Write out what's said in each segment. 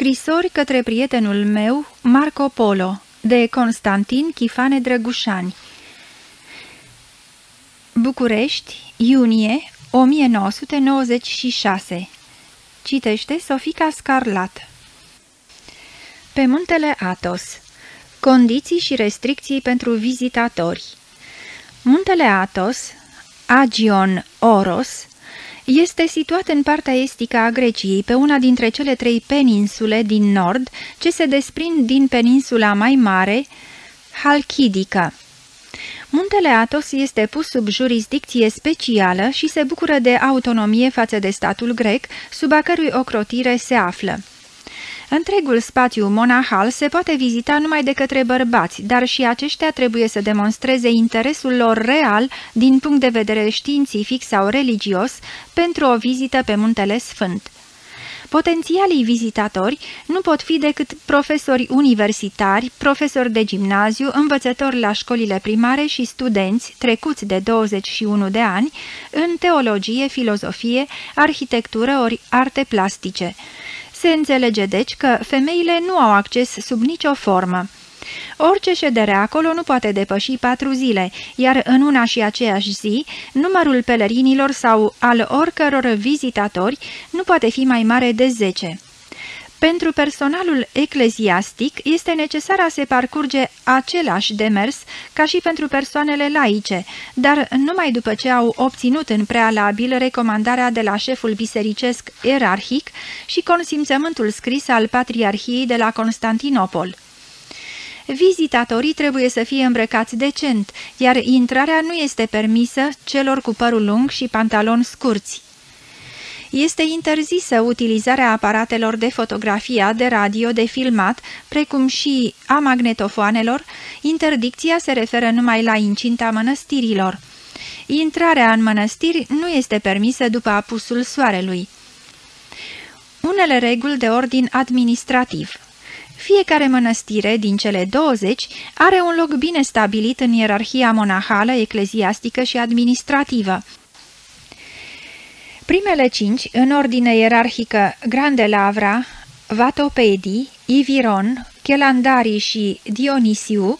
Scrisori către prietenul meu, Marco Polo, de Constantin Chifane Drăgușani. București, iunie 1996 Citește Sofica Scarlat. Pe muntele Atos. Condiții și restricții pentru vizitatori. Muntele Atos, Agion Oros, este situat în partea estică a Greciei, pe una dintre cele trei peninsule din nord, ce se desprind din peninsula mai mare, Halkidica. Muntele Atos este pus sub jurisdicție specială și se bucură de autonomie față de statul grec, sub a cărui ocrotire se află. Întregul spațiu monahal se poate vizita numai de către bărbați, dar și aceștia trebuie să demonstreze interesul lor real din punct de vedere științific sau religios pentru o vizită pe Muntele Sfânt. Potențialii vizitatori nu pot fi decât profesori universitari, profesori de gimnaziu, învățători la școlile primare și studenți trecuți de 21 de ani în teologie, filozofie, arhitectură ori arte plastice. Se înțelege deci că femeile nu au acces sub nicio formă. Orice ședere acolo nu poate depăși patru zile, iar în una și aceeași zi, numărul pelerinilor sau al oricăror vizitatori nu poate fi mai mare de zece. Pentru personalul ecleziastic este necesar a se parcurge același demers ca și pentru persoanele laice, dar numai după ce au obținut în prealabil recomandarea de la șeful bisericesc ierarhic și consimțământul scris al Patriarhiei de la Constantinopol. Vizitatorii trebuie să fie îmbrăcați decent, iar intrarea nu este permisă celor cu părul lung și pantaloni scurți. Este interzisă utilizarea aparatelor de fotografia, de radio, de filmat, precum și a magnetofoanelor, interdicția se referă numai la incinta mănăstirilor. Intrarea în mănăstiri nu este permisă după apusul soarelui. Unele reguli de ordin administrativ fiecare mănăstire din cele 20 are un loc bine stabilit în ierarhia monahală, ecleziastică și administrativă. Primele cinci, în ordine ierarhică Grande Lavra, Vatopedi, Iviron, Chelandari și Dionisiu,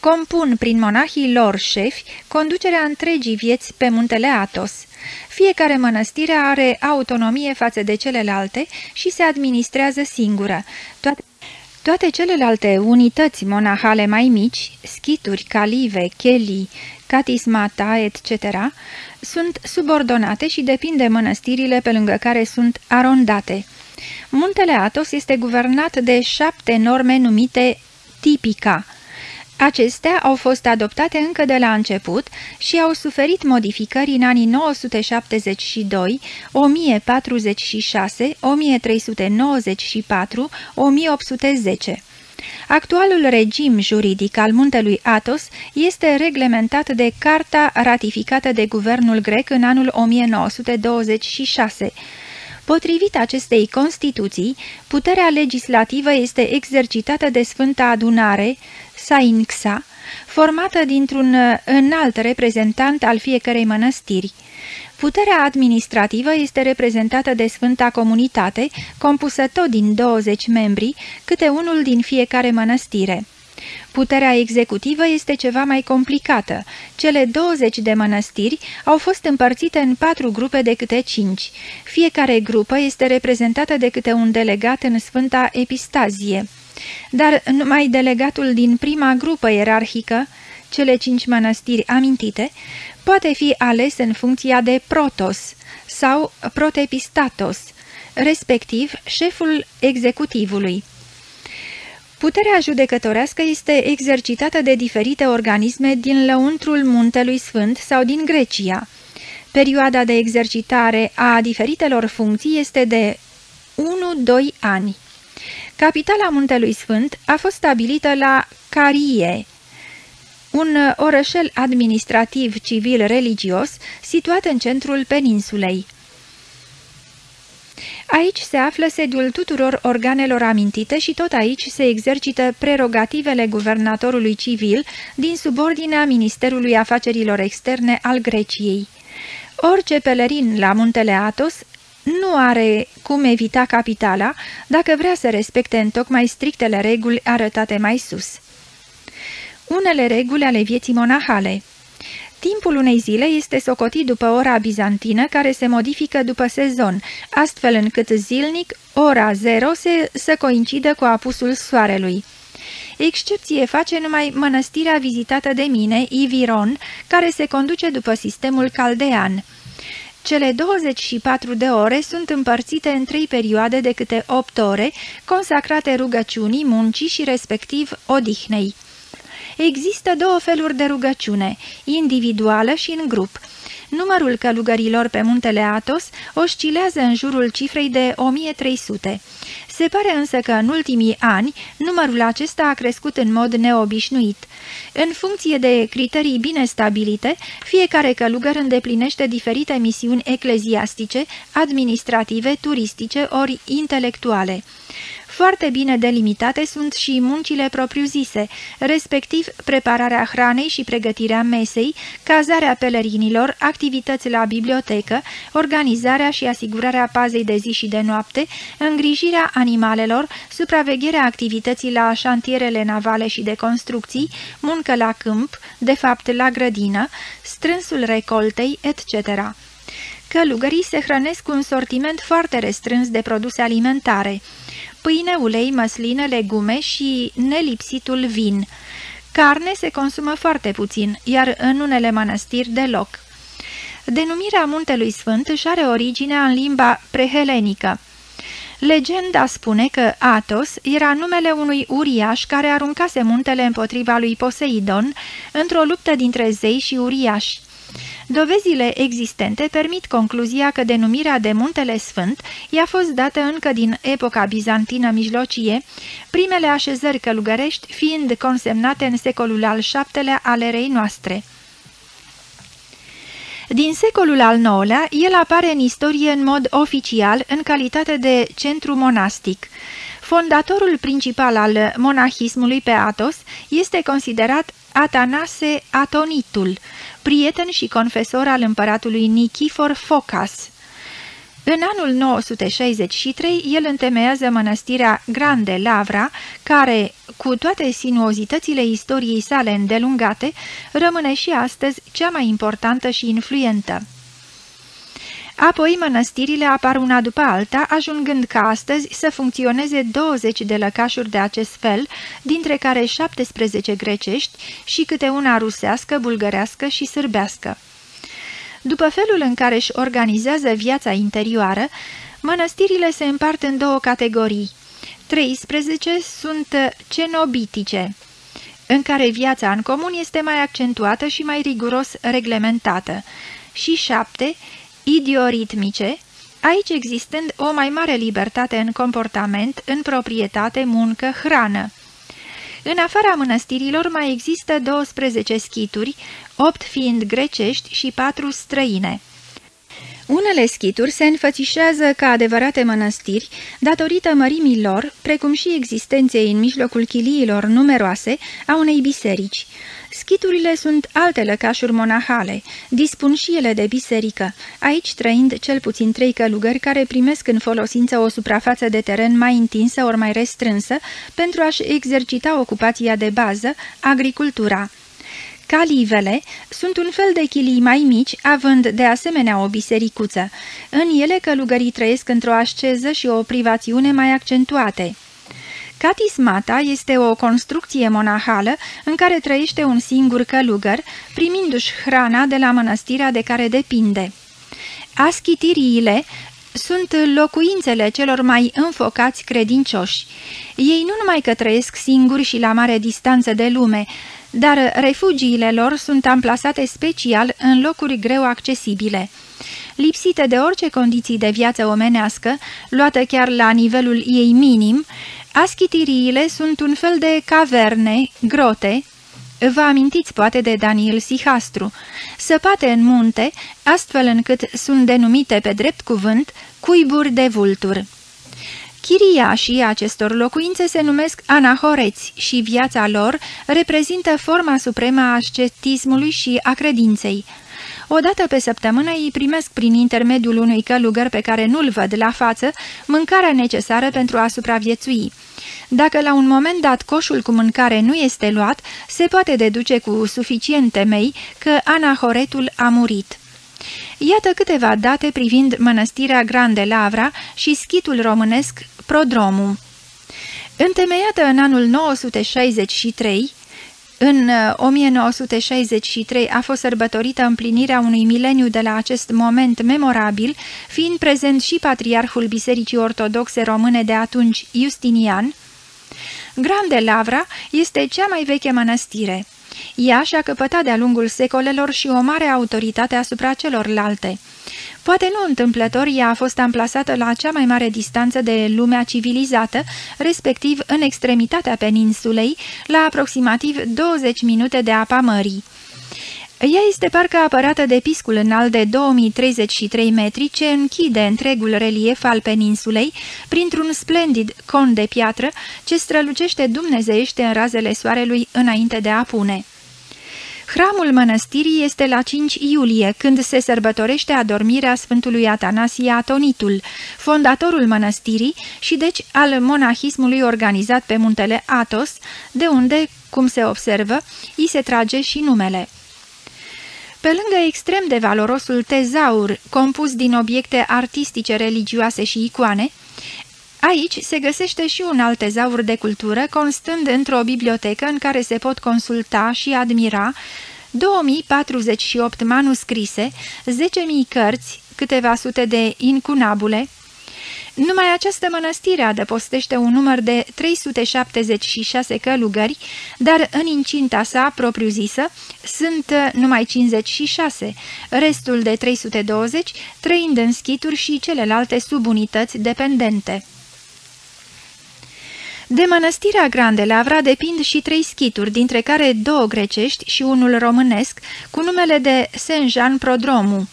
compun prin monahii lor șefi conducerea întregii vieți pe muntele Atos. Fiecare mănăstire are autonomie față de celelalte și se administrează singură. Toate toate celelalte unități monahale mai mici, schituri, calive, chelii, catismata, etc., sunt subordonate și depind de mănăstirile pe lângă care sunt arondate. Muntele Atos este guvernat de șapte norme numite tipica, Acestea au fost adoptate încă de la început și au suferit modificări în anii 972, 1046, 1394, 1810. Actualul regim juridic al muntelui Atos este reglementat de carta ratificată de guvernul grec în anul 1926. Potrivit acestei Constituții, puterea legislativă este exercitată de Sfânta Adunare, Sainxa, formată dintr-un uh, înalt reprezentant al fiecărei mănăstiri. Puterea administrativă este reprezentată de Sfânta Comunitate, compusă tot din 20 membri, câte unul din fiecare mănăstire. Puterea executivă este ceva mai complicată. Cele 20 de mănăstiri au fost împărțite în patru grupe de câte cinci. Fiecare grupă este reprezentată de câte un delegat în Sfânta Epistazie dar numai delegatul din prima grupă ierarhică, cele cinci mănăstiri amintite, poate fi ales în funcția de protos sau protepistatos, respectiv șeful executivului. Puterea judecătorească este exercitată de diferite organisme din lăuntrul Muntelui Sfânt sau din Grecia. Perioada de exercitare a diferitelor funcții este de 1-2 ani. Capitala Muntelui Sfânt a fost stabilită la Carie, un orășel administrativ civil-religios situat în centrul peninsulei. Aici se află sediul tuturor organelor amintite și tot aici se exercită prerogativele guvernatorului civil din subordinea Ministerului Afacerilor Externe al Greciei. Orice pelerin la muntele Atos nu are cum evita capitala dacă vrea să respecte în tocmai strictele reguli arătate mai sus. Unele reguli ale vieții monahale Timpul unei zile este socotit după ora bizantină, care se modifică după sezon, astfel încât zilnic ora zero se, să coincidă cu apusul soarelui. Excepție face numai mănăstirea vizitată de mine, Iviron, care se conduce după sistemul caldean. Cele 24 de ore sunt împărțite în trei perioade de câte 8 ore, consacrate rugăciunii, muncii și respectiv odihnei. Există două feluri de rugăciune, individuală și în grup. Numărul călugărilor pe muntele Atos oscilează în jurul cifrei de 1300. Se pare însă că în ultimii ani numărul acesta a crescut în mod neobișnuit. În funcție de criterii bine stabilite, fiecare călugăr îndeplinește diferite misiuni ecleziastice, administrative, turistice ori intelectuale. Foarte bine delimitate sunt și muncile propriu-zise, respectiv prepararea hranei și pregătirea mesei, cazarea pelerinilor, activități la bibliotecă, organizarea și asigurarea pazei de zi și de noapte, îngrijirea animalelor, supravegherea activității la șantierele navale și de construcții, muncă la câmp, de fapt la grădină, strânsul recoltei, etc. Călugării se hrănesc cu un sortiment foarte restrâns de produse alimentare pâine, ulei, măsline, legume și nelipsitul vin. Carne se consumă foarte puțin, iar în unele mănăstiri deloc. Denumirea Muntelui Sfânt își are originea în limba prehelenică. Legenda spune că Atos era numele unui uriaș care aruncase muntele împotriva lui Poseidon într-o luptă dintre zei și uriași. Dovezile existente permit concluzia că denumirea de Muntele Sfânt i-a fost dată încă din epoca bizantină mijlocie, primele așezări călugărești fiind consemnate în secolul al VII-lea al erei noastre. Din secolul al IX-lea, el apare în istorie în mod oficial în calitate de centru monastic. Fondatorul principal al monahismului pe Atos este considerat Atanase Atonitul, prieten și confesor al împăratului Nichifor Focas. În anul 963, el întemeiază mănăstirea Grande Lavra, care, cu toate sinuozitățile istoriei sale îndelungate, rămâne și astăzi cea mai importantă și influentă. Apoi mănăstirile apar una după alta, ajungând ca astăzi să funcționeze 20 de lăcașuri de acest fel, dintre care 17 grecești și câte una rusească, bulgărească și sârbească. După felul în care își organizează viața interioară, mănăstirile se împart în două categorii. 13 sunt cenobitice, în care viața în comun este mai accentuată și mai riguros reglementată, și 7 idioritmice, aici existând o mai mare libertate în comportament, în proprietate, muncă, hrană. În afara mănăstirilor mai există 12 schituri, 8 fiind grecești și 4 străine. Unele schituri se înfățișează ca adevărate mănăstiri, datorită mărimii lor, precum și existenței în mijlocul chiliilor numeroase a unei biserici. Schiturile sunt alte lăcașuri monahale, dispun și ele de biserică, aici trăind cel puțin trei călugări care primesc în folosință o suprafață de teren mai întinsă ori mai restrânsă pentru a-și exercita ocupația de bază, agricultura. Calivele sunt un fel de chilii mai mici, având de asemenea o bisericuță. În ele călugării trăiesc într-o asceză și o privațiune mai accentuate. Catismata este o construcție monahală în care trăiește un singur călugăr, primindu-și hrana de la mănăstirea de care depinde. Aschitiriile sunt locuințele celor mai înfocați credincioși. Ei nu numai că trăiesc singuri și la mare distanță de lume, dar refugiile lor sunt amplasate special în locuri greu accesibile. Lipsite de orice condiții de viață omenească, luată chiar la nivelul ei minim, Aschitiriile sunt un fel de caverne, grote, vă amintiți poate de Daniel Sihastru, săpate în munte, astfel încât sunt denumite pe drept cuvânt cuiburi de vultur. Chiriașii acestor locuințe se numesc anahoreți și viața lor reprezintă forma supremă a ascetismului și a credinței. o dată pe săptămână îi primesc prin intermediul unui călugăr pe care nu-l văd la față mâncarea necesară pentru a supraviețui. Dacă la un moment dat coșul cu mâncare nu este luat, se poate deduce cu suficient temei că Anahoretul a murit. Iată câteva date privind mănăstirea Grande Lavra și schitul românesc Prodromul. Întemeiată în anul 963, în 1963 uh, a fost sărbătorită împlinirea unui mileniu de la acest moment memorabil, fiind prezent și patriarhul Bisericii Ortodoxe Române de atunci, Justinian. Grande Lavra este cea mai veche mănăstire. Ea și-a căpătat de-a lungul secolelor și o mare autoritate asupra celorlalte. Poate nu întâmplător, ea a fost amplasată la cea mai mare distanță de lumea civilizată, respectiv în extremitatea peninsulei, la aproximativ 20 minute de apa mării. Ea este parcă apărată de piscul înalt de 2033 metri ce închide întregul relief al peninsulei printr-un splendid con de piatră ce strălucește dumnezeiește în razele soarelui înainte de a pune. Hramul mănăstirii este la 5 iulie, când se sărbătorește adormirea Sfântului Atanasie Atonitul, fondatorul mănăstirii și deci al monahismului organizat pe muntele Atos, de unde, cum se observă, îi se trage și numele. Pe lângă extrem de valorosul tezaur, compus din obiecte artistice, religioase și icoane, Aici se găsește și un alt tezaur de cultură, constând într-o bibliotecă în care se pot consulta și admira 2048 manuscrise, 10.000 cărți, câteva sute de incunabule, numai această mănăstire adăpostește un număr de 376 călugări, dar în incinta sa propriu-zisă sunt numai 56, restul de 320 trăind în schituri și celelalte subunități dependente. De mănăstirea Grande Lavra depind și trei schituri, dintre care două grecești și unul românesc, cu numele de Saint-Jean Prodromu.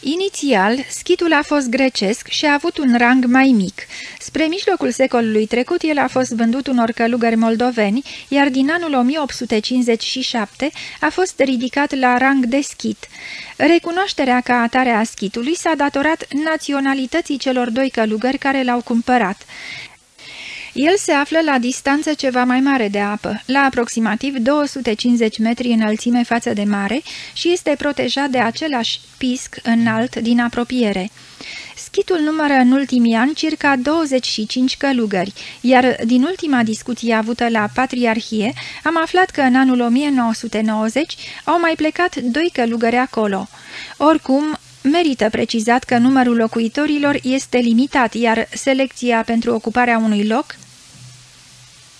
Inițial, schitul a fost grecesc și a avut un rang mai mic. Spre mijlocul secolului trecut, el a fost vândut unor călugări moldoveni, iar din anul 1857 a fost ridicat la rang de schit. Recunoașterea ca atare a schitului s-a datorat naționalității celor doi călugări care l-au cumpărat. El se află la distanță ceva mai mare de apă, la aproximativ 250 metri înălțime față de mare și este protejat de același pisc înalt din apropiere. Schitul numără în ultimii ani circa 25 călugări, iar din ultima discuție avută la Patriarhie am aflat că în anul 1990 au mai plecat doi călugări acolo. Oricum, Merită precizat că numărul locuitorilor este limitat, iar selecția pentru ocuparea unui loc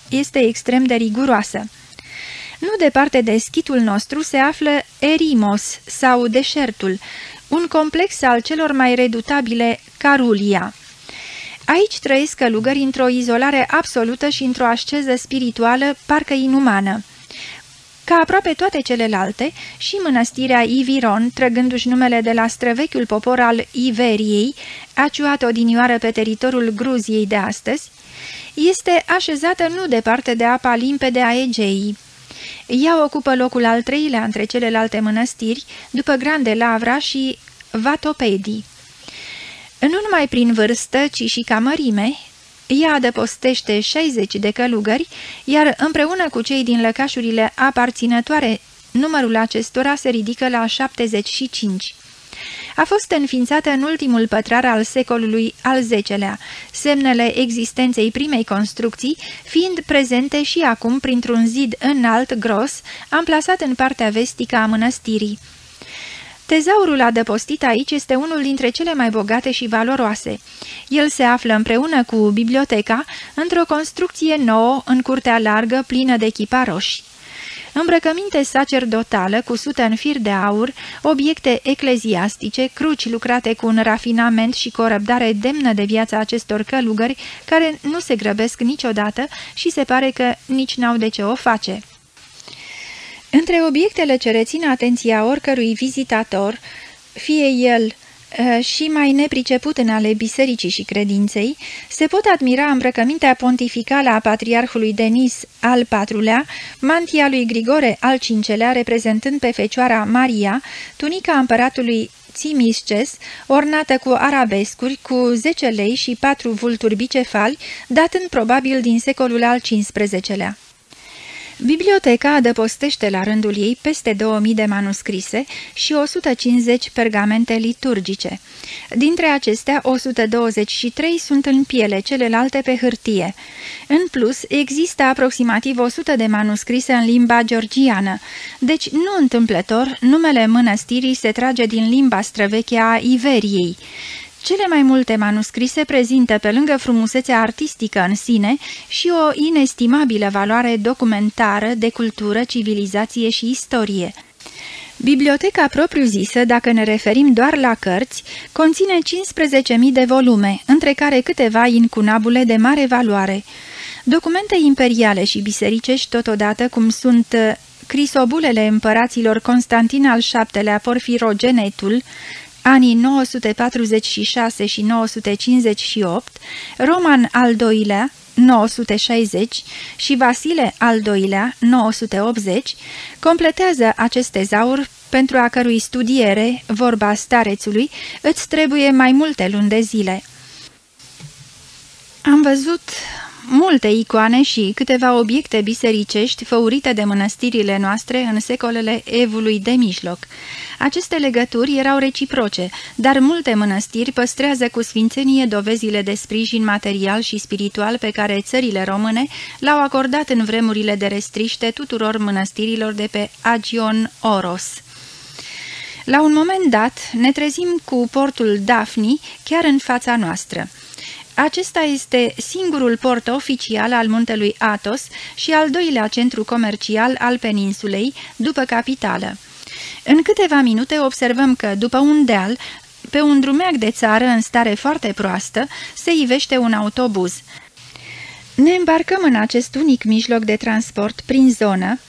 este extrem de riguroasă. Nu departe de schitul nostru se află Erimos sau deșertul, un complex al celor mai redutabile Carulia. Aici trăiesc călugări într-o izolare absolută și într-o asceză spirituală parcă inumană. Ca aproape toate celelalte, și mănăstirea Iviron, trăgându-și numele de la străvechiul popor al Iveriei, aciuat odinioară pe teritoriul Gruziei de astăzi, este așezată nu departe de apa limpede a Egeii. Ea ocupă locul al treilea între celelalte mănăstiri, după Grande Lavra și Vatopedi. Nu numai prin vârstă, ci și ca mărime, ea adăpostește 60 de călugări, iar împreună cu cei din lăcașurile aparținătoare, numărul acestora se ridică la 75. A fost înființată în ultimul pătrar al secolului al X-lea, semnele existenței primei construcții fiind prezente și acum printr-un zid înalt, gros, amplasat în partea vestică a mănăstirii. Tezaurul adăpostit aici este unul dintre cele mai bogate și valoroase. El se află împreună cu biblioteca într-o construcție nouă în curtea largă plină de chiparoși. Îmbrăcăminte sacerdotală cu sută în fir de aur, obiecte ecleziastice, cruci lucrate cu un rafinament și cu o răbdare demnă de viața acestor călugări care nu se grăbesc niciodată și se pare că nici n-au de ce o face. Între obiectele ce rețin atenția oricărui vizitator, fie el uh, și mai nepriceput în ale bisericii și credinței, se pot admira îmbrăcămintea pontificală a patriarhului Denis al IV-lea, mantia lui Grigore al V-lea reprezentând pe Fecioara Maria, tunica împăratului Țimisces, ornată cu arabescuri, cu 10 lei și patru vulturi bicefali, datând probabil din secolul al XV-lea. Biblioteca adăpostește la rândul ei peste 2000 de manuscrise și 150 pergamente liturgice. Dintre acestea, 123 sunt în piele, celelalte pe hârtie. În plus, există aproximativ 100 de manuscrise în limba georgiană, deci nu întâmplător, numele mănăstirii se trage din limba străveche a Iveriei. Cele mai multe manuscrise prezintă, pe lângă frumusețea artistică în sine, și o inestimabilă valoare documentară de cultură, civilizație și istorie. Biblioteca propriu-zisă, dacă ne referim doar la cărți, conține 15.000 de volume, între care câteva incunabule de mare valoare. Documente imperiale și bisericești totodată, cum sunt uh, crisobulele împăraților Constantin al VII-lea Porfirogenetul, anii 946 și 958, Roman al II-lea, 960 și Vasile al II-lea, 980, completează aceste zauri pentru a cărui studiere, vorba starețului, îți trebuie mai multe luni de zile. Am văzut multe icoane și câteva obiecte bisericești făurite de mănăstirile noastre în secolele evului de mijloc. Aceste legături erau reciproce, dar multe mănăstiri păstrează cu sfințenie dovezile de sprijin material și spiritual pe care țările române l-au acordat în vremurile de restriște tuturor mănăstirilor de pe Agion Oros. La un moment dat ne trezim cu portul Dafni chiar în fața noastră. Acesta este singurul port oficial al muntelui Atos și al doilea centru comercial al peninsulei, după capitală. În câteva minute observăm că, după un deal, pe un drumeac de țară în stare foarte proastă, se ivește un autobuz. Ne îmbarcăm în acest unic mijloc de transport prin zonă,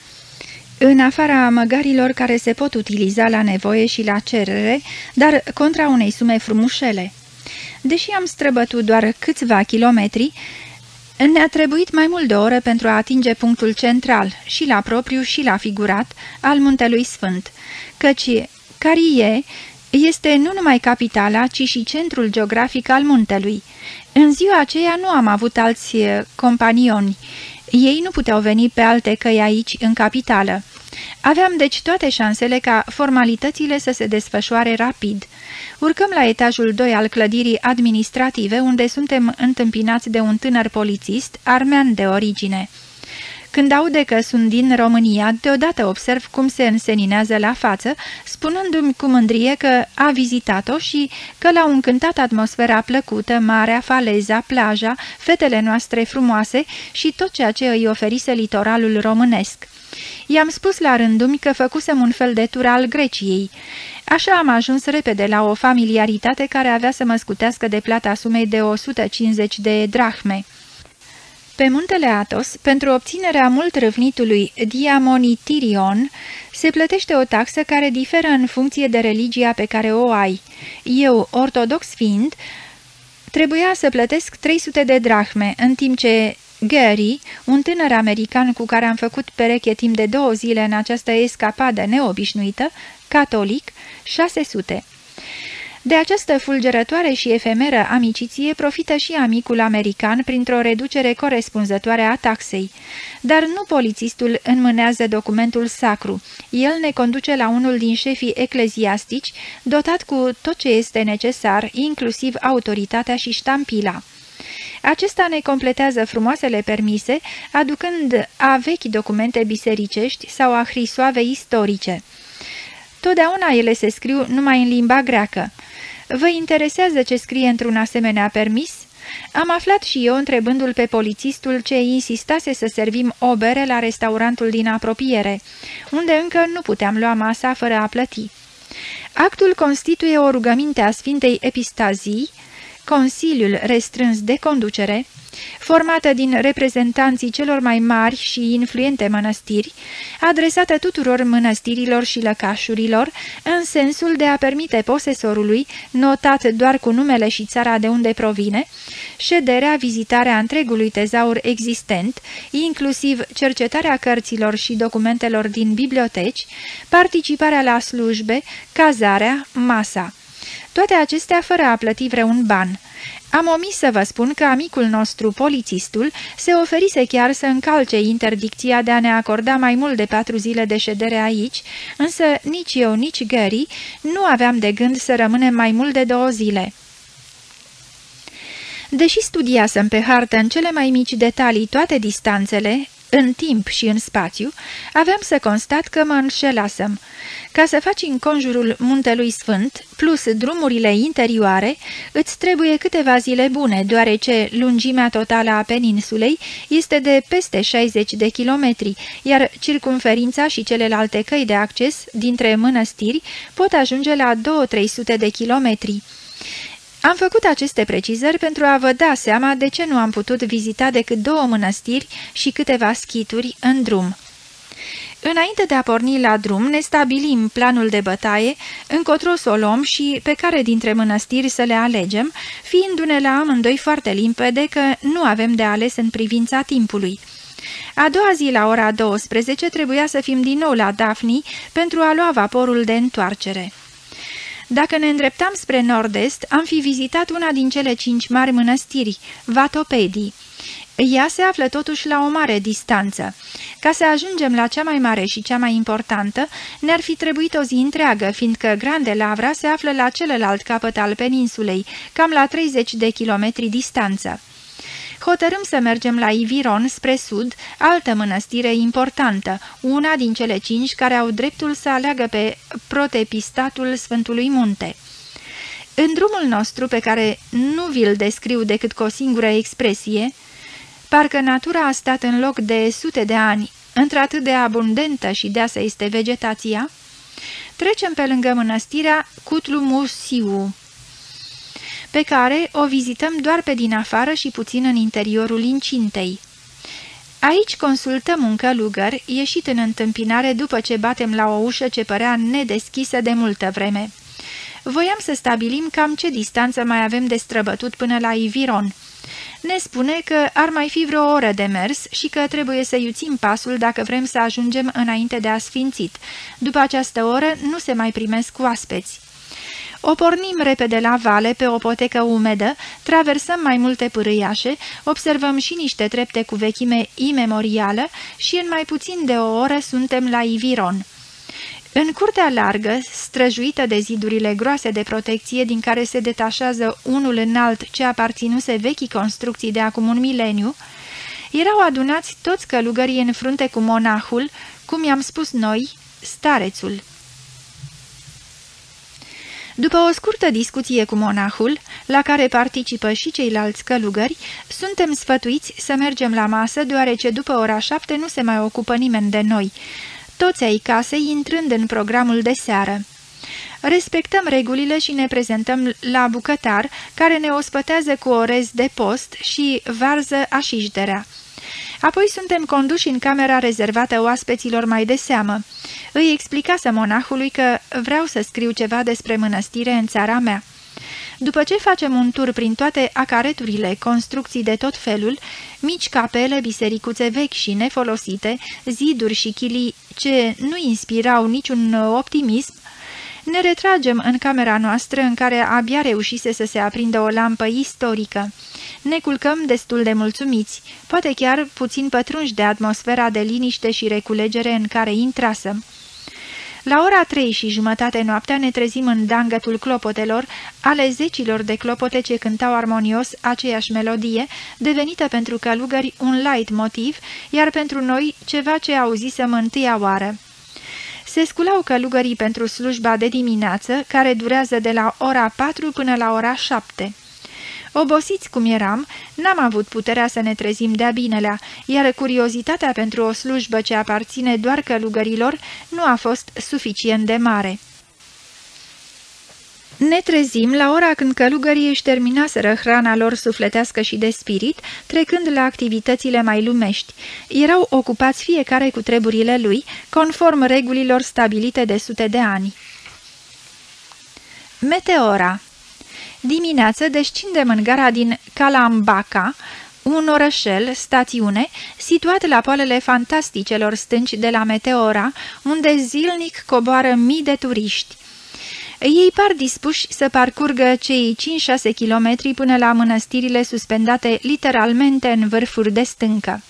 în afara măgarilor care se pot utiliza la nevoie și la cerere, dar contra unei sume frumușele. Deși am străbătut doar câțiva kilometri, ne-a trebuit mai mult de o oră pentru a atinge punctul central, și la propriu și la figurat, al Muntelui Sfânt, căci Carie este nu numai capitala, ci și centrul geografic al muntelui. În ziua aceea nu am avut alți eh, companioni. Ei nu puteau veni pe alte căi aici, în capitală. Aveam deci toate șansele ca formalitățile să se desfășoare rapid. Urcăm la etajul 2 al clădirii administrative, unde suntem întâmpinați de un tânăr polițist, armean de origine. Când aude că sunt din România, deodată observ cum se înseninează la față, spunându-mi cu mândrie că a vizitat-o și că l-au încântat atmosfera plăcută, marea, faleza, plaja, fetele noastre frumoase și tot ceea ce îi oferise litoralul românesc. I-am spus la rândul că făcusem un fel de tur al Greciei. Așa am ajuns repede la o familiaritate care avea să mă scutească de plata sumei de 150 de drahme. Pe muntele Atos, pentru obținerea mult râvnitului diamonitirion, se plătește o taxă care diferă în funcție de religia pe care o ai. Eu, ortodox fiind, trebuia să plătesc 300 de drahme, în timp ce Gary, un tânăr american cu care am făcut pereche timp de două zile în această escapadă neobișnuită, catolic, 600. De această fulgerătoare și efemeră amiciție profită și amicul american printr-o reducere corespunzătoare a taxei. Dar nu polițistul înmânează documentul sacru. El ne conduce la unul din șefii ecleziastici, dotat cu tot ce este necesar, inclusiv autoritatea și ștampila. Acesta ne completează frumoasele permise, aducând a vechi documente bisericești sau a hrisoave istorice. Totdeauna ele se scriu numai în limba greacă. Vă interesează ce scrie într-un asemenea permis? Am aflat și eu întrebându-l pe polițistul ce insistase să servim o bere la restaurantul din apropiere, unde încă nu puteam lua masa fără a plăti. Actul constituie o rugăminte a Sfintei Epistazii, Consiliul Restrâns de Conducere, formată din reprezentanții celor mai mari și influente mănăstiri, adresată tuturor mănăstirilor și lăcașurilor, în sensul de a permite posesorului, notat doar cu numele și țara de unde provine, șederea, vizitarea întregului tezaur existent, inclusiv cercetarea cărților și documentelor din biblioteci, participarea la slujbe, cazarea, masa. Toate acestea fără a plăti vreun ban. Am omis să vă spun că amicul nostru, polițistul, se oferise chiar să încalce interdicția de a ne acorda mai mult de patru zile de ședere aici, însă nici eu, nici Gary nu aveam de gând să rămânem mai mult de două zile. Deși studiasem pe hartă în cele mai mici detalii toate distanțele, în timp și în spațiu, aveam să constat că mă înșelasem. Ca să faci în conjurul muntelui sfânt, plus drumurile interioare, îți trebuie câteva zile bune, deoarece lungimea totală a peninsulei este de peste 60 de kilometri, iar circumferința și celelalte căi de acces dintre mănăstiri pot ajunge la 2-300 de kilometri. Am făcut aceste precizări pentru a vă da seama de ce nu am putut vizita decât două mănăstiri și câteva schituri în drum. Înainte de a porni la drum, ne stabilim planul de bătaie, încotro să o luăm și pe care dintre mănăstiri să le alegem, fiindu-ne la amândoi foarte limpede că nu avem de ales în privința timpului. A doua zi, la ora 12, trebuia să fim din nou la Daphne pentru a lua vaporul de întoarcere. Dacă ne îndreptam spre nord-est, am fi vizitat una din cele cinci mari mănăstiri, Vatopedii. Ea se află totuși la o mare distanță. Ca să ajungem la cea mai mare și cea mai importantă, ne-ar fi trebuit o zi întreagă, fiindcă Grande Lavra se află la celălalt capăt al peninsulei, cam la 30 de kilometri distanță hotărâm să mergem la Iviron, spre sud, altă mănăstire importantă, una din cele cinci care au dreptul să aleagă pe protepistatul Sfântului Munte. În drumul nostru, pe care nu vi-l descriu decât cu o singură expresie, parcă natura a stat în loc de sute de ani, într-atât de abundentă și deasă este vegetația, trecem pe lângă mănăstirea Cutlumusiu, pe care o vizităm doar pe din afară și puțin în interiorul incintei. Aici consultăm un călugăr, ieșit în întâmpinare după ce batem la o ușă ce părea nedeschisă de multă vreme. Voiam să stabilim cam ce distanță mai avem de străbătut până la Iviron. Ne spune că ar mai fi vreo oră de mers și că trebuie să iuțim pasul dacă vrem să ajungem înainte de asfințit. După această oră nu se mai primesc oaspeți. O pornim repede la vale pe o potecă umedă, traversăm mai multe pârâiașe, observăm și niște trepte cu vechime imemorială și în mai puțin de o oră suntem la Iviron. În curtea largă, străjuită de zidurile groase de protecție din care se detașează unul înalt ce aparținuse vechii construcții de acum un mileniu, erau adunați toți călugării în frunte cu monahul, cum i-am spus noi, starețul. După o scurtă discuție cu monahul, la care participă și ceilalți călugări, suntem sfătuiți să mergem la masă, deoarece după ora șapte nu se mai ocupă nimeni de noi, toți ai casei intrând în programul de seară. Respectăm regulile și ne prezentăm la bucătar, care ne ospătează cu orez de post și varză așișderea. Apoi suntem conduși în camera rezervată oaspeților mai de seamă. Îi explicase monahului că vreau să scriu ceva despre mănăstire în țara mea. După ce facem un tur prin toate acareturile, construcții de tot felul, mici capele, bisericuțe vechi și nefolosite, ziduri și chilii ce nu inspirau niciun optimism, ne retragem în camera noastră în care abia reușise să se aprindă o lampă istorică. Ne culcăm destul de mulțumiți, poate chiar puțin pătrunși de atmosfera de liniște și reculegere în care intrasăm. La ora trei și jumătate noaptea ne trezim în dangătul clopotelor, ale zecilor de clopote ce cântau armonios aceeași melodie, devenită pentru călugări un light motiv, iar pentru noi ceva ce auzisem întâia oară. Se sculau călugării pentru slujba de dimineață, care durează de la ora 4 până la ora 7. Obosiți cum eram, n-am avut puterea să ne trezim de-a binelea, iar curiozitatea pentru o slujbă ce aparține doar călugărilor nu a fost suficient de mare. Ne trezim la ora când călugării își terminaseră hrana lor sufletească și de spirit, trecând la activitățile mai lumești. Erau ocupați fiecare cu treburile lui, conform regulilor stabilite de sute de ani. Meteora Dimineață descindem în gara din Calambaca, un orășel, stațiune, situat la poalele fantasticelor stânci de la Meteora, unde zilnic coboară mii de turiști. Ei par dispuși să parcurgă cei 5-6 kilometri până la mănăstirile suspendate literalmente în vârfuri de stâncă.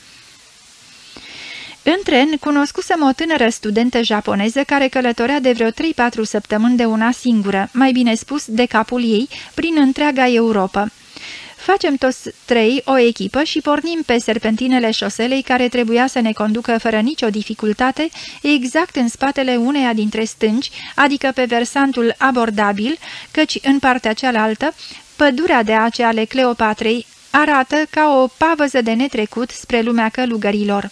În tren, cunoscusem o tânără studentă japoneză care călătorea de vreo 3-4 săptămâni de una singură, mai bine spus de capul ei, prin întreaga Europa. Facem toți trei o echipă și pornim pe serpentinele șoselei care trebuia să ne conducă fără nicio dificultate exact în spatele uneia dintre stânci, adică pe versantul abordabil, căci în partea cealaltă, pădurea de ace ale Cleopatrei arată ca o pavăză de netrecut spre lumea călugărilor.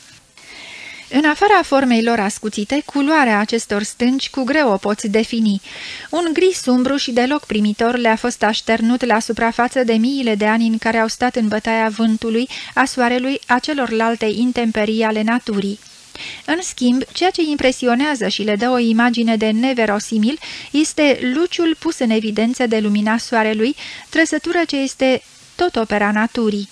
În afara formei lor ascuțite, culoarea acestor stânci cu greu o poți defini. Un gri sumbru și deloc primitor le-a fost așternut la suprafață de miile de ani în care au stat în bătaia vântului, a soarelui, a celorlalte intemperii ale naturii. În schimb, ceea ce impresionează și le dă o imagine de neverosimil este luciul pus în evidență de lumina soarelui, trăsătură ce este tot opera naturii.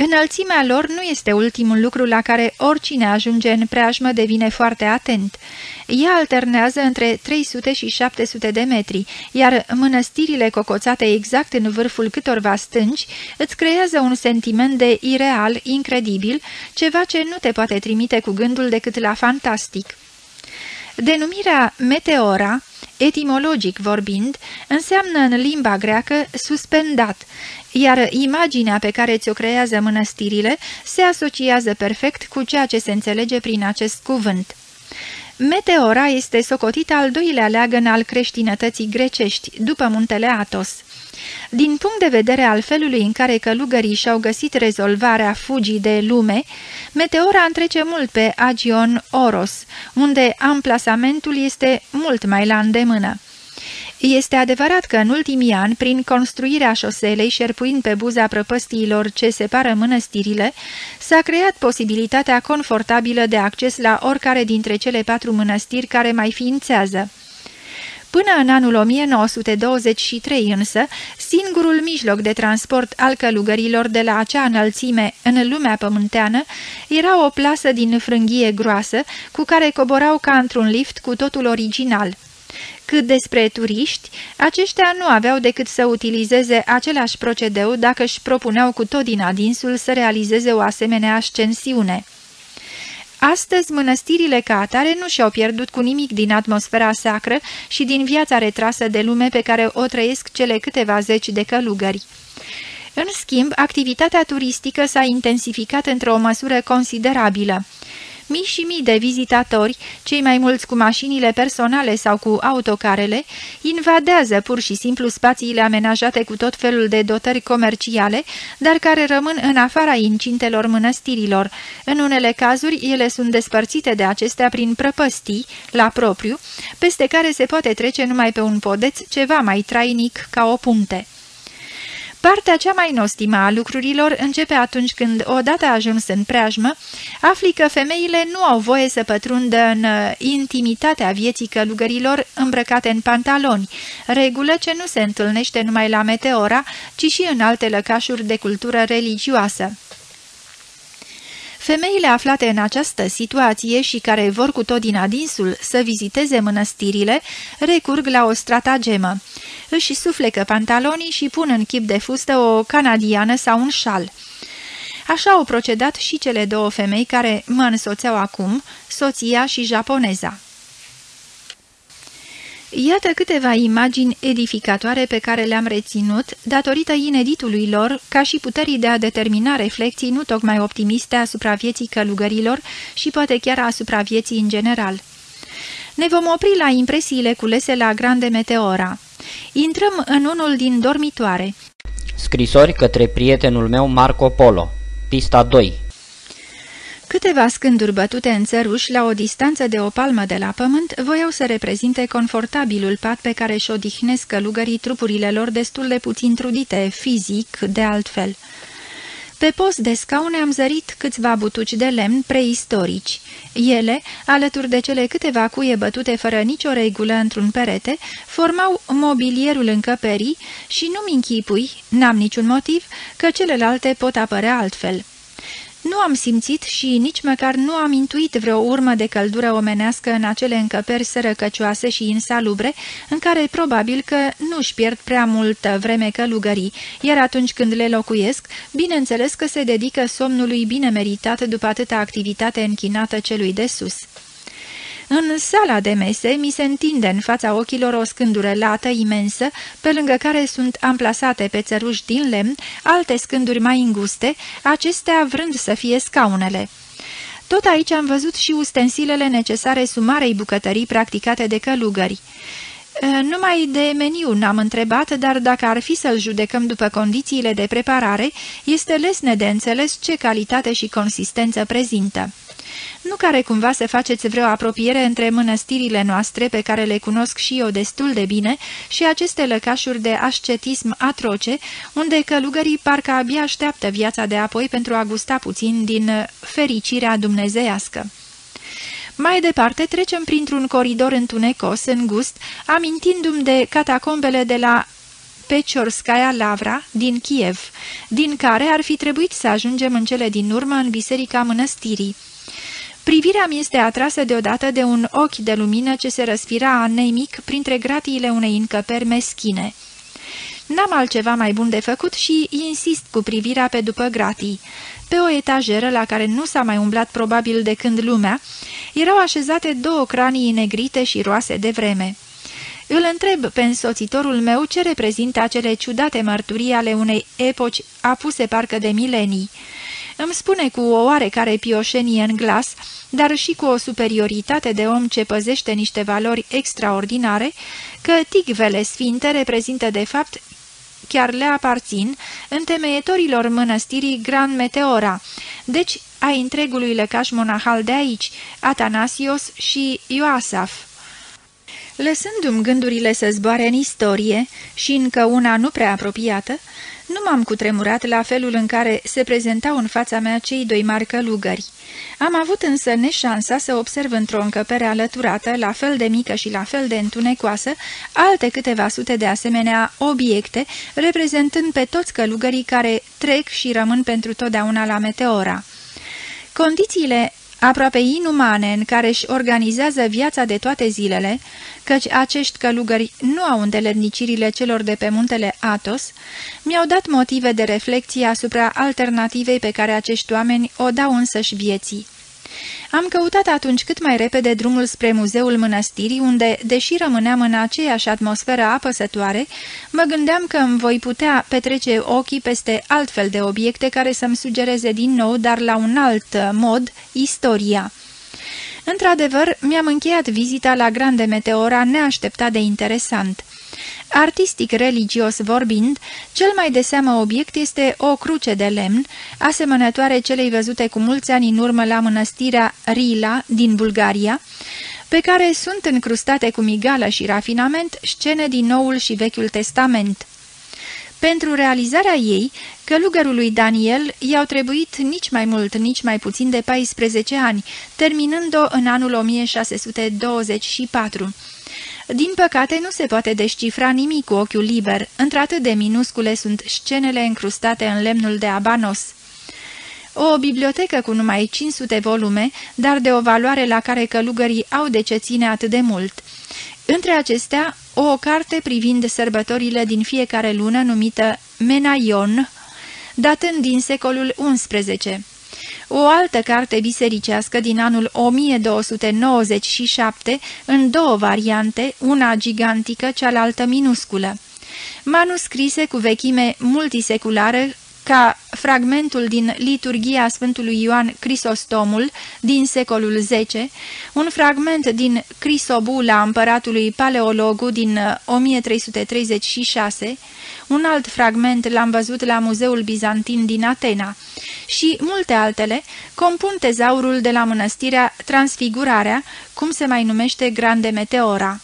Înălțimea lor nu este ultimul lucru la care oricine ajunge în preajmă devine foarte atent. Ea alternează între 300 și 700 de metri, iar mănăstirile cocoțate exact în vârful câtorva stânci îți creează un sentiment de ireal, incredibil, ceva ce nu te poate trimite cu gândul decât la fantastic. Denumirea Meteora etimologic vorbind, înseamnă în limba greacă suspendat, iar imaginea pe care ți-o creează mănăstirile se asociază perfect cu ceea ce se înțelege prin acest cuvânt. Meteora este socotit al doilea leagăn al creștinătății grecești, după muntele Atos. Din punct de vedere al felului în care călugării și-au găsit rezolvarea fugii de lume, Meteora întrece mult pe Agion Oros, unde amplasamentul este mult mai la îndemână. Este adevărat că în ultimii ani, prin construirea șoselei șerpuind pe buza prăpăstiilor ce separă mănăstirile, s-a creat posibilitatea confortabilă de acces la oricare dintre cele patru mănăstiri care mai ființează. Până în anul 1923 însă, singurul mijloc de transport al călugărilor de la acea înălțime în lumea pământeană era o plasă din frânghie groasă cu care coborau ca într-un lift cu totul original. Cât despre turiști, aceștia nu aveau decât să utilizeze același procedeu dacă își propuneau cu tot din adinsul să realizeze o asemenea ascensiune. Astăzi, mănăstirile ca atare nu și-au pierdut cu nimic din atmosfera sacră și din viața retrasă de lume pe care o trăiesc cele câteva zeci de călugări. În schimb, activitatea turistică s-a intensificat într-o măsură considerabilă. Mii și mii de vizitatori, cei mai mulți cu mașinile personale sau cu autocarele, invadează pur și simplu spațiile amenajate cu tot felul de dotări comerciale, dar care rămân în afara incintelor mănăstirilor. În unele cazuri, ele sunt despărțite de acestea prin prăpăstii, la propriu, peste care se poate trece numai pe un podeț ceva mai trainic ca o punte. Partea cea mai nostimă a lucrurilor începe atunci când, odată ajuns în preajmă, afli că femeile nu au voie să pătrundă în uh, intimitatea vieții călugărilor îmbrăcate în pantaloni, regulă ce nu se întâlnește numai la Meteora, ci și în alte lăcașuri de cultură religioasă. Femeile aflate în această situație și care vor cu tot din adinsul să viziteze mănăstirile, recurg la o stratagemă. Își suflecă pantalonii și pun în chip de fustă o canadiană sau un șal. Așa au procedat și cele două femei care mă însoțeau acum, soția și japoneza. Iată câteva imagini edificatoare pe care le-am reținut, datorită ineditului lor, ca și puterii de a determina reflexii nu tocmai optimiste asupra vieții călugărilor și poate chiar asupra vieții în general. Ne vom opri la impresiile culese la Grande Meteora. Intrăm în unul din dormitoare. Scrisori către prietenul meu Marco Polo Pista 2 Câteva scânduri bătute în țăruș la o distanță de o palmă de la pământ voiau să reprezinte confortabilul pat pe care își odihnesc călugării trupurile lor destul de puțin trudite, fizic, de altfel. Pe post de scaune am zărit câțiva butuci de lemn preistorici. Ele, alături de cele câteva cuie bătute fără nicio regulă într-un perete, formau mobilierul încăperii și nu-mi închipui, n-am niciun motiv, că celelalte pot apărea altfel. Nu am simțit și nici măcar nu am intuit vreo urmă de căldură omenească în acele încăperi sărăcăcioase și insalubre, în care probabil că nu-și pierd prea multă vreme călugării, iar atunci când le locuiesc, bineînțeles că se dedică somnului bine meritat după atâta activitate închinată celui de sus. În sala de mese mi se întinde în fața ochilor o scândură lată imensă, pe lângă care sunt amplasate pe țăruși din lemn alte scânduri mai înguste, acestea vrând să fie scaunele. Tot aici am văzut și ustensilele necesare sumarei bucătării practicate de călugări. Numai de meniu n-am întrebat, dar dacă ar fi să-l judecăm după condițiile de preparare, este lesne de înțeles ce calitate și consistență prezintă. Nu care cumva să faceți vreo apropiere între mănăstirile noastre, pe care le cunosc și eu destul de bine, și aceste lăcașuri de ascetism atroce, unde călugării parcă abia așteaptă viața de apoi pentru a gusta puțin din fericirea dumnezeiască. Mai departe trecem printr-un coridor întunecos, îngust, amintindu-mi de catacombele de la Peciorskaya Lavra din Kiev, din care ar fi trebuit să ajungem în cele din urmă în biserica mănăstirii. Privirea mi este atrasă deodată de un ochi de lumină ce se răsfira anemic printre gratiile unei încăperi meschine. N-am altceva mai bun de făcut și insist cu privirea pe după gratii. Pe o etajeră la care nu s-a mai umblat probabil de când lumea, erau așezate două cranii negrite și roase de vreme. Îl întreb pe însoțitorul meu ce reprezintă acele ciudate mărturii ale unei epoci apuse parcă de milenii. Îmi spune cu o oarecare pioșenie în glas, dar și cu o superioritate de om ce păzește niște valori extraordinare, că tigvele sfinte reprezintă de fapt chiar le aparțin întemeietorilor mănăstirii Gran Meteora, deci ai întregului lăcaș monahal de aici, Atanasios și Ioasaf. Lăsându-mi gândurile să zboare în istorie și încă una nu prea apropiată, nu m-am cutremurat la felul în care se prezentau în fața mea cei doi mari călugări. Am avut însă neșansa să observ într-o încăpere alăturată, la fel de mică și la fel de întunecoasă, alte câteva sute de asemenea obiecte, reprezentând pe toți călugării care trec și rămân pentru totdeauna la Meteora. Condițiile aproape inumane în care își organizează viața de toate zilele, căci acești călugări nu au îndeletnicirile celor de pe muntele Atos, mi-au dat motive de reflexie asupra alternativei pe care acești oameni o dau însăși vieții. Am căutat atunci cât mai repede drumul spre muzeul mănăstirii, unde, deși rămâneam în aceeași atmosferă apăsătoare, mă gândeam că îmi voi putea petrece ochii peste altfel de obiecte care să-mi sugereze din nou, dar la un alt mod, istoria. Într-adevăr, mi-am încheiat vizita la Grande Meteora neașteptat de interesant. Artistic religios vorbind, cel mai de seamă obiect este o cruce de lemn, asemănătoare celei văzute cu mulți ani în urmă la mănăstirea Rila din Bulgaria, pe care sunt încrustate cu migală și rafinament scene din Noul și Vechiul Testament. Pentru realizarea ei, călugărului Daniel i-au trebuit nici mai mult, nici mai puțin de 14 ani, terminând-o în anul 1624. Din păcate, nu se poate descifra nimic cu ochiul liber, într-atât de minuscule sunt scenele încrustate în lemnul de abanos. O bibliotecă cu numai 500 volume, dar de o valoare la care călugării au de ce ține atât de mult. Între acestea, o carte privind sărbătorile din fiecare lună numită Menaion, datând din secolul XI. O altă carte bisericească din anul 1297, în două variante, una gigantică, cealaltă minusculă. Manuscrise cu vechime multiseculară, ca fragmentul din liturgia Sfântului Ioan Crisostomul din secolul X, un fragment din Crisobula împăratului Paleologu din 1336, uh, un alt fragment l-am văzut la Muzeul Bizantin din Atena și multe altele compun tezaurul de la mănăstirea Transfigurarea, cum se mai numește Grande Meteora.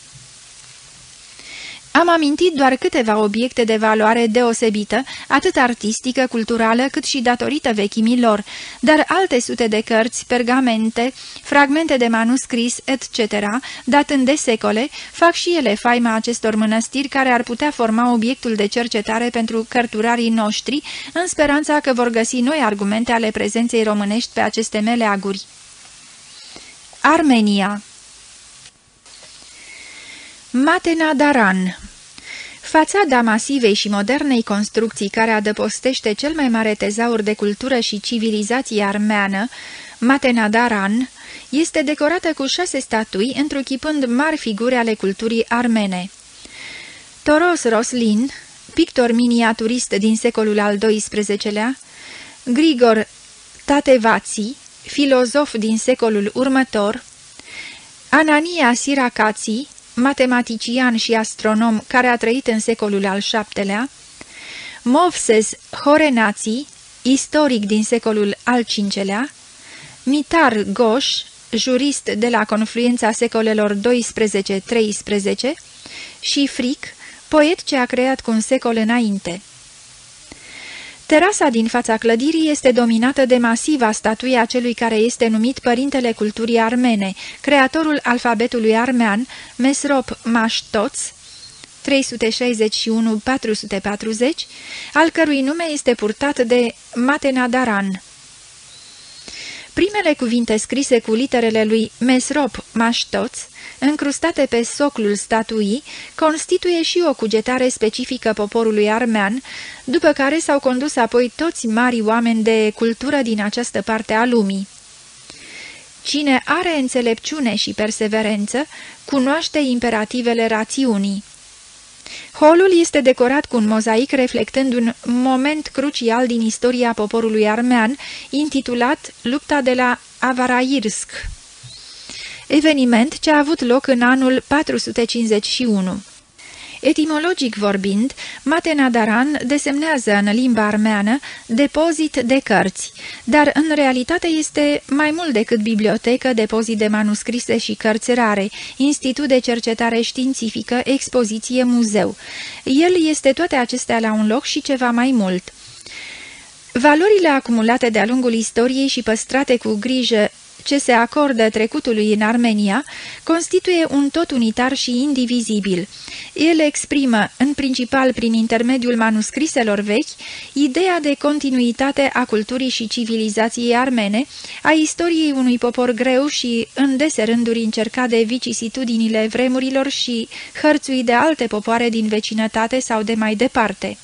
Am amintit doar câteva obiecte de valoare deosebită, atât artistică, culturală, cât și datorită vechimilor, dar alte sute de cărți, pergamente, fragmente de manuscris, etc., datând de secole, fac și ele faima acestor mănăstiri care ar putea forma obiectul de cercetare pentru cărturarii noștri, în speranța că vor găsi noi argumente ale prezenței românești pe aceste meleaguri. Armenia Matena Daran Fațada masivei și modernei construcții care adăpostește cel mai mare tezaur de cultură și civilizație armeană, Matena Daran, este decorată cu șase statui, întruchipând mari figuri ale culturii armene. Toros Roslin, pictor miniaturist din secolul al XII-lea, Grigor Tatevați, filozof din secolul următor, Anania Siracații, matematician și astronom care a trăit în secolul al VII-lea, Movses Horenații, istoric din secolul al V-lea, Mitar Goș, jurist de la confluența secolelor 12-13 și Fric, poet ce a creat cu un secol înainte. Terasa din fața clădirii este dominată de masiva statuia celui care este numit Părintele Culturii Armene, creatorul alfabetului armean, Mesrop Maștoț, 361-440, al cărui nume este purtat de Matenadaran. Primele cuvinte scrise cu literele lui Mesrop Maștoț încrustate pe soclul statuii, constituie și o cugetare specifică poporului armean, după care s-au condus apoi toți mari oameni de cultură din această parte a lumii. Cine are înțelepciune și perseverență, cunoaște imperativele rațiunii. Holul este decorat cu un mozaic reflectând un moment crucial din istoria poporului armean, intitulat Lupta de la Avarairsk eveniment ce a avut loc în anul 451. Etimologic vorbind, Matenadaran desemnează în limba armeană depozit de cărți, dar în realitate este mai mult decât bibliotecă, depozit de manuscrise și cărți rare, institut de cercetare științifică, expoziție, muzeu. El este toate acestea la un loc și ceva mai mult. Valorile acumulate de-a lungul istoriei și păstrate cu grijă ce se acordă trecutului în Armenia constituie un tot unitar și indivizibil. El exprimă, în principal prin intermediul manuscriselor vechi, ideea de continuitate a culturii și civilizației armene, a istoriei unui popor greu și în dese rânduri încercat de vicisitudinile vremurilor și hărțui de alte popoare din vecinătate sau de mai departe.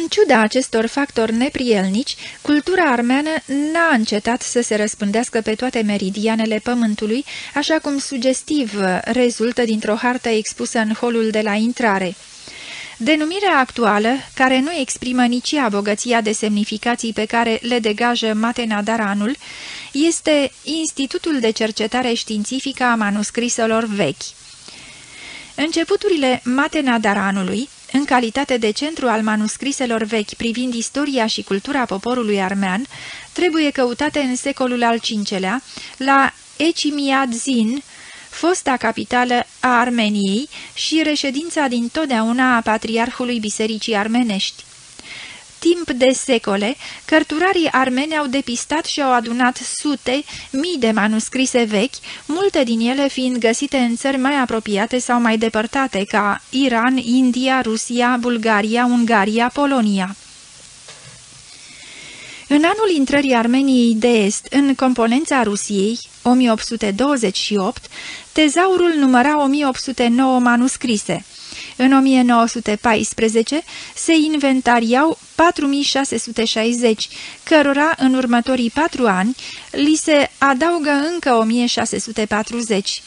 În ciuda acestor factori neprielnici, cultura armeană n-a încetat să se răspândească pe toate meridianele pământului, așa cum sugestiv rezultă dintr-o hartă expusă în holul de la intrare. Denumirea actuală, care nu exprimă nici ea bogăția de semnificații pe care le degajă Matenadaranul, este Institutul de Cercetare Științifică a Manuscriselor Vechi. Începuturile Matenadaranului, în calitate de centru al manuscriselor vechi privind istoria și cultura poporului armean, trebuie căutate în secolul al V-lea, la Echimiadzin, fosta capitală a Armeniei și reședința din totdeauna a patriarhului Bisericii Armenești timp de secole, cărturarii armeni au depistat și au adunat sute, mii de manuscrise vechi, multe din ele fiind găsite în țări mai apropiate sau mai depărtate, ca Iran, India, Rusia, Bulgaria, Ungaria, Polonia. În anul intrării Armeniei de Est în componența Rusiei, 1828, tezaurul număra 1809 manuscrise. În 1914 se inventariau 4660, cărora în următorii patru ani li se adaugă încă 1640.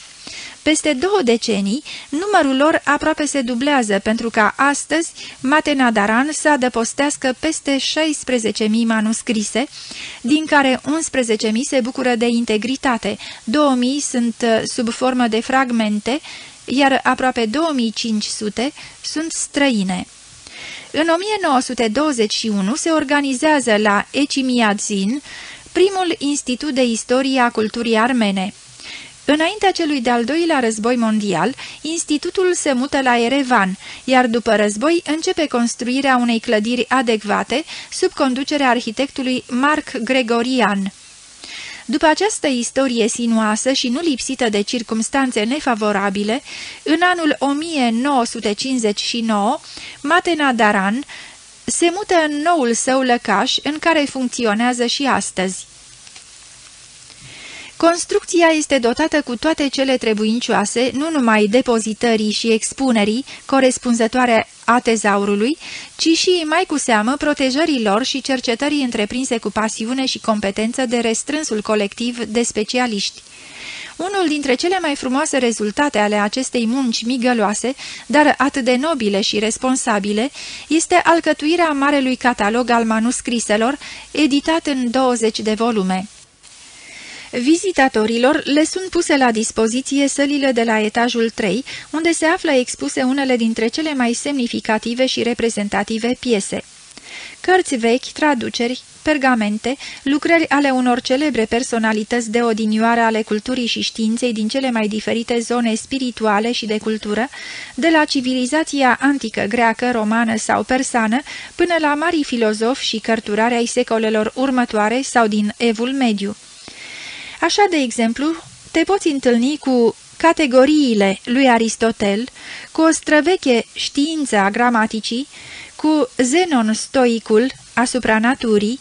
Peste două decenii, numărul lor aproape se dublează pentru ca astăzi Matenadaran să adăpostească peste 16.000 manuscrise, din care 11.000 se bucură de integritate, 2.000 sunt uh, sub formă de fragmente, iar aproape 2500 sunt străine. În 1921 se organizează la Echimiadzin primul institut de istorie a culturii armene. Înaintea celui de-al doilea război mondial, institutul se mută la Erevan, iar după război începe construirea unei clădiri adecvate sub conducerea arhitectului Marc Gregorian. După această istorie sinuoasă și nu lipsită de circumstanțe nefavorabile, în anul 1959, Matena Daran se mută în noul său lăcaș în care funcționează și astăzi. Construcția este dotată cu toate cele trebuincioase, nu numai depozitării și expunerii corespunzătoare a tezaurului, ci și, mai cu seamă, protejării lor și cercetării întreprinse cu pasiune și competență de restrânsul colectiv de specialiști. Unul dintre cele mai frumoase rezultate ale acestei munci migăloase, dar atât de nobile și responsabile, este alcătuirea marelui catalog al manuscriselor, editat în 20 de volume. Vizitatorilor le sunt puse la dispoziție sălile de la etajul 3, unde se află expuse unele dintre cele mai semnificative și reprezentative piese. Cărți vechi, traduceri, pergamente, lucrări ale unor celebre personalități de odinioară ale culturii și științei din cele mai diferite zone spirituale și de cultură, de la civilizația antică greacă, romană sau persană, până la mari filozofi și cărturare ai secolelor următoare sau din Evul Mediu. Așa, de exemplu, te poți întâlni cu categoriile lui Aristotel, cu o străveche știință a gramaticii, cu Zenon stoicul asupra naturii,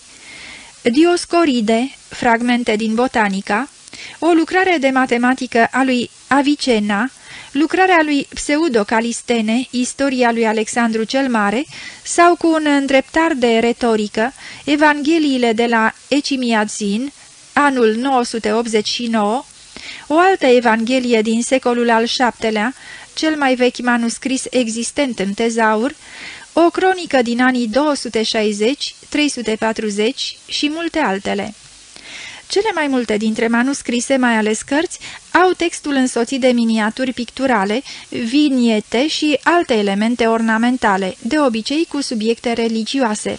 Dioscoride, fragmente din botanica, o lucrare de matematică a lui Avicena, lucrarea lui Pseudo-Calistene, istoria lui Alexandru cel Mare, sau cu un îndreptar de retorică, Evangheliile de la Echimiadzin, anul 989, o altă evanghelie din secolul al VII-lea, cel mai vechi manuscris existent în tezaur, o cronică din anii 260, 340 și multe altele. Cele mai multe dintre manuscrise, mai ales cărți, au textul însoțit de miniaturi picturale, viniete și alte elemente ornamentale, de obicei cu subiecte religioase.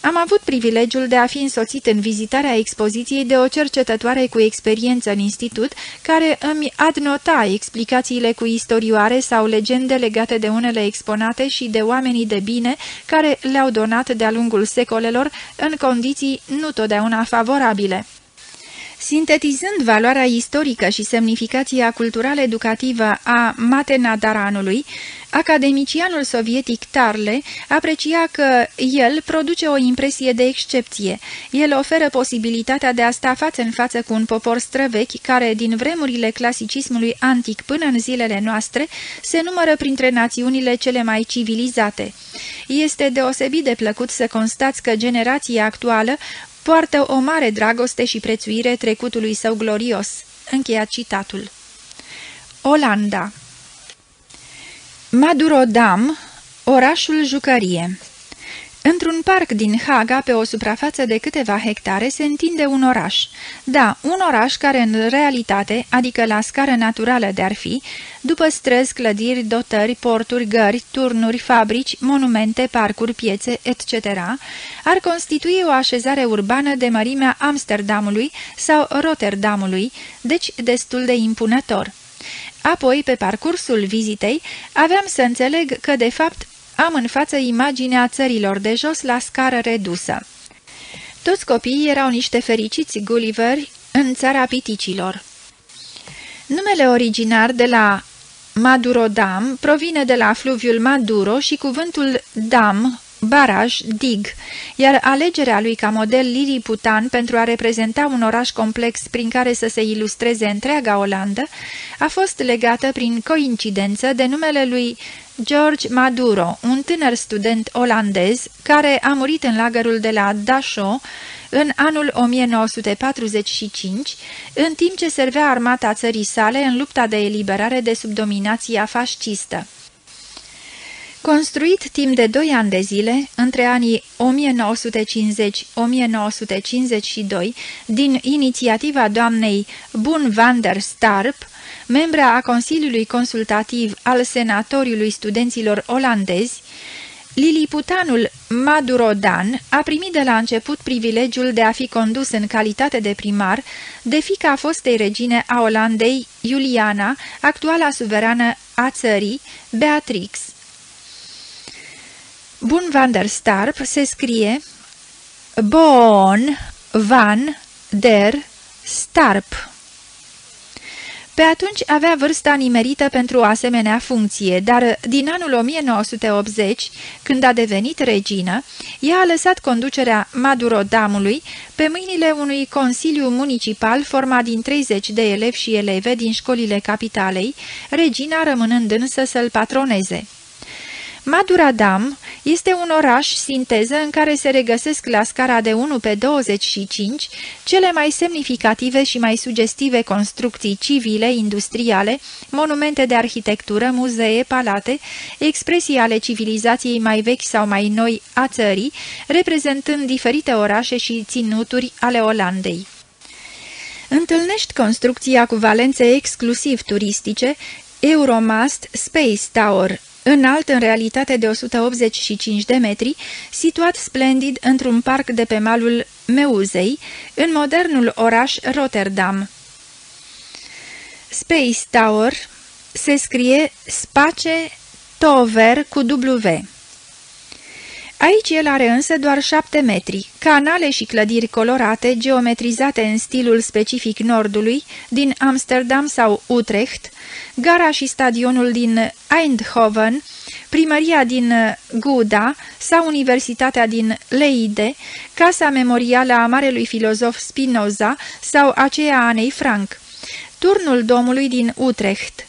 Am avut privilegiul de a fi însoțit în vizitarea expoziției de o cercetătoare cu experiență în institut, care îmi adnota explicațiile cu istorioare sau legende legate de unele exponate și de oamenii de bine care le-au donat de-a lungul secolelor în condiții nu totdeauna favorabile. Sintetizând valoarea istorică și semnificația cultural-educativă a Matenaдаranului, academicianul sovietic Tarle aprecia că el produce o impresie de excepție. El oferă posibilitatea de a sta față în față cu un popor străvechi care, din vremurile clasicismului antic până în zilele noastre, se numără printre națiunile cele mai civilizate. Este deosebit de plăcut să constați că generația actuală poartă o mare dragoste și prețuire trecutului său glorios. Încheiat citatul. Olanda Madurodam, orașul jucărie Într-un parc din Haga, pe o suprafață de câteva hectare, se întinde un oraș. Da, un oraș care în realitate, adică la scară naturală de-ar fi, după străzi, clădiri, dotări, porturi, gări, turnuri, fabrici, monumente, parcuri, piețe, etc., ar constitui o așezare urbană de mărimea Amsterdamului sau Rotterdamului, deci destul de impunător. Apoi, pe parcursul vizitei, aveam să înțeleg că, de fapt, am în față imaginea țărilor de jos la scară redusă. Toți copiii erau niște fericiți Gulliveri în țara piticilor. Numele originar de la Madurodam provine de la fluviul Maduro și cuvântul dam, baraj, dig, iar alegerea lui ca model Liliputan pentru a reprezenta un oraș complex prin care să se ilustreze întreaga Olandă a fost legată prin coincidență de numele lui George Maduro, un tânăr student olandez care a murit în lagărul de la Dachau în anul 1945, în timp ce servea armata țării sale în lupta de eliberare de sub dominația fascistă. Construit timp de doi ani de zile, între anii 1950-1952, din inițiativa doamnei Bun van der Starp, membra a Consiliului Consultativ al Senatoriului Studenților Olandezi, Liliputanul Madurodan a primit de la început privilegiul de a fi condus în calitate de primar de fica fostei regine a Olandei, Juliana, actuala suverană a țării, Beatrix. Bun van der Starp se scrie Bon van der Starp. Pe atunci avea vârsta nimerită pentru o asemenea funcție, dar din anul 1980, când a devenit regină, ea a lăsat conducerea Madurodamului pe mâinile unui consiliu municipal format din 30 de elevi și eleve din școlile capitalei, regina rămânând însă să-l patroneze. Maduradam este un oraș sinteză în care se regăsesc la scara de 1 pe 25 cele mai semnificative și mai sugestive construcții civile, industriale, monumente de arhitectură, muzee, palate, expresii ale civilizației mai vechi sau mai noi a țării, reprezentând diferite orașe și ținuturi ale Olandei. Întâlnești construcția cu valențe exclusiv turistice, Euromast Space Tower, înalt în realitate de 185 de metri, situat splendid într-un parc de pe malul Meuzei, în modernul oraș Rotterdam. Space Tower se scrie Space Tower cu W. Aici el are însă doar șapte metri, canale și clădiri colorate, geometrizate în stilul specific nordului, din Amsterdam sau Utrecht, gara și stadionul din Eindhoven, primăria din Gouda sau Universitatea din Leide, casa memorială a marelui filozof Spinoza sau aceea a Anei Frank, turnul domului din Utrecht,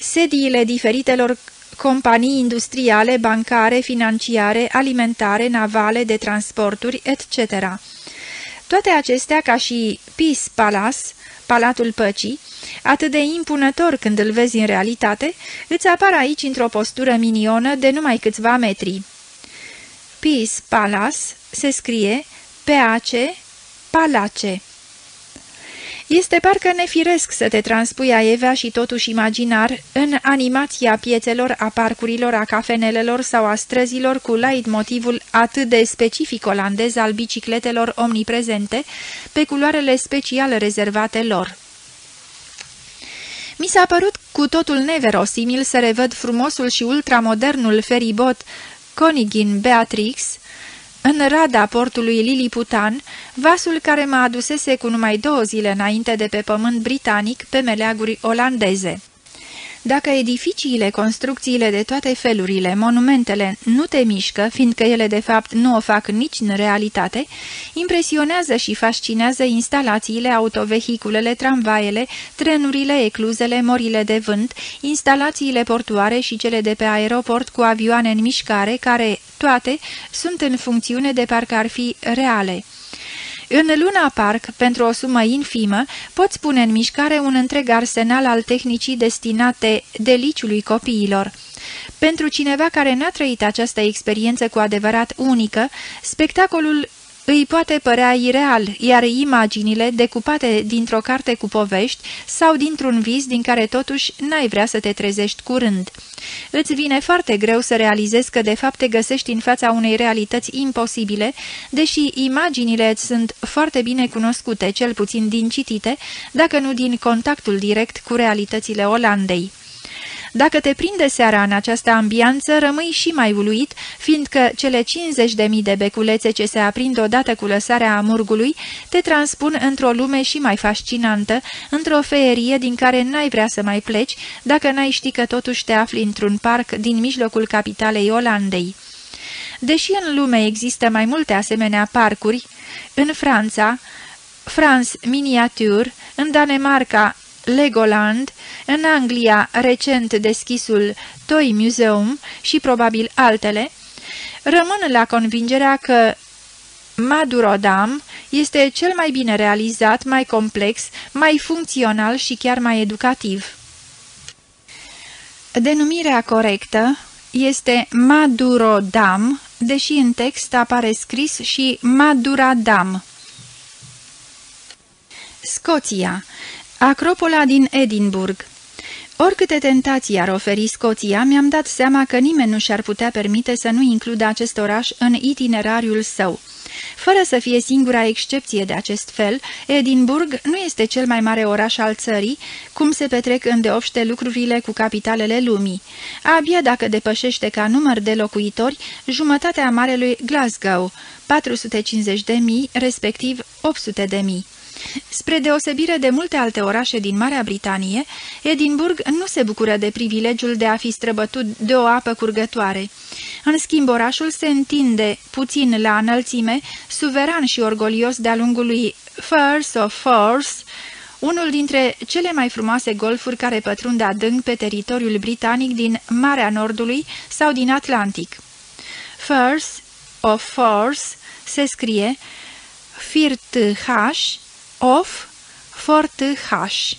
sediile diferitelor companii industriale, bancare, financiare, alimentare, navale, de transporturi, etc. Toate acestea, ca și Peace Palace, Palatul Păcii, atât de impunător când îl vezi în realitate, îți apar aici într-o postură minionă de numai câțiva metri. Peace Palace se scrie P-A-C Palace. Este parcă nefiresc să te transpui Evea și totuși imaginar în animația piețelor, a parcurilor, a cafenelelor sau a străzilor cu light motivul atât de specific olandez al bicicletelor omniprezente, pe culoarele special rezervate lor. Mi s-a părut cu totul neverosimil să revăd frumosul și ultramodernul feribot Conigin Beatrix, în rada portului Liliputan, vasul care mă adusese cu numai două zile înainte de pe pământ britanic pe meleaguri olandeze. Dacă edificiile, construcțiile de toate felurile, monumentele nu te mișcă, fiindcă ele de fapt nu o fac nici în realitate, impresionează și fascinează instalațiile, autovehiculele, tramvaiele, trenurile, ecluzele, morile de vânt, instalațiile portoare și cele de pe aeroport cu avioane în mișcare, care, toate, sunt în funcțiune de parcă ar fi reale. În Luna Park, pentru o sumă infimă, poți pune în mișcare un întreg arsenal al tehnicii destinate deliciului copiilor. Pentru cineva care n-a trăit această experiență cu adevărat unică, spectacolul îi poate părea ireal, iar imaginile, decupate dintr-o carte cu povești sau dintr-un vis din care totuși n-ai vrea să te trezești curând. Îți vine foarte greu să realizezi că de fapt te găsești în fața unei realități imposibile, deși imaginile îți sunt foarte bine cunoscute, cel puțin din citite, dacă nu din contactul direct cu realitățile Olandei. Dacă te prinde seara în această ambianță, rămâi și mai uluit, fiindcă cele 50.000 de beculețe ce se aprind odată cu lăsarea amurgului te transpun într-o lume și mai fascinantă, într-o feerie din care n-ai vrea să mai pleci, dacă n-ai ști că totuși te afli într-un parc din mijlocul capitalei Olandei. Deși în lume există mai multe asemenea parcuri, în Franța, France Miniature, în Danemarca, Legoland, în Anglia recent deschisul Toy Museum și probabil altele, rămân la convingerea că Madurodam este cel mai bine realizat, mai complex, mai funcțional și chiar mai educativ. Denumirea corectă este Madurodam, deși în text apare scris și Maduradam. Scoția Acropola din Edinburgh Oricâte tentații ar oferi Scoția, mi-am dat seama că nimeni nu și-ar putea permite să nu includă acest oraș în itinerariul său. Fără să fie singura excepție de acest fel, Edinburgh nu este cel mai mare oraș al țării, cum se petrec îndeopște lucrurile cu capitalele lumii. Abia dacă depășește ca număr de locuitori jumătatea marelui Glasgow, 450 de mii, respectiv 800 de mii. Spre deosebire de multe alte orașe din Marea Britanie, Edinburgh nu se bucură de privilegiul de a fi străbătut de o apă curgătoare. În schimb, orașul se întinde puțin la înălțime, suveran și orgolios de-a lungul lui Firth of Force, unul dintre cele mai frumoase golfuri care pătrund adânc pe teritoriul britanic din Marea Nordului sau din Atlantic. Firth of Force se scrie Firt H of Fort H.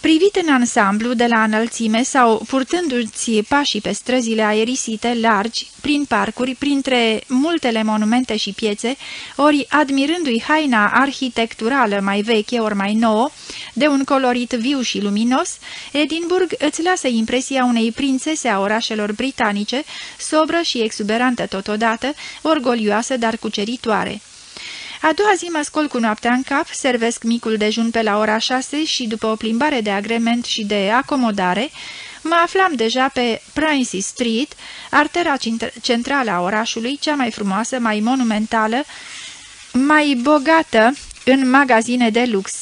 Privit în ansamblu de la înălțime sau purtându-ți pașii pe străzile aerisite largi, prin parcuri, printre multele monumente și piețe, ori admirându-i haina arhitecturală mai veche ori mai nouă, de un colorit viu și luminos, Edinburgh îți lasă impresia unei prințese a orașelor britanice, sobră și exuberantă totodată, orgolioasă, dar cuceritoare. A doua zi mă scol cu noaptea în cap, servesc micul dejun pe la ora șase și după o plimbare de agrement și de acomodare, mă aflam deja pe Prince Street, artera centrală a orașului, cea mai frumoasă, mai monumentală, mai bogată în magazine de lux.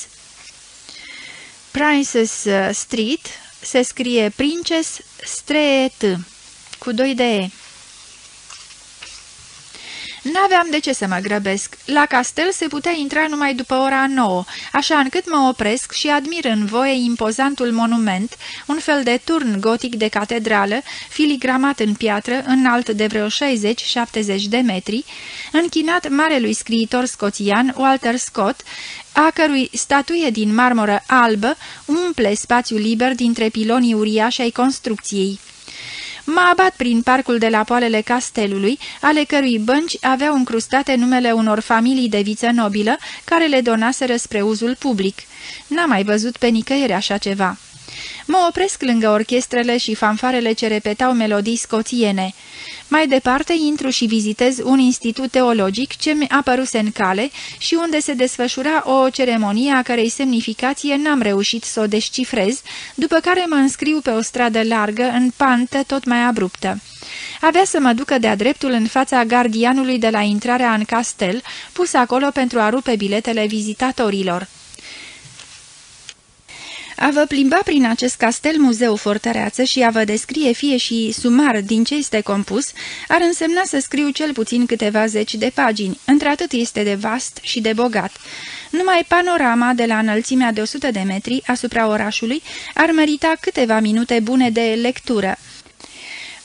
Princess Street se scrie Princess Street cu doi de E. N-aveam de ce să mă grăbesc. La castel se putea intra numai după ora nouă, așa încât mă opresc și admir în voie impozantul monument, un fel de turn gotic de catedrală, filigramat în piatră, înalt de vreo 60-70 de metri, închinat marelui scriitor scoțian Walter Scott, a cărui statuie din marmură albă umple spațiul liber dintre pilonii uriași ai construcției. Mă abat prin parcul de la poalele castelului, ale cărui bănci aveau încrustate numele unor familii de viță nobilă, care le donaseră spre uzul public. N-am mai văzut pe nicăieri așa ceva. Mă opresc lângă orchestrele și fanfarele ce repetau melodii scoțiene. Mai departe intru și vizitez un institut teologic ce mi-a păruse în cale și unde se desfășura o ceremonie a cărei semnificație n-am reușit să o descifrez, după care mă înscriu pe o stradă largă, în pantă tot mai abruptă. Avea să mă ducă de-a dreptul în fața gardianului de la intrarea în castel, pus acolo pentru a rupe biletele vizitatorilor. A vă plimba prin acest castel muzeu fortăreață și a vă descrie fie și sumar din ce este compus, ar însemna să scriu cel puțin câteva zeci de pagini, într-atât este de vast și de bogat. Numai panorama de la înălțimea de 100 de metri asupra orașului ar merita câteva minute bune de lectură.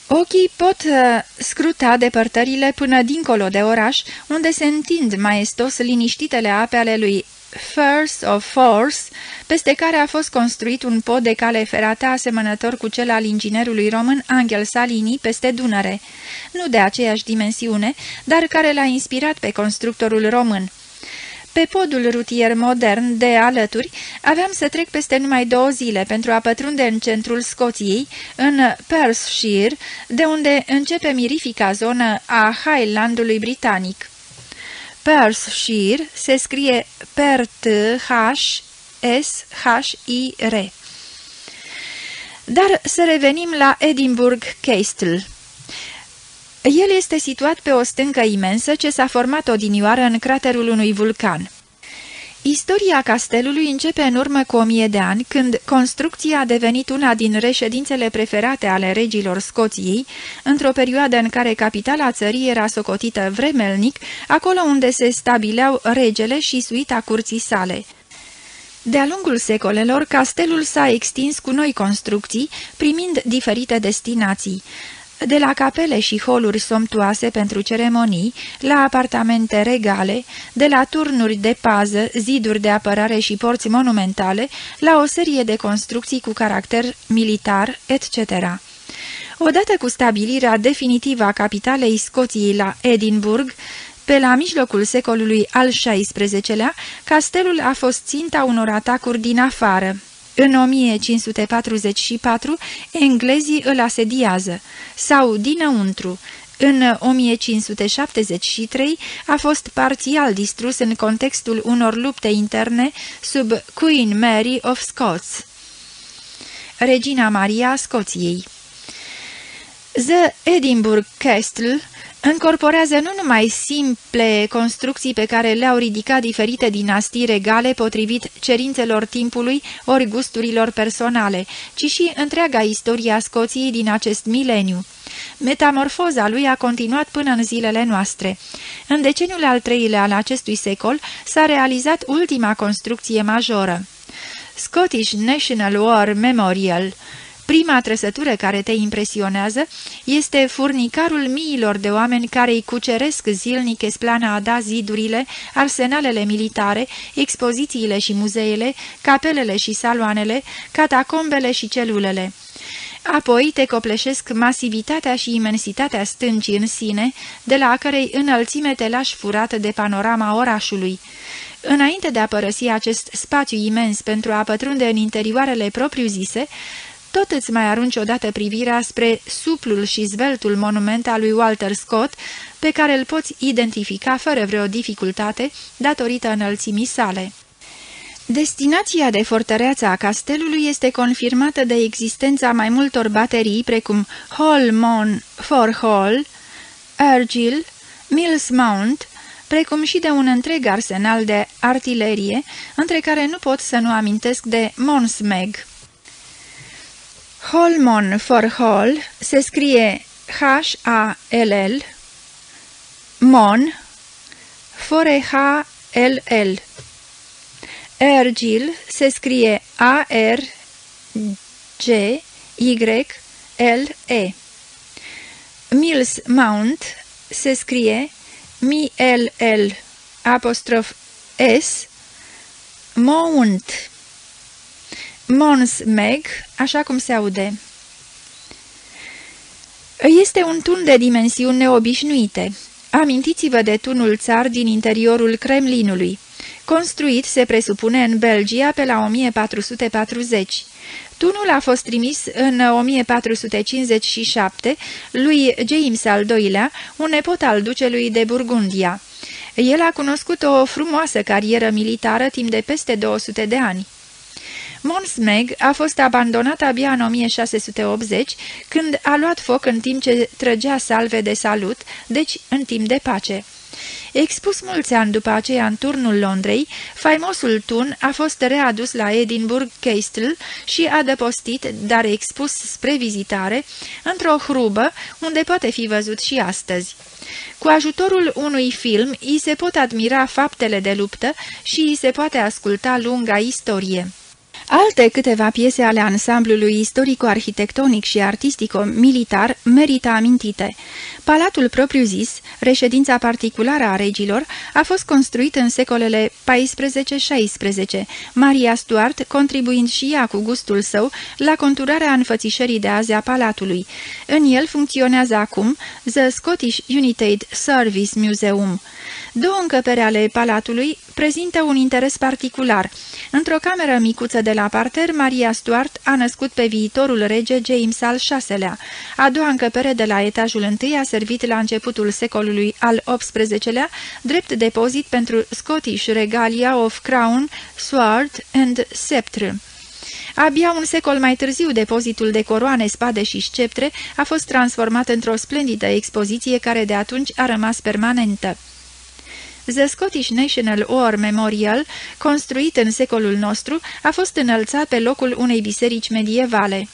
Ochii pot uh, scruta depărtările până dincolo de oraș, unde se întind maestos liniștitele ape ale lui First of Force, peste care a fost construit un pod de cale ferată asemănător cu cel al inginerului român Angel Salini peste Dunăre, nu de aceeași dimensiune, dar care l-a inspirat pe constructorul român. Pe podul rutier modern de alături aveam să trec peste numai două zile pentru a pătrunde în centrul Scoției, în Perthshire, de unde începe mirifica zonă a Highlandului britanic. Perthshire se scrie Per-T-H-S-H-I-R. Dar să revenim la Edinburgh Castle. El este situat pe o stâncă imensă ce s-a format odinioară în craterul unui vulcan. Istoria castelului începe în urmă cu o mie de ani, când construcția a devenit una din reședințele preferate ale regilor Scoției, într-o perioadă în care capitala țării era socotită vremelnic, acolo unde se stabileau regele și suita curții sale. De-a lungul secolelor, castelul s-a extins cu noi construcții, primind diferite destinații. De la capele și holuri somptuoase pentru ceremonii, la apartamente regale, de la turnuri de pază, ziduri de apărare și porți monumentale, la o serie de construcții cu caracter militar, etc. Odată cu stabilirea definitivă a capitalei Scoției la Edinburgh, pe la mijlocul secolului al XVI-lea, castelul a fost ținta unor atacuri din afară, în 1544, englezii îl asediază, sau dinăuntru. În 1573 a fost parțial distrus în contextul unor lupte interne sub Queen Mary of Scots, Regina Maria Scoției. The Edinburgh Castle încorporează nu numai simple construcții pe care le-au ridicat diferite dinastii regale potrivit cerințelor timpului ori gusturilor personale, ci și întreaga istoria Scoției din acest mileniu. Metamorfoza lui a continuat până în zilele noastre. În deceniul al treilea al acestui secol s-a realizat ultima construcție majoră. Scottish National War Memorial Prima trăsătură care te impresionează este furnicarul miilor de oameni care îi cuceresc zilnic esplanada, zidurile, arsenalele militare, expozițiile și muzeele, capelele și saloanele, catacombele și celulele. Apoi te copleșesc masivitatea și imensitatea stâncii în sine, de la cărei înălțime te lași furată de panorama orașului. Înainte de a părăsi acest spațiu imens pentru a pătrunde în interioarele propriu-zise, tot îți mai arunci odată privirea spre suplul și zveltul monument al lui Walter Scott, pe care îl poți identifica fără vreo dificultate, datorită înălțimii sale. Destinația de fortăreață a castelului este confirmată de existența mai multor baterii precum Hall Mon For Hall, Argyle, Mills Mount, precum și de un întreg arsenal de artilerie, între care nu pot să nu amintesc de Monsmeg. Holmon for Hall se scrie H-A-L-L, Mon, fore H-L-L. Ergil se scrie A-R-G-Y-L-E. Mills Mount se scrie Mi-L-L apostrof S, Mount. Mons Meg, așa cum se aude. Este un tun de dimensiuni neobișnuite. Amintiți-vă de tunul țar din interiorul Kremlinului. Construit, se presupune, în Belgia pe la 1440. Tunul a fost trimis în 1457 lui James al II-lea, un nepot al ducelui de Burgundia. El a cunoscut o frumoasă carieră militară timp de peste 200 de ani. Monsmeg a fost abandonat abia în 1680, când a luat foc în timp ce trăgea salve de salut, deci în timp de pace. Expus mulți ani după aceea în turnul Londrei, faimosul tun a fost readus la Edinburgh Castle și adăpostit, dar expus spre vizitare, într-o hrubă unde poate fi văzut și astăzi. Cu ajutorul unui film, îi se pot admira faptele de luptă și îi se poate asculta lunga istorie. Alte câteva piese ale ansamblului istorico-arhitectonic și artistico-militar merită amintite. Palatul propriu-zis, reședința particulară a regilor, a fost construit în secolele 14-16, Maria Stuart contribuind și ea cu gustul său la conturarea înfățișării de azi a palatului. În el funcționează acum The Scottish United Service Museum. Două încăpere ale palatului prezintă un interes particular. Într-o cameră micuță de la parter, Maria Stuart a născut pe viitorul rege James al VI-lea. A doua încăpere de la etajul întâi a servit la începutul secolului al XVIII-lea drept depozit pentru Scottish Regalia of Crown, Sword and Sceptre. Abia un secol mai târziu, depozitul de coroane, spade și sceptre a fost transformat într-o splendidă expoziție care de atunci a rămas permanentă. The Scottish National War Memorial, construit în secolul nostru, a fost înălțat pe locul unei biserici medievale.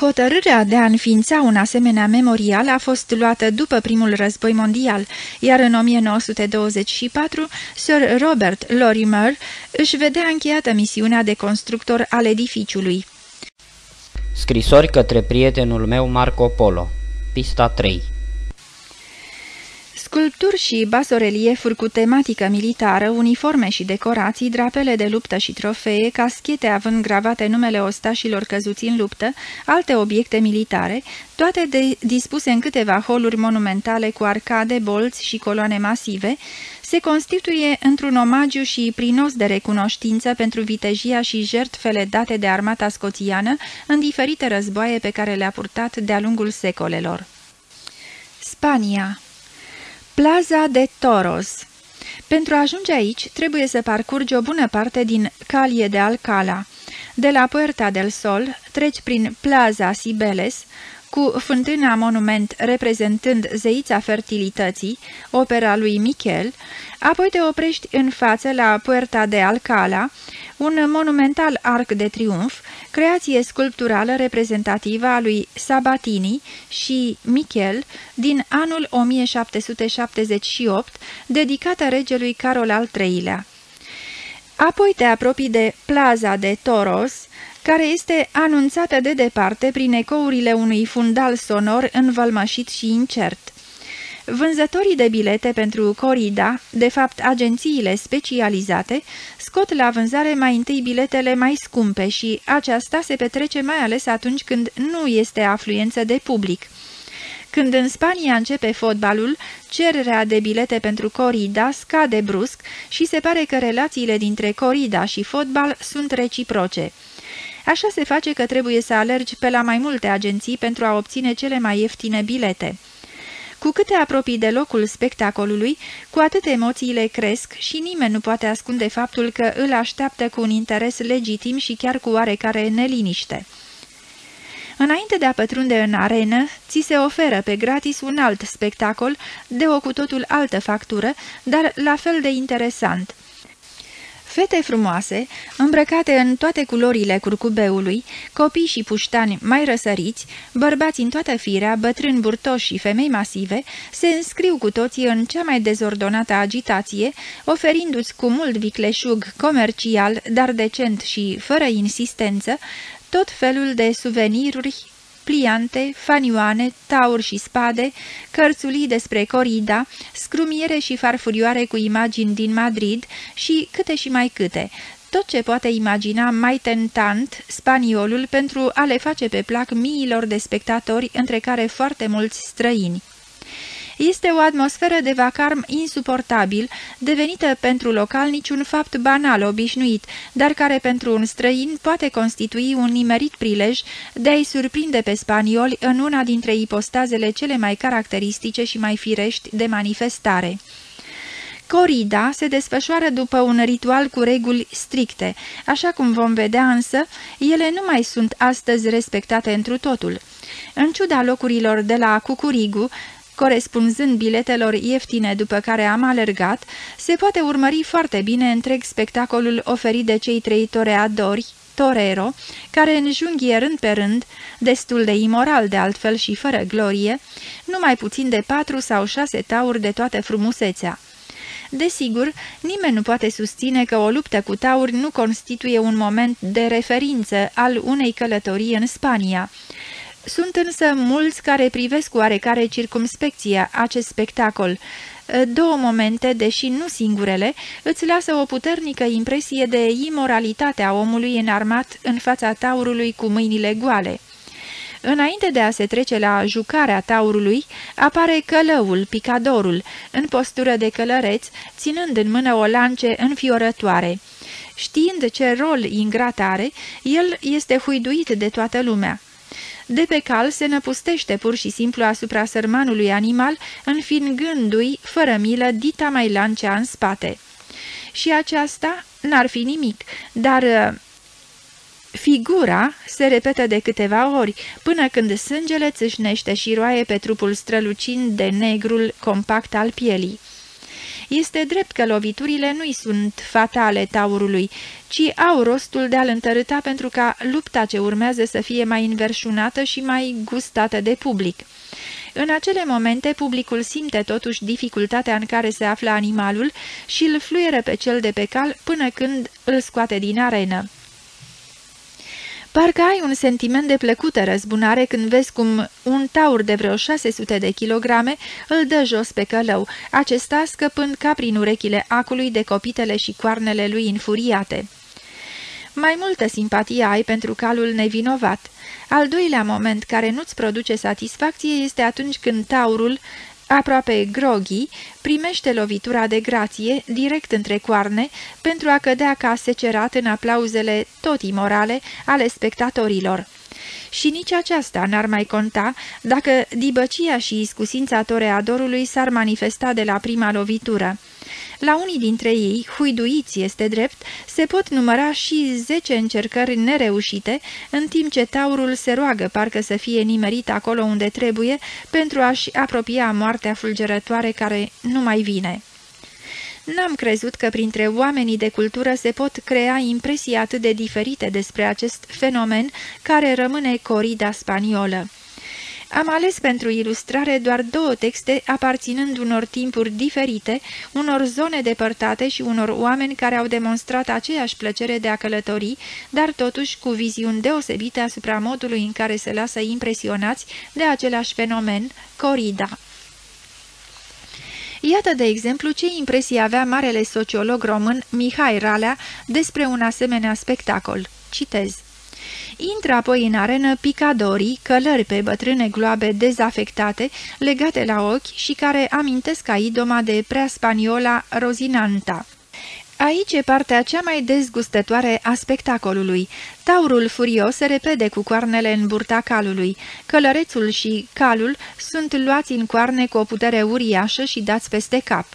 Hotărârea de a înființa un asemenea memorial a fost luată după primul război mondial, iar în 1924 Sir Robert Lorimer își vedea încheiată misiunea de constructor al edificiului. Scrisori către prietenul meu Marco Polo Pista 3 Sculpturi și basoreliefuri cu tematică militară, uniforme și decorații, drapele de luptă și trofee, caschete având gravate numele ostașilor căzuți în luptă, alte obiecte militare, toate de, dispuse în câteva holuri monumentale cu arcade, bolți și coloane masive, se constituie într-un omagiu și prinos de recunoștință pentru vitejia și jertfele date de armata scoțiană în diferite războaie pe care le-a purtat de-a lungul secolelor. Spania Plaza de Toros Pentru a ajunge aici, trebuie să parcurgi o bună parte din Calie de Alcala. De la Puerta del Sol treci prin Plaza Sibeles, cu fântâna monument reprezentând zeița fertilității, opera lui Michel, apoi te oprești în față la Puerta de Alcala, un monumental arc de triumf, creație sculpturală reprezentativă a lui Sabatini și Michel din anul 1778, dedicată regelui Carol al III-lea. Apoi te apropii de Plaza de Toros, care este anunțată de departe prin ecourile unui fundal sonor învălmășit și incert. Vânzătorii de bilete pentru corida, de fapt agențiile specializate, scot la vânzare mai întâi biletele mai scumpe și aceasta se petrece mai ales atunci când nu este afluență de public. Când în Spania începe fotbalul, cererea de bilete pentru corida scade brusc și se pare că relațiile dintre corida și fotbal sunt reciproce. Așa se face că trebuie să alergi pe la mai multe agenții pentru a obține cele mai ieftine bilete. Cu cât te apropii de locul spectacolului, cu atât emoțiile cresc și nimeni nu poate ascunde faptul că îl așteaptă cu un interes legitim și chiar cu oarecare neliniște. Înainte de a pătrunde în arenă, ți se oferă pe gratis un alt spectacol de o cu totul altă factură, dar la fel de interesant – Fete frumoase, îmbrăcate în toate culorile curcubeului, copii și puștani mai răsăriți, bărbați în toată firea, bătrâni burtoși și femei masive, se înscriu cu toții în cea mai dezordonată agitație, oferindu-ți cu mult vicleșug comercial, dar decent și fără insistență, tot felul de suveniruri pliante, fanioane, tauri și spade, cărțulii despre corida, scrumiere și farfurioare cu imagini din Madrid și câte și mai câte, tot ce poate imagina mai tentant spaniolul pentru a le face pe plac miilor de spectatori, între care foarte mulți străini. Este o atmosferă de vacarm insuportabil, devenită pentru localnici un fapt banal obișnuit, dar care pentru un străin poate constitui un nimerit prilej de a-i surprinde pe spanioli în una dintre ipostazele cele mai caracteristice și mai firești de manifestare. Corida se desfășoară după un ritual cu reguli stricte, așa cum vom vedea însă, ele nu mai sunt astăzi respectate întru totul. În ciuda locurilor de la Cucurigu, corespunzând biletelor ieftine după care am alergat, se poate urmări foarte bine întreg spectacolul oferit de cei trei toreadori, Torero, care înjunghie rând pe rând, destul de imoral de altfel și fără glorie, numai puțin de patru sau șase tauri de toată frumusețea. Desigur, nimeni nu poate susține că o luptă cu tauri nu constituie un moment de referință al unei călătorii în Spania, sunt însă mulți care privesc cu oarecare circumspecție acest spectacol. Două momente, deși nu singurele, îți lasă o puternică impresie de imoralitate a omului înarmat în fața taurului cu mâinile goale. Înainte de a se trece la jucarea taurului, apare călăul, picadorul, în postură de călăreț, ținând în mână o lance înfiorătoare. Știind ce rol ingrat are, el este huiduit de toată lumea. De pe cal se năpustește pur și simplu asupra sărmanului animal, înfingându-i, fără milă, dita mai lancea în spate. Și aceasta n-ar fi nimic, dar uh, Figura se repetă de câteva ori, până când sângele țâșnește și roaie pe trupul strălucind de negrul compact al pielii. Este drept că loviturile nu-i sunt fatale taurului, ci au rostul de a-l întărâta pentru ca lupta ce urmează să fie mai înverșunată și mai gustată de public. În acele momente, publicul simte totuși dificultatea în care se află animalul și îl fluieră pe cel de pe cal până când îl scoate din arenă. Parcă ai un sentiment de plăcută răzbunare când vezi cum un taur de vreo 600 de kilograme îl dă jos pe călău, acesta scăpând ca prin urechile acului de copitele și coarnele lui infuriate. Mai multă simpatie ai pentru calul nevinovat. Al doilea moment care nu-ți produce satisfacție este atunci când taurul, aproape groghi, primește lovitura de grație direct între coarne pentru a cădea ca secerat în aplauzele tot imorale ale spectatorilor. Și nici aceasta n-ar mai conta dacă dibăcia și iscusința toreadorului s-ar manifesta de la prima lovitură. La unii dintre ei, huiduiți este drept, se pot număra și zece încercări nereușite, în timp ce taurul se roagă parcă să fie nimerit acolo unde trebuie pentru a-și apropia moartea fulgerătoare care nu mai vine. N-am crezut că printre oamenii de cultură se pot crea impresii atât de diferite despre acest fenomen care rămâne corida spaniolă. Am ales pentru ilustrare doar două texte aparținând unor timpuri diferite, unor zone depărtate și unor oameni care au demonstrat aceeași plăcere de a călători, dar totuși cu viziuni deosebite asupra modului în care se lasă impresionați de același fenomen, corida. Iată, de exemplu, ce impresie avea marele sociolog român Mihai Ralea despre un asemenea spectacol. Citez. Intră apoi în arenă picadorii, călări pe bătrâne gloabe dezafectate, legate la ochi și care amintesc a idoma de prea spaniola Rozinanta. Aici e partea cea mai dezgustătoare a spectacolului. Taurul furios se repede cu coarnele în burta calului. Călărețul și calul sunt luați în coarne cu o putere uriașă și dați peste cap.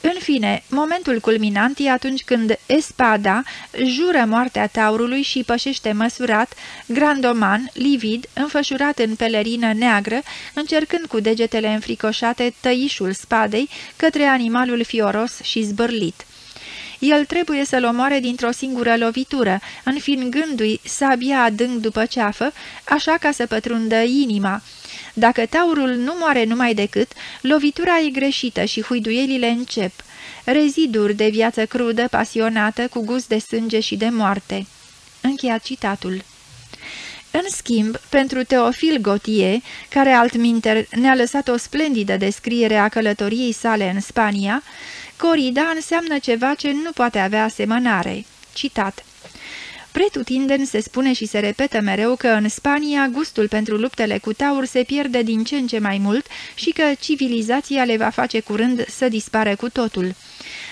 În fine, momentul culminant e atunci când Espada jură moartea taurului și pășește măsurat, grandoman, livid, înfășurat în pelerină neagră, încercând cu degetele înfricoșate tăișul spadei către animalul fioros și zbârlit. El trebuie să-l omoare dintr-o singură lovitură, înfingându-i sabia adânc după ceafă, așa ca să pătrundă inima. Dacă taurul nu moare numai decât, lovitura e greșită și huiduielile încep. Reziduri de viață crudă, pasionată, cu gust de sânge și de moarte. Încheiat citatul. În schimb, pentru Teofil Gautier, care altminter ne-a lăsat o splendidă descriere a călătoriei sale în Spania, corida înseamnă ceva ce nu poate avea asemănare. Citat Pretutindeni se spune și se repetă mereu că în Spania gustul pentru luptele cu taur se pierde din ce în ce mai mult și că civilizația le va face curând să dispare cu totul.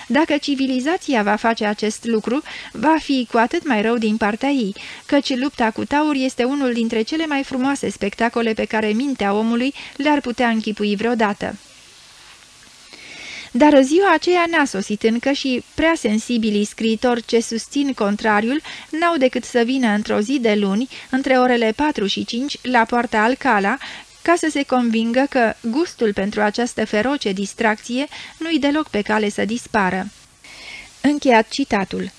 Dacă civilizația va face acest lucru, va fi cu atât mai rău din partea ei, căci lupta cu taur este unul dintre cele mai frumoase spectacole pe care mintea omului le-ar putea închipui vreodată. Dar ziua aceea n-a sosit încă și prea sensibilii scriitori ce susțin contrariul n-au decât să vină într-o zi de luni, între orele 4 și 5, la poarta Alcala, ca să se convingă că gustul pentru această feroce distracție nu-i deloc pe cale să dispară. Încheiat citatul.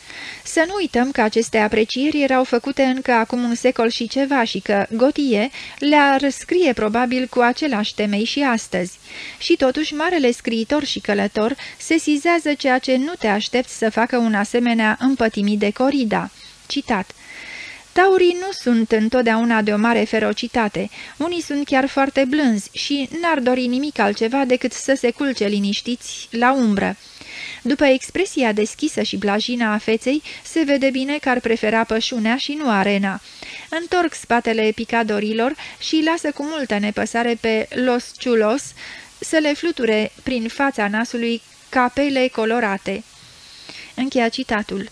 Să nu uităm că aceste aprecieri erau făcute încă acum un secol și ceva și că Gotie le-a răscrie probabil cu același temei și astăzi. Și totuși, marele scriitor și călător sesizează ceea ce nu te aștepți să facă un asemenea împătimit de corida. Citat Taurii nu sunt întotdeauna de o mare ferocitate, unii sunt chiar foarte blânzi și n-ar dori nimic altceva decât să se culce liniștiți la umbră. După expresia deschisă și blajină a feței, se vede bine că ar prefera pășunea și nu arena. Întorc spatele picadorilor și lasă cu multă nepăsare pe Los Chulos să le fluture prin fața nasului capele colorate. Încheia citatul.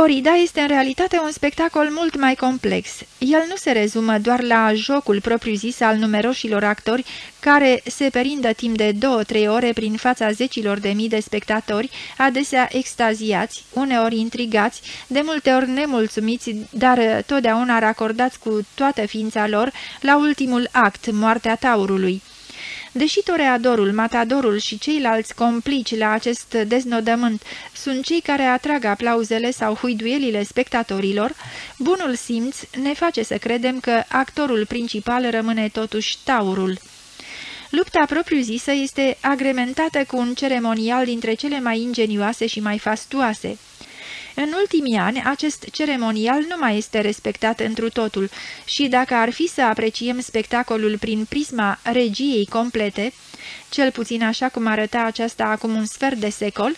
Corida este în realitate un spectacol mult mai complex. El nu se rezumă doar la jocul propriu-zis al numeroșilor actori care se perindă timp de două-trei ore prin fața zecilor de mii de spectatori, adesea extaziați, uneori intrigați, de multe ori nemulțumiți, dar totdeauna racordați cu toată ființa lor la ultimul act, moartea taurului. Deși toreadorul, matadorul și ceilalți complici la acest deznodământ sunt cei care atrag aplauzele sau huiduielile spectatorilor, bunul simț ne face să credem că actorul principal rămâne totuși taurul. Lupta propriu-zisă este agrementată cu un ceremonial dintre cele mai ingenioase și mai fastuoase. În ultimii ani, acest ceremonial nu mai este respectat întru totul și dacă ar fi să apreciem spectacolul prin prisma regiei complete, cel puțin așa cum arăta aceasta acum un sfert de secol,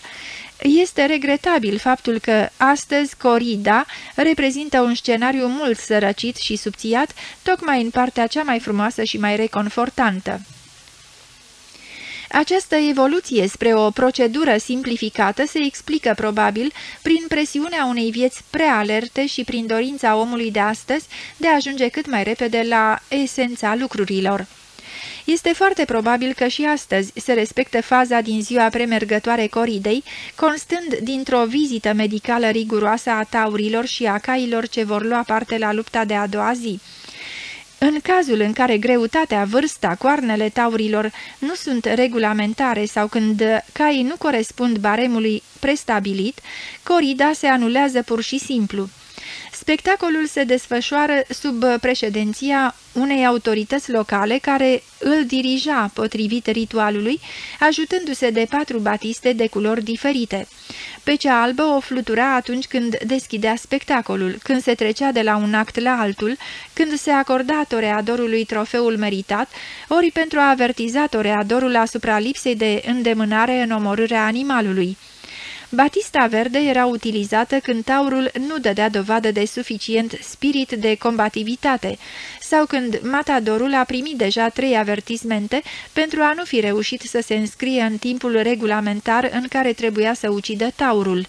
este regretabil faptul că astăzi corida reprezintă un scenariu mult sărăcit și subțiat, tocmai în partea cea mai frumoasă și mai reconfortantă. Această evoluție spre o procedură simplificată se explică probabil prin presiunea unei vieți prea alerte și prin dorința omului de astăzi de a ajunge cât mai repede la esența lucrurilor. Este foarte probabil că și astăzi se respectă faza din ziua premergătoare coridei, constând dintr-o vizită medicală riguroasă a taurilor și a cailor ce vor lua parte la lupta de a doua zi. În cazul în care greutatea, vârsta, coarnele taurilor nu sunt regulamentare sau când caii nu corespund baremului prestabilit, corida se anulează pur și simplu. Spectacolul se desfășoară sub președinția unei autorități locale care îl dirija potrivit ritualului, ajutându-se de patru batiste de culori diferite. Pe cea albă o flutura atunci când deschidea spectacolul, când se trecea de la un act la altul, când se acorda toreadorului trofeul meritat, ori pentru a avertiza toreadorul asupra lipsei de îndemânare în omorârea animalului. Batista verde era utilizată când taurul nu dădea dovadă de suficient spirit de combativitate sau când matadorul a primit deja trei avertismente pentru a nu fi reușit să se înscrie în timpul regulamentar în care trebuia să ucidă taurul.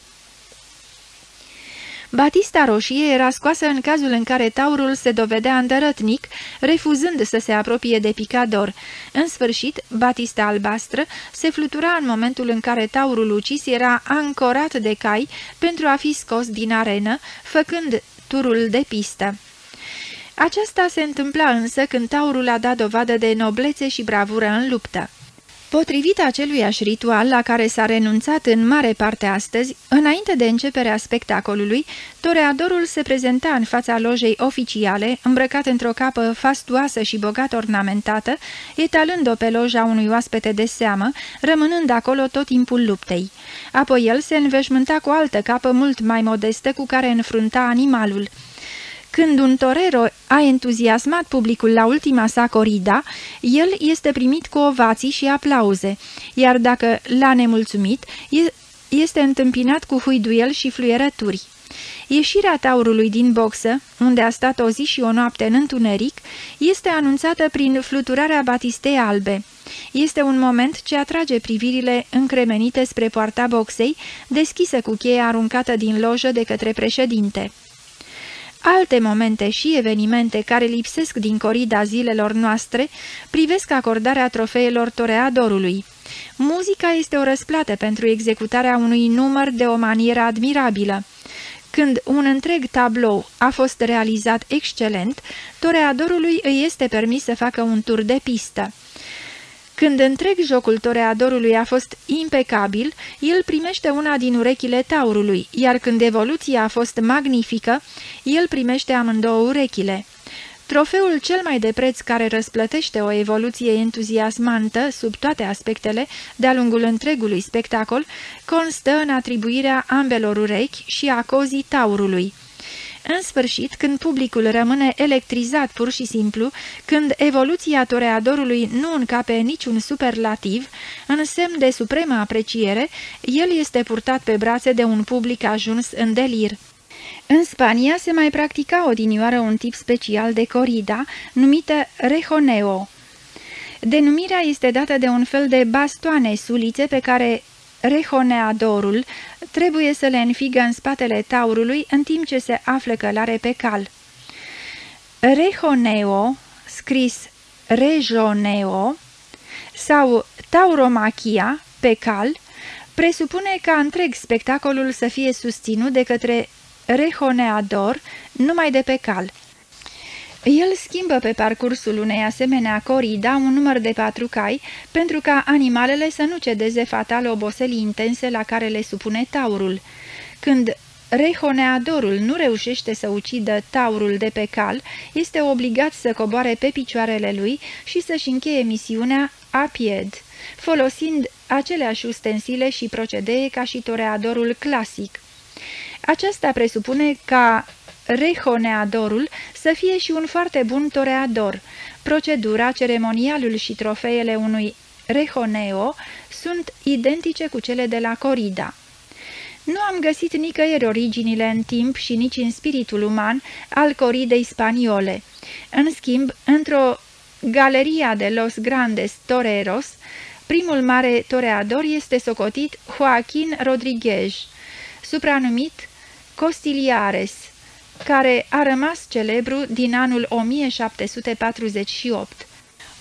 Batista roșie era scoasă în cazul în care taurul se dovedea îndărătnic, refuzând să se apropie de picador. În sfârșit, batista albastră se flutura în momentul în care taurul ucis era ancorat de cai pentru a fi scos din arenă, făcând turul de pistă. Aceasta se întâmpla însă când taurul a dat dovadă de noblețe și bravură în luptă. Potrivit aceluiași ritual la care s-a renunțat în mare parte astăzi, înainte de începerea spectacolului, toreadorul se prezenta în fața lojei oficiale, îmbrăcat într-o capă fastuoasă și bogat ornamentată, etalând-o pe loja unui oaspete de seamă, rămânând acolo tot timpul luptei. Apoi el se înveșmânta cu altă capă mult mai modestă cu care înfrunta animalul. Când un torero a entuziasmat publicul la ultima sa corida, el este primit cu ovații și aplauze, iar dacă l-a nemulțumit, este întâmpinat cu huiduiel și fluierături. Ieșirea taurului din boxă, unde a stat o zi și o noapte în întuneric, este anunțată prin fluturarea batistei albe. Este un moment ce atrage privirile încremenite spre poarta boxei, deschisă cu cheia aruncată din lojă de către președinte. Alte momente și evenimente care lipsesc din corida zilelor noastre privesc acordarea trofeelor toreadorului. Muzica este o răsplată pentru executarea unui număr de o manieră admirabilă. Când un întreg tablou a fost realizat excelent, toreadorului îi este permis să facă un tur de pistă. Când întreg jocul toreadorului a fost impecabil, el primește una din urechile taurului, iar când evoluția a fost magnifică, el primește amândouă urechile. Trofeul cel mai de preț care răsplătește o evoluție entuziasmantă sub toate aspectele de-a lungul întregului spectacol constă în atribuirea ambelor urechi și a cozii taurului. În sfârșit, când publicul rămâne electrizat pur și simplu, când evoluția toreadorului nu încape niciun superlativ, în semn de supremă apreciere, el este purtat pe brațe de un public ajuns în delir. În Spania se mai practica odinioară un tip special de corida, numită rejoneo. Denumirea este dată de un fel de bastoane sulițe pe care rehoneadorul trebuie să le înfigă în spatele taurului în timp ce se află călare pe cal. Rehoneo, scris rejoneo, sau tauromachia, pe cal, presupune ca întreg spectacolul să fie susținut de către rehoneador numai de pe cal. El schimbă pe parcursul unei asemenea corida un număr de patru cai pentru ca animalele să nu cedeze fatal oboselii intense la care le supune taurul. Când Rehoneadorul nu reușește să ucidă taurul de pe cal, este obligat să coboare pe picioarele lui și să-și încheie misiunea a pied, folosind aceleași ustensile și procedee ca și toreadorul clasic. Aceasta presupune ca rehoneadorul să fie și un foarte bun toreador. Procedura, ceremonialul și trofeele unui rehoneo sunt identice cu cele de la corida. Nu am găsit nicăieri originile în timp și nici în spiritul uman al coridei spaniole. În schimb, într-o Galeria de los Grandes Toreros, primul mare toreador este socotit Joaquin Rodriguez, supranumit Costiliares, care a rămas celebru din anul 1748.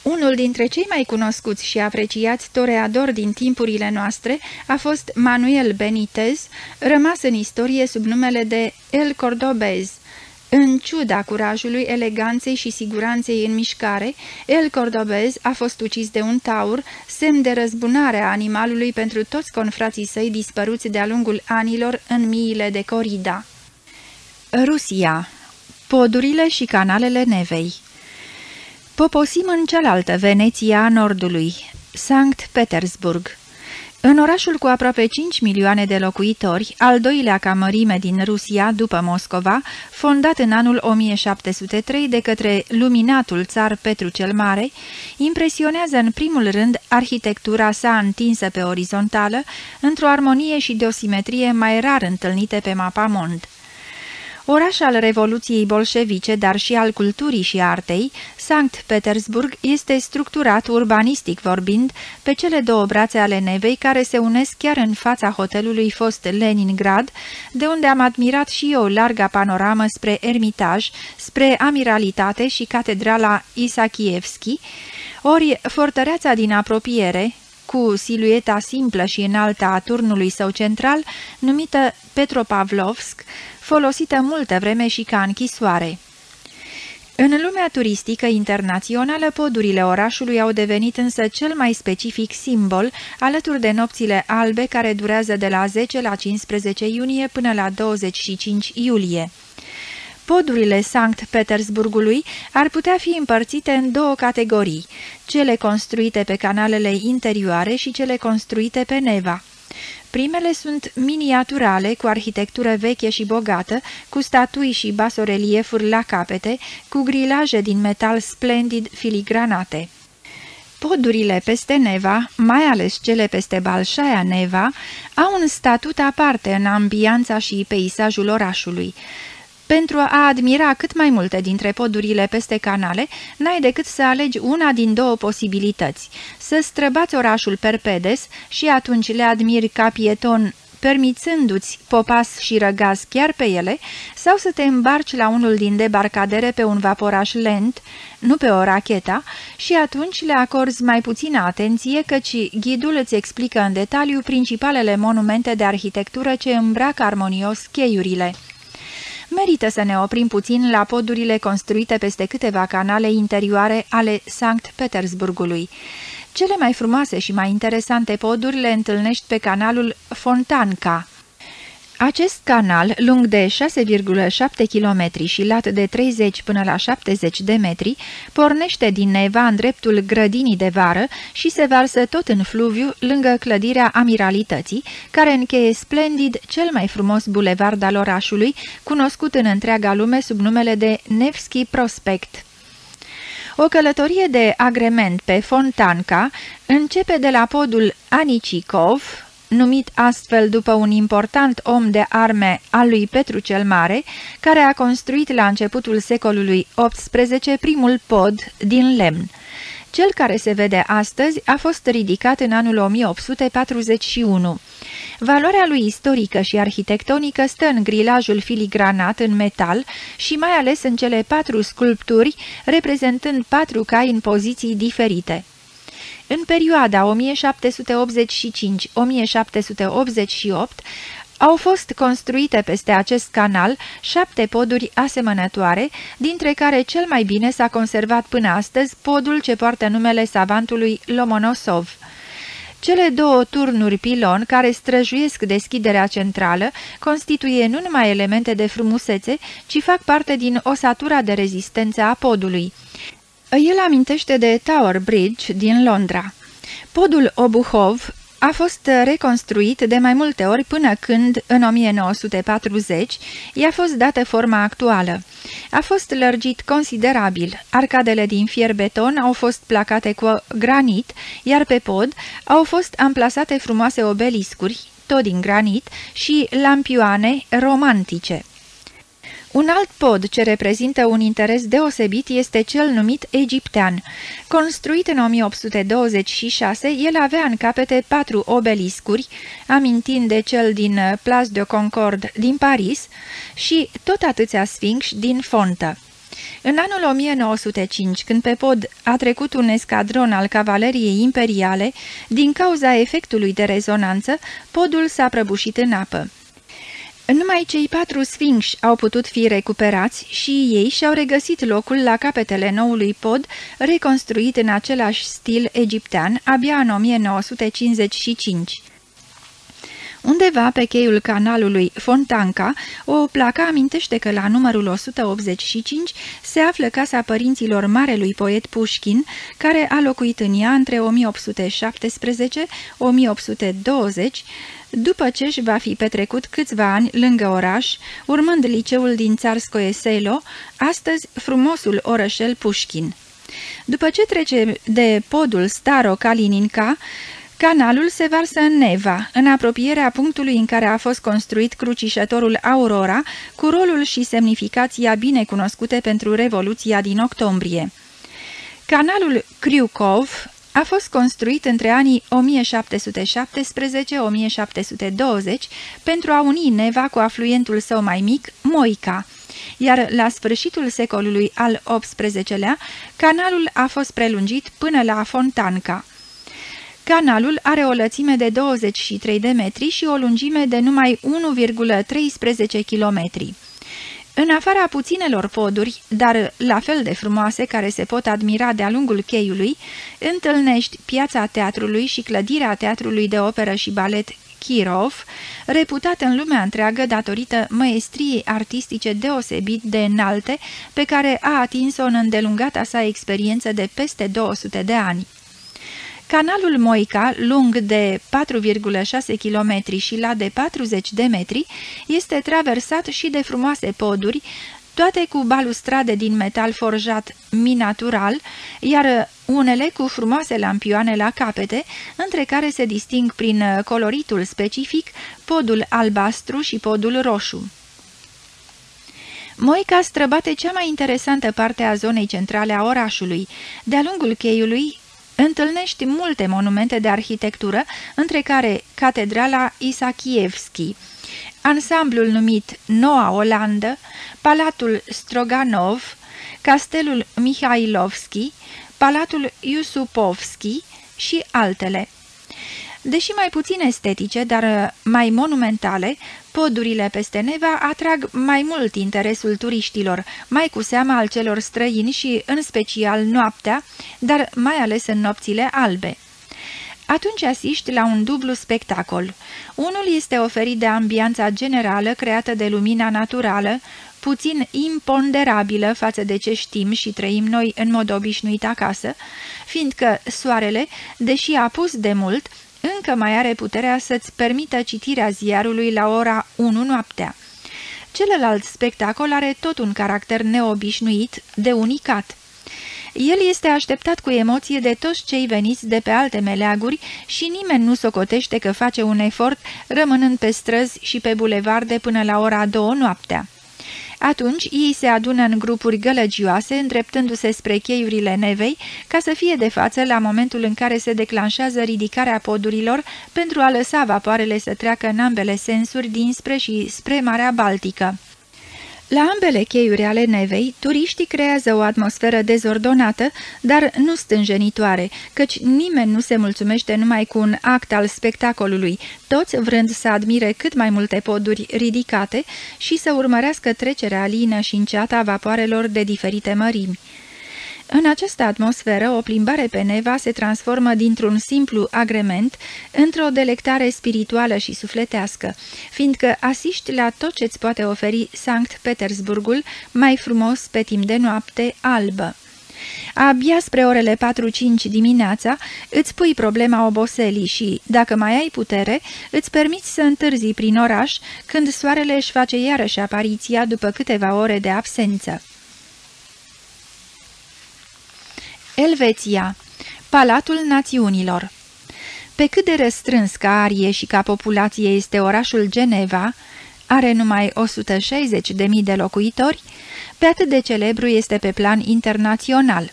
Unul dintre cei mai cunoscuți și apreciați toreadori din timpurile noastre a fost Manuel Benitez, rămas în istorie sub numele de El Cordobez. În ciuda curajului, eleganței și siguranței în mișcare, El Cordobez a fost ucis de un taur, semn de răzbunare a animalului pentru toți confrații săi dispăruți de-a lungul anilor în miile de corida. Rusia Podurile și canalele Nevei Poposim în cealaltă Veneția a Nordului, Sankt Petersburg. În orașul cu aproape 5 milioane de locuitori, al doilea ca mărime din Rusia după Moscova, fondat în anul 1703 de către luminatul țar Petru cel Mare, impresionează în primul rând arhitectura sa întinsă pe orizontală, într-o armonie și de o simetrie mai rar întâlnite pe mapamond. Oraș al Revoluției bolșevice, dar și al culturii și artei, Sankt Petersburg este structurat, urbanistic vorbind, pe cele două brațe ale nevei care se unesc chiar în fața hotelului fost Leningrad, de unde am admirat și eu larga panoramă spre Ermitaj, spre Amiralitate și Catedrala Isakievski, ori fortăreața din apropiere, cu silueta simplă și înaltă a turnului său central, numită Petropavlovsk, folosită multă vreme și ca închisoare. În lumea turistică internațională, podurile orașului au devenit însă cel mai specific simbol, alături de nopțile albe care durează de la 10 la 15 iunie până la 25 iulie. Podurile Sankt Petersburgului ar putea fi împărțite în două categorii, cele construite pe canalele interioare și cele construite pe Neva. Primele sunt miniaturale, cu arhitectură veche și bogată, cu statui și basoreliefuri la capete, cu grilaje din metal splendid filigranate. Podurile peste Neva, mai ales cele peste Balșaia Neva, au un statut aparte în ambianța și peisajul orașului. Pentru a admira cât mai multe dintre podurile peste canale, n-ai decât să alegi una din două posibilități, să străbați orașul Perpedes și atunci le admiri ca pieton permițându-ți popas și răgaz chiar pe ele, sau să te îmbarci la unul din debarcadere pe un vaporaș lent, nu pe o racheta, și atunci le acorzi mai puțină atenție, căci ghidul îți explică în detaliu principalele monumente de arhitectură ce îmbracă armonios cheiurile. Merită să ne oprim puțin la podurile construite peste câteva canale interioare ale Sankt Petersburgului. Cele mai frumoase și mai interesante poduri le întâlnești pe canalul Fontanca. Acest canal, lung de 6,7 km și lat de 30 până la 70 de metri, pornește din Neva în dreptul grădinii de vară și se varsă tot în fluviu lângă clădirea Amiralității, care încheie splendid cel mai frumos bulevard al orașului, cunoscut în întreaga lume sub numele de Nevski Prospect. O călătorie de agrement pe Fontanca începe de la podul Anicikov, numit astfel după un important om de arme al lui Petru cel Mare, care a construit la începutul secolului XVIII primul pod din lemn. Cel care se vede astăzi a fost ridicat în anul 1841. Valoarea lui istorică și arhitectonică stă în grilajul filigranat în metal și mai ales în cele patru sculpturi reprezentând patru cai în poziții diferite. În perioada 1785-1788 au fost construite peste acest canal șapte poduri asemănătoare, dintre care cel mai bine s-a conservat până astăzi podul ce poartă numele savantului Lomonosov. Cele două turnuri pilon care străjuiesc deschiderea centrală constituie nu numai elemente de frumusețe, ci fac parte din osatura de rezistență a podului. El amintește de Tower Bridge din Londra. Podul Obuhov a fost reconstruit de mai multe ori până când, în 1940, i-a fost dată forma actuală. A fost lărgit considerabil, arcadele din fier beton au fost placate cu granit, iar pe pod au fost amplasate frumoase obeliscuri, tot din granit, și lampioane romantice. Un alt pod ce reprezintă un interes deosebit este cel numit egiptean. Construit în 1826, el avea în capete patru obeliscuri, amintind de cel din Place de Concorde din Paris și tot atâția sfinxi din Fontă. În anul 1905, când pe pod a trecut un escadron al cavaleriei imperiale, din cauza efectului de rezonanță, podul s-a prăbușit în apă. Numai cei patru sfinși au putut fi recuperați și ei și-au regăsit locul la capetele noului pod, reconstruit în același stil egiptean, abia în 1955. Undeva pe cheiul canalului Fontanca, o placă amintește că la numărul 185 se află casa părinților marelui poet Pușkin, care a locuit în ea între 1817-1820, după ce își va fi petrecut câțiva ani lângă oraș, urmând liceul din Țarskoe Selo, astăzi frumosul orășel Pușkin. După ce trece de podul Staro Kalininka, Canalul se varsă în Neva, în apropierea punctului în care a fost construit crucișătorul Aurora, cu rolul și semnificația bine cunoscute pentru Revoluția din octombrie. Canalul Kryukov a fost construit între anii 1717-1720 pentru a uni Neva cu afluentul său mai mic, Moica, iar la sfârșitul secolului al XVIII-lea, canalul a fost prelungit până la Fontanca. Canalul are o lățime de 23 de metri și o lungime de numai 1,13 km. În afara puținelor poduri, dar la fel de frumoase care se pot admira de-a lungul cheiului, întâlnești piața teatrului și clădirea teatrului de operă și balet Kirov, reputat în lumea întreagă datorită măestriei artistice deosebit de înalte pe care a atins-o în îndelungata sa experiență de peste 200 de ani. Canalul Moica, lung de 4,6 km și la de 40 de metri, este traversat și de frumoase poduri, toate cu balustrade din metal forjat minatural, iar unele cu frumoase lampioane la capete, între care se disting prin coloritul specific podul albastru și podul roșu. Moica străbate cea mai interesantă parte a zonei centrale a orașului. De-a lungul cheiului întâlnești multe monumente de arhitectură, între care Catedrala Isakievski, ansamblul numit Noua Olandă, Palatul Stroganov, Castelul Mihailovski, Palatul Iusupovski și altele. Deși mai puțin estetice, dar uh, mai monumentale, podurile peste Neva atrag mai mult interesul turiștilor, mai cu seama al celor străini și, în special, noaptea, dar mai ales în nopțile albe. Atunci asiști la un dublu spectacol. Unul este oferit de ambianța generală creată de lumina naturală, puțin imponderabilă față de ce știm și trăim noi în mod obișnuit acasă, fiindcă soarele, deși a pus de mult, încă mai are puterea să-ți permită citirea ziarului la ora 1 noaptea. Celălalt spectacol are tot un caracter neobișnuit, de unicat. El este așteptat cu emoție de toți cei veniți de pe alte meleaguri și nimeni nu socotește că face un efort rămânând pe străzi și pe bulevarde până la ora 2 noaptea. Atunci ei se adună în grupuri gălăgioase, îndreptându-se spre cheiurile nevei, ca să fie de față la momentul în care se declanșează ridicarea podurilor pentru a lăsa vapoarele să treacă în ambele sensuri dinspre și spre Marea Baltică. La ambele cheiuri ale nevei, turiștii creează o atmosferă dezordonată, dar nu stânjenitoare, căci nimeni nu se mulțumește numai cu un act al spectacolului, toți vrând să admire cât mai multe poduri ridicate și să urmărească trecerea lină și înceată a vapoarelor de diferite mărimi. În această atmosferă, o plimbare pe Neva se transformă dintr-un simplu agrement într-o delectare spirituală și sufletească, fiindcă asiști la tot ce îți poate oferi Sankt Petersburgul mai frumos pe timp de noapte albă. Abia spre orele 4-5 dimineața îți pui problema oboselii și, dacă mai ai putere, îți permiți să întârzi prin oraș când soarele își face iarăși apariția după câteva ore de absență. Elveția Palatul Națiunilor Pe cât de răstrâns ca arie și ca populație este orașul Geneva, are numai 160.000 de locuitori, pe atât de celebru este pe plan internațional.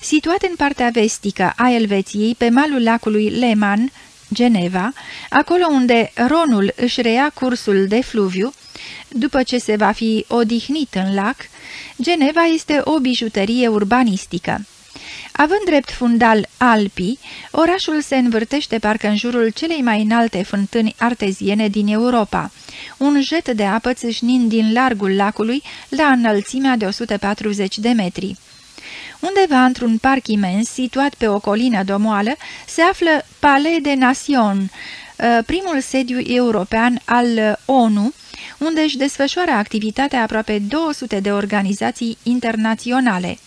Situat în partea vestică a Elveției, pe malul lacului Leman, Geneva, acolo unde Ronul își rea cursul de fluviu, după ce se va fi odihnit în lac, Geneva este o bijuterie urbanistică. Având drept fundal Alpii, orașul se învârtește parcă în jurul celei mai înalte fântâni arteziene din Europa, un jet de apă țâșnind din largul lacului la înălțimea de 140 de metri. Undeva într-un parc imens, situat pe o colină domoală, se află Palais de Nation, ă, primul sediu european al ONU, unde își desfășoară activitatea aproape 200 de organizații internaționale.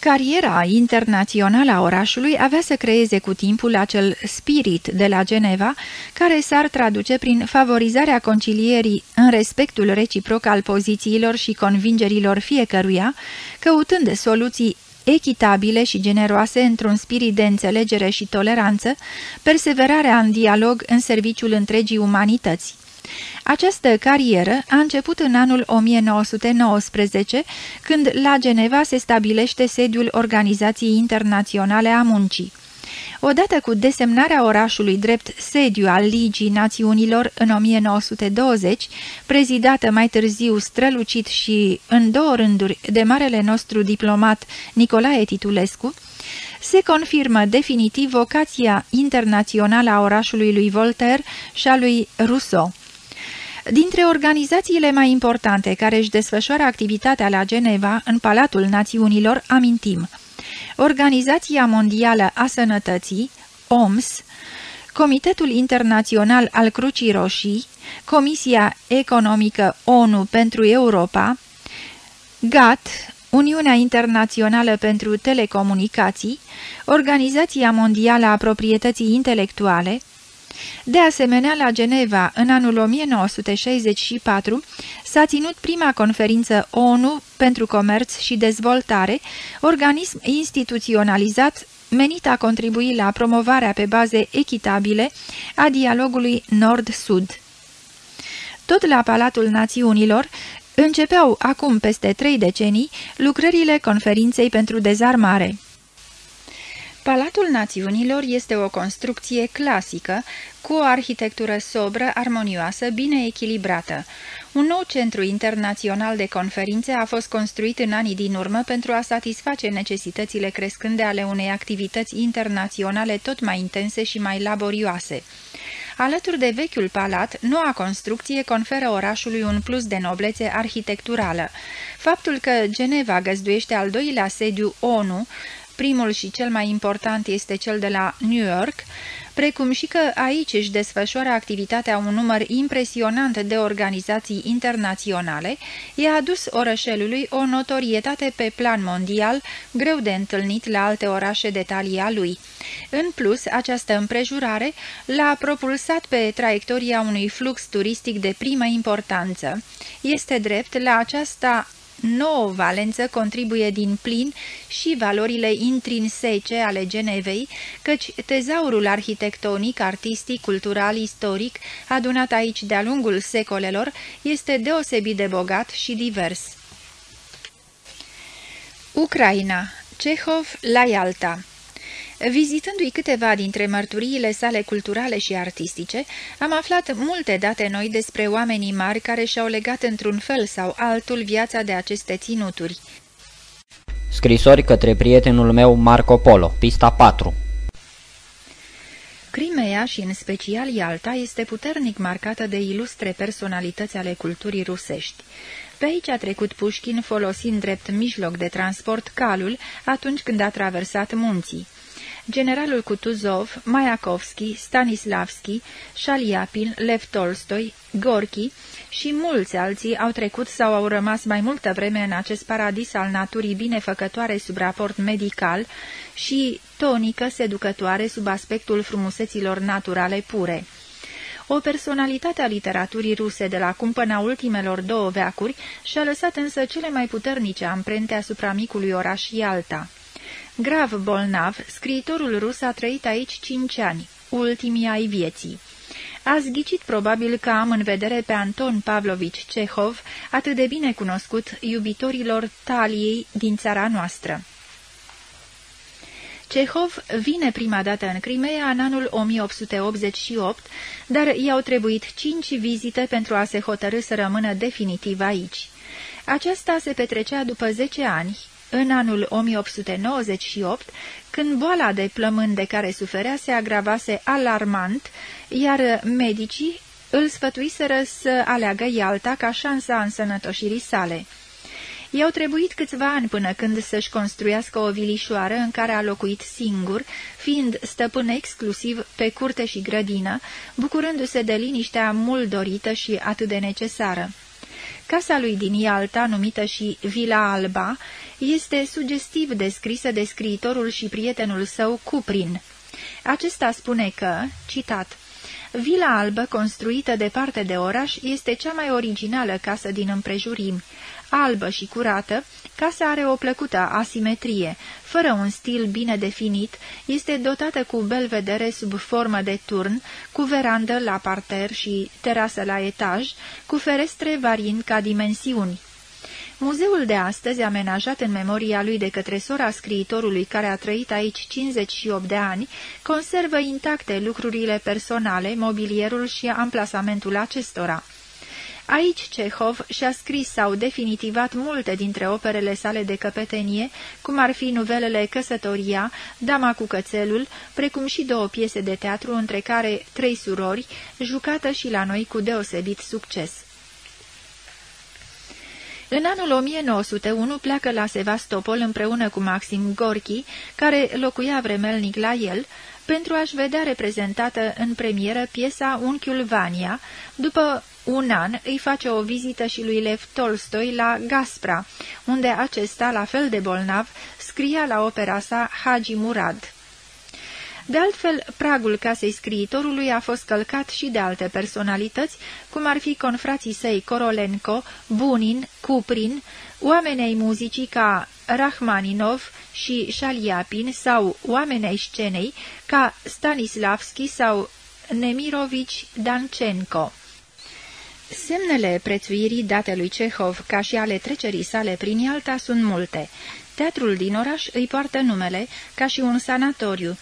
Cariera internațională a orașului avea să creeze cu timpul acel spirit de la Geneva, care s-ar traduce prin favorizarea concilierii în respectul reciproc al pozițiilor și convingerilor fiecăruia, căutând soluții echitabile și generoase într-un spirit de înțelegere și toleranță, perseverarea în dialog în serviciul întregii umanități. Această carieră a început în anul 1919, când la Geneva se stabilește sediul Organizației Internaționale a Muncii. Odată cu desemnarea orașului drept sediu al Ligii Națiunilor în 1920, prezidată mai târziu strălucit și în două rânduri de marele nostru diplomat Nicolae Titulescu, se confirmă definitiv vocația internațională a orașului lui Voltaire și a lui Rousseau. Dintre organizațiile mai importante care își desfășoară activitatea la Geneva, în Palatul Națiunilor, amintim. Organizația Mondială a Sănătății, OMS, Comitetul Internațional al Crucii Roșii, Comisia Economică ONU pentru Europa, GATT, Uniunea Internațională pentru Telecomunicații, Organizația Mondială a Proprietății Intelectuale, de asemenea, la Geneva, în anul 1964, s-a ținut prima conferință ONU pentru Comerț și Dezvoltare, organism instituționalizat menit a contribui la promovarea pe baze echitabile a dialogului Nord-Sud. Tot la Palatul Națiunilor, începeau acum peste trei decenii lucrările conferinței pentru dezarmare. Palatul Națiunilor este o construcție clasică, cu o arhitectură sobră, armonioasă, bine echilibrată. Un nou centru internațional de conferințe a fost construit în anii din urmă pentru a satisface necesitățile crescânde ale unei activități internaționale tot mai intense și mai laborioase. Alături de vechiul palat, noua construcție conferă orașului un plus de noblețe arhitecturală. Faptul că Geneva găzduiește al doilea sediu ONU primul și cel mai important este cel de la New York, precum și că aici își desfășoară activitatea un număr impresionant de organizații internaționale, i-a adus orășelului o notorietate pe plan mondial, greu de întâlnit la alte orașe de talia lui. În plus, această împrejurare l-a propulsat pe traiectoria unui flux turistic de primă importanță. Este drept, la aceasta nouă valență contribuie din plin și valorile intrinsece ale Genevei, căci tezaurul arhitectonic, artistic, cultural, istoric, adunat aici de-a lungul secolelor, este deosebit de bogat și divers. Ucraina Cehov la Ialta Vizitându-i câteva dintre mărturiile sale culturale și artistice, am aflat multe date noi despre oamenii mari care și-au legat într-un fel sau altul viața de aceste ținuturi. Scrisori către prietenul meu Marco Polo, pista 4 Crimea și în special Ialta este puternic marcată de ilustre personalități ale culturii rusești. Pe aici a trecut Pușkin folosind drept mijloc de transport calul atunci când a traversat munții. Generalul Kutuzov, Mayakovski, Stanislavski, Shaliapin, Lev Tolstoi, Gorki și mulți alții au trecut sau au rămas mai multă vreme în acest paradis al naturii binefăcătoare sub raport medical și tonică seducătoare sub aspectul frumuseților naturale pure. O personalitate a literaturii ruse de la cumpăna ultimelor două veacuri și-a lăsat însă cele mai puternice amprente asupra micului oraș Ialta. Grav bolnav, scriitorul rus a trăit aici cinci ani, ultimii ai vieții. A zghicit probabil că am în vedere pe Anton Pavlovici Cehov, atât de bine cunoscut iubitorilor taliei din țara noastră. Cehov vine prima dată în Crimea în anul 1888, dar i-au trebuit cinci vizite pentru a se hotărâ să rămână definitiv aici. Aceasta se petrecea după zece ani, în anul 1898, când boala de plămâni de care suferea se agravase alarmant, iar medicii îl sfătuiseră să aleagă Ialta ca șansa însănătoșirii sale. I-au trebuit câțiva ani până când să-și construiască o vilișoară în care a locuit singur, fiind stăpân exclusiv pe curte și grădină, bucurându-se de liniștea mult dorită și atât de necesară. Casa lui din Ialta, numită și Vila Alba, este sugestiv descrisă de scriitorul și prietenul său Cuprin. Acesta spune că, citat, Vila albă, construită departe de oraș, este cea mai originală casă din împrejurimi. Albă și curată, casa are o plăcută asimetrie, fără un stil bine definit, este dotată cu belvedere sub formă de turn, cu verandă la parter și terasă la etaj, cu ferestre variind ca dimensiuni. Muzeul de astăzi, amenajat în memoria lui de către sora scriitorului care a trăit aici 58 de ani, conservă intacte lucrurile personale, mobilierul și amplasamentul acestora. Aici Cehov și-a scris sau definitivat multe dintre operele sale de căpetenie, cum ar fi nuvelele Căsătoria, Dama cu cățelul, precum și două piese de teatru, între care Trei surori, jucată și la noi cu deosebit succes. În anul 1901 pleacă la Sevastopol împreună cu Maxim Gorki, care locuia vremelnic la el, pentru a-și vedea reprezentată în premieră piesa Unchiul Vania. După un an îi face o vizită și lui Lev Tolstoi la Gaspra, unde acesta, la fel de bolnav, scria la opera sa Hagi Murad. De altfel, pragul casei scriitorului a fost călcat și de alte personalități, cum ar fi confrații săi Korolenko, Bunin, Kuprin, oamenii muzicii ca Rachmaninov și Shaliapin sau oamenii scenei ca Stanislavski sau Nemirovici Danchenko. Semnele prețuirii date lui Cehov ca și ale trecerii sale prin Ialta sunt multe. Teatrul din oraș îi poartă numele ca și un sanatoriu,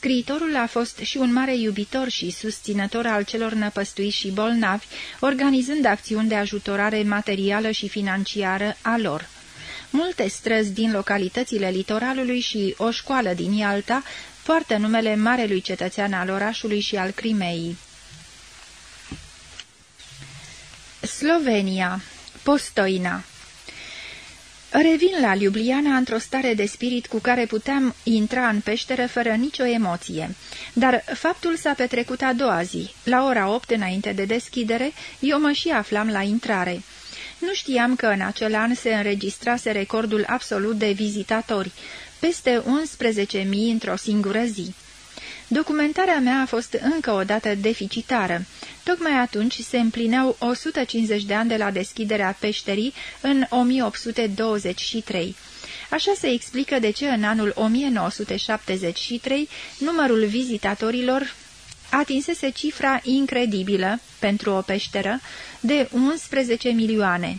Scriitorul a fost și un mare iubitor și susținător al celor năpăstuiți și bolnavi, organizând acțiuni de ajutorare materială și financiară a lor. Multe străzi din localitățile litoralului și o școală din Ialta poartă numele marelui cetățean al orașului și al Crimeei. Slovenia Postoina Revin la Ljubljana într-o stare de spirit cu care puteam intra în peșteră fără nicio emoție. Dar faptul s-a petrecut a doua zi. La ora opt înainte de deschidere, eu mă și aflam la intrare. Nu știam că în acel an se înregistrase recordul absolut de vizitatori, peste 11.000 într-o singură zi. Documentarea mea a fost încă o dată deficitară. Tocmai atunci se împlineau 150 de ani de la deschiderea peșterii în 1823. Așa se explică de ce în anul 1973 numărul vizitatorilor atinsese cifra incredibilă pentru o peșteră de 11 milioane.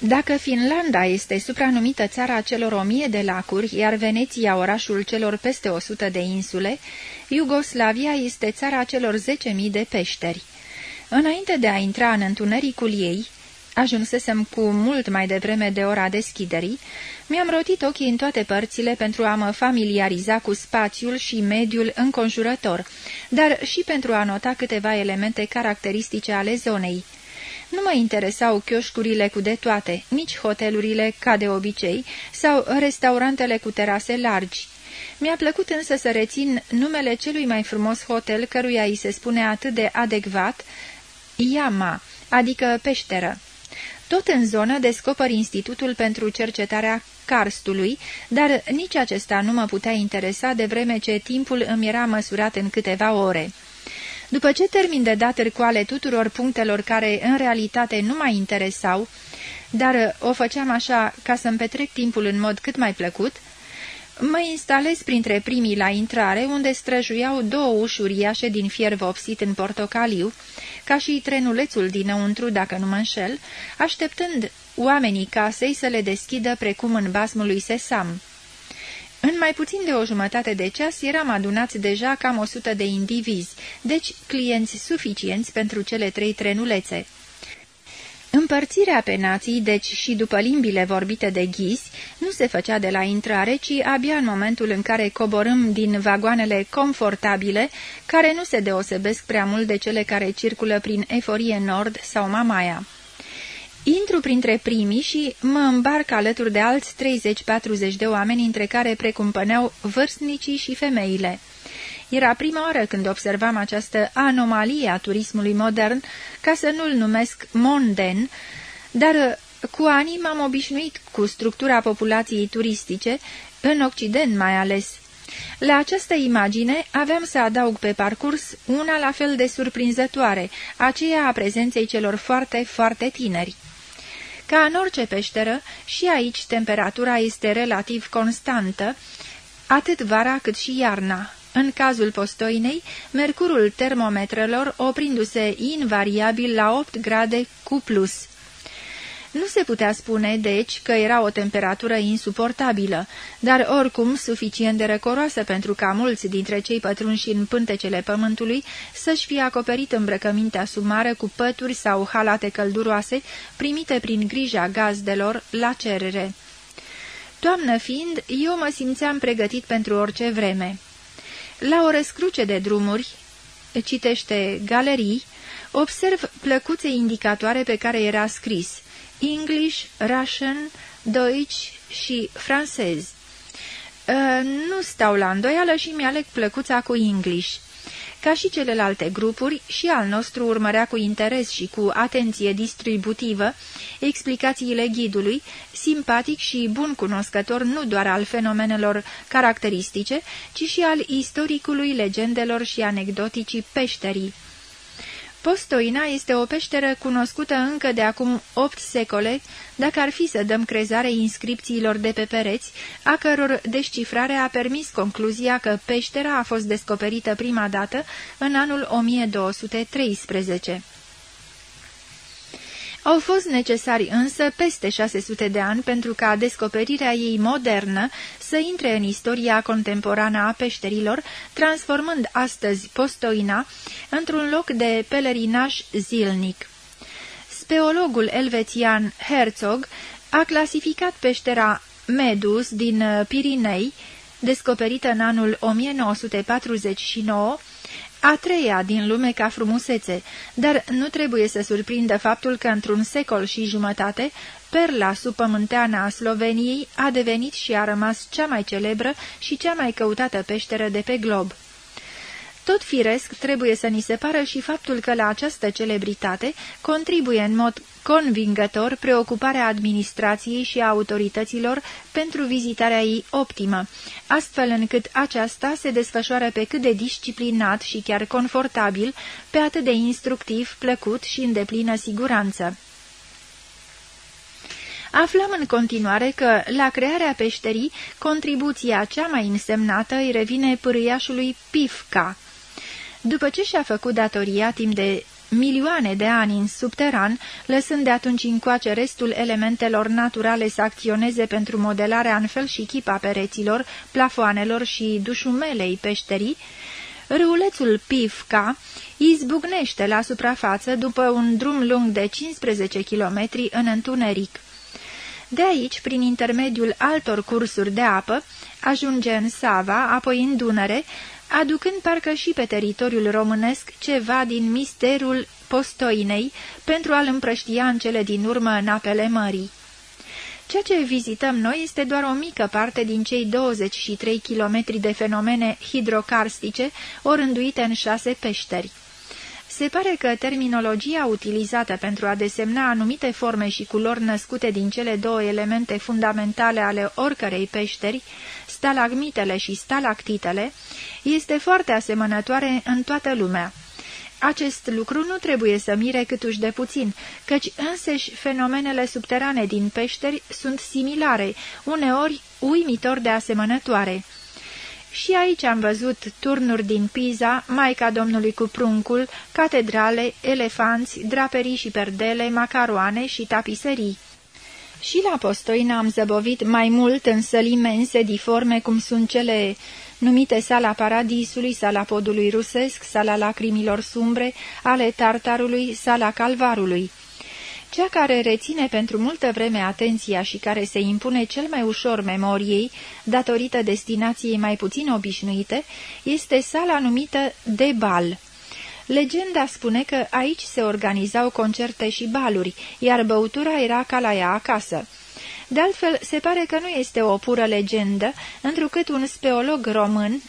Dacă Finlanda este supranumită țara celor o mie de lacuri, iar Veneția orașul celor peste o sută de insule, Iugoslavia este țara celor zece mii de peșteri. Înainte de a intra în întunericul ei, ajunsesem cu mult mai devreme de ora deschiderii, mi-am rotit ochii în toate părțile pentru a mă familiariza cu spațiul și mediul înconjurător, dar și pentru a nota câteva elemente caracteristice ale zonei. Nu mă interesau chioșcurile cu de toate, nici hotelurile, ca de obicei, sau restaurantele cu terase largi. Mi-a plăcut însă să rețin numele celui mai frumos hotel căruia îi se spune atât de adecvat, Yama, adică peșteră. Tot în zonă descoper Institutul pentru Cercetarea Karstului, dar nici acesta nu mă putea interesa de vreme ce timpul îmi era măsurat în câteva ore. După ce termin de dat rcoale tuturor punctelor care în realitate nu mai interesau, dar o făceam așa ca să-mi petrec timpul în mod cât mai plăcut, Mă instalez printre primii la intrare, unde străjuiau două uși uriașe din fier vopsit în portocaliu, ca și trenulețul dinăuntru, dacă nu mă înșel, așteptând oamenii casei să le deschidă precum în basmul lui Sesam. În mai puțin de o jumătate de ceas eram adunați deja cam o sută de indivizi, deci clienți suficienți pentru cele trei trenulețe. Împărțirea pe nații, deci și după limbile vorbite de ghisi, nu se făcea de la intrare, ci abia în momentul în care coborâm din vagoanele confortabile, care nu se deosebesc prea mult de cele care circulă prin Eforie Nord sau Mamaia. Intru printre primii și mă îmbarc alături de alți 30-40 de oameni, între care precumpăneau vârstnicii și femeile. Era prima oară când observam această anomalie a turismului modern, ca să nu-l numesc monden, dar uh, cu ani m-am obișnuit cu structura populației turistice, în Occident mai ales. La această imagine aveam să adaug pe parcurs una la fel de surprinzătoare, aceea a prezenței celor foarte, foarte tineri. Ca în orice peșteră, și aici temperatura este relativ constantă, atât vara cât și iarna, în cazul postoinei, mercurul termometrelor oprindu-se invariabil la 8 grade cu plus. Nu se putea spune, deci, că era o temperatură insuportabilă, dar oricum suficient de răcoroasă pentru ca mulți dintre cei pătrunși în pântecele pământului să-și fie acoperit îmbrăcămintea sumară cu pături sau halate călduroase primite prin grija gazdelor la cerere. Toamnă fiind, eu mă simțeam pregătit pentru orice vreme. La o răscruce de drumuri, citește galerii, observ plăcuțe indicatoare pe care era scris English, Russian, Deutsch și francez. Uh, nu stau la îndoială și mi-aleg plăcuța cu English. Ca și celelalte grupuri, și al nostru urmărea cu interes și cu atenție distributivă explicațiile ghidului, simpatic și bun cunoscător nu doar al fenomenelor caracteristice, ci și al istoricului, legendelor și anecdoticii peșterii. Postoina este o peșteră cunoscută încă de acum opt secole, dacă ar fi să dăm crezare inscripțiilor de pe pereți, a căror descifrare a permis concluzia că peștera a fost descoperită prima dată în anul 1213. Au fost necesari însă peste 600 de ani pentru ca descoperirea ei modernă să intre în istoria contemporană a peșterilor, transformând astăzi Postoina într-un loc de pelerinaj zilnic. Speologul elvețian Herzog a clasificat peștera Medus din Pirinei, descoperită în anul 1949, a treia din lume ca frumusețe, dar nu trebuie să surprindă faptul că într-un secol și jumătate, perla supământeană a Sloveniei a devenit și a rămas cea mai celebră și cea mai căutată peșteră de pe glob. Tot firesc trebuie să ni se pară și faptul că la această celebritate contribuie în mod convingător preocuparea administrației și a autorităților pentru vizitarea ei optimă, astfel încât aceasta se desfășoară pe cât de disciplinat și chiar confortabil, pe atât de instructiv, plăcut și în deplină siguranță. Aflăm în continuare că, la crearea peșterii, contribuția cea mai însemnată îi revine pârâiașului Pifca. După ce și-a făcut datoria timp de milioane de ani în subteran, lăsând de atunci încoace restul elementelor naturale să acționeze pentru modelarea în fel și chip a pereților, plafoanelor și dușumelei peșterii, râulețul Pivca izbucnește la suprafață după un drum lung de 15 km în întuneric. De aici, prin intermediul altor cursuri de apă, ajunge în Sava, apoi în Dunăre, aducând parcă și pe teritoriul românesc ceva din misterul postoinei pentru a-l împrăștia în cele din urmă în apele mării. Ceea ce vizităm noi este doar o mică parte din cei 23 km de fenomene hidrocarstice orânduite în șase peșteri. Se pare că terminologia utilizată pentru a desemna anumite forme și culori născute din cele două elemente fundamentale ale oricărei peșteri, stalagmitele și stalactitele, este foarte asemănătoare în toată lumea. Acest lucru nu trebuie să mire câtuși de puțin, căci însăși fenomenele subterane din peșteri sunt similare, uneori uimitor de asemănătoare. Și aici am văzut turnuri din Pisa, Maica Domnului cu pruncul, catedrale, elefanți, draperii și perdele, macaroane și tapiserii. Și la Postoina am zăbovit mai mult în săli imense, diforme, cum sunt cele numite Sala Paradisului, Sala Podului Rusesc, Sala Lacrimilor Sumbre, ale Tartarului, Sala Calvarului. Cea care reține pentru multă vreme atenția și care se impune cel mai ușor memoriei, datorită destinației mai puțin obișnuite, este sala numită de bal. Legenda spune că aici se organizau concerte și baluri, iar băutura era ca la ea acasă. De altfel, se pare că nu este o pură legendă, întrucât un speolog român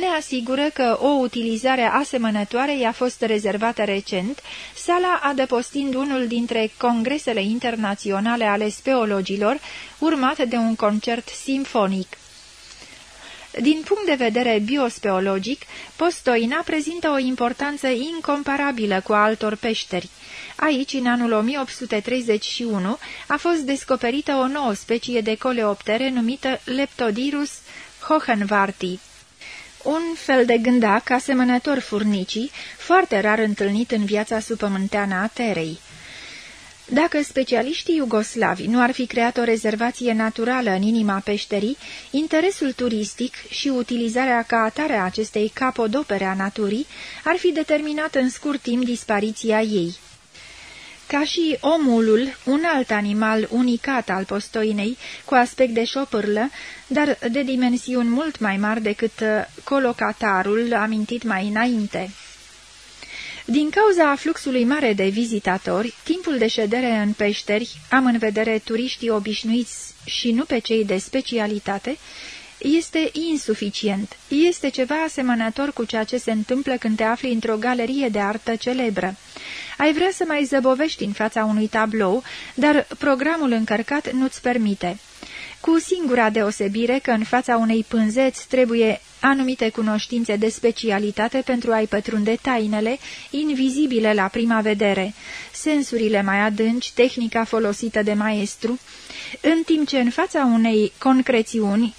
ne asigură că o utilizare asemănătoare i-a fost rezervată recent, sala adăpostind unul dintre congresele internaționale ale speologilor, urmat de un concert simfonic. Din punct de vedere biospeologic, Postoina prezintă o importanță incomparabilă cu altor peșteri. Aici, în anul 1831, a fost descoperită o nouă specie de coleoptere numită Leptodirus hohenvarti. Un fel de gândac asemănător furnicii, foarte rar întâlnit în viața supământeană a Terei. Dacă specialiștii iugoslavi nu ar fi creat o rezervație naturală în inima peșterii, interesul turistic și utilizarea ca atare a acestei capodopere a naturii ar fi determinat în scurt timp dispariția ei. Ca și omulul, un alt animal unicat al postoinei, cu aspect de șopârlă, dar de dimensiuni mult mai mari decât uh, colocatarul amintit mai înainte. Din cauza fluxului mare de vizitatori, timpul de ședere în peșteri, am în vedere turiștii obișnuiți și nu pe cei de specialitate, este insuficient. Este ceva asemănător cu ceea ce se întâmplă când te afli într-o galerie de artă celebră. Ai vrea să mai zăbovești în fața unui tablou, dar programul încărcat nu-ți permite. Cu singura deosebire că în fața unei pânzeți trebuie anumite cunoștințe de specialitate pentru a-i pătrunde tainele, invizibile la prima vedere, sensurile mai adânci, tehnica folosită de maestru, în timp ce în fața unei concrețiuni,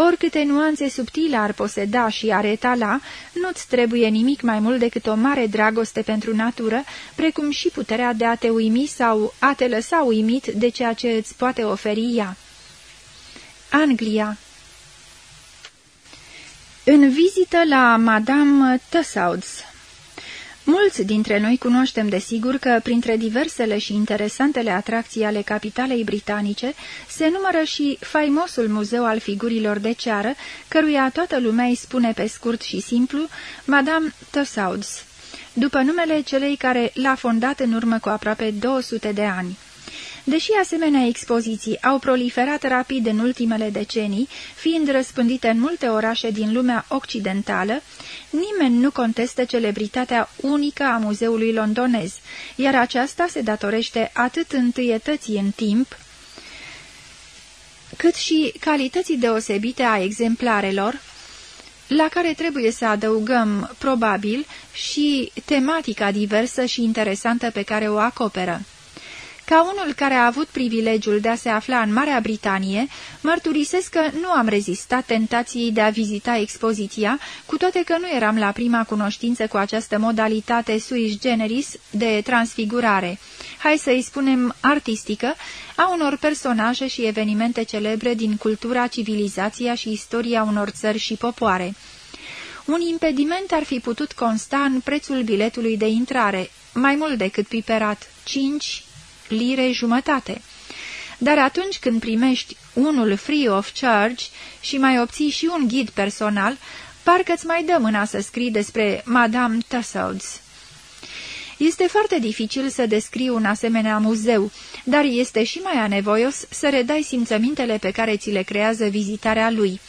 Oricâte nuanțe subtile ar poseda și ar etala, nu-ți trebuie nimic mai mult decât o mare dragoste pentru natură, precum și puterea de a te uimi sau a te lăsa uimit de ceea ce îți poate oferi ea. Anglia În vizită la Madame Tussauds Mulți dintre noi cunoaștem desigur că, printre diversele și interesantele atracții ale capitalei britanice, se numără și faimosul muzeu al figurilor de ceară, căruia toată lumea îi spune pe scurt și simplu Madame Tussauds, după numele celei care l-a fondat în urmă cu aproape 200 de ani. Deși asemenea expoziții au proliferat rapid în ultimele decenii, fiind răspândite în multe orașe din lumea occidentală, nimeni nu contestă celebritatea unică a muzeului londonez, iar aceasta se datorește atât întâietății în timp, cât și calității deosebite a exemplarelor, la care trebuie să adăugăm, probabil, și tematica diversă și interesantă pe care o acoperă. Ca unul care a avut privilegiul de a se afla în Marea Britanie, mărturisesc că nu am rezistat tentației de a vizita expoziția, cu toate că nu eram la prima cunoștință cu această modalitate suis generis de transfigurare, hai să-i spunem artistică, a unor personaje și evenimente celebre din cultura, civilizația și istoria unor țări și popoare. Un impediment ar fi putut consta în prețul biletului de intrare, mai mult decât piperat, 5 lire jumătate. Dar atunci când primești unul free of charge și mai obții și un ghid personal, parcă-ți mai dă mâna să scrii despre Madame Tussauds. Este foarte dificil să descriu un asemenea muzeu, dar este și mai anevoios să redai simțămintele pe care ți le creează vizitarea lui.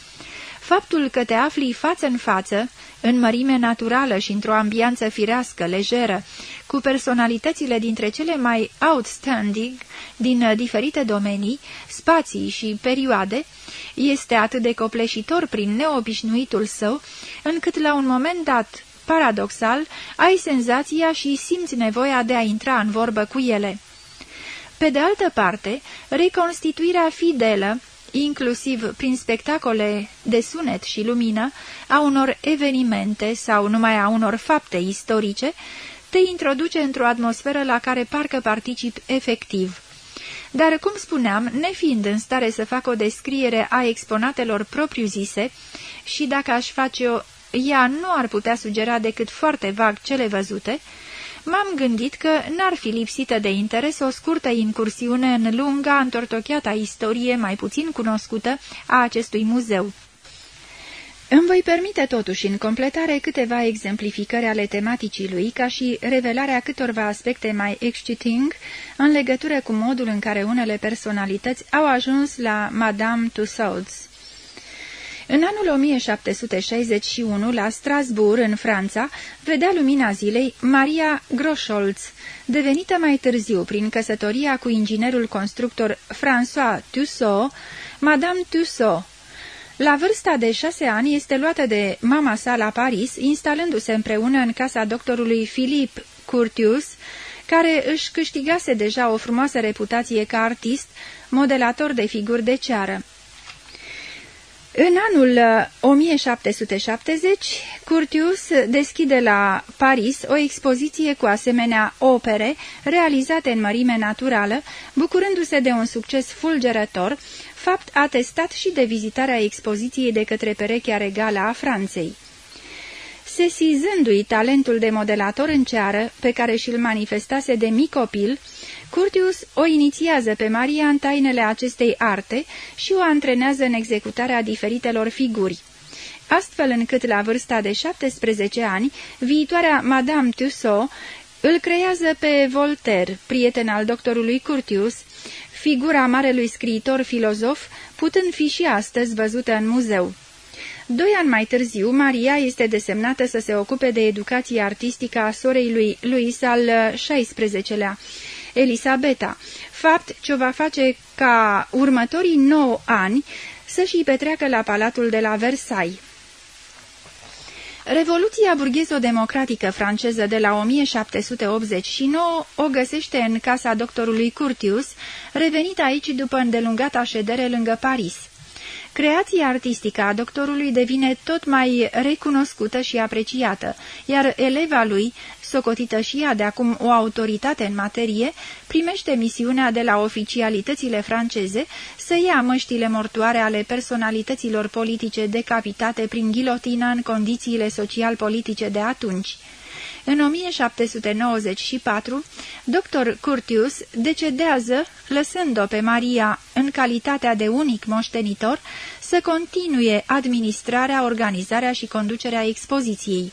Faptul că te afli față în față, în mărime naturală și într-o ambianță firească, lejeră, cu personalitățile dintre cele mai outstanding din diferite domenii, spații și perioade, este atât de copleșitor prin neobișnuitul său, încât la un moment dat, paradoxal, ai senzația și simți nevoia de a intra în vorbă cu ele. Pe de altă parte, reconstituirea fidelă inclusiv prin spectacole de sunet și lumină, a unor evenimente sau numai a unor fapte istorice, te introduce într-o atmosferă la care parcă particip efectiv. Dar, cum spuneam, nefiind în stare să fac o descriere a exponatelor propriu-zise, și dacă aș face-o, ea nu ar putea sugera decât foarte vag cele văzute, m-am gândit că n-ar fi lipsită de interes o scurtă incursiune în lunga, întortocheata istorie mai puțin cunoscută a acestui muzeu. Îmi voi permite totuși în completare câteva exemplificări ale tematicii lui, ca și revelarea câtorva aspecte mai exciting în legătură cu modul în care unele personalități au ajuns la Madame Tussauds. În anul 1761, la Strasbourg, în Franța, vedea lumina zilei Maria Groscholz, devenită mai târziu, prin căsătoria cu inginerul constructor François Tussaud, Madame Tussaud. La vârsta de șase ani este luată de mama sa la Paris, instalându-se împreună în casa doctorului Philippe Curtius, care își câștigase deja o frumoasă reputație ca artist, modelator de figuri de ceară. În anul 1770, uh, Curtius deschide la Paris o expoziție cu asemenea opere realizate în mărime naturală, bucurându-se de un succes fulgerător, fapt atestat și de vizitarea expoziției de către perechea regală a Franței. Sesizându-i talentul de modelator în ceară, pe care și-l manifestase de mic copil, Curtius o inițiază pe Maria în tainele acestei arte și o antrenează în executarea diferitelor figuri. Astfel încât la vârsta de 17 ani, viitoarea Madame Tussaud îl creează pe Voltaire, prieten al doctorului Curtius, figura marelui scriitor filozof, putând fi și astăzi văzută în muzeu. Doi ani mai târziu, Maria este desemnată să se ocupe de educația artistică a sorei lui Luis al XVI-lea, Elisabeta, fapt ce o va face ca următorii nouă ani să-și petreacă la palatul de la Versailles. Revoluția burghezo-democratică franceză de la 1789 o găsește în casa doctorului Curtius, revenit aici după îndelungata ședere lângă Paris. Creația artistică a doctorului devine tot mai recunoscută și apreciată, iar eleva lui, socotită și ea de acum o autoritate în materie, primește misiunea de la oficialitățile franceze să ia măștile mortoare ale personalităților politice decapitate prin ghilotina în condițiile social-politice de atunci. În 1794, dr. Curtius decedează, lăsând-o pe Maria, în calitatea de unic moștenitor, să continue administrarea, organizarea și conducerea expoziției.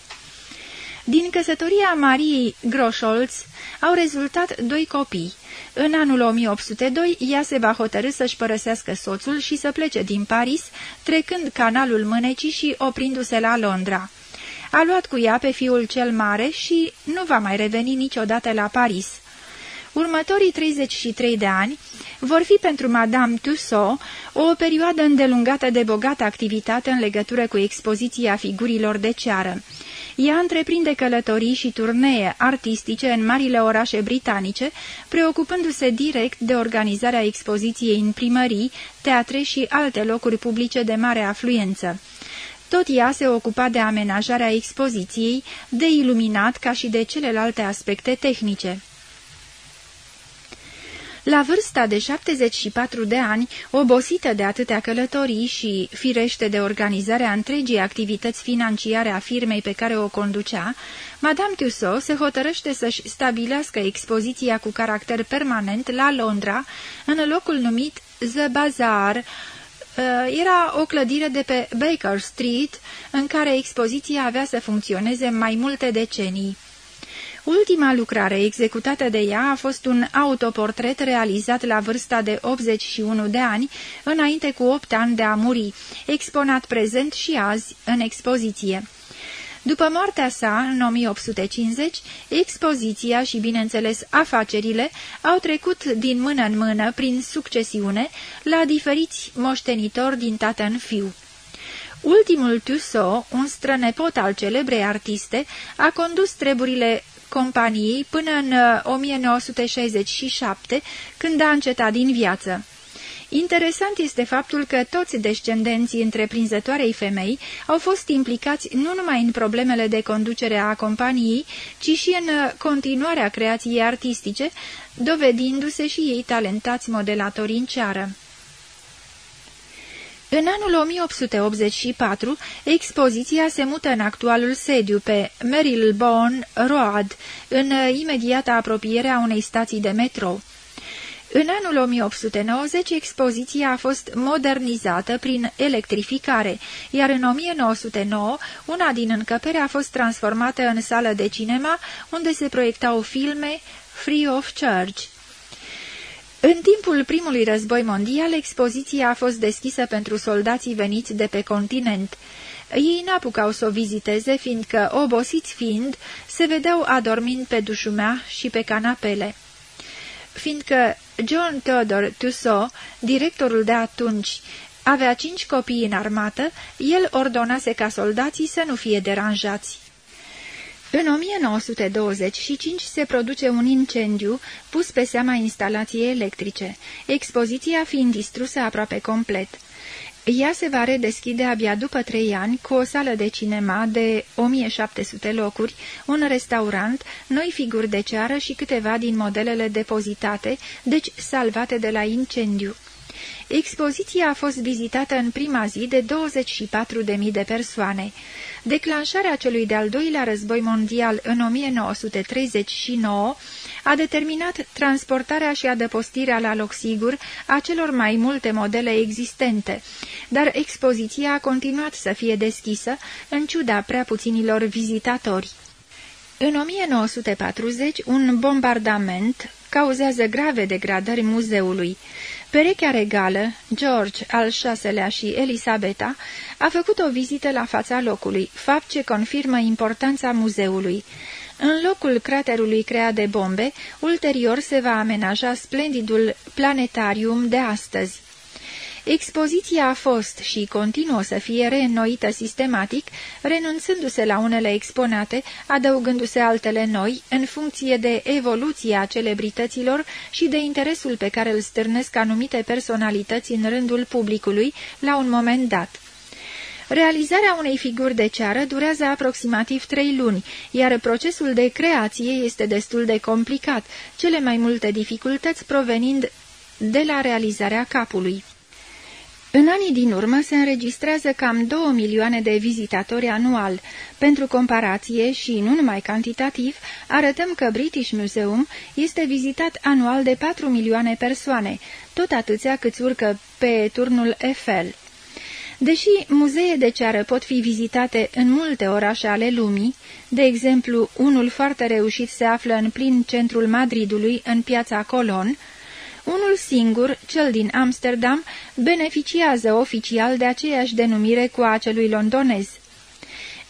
Din căsătoria Mariei Groșolț au rezultat doi copii. În anul 1802, ea se va hotărâ să-și părăsească soțul și să plece din Paris, trecând canalul Mânecii și oprindu-se la Londra. A luat cu ea pe fiul cel mare și nu va mai reveni niciodată la Paris. Următorii 33 de ani vor fi pentru Madame Tussaud o perioadă îndelungată de bogată activitate în legătură cu expoziția figurilor de ceară. Ea întreprinde călătorii și turnee artistice în marile orașe britanice, preocupându-se direct de organizarea expoziției în primării, teatre și alte locuri publice de mare afluență. Tot ea se ocupa de amenajarea expoziției, de iluminat ca și de celelalte aspecte tehnice. La vârsta de 74 de ani, obosită de atâtea călătorii și firește de organizarea întregii activități financiare a firmei pe care o conducea, Madame Tussaud se hotărăște să-și stabilească expoziția cu caracter permanent la Londra, în locul numit The Bazaar, uh, era o clădire de pe Baker Street, în care expoziția avea să funcționeze mai multe decenii. Ultima lucrare executată de ea a fost un autoportret realizat la vârsta de 81 de ani, înainte cu 8 ani de a muri, exponat prezent și azi în expoziție. După moartea sa, în 1850, expoziția și, bineînțeles, afacerile au trecut din mână în mână, prin succesiune, la diferiți moștenitori din tată în fiu. Ultimul Tussaud, un strănepot al celebrei artiste, a condus treburile companiei până în 1967, uh, când a încetat din viață. Interesant este faptul că toți descendenții întreprinzătoarei femei au fost implicați nu numai în problemele de conducere a companiei, ci și în uh, continuarea creației artistice, dovedindu-se și ei talentați modelatori în ceară. În anul 1884, expoziția se mută în actualul sediu pe Marylebone Road, în uh, imediata apropiere a unei stații de metrou. În anul 1890, expoziția a fost modernizată prin electrificare, iar în 1909, una din încăpere a fost transformată în sală de cinema, unde se proiectau filme free of charge. În timpul primului război mondial, expoziția a fost deschisă pentru soldații veniți de pe continent. Ei n-apucau să o viziteze, fiindcă, obosiți fiind, se vedeau adormind pe dușumea și pe canapele fiindcă John Theodore Tussaud, directorul de atunci, avea cinci copii în armată, el ordonase ca soldații să nu fie deranjați. În 1925 se produce un incendiu pus pe seama instalației electrice, expoziția fiind distrusă aproape complet. Ea se va redeschide abia după trei ani cu o sală de cinema de 1700 locuri, un restaurant, noi figuri de ceară și câteva din modelele depozitate, deci salvate de la incendiu. Expoziția a fost vizitată în prima zi de 24.000 de persoane. Declanșarea celui de-al doilea război mondial în 1939 a determinat transportarea și adăpostirea la loc sigur a celor mai multe modele existente, dar expoziția a continuat să fie deschisă, în ciuda prea puținilor vizitatori. În 1940, un bombardament cauzează grave degradări muzeului. Perechea regală, George al VI-lea și Elisabeta, a făcut o vizită la fața locului, fapt ce confirmă importanța muzeului. În locul craterului creat de bombe, ulterior se va amenaja splendidul planetarium de astăzi. Expoziția a fost și continuă să fie reînnoită sistematic, renunțându-se la unele exponate, adăugându-se altele noi, în funcție de evoluția celebrităților și de interesul pe care îl stârnesc anumite personalități în rândul publicului la un moment dat. Realizarea unei figuri de ceară durează aproximativ trei luni, iar procesul de creație este destul de complicat, cele mai multe dificultăți provenind de la realizarea capului. În anii din urmă se înregistrează cam 2 milioane de vizitatori anual. Pentru comparație și nu numai cantitativ, arătăm că British Museum este vizitat anual de 4 milioane persoane, tot atâția cât urcă pe turnul Eiffel. Deși muzee de ceară pot fi vizitate în multe orașe ale lumii, de exemplu, unul foarte reușit se află în plin centrul Madridului, în piața Colon, unul singur, cel din Amsterdam, beneficiază oficial de aceeași denumire cu a celui londonez.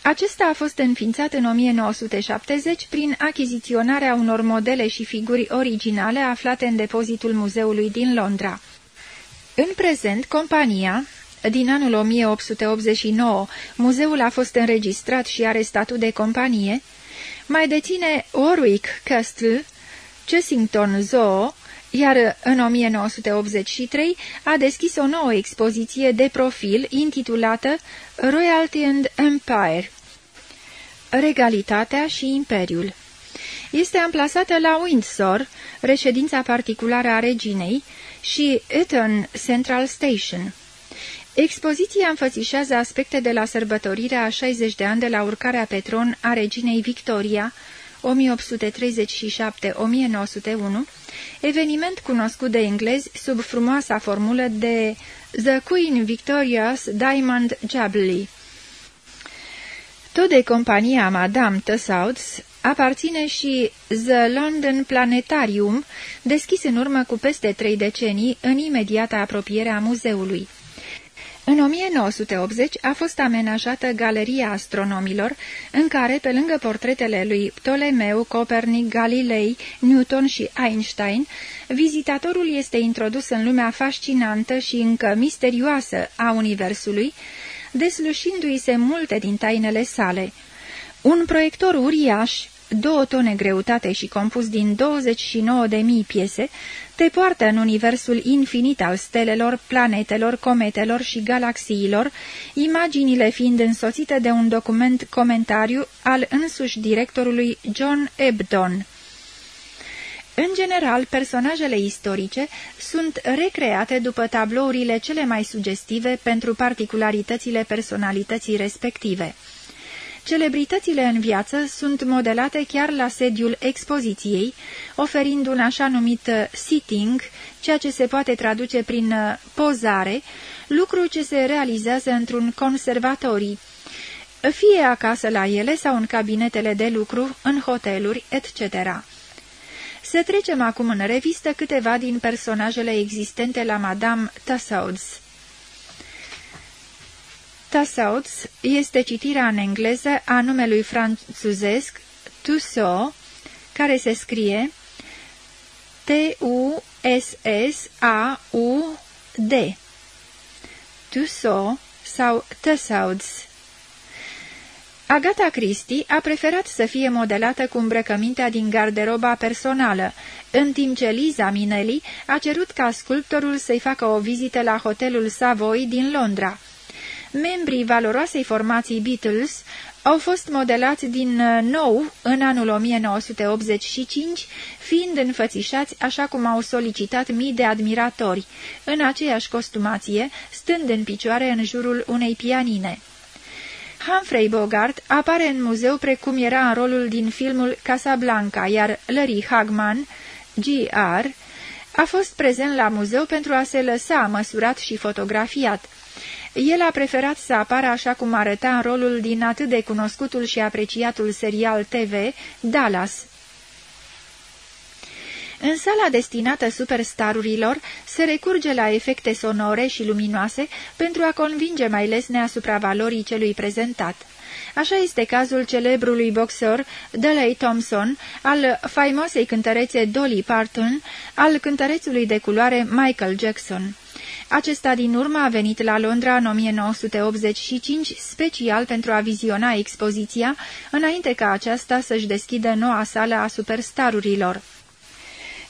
Acesta a fost înființat în 1970 prin achiziționarea unor modele și figuri originale aflate în depozitul muzeului din Londra. În prezent, compania, din anul 1889, muzeul a fost înregistrat și are statut de companie, mai deține Warwick Castle, Chessington Zoo, iar în 1983 a deschis o nouă expoziție de profil intitulată Royalty and Empire, Regalitatea și Imperiul. Este amplasată la Windsor, reședința particulară a reginei, și Eton Central Station. Expoziția înfățișează aspecte de la sărbătorirea a 60 de ani de la urcarea pe tron a reginei Victoria, 1837-1901, eveniment cunoscut de englezi sub frumoasa formulă de The Queen Victoria's Diamond Jubilee. Tot de compania Madame Tussauds aparține și The London Planetarium, deschis în urmă cu peste trei decenii în imediata apropiere a muzeului. În 1980 a fost amenajată Galeria Astronomilor, în care, pe lângă portretele lui Ptolemeu, Copernic, Galilei, Newton și Einstein, vizitatorul este introdus în lumea fascinantă și încă misterioasă a Universului, deslușindu-i se multe din tainele sale. Un proiector uriaș, două tone greutate și compus din 29.000 piese, te poartă în universul infinit al stelelor, planetelor, cometelor și galaxiilor, imaginile fiind însoțite de un document comentariu al însuși directorului John Ebdon. În general, personajele istorice sunt recreate după tablourile cele mai sugestive pentru particularitățile personalității respective. Celebritățile în viață sunt modelate chiar la sediul expoziției, oferind un așa numit uh, sitting, ceea ce se poate traduce prin uh, pozare, lucru ce se realizează într-un conservatorii, fie acasă la ele sau în cabinetele de lucru, în hoteluri, etc. Să trecem acum în revistă câteva din personajele existente la Madame Tussauds. Tussauds este citirea în engleză a numelui franțuzesc Tussaud, care se scrie T-U-S-S-A-U-D. Tussaud sau Tussauds. Agatha Christie a preferat să fie modelată cu îmbrăcămintea din garderoba personală, în timp ce Liza Minelli a cerut ca sculptorul să-i facă o vizită la hotelul Savoy din Londra. Membrii valoroasei formații Beatles au fost modelați din uh, nou în anul 1985, fiind înfățișați așa cum au solicitat mii de admiratori, în aceeași costumație, stând în picioare în jurul unei pianine. Humphrey Bogart apare în muzeu precum era în rolul din filmul Casablanca, iar Larry Hagman, G.R., a fost prezent la muzeu pentru a se lăsa măsurat și fotografiat. El a preferat să apară așa cum arăta în rolul din atât de cunoscutul și apreciatul serial TV, Dallas. În sala destinată superstarurilor se recurge la efecte sonore și luminoase pentru a convinge mai lesne asupra valorii celui prezentat. Așa este cazul celebrului boxer Delay Thompson, al faimosei cântărețe Dolly Parton, al cântărețului de culoare Michael Jackson. Acesta din urmă a venit la Londra în 1985 special pentru a viziona expoziția, înainte ca aceasta să-și deschidă noua sală a superstarurilor.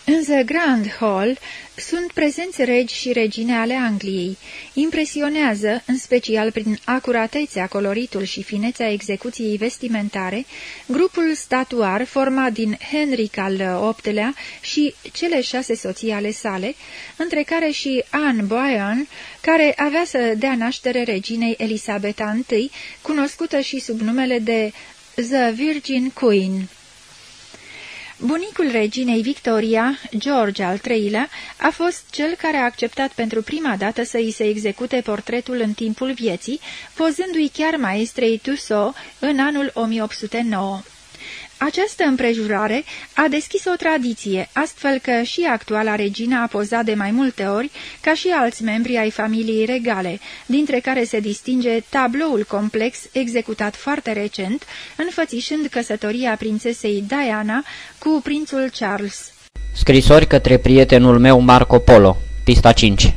În The Grand Hall sunt prezenți regi și regine ale Angliei. Impresionează, în special prin acuratețea, coloritul și finețea execuției vestimentare, grupul statuar format din Henric al VIII-lea și cele șase soții ale sale, între care și Anne Boyan, care avea să dea naștere reginei Elisabeta I, cunoscută și sub numele de The Virgin Queen. Bunicul reginei Victoria, George al III-lea, a fost cel care a acceptat pentru prima dată să îi se execute portretul în timpul vieții, pozându-i chiar maestrei Tussaud în anul 1809. Această împrejurare a deschis o tradiție, astfel că și actuala regină a pozat de mai multe ori, ca și alți membri ai familiei regale, dintre care se distinge tabloul complex executat foarte recent, înfățișând căsătoria prințesei Diana cu prințul Charles. Scrisori către prietenul meu Marco Polo, pista 5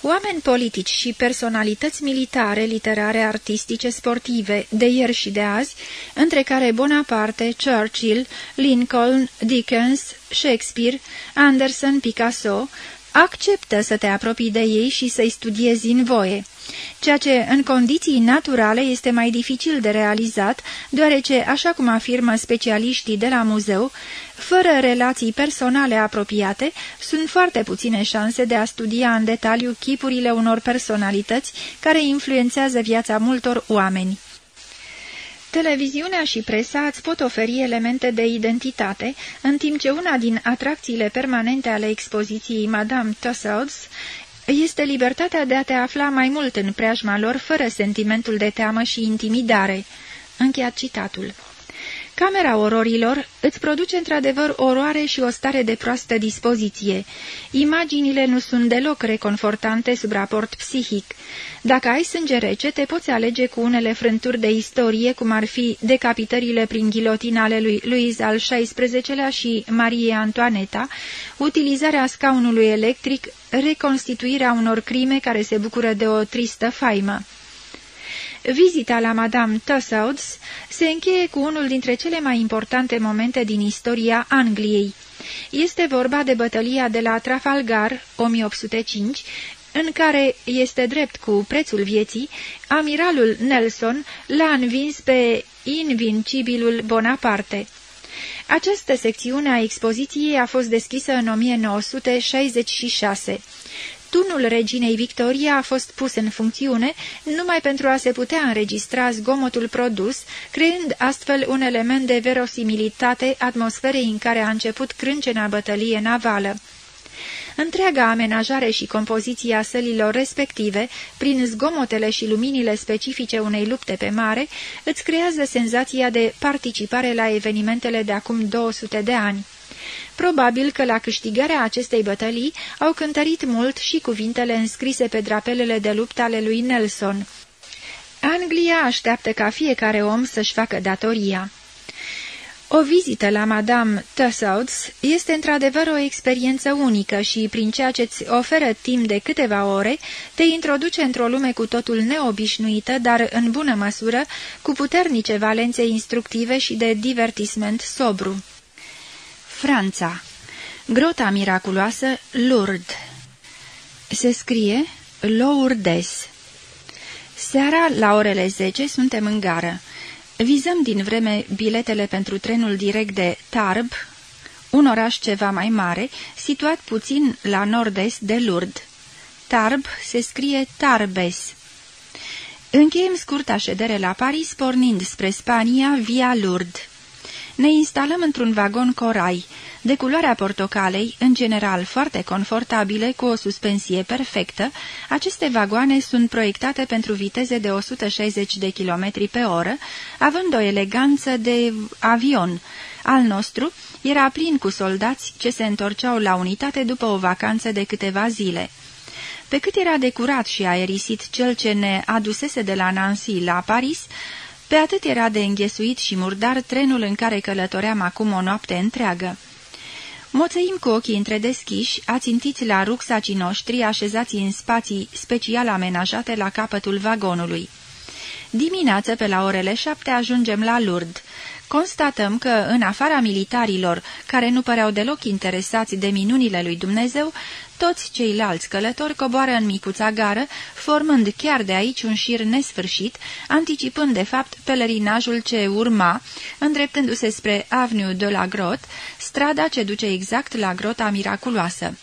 Oameni politici și personalități militare, literare, artistice, sportive, de ieri și de azi, între care Bonaparte, Churchill, Lincoln, Dickens, Shakespeare, Anderson, Picasso, acceptă să te apropii de ei și să-i studiezi în voie ceea ce în condiții naturale este mai dificil de realizat, deoarece, așa cum afirmă specialiștii de la muzeu, fără relații personale apropiate, sunt foarte puține șanse de a studia în detaliu chipurile unor personalități care influențează viața multor oameni. Televiziunea și presa îți pot oferi elemente de identitate, în timp ce una din atracțiile permanente ale expoziției Madame Tussauds este libertatea de a te afla mai mult în preajma lor fără sentimentul de teamă și intimidare. Încheiat citatul. Camera ororilor îți produce într-adevăr oroare și o stare de proastă dispoziție. Imaginile nu sunt deloc reconfortante sub raport psihic. Dacă ai sânge rece, te poți alege cu unele frânturi de istorie, cum ar fi decapitările prin ghilotin ale lui Louis al XVI-lea și Marie Antoaneta, utilizarea scaunului electric, reconstituirea unor crime care se bucură de o tristă faimă. Vizita la Madame Tussauds se încheie cu unul dintre cele mai importante momente din istoria Angliei. Este vorba de bătălia de la Trafalgar, 1805, în care este drept cu prețul vieții, amiralul Nelson l-a învins pe invincibilul Bonaparte. Această secțiune a expoziției a fost deschisă în 1966. Tunul reginei Victoria a fost pus în funcțiune numai pentru a se putea înregistra zgomotul produs, creând astfel un element de verosimilitate atmosferei în care a început crâncena bătălie navală. Întreaga amenajare și compoziția sălilor respective, prin zgomotele și luminile specifice unei lupte pe mare, îți creează senzația de participare la evenimentele de acum 200 de ani. Probabil că la câștigarea acestei bătălii au cântărit mult și cuvintele înscrise pe drapelele de luptă ale lui Nelson. Anglia așteaptă ca fiecare om să-și facă datoria. O vizită la Madame Tussauds este într-adevăr o experiență unică și, prin ceea ce îți oferă timp de câteva ore, te introduce într-o lume cu totul neobișnuită, dar în bună măsură, cu puternice valențe instructive și de divertisment sobru. Franța Grota miraculoasă Lourdes Se scrie Lourdes Seara, la orele 10, suntem în gară. Vizăm din vreme biletele pentru trenul direct de Tarbes, un oraș ceva mai mare, situat puțin la nord-est de Lourdes. Tarbes se scrie Tarbes. Încheiem scurta ședere la Paris, pornind spre Spania via Lourdes. Ne instalăm într-un vagon corai, de culoarea portocalei, în general foarte confortabile, cu o suspensie perfectă, aceste vagoane sunt proiectate pentru viteze de 160 de km pe oră, având o eleganță de avion. Al nostru era plin cu soldați ce se întorceau la unitate după o vacanță de câteva zile. Pe cât era de curat și aerisit cel ce ne adusese de la Nancy la Paris, pe atât era de înghesuit și murdar trenul în care călătoream acum o noapte întreagă. Moțăim cu ochii întredeschiși, ațintiți la rucsacii noștri așezați în spații special amenajate la capătul vagonului. Dimineață, pe la orele șapte, ajungem la Lourdes. Constatăm că, în afara militarilor, care nu păreau deloc interesați de minunile lui Dumnezeu, toți ceilalți călători coboară în micuța gară, formând chiar de aici un șir nesfârșit, anticipând de fapt pelerinajul ce urma, îndreptându-se spre Avenue de la Grotte, strada ce duce exact la grota miraculoasă.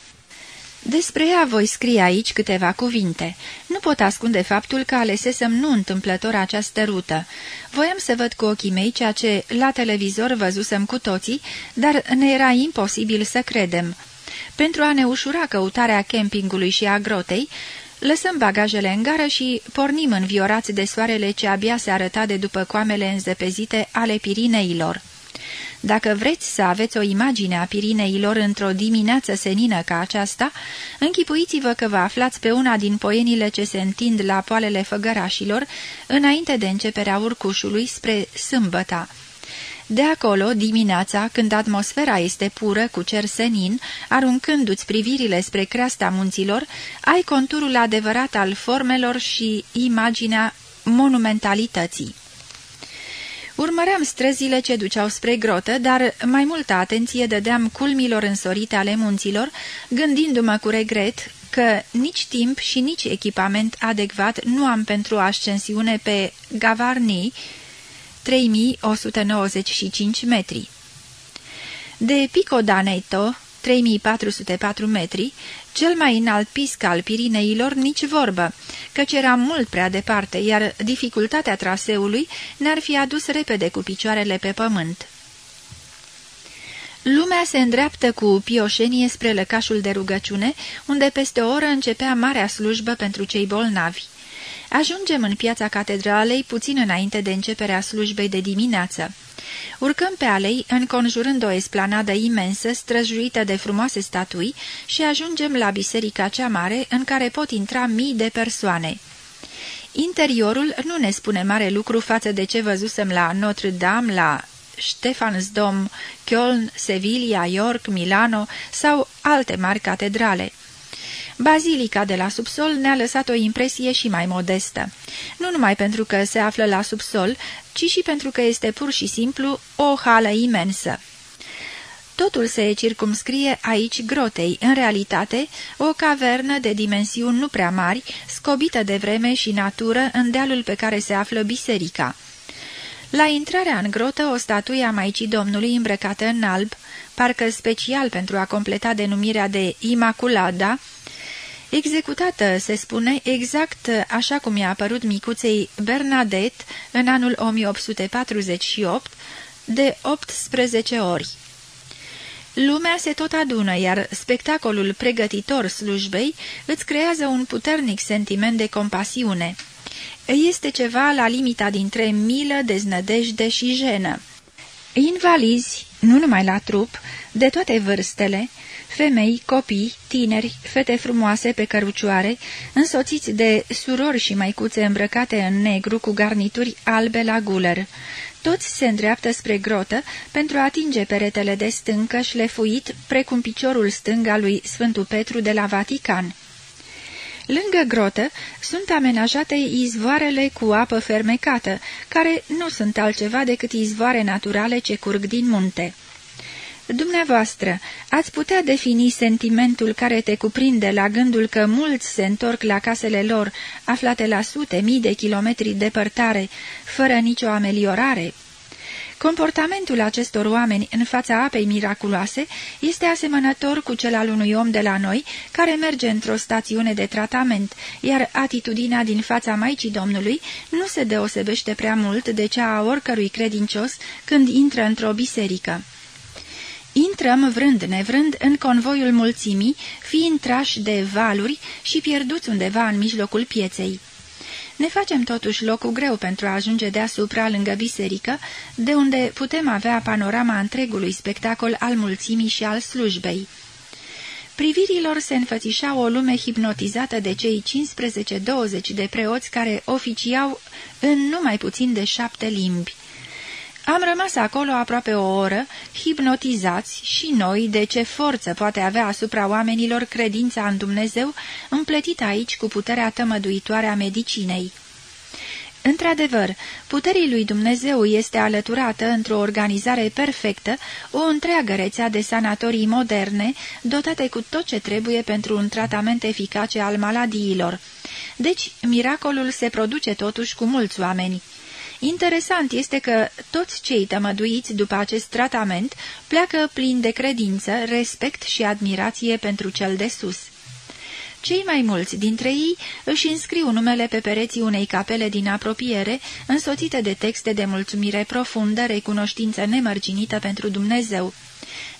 Despre ea voi scrie aici câteva cuvinte. Nu pot ascunde faptul că alesesem nu întâmplător această rută. Voiam să văd cu ochii mei ceea ce la televizor văzusem cu toții, dar ne era imposibil să credem. Pentru a ne ușura căutarea campingului și a grotei, lăsăm bagajele în gară și pornim înviorați de soarele ce abia se arăta de după coamele înzepezite ale Pirineilor. Dacă vreți să aveți o imagine a Pirineilor într-o dimineață senină ca aceasta, închipuiți-vă că vă aflați pe una din poienile ce se întind la poalele făgărașilor, înainte de începerea urcușului spre sâmbăta. De acolo, dimineața, când atmosfera este pură, cu cer senin, aruncându-ți privirile spre creasta munților, ai conturul adevărat al formelor și imaginea monumentalității. Urmăream străzile ce duceau spre grotă, dar mai multă atenție dădeam culmilor însorite ale munților, gândindu-mă cu regret că nici timp și nici echipament adecvat nu am pentru ascensiune pe Gavarni, 3195 metri. De Pico d'Aneto, 3404 metri, cel mai înalt pisc al Pirineilor nici vorbă, căci era mult prea departe, iar dificultatea traseului ne-ar fi adus repede cu picioarele pe pământ. Lumea se îndreaptă cu pioșenie spre lăcașul de rugăciune, unde peste o oră începea marea slujbă pentru cei bolnavi. Ajungem în piața catedralei puțin înainte de începerea slujbei de dimineață. Urcăm pe alei, înconjurând o esplanadă imensă, străjuită de frumoase statui, și ajungem la biserica cea mare, în care pot intra mii de persoane. Interiorul nu ne spune mare lucru față de ce văzusem la Notre-Dame, la Stefansdom, Köln, Sevilla, York, Milano sau alte mari catedrale. Bazilica de la subsol ne-a lăsat o impresie și mai modestă. Nu numai pentru că se află la subsol, ci și pentru că este pur și simplu o hală imensă. Totul se circumscrie aici grotei, în realitate o cavernă de dimensiuni nu prea mari, scobită de vreme și natură în dealul pe care se află biserica. La intrarea în grotă, o statuie a Maicii Domnului îmbrăcată în alb, parcă special pentru a completa denumirea de Imaculada, executată, se spune, exact așa cum i-a apărut micuței Bernadette în anul 1848, de 18 ori. Lumea se tot adună, iar spectacolul pregătitor slujbei îți creează un puternic sentiment de compasiune. Este ceva la limita dintre milă, deznădejde și jenă. Invalizi, nu numai la trup, de toate vârstele, femei, copii, tineri, fete frumoase pe cărucioare, însoțiți de surori și maicuțe îmbrăcate în negru cu garnituri albe la guler. Toți se îndreaptă spre grotă pentru a atinge peretele de stâncă șlefuit precum piciorul stâng al lui Sfântul Petru de la Vatican. Lângă grotă sunt amenajate izvoarele cu apă fermecată, care nu sunt altceva decât izvoare naturale ce curg din munte. Dumneavoastră, ați putea defini sentimentul care te cuprinde la gândul că mulți se întorc la casele lor, aflate la sute mii de kilometri departare, fără nicio ameliorare? Comportamentul acestor oameni în fața apei miraculoase este asemănător cu cel al unui om de la noi care merge într-o stațiune de tratament, iar atitudinea din fața Maicii Domnului nu se deosebește prea mult de cea a oricărui credincios când intră într-o biserică. Intrăm vrând nevrând în convoiul mulțimii, fiind trași de valuri și pierduți undeva în mijlocul pieței. Ne facem totuși locul greu pentru a ajunge deasupra lângă biserică, de unde putem avea panorama întregului spectacol al mulțimii și al slujbei. Privirilor se înfățișa o lume hipnotizată de cei 15-20 de preoți care oficiau în numai puțin de șapte limbi. Am rămas acolo aproape o oră, hipnotizați și noi de ce forță poate avea asupra oamenilor credința în Dumnezeu, împletită aici cu puterea tămăduitoare a medicinei. Într-adevăr, puterii lui Dumnezeu este alăturată într-o organizare perfectă o întreagă rețea de sanatorii moderne, dotate cu tot ce trebuie pentru un tratament eficace al maladiilor. Deci, miracolul se produce totuși cu mulți oameni. Interesant este că toți cei tămăduiți după acest tratament pleacă plini de credință, respect și admirație pentru cel de sus. Cei mai mulți dintre ei își înscriu numele pe pereții unei capele din apropiere, însoțite de texte de mulțumire profundă, recunoștință nemărginită pentru Dumnezeu.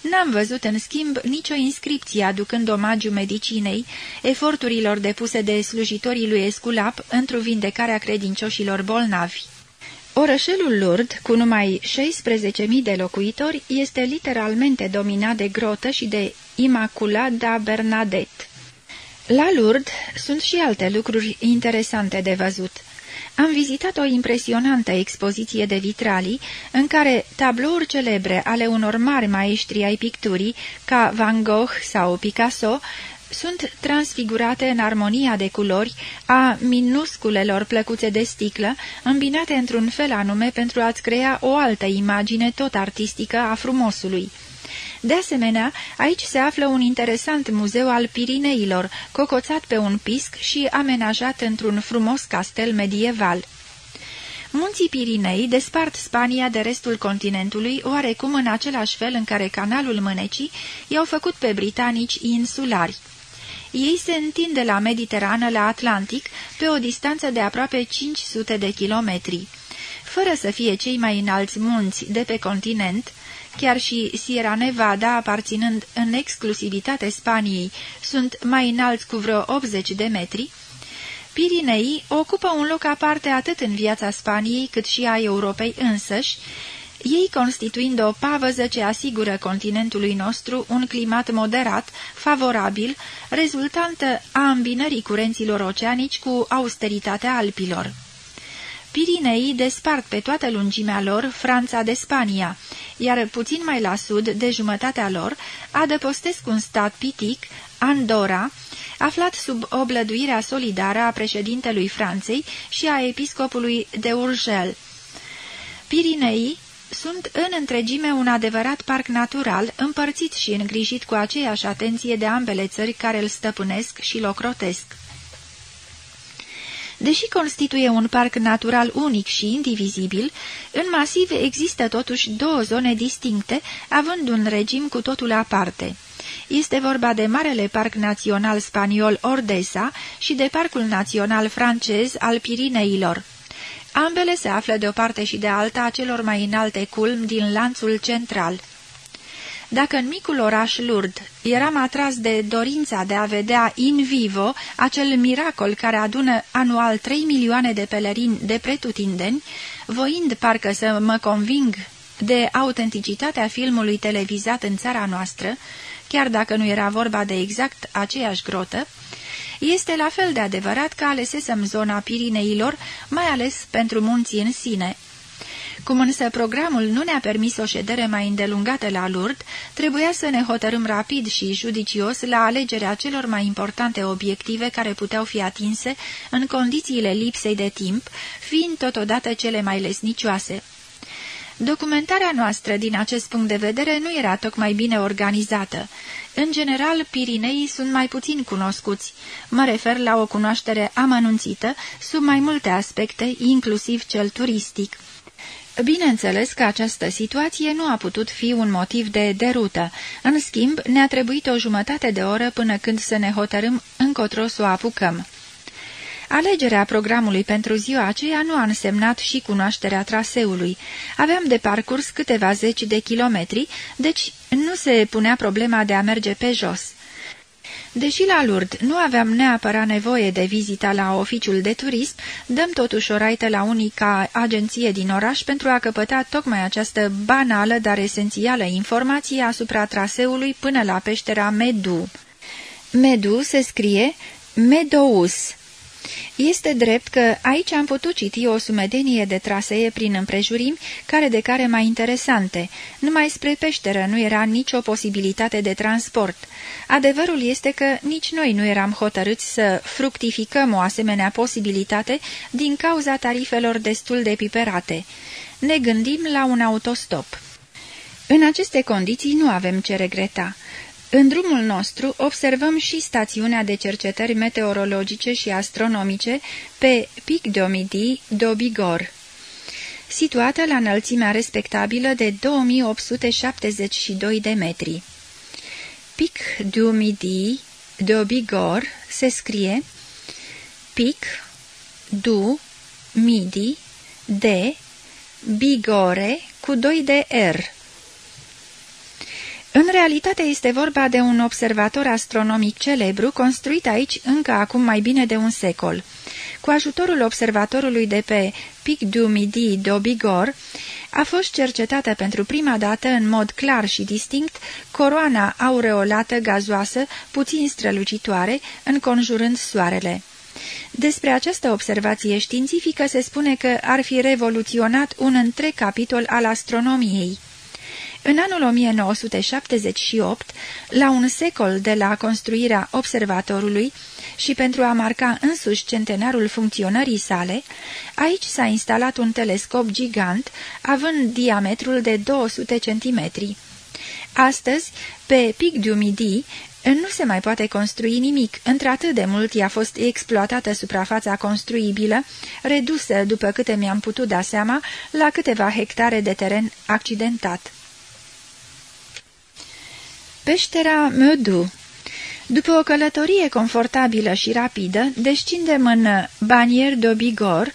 N-am văzut, în schimb, nicio inscripție aducând omagiu medicinei, eforturilor depuse de slujitorii lui Esculap într-o vindecare a credincioșilor bolnavi. Orășelul Lourdes, cu numai 16.000 de locuitori, este literalmente dominat de grotă și de Immaculada Bernadette. La Lourdes sunt și alte lucruri interesante de văzut. Am vizitat o impresionantă expoziție de vitralii, în care tablouri celebre ale unor mari maestri ai picturii, ca Van Gogh sau Picasso, sunt transfigurate în armonia de culori a minusculelor plăcuțe de sticlă, îmbinate într-un fel anume pentru a-ți crea o altă imagine tot artistică a frumosului. De asemenea, aici se află un interesant muzeu al Pirineilor, cocoțat pe un pisc și amenajat într-un frumos castel medieval. Munții Pirinei despart Spania de restul continentului, oarecum în același fel în care canalul Mânecii i-au făcut pe britanici insulari. Ei se întinde la Mediterană, la Atlantic, pe o distanță de aproape 500 de kilometri. Fără să fie cei mai înalți munți de pe continent, chiar și Sierra Nevada, aparținând în exclusivitate Spaniei, sunt mai înalți cu vreo 80 de metri, Pirinei ocupă un loc aparte atât în viața Spaniei cât și a Europei însăși, ei constituind o pavăză ce asigură continentului nostru un climat moderat, favorabil, rezultantă a îmbinării curenților oceanici cu austeritatea Alpilor. Pirinei despart pe toată lungimea lor Franța de Spania, iar puțin mai la sud, de jumătatea lor, adăpostesc un stat pitic, Andorra, aflat sub oblăduirea solidară a președintelui Franței și a episcopului de Urgel. Pirinei sunt în întregime un adevărat parc natural, împărțit și îngrijit cu aceeași atenție de ambele țări care îl stăpânesc și locrotesc. Deși constituie un parc natural unic și indivizibil, în masiv există totuși două zone distincte, având un regim cu totul aparte. Este vorba de Marele Parc Național Spaniol Ordesa și de Parcul Național Francez al Pirineilor. Ambele se află de o parte și de alta a celor mai înalte culmi din lanțul central. Dacă în micul oraș Lourdes eram atras de dorința de a vedea in vivo acel miracol care adună anual 3 milioane de pelerini de pretutindeni, voind parcă să mă conving de autenticitatea filmului televizat în țara noastră, chiar dacă nu era vorba de exact aceeași grotă, este la fel de adevărat că alesesem zona Pirineilor, mai ales pentru munții în sine. Cum însă programul nu ne-a permis o ședere mai îndelungată la Lourdes, trebuia să ne hotărâm rapid și judicios la alegerea celor mai importante obiective care puteau fi atinse în condițiile lipsei de timp, fiind totodată cele mai lesnicioase. Documentarea noastră din acest punct de vedere nu era tocmai bine organizată. În general, Pirinei sunt mai puțin cunoscuți. Mă refer la o cunoaștere amănunțită sub mai multe aspecte, inclusiv cel turistic. Bineînțeles că această situație nu a putut fi un motiv de derută. În schimb, ne-a trebuit o jumătate de oră până când să ne hotărâm încotro să o apucăm. Alegerea programului pentru ziua aceea nu a însemnat și cunoașterea traseului. Aveam de parcurs câteva zeci de kilometri, deci nu se punea problema de a merge pe jos. Deși la Lourdes nu aveam neapărat nevoie de vizita la oficiul de turism, dăm totuși o raită la unica agenție din oraș pentru a căpăta tocmai această banală, dar esențială informație asupra traseului până la peștera Medu. Medu se scrie Medous este drept că aici am putut citi o sumedenie de trasee prin împrejurimi, care de care mai interesante. Numai spre peșteră nu era nicio posibilitate de transport. Adevărul este că nici noi nu eram hotărâți să fructificăm o asemenea posibilitate din cauza tarifelor destul de piperate. Ne gândim la un autostop. În aceste condiții nu avem ce regreta. În drumul nostru observăm și stațiunea de cercetări meteorologice și astronomice pe Pic de Omidi d'Obigor, situată la înălțimea respectabilă de 2872 de metri. Pic de Omidi d'Obigor se scrie Pic du Midi de Bigore cu 2 de R în realitate este vorba de un observator astronomic celebru construit aici încă acum mai bine de un secol. Cu ajutorul observatorului de pe Pic du Midi d'Obigor, a fost cercetată pentru prima dată în mod clar și distinct coroana aureolată gazoasă, puțin strălucitoare, înconjurând soarele. Despre această observație științifică se spune că ar fi revoluționat un întreg capitol al astronomiei. În anul 1978, la un secol de la construirea observatorului și pentru a marca însuși centenarul funcționării sale, aici s-a instalat un telescop gigant, având diametrul de 200 cm. Astăzi, pe Pic du Midi, nu se mai poate construi nimic, într-atât de mult i-a fost exploatată suprafața construibilă, redusă, după câte mi-am putut da seama, la câteva hectare de teren accidentat. Peștera Medu După o călătorie confortabilă și rapidă, descindem în Banier de Bigor,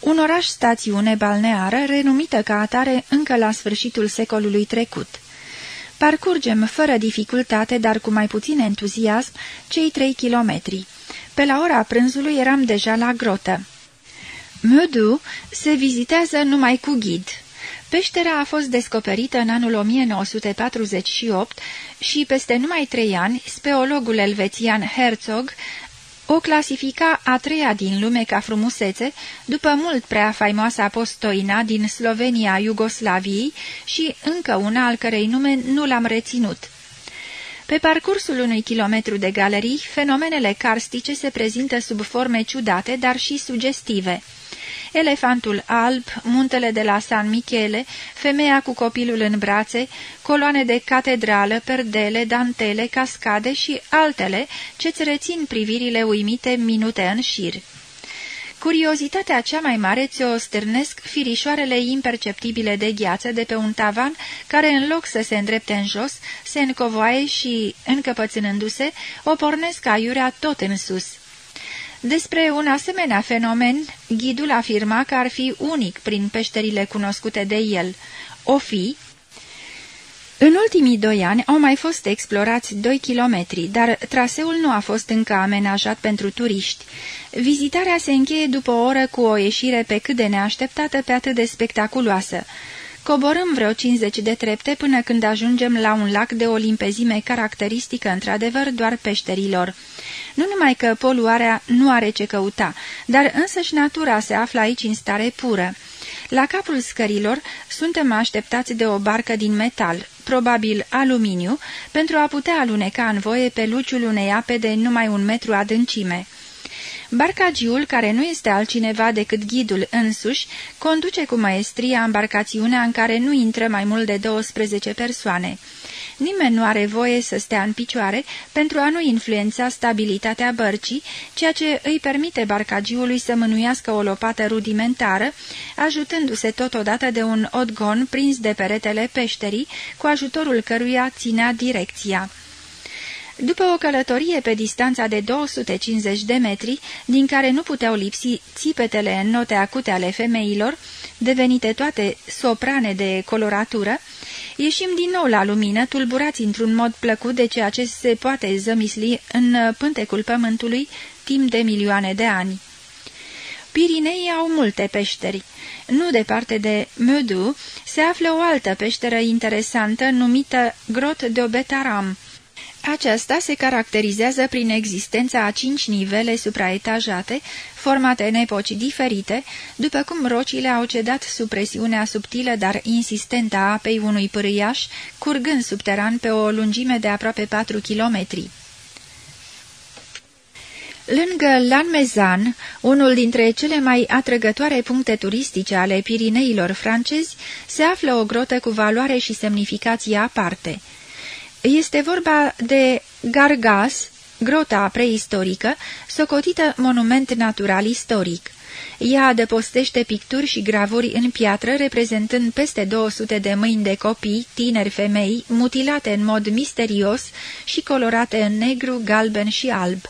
un oraș-stațiune balneară renumită ca atare încă la sfârșitul secolului trecut. Parcurgem fără dificultate, dar cu mai puțin entuziasm, cei trei kilometri. Pe la ora prânzului eram deja la grotă. Meudou se vizitează numai cu ghid. Peștera a fost descoperită în anul 1948 și peste numai trei ani, speologul elvețian Herzog o clasifica a treia din lume ca frumusețe, după mult prea faimoasa Postoina din Slovenia Iugoslaviei și încă una al cărei nume nu l-am reținut. Pe parcursul unui kilometru de galerii, fenomenele carstice se prezintă sub forme ciudate, dar și sugestive – elefantul alb, muntele de la San Michele, femeia cu copilul în brațe, coloane de catedrală, perdele, dantele, cascade și altele ce-ți rețin privirile uimite minute în șir. Curiozitatea cea mai mare ți-o stârnesc firișoarele imperceptibile de gheață de pe un tavan care, în loc să se îndrepte în jos, se încovoaie și, încăpățânându-se, o pornesc aiurea tot în sus. Despre un asemenea fenomen, ghidul afirma că ar fi unic prin peșterile cunoscute de el. O fi... În ultimii doi ani au mai fost explorați doi kilometri, dar traseul nu a fost încă amenajat pentru turiști. Vizitarea se încheie după o oră cu o ieșire pe cât de neașteptată pe atât de spectaculoasă. Coborâm vreo 50 de trepte până când ajungem la un lac de o limpezime caracteristică într-adevăr doar peșterilor. Nu numai că poluarea nu are ce căuta, dar însăși natura se află aici în stare pură. La capul scărilor suntem așteptați de o barcă din metal, probabil aluminiu, pentru a putea aluneca în voie pe luciul unei ape de numai un metru adâncime. Barcagiul, care nu este altcineva decât ghidul însuși, conduce cu maestria embarcațiunea în care nu intră mai mult de 12 persoane. Nimeni nu are voie să stea în picioare pentru a nu influența stabilitatea bărcii, ceea ce îi permite barcagiului să mânuiască o lopată rudimentară, ajutându-se totodată de un odgon prins de peretele peșterii, cu ajutorul căruia ținea direcția. După o călătorie pe distanța de 250 de metri, din care nu puteau lipsi țipetele în note acute ale femeilor, devenite toate soprane de coloratură, ieșim din nou la lumină, tulburați într-un mod plăcut de ceea ce se poate zămisli în pântecul pământului timp de milioane de ani. Pirinei au multe peșteri. Nu departe de Meudou se află o altă peșteră interesantă numită Grot de Obetaram, aceasta se caracterizează prin existența a cinci nivele supraetajate, formate în epoci diferite, după cum rocile au cedat sub presiunea subtilă, dar insistentă a apei unui pârâiaș, curgând subteran pe o lungime de aproape 4 kilometri. Lângă Lanmezan, unul dintre cele mai atrăgătoare puncte turistice ale Pirineilor francezi, se află o grotă cu valoare și semnificație aparte – este vorba de Gargas, grota preistorică, socotită monument natural istoric. Ea adăpostește picturi și gravuri în piatră reprezentând peste 200 de mâini de copii, tineri femei, mutilate în mod misterios și colorate în negru, galben și alb.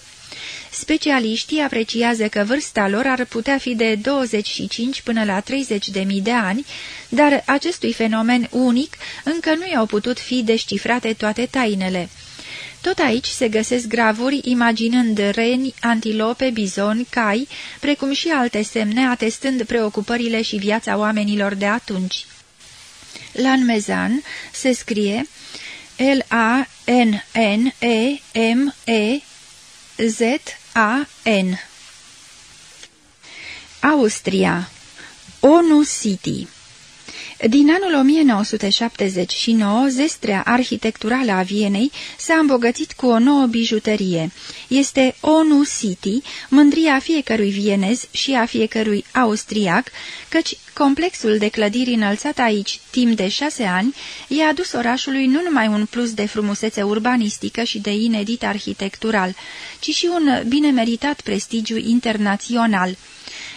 Specialiștii apreciază că vârsta lor ar putea fi de 25 până la 30 de mii de ani, dar acestui fenomen unic încă nu i-au putut fi descifrate toate tainele. Tot aici se găsesc gravuri imaginând reni, antilope, bizoni, cai, precum și alte semne atestând preocupările și viața oamenilor de atunci. Lanmezan se scrie L-A-N-N-E-M-E-Z-A-N Austria. ONU City din anul 1979, zestrea arhitecturală a Vienei s-a îmbogățit cu o nouă bijuterie. Este ONU City, mândria fiecărui vienez și a fiecărui austriac, căci complexul de clădiri înălțat aici timp de șase ani i-a adus orașului nu numai un plus de frumusețe urbanistică și de inedit arhitectural, ci și un bine meritat prestigiu internațional.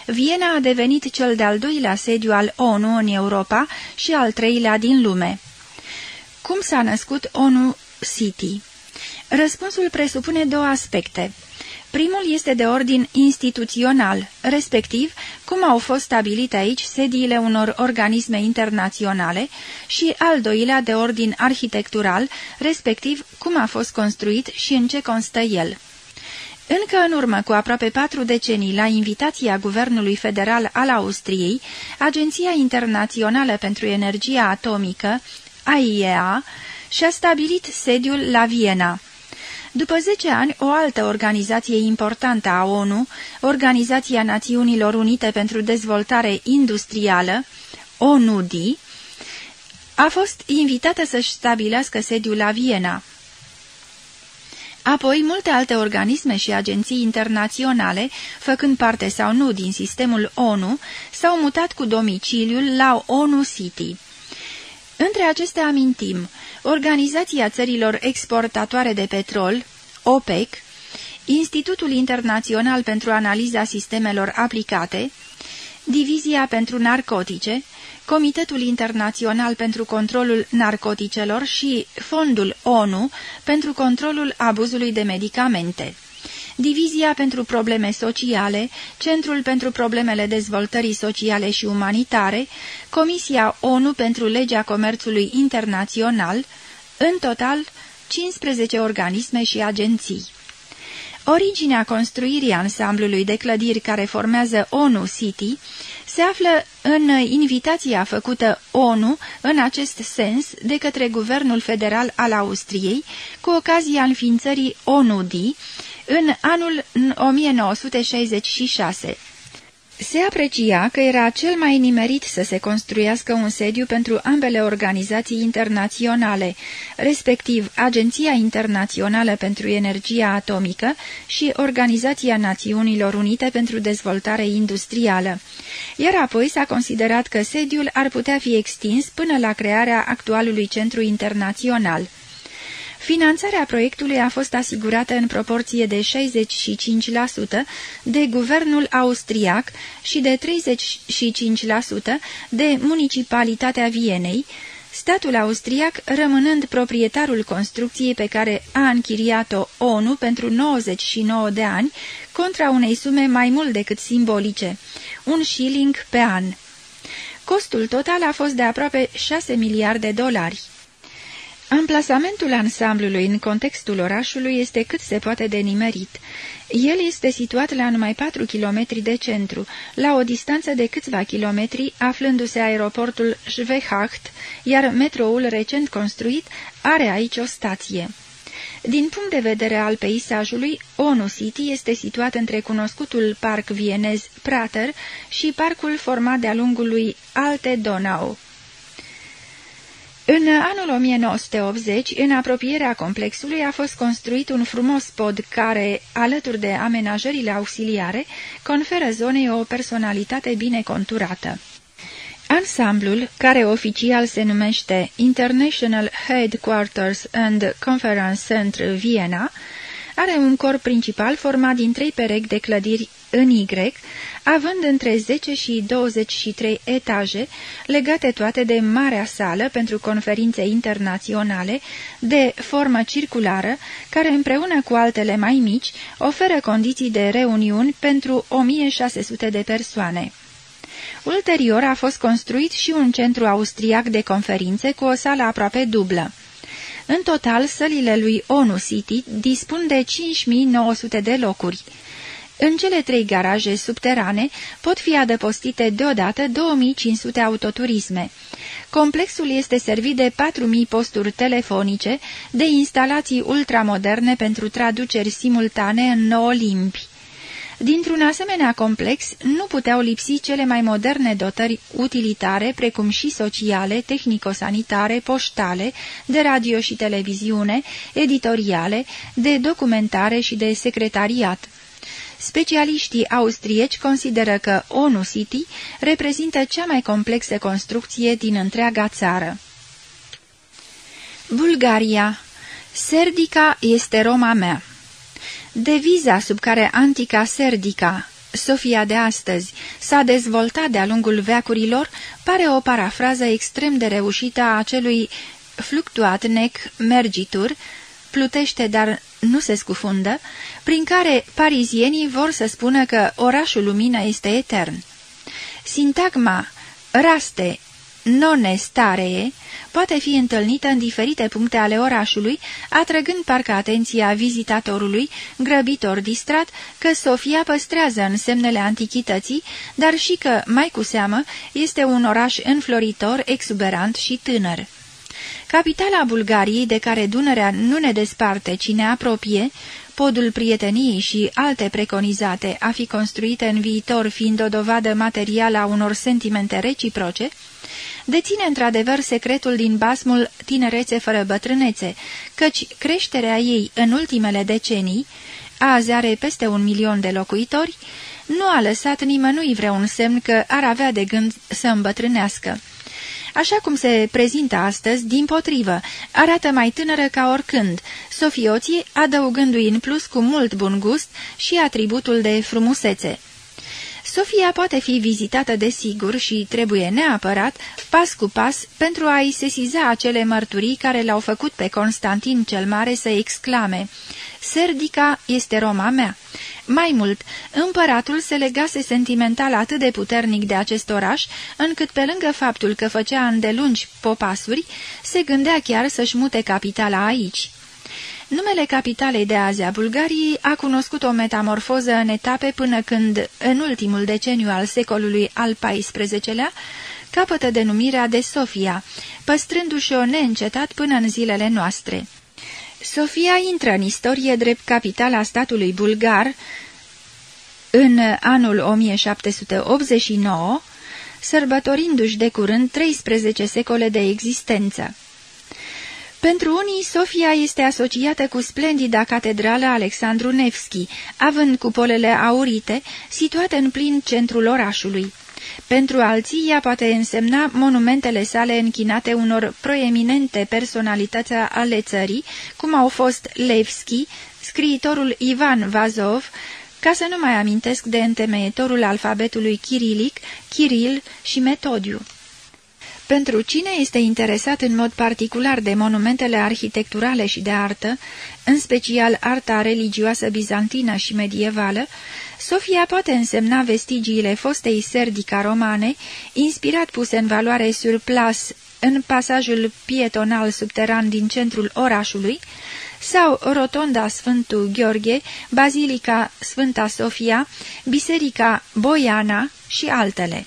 Viena a devenit cel de-al doilea sediu al ONU în Europa și al treilea din lume. Cum s-a născut ONU City? Răspunsul presupune două aspecte. Primul este de ordin instituțional, respectiv cum au fost stabilite aici sediile unor organisme internaționale și al doilea de ordin arhitectural, respectiv cum a fost construit și în ce constă el. Încă în urmă cu aproape patru decenii, la invitația Guvernului Federal al Austriei, Agenția Internațională pentru Energia Atomică, AIEA, și-a stabilit sediul la Viena. După 10 ani, o altă organizație importantă a ONU, Organizația Națiunilor Unite pentru Dezvoltare Industrială, ONUDI, a fost invitată să-și stabilească sediul la Viena. Apoi, multe alte organisme și agenții internaționale, făcând parte sau nu din sistemul ONU, s-au mutat cu domiciliul la ONU City. Între acestea amintim Organizația Țărilor Exportatoare de Petrol, OPEC, Institutul Internațional pentru Analiza Sistemelor Aplicate, Divizia pentru Narcotice, Comitetul Internațional pentru Controlul Narcoticelor și Fondul ONU pentru Controlul Abuzului de Medicamente. Divizia pentru Probleme Sociale, Centrul pentru Problemele Dezvoltării Sociale și Umanitare, Comisia ONU pentru Legea Comerțului Internațional, în total 15 organisme și agenții. Originea construirii ansamblului de clădiri care formează ONU City se află în invitația făcută ONU în acest sens de către Guvernul Federal al Austriei cu ocazia înființării ONU-D în anul 1966. Se aprecia că era cel mai nimerit să se construiască un sediu pentru ambele organizații internaționale, respectiv Agenția Internațională pentru Energia Atomică și Organizația Națiunilor Unite pentru Dezvoltare Industrială. Iar apoi s-a considerat că sediul ar putea fi extins până la crearea actualului centru internațional. Finanțarea proiectului a fost asigurată în proporție de 65% de guvernul austriac și de 35% de municipalitatea Vienei, statul austriac rămânând proprietarul construcției pe care a închiriat-o ONU pentru 99 de ani, contra unei sume mai mult decât simbolice, un shilling pe an. Costul total a fost de aproape 6 miliarde de dolari. Amplasamentul ansamblului în contextul orașului este cât se poate de nimerit. El este situat la numai 4 km de centru, la o distanță de câțiva kilometri, aflându-se aeroportul Schwehacht, iar metroul recent construit are aici o stație. Din punct de vedere al peisajului, ONU City este situat între cunoscutul parc vienez Prater și parcul format de-a lungul lui Alte Donau. În anul 1980, în apropierea complexului, a fost construit un frumos pod care, alături de amenajările auxiliare, conferă zonei o personalitate bine conturată. Ansamblul, care oficial se numește International Headquarters and Conference Center Vienna, are un corp principal format din trei perechi de clădiri în Y, având între 10 și 23 etaje, legate toate de marea sală pentru conferințe internaționale, de formă circulară, care împreună cu altele mai mici oferă condiții de reuniuni pentru 1600 de persoane. Ulterior a fost construit și un centru austriac de conferințe cu o sală aproape dublă. În total, sălile lui ONU City dispun de 5900 de locuri. În cele trei garaje subterane pot fi adăpostite deodată 2500 autoturisme. Complexul este servit de 4000 posturi telefonice, de instalații ultramoderne pentru traduceri simultane în nouă limbi. Dintr-un asemenea complex nu puteau lipsi cele mai moderne dotări utilitare, precum și sociale, tehnico-sanitare, poștale, de radio și televiziune, editoriale, de documentare și de secretariat. Specialiștii austrieci consideră că ONU City reprezintă cea mai complexă construcție din întreaga țară. Bulgaria Serdica este Roma mea Deviza sub care antica Serdica, Sofia de astăzi, s-a dezvoltat de-a lungul veacurilor, pare o parafrază extrem de reușită a acelui fluctuat nec mergitur, plutește, dar nu se scufundă, prin care parizienii vor să spună că orașul lumină este etern. Sintagma raste, None Staree poate fi întâlnită în diferite puncte ale orașului, atrăgând parcă atenția vizitatorului, grăbitor distrat, că Sofia păstrează însemnele antichității, dar și că, mai cu seamă, este un oraș înfloritor, exuberant și tânăr. Capitala Bulgariei, de care Dunărea nu ne desparte, ci ne apropie, podul prieteniei și alte preconizate a fi construite în viitor fiind o dovadă materială a unor sentimente reciproce, deține într-adevăr secretul din basmul tinerețe fără bătrânețe, căci creșterea ei în ultimele decenii, azi are peste un milion de locuitori, nu a lăsat nimănui vreun semn că ar avea de gând să îmbătrânească. Așa cum se prezintă astăzi, din potrivă, arată mai tânără ca oricând, sofioții adăugându-i în plus cu mult bun gust și atributul de frumusețe. Sofia poate fi vizitată de sigur și trebuie neapărat, pas cu pas, pentru a-i sesiza acele mărturii care l-au făcut pe Constantin cel Mare să exclame Serdica este Roma mea. Mai mult, împăratul se legase sentimental atât de puternic de acest oraș, încât pe lângă faptul că făcea îndelungi popasuri, se gândea chiar să-și mute capitala aici. Numele capitalei de azi a Bulgariei a cunoscut o metamorfoză în etape până când, în ultimul deceniu al secolului al XIV-lea, capătă denumirea de Sofia, păstrându-și-o neîncetat până în zilele noastre. Sofia intră în istorie drept capitala statului bulgar în anul 1789, sărbătorindu-și de curând 13 secole de existență. Pentru unii, Sofia este asociată cu splendida catedrală Alexandru Nevski, având cupolele aurite, situate în plin centrul orașului. Pentru alții, ea poate însemna monumentele sale închinate unor proeminente personalități ale țării, cum au fost Levski, scriitorul Ivan Vazov, ca să nu mai amintesc de întemeietorul alfabetului chirilic, Kiril și Metodiu. Pentru cine este interesat în mod particular de monumentele arhitecturale și de artă, în special arta religioasă bizantină și medievală, Sofia poate însemna vestigiile fostei Serdica romane, inspirat puse în valoare sur plas în pasajul pietonal subteran din centrul orașului, sau rotonda Sfântul Gheorghe, Bazilica Sfânta Sofia, Biserica Boiana și altele.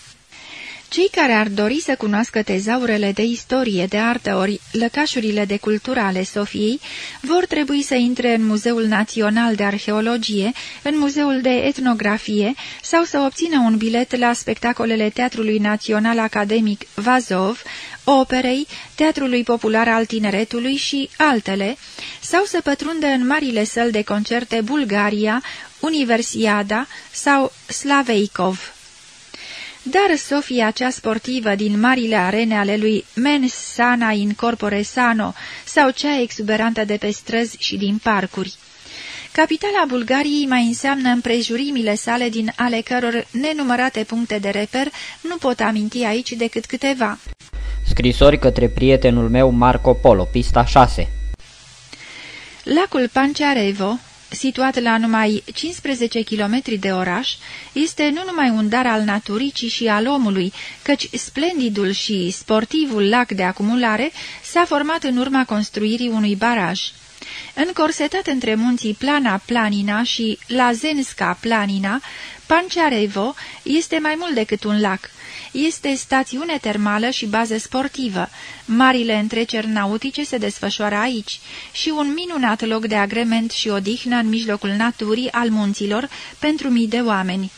Cei care ar dori să cunoască tezaurele de istorie, de artă ori lăcașurile de cultură ale Sofiei, vor trebui să intre în Muzeul Național de Arheologie, în Muzeul de Etnografie sau să obțină un bilet la spectacolele Teatrului Național Academic Vazov, operei, Teatrului Popular al Tineretului și altele, sau să pătrundă în marile săli de concerte Bulgaria, Universiada sau Slaveikov. Dar Sofia, cea sportivă din marile arene ale lui Mens Sana in Corpore Sano sau cea exuberantă de pe străzi și din parcuri. Capitala Bulgariei mai înseamnă împrejurimile sale din ale căror nenumărate puncte de reper nu pot aminti aici decât câteva. Scrisori către prietenul meu Marco Polo, pista 6 Lacul Panciarevo, situat la numai 15 km de oraș, este nu numai un dar al naturii, ci și al omului, căci splendidul și sportivul lac de acumulare s-a format în urma construirii unui baraj. Încorsetat între munții Plana Planina și Lazenska Planina, Panciarevo este mai mult decât un lac. Este stațiune termală și bază sportivă. Marile întreceri nautice se desfășoară aici și un minunat loc de agrement și odihnă în mijlocul naturii al munților pentru mii de oameni.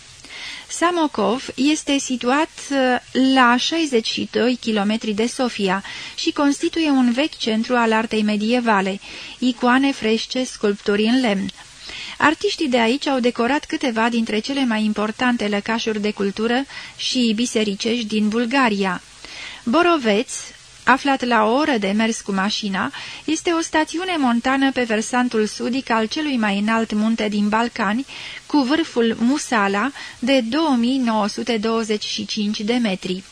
Samokov este situat uh, la 62 km de Sofia și constituie un vechi centru al artei medievale, icoane frește, sculpturi în lemn. Artiștii de aici au decorat câteva dintre cele mai importante lăcașuri de cultură și bisericești din Bulgaria. Boroveț, aflat la o oră de mers cu mașina, este o stațiune montană pe versantul sudic al celui mai înalt munte din Balcani, cu vârful Musala de 2925 de metri.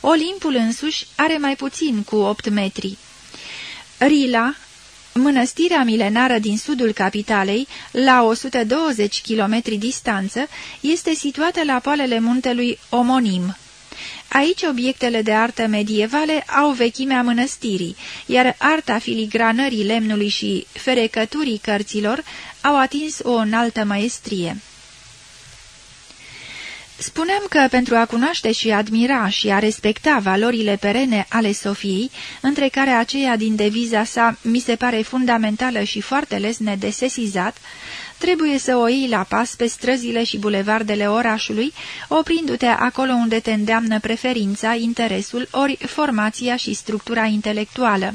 Olimpul însuși are mai puțin cu 8 metri. Rila, Mănăstirea milenară din sudul capitalei, la 120 km distanță, este situată la poalele muntelui omonim. Aici obiectele de artă medievale au vechimea mănăstirii, iar arta filigranării lemnului și ferecăturii cărților au atins o înaltă maestrie. Spuneam că pentru a cunoaște și admira și a respecta valorile perene ale Sofiei, între care aceea din deviza sa mi se pare fundamentală și foarte lesne de sesizat, trebuie să o iei la pas pe străzile și bulevardele orașului, oprindu-te acolo unde te îndeamnă preferința, interesul, ori formația și structura intelectuală.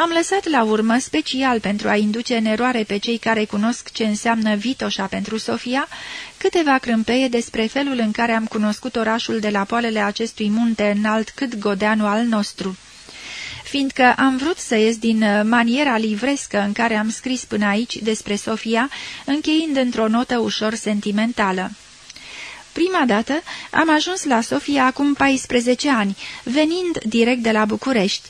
Am lăsat la urmă, special pentru a induce în eroare pe cei care cunosc ce înseamnă Vitoșa pentru Sofia, câteva crâmpeie despre felul în care am cunoscut orașul de la poalele acestui munte înalt cât godeanul al nostru. Fiindcă am vrut să ies din uh, maniera livrescă în care am scris până aici despre Sofia, încheind într-o notă ușor sentimentală. Prima dată am ajuns la Sofia acum 14 ani, venind direct de la București.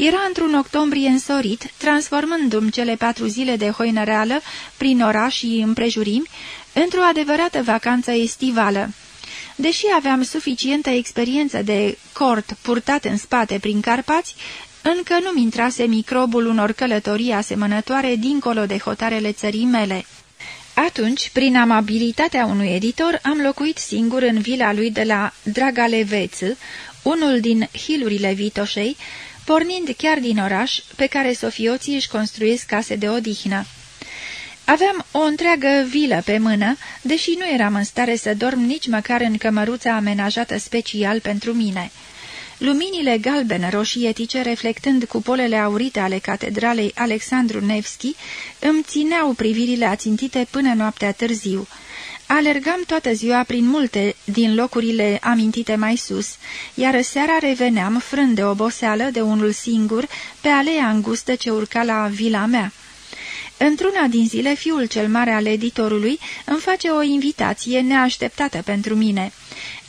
Era într-un octombrie însorit, transformându-mi cele patru zile de hoină reală prin oraș și împrejurimi într-o adevărată vacanță estivală. Deși aveam suficientă experiență de cort purtat în spate prin Carpați, încă nu-mi intrase microbul unor călătorii asemănătoare dincolo de hotarele țării mele. Atunci, prin amabilitatea unui editor, am locuit singur în vila lui de la Dragaleveț, unul din hilurile Vitoșei, pornind chiar din oraș, pe care sofioții își construiesc case de odihnă. Aveam o întreagă vilă pe mână, deși nu eram în stare să dorm nici măcar în cămăruța amenajată special pentru mine. Luminile galben-roșietice, reflectând cupolele aurite ale catedralei Alexandru Nevski, îmi țineau privirile ațintite până noaptea târziu. Alergam toată ziua prin multe din locurile amintite mai sus, iar seara reveneam, frând de oboseală de unul singur, pe aleea îngustă ce urca la vila mea. Într-una din zile, fiul cel mare al editorului îmi face o invitație neașteptată pentru mine.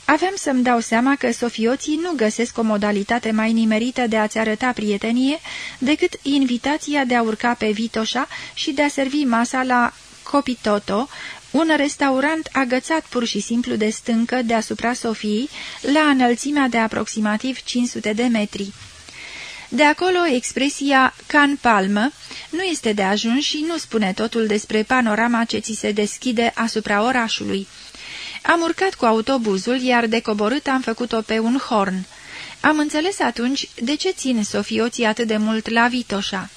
Aveam să-mi dau seama că sofioții nu găsesc o modalitate mai nimerită de a-ți arăta prietenie decât invitația de a urca pe Vitoșa și de a servi masa la Copitoto, un restaurant agățat pur și simplu de stâncă deasupra Sofiei, la înălțimea de aproximativ 500 de metri. De acolo, expresia can palmă nu este de ajuns și nu spune totul despre panorama ce ți se deschide asupra orașului. Am urcat cu autobuzul, iar de coborât am făcut-o pe un horn. Am înțeles atunci de ce țin sofioții atât de mult la Vitoșa.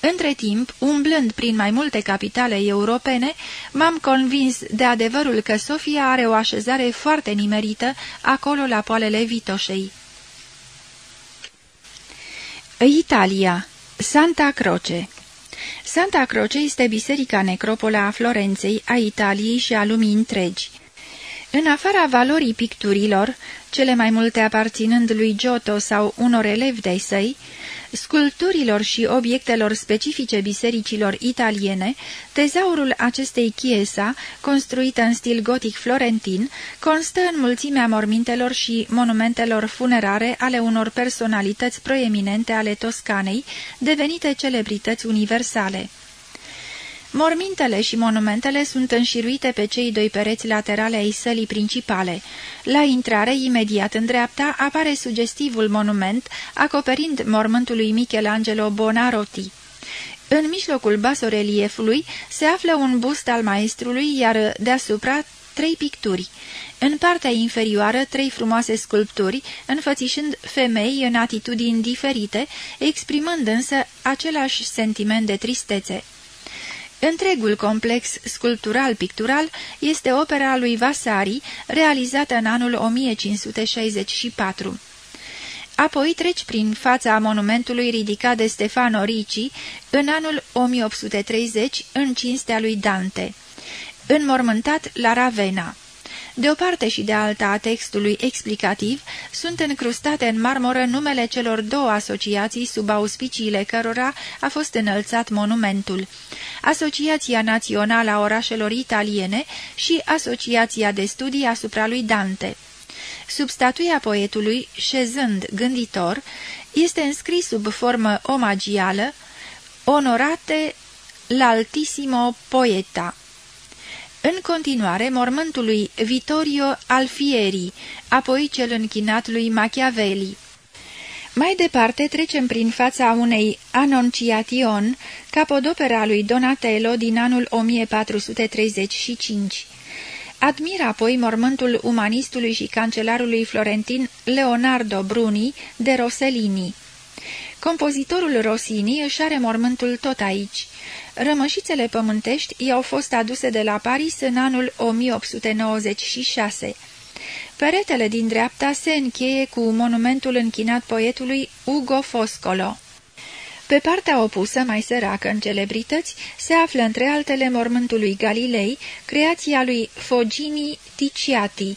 Între timp, umblând prin mai multe capitale europene, m-am convins de adevărul că Sofia are o așezare foarte nimerită acolo la poalele Vitoșei. Italia Santa Croce Santa Croce este biserica necropolă a Florenței, a Italiei și a lumii întregi. În afara valorii picturilor, cele mai multe aparținând lui Giotto sau unor elevi de săi, sculpturilor și obiectelor specifice bisericilor italiene, tezaurul acestei chiesa, construită în stil gotic florentin, constă în mulțimea mormintelor și monumentelor funerare ale unor personalități proeminente ale Toscanei, devenite celebrități universale. Mormintele și monumentele sunt înșiruite pe cei doi pereți laterale ai sălii principale. La intrare, imediat în dreapta, apare sugestivul monument, acoperind mormântul lui Michelangelo Bonarotti. În mijlocul basoreliefului se află un bust al maestrului, iar deasupra trei picturi. În partea inferioară, trei frumoase sculpturi, înfățișând femei în atitudini diferite, exprimând însă același sentiment de tristețe. Întregul complex sculptural-pictural este opera lui Vasari, realizată în anul 1564. Apoi treci prin fața monumentului ridicat de Stefano Ricci în anul 1830 în cinstea lui Dante, înmormântat la Ravenna. De o parte și de alta a textului explicativ sunt încrustate în marmură numele celor două asociații sub auspiciile cărora a fost înălțat monumentul. Asociația Națională a Orașelor Italiene și Asociația de Studii asupra lui Dante. Sub statuia poetului, șezând gânditor, este înscris sub formă omagială, onorate l'altissimo poeta. În continuare, mormântul lui Vittorio Alfieri, apoi cel închinat lui Machiavelli. Mai departe trecem prin fața unei Annunciation, capodopera lui Donatello din anul 1435. Admir apoi mormântul umanistului și cancelarului florentin Leonardo Bruni de Rossellini. Compozitorul Rossini își are mormântul tot aici. Rămășițele pământești i-au fost aduse de la Paris în anul 1896. Peretele din dreapta se încheie cu monumentul închinat poetului Ugo Foscolo. Pe partea opusă, mai săracă în celebrități, se află între altele mormântul lui Galilei, creația lui Fogini Ticiati,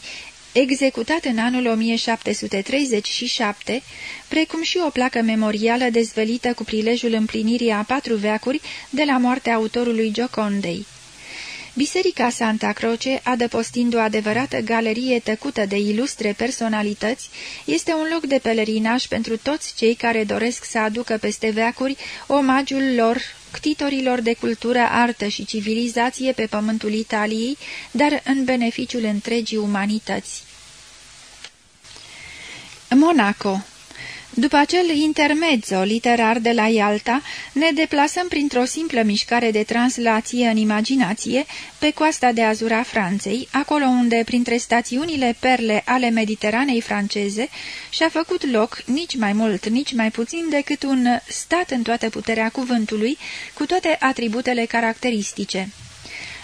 executat în anul 1737, precum și o placă memorială dezvălită cu prilejul împlinirii a patru veacuri de la moartea autorului Giocondei. Biserica Santa Croce, adăpostind o adevărată galerie tăcută de ilustre personalități, este un loc de pelerinaj pentru toți cei care doresc să aducă peste veacuri omagiul lor ctitorilor de cultură, artă și civilizație pe pământul Italiei, dar în beneficiul întregii umanități. Monaco după acel intermezzo literar de la Ialta, ne deplasăm printr-o simplă mișcare de translație în imaginație pe coasta de azur a Franței, acolo unde, printre stațiunile perle ale Mediteranei franceze, și-a făcut loc, nici mai mult, nici mai puțin, decât un stat în toată puterea cuvântului, cu toate atributele caracteristice.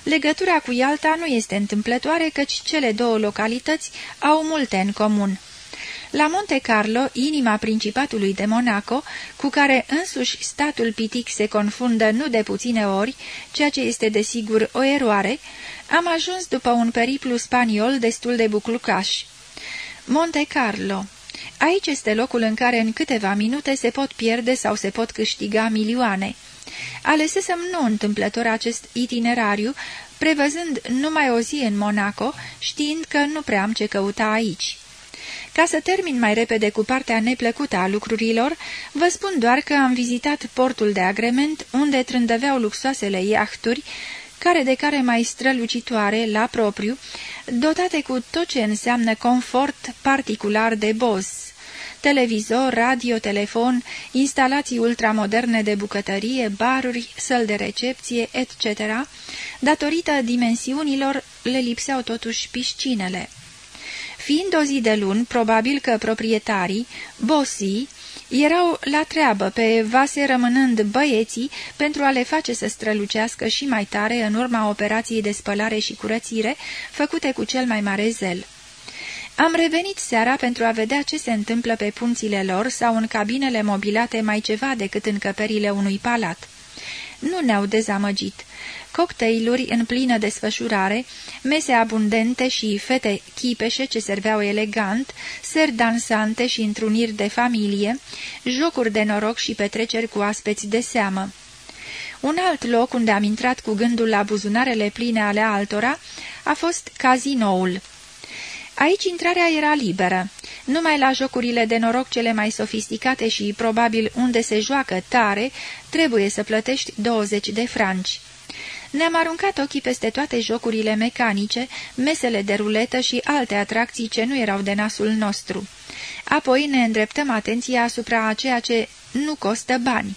Legătura cu Ialta nu este întâmplătoare, căci cele două localități au multe în comun. La Monte Carlo, inima principatului de Monaco, cu care însuși statul pitic se confundă nu de puține ori, ceea ce este desigur o eroare, am ajuns după un periplu spaniol destul de buclucaș. Monte Carlo Aici este locul în care în câteva minute se pot pierde sau se pot câștiga milioane. Alesesem nu întâmplător acest itinerariu, prevăzând numai o zi în Monaco, știind că nu prea am ce căuta aici. Ca să termin mai repede cu partea neplăcută a lucrurilor, vă spun doar că am vizitat portul de agrement, unde trândăveau luxoasele iahturi, care de care mai strălucitoare, la propriu, dotate cu tot ce înseamnă confort particular de boz, televizor, radio, telefon, instalații ultramoderne de bucătărie, baruri, săl de recepție, etc., datorită dimensiunilor, le lipseau totuși piscinele. Fiind o zi de luni, probabil că proprietarii, bosii, erau la treabă pe vase rămânând băieții pentru a le face să strălucească și mai tare în urma operației de spălare și curățire făcute cu cel mai mare zel. Am revenit seara pentru a vedea ce se întâmplă pe punțile lor sau în cabinele mobilate mai ceva decât în căperile unui palat. Nu ne-au dezamăgit cocktailuri în plină desfășurare, mese abundente și fete chipeșe ce serveau elegant, seri dansante și întruniri de familie, jocuri de noroc și petreceri cu aspeți de seamă. Un alt loc unde am intrat cu gândul la buzunarele pline ale altora a fost cazinoul. Aici intrarea era liberă. Numai la jocurile de noroc cele mai sofisticate și probabil unde se joacă tare, trebuie să plătești 20 de franci. Ne-am aruncat ochii peste toate jocurile mecanice, mesele de ruletă și alte atracții ce nu erau de nasul nostru. Apoi ne îndreptăm atenția asupra a ceea ce nu costă bani.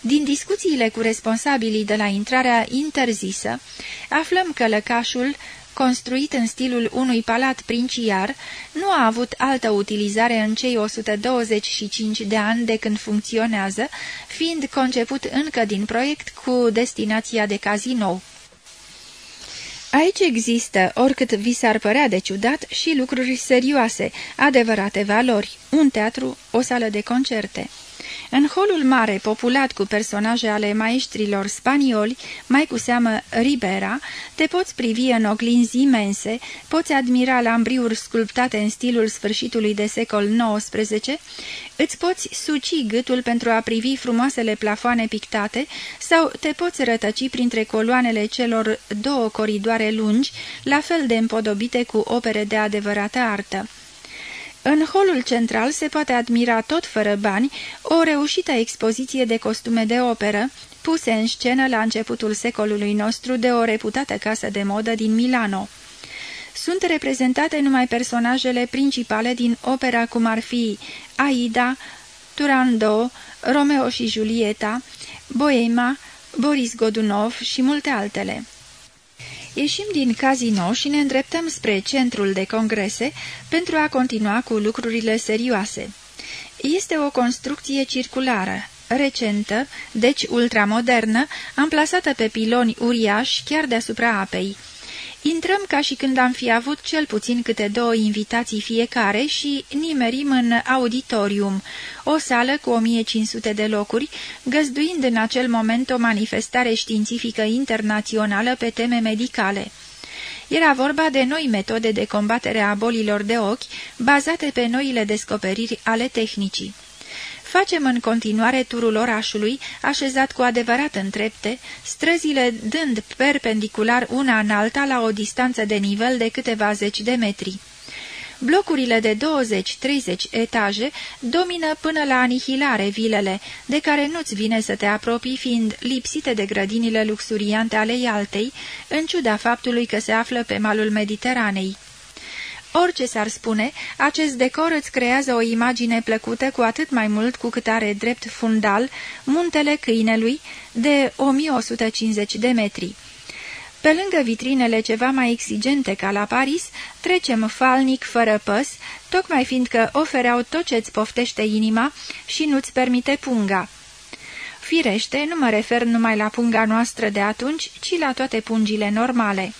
Din discuțiile cu responsabilii de la intrarea interzisă, aflăm că lăcașul construit în stilul unui palat princiar, nu a avut altă utilizare în cei 125 de ani de când funcționează, fiind conceput încă din proiect cu destinația de cazinou. Aici există, oricât vi s-ar părea de ciudat, și lucruri serioase, adevărate valori, un teatru, o sală de concerte. În holul mare, populat cu personaje ale maestrilor spanioli, mai cu seamă Ribera, te poți privi în oglinzi imense, poți admira lambriuri sculptate în stilul sfârșitului de secol XIX, îți poți suci gâtul pentru a privi frumoasele plafoane pictate sau te poți rătăci printre coloanele celor două coridoare lungi, la fel de împodobite cu opere de adevărată artă. În holul central se poate admira tot fără bani o reușită expoziție de costume de operă, puse în scenă la începutul secolului nostru de o reputată casă de modă din Milano. Sunt reprezentate numai personajele principale din opera cum ar fi Aida, Turandot, Romeo și Julieta, Boema, Boris Godunov și multe altele. Ieșim din casino și ne îndreptăm spre centrul de congrese pentru a continua cu lucrurile serioase. Este o construcție circulară, recentă, deci ultramodernă, amplasată pe piloni uriași chiar deasupra apei. Intrăm ca și când am fi avut cel puțin câte două invitații fiecare și nimerim în auditorium, o sală cu 1500 de locuri, găzduind în acel moment o manifestare științifică internațională pe teme medicale. Era vorba de noi metode de combatere a bolilor de ochi, bazate pe noile descoperiri ale tehnicii. Facem în continuare turul orașului, așezat cu adevărat în trepte, străzile dând perpendicular una în alta la o distanță de nivel de câteva zeci de metri. Blocurile de 20-30 etaje domină până la anihilare vilele, de care nu-ți vine să te apropii fiind lipsite de grădinile luxuriante ale Ialtei, în ciuda faptului că se află pe malul Mediteranei. Orice s-ar spune, acest decor îți creează o imagine plăcută cu atât mai mult cu cât are drept fundal muntele câinelui de 1150 de metri. Pe lângă vitrinele ceva mai exigente ca la Paris, trecem falnic fără păs, tocmai fiindcă ofereau tot ce-ți poftește inima și nu-ți permite punga. Firește, nu mă refer numai la punga noastră de atunci, ci la toate pungile normale.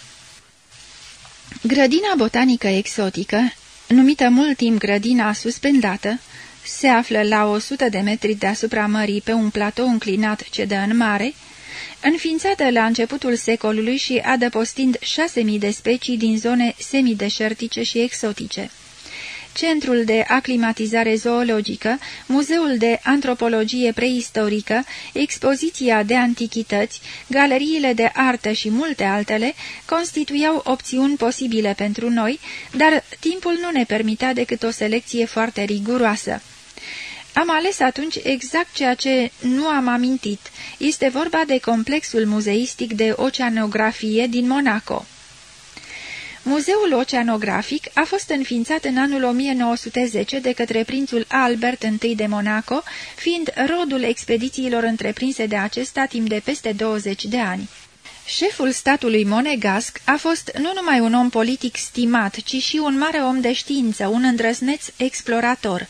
Grădina botanică exotică, numită mult timp grădina suspendată, se află la 100 de metri deasupra mării pe un platou înclinat ce dă în mare, înființată la începutul secolului și adăpostind 6.000 de specii din zone semideșertice și exotice centrul de aclimatizare zoologică, muzeul de antropologie preistorică, expoziția de antichități, galeriile de artă și multe altele constituiau opțiuni posibile pentru noi, dar timpul nu ne permitea decât o selecție foarte riguroasă. Am ales atunci exact ceea ce nu am amintit. Este vorba de complexul muzeistic de oceanografie din Monaco. Muzeul oceanografic a fost înființat în anul 1910 de către prințul Albert I de Monaco, fiind rodul expedițiilor întreprinse de acesta timp de peste 20 de ani. Șeful statului monegasc a fost nu numai un om politic stimat, ci și un mare om de știință, un îndrăzneț explorator.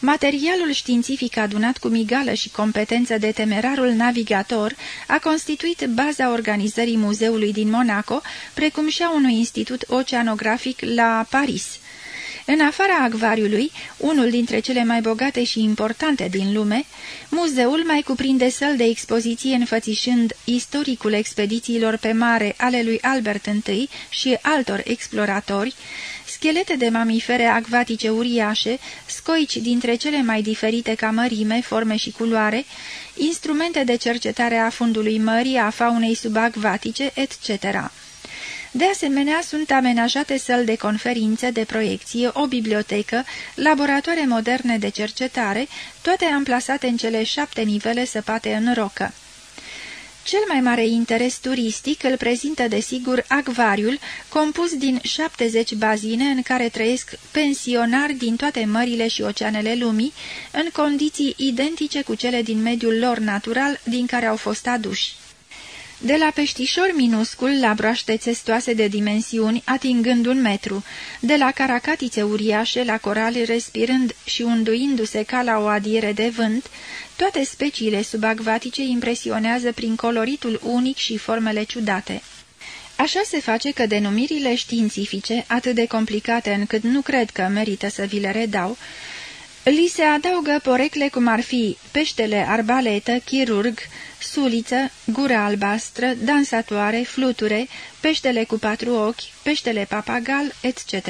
Materialul științific adunat cu migală și competență de temerarul navigator a constituit baza organizării muzeului din Monaco, precum și a unui institut oceanografic la Paris. În afara acvariului, unul dintre cele mai bogate și importante din lume, muzeul mai cuprinde săl de expoziție înfățișând istoricul expedițiilor pe mare ale lui Albert I și altor exploratori, schelete de mamifere acvatice uriașe, scoici dintre cele mai diferite ca mărime, forme și culoare, instrumente de cercetare a fundului mării, a faunei subacvatice, etc. De asemenea, sunt amenajate săli de conferințe, de proiecție, o bibliotecă, laboratoare moderne de cercetare, toate amplasate în cele șapte nivele săpate în rocă. Cel mai mare interes turistic îl prezintă desigur acvariul, compus din 70 bazine în care trăiesc pensionari din toate mările și oceanele lumii, în condiții identice cu cele din mediul lor natural din care au fost aduși. De la peștișori minuscul la broaște țestoase de dimensiuni, atingând un metru, de la caracatițe uriașe la corali respirând și unduindu-se ca la o adiere de vânt, toate speciile subacvatice impresionează prin coloritul unic și formele ciudate. Așa se face că denumirile științifice, atât de complicate încât nu cred că merită să vi le redau, li se adaugă porecle cum ar fi peștele arbaletă, chirurg, suliță, gură albastră, dansatoare, fluture, peștele cu patru ochi, peștele papagal, etc.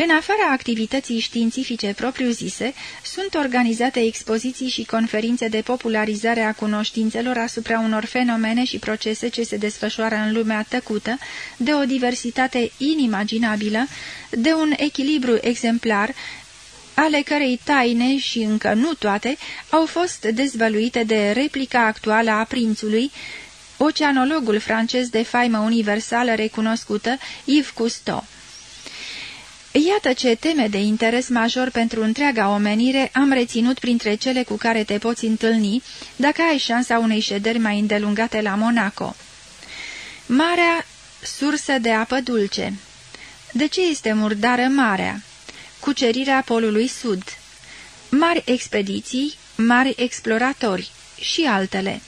În afara activității științifice propriu-zise, sunt organizate expoziții și conferințe de popularizare a cunoștințelor asupra unor fenomene și procese ce se desfășoară în lumea tăcută, de o diversitate inimaginabilă, de un echilibru exemplar, ale cărei taine și încă nu toate au fost dezvăluite de replica actuală a prințului, oceanologul francez de faimă universală recunoscută, Yves Cousteau. Iată ce teme de interes major pentru întreaga omenire am reținut printre cele cu care te poți întâlni dacă ai șansa unei șederi mai îndelungate la Monaco. Marea sursă de apă dulce De ce este murdară marea? Cucerirea polului sud Mari expediții, mari exploratori și altele.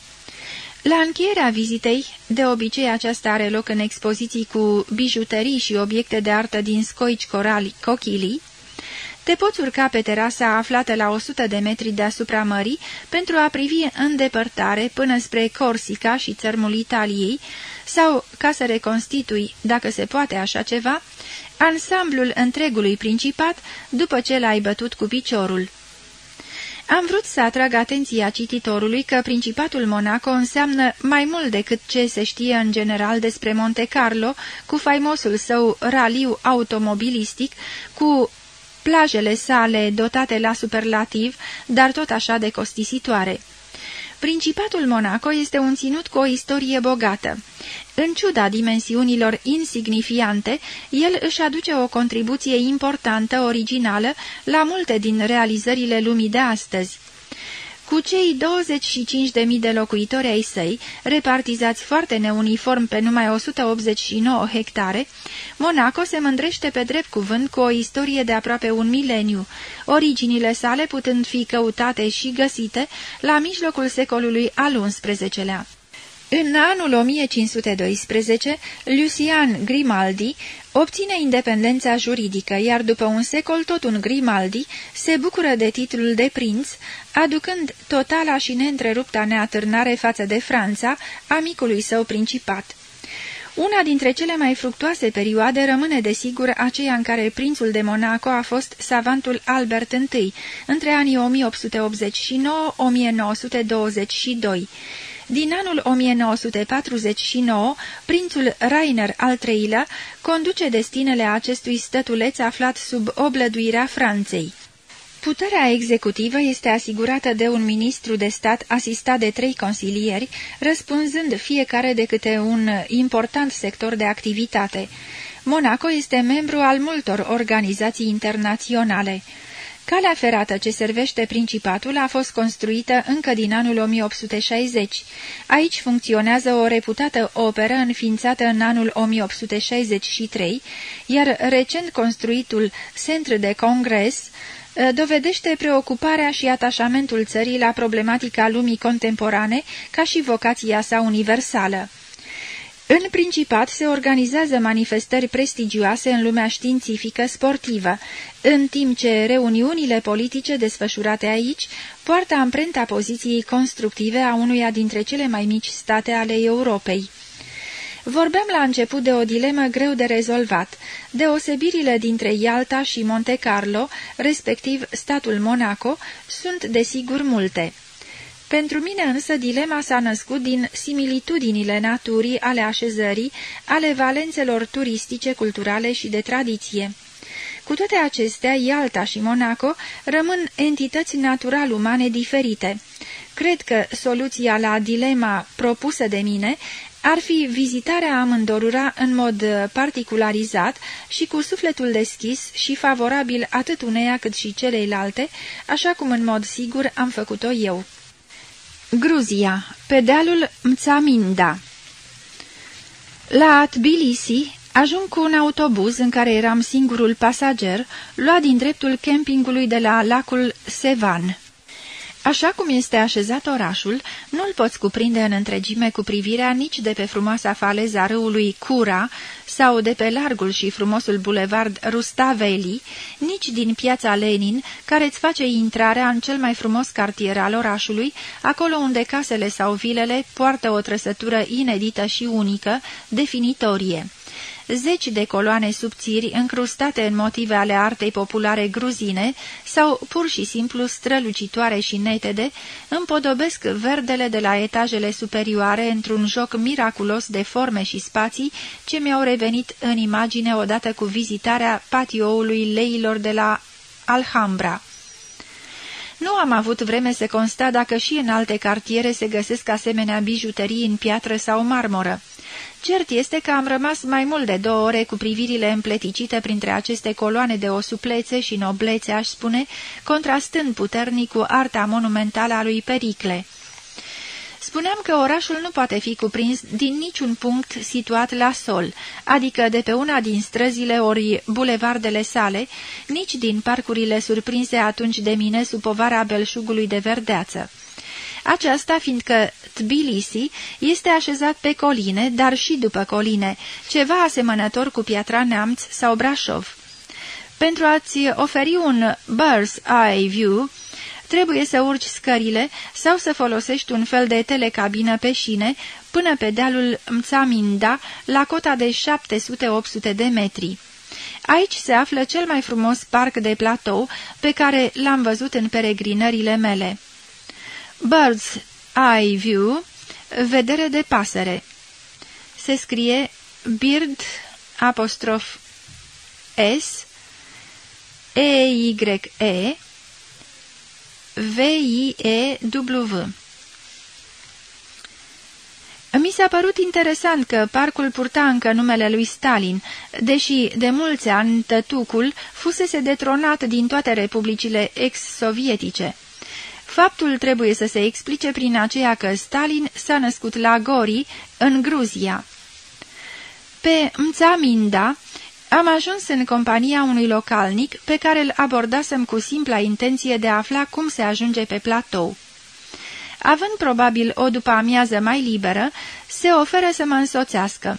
La încheierea vizitei, de obicei aceasta are loc în expoziții cu bijuterii și obiecte de artă din scoici corali cochilii, te poți urca pe terasa aflată la 100 de metri deasupra mării pentru a privi în depărtare până spre Corsica și țărmul Italiei, sau, ca să reconstitui, dacă se poate așa ceva, ansamblul întregului principat după ce l-ai bătut cu piciorul. Am vrut să atrag atenția cititorului că Principatul Monaco înseamnă mai mult decât ce se știe în general despre Monte Carlo, cu faimosul său raliu automobilistic, cu plajele sale dotate la superlativ, dar tot așa de costisitoare. Principatul Monaco este un ținut cu o istorie bogată. În ciuda dimensiunilor insignifiante, el își aduce o contribuție importantă, originală, la multe din realizările lumii de astăzi. Cu cei 25.000 de locuitori ai săi, repartizați foarte neuniform pe numai 189 hectare, Monaco se mândrește pe drept cuvânt cu o istorie de aproape un mileniu, originile sale putând fi căutate și găsite la mijlocul secolului al XI-lea. În anul 1512, Lucian Grimaldi obține independența juridică, iar după un secol tot un Grimaldi se bucură de titlul de prinț, aducând totala și neîntrerupta neatârnare față de Franța, amicului său principat. Una dintre cele mai fructoase perioade rămâne desigur aceea în care prințul de Monaco a fost savantul Albert I, între anii 1889-1922. Din anul 1949, prințul Rainer al III-lea conduce destinele acestui stătuleț aflat sub oblăduirea Franței. Puterea executivă este asigurată de un ministru de stat asistat de trei consilieri, răspunzând fiecare de câte un important sector de activitate. Monaco este membru al multor organizații internaționale. Calea ferată ce servește Principatul a fost construită încă din anul 1860. Aici funcționează o reputată operă înființată în anul 1863, iar recent construitul Centre de Congres dovedește preocuparea și atașamentul țării la problematica lumii contemporane ca și vocația sa universală. În Principat se organizează manifestări prestigioase în lumea științifică sportivă, în timp ce reuniunile politice desfășurate aici poartă amprenta poziției constructive a unuia dintre cele mai mici state ale Europei. Vorbeam la început de o dilemă greu de rezolvat, deosebirile dintre Ialta și Monte Carlo, respectiv statul Monaco, sunt desigur multe. Pentru mine însă dilema s-a născut din similitudinile naturii ale așezării, ale valențelor turistice, culturale și de tradiție. Cu toate acestea, Ialta și Monaco rămân entități natural-umane diferite. Cred că soluția la dilema propusă de mine ar fi vizitarea amândorura în mod particularizat și cu sufletul deschis și favorabil atât uneia cât și celeilalte, așa cum în mod sigur am făcut-o eu. Gruzia, pe dealul Mțaminda La Tbilisi ajung cu un autobuz în care eram singurul pasager, luat din dreptul campingului de la lacul Sevan. Așa cum este așezat orașul, nu-l poți cuprinde în întregime cu privirea nici de pe frumoasa faleza râului Cura sau de pe largul și frumosul bulevard Rustaveli, nici din piața Lenin, care îți face intrarea în cel mai frumos cartier al orașului, acolo unde casele sau vilele poartă o trăsătură inedită și unică, definitorie. Zeci de coloane subțiri încrustate în motive ale artei populare gruzine sau pur și simplu strălucitoare și netede, împodobesc verdele de la etajele superioare într-un joc miraculos de forme și spații ce mi-au revenit în imagine odată cu vizitarea patioului leilor de la Alhambra. Nu am avut vreme să consta dacă și în alte cartiere se găsesc asemenea bijuterii în piatră sau marmură. Cert este că am rămas mai mult de două ore cu privirile împleticite printre aceste coloane de o suplețe și noblețe, aș spune, contrastând puternic cu arta monumentală a lui Pericle. Spuneam că orașul nu poate fi cuprins din niciun punct situat la sol, adică de pe una din străzile ori bulevardele sale, nici din parcurile surprinse atunci de mine sub povara belșugului de verdeață. Aceasta fiindcă Tbilisi este așezat pe coline, dar și după coline, ceva asemănător cu Piatra Neamț sau Brașov. Pentru a-ți oferi un bird's eye view, trebuie să urci scările sau să folosești un fel de telecabină pe șine până pe dealul Mțaminda, la cota de 700-800 de metri. Aici se află cel mai frumos parc de platou pe care l-am văzut în peregrinările mele. Bird's Eye View, vedere de pasăre. Se scrie Bird apostrof S E-Y-E V-I-E-W. Mi s-a părut interesant că parcul purta încă numele lui Stalin, deși de mulți ani tătucul fusese detronat din toate republicile ex-sovietice. Faptul trebuie să se explice prin aceea că Stalin s-a născut la Gori, în Gruzia. Pe Mțaminda am ajuns în compania unui localnic pe care îl abordasem cu simpla intenție de a afla cum se ajunge pe platou. Având probabil o după amiază mai liberă, se oferă să mă însoțească.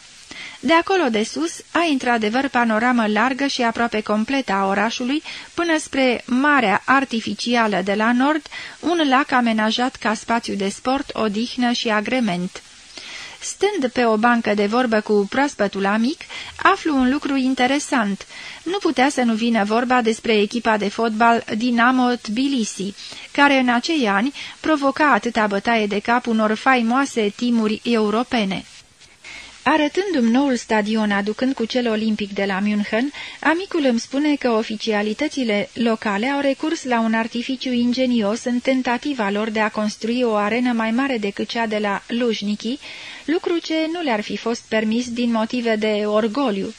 De acolo de sus ai într-adevăr panoramă largă și aproape completă a orașului, până spre marea artificială de la nord, un lac amenajat ca spațiu de sport, odihnă și agrement. Stând pe o bancă de vorbă cu proaspătul amic, aflu un lucru interesant. Nu putea să nu vină vorba despre echipa de fotbal Dinamo Tbilisi, care în acei ani provoca atâta bătaie de cap unor faimoase timuri europene. Arătându-mi noul stadion aducând cu cel olimpic de la München, amicul îmi spune că oficialitățile locale au recurs la un artificiu ingenios în tentativa lor de a construi o arenă mai mare decât cea de la Lujniki, lucru ce nu le-ar fi fost permis din motive de orgoliu.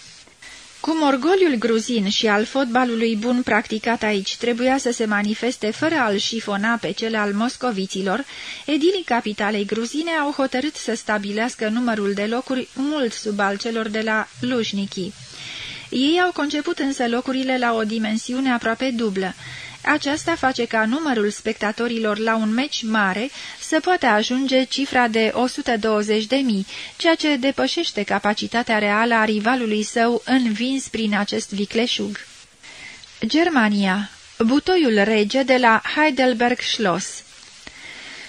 Cum orgoliul gruzin și al fotbalului bun practicat aici trebuia să se manifeste fără a-l șifona pe cele al moscoviților, edilii capitalei gruzine au hotărât să stabilească numărul de locuri mult sub al celor de la Lujniki. Ei au conceput însă locurile la o dimensiune aproape dublă, aceasta face ca numărul spectatorilor la un meci mare să poată ajunge cifra de 120 de mii, ceea ce depășește capacitatea reală a rivalului său învins prin acest vicleșug. Germania. Butoiul rege de la Heidelberg Schloss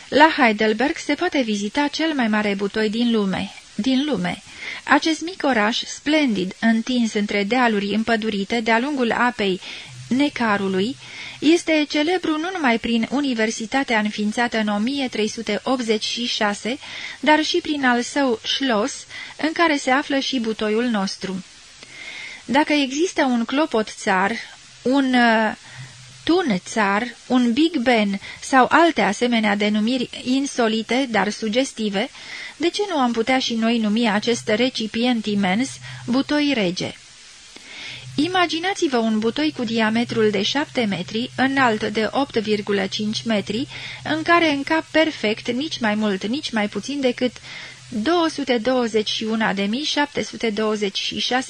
La Heidelberg se poate vizita cel mai mare butoi din lume. Din lume. Acest mic oraș, splendid, întins între dealuri împădurite de-a lungul apei Necarului, este celebru nu numai prin universitatea înființată în 1386, dar și prin al său Schloss, în care se află și butoiul nostru. Dacă există un clopot țar, un uh, tun țar, un Big Ben sau alte asemenea denumiri insolite, dar sugestive, de ce nu am putea și noi numi acest recipient imens butoi rege? Imaginați-vă un butoi cu diametrul de 7 metri, înalt de 8,5 metri, în care încap perfect, nici mai mult, nici mai puțin decât 221.726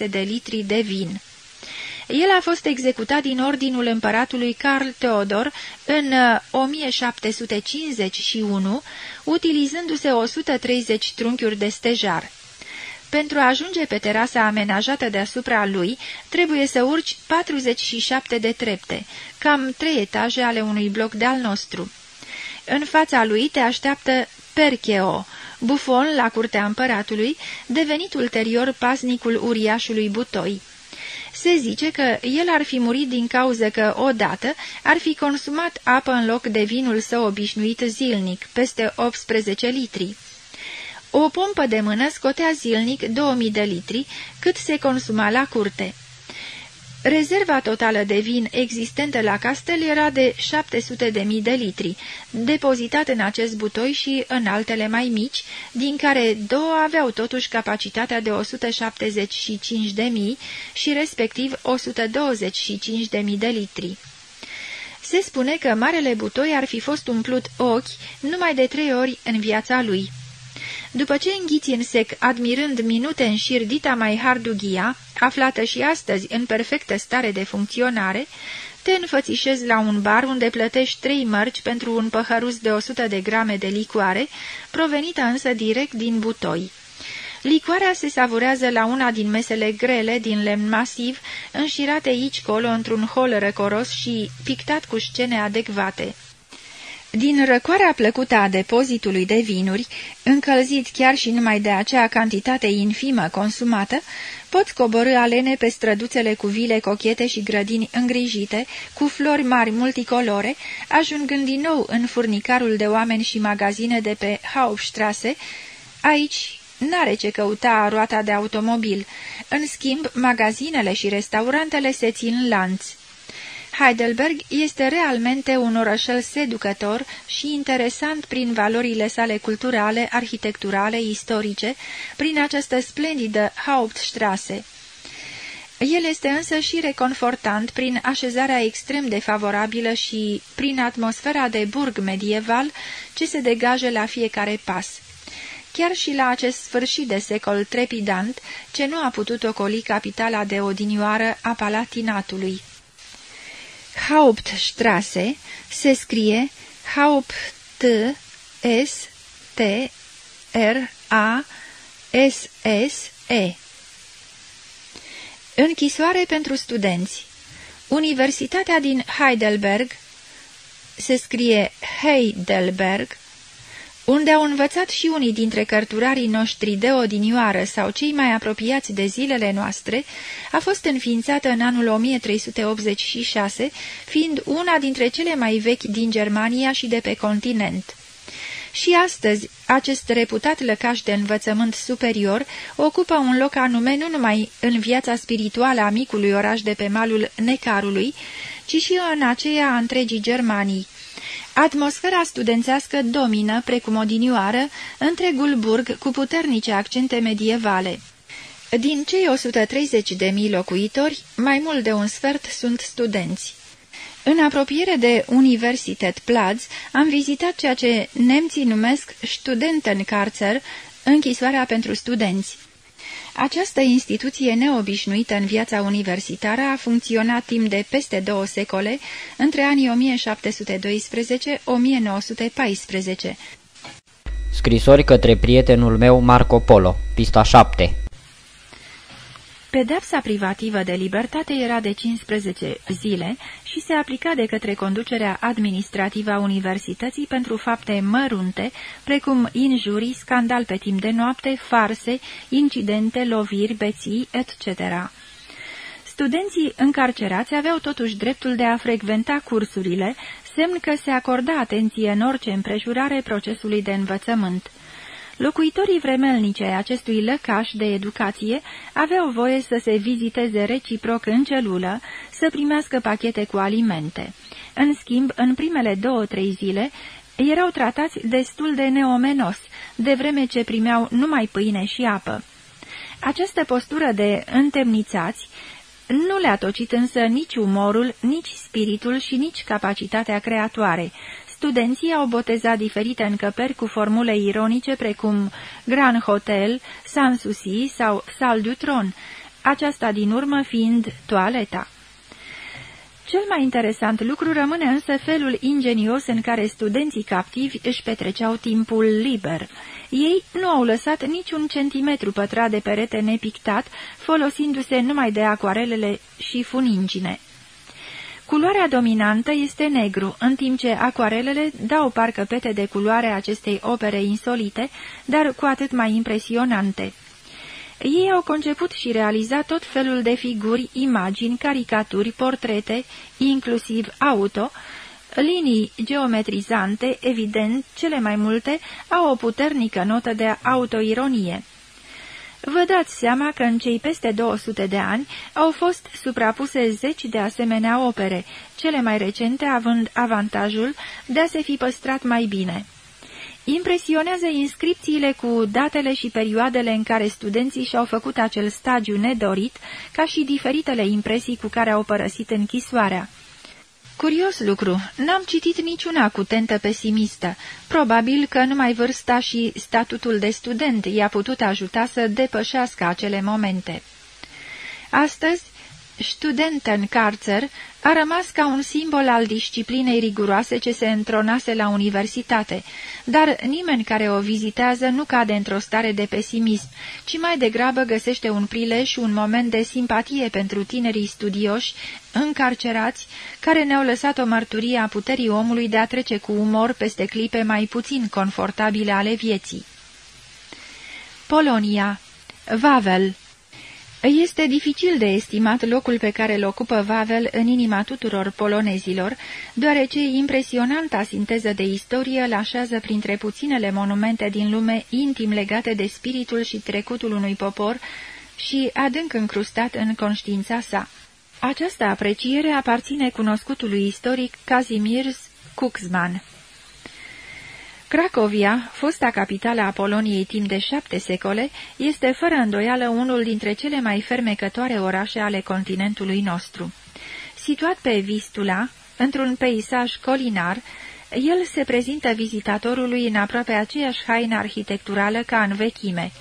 de litri de vin. El a fost executat din ordinul împăratului Carl Theodor în 1751, uh, utilizându-se 130 trunchiuri de stejar. Pentru a ajunge pe terasa amenajată deasupra lui, trebuie să urci 47 de trepte, cam trei etaje ale unui bloc de-al nostru. În fața lui te așteaptă Percheo, bufon la curtea împăratului, devenit ulterior pasnicul uriașului Butoi. Se zice că el ar fi murit din cauză că, odată, ar fi consumat apă în loc de vinul său obișnuit zilnic, peste 18 litri. O pompă de mână scotea zilnic 2000 de litri, cât se consuma la curte. Rezerva totală de vin existentă la castel era de 700 de mii de litri, depozitat în acest butoi și în altele mai mici, din care două aveau totuși capacitatea de 175 de mii și respectiv 125 de mii de litri. Se spune că marele butoi ar fi fost umplut ochi numai de trei ori în viața lui. După ce înghiți în sec, admirând minute în șir dita mai hardughia, aflată și astăzi în perfectă stare de funcționare, te înfățișezi la un bar unde plătești trei mărci pentru un păhărus de 100 de grame de licoare, provenită însă direct din butoi. Licoarea se savurează la una din mesele grele din lemn masiv, înșirate aici colo într-un hol răcoros și pictat cu scene adecvate. Din răcoarea plăcută a depozitului de vinuri, încălzit chiar și numai de acea cantitate infimă consumată, poți coborâ alene pe străduțele cu vile cochete și grădini îngrijite, cu flori mari multicolore, ajungând din nou în furnicarul de oameni și magazine de pe Hauptstrasse. Aici n-are ce căuta roata de automobil. În schimb, magazinele și restaurantele se țin lanț. Heidelberg este realmente un orășel seducător și interesant prin valorile sale culturale, arhitecturale, istorice, prin această splendidă Hauptstrasse. El este însă și reconfortant prin așezarea extrem de favorabilă și prin atmosfera de burg medieval ce se degajă la fiecare pas. Chiar și la acest sfârșit de secol trepidant, ce nu a putut ocoli capitala de odinioară a Palatinatului. Hauptstrasse se scrie Haupt S T R A S S E. Închisoare pentru studenți. Universitatea din Heidelberg se scrie Heidelberg unde au învățat și unii dintre cărturarii noștri de odinioară sau cei mai apropiați de zilele noastre, a fost înființată în anul 1386, fiind una dintre cele mai vechi din Germania și de pe continent. Și astăzi, acest reputat lăcaș de învățământ superior ocupă un loc anume nu numai în viața spirituală a micului oraș de pe malul Necarului, ci și în aceea a întregii Germanii. Atmosfera studențească domină, precum odinioară, întregul burg cu puternice accente medievale. Din cei 130 de mii locuitori, mai mult de un sfert sunt studenți. În apropiere de Universitet Platz am vizitat ceea ce nemții numesc Studentenkarzer, închisoarea pentru studenți. Această instituție neobișnuită în viața universitară a funcționat timp de peste două secole, între anii 1712-1914. Scrisori către prietenul meu Marco Polo, pista 7 Pedepsa privativă de libertate era de 15 zile și se aplica de către conducerea administrativă a universității pentru fapte mărunte, precum injurii, scandal pe timp de noapte, farse, incidente, loviri, beții, etc. Studenții încarcerați aveau totuși dreptul de a frecventa cursurile, semn că se acorda atenție în orice împrejurare procesului de învățământ. Locuitorii vremelnici ai acestui lăcaș de educație aveau voie să se viziteze reciproc în celulă, să primească pachete cu alimente. În schimb, în primele două-trei zile, erau tratați destul de neomenos, de vreme ce primeau numai pâine și apă. Această postură de întemnițați nu le-a tocit însă nici umorul, nici spiritul și nici capacitatea creatoare, Studenții au botezat diferite încăperi cu formule ironice precum Grand Hotel, Sanssouci sau Salle du Tron, aceasta din urmă fiind toaleta. Cel mai interesant lucru rămâne însă felul ingenios în care studenții captivi își petreceau timpul liber. Ei nu au lăsat niciun centimetru pătrat de perete nepictat, folosindu-se numai de acoarelele și funingine. Culoarea dominantă este negru, în timp ce acoarelele dau parcă pete de culoare acestei opere insolite, dar cu atât mai impresionante. Ei au conceput și realizat tot felul de figuri, imagini, caricaturi, portrete, inclusiv auto, linii geometrizante, evident, cele mai multe au o puternică notă de autoironie. Vă dați seama că în cei peste 200 de ani au fost suprapuse zeci de asemenea opere, cele mai recente având avantajul de a se fi păstrat mai bine. Impresionează inscripțiile cu datele și perioadele în care studenții și-au făcut acel stagiu nedorit, ca și diferitele impresii cu care au părăsit închisoarea. Curios lucru, n-am citit niciuna cu tentă pesimistă. Probabil că numai vârsta și statutul de student i-a putut ajuta să depășească acele momente. Astăzi, Studentenkarzer a rămas ca un simbol al disciplinei riguroase ce se întronase la universitate, dar nimeni care o vizitează nu cade într-o stare de pesimism, ci mai degrabă găsește un prilej și un moment de simpatie pentru tinerii studioși, încarcerați, care ne-au lăsat o mărturie a puterii omului de a trece cu umor peste clipe mai puțin confortabile ale vieții. Polonia Vavel este dificil de estimat locul pe care îl ocupă Vavel în inima tuturor polonezilor, deoarece impresionanta sinteză de istorie îl așează printre puținele monumente din lume intim legate de spiritul și trecutul unui popor și adânc încrustat în conștiința sa. Această apreciere aparține cunoscutului istoric Kazimierz Kuxman. Cracovia, fosta capitală a Poloniei timp de șapte secole, este fără îndoială unul dintre cele mai fermecătoare orașe ale continentului nostru. Situat pe Vistula, într-un peisaj colinar, el se prezintă vizitatorului în aproape aceeași haină arhitecturală ca în vechime.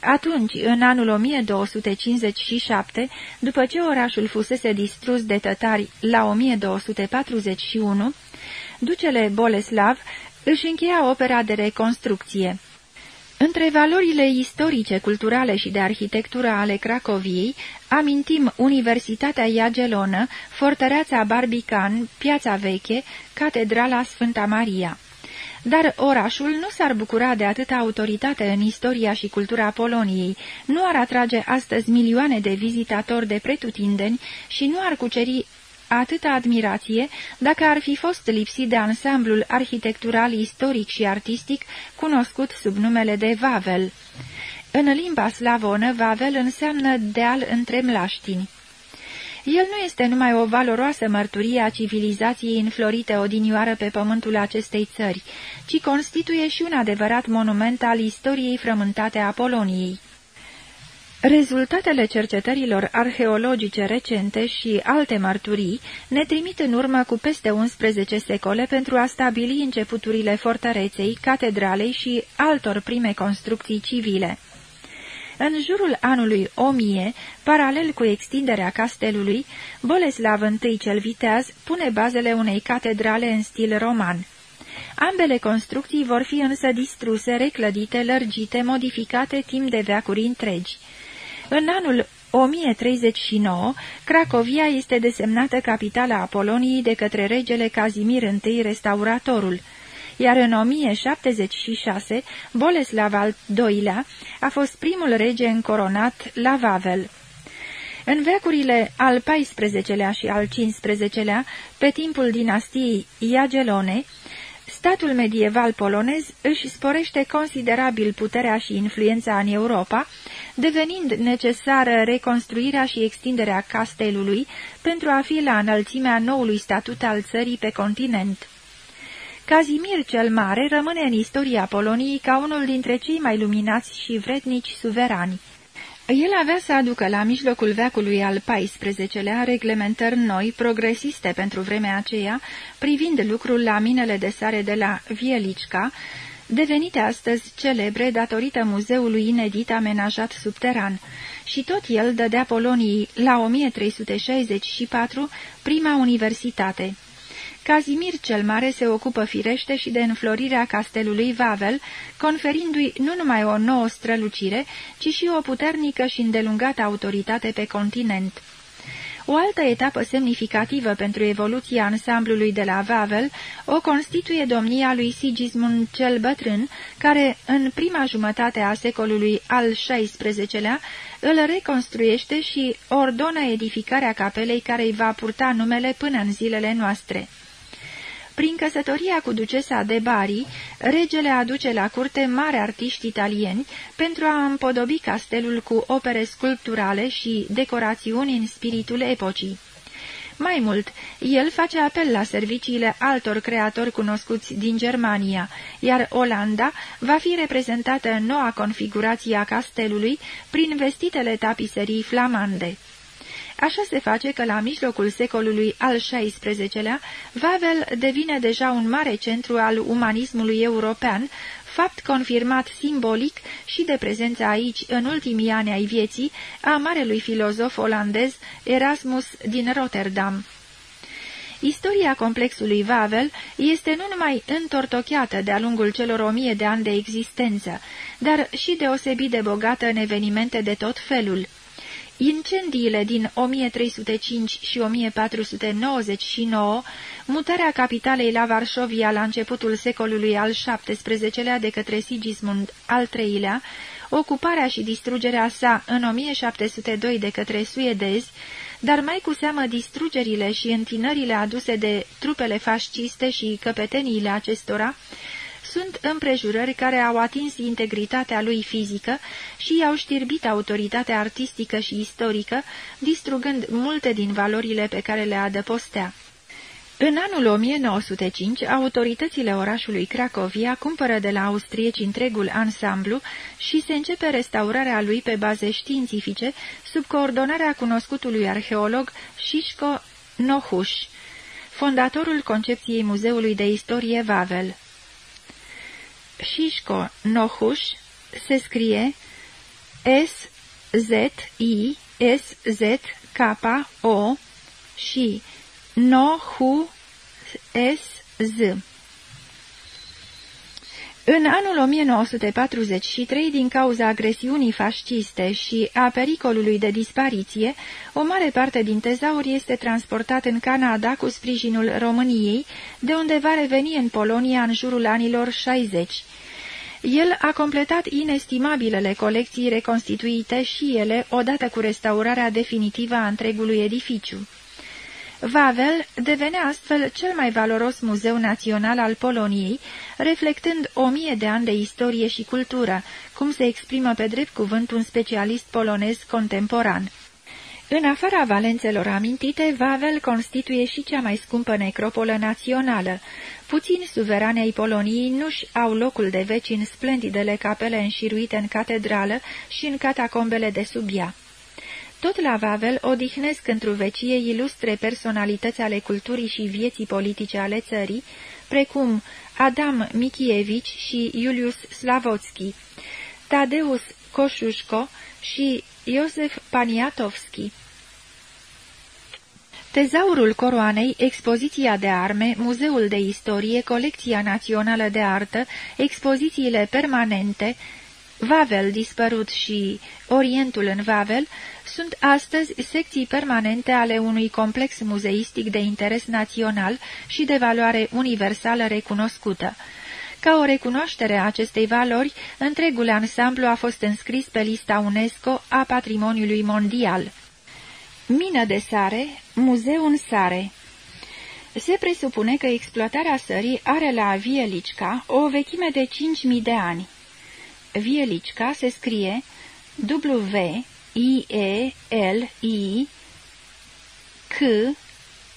Atunci, în anul 1257, după ce orașul fusese distrus de tătari la 1241, ducele Boleslav își încheia opera de reconstrucție. Între valorile istorice, culturale și de arhitectură ale Cracoviei, amintim Universitatea Iagelonă, Fortăreața Barbican, Piața Veche, Catedrala Sfânta Maria. Dar orașul nu s-ar bucura de atâta autoritate în istoria și cultura Poloniei, nu ar atrage astăzi milioane de vizitatori de pretutindeni și nu ar cuceri atâta admirație dacă ar fi fost lipsit de ansamblul arhitectural, istoric și artistic cunoscut sub numele de Vavel. În limba slavonă, Vavel înseamnă deal între mlaștini. El nu este numai o valoroasă mărturie a civilizației înflorite odinioară pe pământul acestei țări, ci constituie și un adevărat monument al istoriei frământate a Poloniei. Rezultatele cercetărilor arheologice recente și alte mărturii ne trimit în urmă cu peste 11 secole pentru a stabili începuturile fortăreței, catedralei și altor prime construcții civile. În jurul anului 1000, paralel cu extinderea castelului, Boleslav I cel Viteaz pune bazele unei catedrale în stil roman. Ambele construcții vor fi însă distruse, reclădite, lărgite, modificate timp de veacuri întregi. În anul 1039, Cracovia este desemnată capitala a Poloniei de către regele Cazimir I Restauratorul, iar în 1076, Boleslav al II-lea a fost primul rege încoronat la Vavel. În veacurile al XIV-lea și al XV-lea, pe timpul dinastiei Iagelone, statul medieval polonez își sporește considerabil puterea și influența în Europa, devenind necesară reconstruirea și extinderea castelului pentru a fi la înălțimea noului statut al țării pe continent. Cazimir cel Mare rămâne în istoria Poloniei ca unul dintre cei mai luminați și vrednici suverani. El avea să aducă la mijlocul veacului al XIV-lea reglementări noi, progresiste pentru vremea aceea, privind lucrul la minele de sare de la Vielicca, devenite astăzi celebre datorită muzeului inedit amenajat subteran, și tot el dădea Poloniei la 1364 prima universitate. Cazimir cel Mare se ocupă firește și de înflorirea castelului Vavel, conferindu-i nu numai o nouă strălucire, ci și o puternică și îndelungată autoritate pe continent. O altă etapă semnificativă pentru evoluția ansamblului de la Wawel o constituie domnia lui Sigismund cel Bătrân, care în prima jumătate a secolului al XVI-lea îl reconstruiește și ordonă edificarea capelei care îi va purta numele până în zilele noastre. Prin căsătoria cu ducesa de Bari, regele aduce la curte mari artiști italieni pentru a împodobi castelul cu opere sculpturale și decorațiuni în spiritul epocii. Mai mult, el face apel la serviciile altor creatori cunoscuți din Germania, iar Olanda va fi reprezentată în noua configurație a castelului prin vestitele tapiserii flamande. Așa se face că la mijlocul secolului al XVI-lea, Vavel devine deja un mare centru al umanismului european, fapt confirmat simbolic și de prezența aici, în ultimii ani ai vieții, a marelui filozof olandez Erasmus din Rotterdam. Istoria complexului Vavel este nu numai întortocheată de-a lungul celor o mie de ani de existență, dar și deosebit de bogată în evenimente de tot felul. Incendiile din 1305 și 1499, mutarea capitalei la Varșovia la începutul secolului al XVII-lea de către Sigismund al III-lea, ocuparea și distrugerea sa în 1702 de către suedezi, dar mai cu seamă distrugerile și întinările aduse de trupele fasciste și căpeteniile acestora, sunt împrejurări care au atins integritatea lui fizică și i-au știrbit autoritatea artistică și istorică, distrugând multe din valorile pe care le adăpostea. În anul 1905, autoritățile orașului Cracovia cumpără de la austrieci întregul ansamblu și se începe restaurarea lui pe baze științifice, sub coordonarea cunoscutului arheolog Șișco Nohuș, fondatorul concepției Muzeului de Istorie Vavel. Șișco Nohuș se scrie S-Z-I-S-Z-K-O și Nohuș S-Z. În anul 1943, din cauza agresiunii fasciste și a pericolului de dispariție, o mare parte din tezauri este transportat în Canada cu sprijinul României, de unde va reveni în Polonia în jurul anilor 60. El a completat inestimabilele colecții reconstituite și ele odată cu restaurarea definitivă a întregului edificiu. Vavel devenea astfel cel mai valoros muzeu național al Poloniei, reflectând o mie de ani de istorie și cultură, cum se exprimă pe drept cuvânt un specialist polonez contemporan. În afara valențelor amintite, Vavel constituie și cea mai scumpă necropolă națională. Puțini suverane ai Poloniei nu-și au locul de veci în splendidele capele înșiruite în catedrală și în catacombele de sub ea. Tot la Vavel odihnesc într-o vecie ilustre personalități ale culturii și vieții politice ale țării, precum Adam Michievici și Iulius Slavotski, Tadeus Koșușco și Iosef Paniatovski. Tezaurul coroanei, expoziția de arme, muzeul de istorie, colecția națională de artă, expozițiile permanente, Vavel dispărut și Orientul în Vavel sunt astăzi secții permanente ale unui complex muzeistic de interes național și de valoare universală recunoscută. Ca o recunoaștere a acestei valori, întregul ansamblu a fost înscris pe lista UNESCO a patrimoniului mondial. Mină de sare, muzeu în sare Se presupune că exploatarea sării are la Vielicca o vechime de 5.000 de ani. Vielicca se scrie W-I-E-L-I C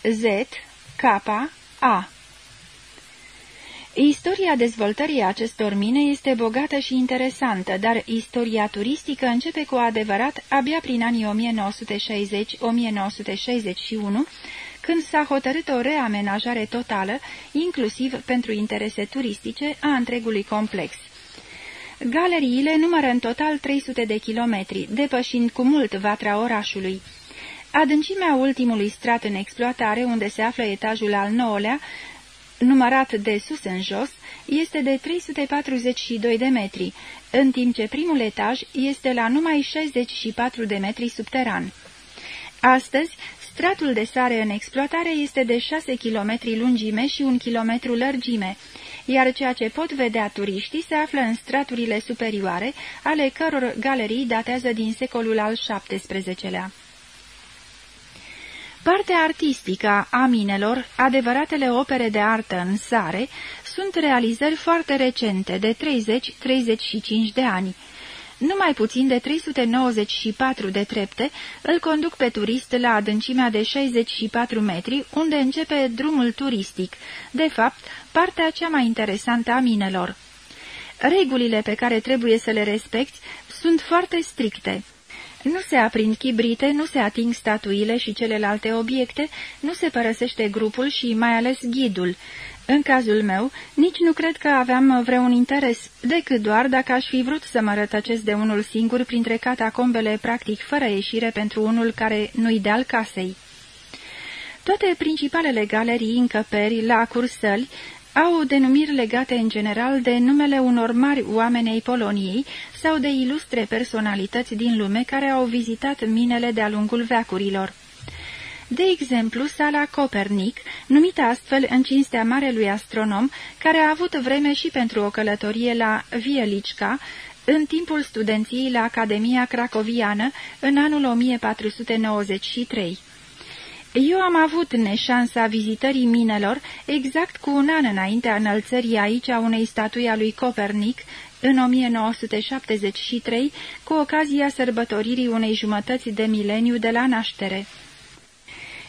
Z K A Istoria dezvoltării acestor mine este bogată și interesantă, dar istoria turistică începe cu adevărat abia prin anii 1960-1961, când s-a hotărât o reamenajare totală, inclusiv pentru interese turistice, a întregului complex. Galeriile numără în total 300 de kilometri, depășind cu mult vatra orașului. Adâncimea ultimului strat în exploatare, unde se află etajul al nouălea, numărat de sus în jos, este de 342 de metri, în timp ce primul etaj este la numai 64 de metri subteran. Astăzi, Stratul de sare în exploatare este de 6 km lungime și 1 km lărgime, iar ceea ce pot vedea turiștii se află în straturile superioare, ale căror galerii datează din secolul al XVII-lea. Partea artistică a minelor, adevăratele opere de artă în sare, sunt realizări foarte recente, de 30-35 de ani. Numai puțin de 394 de trepte îl conduc pe turist la adâncimea de 64 metri, unde începe drumul turistic, de fapt, partea cea mai interesantă a minelor. Regulile pe care trebuie să le respecti sunt foarte stricte. Nu se aprind chibrite, nu se ating statuile și celelalte obiecte, nu se părăsește grupul și mai ales ghidul. În cazul meu, nici nu cred că aveam vreun interes, decât doar dacă aș fi vrut să mă rătăcesc de unul singur printre catacombele practic fără ieșire pentru unul care nu-i de al casei. Toate principalele galerii, încăperi, lacuri, săli au denumiri legate în general de numele unor mari oameni ai Poloniei sau de ilustre personalități din lume care au vizitat minele de-a lungul veacurilor. De exemplu, sala Copernic, numită astfel în cinstea marelui astronom, care a avut vreme și pentru o călătorie la Vielicca, în timpul studenției la Academia Cracoviană, în anul 1493. Eu am avut neșansa vizitării minelor exact cu un an înaintea înălțării aici a unei statui a lui Copernic, în 1973, cu ocazia sărbătoririi unei jumătăți de mileniu de la naștere.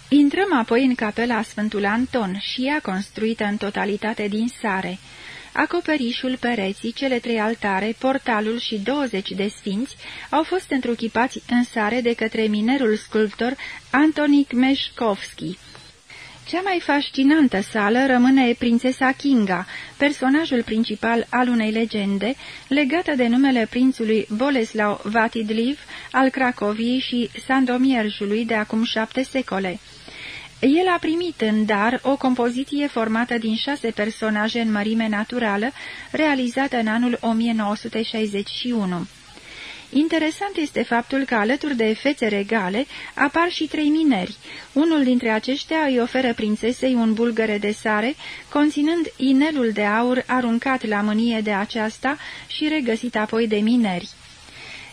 Intrăm apoi în capela Sfântul Anton și ea construită în totalitate din sare. Acoperișul, pereții, cele trei altare, portalul și 20 de sfinți au fost întruchipați în sare de către minerul sculptor Antonic Meșkovski. Cea mai fascinantă sală rămâne prințesa Kinga, personajul principal al unei legende, legată de numele prințului Boleslau Vatidliv al Cracoviei și Sandomierjului de acum șapte secole. El a primit în dar o compoziție formată din șase personaje în mărime naturală, realizată în anul 1961. Interesant este faptul că alături de fețe regale apar și trei mineri. Unul dintre aceștia îi oferă prințesei un bulgăre de sare, conținând inelul de aur aruncat la mânie de aceasta și regăsit apoi de mineri.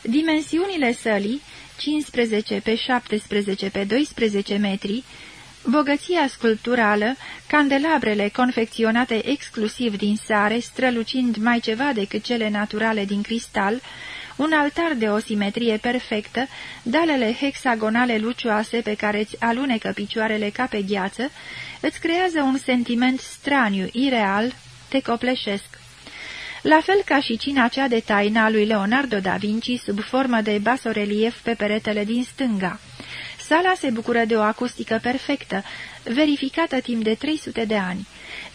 Dimensiunile sălii, 15 pe 17 pe 12 metri, Bogăția sculpturală, candelabrele confecționate exclusiv din sare, strălucind mai ceva decât cele naturale din cristal, un altar de o simetrie perfectă, dalele hexagonale lucioase pe care îți alunecă picioarele ca pe gheață, îți creează un sentiment straniu, ireal, te copleșesc. La fel ca și cina cea de taina lui Leonardo da Vinci sub formă de basorelief pe peretele din stânga. Sala se bucură de o acustică perfectă, verificată timp de 300 de ani.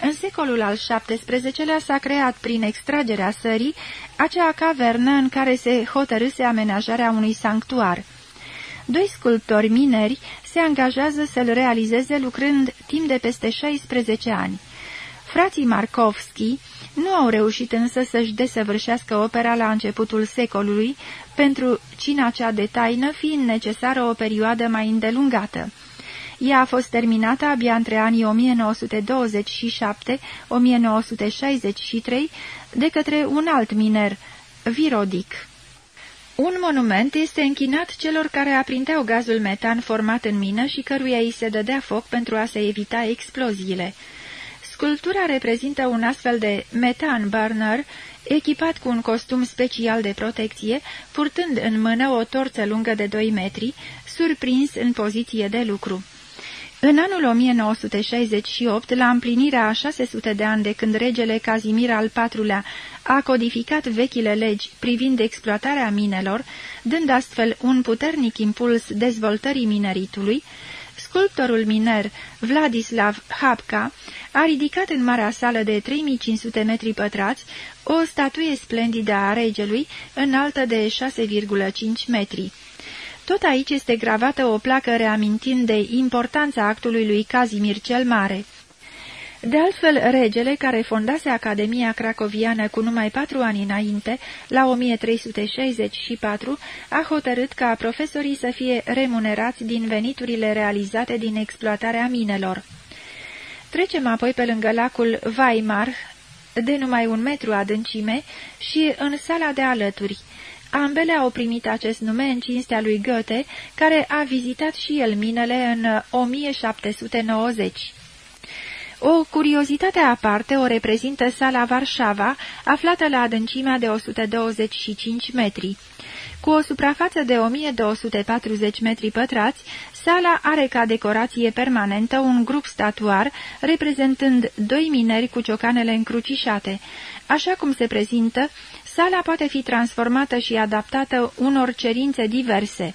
În secolul al XVII-lea s-a creat prin extragerea sării acea cavernă în care se hotărâse amenajarea unui sanctuar. Doi sculptori mineri se angajează să-l realizeze lucrând timp de peste 16 ani. Frații Markovski nu au reușit însă să-și desăvârșească opera la începutul secolului, pentru cina cea de taină fiind necesară o perioadă mai îndelungată. Ea a fost terminată abia între anii 1927-1963 de către un alt miner, Virodic. Un monument este închinat celor care aprinteau gazul metan format în mină și căruia îi se dădea foc pentru a se evita exploziile. Sculptura reprezintă un astfel de metan burner, echipat cu un costum special de protecție, purtând în mână o torță lungă de 2 metri, surprins în poziție de lucru. În anul 1968, la împlinirea a 600 de ani de când regele Cazimir al IV-lea a codificat vechile legi privind exploatarea minelor, dând astfel un puternic impuls dezvoltării mineritului, Sculptorul miner Vladislav Hapka a ridicat în marea sală de 3500 metri pătrați o statuie splendidă a regelui, înaltă de 6,5 metri. Tot aici este gravată o placă reamintind de importanța actului lui Cazimir cel Mare. De altfel, regele, care fondase Academia Cracoviană cu numai patru ani înainte, la 1364, a hotărât ca profesorii să fie remunerați din veniturile realizate din exploatarea minelor. Trecem apoi pe lângă lacul Weimar, de numai un metru adâncime, și în sala de alături. Ambele au primit acest nume în cinstea lui Goethe, care a vizitat și el minele în 1790. O curiozitate aparte o reprezintă sala Varșava, aflată la adâncimea de 125 metri. Cu o suprafață de 1240 metri pătrați, sala are ca decorație permanentă un grup statuar reprezentând doi mineri cu ciocanele încrucișate. Așa cum se prezintă, sala poate fi transformată și adaptată unor cerințe diverse.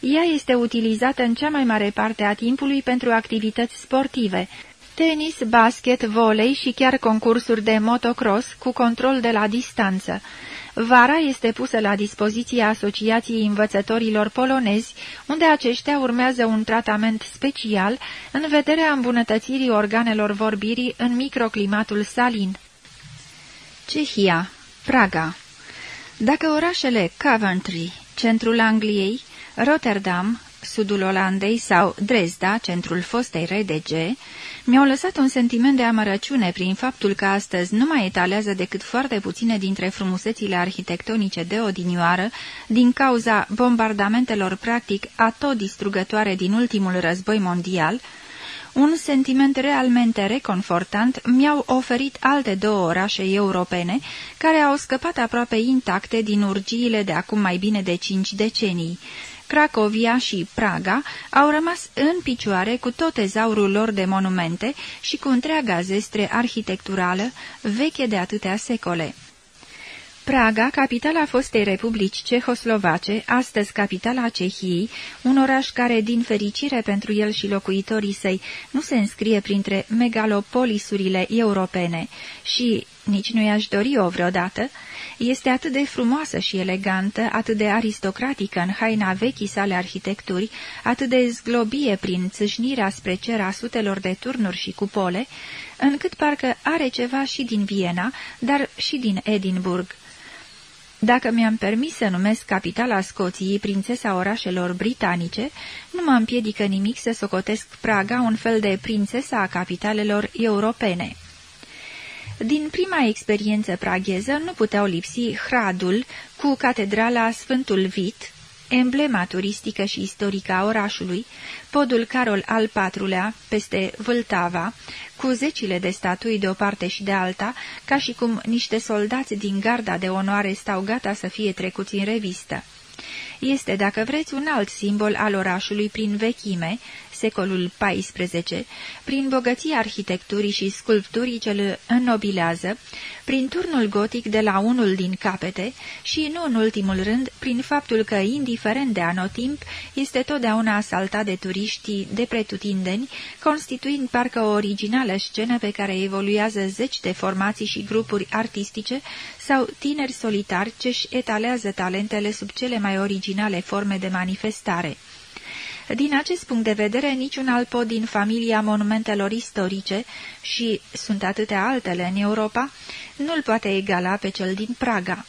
Ea este utilizată în cea mai mare parte a timpului pentru activități sportive, tenis, basket, volei și chiar concursuri de motocross cu control de la distanță. Vara este pusă la dispoziția Asociației Învățătorilor Polonezi, unde aceștia urmează un tratament special în vederea îmbunătățirii organelor vorbirii în microclimatul salin. Cehia, Praga Dacă orașele Coventry, centrul Angliei, Rotterdam, sudul Olandei sau Dresda, centrul fostei RDG, mi-au lăsat un sentiment de amărăciune prin faptul că astăzi nu mai etalează decât foarte puține dintre frumusețile arhitectonice de odinioară, din cauza bombardamentelor practic atodistrugătoare din ultimul război mondial, un sentiment realmente reconfortant mi-au oferit alte două orașe europene care au scăpat aproape intacte din urgiile de acum mai bine de cinci decenii, Cracovia și Praga au rămas în picioare cu tot ezaurul lor de monumente și cu întreaga zestre arhitecturală veche de atâtea secole. Praga, capitala fostei republici cehoslovace, astăzi capitala Cehiei, un oraș care, din fericire pentru el și locuitorii săi, nu se înscrie printre megalopolisurile europene și nici nu i-aș dori-o vreodată, este atât de frumoasă și elegantă, atât de aristocratică în haina vechii sale arhitecturi, atât de zglobie prin țâșnirea spre cer a sutelor de turnuri și cupole, încât parcă are ceva și din Viena, dar și din Edinburgh. Dacă mi-am permis să numesc capitala Scoției prințesa orașelor britanice, nu mă împiedică nimic să socotesc Praga un fel de prințesa a capitalelor europene. Din prima experiență pragheză nu puteau lipsi Hradul cu catedrala Sfântul Vit, emblema turistică și istorică a orașului, podul Carol al IV-lea, peste Vâltava, cu zecile de statui de o parte și de alta, ca și cum niște soldați din garda de onoare stau gata să fie trecuți în revistă. Este, dacă vreți, un alt simbol al orașului prin vechime, secolul XIV, prin bogăția arhitecturii și sculpturii ce îl înnobilează, prin turnul gotic de la unul din capete și, nu în ultimul rând, prin faptul că, indiferent de anotimp, este totdeauna asaltat de turiștii de pretutindeni, constituind parcă o originală scenă pe care evoluează zeci de formații și grupuri artistice sau tineri solitari ce-și etalează talentele sub cele mai originale forme de manifestare. Din acest punct de vedere, niciun alt pod din familia monumentelor istorice, și sunt atâtea altele în Europa, nu-l poate egala pe cel din Praga.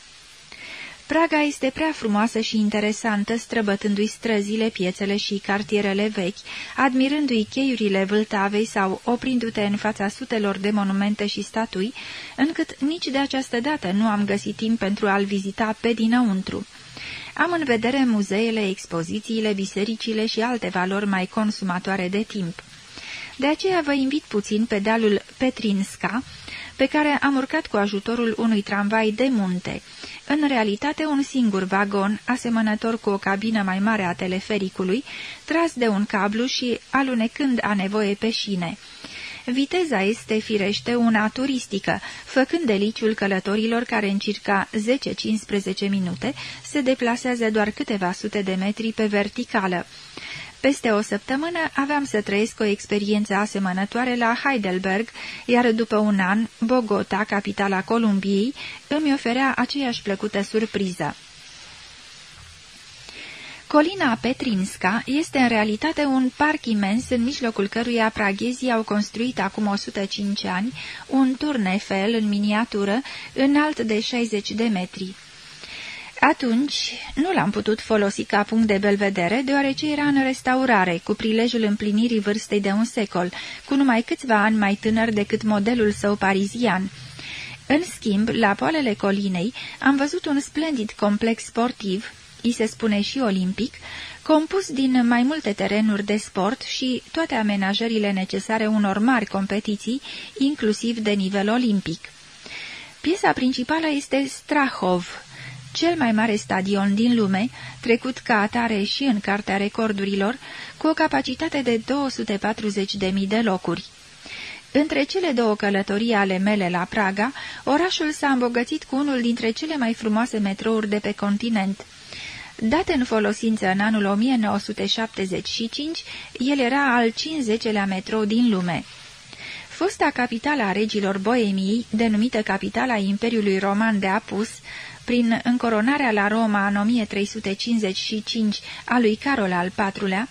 Praga este prea frumoasă și interesantă, străbătându-i străzile, piețele și cartierele vechi, admirându-i cheiurile vâltavei sau oprindu-te în fața sutelor de monumente și statui, încât nici de această dată nu am găsit timp pentru a-l vizita pe dinăuntru. Am în vedere muzeele, expozițiile, bisericile și alte valori mai consumatoare de timp. De aceea vă invit puțin pe dealul Petrinska, pe care am urcat cu ajutorul unui tramvai de munte, în realitate un singur vagon, asemănător cu o cabină mai mare a telefericului, tras de un cablu și alunecând a nevoie pe șine. Viteza este, firește, una turistică, făcând deliciul călătorilor care în circa 10-15 minute se deplasează doar câteva sute de metri pe verticală. Peste o săptămână aveam să trăiesc o experiență asemănătoare la Heidelberg, iar după un an, Bogota, capitala Columbiei, îmi oferea aceeași plăcută surpriză. Colina Petrinska este în realitate un parc imens în mijlocul căruia praghezii au construit acum 105 ani un turn Eiffel în miniatură înalt de 60 de metri. Atunci nu l-am putut folosi ca punct de belvedere, deoarece era în restaurare, cu prilejul împlinirii vârstei de un secol, cu numai câțiva ani mai tânăr decât modelul său parizian. În schimb, la poalele colinei am văzut un splendid complex sportiv, îi se spune și olimpic, compus din mai multe terenuri de sport și toate amenajările necesare unor mari competiții, inclusiv de nivel olimpic. Piesa principală este Strahov, cel mai mare stadion din lume, trecut ca atare și în Cartea Recordurilor, cu o capacitate de 240.000 de locuri. Între cele două călătorii ale mele la Praga, orașul s-a îmbogățit cu unul dintre cele mai frumoase metrouri de pe continent. Dat în folosință în anul 1975, el era al 50-lea metrou din lume. Fosta capitală a regilor Boemiei, denumită capitala Imperiului Roman de Apus, prin încoronarea la Roma în 1355 a lui Carol al IV-lea,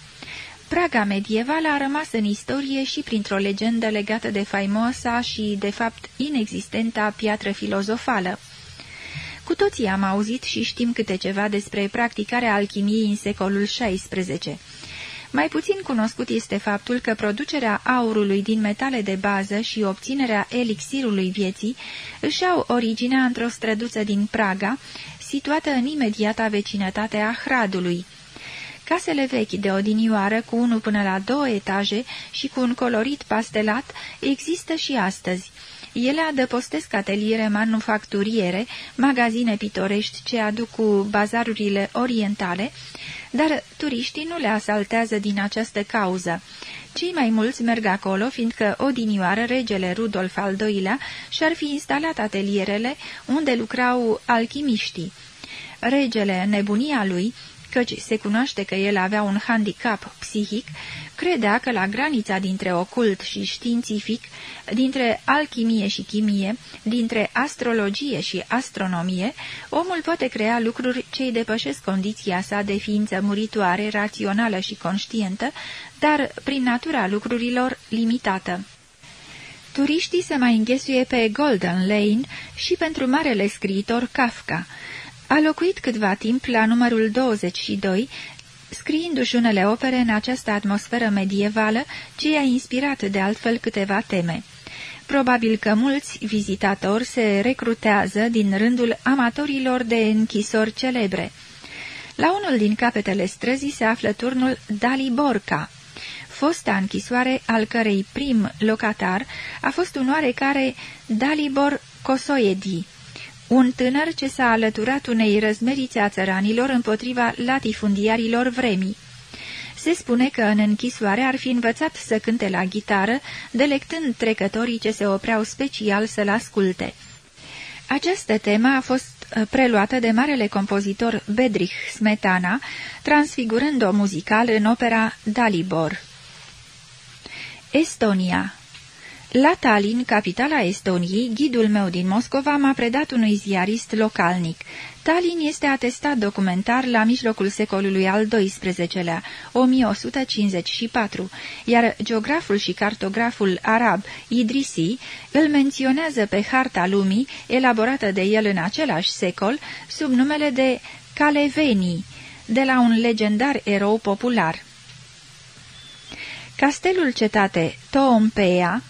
Praga medievală a rămas în istorie și printr-o legendă legată de faimoasa și, de fapt, inexistenta piatră filozofală. Cu toții am auzit și știm câte ceva despre practicarea alchimiei în secolul XVI. Mai puțin cunoscut este faptul că producerea aurului din metale de bază și obținerea elixirului vieții își au originea într-o străduță din Praga, situată în imediata vecinătate a Hradului. Casele vechi de odinioară, cu unul până la două etaje și cu un colorit pastelat, există și astăzi. Ele adăpostesc ateliere manufacturiere, magazine pitorești ce aduc cu bazarurile orientale, dar turiștii nu le asaltează din această cauză. Cei mai mulți merg acolo, fiindcă odinioară regele Rudolf al II-lea și-ar fi instalat atelierele unde lucrau alchimiștii. Regele, nebunia lui, căci se cunoaște că el avea un handicap psihic, credea că la granița dintre ocult și științific, dintre alchimie și chimie, dintre astrologie și astronomie, omul poate crea lucruri ce îi depășesc condiția sa de ființă muritoare, rațională și conștientă, dar prin natura lucrurilor limitată. Turiștii se mai înghesuie pe Golden Lane și pentru marele scriitor Kafka, a locuit câtva timp la numărul 22, scriindu-și unele opere în această atmosferă medievală, ce i-a inspirat de altfel câteva teme. Probabil că mulți vizitatori se recrutează din rândul amatorilor de închisori celebre. La unul din capetele străzii se află turnul Daliborca, fosta închisoare al cărei prim locatar a fost un oarecare Dalibor Kosoedi un tânăr ce s-a alăturat unei răzmerițe a țăranilor împotriva latifundiarilor vremii. Se spune că în închisoare ar fi învățat să cânte la gitară, delectând trecătorii ce se opreau special să-l asculte. Această temă a fost uh, preluată de marele compozitor Bedrich Smetana, transfigurând-o muzical în opera Dalibor. Estonia la Tallinn, capitala Estoniei, ghidul meu din Moscova m-a predat unui ziarist localnic. Tallinn este atestat documentar la mijlocul secolului al XII-lea, 1154, iar geograful și cartograful arab Idrisi îl menționează pe harta lumii, elaborată de el în același secol, sub numele de Caleveni, de la un legendar erou popular. Castelul cetate Toompea,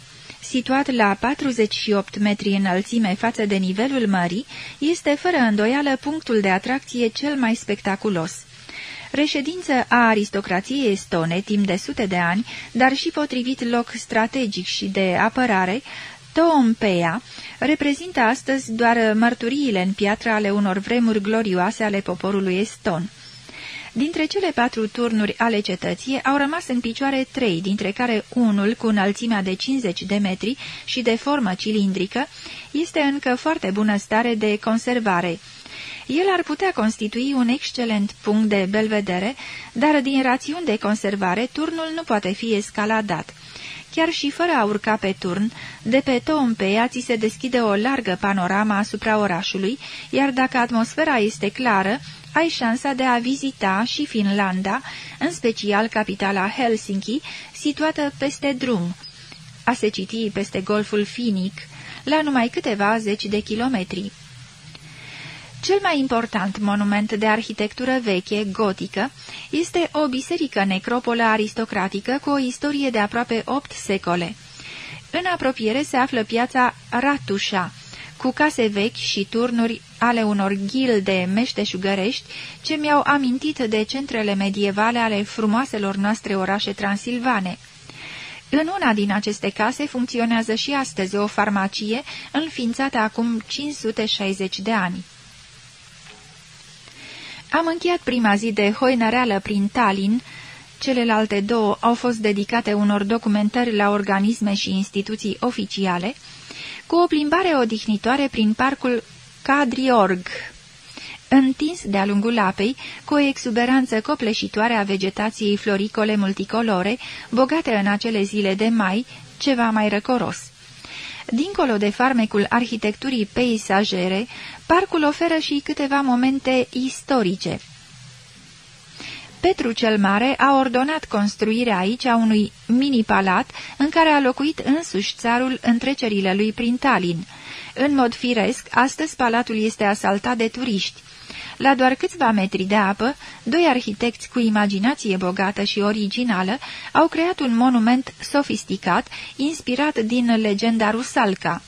situat la 48 metri înălțime față de nivelul mării, este fără îndoială punctul de atracție cel mai spectaculos. Reședință a aristocrației estone timp de sute de ani, dar și potrivit loc strategic și de apărare, Toompea reprezintă astăzi doar mărturiile în piatră ale unor vremuri glorioase ale poporului eston. Dintre cele patru turnuri ale cetății au rămas în picioare trei, dintre care unul, cu înălțimea de 50 de metri și de formă cilindrică, este încă foarte bună stare de conservare. El ar putea constitui un excelent punct de belvedere, dar din rațiuni de conservare, turnul nu poate fi escaladat. Chiar și fără a urca pe turn, de pe Toompea ți se deschide o largă panoramă asupra orașului, iar dacă atmosfera este clară, ai șansa de a vizita și Finlanda, în special capitala Helsinki, situată peste drum, a se citi peste golful Finic, la numai câteva zeci de kilometri. Cel mai important monument de arhitectură veche, gotică, este o biserică necropolă aristocratică cu o istorie de aproape opt secole. În apropiere se află piața Ratușa, cu case vechi și turnuri ale unor ghilde meșteșugărești ce mi-au amintit de centrele medievale ale frumoaselor noastre orașe transilvane. În una din aceste case funcționează și astăzi o farmacie înființată acum 560 de ani. Am încheiat prima zi de hoinăreală prin Tallinn, celelalte două au fost dedicate unor documentări la organisme și instituții oficiale, cu o plimbare odihnitoare prin parcul Cadriorg, întins de-a lungul apei, cu o exuberanță copleșitoare a vegetației floricole multicolore, bogate în acele zile de mai, ceva mai răcoros. Dincolo de farmecul arhitecturii peisajere, parcul oferă și câteva momente istorice. Petru cel Mare a ordonat construirea aici a unui mini-palat în care a locuit însuși țarul în trecerile lui prin Tallinn. În mod firesc, astăzi palatul este asaltat de turiști. La doar câțiva metri de apă, doi arhitecți cu imaginație bogată și originală au creat un monument sofisticat, inspirat din legenda rusalca.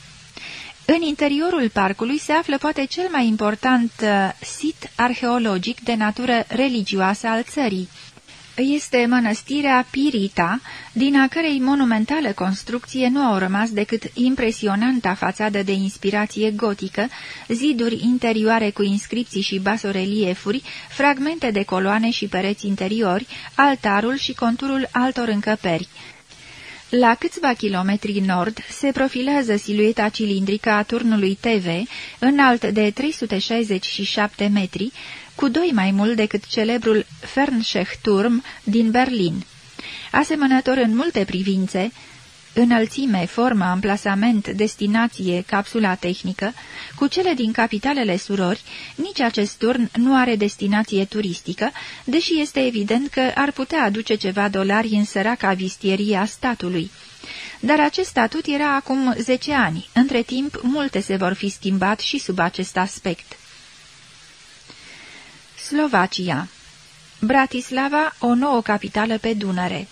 În interiorul parcului se află poate cel mai important uh, sit arheologic de natură religioasă al țării. Este mănăstirea Pirita, din a cărei monumentală construcție nu au rămas decât impresionanta fațadă de inspirație gotică, ziduri interioare cu inscripții și basoreliefuri, fragmente de coloane și pereți interiori, altarul și conturul altor încăperi. La câțiva kilometri nord se profilează silueta cilindrică a turnului TV, înalt de 367 metri, cu doi mai mult decât celebrul Fernschechturm din Berlin. Asemănător în multe privințe, înălțime, formă, amplasament, destinație, capsula tehnică, cu cele din capitalele surori, nici acest turn nu are destinație turistică, deși este evident că ar putea aduce ceva dolari în săraca vistieria statului. Dar acest statut era acum zece ani, între timp multe se vor fi schimbat și sub acest aspect. Slovacia Bratislava, o nouă capitală pe Dunăre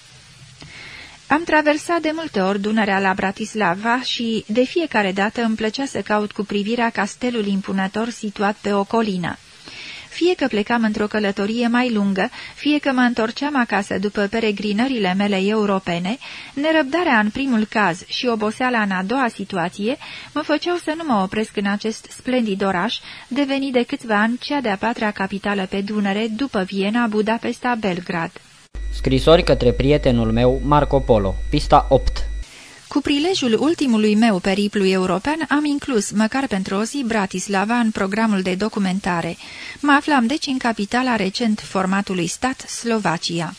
am traversat de multe ori Dunărea la Bratislava și de fiecare dată îmi plăcea să caut cu privirea castelul impunător situat pe o colină. Fie că plecam într-o călătorie mai lungă, fie că mă întorceam acasă după peregrinările mele europene, nerăbdarea în primul caz și oboseala în a doua situație mă făceau să nu mă opresc în acest splendid oraș, devenit de câțiva ani cea de-a patra capitală pe Dunăre după Viena, Budapesta, Belgrad. Scrisori către prietenul meu Marco Polo, pista 8 Cu prilejul ultimului meu periplu european am inclus, măcar pentru o zi, Bratislava în programul de documentare. Mă aflam deci în capitala recent formatului stat, Slovacia.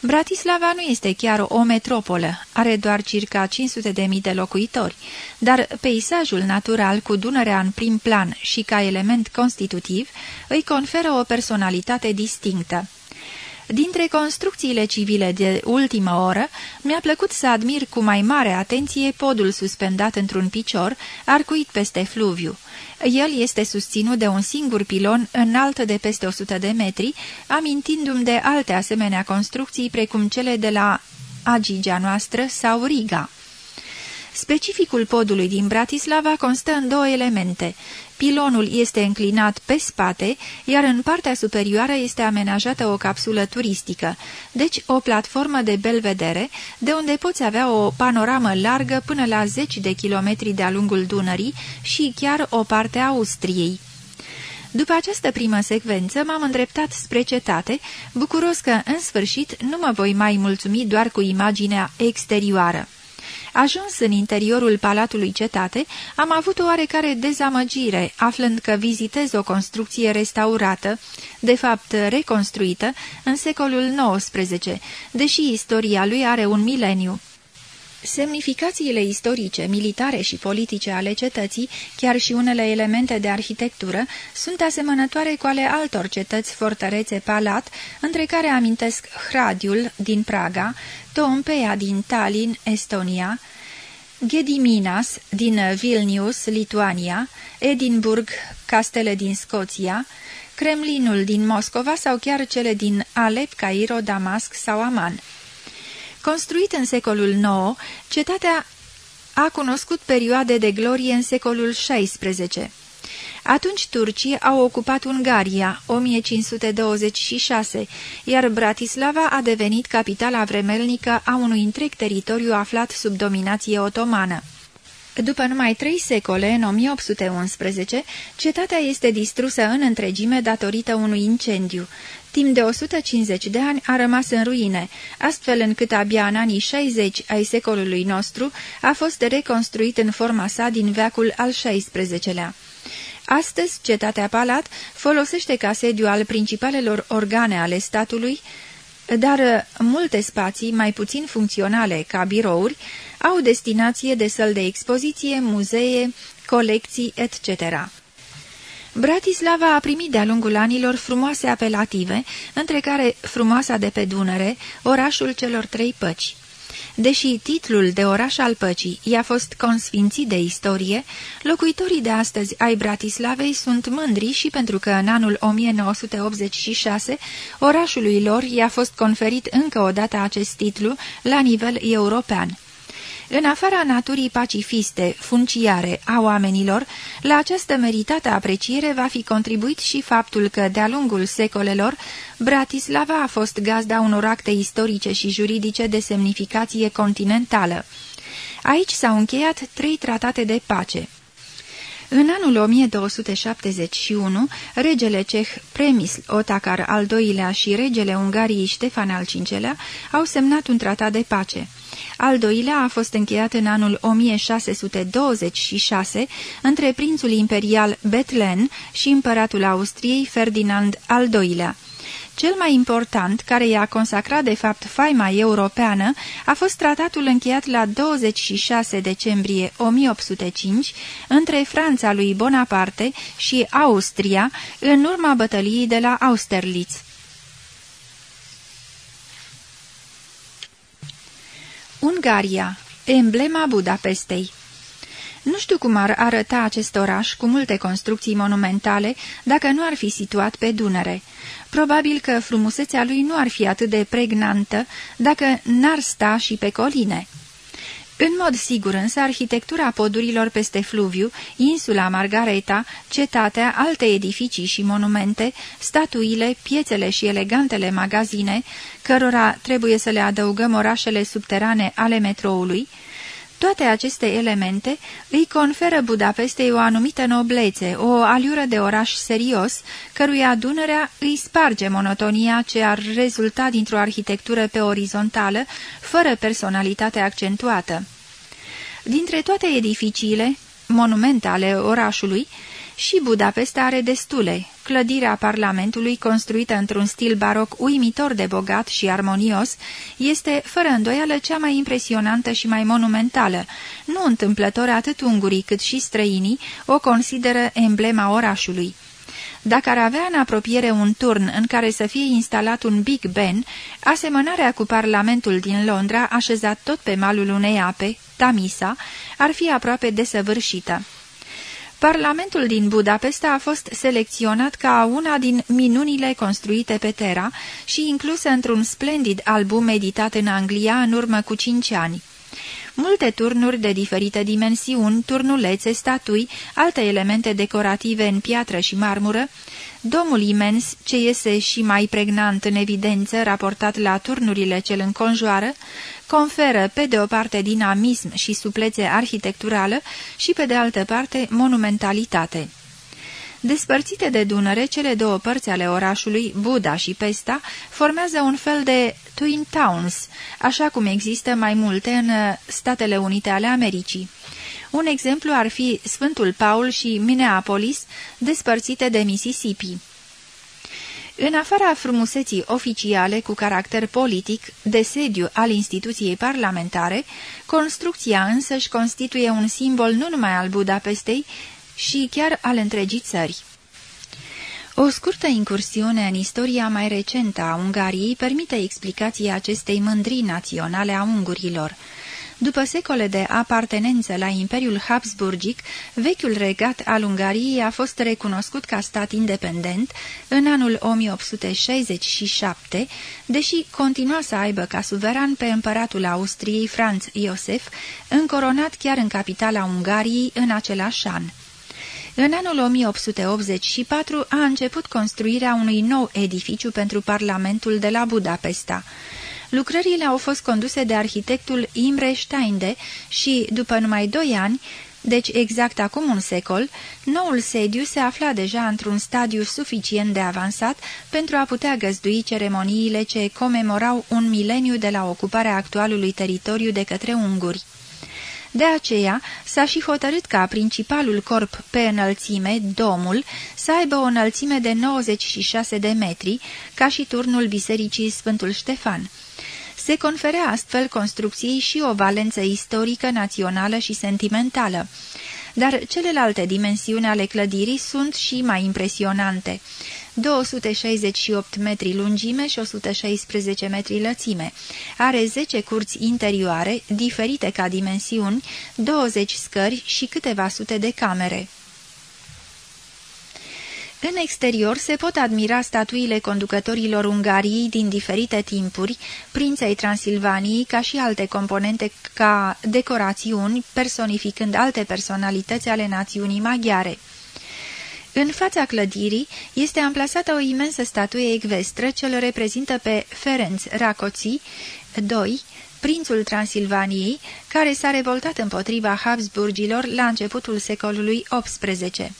Bratislava nu este chiar o metropolă, are doar circa 500 de mii de locuitori, dar peisajul natural cu Dunărea în prim plan și ca element constitutiv îi conferă o personalitate distinctă. Dintre construcțiile civile de ultimă oră, mi-a plăcut să admir cu mai mare atenție podul suspendat într-un picior, arcuit peste fluviu. El este susținut de un singur pilon înalt de peste 100 de metri, amintindu-mi de alte asemenea construcții precum cele de la Agigea noastră sau Riga. Specificul podului din Bratislava constă în două elemente. Pilonul este înclinat pe spate, iar în partea superioară este amenajată o capsulă turistică, deci o platformă de belvedere, de unde poți avea o panoramă largă până la zeci de kilometri de-a lungul Dunării și chiar o parte a Austriei. După această primă secvență m-am îndreptat spre cetate, bucuros că, în sfârșit, nu mă voi mai mulțumi doar cu imaginea exterioară. Ajuns în interiorul palatului cetate, am avut o oarecare dezamăgire, aflând că vizitez o construcție restaurată, de fapt reconstruită, în secolul XIX, deși istoria lui are un mileniu. Semnificațiile istorice, militare și politice ale cetății, chiar și unele elemente de arhitectură, sunt asemănătoare cu ale altor cetăți fortărețe palat, între care amintesc Hradiul din Praga, Tompeia din Tallinn, Estonia, Gediminas din Vilnius, Lituania, Edinburgh, castele din Scoția, Kremlinul din Moscova sau chiar cele din Alep, Cairo, Damasc sau Aman. Construit în secolul IX, cetatea a cunoscut perioade de glorie în secolul XVI. Atunci turcii au ocupat Ungaria, 1526, iar Bratislava a devenit capitala vremelnică a unui întreg teritoriu aflat sub dominație otomană. După numai trei secole, în 1811, cetatea este distrusă în întregime datorită unui incendiu. Timp de 150 de ani a rămas în ruine, astfel încât abia în anii 60 ai secolului nostru a fost reconstruit în forma sa din veacul al XVI-lea. Astăzi, cetatea Palat folosește ca sediu al principalelor organe ale statului, dar multe spații, mai puțin funcționale ca birouri, au destinație de săl de expoziție, muzee, colecții, etc. Bratislava a primit de-a lungul anilor frumoase apelative, între care frumoasa de pe Dunăre, orașul celor trei păci. Deși titlul de oraș al păcii i-a fost consfințit de istorie, locuitorii de astăzi ai Bratislavei sunt mândri și pentru că în anul 1986 orașului lor i-a fost conferit încă o dată acest titlu la nivel european. În afara naturii pacifiste, funciare a oamenilor, la această meritată apreciere va fi contribuit și faptul că, de-a lungul secolelor, Bratislava a fost gazda unor acte istorice și juridice de semnificație continentală. Aici s-au încheiat trei tratate de pace. În anul 1271, regele ceh Premis Otakar al II-lea și regele Ungariei Ștefan al V-lea au semnat un tratat de pace. Al doilea a fost încheiat în anul 1626 între prințul imperial Bethlen și împăratul Austriei Ferdinand al II-lea. Cel mai important, care i-a consacrat de fapt faima europeană, a fost tratatul încheiat la 26 decembrie 1805 între Franța lui Bonaparte și Austria în urma bătăliei de la Austerlitz. Ungaria, emblema Budapestei Nu știu cum ar arăta acest oraș cu multe construcții monumentale dacă nu ar fi situat pe Dunăre. Probabil că frumusețea lui nu ar fi atât de pregnantă dacă n-ar sta și pe coline. În mod sigur însă, arhitectura podurilor peste fluviu, insula Margareta, cetatea, alte edificii și monumente, statuile, piețele și elegantele magazine, cărora trebuie să le adăugăm orașele subterane ale metroului, toate aceste elemente îi conferă Budapestei o anumită noblețe, o aliură de oraș serios, căruia Dunărea îi sparge monotonia ce ar rezulta dintr-o arhitectură pe orizontală, fără personalitate accentuată. Dintre toate edificiile, monumente ale orașului, și Budapesta are destule. Clădirea Parlamentului, construită într-un stil baroc uimitor de bogat și armonios, este, fără îndoială, cea mai impresionantă și mai monumentală. Nu întâmplător atât ungurii cât și străinii o consideră emblema orașului. Dacă ar avea în apropiere un turn în care să fie instalat un Big Ben, asemănarea cu Parlamentul din Londra, așezat tot pe malul unei ape, Tamisa, ar fi aproape desăvârșită. Parlamentul din Budapesta a fost selecționat ca una din minunile construite pe Terra și inclusă într-un splendid album editat în Anglia în urmă cu cinci ani. Multe turnuri de diferite dimensiuni, turnulețe, statui, alte elemente decorative în piatră și marmură, domul imens, ce iese și mai pregnant în evidență raportat la turnurile cel înconjoară, conferă pe de o parte dinamism și suplețe arhitecturală și pe de altă parte monumentalitate. Despărțite de Dunăre, cele două părți ale orașului, Buda și Pesta, formează un fel de Twin Towns, așa cum există mai multe în Statele Unite ale Americii. Un exemplu ar fi Sfântul Paul și Minneapolis, despărțite de Mississippi. În afara frumuseții oficiale cu caracter politic, de sediu al instituției parlamentare, construcția însăși constituie un simbol nu numai al Budapestei, și chiar al întregii țări. O scurtă incursiune în istoria mai recentă a Ungariei permite explicația acestei mândrii naționale a ungurilor. După secole de apartenență la Imperiul Habsburgic, vechiul regat al Ungariei a fost recunoscut ca stat independent în anul 1867, deși continua să aibă ca suveran pe împăratul Austriei Franz Iosef, încoronat chiar în capitala Ungariei în același an. În anul 1884 a început construirea unui nou edificiu pentru Parlamentul de la Budapesta. Lucrările au fost conduse de arhitectul Imre Steinde și, după numai doi ani, deci exact acum un secol, noul sediu se afla deja într-un stadiu suficient de avansat pentru a putea găzdui ceremoniile ce comemorau un mileniu de la ocuparea actualului teritoriu de către unguri. De aceea s-a și hotărât ca principalul corp pe înălțime, domul, să aibă o înălțime de 96 de metri, ca și turnul bisericii Sfântul Ștefan. Se conferea astfel construcției și o valență istorică, națională și sentimentală. Dar celelalte dimensiuni ale clădirii sunt și mai impresionante. 268 metri lungime și 116 metri lățime. Are 10 curți interioare, diferite ca dimensiuni, 20 scări și câteva sute de camere. În exterior se pot admira statuile conducătorilor Ungariei din diferite timpuri, prinței Transilvaniei, ca și alte componente ca decorațiuni, personificând alte personalități ale națiunii maghiare. În fața clădirii este amplasată o imensă statuie ecvestră ce îl reprezintă pe Ferenc Racoții II, prințul Transilvaniei, care s-a revoltat împotriva Habsburgilor la începutul secolului XVIII.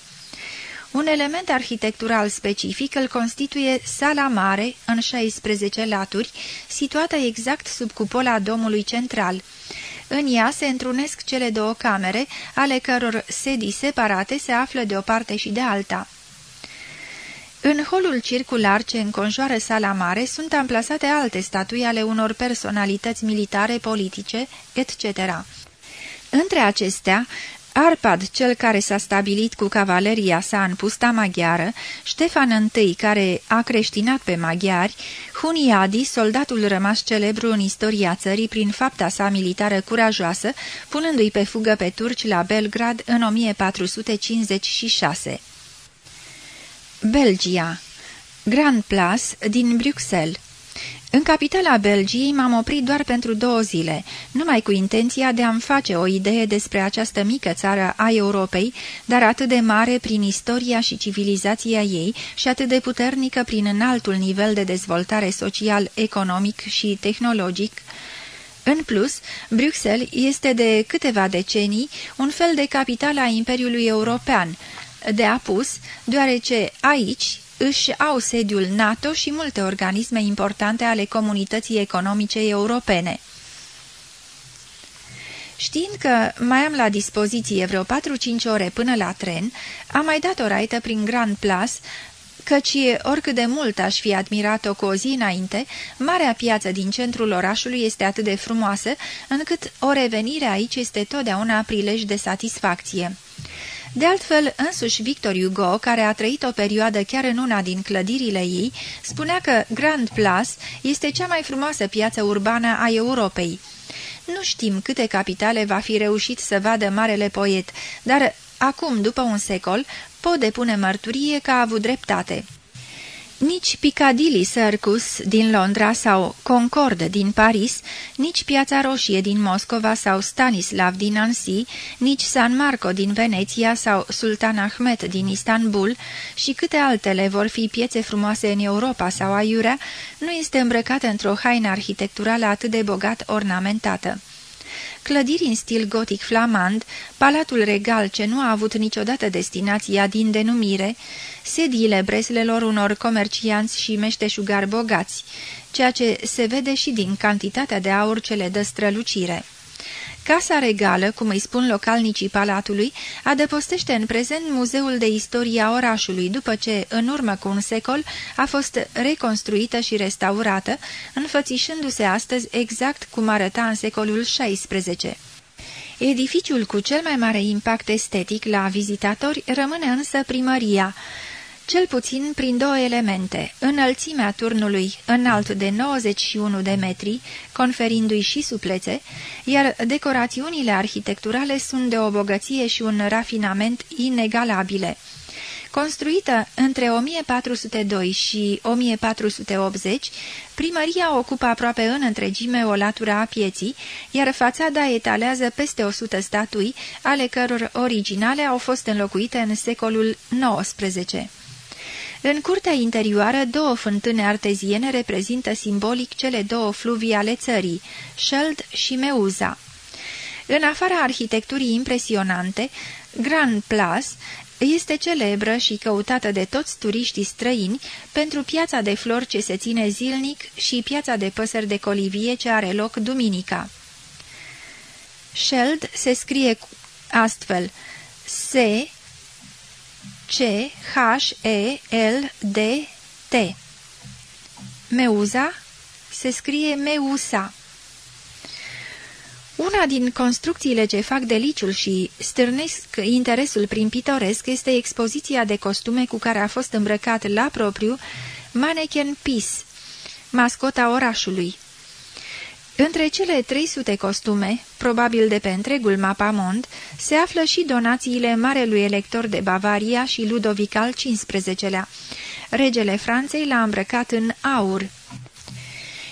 Un element arhitectural specific îl constituie sala mare, în 16 laturi, situată exact sub cupola domului central. În ea se întrunesc cele două camere, ale căror sedii separate se află de o parte și de alta. În holul circular ce înconjoară sala mare sunt amplasate alte statui ale unor personalități militare, politice, etc. Între acestea, Arpad, cel care s-a stabilit cu cavaleria sa în pusta maghiară, Ștefan I, care a creștinat pe maghiari, Huniadi, soldatul rămas celebru în istoria țării prin fapta sa militară curajoasă, punându-i pe fugă pe turci la Belgrad în 1456. Belgia Grand Place din Bruxelles în capitala Belgiei m-am oprit doar pentru două zile, numai cu intenția de a-mi face o idee despre această mică țară a Europei, dar atât de mare prin istoria și civilizația ei și atât de puternică prin înaltul nivel de dezvoltare social, economic și tehnologic, în plus, Bruxelles este de câteva decenii un fel de capitală a Imperiului European, de apus, deoarece aici își au sediul NATO și multe organisme importante ale comunității economice europene. Știind că mai am la dispoziție vreo 4-5 ore până la tren, am mai dat o raită prin Grand Place, căci oricât de mult aș fi admirat-o cu o zi înainte, marea piață din centrul orașului este atât de frumoasă, încât o revenire aici este totdeauna prilej de satisfacție. De altfel, însuși Victor Hugo, care a trăit o perioadă chiar în una din clădirile ei, spunea că Grand Place este cea mai frumoasă piață urbană a Europei. Nu știm câte capitale va fi reușit să vadă marele poet, dar acum, după un secol, pot depune mărturie că a avut dreptate. Nici Piccadilly Circus din Londra sau Concord din Paris, nici Piața Roșie din Moscova sau Stanislav din Annecy, nici San Marco din Veneția sau Sultan Ahmed din Istanbul și câte altele vor fi piețe frumoase în Europa sau aiurea, nu este îmbrăcată într-o haină arhitecturală atât de bogat ornamentată clădiri în stil gotic flamand, palatul regal ce nu a avut niciodată destinația din denumire, sediile breslelor unor comercianți și meșteșugari bogați, ceea ce se vede și din cantitatea de aur ce le dă strălucire. Casa regală, cum îi spun localnicii palatului, adăpostește în prezent Muzeul de Istorie a orașului, după ce, în urmă cu un secol, a fost reconstruită și restaurată, înfățișându-se astăzi exact cum arăta în secolul XVI. Edificiul cu cel mai mare impact estetic la vizitatori rămâne însă primăria, cel puțin prin două elemente, înălțimea turnului înalt de 91 de metri, conferindu-i și suplețe, iar decorațiunile arhitecturale sunt de o bogăție și un rafinament inegalabile. Construită între 1402 și 1480, primăria ocupă aproape în întregime o latură a pieții, iar fațada etalează peste 100 statui, ale căror originale au fost înlocuite în secolul XIX. În curtea interioară, două fântâne arteziene reprezintă simbolic cele două fluvii ale țării, Scheld și Meuza. În afara arhitecturii impresionante, Grand Place este celebră și căutată de toți turiștii străini pentru piața de flori ce se ține zilnic și piața de păsări de colivie ce are loc duminica. Scheld se scrie astfel C C H E L D T. Meuza? Se scrie Meusa. Una din construcțiile ce fac deliciul și stârnesc interesul prin pitoresc este expoziția de costume cu care a fost îmbrăcat la propriu Mannequin Peace, mascota orașului. Între cele 300 costume, probabil de pe întregul mapamond, se află și donațiile marelui elector de Bavaria și Ludovic al XV-lea. Regele Franței l-a îmbrăcat în aur.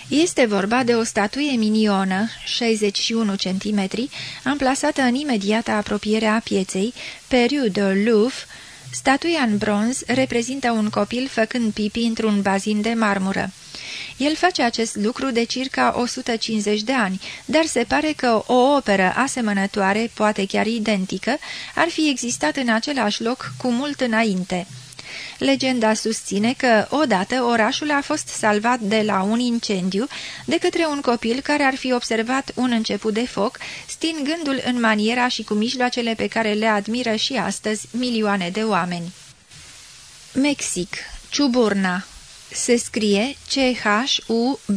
Este vorba de o statuie minionă, 61 cm, amplasată în imediată apropiere a pieței, pe Rue de Louvre. Statuia în bronz reprezintă un copil făcând pipi într-un bazin de marmură. El face acest lucru de circa 150 de ani, dar se pare că o operă asemănătoare, poate chiar identică, ar fi existat în același loc cu mult înainte. Legenda susține că, odată, orașul a fost salvat de la un incendiu de către un copil care ar fi observat un început de foc, stingându-l în maniera și cu mijloacele pe care le admiră și astăzi milioane de oameni. Mexic, Ciuburna Se scrie C-H-U-B-U-R-N-A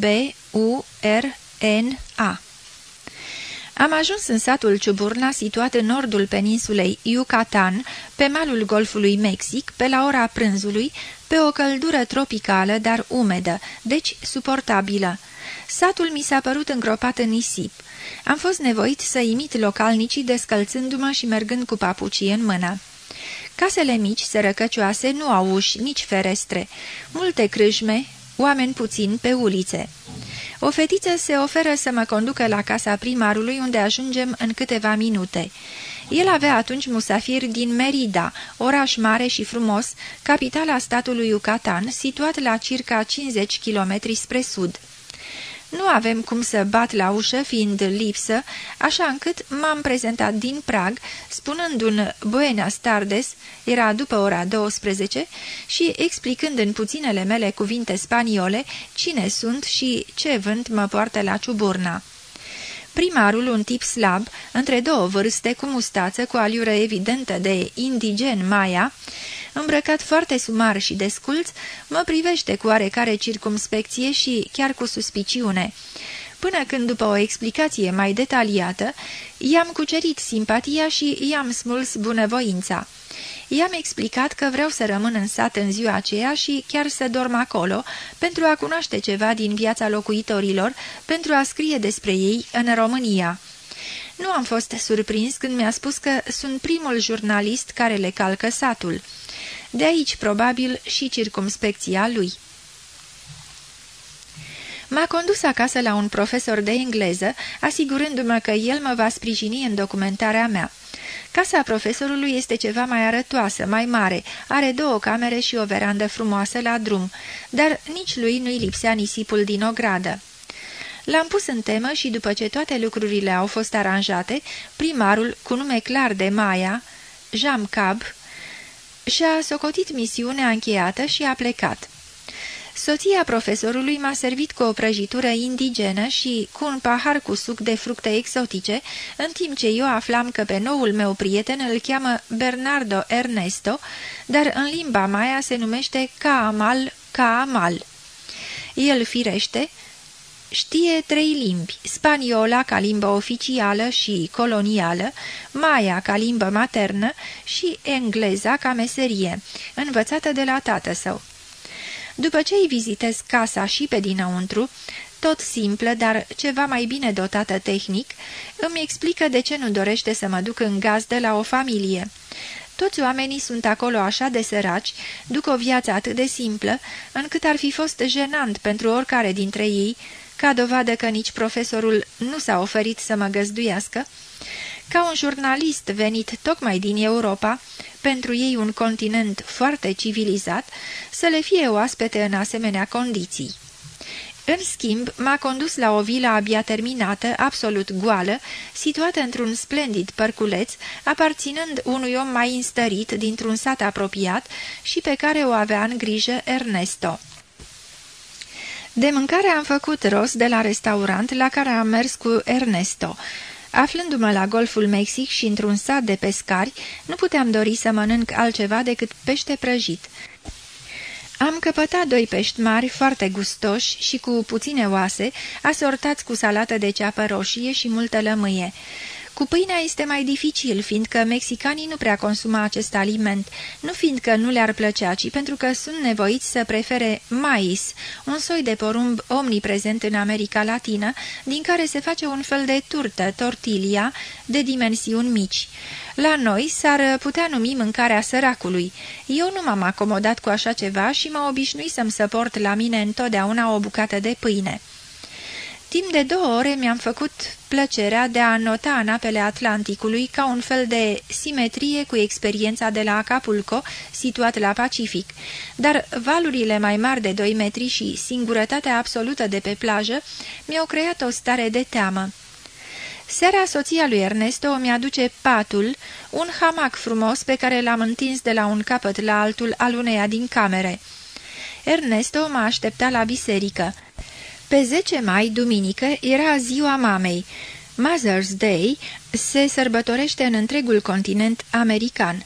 am ajuns în satul Ciuburna, situat în nordul peninsulei Yucatan, pe malul golfului Mexic, pe la ora prânzului, pe o căldură tropicală, dar umedă, deci suportabilă. Satul mi s-a părut îngropat în nisip. Am fost nevoit să imit localnicii descălțându-mă și mergând cu papucii în mână. Casele mici, sărăcăcioase, nu au uși, nici ferestre. Multe crâșme, oameni puțini pe ulițe. O fetiță se oferă să mă conducă la casa primarului, unde ajungem în câteva minute. El avea atunci musafiri din Merida, oraș mare și frumos, capitala statului Yucatan, situat la circa 50 km spre sud. Nu avem cum să bat la ușă, fiind lipsă, așa încât m-am prezentat din prag, spunând un Buenas tardes, era după ora 12, și explicând în puținele mele cuvinte spaniole cine sunt și ce vânt mă poartă la ciuburna. Primarul, un tip slab, între două vârste, cu mustață, cu aliură evidentă de indigen maia, îmbrăcat foarte sumar și desculț, mă privește cu oarecare circumspecție și chiar cu suspiciune. Până când, după o explicație mai detaliată, i-am cucerit simpatia și i-am smuls bunăvoința. I-am explicat că vreau să rămân în sat în ziua aceea și chiar să dorm acolo, pentru a cunoaște ceva din viața locuitorilor, pentru a scrie despre ei în România. Nu am fost surprins când mi-a spus că sunt primul jurnalist care le calcă satul. De aici, probabil, și circumspecția lui. M-a condus acasă la un profesor de engleză, asigurându-mă că el mă va sprijini în documentarea mea. Casa profesorului este ceva mai arătoasă, mai mare, are două camere și o verandă frumoasă la drum, dar nici lui nu-i lipsea nisipul din ogradă. L-am pus în temă și după ce toate lucrurile au fost aranjate, primarul, cu nume clar de Maia, Jam Cab, și-a socotit misiunea încheiată și a plecat. Soția profesorului m-a servit cu o prăjitură indigenă și cu un pahar cu suc de fructe exotice, în timp ce eu aflam că pe noul meu prieten îl cheamă Bernardo Ernesto, dar în limba maia se numește Caamal Caamal. El, firește, Știe trei limbi, spaniola ca limbă oficială și colonială, maia ca limbă maternă și engleza ca meserie, învățată de la tată său. După ce îi vizitez casa și pe dinăuntru, tot simplă, dar ceva mai bine dotată tehnic, îmi explică de ce nu dorește să mă duc în gazdă la o familie. Toți oamenii sunt acolo așa de săraci, duc o viață atât de simplă, încât ar fi fost jenant pentru oricare dintre ei ca dovadă că nici profesorul nu s-a oferit să mă găzduiască, ca un jurnalist venit tocmai din Europa, pentru ei un continent foarte civilizat, să le fie oaspete în asemenea condiții. În schimb, m-a condus la o vilă abia terminată, absolut goală, situată într-un splendid părculeț, aparținând unui om mai înstărit dintr-un sat apropiat și pe care o avea în grijă Ernesto. De mâncare am făcut rost de la restaurant la care am mers cu Ernesto. Aflându-mă la Golful Mexic și într-un sat de pescari, nu puteam dori să mănânc altceva decât pește prăjit. Am căpătat doi pești mari, foarte gustoși și cu puține oase, asortați cu salată de ceapă roșie și multă lămâie. Cu pâinea este mai dificil, fiindcă mexicanii nu prea consumă acest aliment, nu fiindcă nu le-ar plăcea, ci pentru că sunt nevoiți să prefere mais, un soi de porumb omniprezent în America Latină, din care se face un fel de turtă, tortilla, de dimensiuni mici. La noi s-ar putea numi mâncarea săracului. Eu nu m-am acomodat cu așa ceva și mă obișnui să-mi săport la mine întotdeauna o bucată de pâine. Timp de două ore mi-am făcut plăcerea de a nota în apele Atlanticului ca un fel de simetrie cu experiența de la Acapulco, situat la Pacific, dar valurile mai mari de 2 metri și singurătatea absolută de pe plajă mi-au creat o stare de teamă. Seara soția lui Ernesto mi-aduce patul, un hamac frumos pe care l-am întins de la un capăt la altul al uneia din camere. Ernesto m-a așteptat la biserică. Pe 10 mai, duminică, era ziua mamei. Mother's Day se sărbătorește în întregul continent american.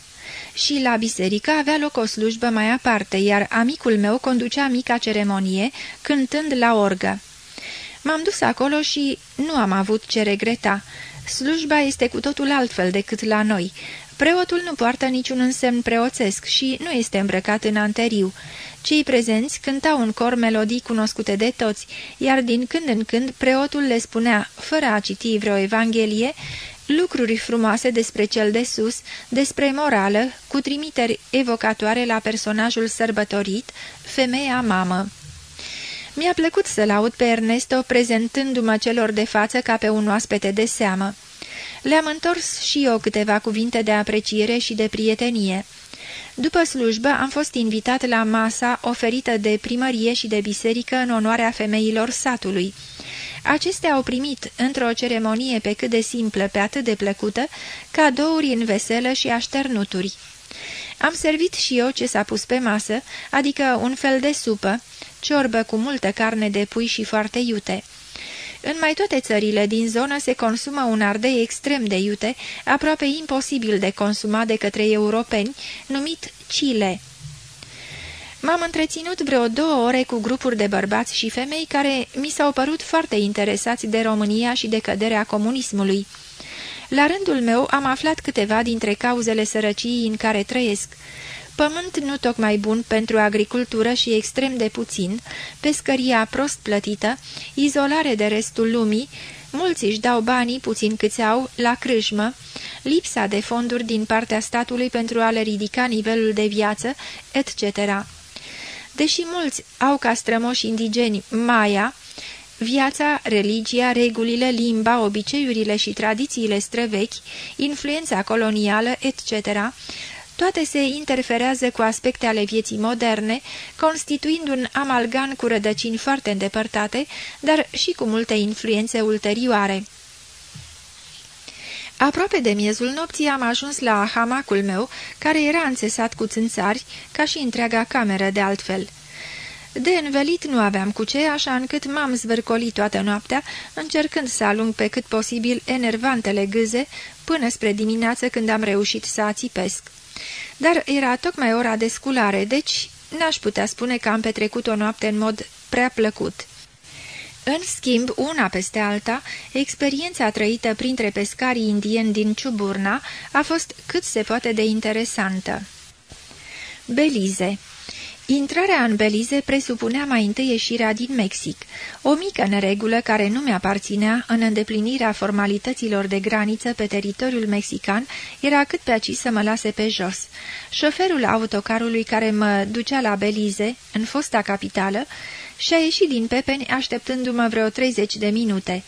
Și la biserică avea loc o slujbă mai aparte, iar amicul meu conducea mica ceremonie, cântând la orgă. M-am dus acolo și nu am avut ce regreta. Slujba este cu totul altfel decât la noi. Preotul nu poartă niciun însemn preoțesc și nu este îmbrăcat în anteriu. Cei prezenți cântau un cor melodii cunoscute de toți, iar din când în când preotul le spunea, fără a citi vreo evanghelie, lucruri frumoase despre cel de sus, despre morală, cu trimiteri evocatoare la personajul sărbătorit, femeia mamă. Mi-a plăcut să-l aud pe Ernesto prezentându-mă celor de față ca pe un oaspete de seamă. Le-am întors și eu câteva cuvinte de apreciere și de prietenie. După slujbă am fost invitat la masa oferită de primărie și de biserică în onoarea femeilor satului. Acestea au primit, într-o ceremonie pe cât de simplă, pe atât de plăcută, cadouri în veselă și așternuturi. Am servit și eu ce s-a pus pe masă, adică un fel de supă, ciorbă cu multă carne de pui și foarte iute. În mai toate țările din zonă se consumă un ardei extrem de iute, aproape imposibil de consumat de către europeni, numit chile. M-am întreținut vreo două ore cu grupuri de bărbați și femei care mi s-au părut foarte interesați de România și de căderea comunismului. La rândul meu am aflat câteva dintre cauzele sărăciei în care trăiesc pământ nu tocmai bun pentru agricultură și extrem de puțin, pescăria prost plătită, izolare de restul lumii, mulți își dau banii puțin câți au la crâșmă, lipsa de fonduri din partea statului pentru a le ridica nivelul de viață, etc. Deși mulți au ca strămoși indigeni Maya, Viața, religia, regulile, limba, obiceiurile și tradițiile străvechi, influența colonială, etc., toate se interferează cu aspecte ale vieții moderne, constituind un amalgan cu rădăcini foarte îndepărtate, dar și cu multe influențe ulterioare. Aproape de miezul nopții am ajuns la hamacul meu, care era înțesat cu țânțari, ca și întreaga cameră de altfel. De învelit nu aveam cu ce, așa încât m-am zvârcolit toată noaptea, încercând să alung pe cât posibil enervantele gâze, până spre dimineață când am reușit să ațipesc. Dar era tocmai ora de sculare, deci n-aș putea spune că am petrecut o noapte în mod prea plăcut. În schimb, una peste alta, experiența trăită printre pescarii indieni din Ciuburna a fost cât se poate de interesantă. Belize Intrarea în Belize presupunea mai întâi ieșirea din Mexic, o mică neregulă care nu mi-aparținea în îndeplinirea formalităților de graniță pe teritoriul mexican era cât pe aci să mă lase pe jos. Șoferul autocarului care mă ducea la Belize, în fosta capitală, și-a ieșit din pepeni așteptându-mă vreo 30 de minute.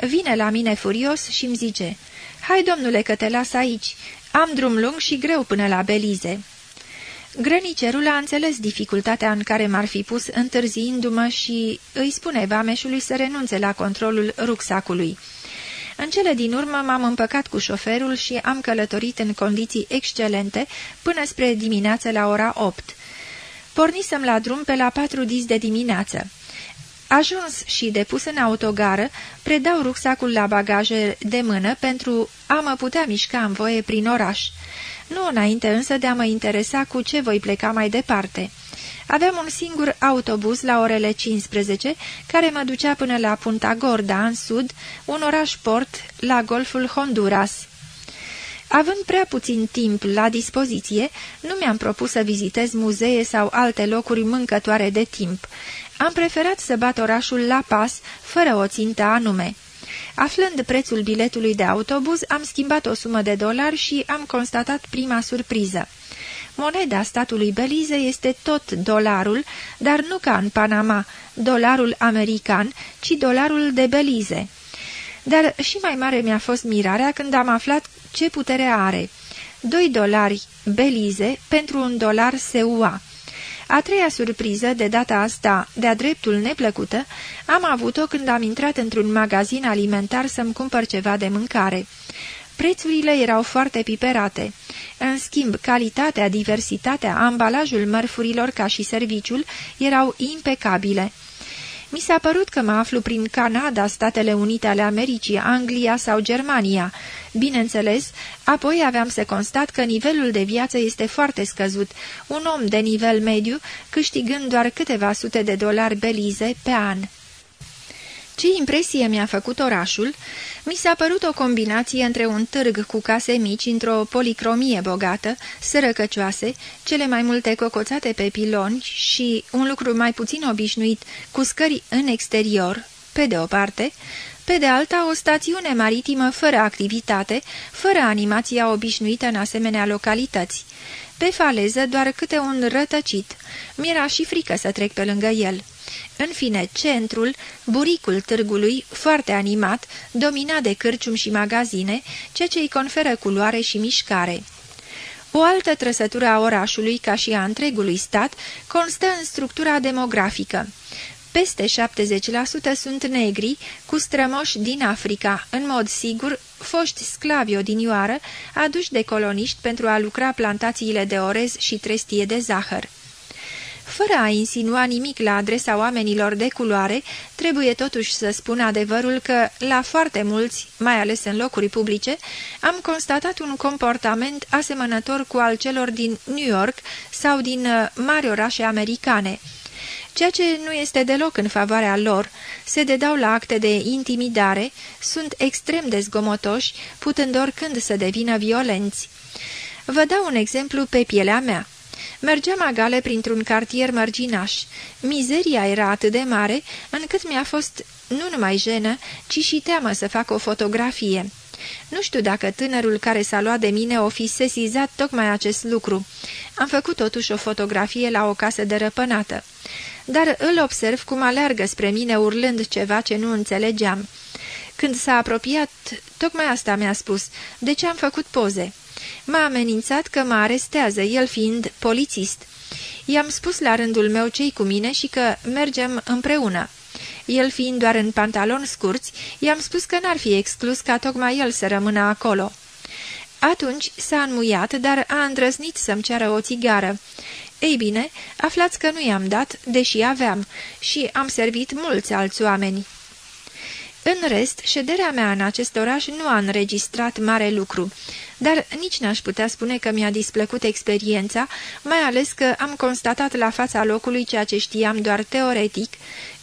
Vine la mine furios și îmi zice, Hai, domnule, că te las aici. Am drum lung și greu până la Belize." Grănicerul a înțeles dificultatea în care m-ar fi pus întârziindu-mă și îi spune vameșului să renunțe la controlul rucsacului. În cele din urmă m-am împăcat cu șoferul și am călătorit în condiții excelente până spre dimineață la ora 8. Pornisem la drum pe la patru dis de dimineață. Ajuns și depus în autogară, predau rucsacul la bagaje de mână pentru a mă putea mișca în voie prin oraș. Nu înainte însă de a mă interesa cu ce voi pleca mai departe. Aveam un singur autobuz la orele 15, care mă ducea până la Punta Gorda, în sud, un oraș port la golful Honduras. Având prea puțin timp la dispoziție, nu mi-am propus să vizitez muzee sau alte locuri mâncătoare de timp. Am preferat să bat orașul la pas, fără o țintă anume. Aflând prețul biletului de autobuz, am schimbat o sumă de dolari și am constatat prima surpriză. Moneda statului Belize este tot dolarul, dar nu ca în Panama, dolarul american, ci dolarul de Belize. Dar și mai mare mi-a fost mirarea când am aflat ce putere are. 2 dolari Belize pentru un dolar SUA. A treia surpriză, de data asta de-a dreptul neplăcută, am avut-o când am intrat într-un magazin alimentar să-mi cumpăr ceva de mâncare. Prețurile erau foarte piperate. În schimb, calitatea, diversitatea, ambalajul mărfurilor ca și serviciul erau impecabile. Mi s-a părut că mă aflu prin Canada, Statele Unite ale Americii, Anglia sau Germania. Bineînțeles, apoi aveam să constat că nivelul de viață este foarte scăzut, un om de nivel mediu câștigând doar câteva sute de dolari belize pe an. Ce impresie mi-a făcut orașul? Mi s-a părut o combinație între un târg cu case mici într-o policromie bogată, sărăcăcioase, cele mai multe cocoțate pe piloni și, un lucru mai puțin obișnuit, cu scări în exterior, pe de o parte, pe de alta o stațiune maritimă fără activitate, fără animația obișnuită în asemenea localități. Pe faleză doar câte un rătăcit. Mi-era și frică să trec pe lângă el. În fine, centrul, buricul târgului, foarte animat, dominat de cârcium și magazine, ceea ce îi conferă culoare și mișcare. O altă trăsătură a orașului, ca și a întregului stat, constă în structura demografică. Peste 70% sunt negri, cu strămoși din Africa, în mod sigur, foști sclavi odinioară, aduși de coloniști pentru a lucra plantațiile de orez și trestie de zahăr. Fără a insinua nimic la adresa oamenilor de culoare, trebuie totuși să spun adevărul că, la foarte mulți, mai ales în locuri publice, am constatat un comportament asemănător cu al celor din New York sau din uh, mari orașe americane ceea ce nu este deloc în favoarea lor, se dedau la acte de intimidare, sunt extrem de zgomotoși, putând oricând să devină violenți. Vă dau un exemplu pe pielea mea. Mergeam agale printr-un cartier mărginaș. Mizeria era atât de mare, încât mi-a fost nu numai jenă, ci și teamă să fac o fotografie. Nu știu dacă tânărul care s-a luat de mine o fi sesizat tocmai acest lucru. Am făcut totuși o fotografie la o casă de răpânată. Dar îl observ cum aleargă spre mine urlând ceva ce nu înțelegeam. Când s-a apropiat, tocmai asta mi-a spus, de ce am făcut poze. M-a amenințat că mă arestează, el fiind polițist. I-am spus la rândul meu cei cu mine și că mergem împreună. El fiind doar în pantaloni scurți, i-am spus că n-ar fi exclus ca tocmai el să rămână acolo. Atunci s-a înmuiat, dar a îndrăznit să-mi ceară o țigară. Ei bine, aflați că nu i-am dat, deși aveam, și am servit mulți alți oameni. În rest, șederea mea în acest oraș nu a înregistrat mare lucru, dar nici n-aș putea spune că mi-a displăcut experiența, mai ales că am constatat la fața locului ceea ce știam doar teoretic,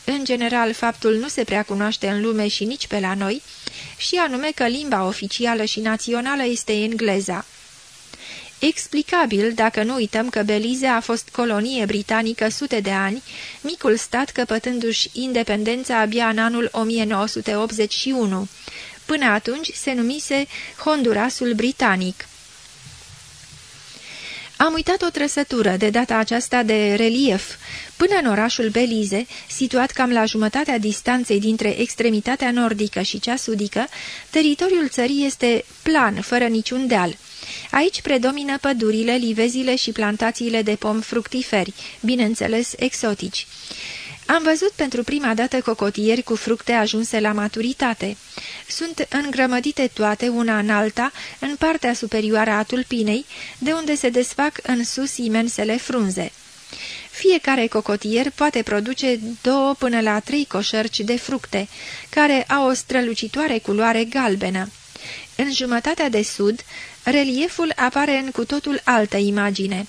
în general faptul nu se prea cunoaște în lume și nici pe la noi, și anume că limba oficială și națională este engleza. Explicabil dacă nu uităm că Belize a fost colonie britanică sute de ani, micul stat căpătându-și independența abia în anul 1981. Până atunci se numise Hondurasul Britanic. Am uitat o trăsătură, de data aceasta de relief. Până în orașul Belize, situat cam la jumătatea distanței dintre extremitatea nordică și cea sudică, teritoriul țării este plan, fără niciun deal. Aici predomină pădurile, livezile și plantațiile de pom fructiferi, bineînțeles exotici. Am văzut pentru prima dată cocotieri cu fructe ajunse la maturitate. Sunt îngrămădite toate una în alta, în partea superioară a tulpinei, de unde se desfac în sus imensele frunze. Fiecare cocotier poate produce două până la trei coșărci de fructe, care au o strălucitoare culoare galbenă. În jumătatea de sud, relieful apare în cu totul altă imagine.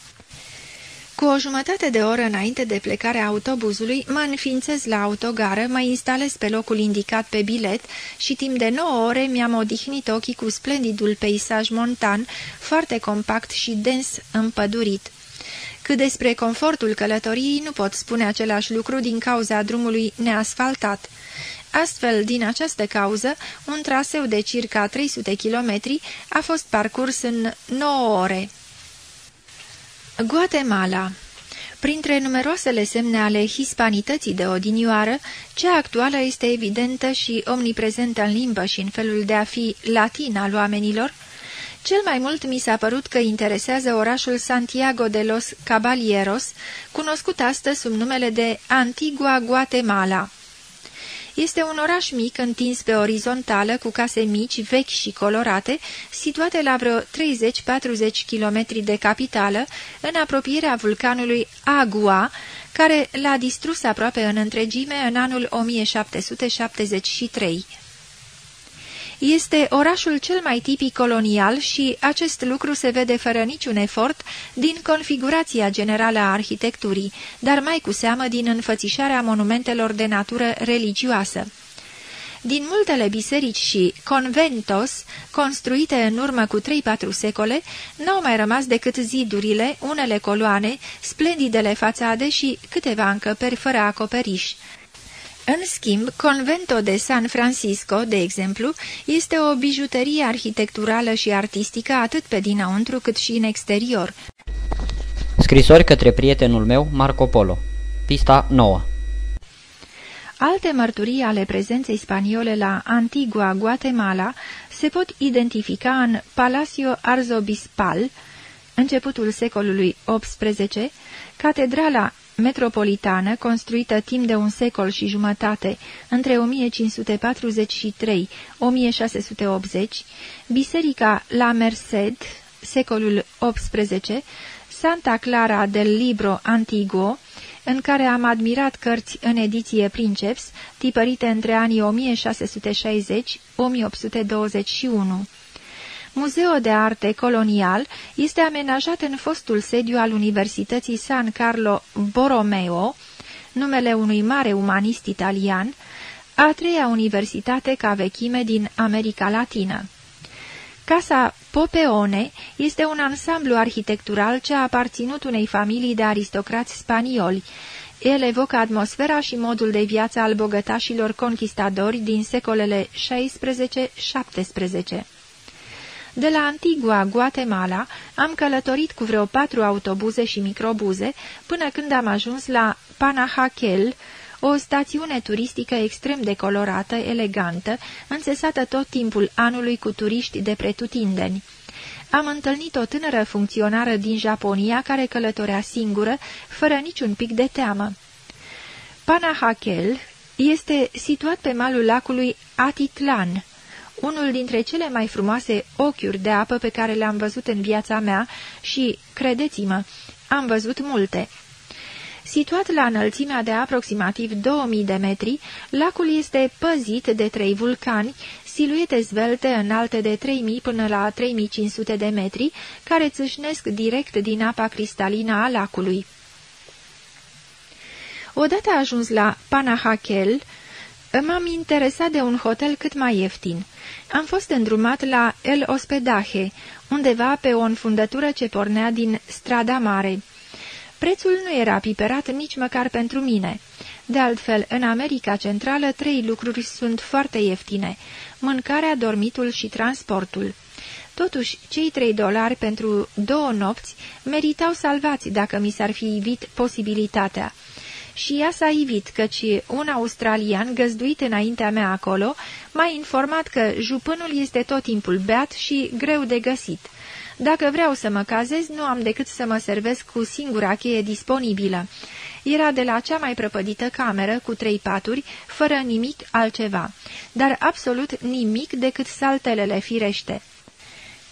Cu o jumătate de oră înainte de plecarea autobuzului, mă înființez la autogară, mă instalez pe locul indicat pe bilet și timp de 9 ore mi-am odihnit ochii cu splendidul peisaj montan, foarte compact și dens împădurit. Cât despre confortul călătoriei, nu pot spune același lucru din cauza drumului neasfaltat. Astfel, din această cauză, un traseu de circa 300 km a fost parcurs în 9 ore. Guatemala Printre numeroasele semne ale hispanității de odinioară, cea actuală este evidentă și omniprezentă în limbă și în felul de a fi latin al oamenilor. Cel mai mult mi s-a părut că interesează orașul Santiago de los Caballeros, cunoscut astăzi sub numele de Antigua Guatemala. Este un oraș mic întins pe orizontală cu case mici, vechi și colorate, situate la vreo 30-40 km de capitală, în apropierea vulcanului Agua, care l-a distrus aproape în întregime în anul 1773. Este orașul cel mai tipic colonial și acest lucru se vede fără niciun efort din configurația generală a arhitecturii, dar mai cu seamă din înfățișarea monumentelor de natură religioasă. Din multele biserici și conventos, construite în urmă cu 3-4 secole, n-au mai rămas decât zidurile, unele coloane, splendidele fațade și câteva încăperi fără acoperiș. În schimb, Convento de San Francisco, de exemplu, este o bijuterie arhitecturală și artistică atât pe dinăuntru cât și în exterior. Scrisori către prietenul meu, Marco Polo Pista 9 Alte mărturii ale prezenței spaniole la Antigua Guatemala se pot identifica în Palacio Arzobispal, începutul secolului XVIII, catedrala metropolitană, construită timp de un secol și jumătate, între 1543-1680, Biserica La Merced, secolul XVIII, Santa Clara del Libro Antiguo, în care am admirat cărți în ediție princeps, tipărite între anii 1660-1821. Muzeul de Arte Colonial este amenajat în fostul sediu al Universității San Carlo Borromeo, numele unui mare umanist italian, a treia universitate ca vechime din America Latină. Casa Popeone este un ansamblu arhitectural ce a aparținut unei familii de aristocrați spanioli. El evocă atmosfera și modul de viață al bogătașilor conquistadori din secolele 16-17. De la Antigua, Guatemala, am călătorit cu vreo patru autobuze și microbuze până când am ajuns la Panahakel, o stațiune turistică extrem de colorată, elegantă, înțesată tot timpul anului cu turiști de pretutindeni. Am întâlnit o tânără funcționară din Japonia care călătorea singură, fără niciun pic de teamă. Panahakel este situat pe malul lacului Atitlan, unul dintre cele mai frumoase ochiuri de apă pe care le-am văzut în viața mea și, credeți-mă, am văzut multe. Situat la înălțimea de aproximativ 2000 de metri, lacul este păzit de trei vulcani, siluete zvelte înalte de 3000 până la 3500 de metri, care țâșnesc direct din apa cristalină a lacului. Odată ajuns la Panahakel, m-am interesat de un hotel cât mai ieftin. Am fost îndrumat la El Ospedaje, undeva pe o înfundătură ce pornea din strada mare. Prețul nu era piperat nici măcar pentru mine. De altfel, în America Centrală, trei lucruri sunt foarte ieftine. Mâncarea, dormitul și transportul. Totuși, cei trei dolari pentru două nopți meritau salvați dacă mi s-ar fi ivit posibilitatea și ea s-a ivit, căci un australian găzduit înaintea mea acolo m-a informat că jupânul este tot timpul beat și greu de găsit. Dacă vreau să mă cazez, nu am decât să mă servesc cu singura cheie disponibilă. Era de la cea mai prăpădită cameră, cu trei paturi, fără nimic altceva, dar absolut nimic decât saltelele firește.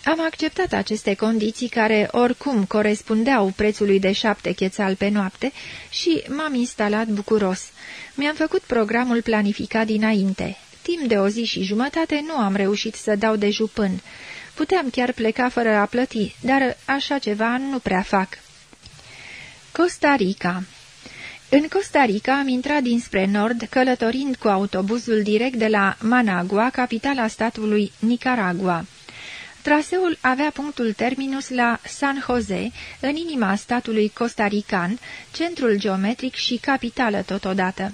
Am acceptat aceste condiții care oricum corespundeau prețului de șapte chețal pe noapte și m-am instalat bucuros. Mi-am făcut programul planificat dinainte. Timp de o zi și jumătate nu am reușit să dau de jupân. Puteam chiar pleca fără a plăti, dar așa ceva nu prea fac. Costa Rica În Costa Rica am intrat dinspre nord, călătorind cu autobuzul direct de la Managua, capitala statului Nicaragua. Traseul avea punctul terminus la San Jose, în inima statului costarican, centrul geometric și capitală totodată.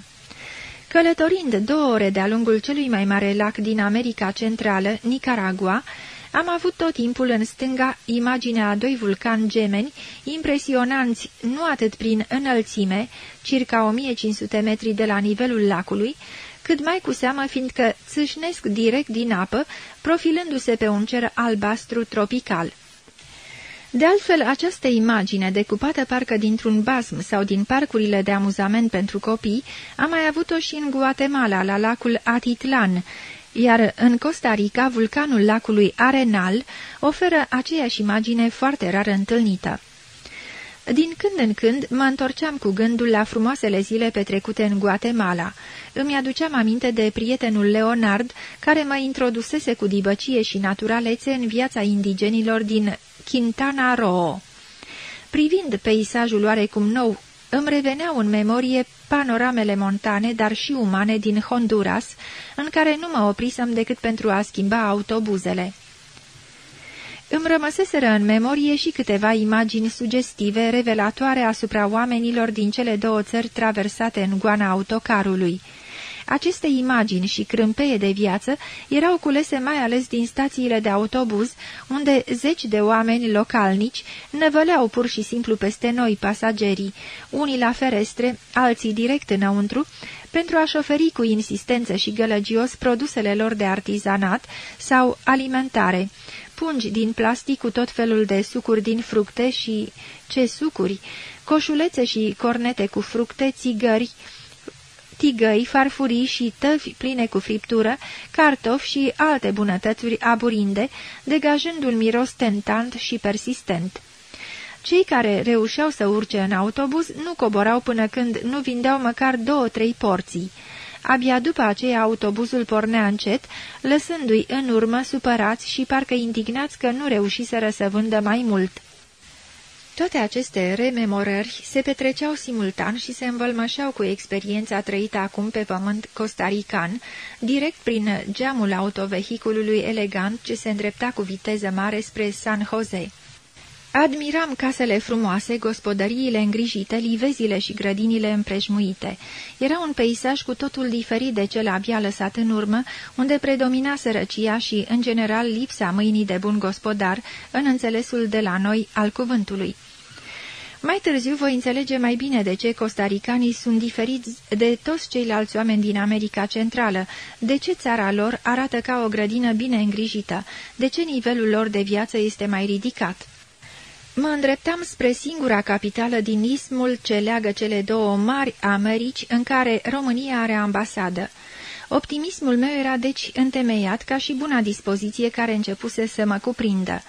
Călătorind două ore de-a lungul celui mai mare lac din America Centrală, Nicaragua, am avut tot timpul în stânga imaginea a doi vulcani gemeni, impresionanți nu atât prin înălțime, circa 1500 metri de la nivelul lacului, cât mai cu seamă fiindcă țâșnesc direct din apă, profilându-se pe un cer albastru tropical. De altfel, această imagine, decupată parcă dintr-un basm sau din parcurile de amuzament pentru copii, am mai avut-o și în Guatemala, la lacul Atitlan, iar în Costa Rica, vulcanul lacului Arenal oferă aceeași imagine foarte rar întâlnită. Din când în când mă întorceam cu gândul la frumoasele zile petrecute în Guatemala. Îmi aduceam aminte de prietenul Leonard, care mă introdusese cu dibăcie și naturalețe în viața indigenilor din Quintana Roo. Privind peisajul oarecum nou, îmi reveneau în memorie panoramele montane, dar și umane din Honduras, în care nu mă oprisem decât pentru a schimba autobuzele. Îmi rămăseseră în memorie și câteva imagini sugestive, revelatoare asupra oamenilor din cele două țări traversate în goana autocarului. Aceste imagini și crâmpeie de viață erau culese mai ales din stațiile de autobuz, unde zeci de oameni localnici năvăleau pur și simplu peste noi pasagerii, unii la ferestre, alții direct înăuntru, pentru a-și șoferi cu insistență și gălăgios produsele lor de artizanat sau alimentare, pungi din plastic cu tot felul de sucuri din fructe și... ce sucuri! Coșulețe și cornete cu fructe, țigări, tigăi, farfurii și tăvi pline cu friptură, cartofi și alte bunătățuri aburinde, degajând un miros tentant și persistent. Cei care reușeau să urce în autobuz nu coborau până când nu vindeau măcar două-trei porții. Abia după aceea autobuzul pornea încet, lăsându-i în urmă supărați și parcă indignați că nu reușiseră să vândă mai mult. Toate aceste rememorări se petreceau simultan și se învălmășeau cu experiența trăită acum pe pământ costarican, direct prin geamul autovehiculului elegant ce se îndrepta cu viteză mare spre San Jose. Admiram casele frumoase, gospodăriile îngrijite, livezile și grădinile împrejmuite. Era un peisaj cu totul diferit de cel abia lăsat în urmă, unde predomina sărăcia și, în general, lipsa mâinii de bun gospodar, în înțelesul de la noi al cuvântului. Mai târziu voi înțelege mai bine de ce costaricanii sunt diferiți de toți ceilalți oameni din America Centrală, de ce țara lor arată ca o grădină bine îngrijită, de ce nivelul lor de viață este mai ridicat. Mă îndreptam spre singura capitală din ismul ce leagă cele două mari Americi în care România are ambasadă. Optimismul meu era deci întemeiat ca și buna dispoziție care începuse să mă cuprindă.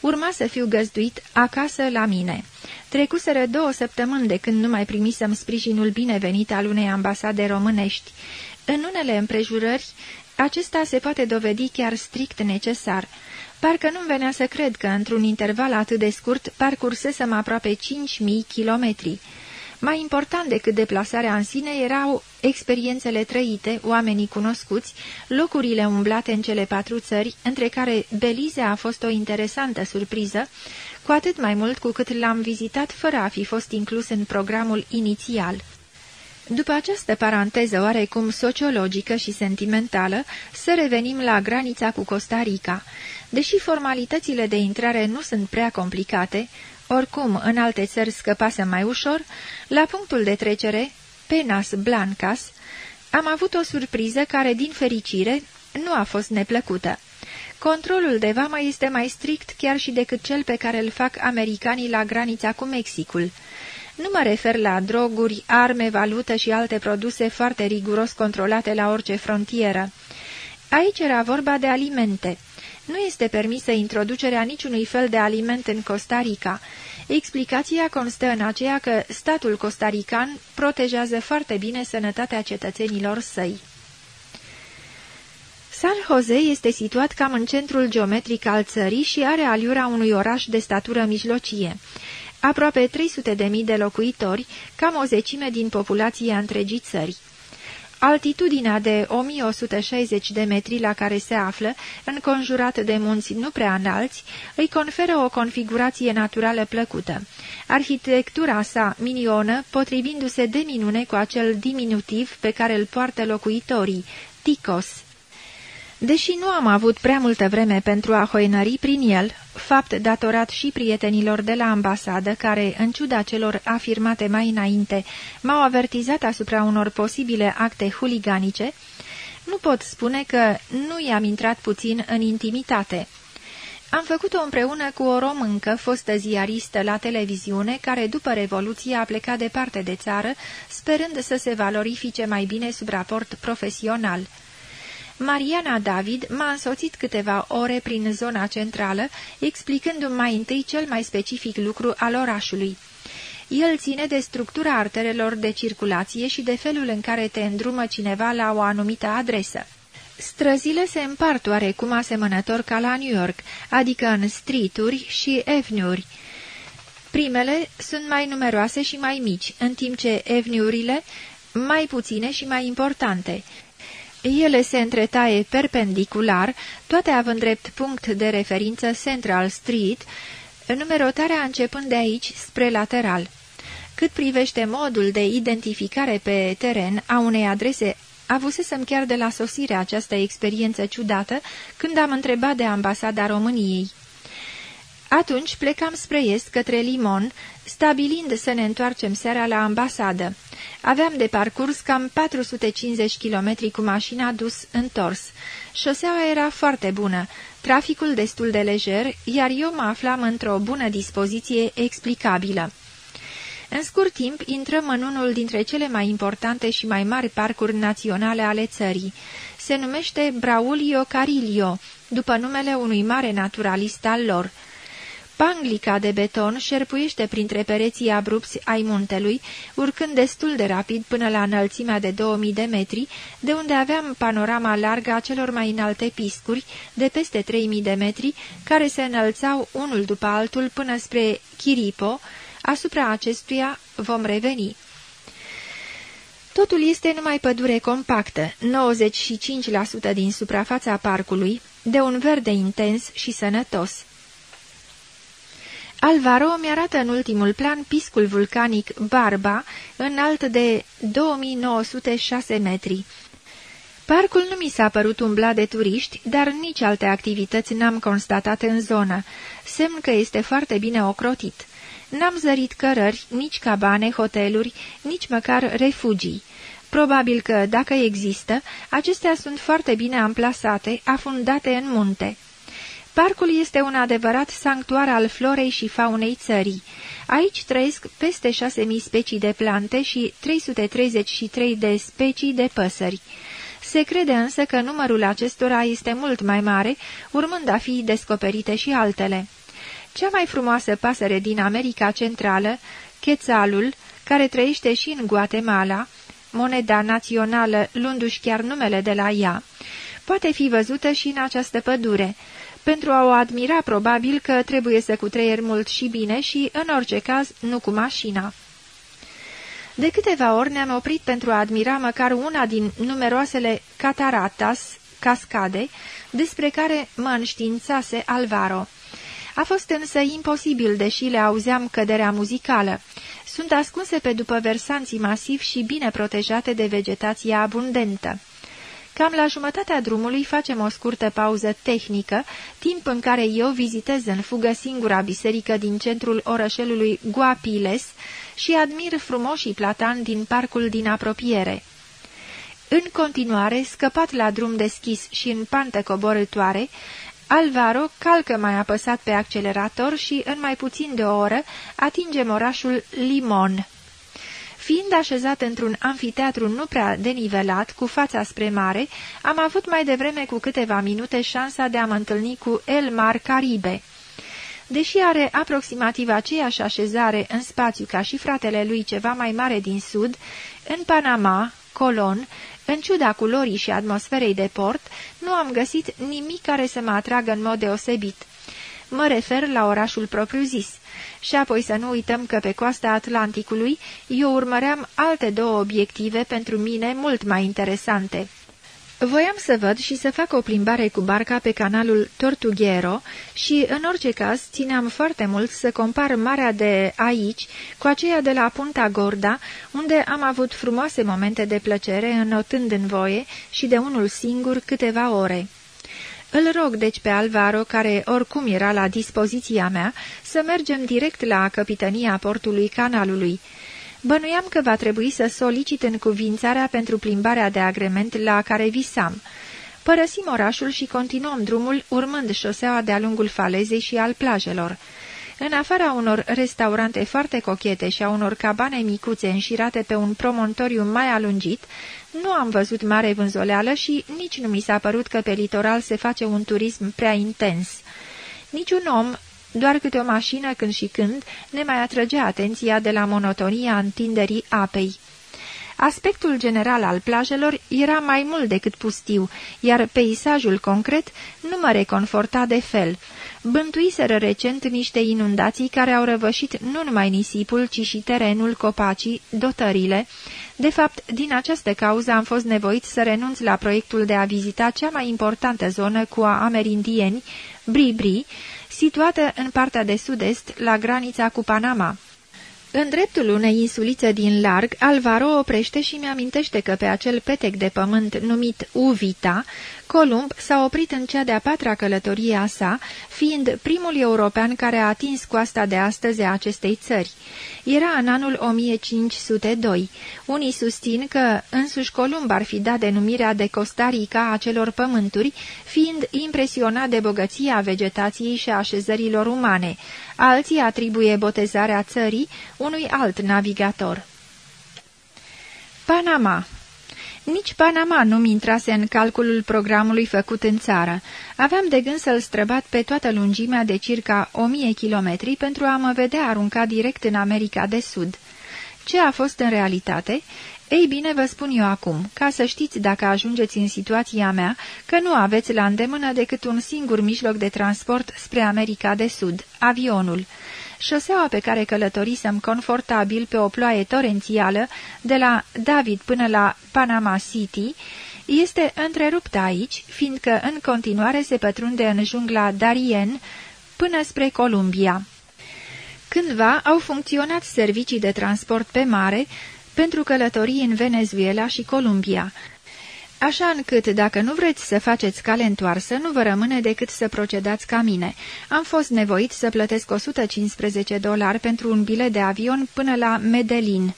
urma să fiu găzduit acasă la mine. Trecuseră două săptămâni de când nu mai primisem sprijinul binevenit al unei ambasade românești. În unele împrejurări, acesta se poate dovedi chiar strict necesar. Parcă nu-mi venea să cred că, într-un interval atât de scurt, parcursesem aproape 5.000 kilometri. Mai important decât deplasarea în sine erau experiențele trăite, oamenii cunoscuți, locurile umblate în cele patru țări, între care Belize a fost o interesantă surpriză, cu atât mai mult cu cât l-am vizitat fără a fi fost inclus în programul inițial. După această paranteză oarecum sociologică și sentimentală, să revenim la granița cu Costa Rica. Deși formalitățile de intrare nu sunt prea complicate, oricum în alte țări scăpase mai ușor, la punctul de trecere, Penas Blancas, am avut o surpriză care, din fericire, nu a fost neplăcută. Controlul de vamă este mai strict chiar și decât cel pe care îl fac americanii la granița cu Mexicul. Nu mă refer la droguri, arme, valută și alte produse foarte riguros controlate la orice frontieră. Aici era vorba de alimente. Nu este permisă introducerea niciunui fel de aliment în Costa Rica. Explicația constă în aceea că statul costarican protejează foarte bine sănătatea cetățenilor săi. San Jose este situat cam în centrul geometric al țării și are aliura unui oraș de statură mijlocie. Aproape 300.000 de, de locuitori, cam o zecime din populația întregii țări. Altitudinea de 1160 de metri la care se află, înconjurat de munți nu prea înalți, îi conferă o configurație naturală plăcută. Arhitectura sa minionă, potrivindu-se de minune cu acel diminutiv pe care îl poartă locuitorii, Ticos. Deși nu am avut prea multă vreme pentru a hoinări prin el, fapt datorat și prietenilor de la ambasadă, care, în ciuda celor afirmate mai înainte, m-au avertizat asupra unor posibile acte huliganice, nu pot spune că nu i-am intrat puțin în intimitate. Am făcut-o împreună cu o româncă, fostă ziaristă la televiziune, care după Revoluție a plecat departe de țară, sperând să se valorifice mai bine sub raport profesional. Mariana David m-a însoțit câteva ore prin zona centrală, explicându-mi mai întâi cel mai specific lucru al orașului. El ține de structura arterelor de circulație și de felul în care te îndrumă cineva la o anumită adresă. Străzile se împart oarecum asemănător ca la New York, adică în streeturi și avenue-uri. Primele sunt mai numeroase și mai mici, în timp ce avenue-urile mai puține și mai importante. Ele se întretaie perpendicular, toate având drept punct de referință Central Street, numerotarea începând de aici spre lateral. Cât privește modul de identificare pe teren a unei adrese, avusesem chiar de la sosire această experiență ciudată când am întrebat de ambasada României. Atunci plecam spre est către Limon, stabilind să ne întoarcem seara la ambasadă. Aveam de parcurs cam 450 km cu mașina dus întors. Șoseaua era foarte bună, traficul destul de lejer, iar eu mă aflam într-o bună dispoziție explicabilă. În scurt timp, intrăm în unul dintre cele mai importante și mai mari parcuri naționale ale țării. Se numește Braulio Carillo, după numele unui mare naturalist al lor. Panglica de beton șerpuiește printre pereții abrupți ai muntelui, urcând destul de rapid până la înălțimea de 2000 de metri, de unde aveam panorama largă a celor mai înalte piscuri, de peste 3000 de metri, care se înălțau unul după altul până spre Chiripo, asupra acestuia vom reveni. Totul este numai pădure compactă, 95% din suprafața parcului, de un verde intens și sănătos. Alvaro mi-arată în ultimul plan piscul vulcanic Barba, înalt de 2906 metri. Parcul nu mi s-a părut umblat de turiști, dar nici alte activități n-am constatat în zonă, semn că este foarte bine ocrotit. N-am zărit cărări, nici cabane, hoteluri, nici măcar refugii. Probabil că, dacă există, acestea sunt foarte bine amplasate, afundate în munte. Parcul este un adevărat sanctuar al florei și faunei țării. Aici trăiesc peste 6.000 specii de plante și 333 de specii de păsări. Se crede însă că numărul acestora este mult mai mare, urmând a fi descoperite și altele. Cea mai frumoasă pasăre din America Centrală, chețalul, care trăiește și în Guatemala, moneda națională luându-și chiar numele de la ea, poate fi văzută și în această pădure. Pentru a o admira, probabil că trebuie să cutreier mult și bine și, în orice caz, nu cu mașina. De câteva ori ne-am oprit pentru a admira măcar una din numeroasele cataratas, cascade, despre care mă înștiințase Alvaro. A fost însă imposibil, deși le auzeam căderea muzicală. Sunt ascunse pe după versanții masivi și bine protejate de vegetația abundentă. Cam la jumătatea drumului facem o scurtă pauză tehnică, timp în care eu vizitez în fugă singura biserică din centrul orășelului Guapiles și admir frumoșii platani din parcul din apropiere. În continuare, scăpat la drum deschis și în pantă coborătoare, Alvaro calcă mai apăsat pe accelerator și, în mai puțin de o oră, atingem orașul Limon. Fiind așezat într-un amfiteatru nu prea denivelat, cu fața spre mare, am avut mai devreme cu câteva minute șansa de a mă întâlni cu El Mar Caribe. Deși are aproximativ aceeași așezare în spațiu ca și fratele lui ceva mai mare din sud, în Panama, Colon, în ciuda culorii și atmosferei de port, nu am găsit nimic care să mă atragă în mod deosebit. Mă refer la orașul propriu-zis. Și apoi să nu uităm că pe coasta Atlanticului eu urmăream alte două obiective pentru mine mult mai interesante. Voiam să văd și să fac o plimbare cu barca pe canalul Tortughero și, în orice caz, țineam foarte mult să compar marea de aici cu aceea de la Punta Gorda, unde am avut frumoase momente de plăcere înotând în voie și de unul singur câteva ore. Îl rog deci pe Alvaro, care oricum era la dispoziția mea, să mergem direct la capitania portului canalului. Bănuiam că va trebui să solicit încuvințarea pentru plimbarea de agrement la care visam. Părăsim orașul și continuăm drumul urmând șoseaua de-a lungul falezei și al plajelor. În afara unor restaurante foarte cochete și a unor cabane micuțe înșirate pe un promontoriu mai alungit, nu am văzut mare vânzoleală și nici nu mi s-a părut că pe litoral se face un turism prea intens. Niciun om, doar câte o mașină când și când, ne mai atrăgea atenția de la monotonia întinderii apei. Aspectul general al plajelor era mai mult decât pustiu, iar peisajul concret nu mă reconforta de fel. Bântuiseră recent niște inundații care au răvășit nu numai nisipul, ci și terenul, copacii, dotările. De fapt, din această cauză am fost nevoit să renunț la proiectul de a vizita cea mai importantă zonă cu amerindieni, Bribri, situată în partea de sud-est, la granița cu Panama. În dreptul unei insulițe din larg, Alvaro oprește și mi-amintește că pe acel petec de pământ numit Uvita, Columb s-a oprit în cea de-a patra călătorie a sa, fiind primul european care a atins coasta de astăzi a acestei țări. Era în anul 1502. Unii susțin că însuși Columb ar fi dat denumirea de Costa Rica a celor pământuri, fiind impresionat de bogăția vegetației și a așezărilor umane. Alții atribuie botezarea țării unui alt navigator. Panama nici Panama nu-mi intrase în calculul programului făcut în țară. Aveam de gând să-l străbat pe toată lungimea de circa o mie kilometri pentru a mă vedea aruncat direct în America de Sud. Ce a fost în realitate? Ei bine, vă spun eu acum, ca să știți dacă ajungeți în situația mea, că nu aveți la îndemână decât un singur mijloc de transport spre America de Sud, avionul. Șoseaua pe care călătorisem confortabil pe o ploaie torențială de la David până la Panama City este întreruptă aici, fiindcă în continuare se pătrunde în jungla Darien până spre Columbia. Cândva au funcționat servicii de transport pe mare pentru călătorii în Venezuela și Columbia, Așa încât, dacă nu vreți să faceți cale întoarsă, nu vă rămâne decât să procedați ca mine. Am fost nevoit să plătesc 115 dolari pentru un bilet de avion până la Medellin.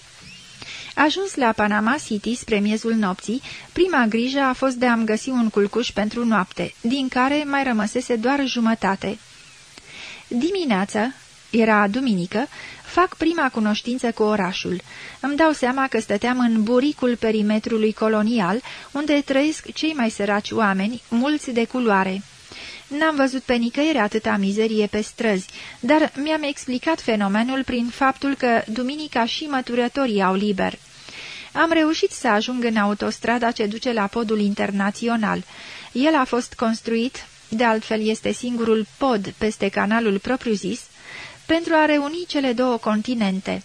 Ajuns la Panama City spre miezul nopții, prima grijă a fost de a-mi găsi un culcuș pentru noapte, din care mai rămăsese doar jumătate. Dimineața, era duminică, fac prima cunoștință cu orașul. Îmi dau seama că stăteam în buricul perimetrului colonial, unde trăiesc cei mai săraci oameni, mulți de culoare. N-am văzut pe nicăieri atâta mizerie pe străzi, dar mi-am explicat fenomenul prin faptul că duminica și măturătorii au liber. Am reușit să ajung în autostrada ce duce la podul internațional. El a fost construit, de altfel este singurul pod peste canalul propriu-zis, pentru a reuni cele două continente.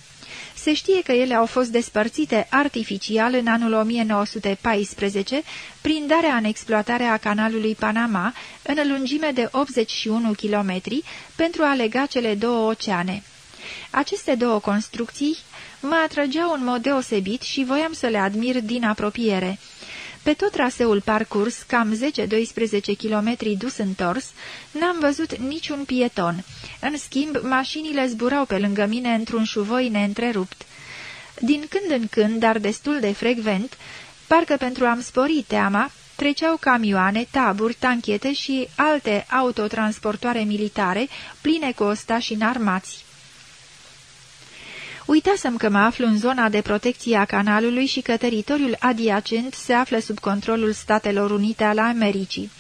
Se știe că ele au fost despărțite artificial în anul 1914 prin darea în exploatare a canalului Panama în lungime de 81 km pentru a lega cele două oceane. Aceste două construcții mă atrăgeau în mod deosebit și voiam să le admir din apropiere. Pe tot traseul parcurs, cam 10-12 km dus întors, n-am văzut niciun pieton. În schimb, mașinile zburau pe lângă mine într-un șuvoi neîntrerupt. Din când în când, dar destul de frecvent, parcă pentru a-mi spori teama, treceau camioane, taburi, tanchete și alte autotransportoare militare pline cu ostași înarmați. Uitasem că mă aflu în zona de protecție a canalului și că teritoriul adiacent se află sub controlul Statelor Unite ale Americii.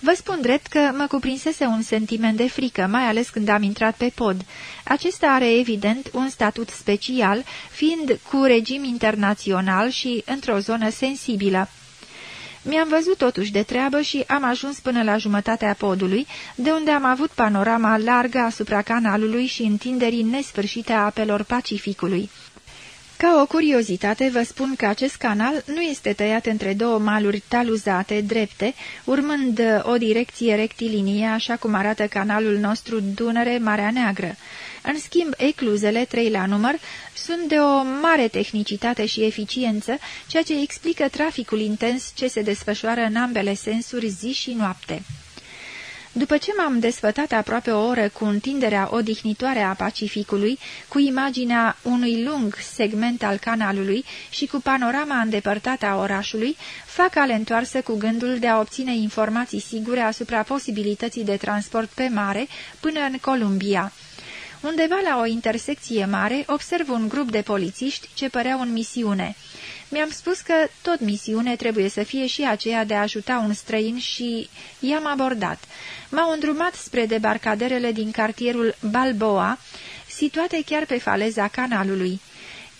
Vă spun drept că mă cuprinsese un sentiment de frică, mai ales când am intrat pe pod. Acesta are evident un statut special, fiind cu regim internațional și într-o zonă sensibilă. Mi-am văzut totuși de treabă și am ajuns până la jumătatea podului, de unde am avut panorama largă asupra canalului și întinderii nesfârșite a apelor Pacificului. Ca o curiozitate, vă spun că acest canal nu este tăiat între două maluri taluzate, drepte, urmând o direcție rectilinie, așa cum arată canalul nostru Dunăre-Marea Neagră. În schimb, ecluzele, trei la număr, sunt de o mare tehnicitate și eficiență, ceea ce explică traficul intens ce se desfășoară în ambele sensuri zi și noapte. După ce m-am desfătat aproape o oră cu întinderea odihnitoare a Pacificului, cu imaginea unui lung segment al canalului și cu panorama îndepărtată a orașului, fac ale întoarsă cu gândul de a obține informații sigure asupra posibilității de transport pe mare până în Columbia. Undeva la o intersecție mare observ un grup de polițiști ce păreau în misiune. Mi-am spus că tot misiune trebuie să fie și aceea de a ajuta un străin și i-am abordat. M-au îndrumat spre debarcaderele din cartierul Balboa, situate chiar pe faleza canalului.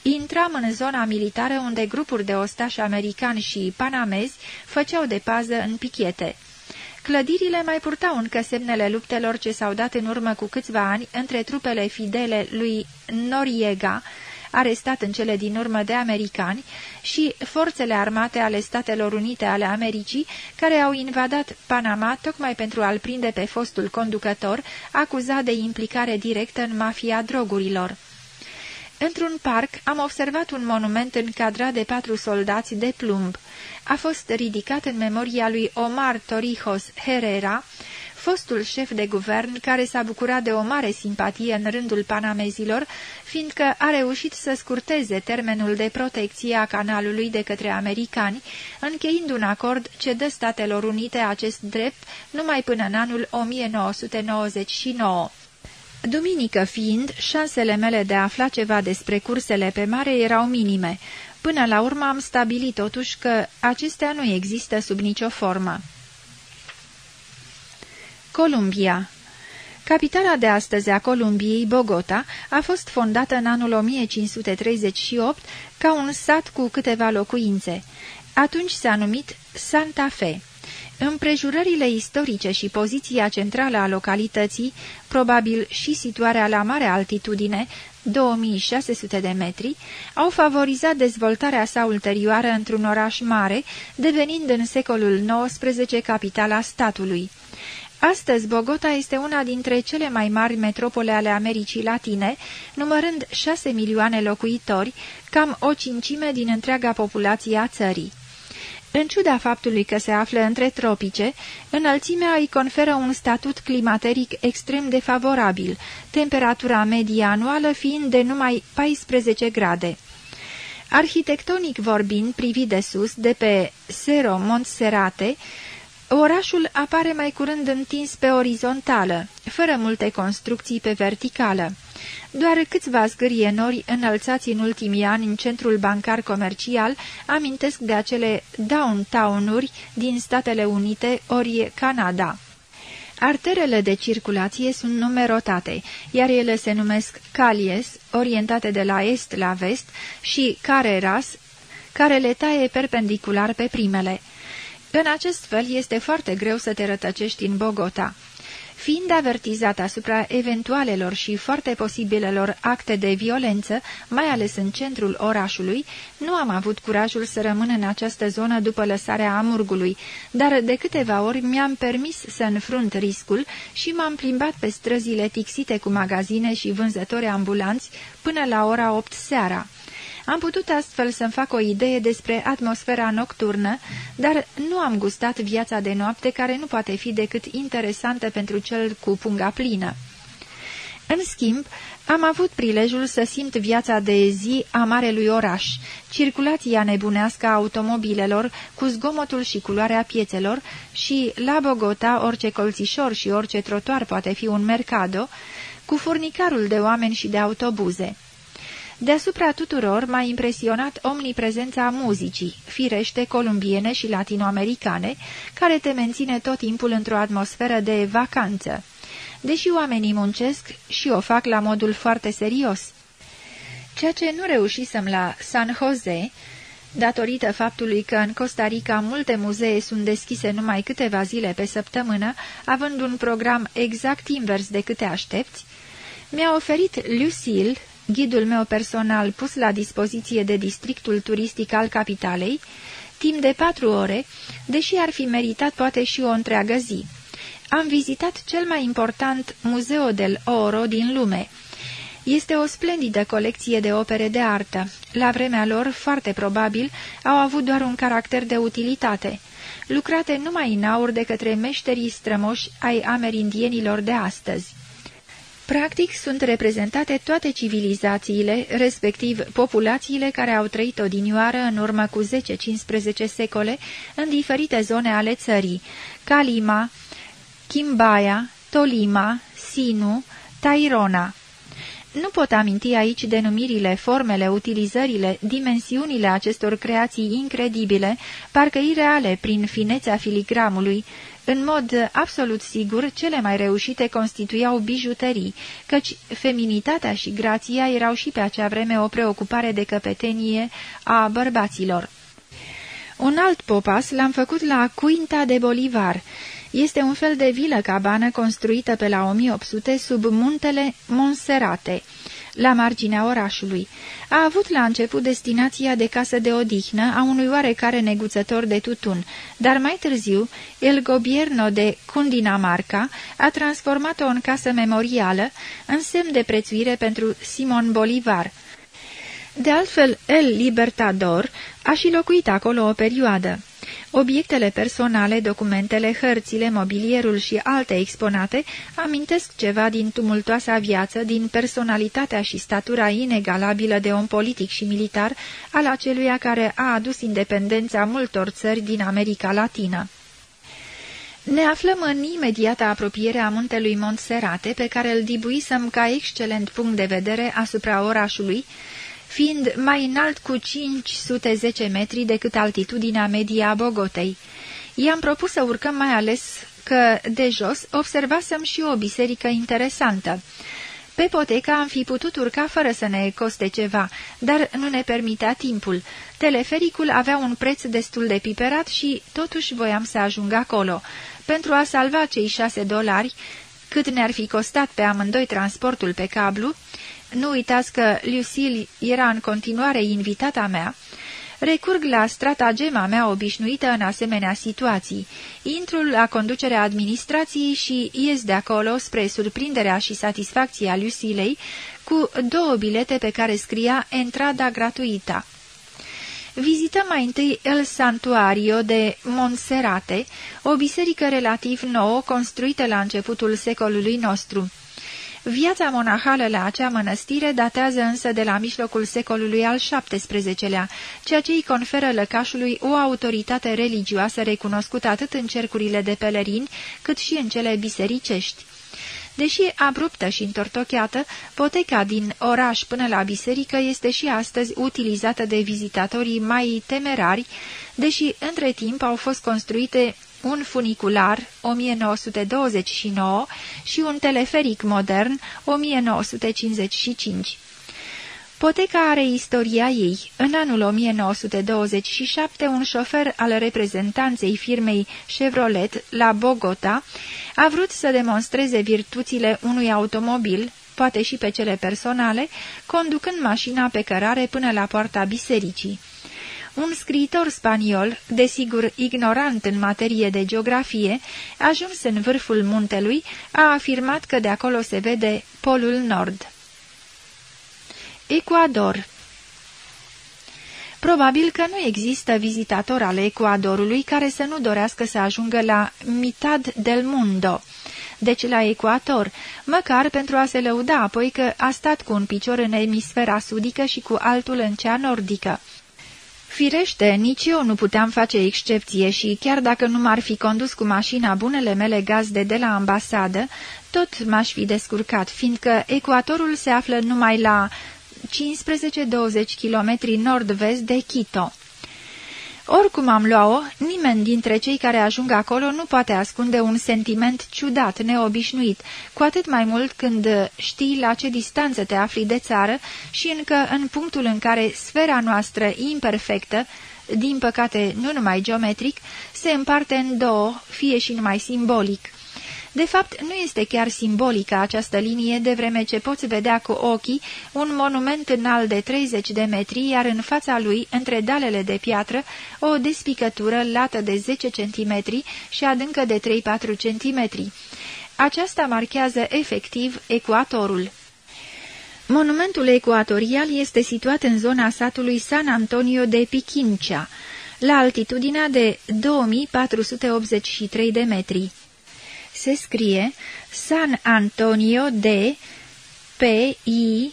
Intram în zona militară unde grupuri de ostași americani și panamezi făceau de pază în pichete. Clădirile mai purtau încă semnele luptelor ce s-au dat în urmă cu câțiva ani între trupele fidele lui Noriega, arestat în cele din urmă de americani, și forțele armate ale Statelor Unite ale Americii, care au invadat Panama tocmai pentru a-l prinde pe fostul conducător, acuzat de implicare directă în mafia drogurilor. Într-un parc am observat un monument încadrat de patru soldați de plumb. A fost ridicat în memoria lui Omar Torijos Herrera, fostul șef de guvern care s-a bucurat de o mare simpatie în rândul panamezilor, fiindcă a reușit să scurteze termenul de protecție a canalului de către americani, încheind un acord ce dă Statelor Unite acest drept numai până în anul 1999. Duminică fiind, șansele mele de a afla ceva despre cursele pe mare erau minime. Până la urmă am stabilit totuși că acestea nu există sub nicio formă. Columbia Capitala de astăzi a Columbiei, Bogota, a fost fondată în anul 1538 ca un sat cu câteva locuințe. Atunci s-a numit Santa Fe. Împrejurările istorice și poziția centrală a localității, probabil și situarea la mare altitudine, 2600 de metri, au favorizat dezvoltarea sa ulterioară într-un oraș mare, devenind în secolul XIX capitala statului. Astăzi, Bogota este una dintre cele mai mari metropole ale Americii Latine, numărând 6 milioane locuitori, cam o cincime din întreaga populație a țării. În ciuda faptului că se află între tropice, înălțimea îi conferă un statut climateric extrem de favorabil, temperatura medie anuală fiind de numai 14 grade. Arhitectonic vorbind, privit de sus, de pe Cerro Montserrate, Orașul apare mai curând întins pe orizontală, fără multe construcții pe verticală. Doar câțiva zgârie nori înălțați în ultimii ani în centrul bancar comercial amintesc de acele downtown-uri din Statele Unite ori Canada. Arterele de circulație sunt numerotate, iar ele se numesc calies, orientate de la est la vest, și careras, care le taie perpendicular pe primele. În acest fel este foarte greu să te rătăcești în Bogota. Fiind avertizat asupra eventualelor și foarte posibilelor acte de violență, mai ales în centrul orașului, nu am avut curajul să rămân în această zonă după lăsarea amurgului, dar de câteva ori mi-am permis să înfrunt riscul și m-am plimbat pe străzile tixite cu magazine și vânzători ambulanți până la ora 8 seara. Am putut astfel să-mi fac o idee despre atmosfera nocturnă, dar nu am gustat viața de noapte care nu poate fi decât interesantă pentru cel cu punga plină. În schimb, am avut prilejul să simt viața de zi a marelui oraș, circulația nebunească a automobilelor, cu zgomotul și culoarea piețelor și, la Bogota, orice colțișor și orice trotuar poate fi un mercado, cu furnicarul de oameni și de autobuze. Deasupra tuturor m-a impresionat omniprezența muzicii, firește columbiene și latinoamericane, care te menține tot timpul într-o atmosferă de vacanță. Deși oamenii muncesc și o fac la modul foarte serios. Ceea ce nu reușisem la San Jose, datorită faptului că în Costa Rica multe muzee sunt deschise numai câteva zile pe săptămână, având un program exact invers de câte aștepți, mi-a oferit Lucille ghidul meu personal pus la dispoziție de districtul turistic al capitalei, timp de patru ore, deși ar fi meritat poate și o întreagă zi. Am vizitat cel mai important Museo del Oro din lume. Este o splendidă colecție de opere de artă. La vremea lor, foarte probabil, au avut doar un caracter de utilitate, lucrate numai în aur de către meșterii strămoși ai amerindienilor de astăzi. Practic, sunt reprezentate toate civilizațiile, respectiv populațiile care au trăit odinioară în urmă cu 10-15 secole în diferite zone ale țării, Kalima, Kimbaya, Tolima, Sinu, Tairona. Nu pot aminti aici denumirile, formele, utilizările, dimensiunile acestor creații incredibile, parcă ireale prin finețea filigramului, în mod absolut sigur, cele mai reușite constituiau bijuterii, căci feminitatea și grația erau și pe acea vreme o preocupare de căpetenie a bărbaților. Un alt popas l-am făcut la Quinta de Bolivar. Este un fel de vilă cabană construită pe la 1800 sub muntele Monserate la marginea orașului. A avut la început destinația de casă de odihnă a unui oarecare neguțător de tutun, dar mai târziu el gobierno de Cundinamarca a transformat-o în casă memorială, în semn de prețuire pentru Simon Bolivar. De altfel, El Libertador a și locuit acolo o perioadă. Obiectele personale, documentele, hărțile, mobilierul și alte exponate amintesc ceva din tumultoasa viață, din personalitatea și statura inegalabilă de om politic și militar al aceluia care a adus independența multor țări din America Latină. Ne aflăm în imediată apropiere a muntelui Montserrate, pe care îl dibuisem ca excelent punct de vedere asupra orașului, fiind mai înalt cu 510 metri decât altitudinea medie a Bogotei. I-am propus să urcăm mai ales că, de jos, observasem și o biserică interesantă. Pe poteca am fi putut urca fără să ne coste ceva, dar nu ne permitea timpul. Telefericul avea un preț destul de piperat și totuși voiam să ajung acolo. Pentru a salva cei șase dolari, cât ne-ar fi costat pe amândoi transportul pe cablu, nu uitați că Lucille era în continuare invitata mea. Recurg la stratagema mea obișnuită în asemenea situații. Intru la conducerea administrației și ies de acolo spre surprinderea și satisfacția Lucilei cu două bilete pe care scria entrada gratuită. Vizităm mai întâi El Santuario de Monserrate, o biserică relativ nouă construită la începutul secolului nostru. Viața monahală la acea mănăstire datează însă de la mijlocul secolului al XVII-lea, ceea ce îi conferă lăcașului o autoritate religioasă recunoscută atât în cercurile de pelerini, cât și în cele bisericești. Deși abruptă și întortocheată, poteca din oraș până la biserică este și astăzi utilizată de vizitatorii mai temerari, deși între timp au fost construite un funicular 1929 și un teleferic modern 1955. Poteca are istoria ei. În anul 1927, un șofer al reprezentanței firmei Chevrolet la Bogota a vrut să demonstreze virtuțile unui automobil, poate și pe cele personale, conducând mașina pe cărare până la poarta bisericii. Un scriitor spaniol, desigur ignorant în materie de geografie, ajuns în vârful muntelui, a afirmat că de acolo se vede Polul Nord. Ecuador Probabil că nu există vizitator al Ecuadorului care să nu dorească să ajungă la Mitad del Mundo, deci la ecuator, măcar pentru a se lăuda apoi că a stat cu un picior în emisfera sudică și cu altul în cea nordică. Firește, nici eu nu puteam face excepție și, chiar dacă nu m-ar fi condus cu mașina bunele mele gazde de la ambasadă, tot m-aș fi descurcat, fiindcă ecuatorul se află numai la 15-20 km nord-vest de Quito. Oricum am luat-o, nimeni dintre cei care ajung acolo nu poate ascunde un sentiment ciudat, neobișnuit, cu atât mai mult când știi la ce distanță te afli de țară și încă în punctul în care sfera noastră imperfectă, din păcate nu numai geometric, se împarte în două, fie și numai simbolic. De fapt, nu este chiar simbolică această linie, de vreme ce poți vedea cu ochii un monument înalt de 30 de metri, iar în fața lui, între dalele de piatră, o despicătură lată de 10 cm și adâncă de 3-4 cm. Aceasta marchează efectiv ecuatorul. Monumentul ecuatorial este situat în zona satului San Antonio de Pichincea, la altitudinea de 2483 de metri se scrie San Antonio de P-I-C-H-I-N-C-H-A.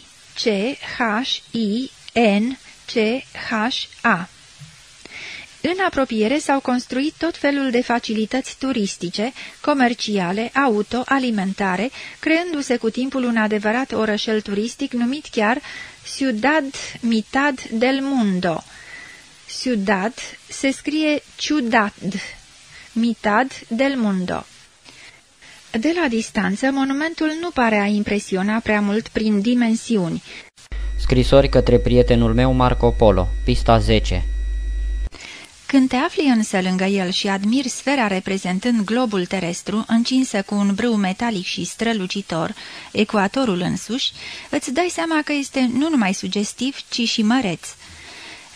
În apropiere s-au construit tot felul de facilități turistice, comerciale, auto, alimentare, creându-se cu timpul un adevărat orășel turistic numit chiar Ciudad Mitad del Mundo. Ciudad se scrie Ciudad, Mitad del Mundo. De la distanță, monumentul nu pare a impresiona prea mult prin dimensiuni. Scrisori către prietenul meu Marco Polo, pista 10 când te afli însă lângă el și admiri sfera reprezentând globul terestru, încinsă cu un brâu metalic și strălucitor, ecuatorul însuși, îți dai seama că este nu numai sugestiv, ci și măreț.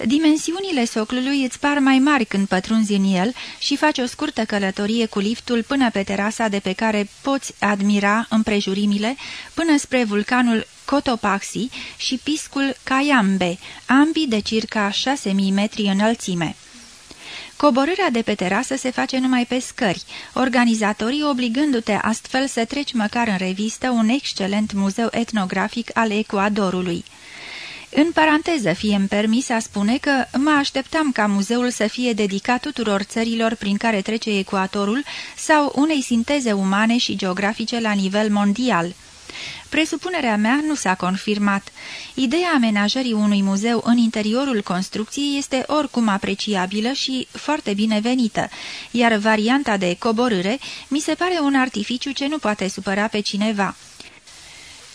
Dimensiunile soclului îți par mai mari când pătrunzi în el și faci o scurtă călătorie cu liftul până pe terasa de pe care poți admira împrejurimile până spre vulcanul Cotopaxi și piscul Cayambe, ambii de circa 6.000 metri înălțime. Coborârea de pe terasă se face numai pe scări, organizatorii obligându-te astfel să treci măcar în revistă un excelent muzeu etnografic al Ecuadorului. În paranteză fie-mi permis a spune că mă așteptam ca muzeul să fie dedicat tuturor țărilor prin care trece ecuatorul sau unei sinteze umane și geografice la nivel mondial. Presupunerea mea nu s-a confirmat. Ideea amenajării unui muzeu în interiorul construcției este oricum apreciabilă și foarte binevenită, iar varianta de coborâre mi se pare un artificiu ce nu poate supăra pe cineva.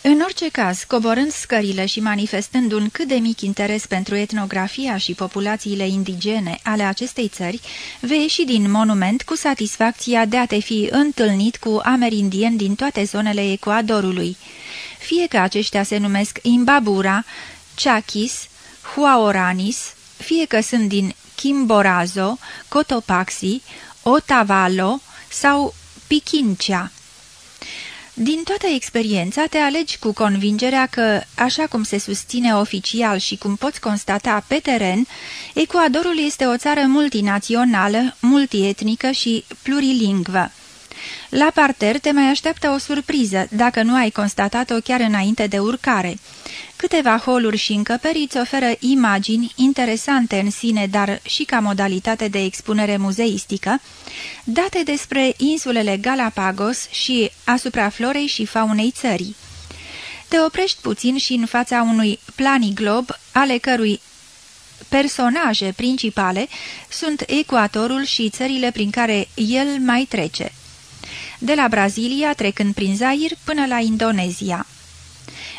În orice caz, coborând scările și manifestând un cât de mic interes pentru etnografia și populațiile indigene ale acestei țări, vei ieși din monument cu satisfacția de a te fi întâlnit cu amerindieni din toate zonele Ecuadorului. Fie că aceștia se numesc Imbabura, Chakis, Huaoranis, fie că sunt din Kimborazo, Cotopaxi, Otavalo sau Pichincea. Din toată experiența te alegi cu convingerea că, așa cum se susține oficial și cum poți constata pe teren, Ecuadorul este o țară multinațională, multietnică și plurilingvă. La parter te mai așteaptă o surpriză, dacă nu ai constatat-o chiar înainte de urcare. Câteva holuri și încăperi îți oferă imagini interesante în sine, dar și ca modalitate de expunere muzeistică, date despre insulele Galapagos și asupra florei și faunei țării. Te oprești puțin și în fața unui planiglob, ale cărui personaje principale sunt ecuatorul și țările prin care el mai trece. De la Brazilia, trecând prin Zair, până la Indonezia.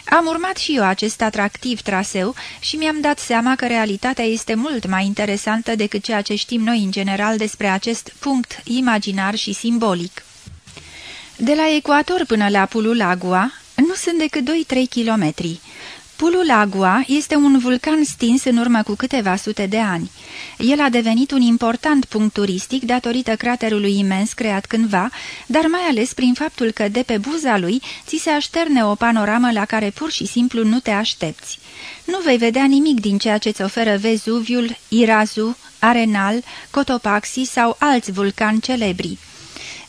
Am urmat și eu acest atractiv traseu și mi-am dat seama că realitatea este mult mai interesantă decât ceea ce știm noi în general despre acest punct imaginar și simbolic. De la ecuator până la Pululagua nu sunt decât 2-3 kilometri. Pulul Agua este un vulcan stins în urmă cu câteva sute de ani. El a devenit un important punct turistic datorită craterului imens creat cândva, dar mai ales prin faptul că de pe buza lui ți se așterne o panoramă la care pur și simplu nu te aștepți. Nu vei vedea nimic din ceea ce-ți oferă Vezuviul, Irazu, Arenal, Cotopaxi sau alți vulcani celebri.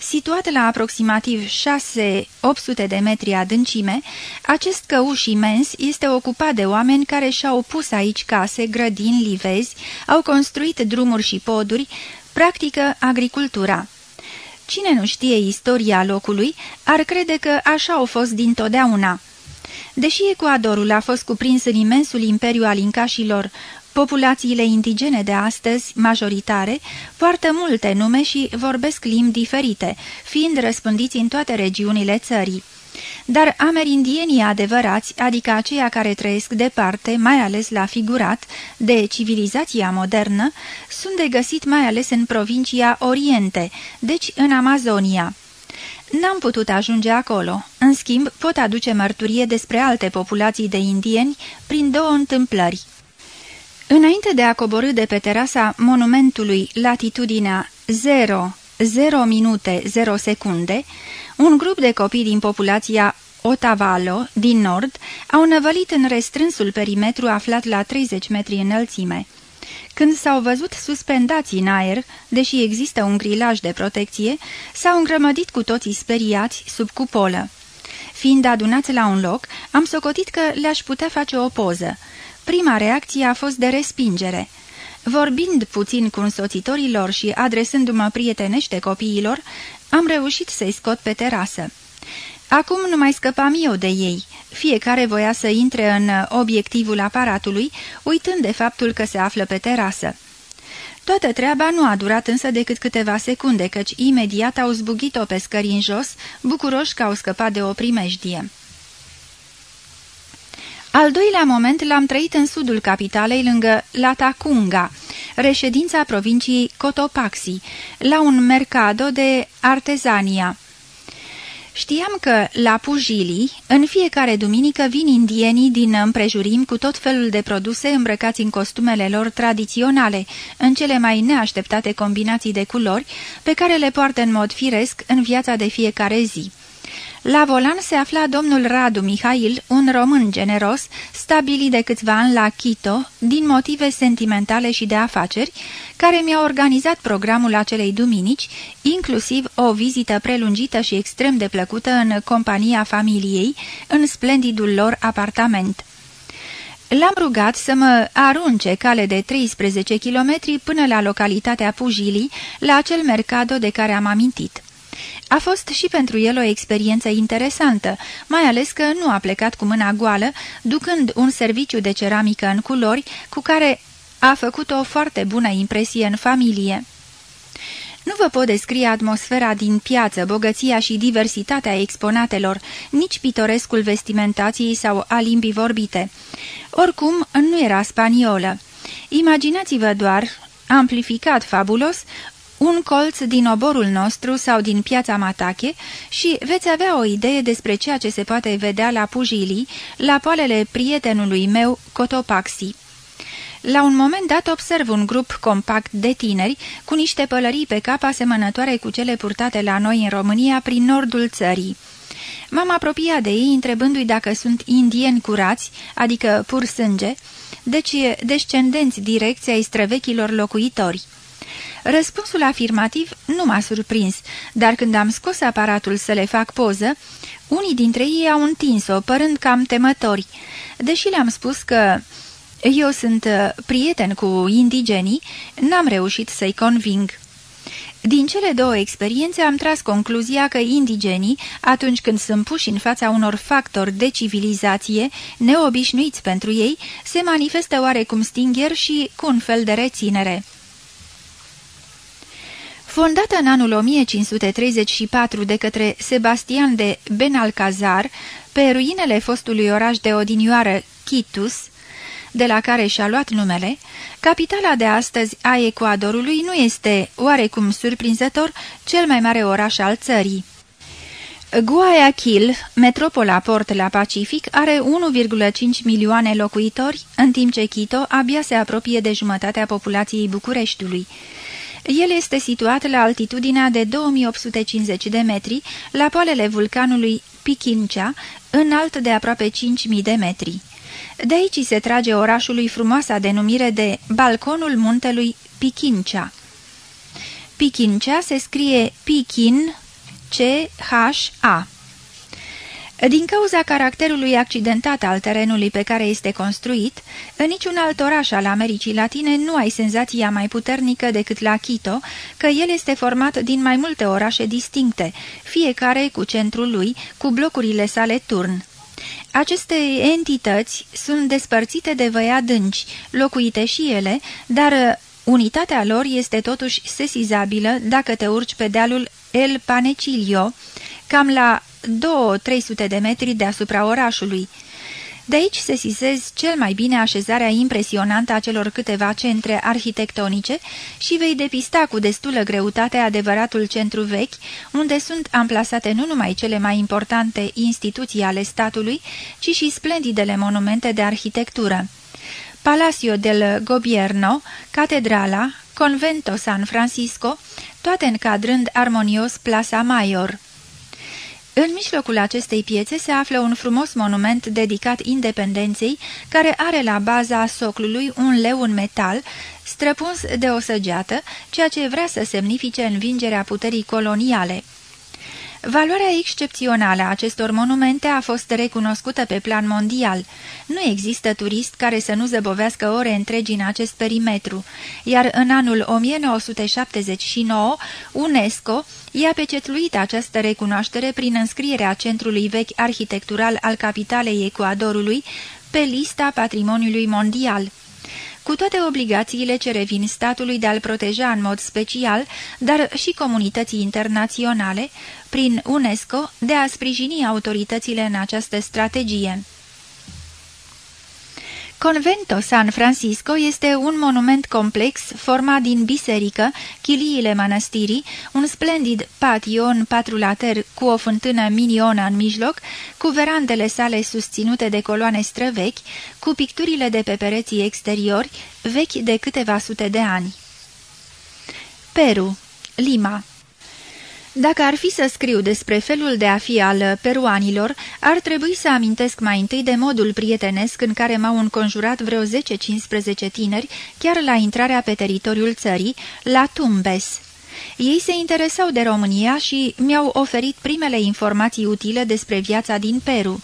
Situat la aproximativ 6-800 de metri adâncime, acest căuș imens este ocupat de oameni care și-au pus aici case, grădini, livezi, au construit drumuri și poduri, practică agricultura. Cine nu știe istoria locului, ar crede că așa au fost dintotdeauna. Deși Ecuadorul a fost cuprins în imensul imperiu al incașilor, Populațiile indigene de astăzi, majoritare, poartă multe nume și vorbesc limbi diferite, fiind răspândiți în toate regiunile țării. Dar amerindienii adevărați, adică aceia care trăiesc departe, mai ales la figurat, de civilizația modernă, sunt de găsit mai ales în provincia Oriente, deci în Amazonia. N-am putut ajunge acolo, în schimb pot aduce mărturie despre alte populații de indieni prin două întâmplări. Înainte de a coborâ de pe terasa monumentului latitudinea 0, 0 minute 0 secunde, un grup de copii din populația Otavalo, din nord, au năvălit în restrânsul perimetru aflat la 30 metri înălțime. Când s-au văzut suspendați în aer, deși există un grilaj de protecție, s-au îngrămădit cu toții speriați sub cupolă. Fiind adunați la un loc, am socotit că le-aș putea face o poză. Prima reacție a fost de respingere. Vorbind puțin cu însoțitorilor și adresându-mă prietenește copiilor, am reușit să-i scot pe terasă. Acum nu mai scăpam eu de ei. Fiecare voia să intre în obiectivul aparatului, uitând de faptul că se află pe terasă. Toată treaba nu a durat însă decât câteva secunde, căci imediat au zbugit-o pe scări în jos, bucuroși că au scăpat de o primejdie. Al doilea moment l-am trăit în sudul capitalei, lângă Latacunga, reședința provinciei Cotopaxi, la un mercado de artezania. Știam că la Pujili, în fiecare duminică vin indienii din împrejurim cu tot felul de produse îmbrăcați în costumele lor tradiționale, în cele mai neașteptate combinații de culori, pe care le poartă în mod firesc în viața de fiecare zi. La volan se afla domnul Radu Mihail, un român generos, stabilit de câțiva ani la Quito, din motive sentimentale și de afaceri, care mi-a organizat programul acelei duminici, inclusiv o vizită prelungită și extrem de plăcută în compania familiei, în splendidul lor apartament. L-am rugat să mă arunce cale de 13 kilometri până la localitatea Pujili, la acel mercado de care am amintit. A fost și pentru el o experiență interesantă, mai ales că nu a plecat cu mâna goală, ducând un serviciu de ceramică în culori, cu care a făcut o foarte bună impresie în familie. Nu vă pot descrie atmosfera din piață, bogăția și diversitatea exponatelor, nici pitorescul vestimentației sau a limbii vorbite. Oricum, nu era spaniolă. Imaginați-vă doar, amplificat fabulos, un colț din oborul nostru sau din piața Matache și veți avea o idee despre ceea ce se poate vedea la Pujili, la poalele prietenului meu, Cotopaxi. La un moment dat observ un grup compact de tineri cu niște pălării pe cap asemănătoare cu cele purtate la noi în România prin nordul țării. M-am apropiat de ei întrebându-i dacă sunt indieni curați, adică pur sânge, deci descendenți direcția ai străvechilor locuitori. Răspunsul afirmativ nu m-a surprins, dar când am scos aparatul să le fac poză, unii dintre ei au întins-o, părând cam temători. Deși le-am spus că eu sunt uh, prieten cu indigenii, n-am reușit să-i conving. Din cele două experiențe am tras concluzia că indigenii, atunci când sunt puși în fața unor factori de civilizație, neobișnuiți pentru ei, se manifestă oarecum stingher și cu un fel de reținere. Fondată în anul 1534 de către Sebastian de Benalcazar, pe ruinele fostului oraș de odinioară Chitus, de la care și-a luat numele, capitala de astăzi a Ecuadorului nu este, oarecum surprinzător, cel mai mare oraș al țării. Guayaquil, metropola port la Pacific, are 1,5 milioane locuitori, în timp ce Quito abia se apropie de jumătatea populației Bucureștiului. El este situat la altitudinea de 2850 de metri, la poalele vulcanului Pichincea, înalt de aproape 5000 de metri. De aici se trage orașului frumoasa denumire de Balconul muntelui Pichincea. Pichincea se scrie Pichin C-H-A. Din cauza caracterului accidentat al terenului pe care este construit, în niciun alt oraș al Americii Latine nu ai senzația mai puternică decât la Quito, că el este format din mai multe orașe distincte, fiecare cu centrul lui, cu blocurile sale turn. Aceste entități sunt despărțite de văi adânci, locuite și ele, dar uh, unitatea lor este totuși sesizabilă dacă te urci pe dealul El Panecilio, cam la 2-300 de metri deasupra orașului. De aici se sisezi cel mai bine așezarea impresionantă a celor câteva centre arhitectonice și vei depista cu destulă greutate adevăratul centru vechi, unde sunt amplasate nu numai cele mai importante instituții ale statului, ci și splendidele monumente de arhitectură. Palacio del Gobierno, Catedrala, Convento San Francisco, toate încadrând armonios Plaza Mayor. În mijlocul acestei piețe se află un frumos monument dedicat independenței, care are la baza soclului un leu în metal, străpuns de o săgeată, ceea ce vrea să semnifice învingerea puterii coloniale. Valoarea excepțională a acestor monumente a fost recunoscută pe plan mondial. Nu există turist care să nu zăbovească ore întregi în acest perimetru, iar în anul 1979 UNESCO i-a pecetluit această recunoaștere prin înscrierea centrului vechi arhitectural al capitalei Ecuadorului pe lista patrimoniului mondial cu toate obligațiile ce revin statului de a-l proteja în mod special, dar și comunității internaționale, prin UNESCO, de a sprijini autoritățile în această strategie. Convento San Francisco este un monument complex format din biserică, chiliile mănăstirii, un splendid patio în patru later cu o fântână minionă în mijloc, cu verandele sale susținute de coloane străvechi, cu picturile de pe pereții exteriori, vechi de câteva sute de ani. Peru, Lima dacă ar fi să scriu despre felul de a fi al peruanilor, ar trebui să amintesc mai întâi de modul prietenesc în care m-au înconjurat vreo 10-15 tineri, chiar la intrarea pe teritoriul țării, la Tumbes. Ei se interesau de România și mi-au oferit primele informații utile despre viața din Peru.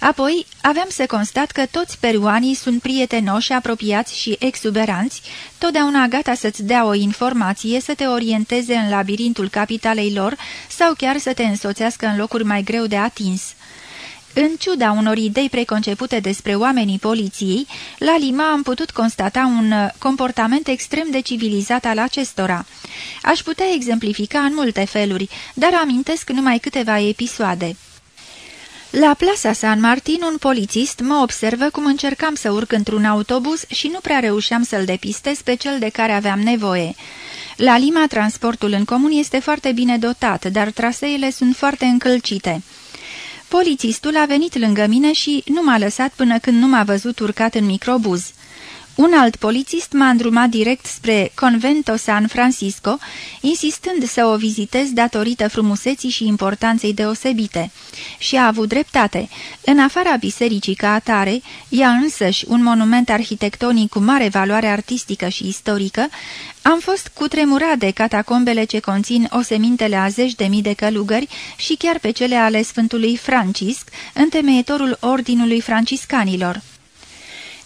Apoi, aveam să constat că toți peruanii sunt prietenoși, apropiați și exuberanți, totdeauna gata să-ți dea o informație, să te orienteze în labirintul capitalei lor sau chiar să te însoțească în locuri mai greu de atins. În ciuda unor idei preconcepute despre oamenii poliției, la Lima am putut constata un comportament extrem de civilizat al acestora. Aș putea exemplifica în multe feluri, dar amintesc numai câteva episoade. La plasa San Martin, un polițist mă observă cum încercam să urc într-un autobuz și nu prea reușeam să-l depistez pe cel de care aveam nevoie. La Lima, transportul în comun este foarte bine dotat, dar traseele sunt foarte încălcite. Polițistul a venit lângă mine și nu m-a lăsat până când nu m-a văzut urcat în microbuz. Un alt polițist m-a îndrumat direct spre Convento San Francisco, insistând să o vizitez datorită frumuseții și importanței deosebite. Și a avut dreptate. În afara bisericii ca atare, ea însăși un monument arhitectonic cu mare valoare artistică și istorică, am fost cutremurat de catacombele ce conțin osemintele a zeci de mii de călugări și chiar pe cele ale Sfântului Francisc, întemeietorul Ordinului Franciscanilor.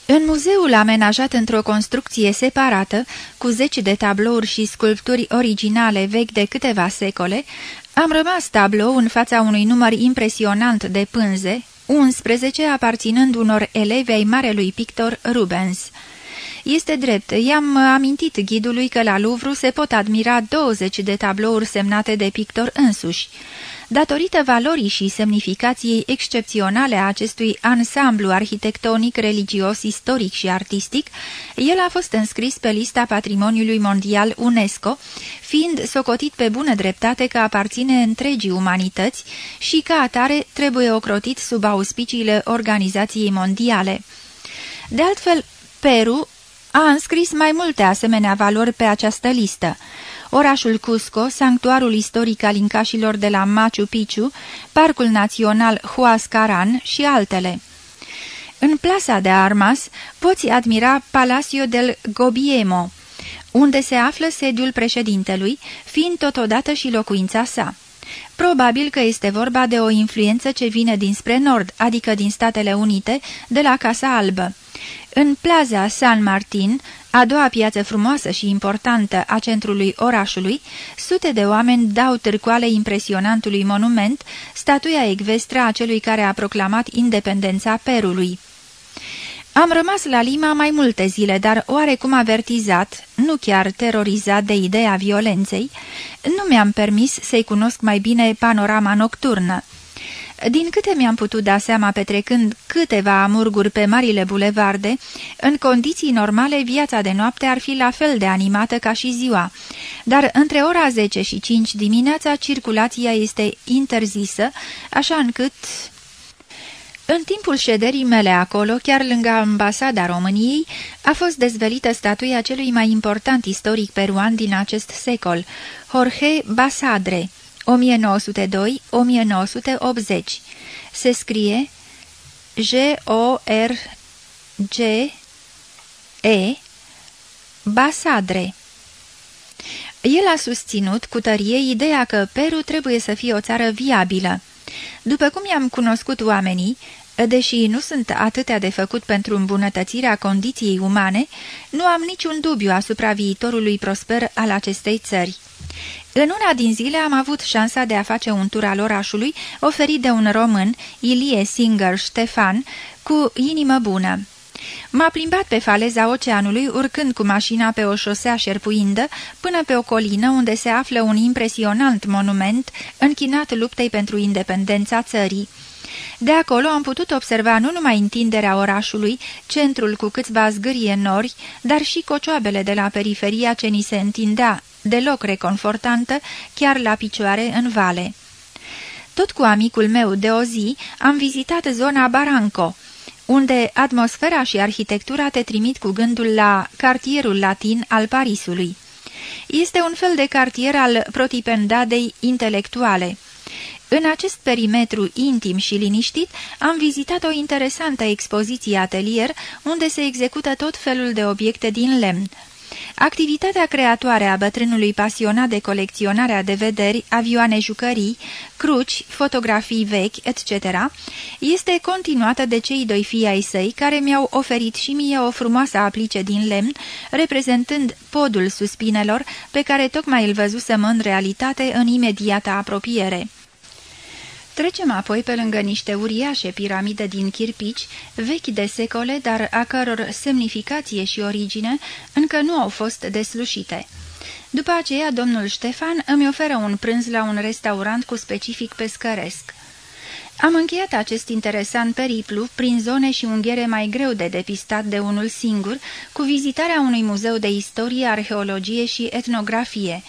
În muzeul amenajat într-o construcție separată, cu zeci de tablouri și sculpturi originale vechi de câteva secole, am rămas tablou în fața unui număr impresionant de pânze, 11 aparținând unor elevi ai marelui pictor Rubens. Este drept, i-am amintit ghidului că la Louvre se pot admira 20 de tablouri semnate de pictor însuși. Datorită valorii și semnificației excepționale a acestui ansamblu arhitectonic, religios, istoric și artistic, el a fost înscris pe lista Patrimoniului Mondial UNESCO, fiind socotit pe bună dreptate că aparține întregii umanități și ca atare trebuie ocrotit sub auspiciile Organizației Mondiale. De altfel, Peru a înscris mai multe asemenea valori pe această listă orașul Cusco, sanctuarul istoric al incașilor de la Machu Picchu, Parcul Național Huascaran și altele. În plasa de armas poți admira Palacio del Gobiemo, unde se află sediul președintelui, fiind totodată și locuința sa. Probabil că este vorba de o influență ce vine dinspre nord, adică din Statele Unite, de la Casa Albă. În plaza San Martin, a doua piață frumoasă și importantă a centrului orașului, sute de oameni dau târcoale impresionantului monument, statuia ecvestră a celui care a proclamat independența Perului. Am rămas la Lima mai multe zile, dar oarecum avertizat, nu chiar terorizat de ideea violenței, nu mi-am permis să-i cunosc mai bine panorama nocturnă. Din câte mi-am putut da seama petrecând câteva amurguri pe marile bulevarde, în condiții normale viața de noapte ar fi la fel de animată ca și ziua, dar între ora 10 și 5 dimineața circulația este interzisă, așa încât... În timpul șederii mele acolo, chiar lângă ambasada României, a fost dezvelită statuia celui mai important istoric peruan din acest secol, Jorge Basadre, 1902-1980. Se scrie G-O-R-G-E Basadre. El a susținut cu tărie ideea că Peru trebuie să fie o țară viabilă. După cum i-am cunoscut oamenii, deși nu sunt atâtea de făcut pentru îmbunătățirea condiției umane, nu am niciun dubiu asupra viitorului prosper al acestei țări. În una din zile am avut șansa de a face un tur al orașului oferit de un român, Ilie Singer Ștefan, cu inimă bună. M-a plimbat pe faleza oceanului, urcând cu mașina pe o șosea șerpuindă, până pe o colină unde se află un impresionant monument închinat luptei pentru independența țării. De acolo am putut observa nu numai întinderea orașului, centrul cu câțiva zgârie nori, dar și cocioabele de la periferia ce ni se întindea, deloc reconfortantă, chiar la picioare în vale. Tot cu amicul meu de o zi am vizitat zona Baranco, unde atmosfera și arhitectura te trimit cu gândul la cartierul latin al Parisului. Este un fel de cartier al protipendadei intelectuale. În acest perimetru intim și liniștit am vizitat o interesantă expoziție atelier unde se execută tot felul de obiecte din lemn. Activitatea creatoare a bătrânului pasionat de colecționarea de vederi, avioane jucării, cruci, fotografii vechi, etc., este continuată de cei doi fii ai săi care mi-au oferit și mie o frumoasă aplice din lemn, reprezentând podul suspinelor pe care tocmai îl văzusem în realitate în imediata apropiere. Trecem apoi pe lângă niște uriașe piramide din chirpici, vechi de secole, dar a căror semnificație și origine încă nu au fost deslușite. După aceea, domnul Ștefan îmi oferă un prânz la un restaurant cu specific pescăresc. Am încheiat acest interesant periplu prin zone și unghiere mai greu de depistat de unul singur, cu vizitarea unui muzeu de istorie, arheologie și etnografie –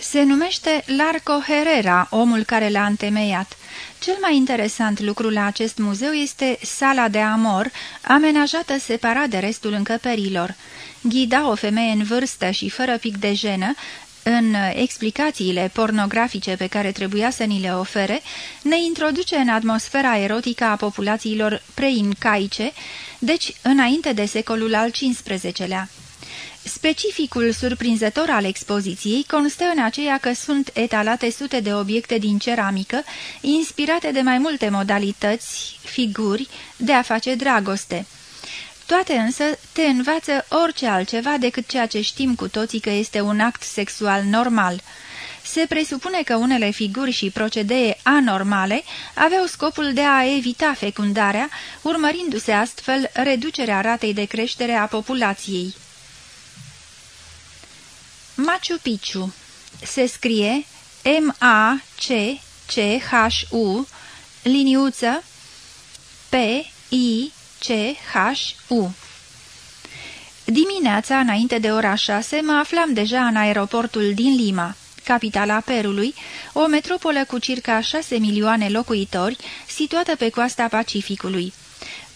Se numește Larco Herrera, omul care l-a întemeiat. Cel mai interesant lucru la acest muzeu este sala de amor, amenajată separat de restul încăperilor. Ghida, o femeie în vârstă și fără pic de jenă, în explicațiile pornografice pe care trebuia să ni le ofere, ne introduce în atmosfera erotică a populațiilor preincaice, deci înainte de secolul al XV-lea. Specificul surprinzător al expoziției constă în aceea că sunt etalate sute de obiecte din ceramică, inspirate de mai multe modalități, figuri, de a face dragoste. Toate însă te învață orice altceva decât ceea ce știm cu toții că este un act sexual normal. Se presupune că unele figuri și procedee anormale aveau scopul de a evita fecundarea, urmărindu-se astfel reducerea ratei de creștere a populației. Machu Picchu se scrie M-A-C-C-H-U liniuță P-I-C-H-U Dimineața, înainte de ora șase, mă aflam deja în aeroportul din Lima, capitala Perului, o metropolă cu circa șase milioane locuitori, situată pe coasta Pacificului.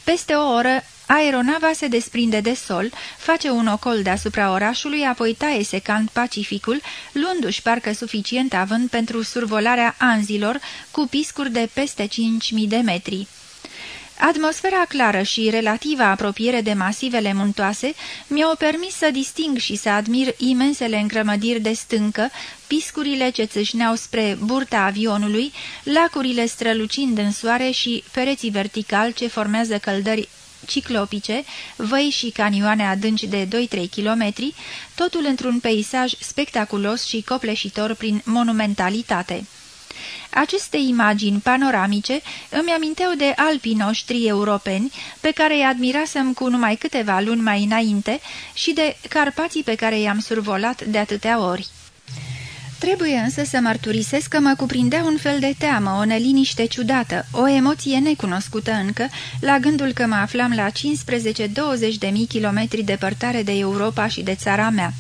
Peste o oră Aeronava se desprinde de sol, face un ocol deasupra orașului, apoi taie secant Pacificul, luându-și parcă suficient având pentru survolarea anzilor cu piscuri de peste 5.000 de metri. Atmosfera clară și relativa apropiere de masivele muntoase mi-au permis să disting și să admir imensele îngrămădiri de stâncă, piscurile ce țâșneau spre burta avionului, lacurile strălucind în soare și pereții vertical ce formează căldări ciclopice, văi și canioane adânci de 2-3 kilometri, totul într-un peisaj spectaculos și copleșitor prin monumentalitate. Aceste imagini panoramice îmi aminteau de alpii noștri europeni, pe care îi admirasem cu numai câteva luni mai înainte, și de Carpații pe care i-am survolat de atâtea ori. Trebuie însă să mărturisesc că mă cuprindea un fel de teamă, o neliniște ciudată, o emoție necunoscută încă, la gândul că mă aflam la 15-20 de mii kilometri departare de Europa și de țara mea.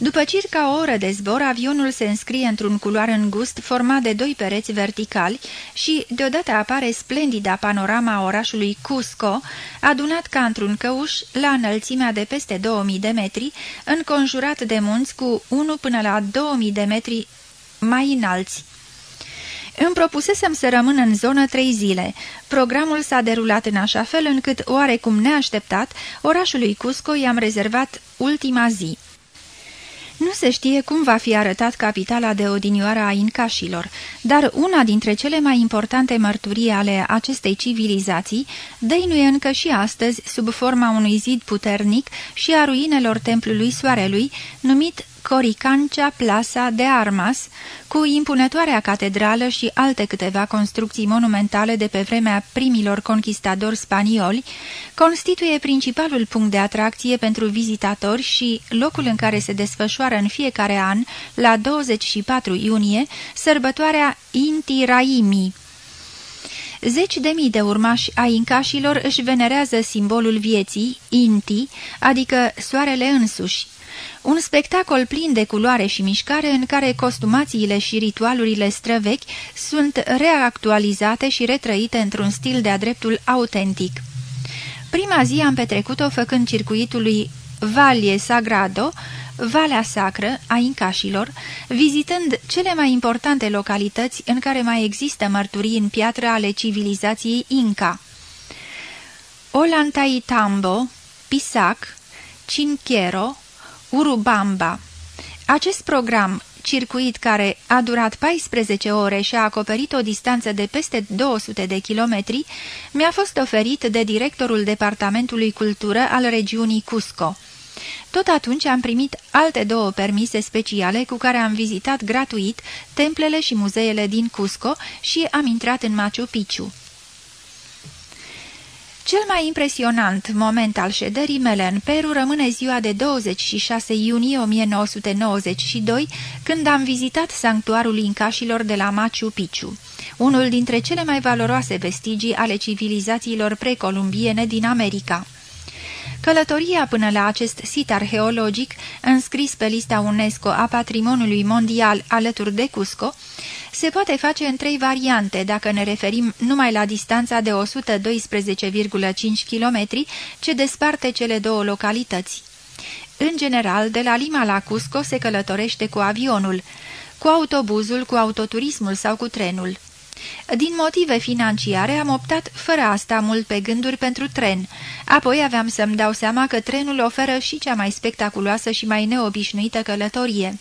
După circa o oră de zbor, avionul se înscrie într-un culoar îngust format de doi pereți verticali și deodată apare splendida panorama orașului Cusco, adunat ca într-un căuș la înălțimea de peste 2000 de metri, înconjurat de munți cu 1 până la 2000 de metri mai înalți. Îmi propusesem să rămân în zonă trei zile. Programul s-a derulat în așa fel încât, oarecum neașteptat, orașului Cusco i-am rezervat ultima zi. Nu se știe cum va fi arătat capitala de odinioară a incașilor, dar una dintre cele mai importante mărturii ale acestei civilizații dăinuie încă și astăzi sub forma unui zid puternic și a ruinelor templului Soarelui, numit Coricancea Plasa de Armas, cu impunătoarea catedrală și alte câteva construcții monumentale de pe vremea primilor conquistadori spanioli, constituie principalul punct de atracție pentru vizitatori și locul în care se desfășoară în fiecare an, la 24 iunie, sărbătoarea Inti Raimi. Zeci de mii de urmași ai incașilor își venerează simbolul vieții, Inti, adică soarele însuși, un spectacol plin de culoare și mișcare în care costumațiile și ritualurile străvechi sunt reactualizate și retrăite într-un stil de-a dreptul autentic. Prima zi am petrecut-o făcând circuitul lui Valle Sagrado, Valea Sacră a Incașilor, vizitând cele mai importante localități în care mai există mărturii în piatră ale civilizației Inca. Olantaytambo, Pisac, Cinquero, Urubamba. Acest program, circuit care a durat 14 ore și a acoperit o distanță de peste 200 de kilometri, mi-a fost oferit de directorul Departamentului Cultură al regiunii Cusco. Tot atunci am primit alte două permise speciale cu care am vizitat gratuit templele și muzeele din Cusco și am intrat în Machu Picchu. Cel mai impresionant moment al șederii mele în Peru rămâne ziua de 26 iunie 1992, când am vizitat sanctuarul incașilor de la Machu Picchu, unul dintre cele mai valoroase vestigii ale civilizațiilor precolumbiene din America. Călătoria până la acest sit arheologic, înscris pe lista UNESCO a Patrimoniului Mondial alături de Cusco, se poate face în trei variante dacă ne referim numai la distanța de 112,5 km ce desparte cele două localități. În general, de la Lima la Cusco se călătorește cu avionul, cu autobuzul, cu autoturismul sau cu trenul. Din motive financiare am optat fără asta mult pe gânduri pentru tren. Apoi aveam să-mi dau seama că trenul oferă și cea mai spectaculoasă și mai neobișnuită călătorie.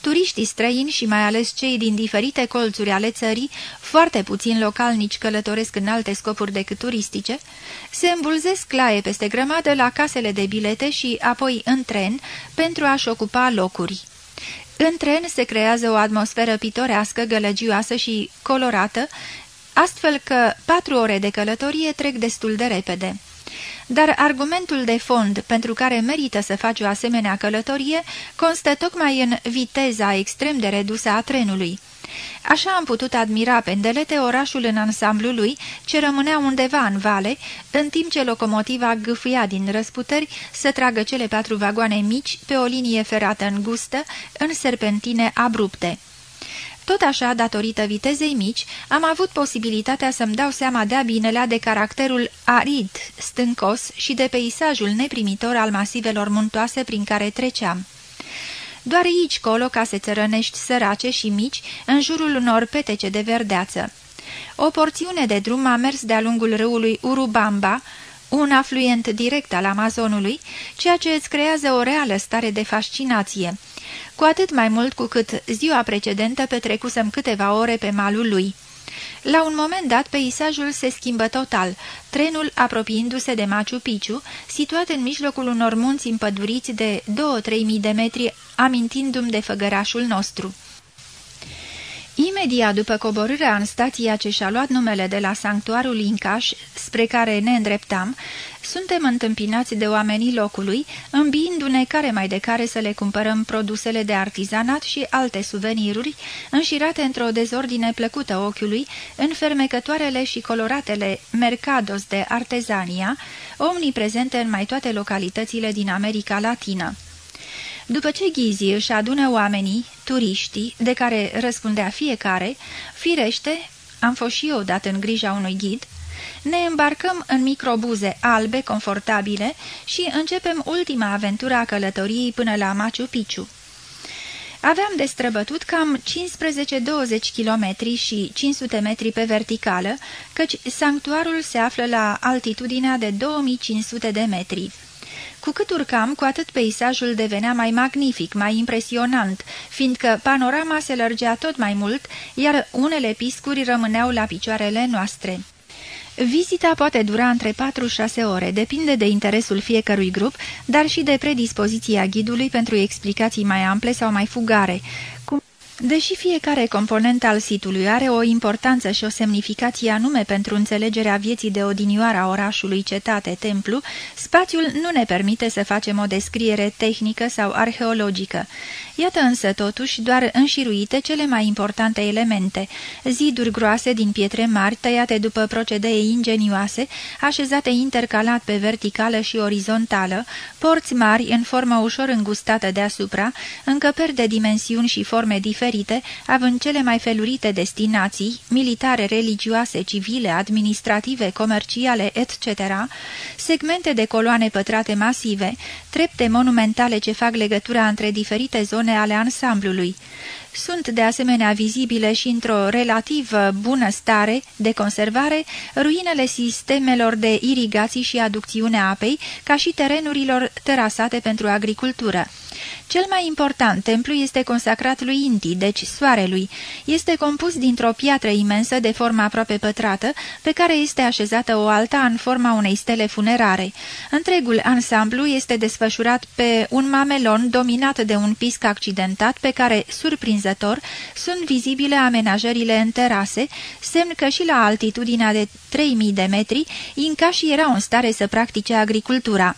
Turiștii străini și mai ales cei din diferite colțuri ale țării, foarte puțin localnici călătoresc în alte scopuri decât turistice, se îmbulzesc claie peste grămadă la casele de bilete și apoi în tren pentru a-și ocupa locuri. În tren se creează o atmosferă pitorească, gălăgioasă și colorată, astfel că patru ore de călătorie trec destul de repede. Dar argumentul de fond pentru care merită să faci o asemenea călătorie constă tocmai în viteza extrem de redusă a trenului. Așa am putut admira pendelete orașul în ansamblu lui, ce rămânea undeva în vale, în timp ce locomotiva gâfâia din răsputeri să tragă cele patru vagoane mici pe o linie ferată îngustă, în serpentine abrupte. Tot așa, datorită vitezei mici, am avut posibilitatea să-mi dau seama de-a binelea de caracterul arid, stâncos și de peisajul neprimitor al masivelor muntoase prin care treceam. Doar aici colo case țărănești sărace și mici, în jurul unor petece de verdeață. O porțiune de drum a mers de-a lungul râului Urubamba, un afluent direct al Amazonului, ceea ce îți creează o reală stare de fascinație, cu atât mai mult cu cât ziua precedentă petrecusem câteva ore pe malul lui. La un moment dat, peisajul se schimbă total, trenul apropiindu-se de Machu Picchu, situat în mijlocul unor munți împăduriți de 2-3 mii de metri, amintindu-mi de făgărașul nostru. Imediat după coborârea în stația ce și-a luat numele de la sanctuarul Incaș, spre care ne îndreptam, suntem întâmpinați de oamenii locului, îmbiindu-ne care mai de care să le cumpărăm produsele de artizanat și alte suveniruri, înșirate într-o dezordine plăcută ochiului, în fermecătoarele și coloratele mercados de artezania, omniprezente în mai toate localitățile din America Latină. După ce Ghizi își adună oamenii, turiștii, de care răspundea fiecare, firește, am fost și eu dat în grija unui ghid, ne îmbarcăm în microbuze albe, confortabile și începem ultima aventură a călătoriei până la Machu Picchu. Aveam de străbătut cam 15-20 km și 500 metri pe verticală, căci sanctuarul se află la altitudinea de 2500 de metri. Cu cât urcam, cu atât peisajul devenea mai magnific, mai impresionant, fiindcă panorama se lărgea tot mai mult, iar unele piscuri rămâneau la picioarele noastre. Vizita poate dura între 4-6 ore, depinde de interesul fiecărui grup, dar și de predispoziția ghidului pentru explicații mai ample sau mai fugare, Deși fiecare component al sitului are o importanță și o semnificație anume pentru înțelegerea vieții de odinioară a orașului cetate-templu, spațiul nu ne permite să facem o descriere tehnică sau arheologică. Iată însă totuși doar înșiruite cele mai importante elemente, ziduri groase din pietre mari tăiate după procedee ingenioase, așezate intercalat pe verticală și orizontală, porți mari în formă ușor îngustată deasupra, încăperi de dimensiuni și forme diferite, având cele mai felurite destinații, militare, religioase, civile, administrative, comerciale, etc., segmente de coloane pătrate masive, trepte monumentale ce fac legătura între diferite zone ale ansamblului. Sunt de asemenea vizibile și într-o relativ bună stare de conservare ruinele sistemelor de irigații și aducțiune a apei, ca și terenurilor terasate pentru agricultură. Cel mai important templu este consacrat lui Inti, deci soarelui. Este compus dintr-o piatră imensă de formă aproape pătrată, pe care este așezată o alta în forma unei stele funerare. Întregul ansamblu este desfășurat pe un mamelon dominat de un pisc accidentat, pe care, surprinzător, sunt vizibile amenajările în terase, semn că și la altitudinea de 3000 de metri, incașii erau în stare să practice agricultura.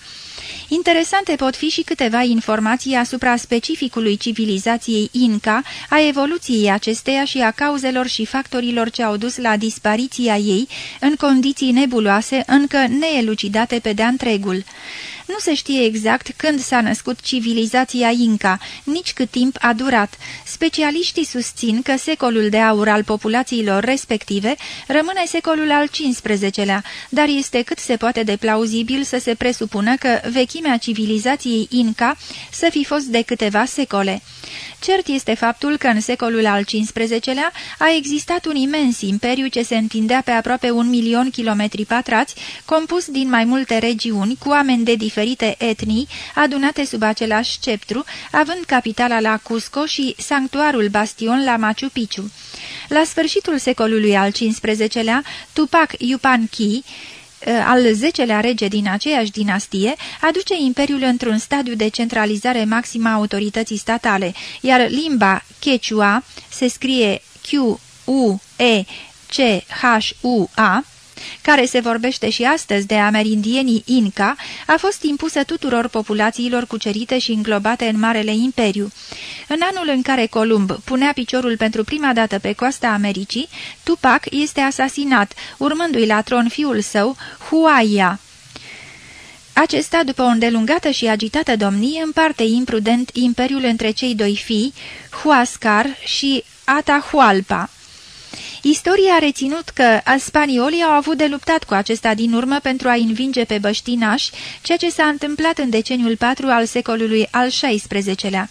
Interesante pot fi și câteva informații asupra specificului civilizației Inca, a evoluției acesteia și a cauzelor și factorilor ce au dus la dispariția ei în condiții nebuloase, încă neelucidate pe de-a întregul. Nu se știe exact când s-a născut civilizația Inca, nici cât timp a durat. Specialiștii susțin că secolul de aur al populațiilor respective rămâne secolul al XV-lea, dar este cât se poate de plauzibil să se presupună că vechimea civilizației Inca să fi fost de câteva secole. Cert este faptul că în secolul al XV-lea a existat un imens imperiu ce se întindea pe aproape un milion kilometri pătrați, compus din mai multe regiuni, cu oameni de diferite etnii, adunate sub același sceptru, având capitala la Cusco și sanctuarul Bastion la Machu Picchu. La sfârșitul secolului al XV-lea, Tupac Yupanqui, eh, al zecelea rege din aceeași dinastie, aduce imperiul într-un stadiu de centralizare maximă a autorității statale, iar limba Quechua se scrie Q-U-E-C-H-U-A, care se vorbește și astăzi de amerindienii Inca, a fost impusă tuturor populațiilor cucerite și înglobate în Marele Imperiu. În anul în care Columb punea piciorul pentru prima dată pe coasta Americii, Tupac este asasinat, urmându-i la tron fiul său, Huaia. Acesta, după o îndelungată și agitată domnie, împarte imprudent imperiul între cei doi fii, Huascar și Atahualpa. Istoria a reținut că spaniolii au avut de luptat cu acesta din urmă pentru a învinge pe băștinași, ceea ce s-a întâmplat în deceniul 4 al secolului al XVI-lea.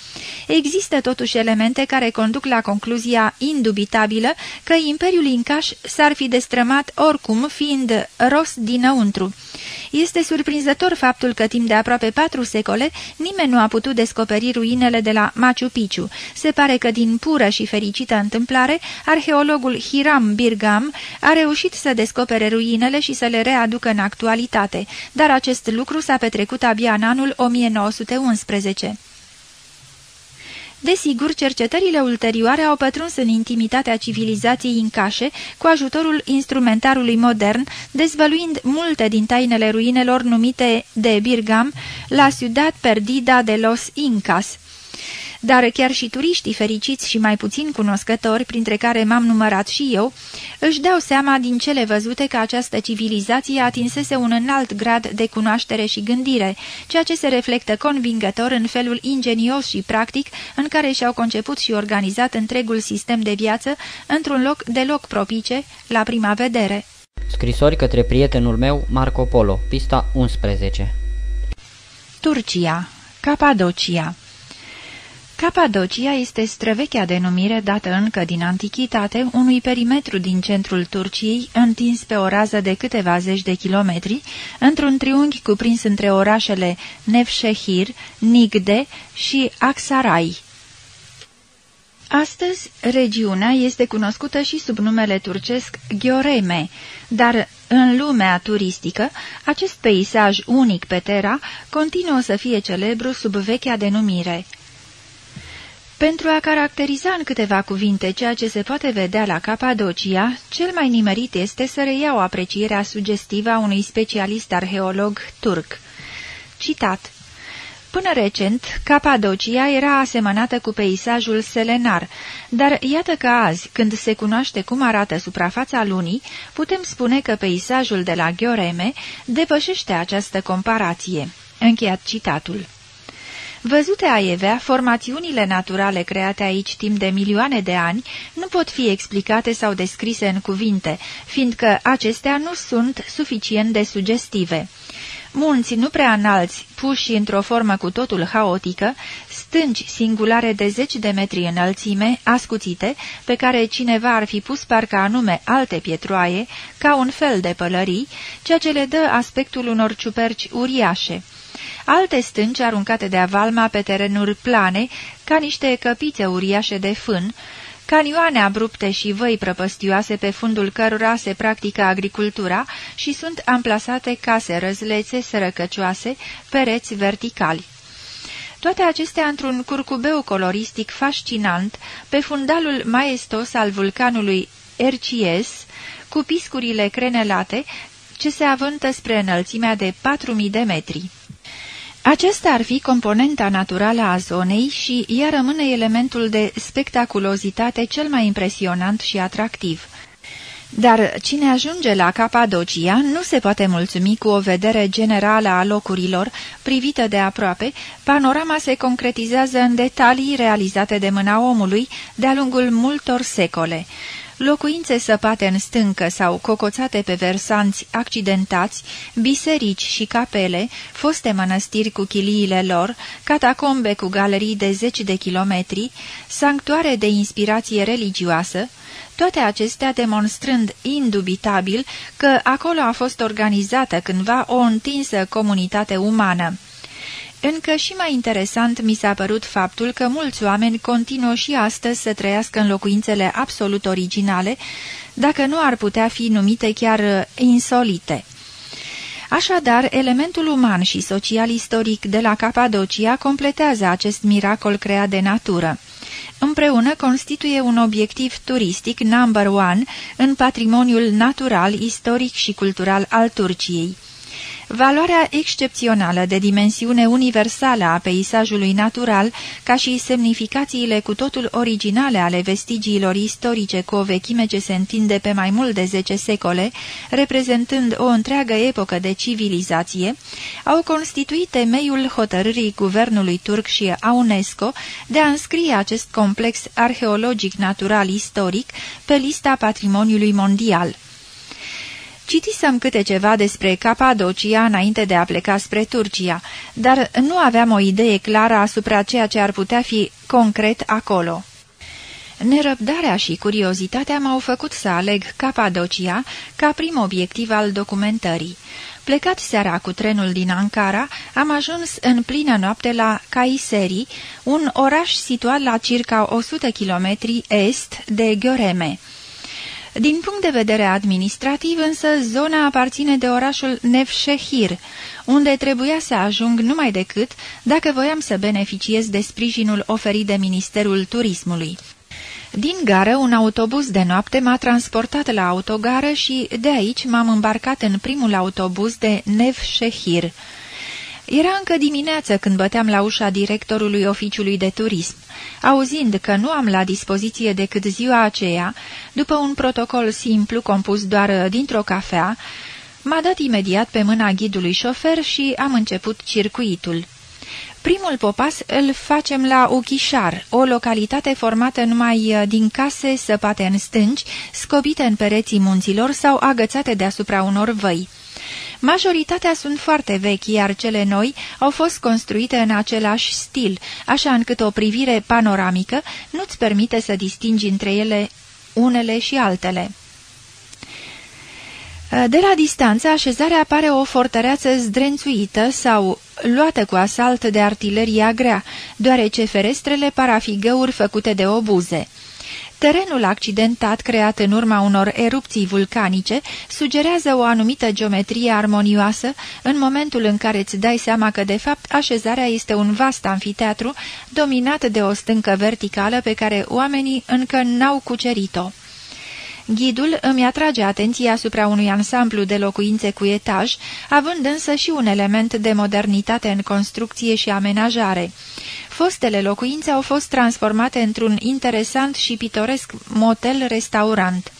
Există totuși elemente care conduc la concluzia indubitabilă că Imperiul Incaș s-ar fi destrămat oricum fiind ros dinăuntru. Este surprinzător faptul că timp de aproape patru secole nimeni nu a putut descoperi ruinele de la Machu Picchu. Se pare că din pură și fericită întâmplare, arheologul Hiram Birgam a reușit să descopere ruinele și să le readucă în actualitate, dar acest lucru s-a petrecut abia în anul 1911. Desigur, cercetările ulterioare au pătruns în intimitatea civilizației incașe cu ajutorul instrumentarului modern, dezvăluind multe din tainele ruinelor numite de Birgam la Ciudad Perdida de los Incas dar chiar și turiștii fericiți și mai puțin cunoscători, printre care m-am numărat și eu, își dau seama din cele văzute că această civilizație atinsese un înalt grad de cunoaștere și gândire, ceea ce se reflectă convingător în felul ingenios și practic în care și-au conceput și organizat întregul sistem de viață într-un loc deloc propice la prima vedere. Scrisori către prietenul meu, Marco Polo, pista 11 Turcia, Capadocia Capadocia este străvechea denumire dată încă din antichitate unui perimetru din centrul Turciei, întins pe o rază de câteva zeci de kilometri, într-un triunghi cuprins între orașele Nevșehir, Nigde și Aksaray. Astăzi, regiunea este cunoscută și sub numele turcesc Gheoreme, dar în lumea turistică, acest peisaj unic pe Terra continuă să fie celebru sub vechea denumire – pentru a caracteriza în câteva cuvinte ceea ce se poate vedea la Capadocia, cel mai nimerit este să reiau aprecierea sugestivă a unui specialist arheolog turc. Citat Până recent, Capadocia era asemănată cu peisajul selenar, dar iată că azi, când se cunoaște cum arată suprafața lunii, putem spune că peisajul de la Gheoreme depășește această comparație. Încheiat citatul. Văzute aievea, formațiunile naturale create aici timp de milioane de ani nu pot fi explicate sau descrise în cuvinte, fiindcă acestea nu sunt suficient de sugestive. Munți nu prea înalți, puși într-o formă cu totul haotică, stânci singulare de zeci de metri înălțime, ascuțite, pe care cineva ar fi pus parcă anume alte pietroaie, ca un fel de pălării, ceea ce le dă aspectul unor ciuperci uriașe alte stânci aruncate de avalma pe terenuri plane, ca niște căpițe uriașe de fân, canioane abrupte și văi prăpăstioase pe fundul cărora se practică agricultura și sunt amplasate case răzlețe, sărăcăcioase, pereți verticali. Toate acestea într-un curcubeu coloristic fascinant, pe fundalul maestos al vulcanului Ercies, cu piscurile crenelate, ce se avântă spre înălțimea de 4.000 de metri. Acesta ar fi componenta naturală a zonei și ea rămâne elementul de spectaculozitate cel mai impresionant și atractiv. Dar cine ajunge la Capadocia nu se poate mulțumi cu o vedere generală a locurilor, privită de aproape, panorama se concretizează în detalii realizate de mâna omului de-a lungul multor secole locuințe săpate în stâncă sau cocoțate pe versanți accidentați, biserici și capele, foste mănăstiri cu chiliile lor, catacombe cu galerii de zeci de kilometri, sanctuare de inspirație religioasă, toate acestea demonstrând indubitabil că acolo a fost organizată cândva o întinsă comunitate umană. Încă și mai interesant mi s-a părut faptul că mulți oameni continuă și astăzi să trăiască în locuințele absolut originale, dacă nu ar putea fi numite chiar uh, insolite. Așadar, elementul uman și social-istoric de la Capadocia completează acest miracol creat de natură. Împreună constituie un obiectiv turistic number one în patrimoniul natural, istoric și cultural al Turciei. Valoarea excepțională de dimensiune universală a peisajului natural, ca și semnificațiile cu totul originale ale vestigiilor istorice cu o vechime ce se întinde pe mai mult de zece secole, reprezentând o întreagă epocă de civilizație, au constituit temeiul hotărârii guvernului turc și a UNESCO de a înscrie acest complex arheologic natural-istoric pe lista patrimoniului mondial. Citisem câte ceva despre Capadocia înainte de a pleca spre Turcia, dar nu aveam o idee clară asupra ceea ce ar putea fi concret acolo. Nerăbdarea și curiozitatea m-au făcut să aleg Capadocia ca prim obiectiv al documentării. Plecat seara cu trenul din Ankara, am ajuns în plină noapte la Kayseri, un oraș situat la circa 100 km est de Gheoreme. Din punct de vedere administrativ, însă, zona aparține de orașul Nevșehir, unde trebuia să ajung numai decât dacă voiam să beneficiez de sprijinul oferit de Ministerul Turismului. Din gară, un autobuz de noapte m-a transportat la autogară și de aici m-am îmbarcat în primul autobuz de Nevșehir. Era încă dimineață când băteam la ușa directorului oficiului de turism. Auzind că nu am la dispoziție decât ziua aceea, după un protocol simplu compus doar dintr-o cafea, m-a dat imediat pe mâna ghidului șofer și am început circuitul. Primul popas îl facem la Uchișar, o localitate formată numai din case săpate în stânci, scobite în pereții munților sau agățate deasupra unor văi. Majoritatea sunt foarte vechi, iar cele noi au fost construite în același stil, așa încât o privire panoramică nu-ți permite să distingi între ele unele și altele. De la distanță, așezarea pare o fortăreață zdrențuită sau luată cu asalt de artileria grea, deoarece ferestrele par a fi găuri făcute de obuze. Terenul accidentat creat în urma unor erupții vulcanice sugerează o anumită geometrie armonioasă în momentul în care îți dai seama că de fapt așezarea este un vast anfiteatru dominat de o stâncă verticală pe care oamenii încă n-au cucerit-o. Ghidul îmi atrage atenția asupra unui ansamblu de locuințe cu etaj, având însă și un element de modernitate în construcție și amenajare. Fostele locuințe au fost transformate într-un interesant și pitoresc motel-restaurant.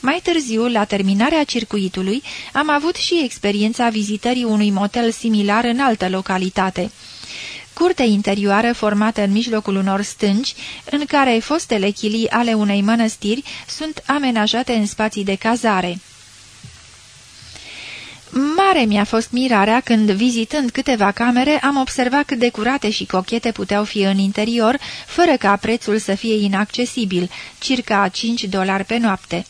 Mai târziu, la terminarea circuitului, am avut și experiența vizitării unui motel similar în altă localitate curte interioară formată în mijlocul unor stânci, în care fostele chilii ale unei mănăstiri sunt amenajate în spații de cazare. Mare mi-a fost mirarea când, vizitând câteva camere, am observat cât de curate și cochete puteau fi în interior, fără ca prețul să fie inaccesibil, circa 5 dolari pe noapte.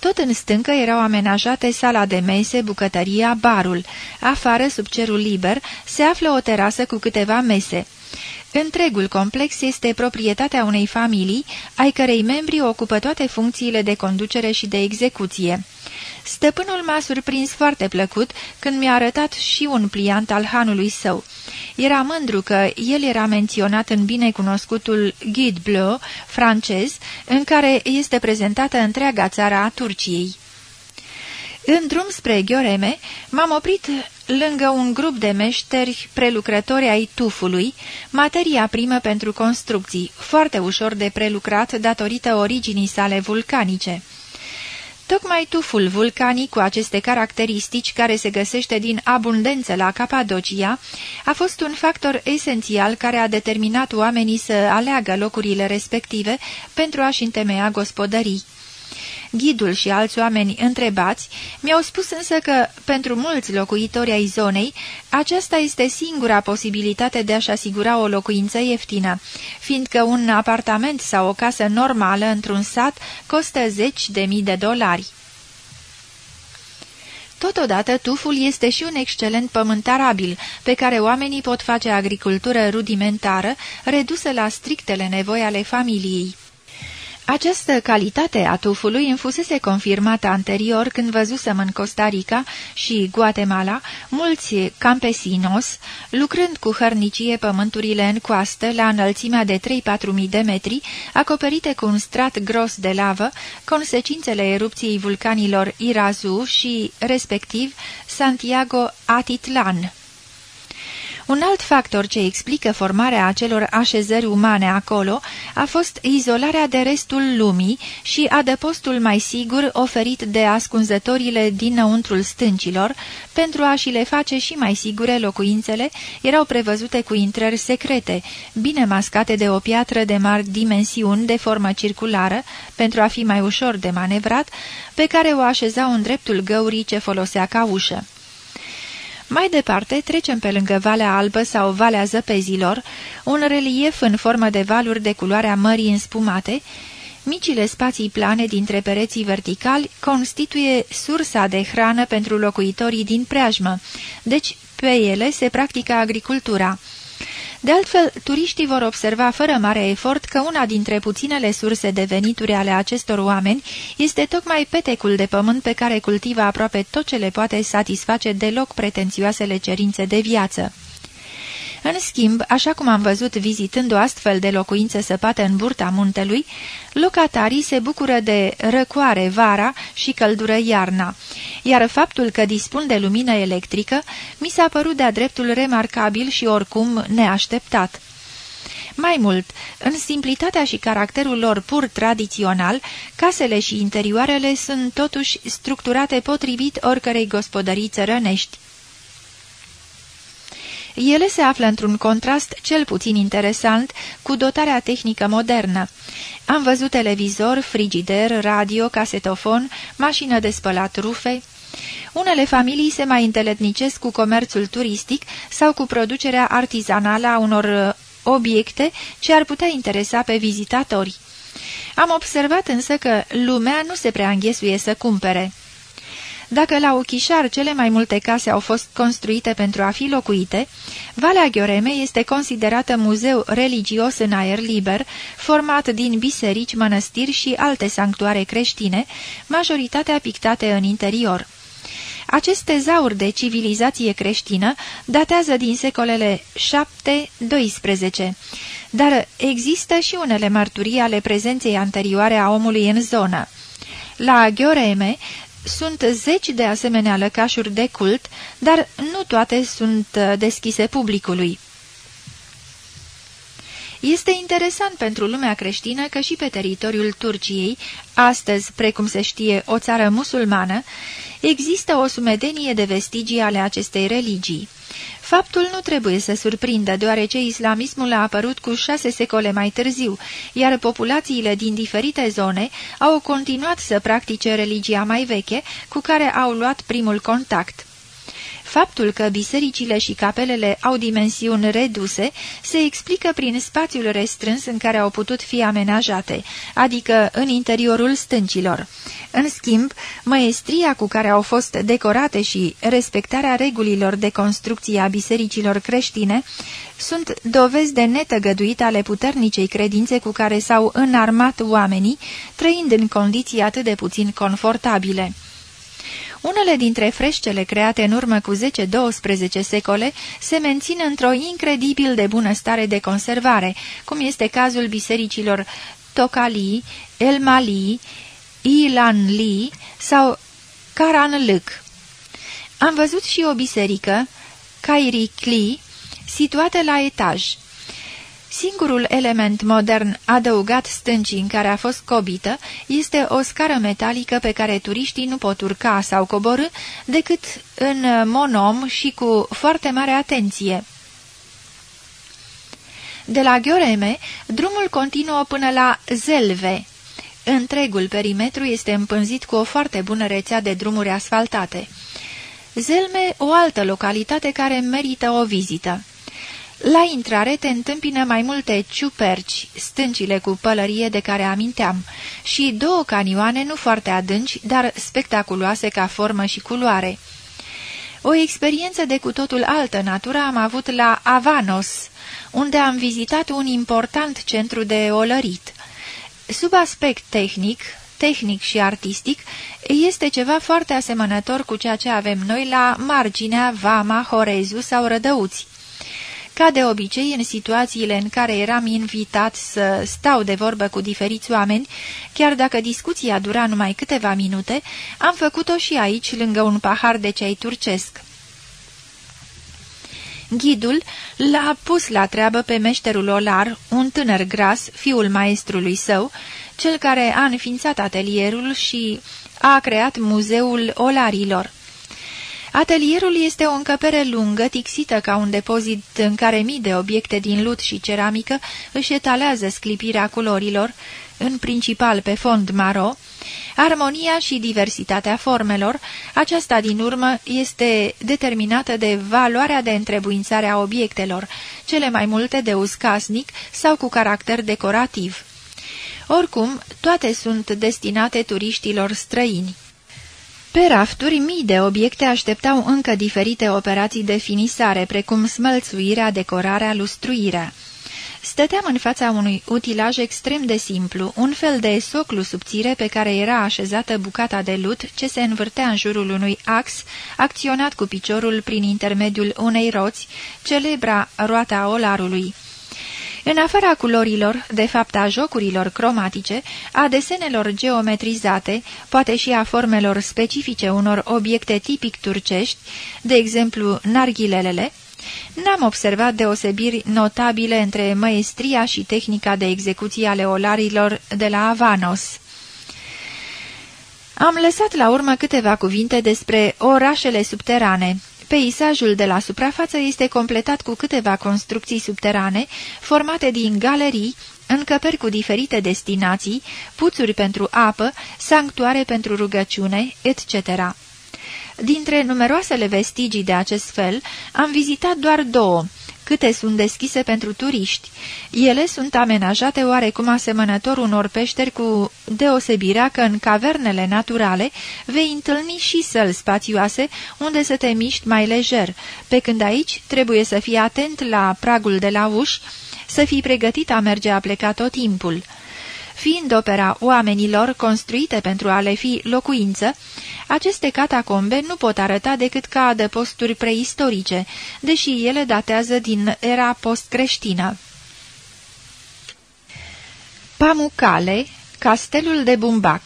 Tot în stâncă erau amenajate sala de mese, bucătăria, barul. Afară, sub cerul liber, se află o terasă cu câteva mese. Întregul complex este proprietatea unei familii, ai cărei membri ocupă toate funcțiile de conducere și de execuție. Stăpânul m-a surprins foarte plăcut când mi-a arătat și un pliant al hanului său. Era mândru că el era menționat în binecunoscutul Guide Bleu francez, în care este prezentată întreaga țara a Turciei. În drum spre Gheoreme, m-am oprit lângă un grup de meșteri prelucrători ai tufului, materia primă pentru construcții, foarte ușor de prelucrat datorită originii sale vulcanice. Tocmai tuful vulcanic cu aceste caracteristici care se găsește din abundență la Capadocia a fost un factor esențial care a determinat oamenii să aleagă locurile respective pentru a-și întemeia gospodării. Ghidul și alți oameni întrebați mi-au spus însă că, pentru mulți locuitori ai zonei, aceasta este singura posibilitate de a-și asigura o locuință ieftină, fiindcă un apartament sau o casă normală într-un sat costă zeci de mii de dolari. Totodată, tuful este și un excelent pământ arabil, pe care oamenii pot face agricultură rudimentară, redusă la strictele nevoi ale familiei. Această calitate a tufului îmi fusese confirmată anterior când văzusem în Costa Rica și Guatemala mulți campesinos lucrând cu hărnicie pământurile în coastă la înălțimea de 3-4 mii de metri, acoperite cu un strat gros de lavă, consecințele erupției vulcanilor Irazu și, respectiv, Santiago Atitlan. Un alt factor ce explică formarea acelor așezări umane acolo a fost izolarea de restul lumii și adăpostul mai sigur oferit de ascunzătorile dinăuntrul stâncilor, pentru a și le face și mai sigure locuințele, erau prevăzute cu intrări secrete, bine mascate de o piatră de mari dimensiuni de formă circulară, pentru a fi mai ușor de manevrat, pe care o așezau în dreptul găurii ce folosea ca ușă. Mai departe, trecem pe lângă Valea Albă sau Valea Zăpezilor, un relief în formă de valuri de culoarea mării înspumate, Micile spații plane dintre pereții verticali constituie sursa de hrană pentru locuitorii din preajmă, deci pe ele se practică agricultura. De altfel, turiștii vor observa fără mare efort că una dintre puținele surse de venituri ale acestor oameni este tocmai petecul de pământ pe care cultivă aproape tot ce le poate satisface deloc pretențioasele cerințe de viață. În schimb, așa cum am văzut vizitând o astfel de locuință săpată în burta muntelui, locatarii se bucură de răcoare vara și căldură iarna, iar faptul că dispun de lumină electrică mi s-a părut de-a dreptul remarcabil și oricum neașteptat. Mai mult, în simplitatea și caracterul lor pur tradițional, casele și interioarele sunt totuși structurate potrivit oricărei gospodării țărănești. Ele se află într-un contrast cel puțin interesant cu dotarea tehnică modernă. Am văzut televizor, frigider, radio, casetofon, mașină de spălat rufe. Unele familii se mai înteletnicesc cu comerțul turistic sau cu producerea artizanală a unor uh, obiecte ce ar putea interesa pe vizitatori. Am observat însă că lumea nu se prea înghesuie să cumpere. Dacă la Ochișar cele mai multe case au fost construite pentru a fi locuite, Valea Gheoreme este considerată muzeu religios în aer liber, format din biserici, mănăstiri și alte sanctuare creștine, majoritatea pictate în interior. Aceste zauri de civilizație creștină datează din secolele 7-12, dar există și unele mărturii ale prezenței anterioare a omului în zonă. La Gheoreme sunt zeci de asemenea lăcașuri de cult, dar nu toate sunt uh, deschise publicului. Este interesant pentru lumea creștină că și pe teritoriul Turciei, astăzi, precum se știe, o țară musulmană, există o sumedenie de vestigii ale acestei religii. Faptul nu trebuie să surprindă, deoarece islamismul a apărut cu șase secole mai târziu, iar populațiile din diferite zone au continuat să practice religia mai veche, cu care au luat primul contact. Faptul că bisericile și capelele au dimensiuni reduse se explică prin spațiul restrâns în care au putut fi amenajate, adică în interiorul stâncilor. În schimb, măestria cu care au fost decorate și respectarea regulilor de construcție a bisericilor creștine sunt dovezi de netăgăduit ale puternicei credințe cu care s-au înarmat oamenii, trăind în condiții atât de puțin confortabile. Unele dintre freșcele create în urmă cu 10-12 secole se mențin într-o incredibil de bună stare de conservare, cum este cazul bisericilor Tocali, Elmali, Ilan Li sau Caranlâc. Am văzut și o biserică, Cairicli, situată la etaj. Singurul element modern adăugat stâncii în care a fost cobită este o scară metalică pe care turiștii nu pot urca sau coborâ decât în monom și cu foarte mare atenție. De la Gheoreme, drumul continuă până la Zelve. Întregul perimetru este împânzit cu o foarte bună rețea de drumuri asfaltate. Zelme, o altă localitate care merită o vizită. La intrare te întâmpină mai multe ciuperci, stâncile cu pălărie de care aminteam, și două canioane nu foarte adânci, dar spectaculoase ca formă și culoare. O experiență de cu totul altă natură am avut la Avanos, unde am vizitat un important centru de olărit. Sub aspect tehnic, tehnic și artistic, este ceva foarte asemănător cu ceea ce avem noi la marginea Vama, Horezu sau Rădăuți. Ca de obicei, în situațiile în care eram invitat să stau de vorbă cu diferiți oameni, chiar dacă discuția dura numai câteva minute, am făcut-o și aici, lângă un pahar de ceai turcesc. Ghidul l-a pus la treabă pe meșterul Olar, un tânăr gras, fiul maestrului său, cel care a înființat atelierul și a creat muzeul Olarilor. Atelierul este o încăpere lungă, tixită ca un depozit în care mii de obiecte din lut și ceramică își etalează sclipirea culorilor, în principal pe fond maro, armonia și diversitatea formelor, aceasta din urmă este determinată de valoarea de întrebuințare a obiectelor, cele mai multe de uz casnic sau cu caracter decorativ. Oricum, toate sunt destinate turiștilor străini. Pe rafturi, mii de obiecte așteptau încă diferite operații de finisare, precum smălțuirea, decorarea, lustruirea. Stăteam în fața unui utilaj extrem de simplu, un fel de soclu subțire pe care era așezată bucata de lut ce se învârtea în jurul unui ax, acționat cu piciorul prin intermediul unei roți, celebra roata olarului. În afara culorilor, de fapt a jocurilor cromatice, a desenelor geometrizate, poate și a formelor specifice unor obiecte tipic turcești, de exemplu narghilelele, N-am observat deosebiri notabile între maestria și tehnica de execuție ale olarilor de la Avanos. Am lăsat la urmă câteva cuvinte despre orașele subterane. Peisajul de la suprafață este completat cu câteva construcții subterane, formate din galerii, încăperi cu diferite destinații, puțuri pentru apă, sanctuare pentru rugăciune, etc. Dintre numeroasele vestigii de acest fel, am vizitat doar două, câte sunt deschise pentru turiști. Ele sunt amenajate oarecum asemănător unor peșteri cu deosebirea că în cavernele naturale vei întâlni și săli spațioase unde să te miști mai lejer, pe când aici trebuie să fii atent la pragul de la uși, să fii pregătit a merge a pleca tot timpul. Fiind opera oamenilor construite pentru a le fi locuință, aceste catacombe nu pot arăta decât ca adăposturi preistorice, deși ele datează din era postcreștină. Pamucale, castelul de Bumbac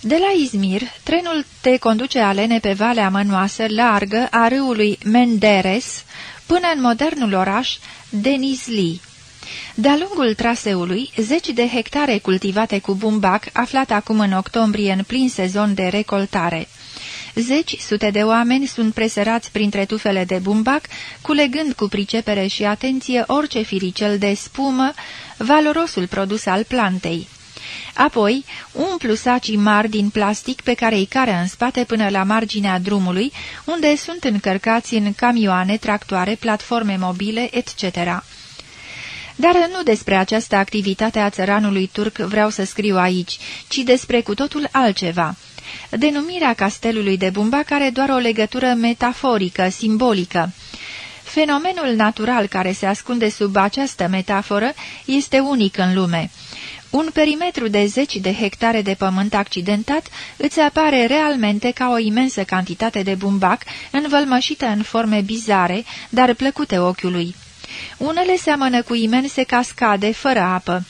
De la Izmir, trenul te conduce alene pe valea mănoasă largă a râului Menderes până în modernul oraș Denizli. De-a lungul traseului, zeci de hectare cultivate cu bumbac, aflat acum în octombrie în plin sezon de recoltare. Zeci sute de oameni sunt presărați printre tufele de bumbac, culegând cu pricepere și atenție orice firicel de spumă, valorosul produs al plantei. Apoi, umplu sacii mari din plastic pe care îi cară în spate până la marginea drumului, unde sunt încărcați în camioane, tractoare, platforme mobile, etc. Dar nu despre această activitate a țăranului turc vreau să scriu aici, ci despre cu totul altceva. Denumirea castelului de Bumba are doar o legătură metaforică, simbolică. Fenomenul natural care se ascunde sub această metaforă este unic în lume. Un perimetru de zeci de hectare de pământ accidentat îți apare realmente ca o imensă cantitate de bumbac, învălmășită în forme bizare, dar plăcute ochiului. Unele seamănă cu imense cascade fără apă,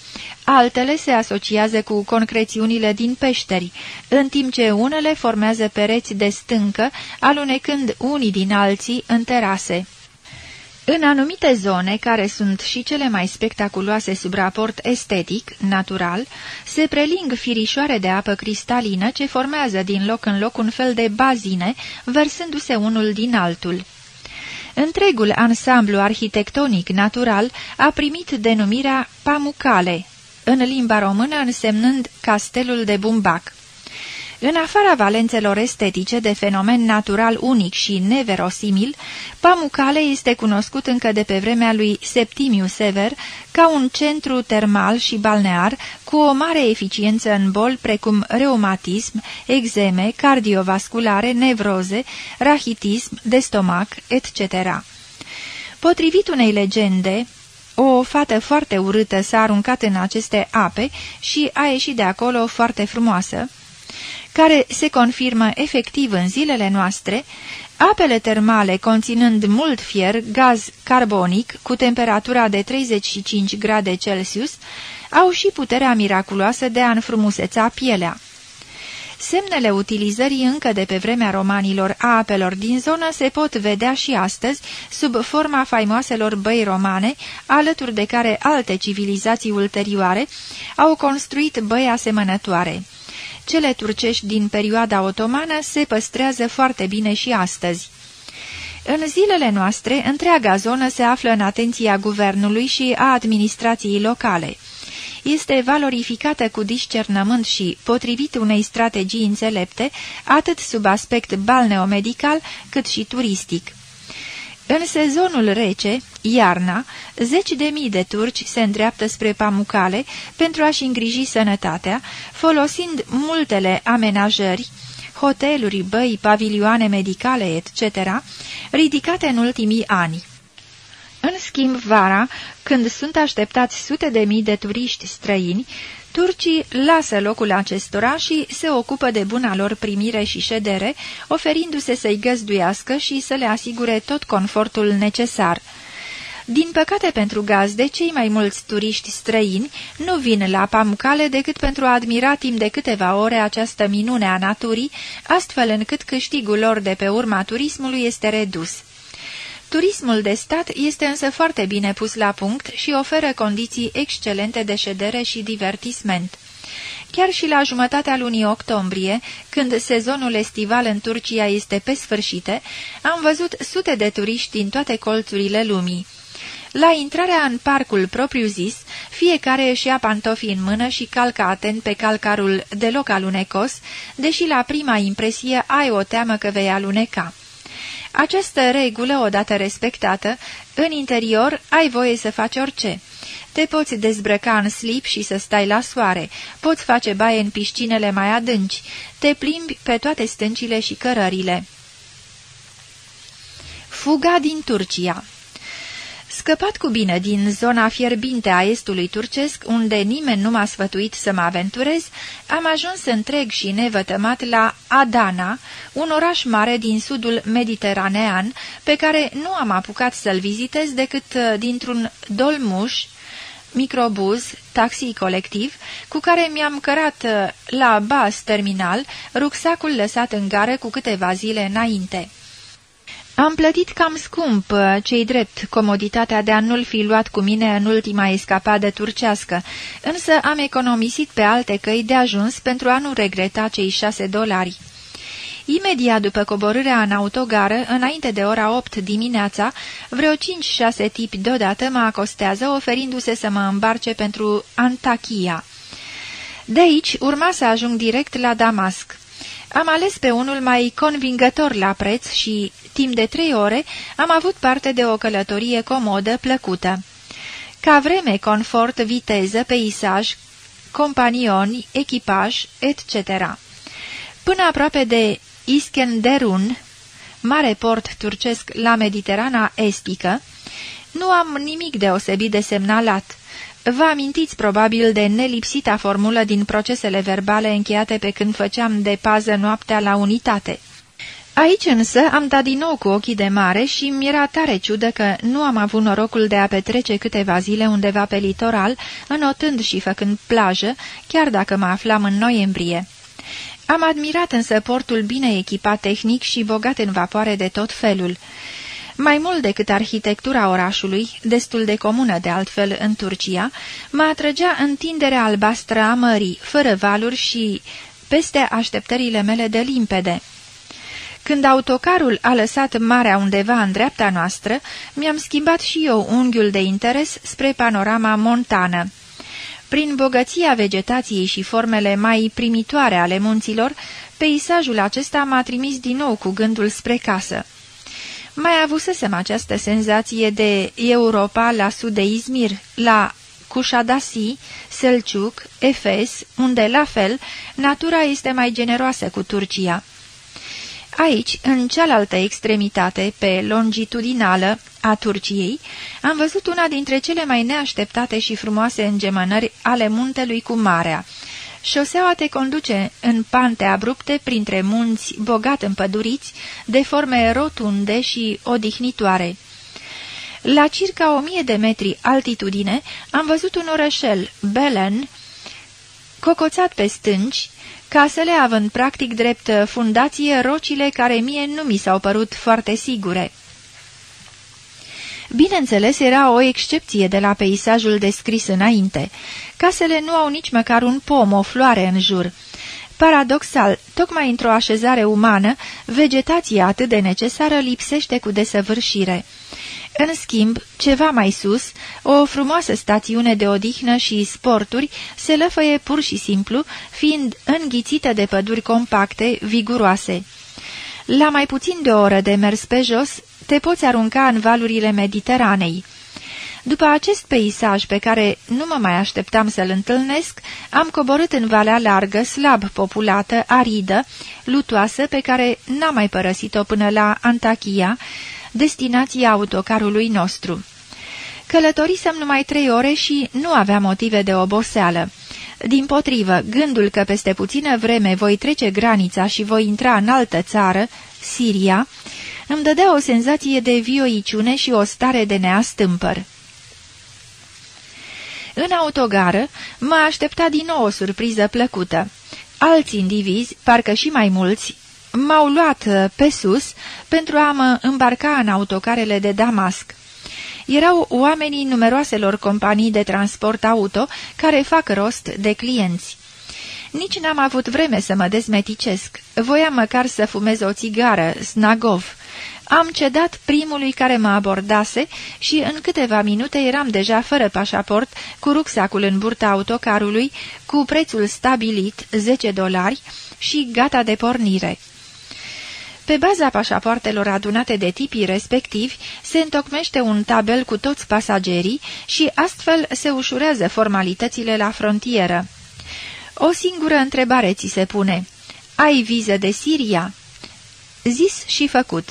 altele se asociază cu concrețiunile din peșteri, în timp ce unele formează pereți de stâncă, alunecând unii din alții în terase. În anumite zone, care sunt și cele mai spectaculoase sub raport estetic, natural, se preling firișoare de apă cristalină ce formează din loc în loc un fel de bazine, versându-se unul din altul. Întregul ansamblu arhitectonic natural a primit denumirea Pamucale, în limba română însemnând castelul de Bumbac. În afara valențelor estetice de fenomen natural unic și neverosimil, Pamucale este cunoscut încă de pe vremea lui Septimiu Sever ca un centru termal și balnear cu o mare eficiență în boli precum reumatism, exeme, cardiovasculare, nevroze, rahitism, de stomac, etc. Potrivit unei legende, o fată foarte urâtă s-a aruncat în aceste ape și a ieșit de acolo foarte frumoasă, care se confirmă efectiv în zilele noastre, apele termale conținând mult fier, gaz carbonic cu temperatura de 35 grade Celsius, au și puterea miraculoasă de a înfrumuseța pielea. Semnele utilizării încă de pe vremea romanilor a apelor din zonă se pot vedea și astăzi sub forma faimoaselor băi romane, alături de care alte civilizații ulterioare au construit băi asemănătoare. Cele turcești din perioada otomană se păstrează foarte bine și astăzi. În zilele noastre, întreaga zonă se află în atenția guvernului și a administrației locale. Este valorificată cu discernământ și, potrivit unei strategii înțelepte, atât sub aspect balneomedical cât și turistic. În sezonul rece, iarna, zeci de mii de turci se îndreaptă spre Pamucale pentru a-și îngriji sănătatea, folosind multele amenajări, hoteluri, băi, pavilioane medicale, etc., ridicate în ultimii ani. În schimb, vara, când sunt așteptați sute de mii de turiști străini, Turcii lasă locul acestora și se ocupă de buna lor primire și ședere, oferindu-se să-i găzduiască și să le asigure tot confortul necesar. Din păcate pentru gazde, cei mai mulți turiști străini nu vin la Pamucale decât pentru a admira timp de câteva ore această minune a naturii, astfel încât câștigul lor de pe urma turismului este redus. Turismul de stat este însă foarte bine pus la punct și oferă condiții excelente de ședere și divertisment. Chiar și la jumătatea lunii octombrie, când sezonul estival în Turcia este pe sfârșite, am văzut sute de turiști din toate colțurile lumii. La intrarea în parcul propriu-zis, fiecare își ia pantofii în mână și calcă atent pe calcarul deloc alunecos, deși la prima impresie ai o teamă că vei aluneca. Această regulă, odată respectată, în interior ai voie să faci orice. Te poți dezbrăca în slip și să stai la soare, poți face baie în piscinele mai adânci, te plimbi pe toate stâncile și cărările. Fuga din Turcia Scăpat cu bine din zona fierbinte a estului turcesc, unde nimeni nu m-a sfătuit să mă aventurez, am ajuns întreg și nevătămat la Adana, un oraș mare din sudul mediteranean, pe care nu am apucat să-l vizitez decât uh, dintr-un dolmuș, microbuz, taxi colectiv, cu care mi-am cărat uh, la bas terminal rucsacul lăsat în gară cu câteva zile înainte. Am plătit cam scump, uh, cei drept, comoditatea de a nu-l fi luat cu mine în ultima escapadă turcească, însă am economisit pe alte căi de ajuns pentru a nu regreta cei șase dolari. Imediat după coborârea în autogară, înainte de ora 8 dimineața, vreo 5-6 tipi deodată mă acostează, oferindu-se să mă îmbarce pentru Antakia. De aici urma să ajung direct la Damasc. Am ales pe unul mai convingător la preț și, timp de trei ore, am avut parte de o călătorie comodă, plăcută. Ca vreme, confort, viteză, peisaj, companioni, echipaj, etc. Până aproape de Iskenderun, mare port turcesc la Mediterana estică, nu am nimic deosebit de semnalat. Vă amintiți probabil de nelipsita formulă din procesele verbale încheiate pe când făceam de pază noaptea la unitate. Aici însă am dat din nou cu ochii de mare și mi-era tare ciudă că nu am avut norocul de a petrece câteva zile undeva pe litoral, înotând și făcând plajă, chiar dacă mă aflam în noiembrie. Am admirat însă portul bine echipat tehnic și bogat în vapoare de tot felul. Mai mult decât arhitectura orașului, destul de comună de altfel în Turcia, mă atrăgea întinderea albastră a mării, fără valuri și peste așteptările mele de limpede. Când autocarul a lăsat marea undeva în dreapta noastră, mi-am schimbat și eu unghiul de interes spre panorama montană. Prin bogăția vegetației și formele mai primitoare ale munților, peisajul acesta m-a trimis din nou cu gândul spre casă. Mai avusesem această senzație de Europa la sud de Izmir, la Cușadasi, Selciuc, Efes, unde, la fel, natura este mai generoasă cu Turcia. Aici, în cealaltă extremitate, pe longitudinală a Turciei, am văzut una dintre cele mai neașteptate și frumoase îngemănări ale muntelui cu marea. Șoseaua te conduce în pante abrupte printre munți bogat împăduriți, de forme rotunde și odihnitoare. La circa o mie de metri altitudine am văzut un orășel, Belen, cocoțat pe stânci, casele având practic drept fundație rocile care mie nu mi s-au părut foarte sigure. Bineînțeles, era o excepție de la peisajul descris înainte. Casele nu au nici măcar un pom, o floare în jur. Paradoxal, tocmai într-o așezare umană, vegetația atât de necesară lipsește cu desăvârșire. În schimb, ceva mai sus, o frumoasă stațiune de odihnă și sporturi se lăfăie pur și simplu, fiind înghițită de păduri compacte, viguroase. La mai puțin de o oră de mers pe jos, te poți arunca în valurile Mediteranei. După acest peisaj pe care nu mă mai așteptam să-l întâlnesc, am coborât în valea largă, slab populată, aridă, lutoasă, pe care n-am mai părăsit-o până la Antachia, destinația autocarului nostru. Călătorisem numai trei ore și nu aveam motive de oboseală. Din potrivă, gândul că peste puțină vreme voi trece granița și voi intra în altă țară, Siria, îmi dădea o senzație de vioiciune și o stare de neastâmpăr. În autogară mă aștepta din nou o surpriză plăcută. Alți indivizi, parcă și mai mulți, m-au luat uh, pe sus pentru a mă îmbarca în autocarele de Damasc. Erau oamenii numeroaselor companii de transport auto care fac rost de clienți. Nici n-am avut vreme să mă dezmeticesc. Voiam măcar să fumez o țigară, snagov. Am cedat primului care mă abordase și în câteva minute eram deja fără pașaport, cu rucsacul în burta autocarului, cu prețul stabilit, 10 dolari, și gata de pornire. Pe baza pașapoartelor adunate de tipii respectivi, se întocmește un tabel cu toți pasagerii și astfel se ușurează formalitățile la frontieră. O singură întrebare ți se pune. Ai viză de Siria? Zis și făcut.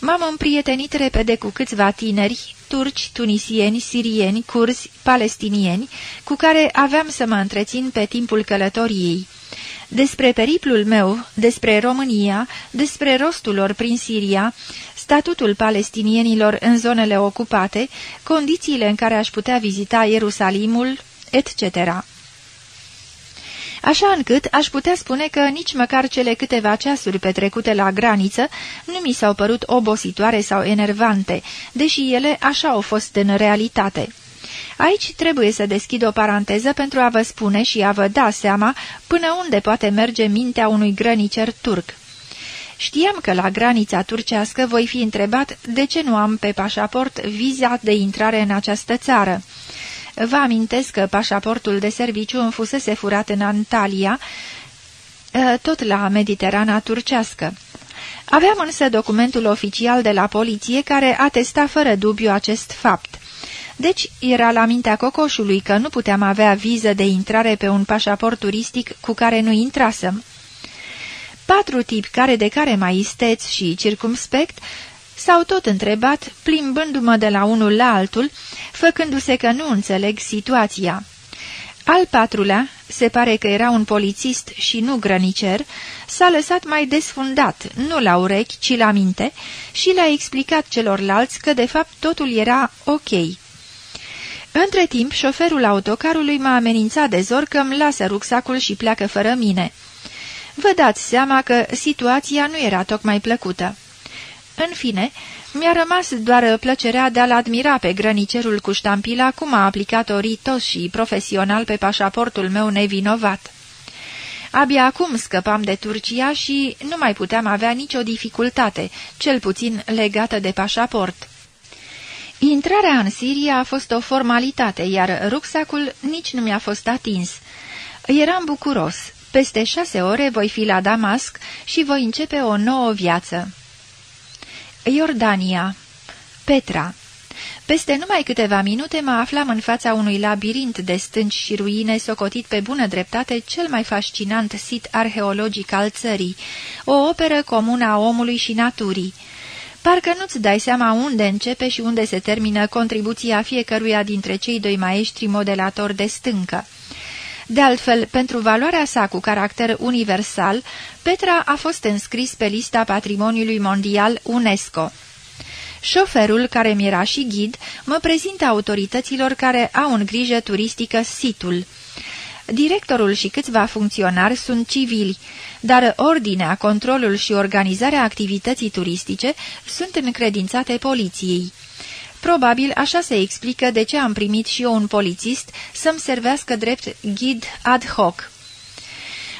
M-am împrietenit repede cu câțiva tineri, turci, tunisieni, sirieni, curzi, palestinieni, cu care aveam să mă întrețin pe timpul călătoriei. Despre periplul meu, despre România, despre rostul lor prin Siria, statutul palestinienilor în zonele ocupate, condițiile în care aș putea vizita Ierusalimul, etc așa încât aș putea spune că nici măcar cele câteva ceasuri petrecute la graniță nu mi s-au părut obositoare sau enervante, deși ele așa au fost în realitate. Aici trebuie să deschid o paranteză pentru a vă spune și a vă da seama până unde poate merge mintea unui grănicer turc. Știam că la granița turcească voi fi întrebat de ce nu am pe pașaport viza de intrare în această țară. Vă amintesc că pașaportul de serviciu îmi fusese furat în Antalya, ă, tot la Mediterana turcească. Aveam însă documentul oficial de la poliție care atesta fără dubiu acest fapt. Deci era la mintea cocoșului că nu puteam avea viză de intrare pe un pașaport turistic cu care nu intrasem. Patru tipi care de care mai isteți și circumspect S-au tot întrebat, plimbându-mă de la unul la altul, făcându-se că nu înțeleg situația. Al patrulea, se pare că era un polițist și nu grănicer, s-a lăsat mai desfundat, nu la urechi, ci la minte, și le-a explicat celorlalți că de fapt totul era ok. Între timp, șoferul autocarului m-a amenințat de zor că îmi lasă rucsacul și pleacă fără mine. Vă dați seama că situația nu era tocmai plăcută. În fine, mi-a rămas doar plăcerea de a-l admira pe grănicerul cu ștampila cum a aplicat-o ritos și profesional pe pașaportul meu nevinovat. Abia acum scăpam de Turcia și nu mai puteam avea nicio dificultate, cel puțin legată de pașaport. Intrarea în Siria a fost o formalitate, iar rucsacul nici nu mi-a fost atins. Eram bucuros. Peste șase ore voi fi la Damasc și voi începe o nouă viață. Iordania Petra Peste numai câteva minute mă aflam în fața unui labirint de stânci și ruine socotit pe bună dreptate cel mai fascinant sit arheologic al țării, o operă comună a omului și naturii. Parcă nu-ți dai seama unde începe și unde se termină contribuția fiecăruia dintre cei doi maestri modelatori de stâncă. De altfel, pentru valoarea sa cu caracter universal, Petra a fost înscris pe lista Patrimoniului Mondial UNESCO. Șoferul, care mi-era și ghid, mă prezintă autorităților care au în grijă turistică situl. Directorul și câțiva funcționari sunt civili, dar ordinea, controlul și organizarea activității turistice sunt încredințate poliției. Probabil așa se explică de ce am primit și eu un polițist să-mi servească drept ghid ad hoc.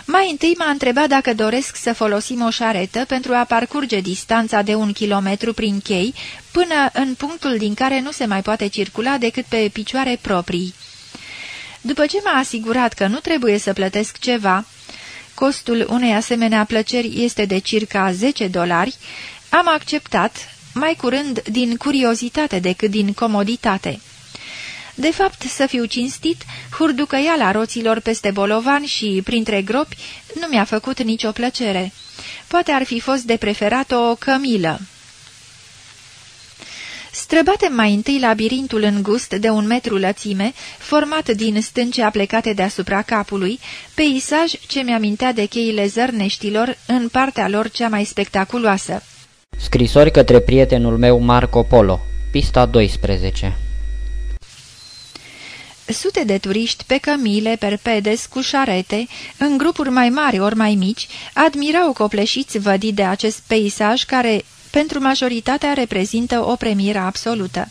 Mai întâi m-a întrebat dacă doresc să folosim o șaretă pentru a parcurge distanța de un kilometru prin chei până în punctul din care nu se mai poate circula decât pe picioare proprii. După ce m-a asigurat că nu trebuie să plătesc ceva, costul unei asemenea plăceri este de circa 10 dolari, am acceptat, mai curând din curiozitate decât din comoditate. De fapt, să fiu cinstit, hurducăiala roților peste bolovan și printre gropi nu mi-a făcut nicio plăcere. Poate ar fi fost de preferat o cămilă. Străbatem mai întâi labirintul îngust de un metru lățime, format din stânce aplecate deasupra capului, peisaj ce mi-amintea de cheile zărneștilor în partea lor cea mai spectaculoasă. Scrisori către prietenul meu Marco Polo, pista 12 Sute de turiști pe cămile, perpedes, cu șarete, în grupuri mai mari ori mai mici, admirau copleșiți vădii de acest peisaj care, pentru majoritatea, reprezintă o premieră absolută.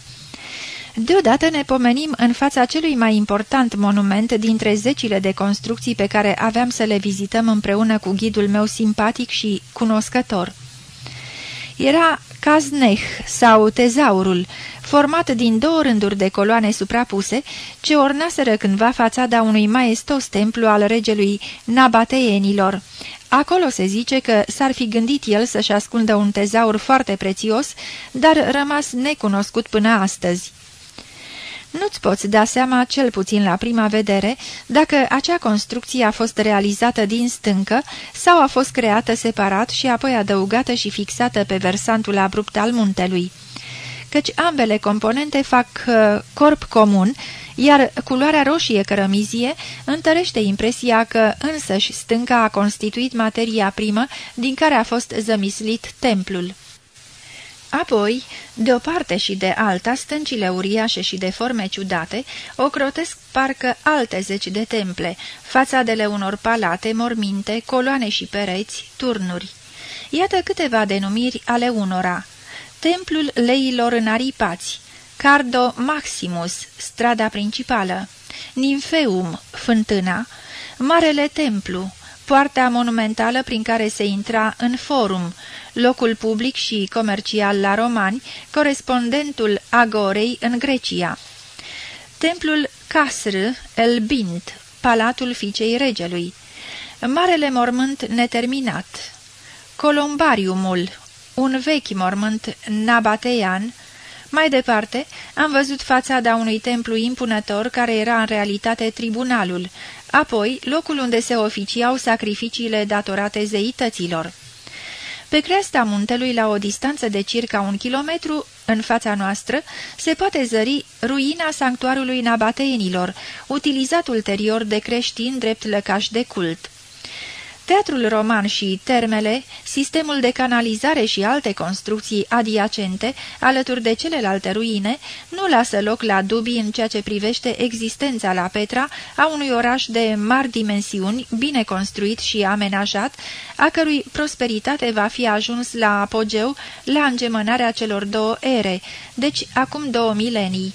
Deodată ne pomenim în fața celui mai important monument dintre zecile de construcții pe care aveam să le vizităm împreună cu ghidul meu simpatic și cunoscător. Era Cazneh sau Tezaurul, format din două rânduri de coloane suprapuse, ce ornaseră cândva fațada unui maestos templu al regelui Nabateenilor. Acolo se zice că s-ar fi gândit el să-și ascundă un tezaur foarte prețios, dar rămas necunoscut până astăzi. Nu-ți poți da seama, cel puțin la prima vedere, dacă acea construcție a fost realizată din stâncă sau a fost creată separat și apoi adăugată și fixată pe versantul abrupt al muntelui. Căci ambele componente fac uh, corp comun, iar culoarea roșie cărămizie întărește impresia că însăși stânca a constituit materia primă din care a fost zămislit templul. Apoi, de o parte și de alta, stâncile uriașe și de forme ciudate ocrotesc parcă alte zeci de temple, fațadele unor palate, morminte, coloane și pereți, turnuri. Iată câteva denumiri ale unora. Templul leilor înaripați, Cardo Maximus, strada principală, Ninfeum, fântâna, Marele Templu, poarta monumentală prin care se intra în forum, locul public și comercial la romani, corespondentul Agorei în Grecia. Templul Casr el Bint, palatul fiicei regelui. Marele mormânt neterminat. Columbariumul, un vechi mormânt nabatean. Mai departe, am văzut fațada unui templu impunător care era în realitate tribunalul, apoi locul unde se oficiau sacrificiile datorate zeităților. Pe creasta muntelui, la o distanță de circa un kilometru, în fața noastră, se poate zări ruina sanctuarului nabateenilor, utilizat ulterior de creștini drept lăcaș de cult. Teatrul roman și termele, sistemul de canalizare și alte construcții adiacente, alături de celelalte ruine, nu lasă loc la dubii în ceea ce privește existența la Petra a unui oraș de mari dimensiuni, bine construit și amenajat, a cărui prosperitate va fi ajuns la apogeu la îngemânarea celor două ere, deci acum două milenii.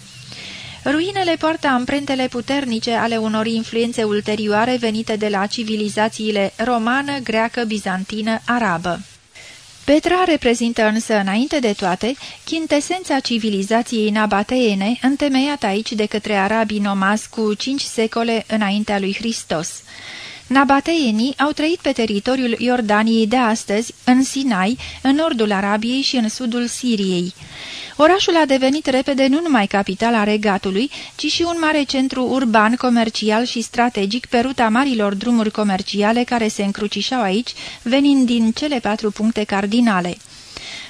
Ruinele poartă amprentele puternice ale unor influențe ulterioare venite de la civilizațiile romană, greacă, bizantină, arabă. Petra reprezintă însă, înainte de toate, chintesența civilizației nabateene, întemeiată aici de către arabii nomazi cu cinci secole înaintea lui Hristos. Nabateenii au trăit pe teritoriul Iordaniei de astăzi, în Sinai, în nordul Arabiei și în sudul Siriei. Orașul a devenit repede nu numai capitala regatului, ci și un mare centru urban, comercial și strategic pe ruta marilor drumuri comerciale care se încrucișau aici, venind din cele patru puncte cardinale.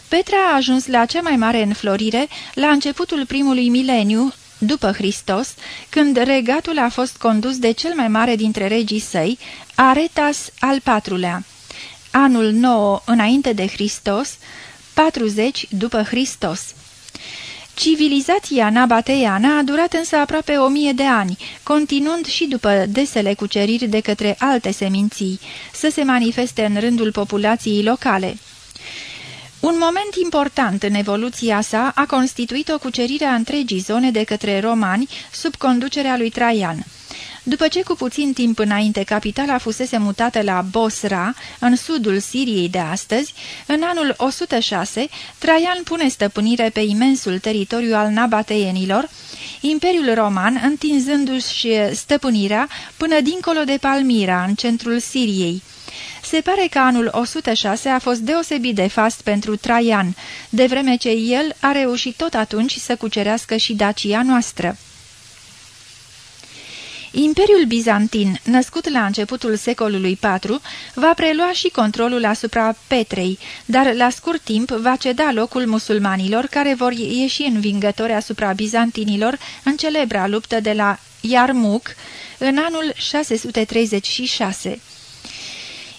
Petra a ajuns la cea mai mare înflorire la începutul primului mileniu, după Hristos, când regatul a fost condus de cel mai mare dintre regii săi, Aretas al patrulea. Anul 9 înainte de Hristos, 40 după Hristos. Civilizația nabateană a durat însă aproape o mie de ani, continuând și după desele cuceriri de către alte seminții, să se manifeste în rândul populației locale. Un moment important în evoluția sa a constituit o cucerire a întregii zone de către romani sub conducerea lui Traian. După ce cu puțin timp înainte capitala fusese mutată la Bosra, în sudul Siriei de astăzi, în anul 106, Traian pune stăpânire pe imensul teritoriu al nabateenilor, Imperiul Roman întinzându-și stăpânirea până dincolo de Palmira, în centrul Siriei. Se pare că anul 106 a fost deosebit de fast pentru Traian, de vreme ce el a reușit tot atunci să cucerească și Dacia noastră. Imperiul Bizantin, născut la începutul secolului IV, va prelua și controlul asupra Petrei, dar la scurt timp va ceda locul musulmanilor care vor ieși învingători asupra bizantinilor în celebra luptă de la Yarmouk în anul 636.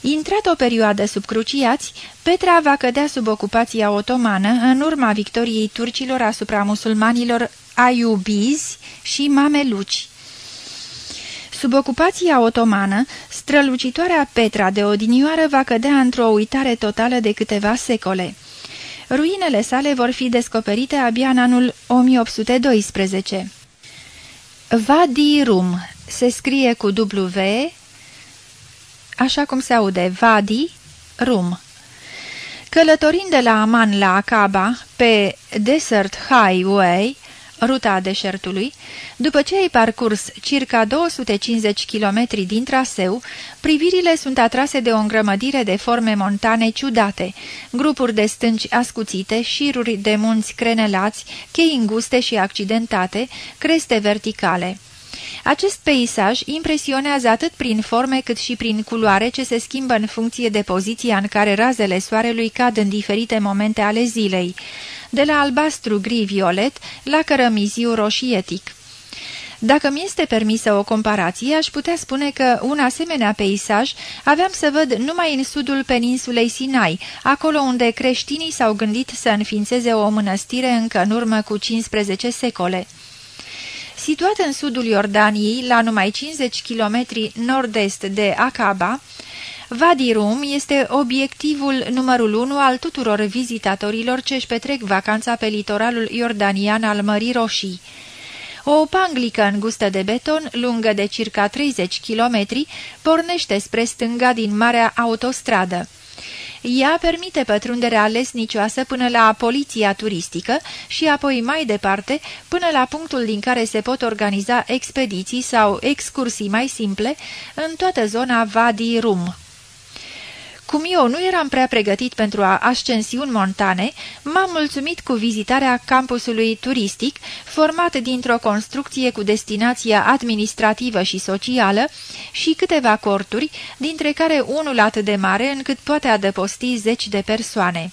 Intrat o perioadă sub cruciați, Petra va cădea sub ocupația otomană în urma victoriei turcilor asupra musulmanilor Ayubizi și Mameluci. Sub ocupația otomană, strălucitoarea Petra de odinioară va cădea într-o uitare totală de câteva secole. Ruinele sale vor fi descoperite abia în anul 1812. Vadi Rum se scrie cu W, așa cum se aude, Vadi Rum. Călătorind de la Aman la Acaba, pe Desert Highway, ruta deșertului, după ce ai parcurs circa 250 km din traseu, privirile sunt atrase de o îngrămădire de forme montane ciudate, grupuri de stânci ascuțite, șiruri de munți crenelați, chei înguste și accidentate, creste verticale. Acest peisaj impresionează atât prin forme cât și prin culoare ce se schimbă în funcție de poziția în care razele soarelui cad în diferite momente ale zilei de la albastru gri-violet la cărămiziu roșietic. Dacă mi este permisă o comparație, aș putea spune că un asemenea peisaj aveam să văd numai în sudul peninsulei Sinai, acolo unde creștinii s-au gândit să înființeze o mănăstire încă în urmă cu 15 secole. Situat în sudul Iordaniei, la numai 50 km nord-est de Acaba, Vadi Rum este obiectivul numărul unu al tuturor vizitatorilor ce își petrec vacanța pe litoralul iordanian al Mării Roșii. O panglică îngustă de beton, lungă de circa 30 km, pornește spre stânga din marea autostradă. Ea permite pătrunderea lesnicioasă până la poliția turistică și apoi mai departe până la punctul din care se pot organiza expediții sau excursii mai simple în toată zona Vadi Rum. Cum eu nu eram prea pregătit pentru ascensiuni montane, m-am mulțumit cu vizitarea campusului turistic, format dintr-o construcție cu destinație administrativă și socială și câteva corturi, dintre care unul atât de mare încât poate adăposti zeci de persoane.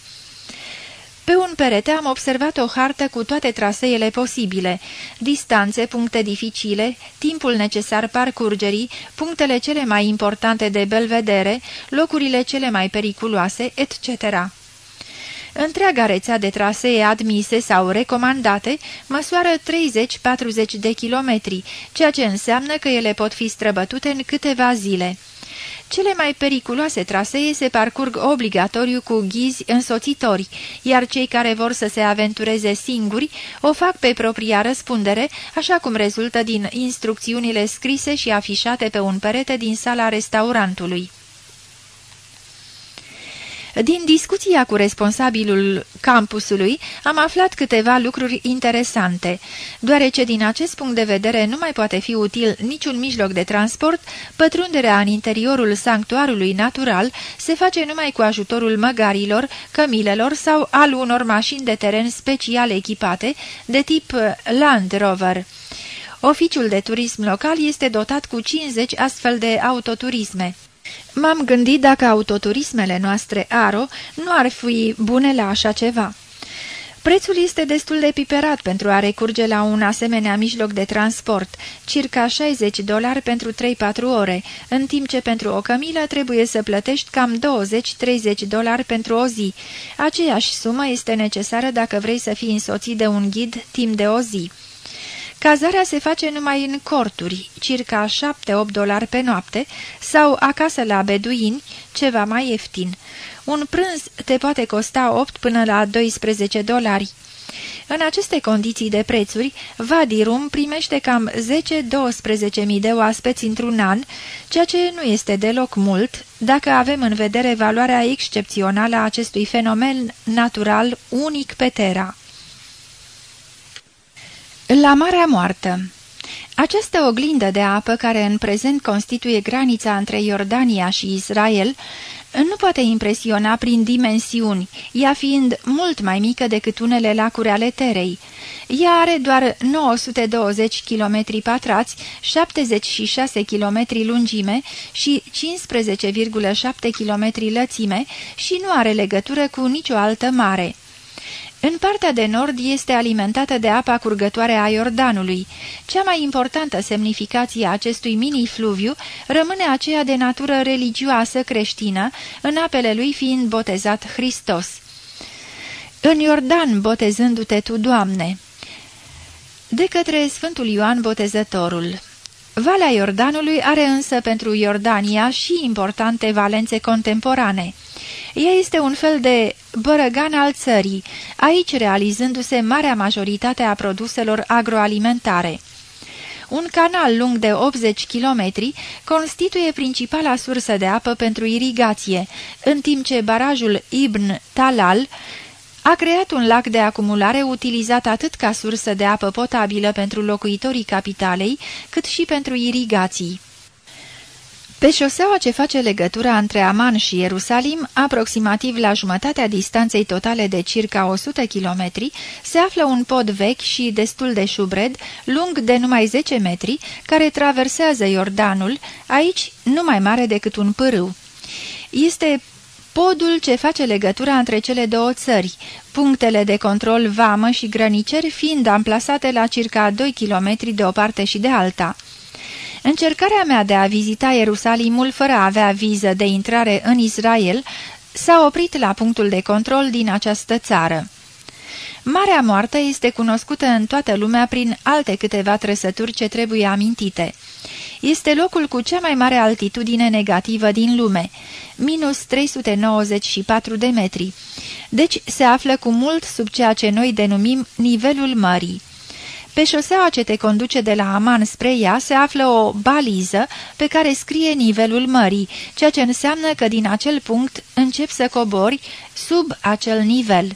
Pe un perete am observat o hartă cu toate traseele posibile, distanțe, puncte dificile, timpul necesar parcurgerii, punctele cele mai importante de belvedere, locurile cele mai periculoase, etc. Întreaga rețea de trasee admise sau recomandate măsoară 30-40 de kilometri, ceea ce înseamnă că ele pot fi străbătute în câteva zile. Cele mai periculoase trasee se parcurg obligatoriu cu ghizi însoțitori, iar cei care vor să se aventureze singuri o fac pe propria răspundere, așa cum rezultă din instrucțiunile scrise și afișate pe un perete din sala restaurantului. Din discuția cu responsabilul campusului am aflat câteva lucruri interesante. Deoarece din acest punct de vedere nu mai poate fi util niciun mijloc de transport, pătrunderea în interiorul sanctuarului natural se face numai cu ajutorul măgarilor, cămilelor sau al unor mașini de teren special echipate, de tip Land Rover. Oficiul de turism local este dotat cu 50 astfel de autoturisme. M-am gândit dacă autoturismele noastre Aro nu ar fi bune la așa ceva. Prețul este destul de piperat pentru a recurge la un asemenea mijloc de transport, circa 60 dolari pentru 3-4 ore, în timp ce pentru o cămilă trebuie să plătești cam 20-30 dolari pentru o zi. Aceeași sumă este necesară dacă vrei să fii însoțit de un ghid timp de o zi. Cazarea se face numai în corturi, circa 7-8 dolari pe noapte, sau acasă la beduini, ceva mai ieftin. Un prânz te poate costa 8 până la 12 dolari. În aceste condiții de prețuri, Vadi Rum primește cam 10-12 mii de oaspeți într-un an, ceea ce nu este deloc mult, dacă avem în vedere valoarea excepțională a acestui fenomen natural unic pe Terra. La Marea Moartă Această oglindă de apă, care în prezent constituie granița între Iordania și Israel, nu poate impresiona prin dimensiuni, ea fiind mult mai mică decât unele lacuri ale Terei. Ea are doar 920 km pătrați, 76 km lungime și 15,7 km lățime și nu are legătură cu nicio altă mare. În partea de nord este alimentată de apa curgătoare a Iordanului. Cea mai importantă semnificație a acestui mini-fluviu rămâne aceea de natură religioasă creștină, în apele lui fiind botezat Hristos. În Iordan, botezându-te tu, Doamne! De către Sfântul Ioan Botezătorul Valea Iordanului are însă pentru Iordania și importante valențe contemporane. Ea este un fel de bărăgan al țării, aici realizându-se marea majoritate a produselor agroalimentare. Un canal lung de 80 km constituie principala sursă de apă pentru irigație, în timp ce barajul Ibn Talal a creat un lac de acumulare utilizat atât ca sursă de apă potabilă pentru locuitorii capitalei, cât și pentru irigații. Pe șoseaua ce face legătura între Aman și Ierusalim, aproximativ la jumătatea distanței totale de circa 100 km, se află un pod vechi și destul de șubred, lung de numai 10 metri, care traversează Iordanul, aici nu mai mare decât un pârâu. Este podul ce face legătura între cele două țări, punctele de control vamă și grăniceri fiind amplasate la circa 2 km de o parte și de alta. Încercarea mea de a vizita Ierusalimul fără a avea viză de intrare în Israel s-a oprit la punctul de control din această țară. Marea Moartă este cunoscută în toată lumea prin alte câteva trăsături ce trebuie amintite. Este locul cu cea mai mare altitudine negativă din lume, minus 394 de metri, deci se află cu mult sub ceea ce noi denumim nivelul mării. Pe șoseaua ce te conduce de la Aman spre ea se află o baliză pe care scrie nivelul mării, ceea ce înseamnă că din acel punct încep să cobori sub acel nivel.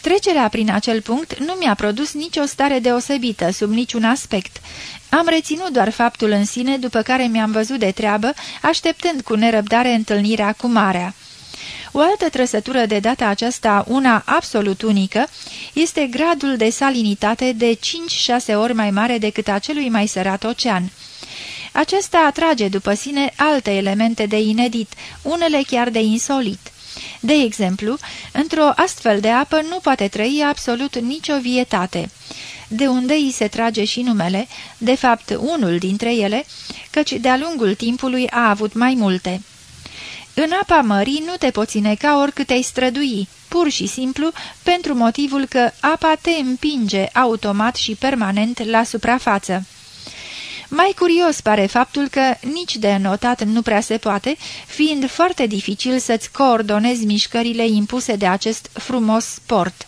Trecerea prin acel punct nu mi-a produs nicio stare deosebită, sub niciun aspect. Am reținut doar faptul în sine, după care mi-am văzut de treabă, așteptând cu nerăbdare întâlnirea cu marea. O altă trăsătură de data aceasta, una absolut unică, este gradul de salinitate de 5-6 ori mai mare decât acelui mai sărat ocean. Acesta atrage după sine alte elemente de inedit, unele chiar de insolit. De exemplu, într-o astfel de apă nu poate trăi absolut nicio vietate, de unde îi se trage și numele, de fapt unul dintre ele, căci de-a lungul timpului a avut mai multe. În apa mării nu te poți neca oricât te-ai strădui, pur și simplu pentru motivul că apa te împinge automat și permanent la suprafață. Mai curios pare faptul că nici de notat nu prea se poate, fiind foarte dificil să-ți coordonezi mișcările impuse de acest frumos sport.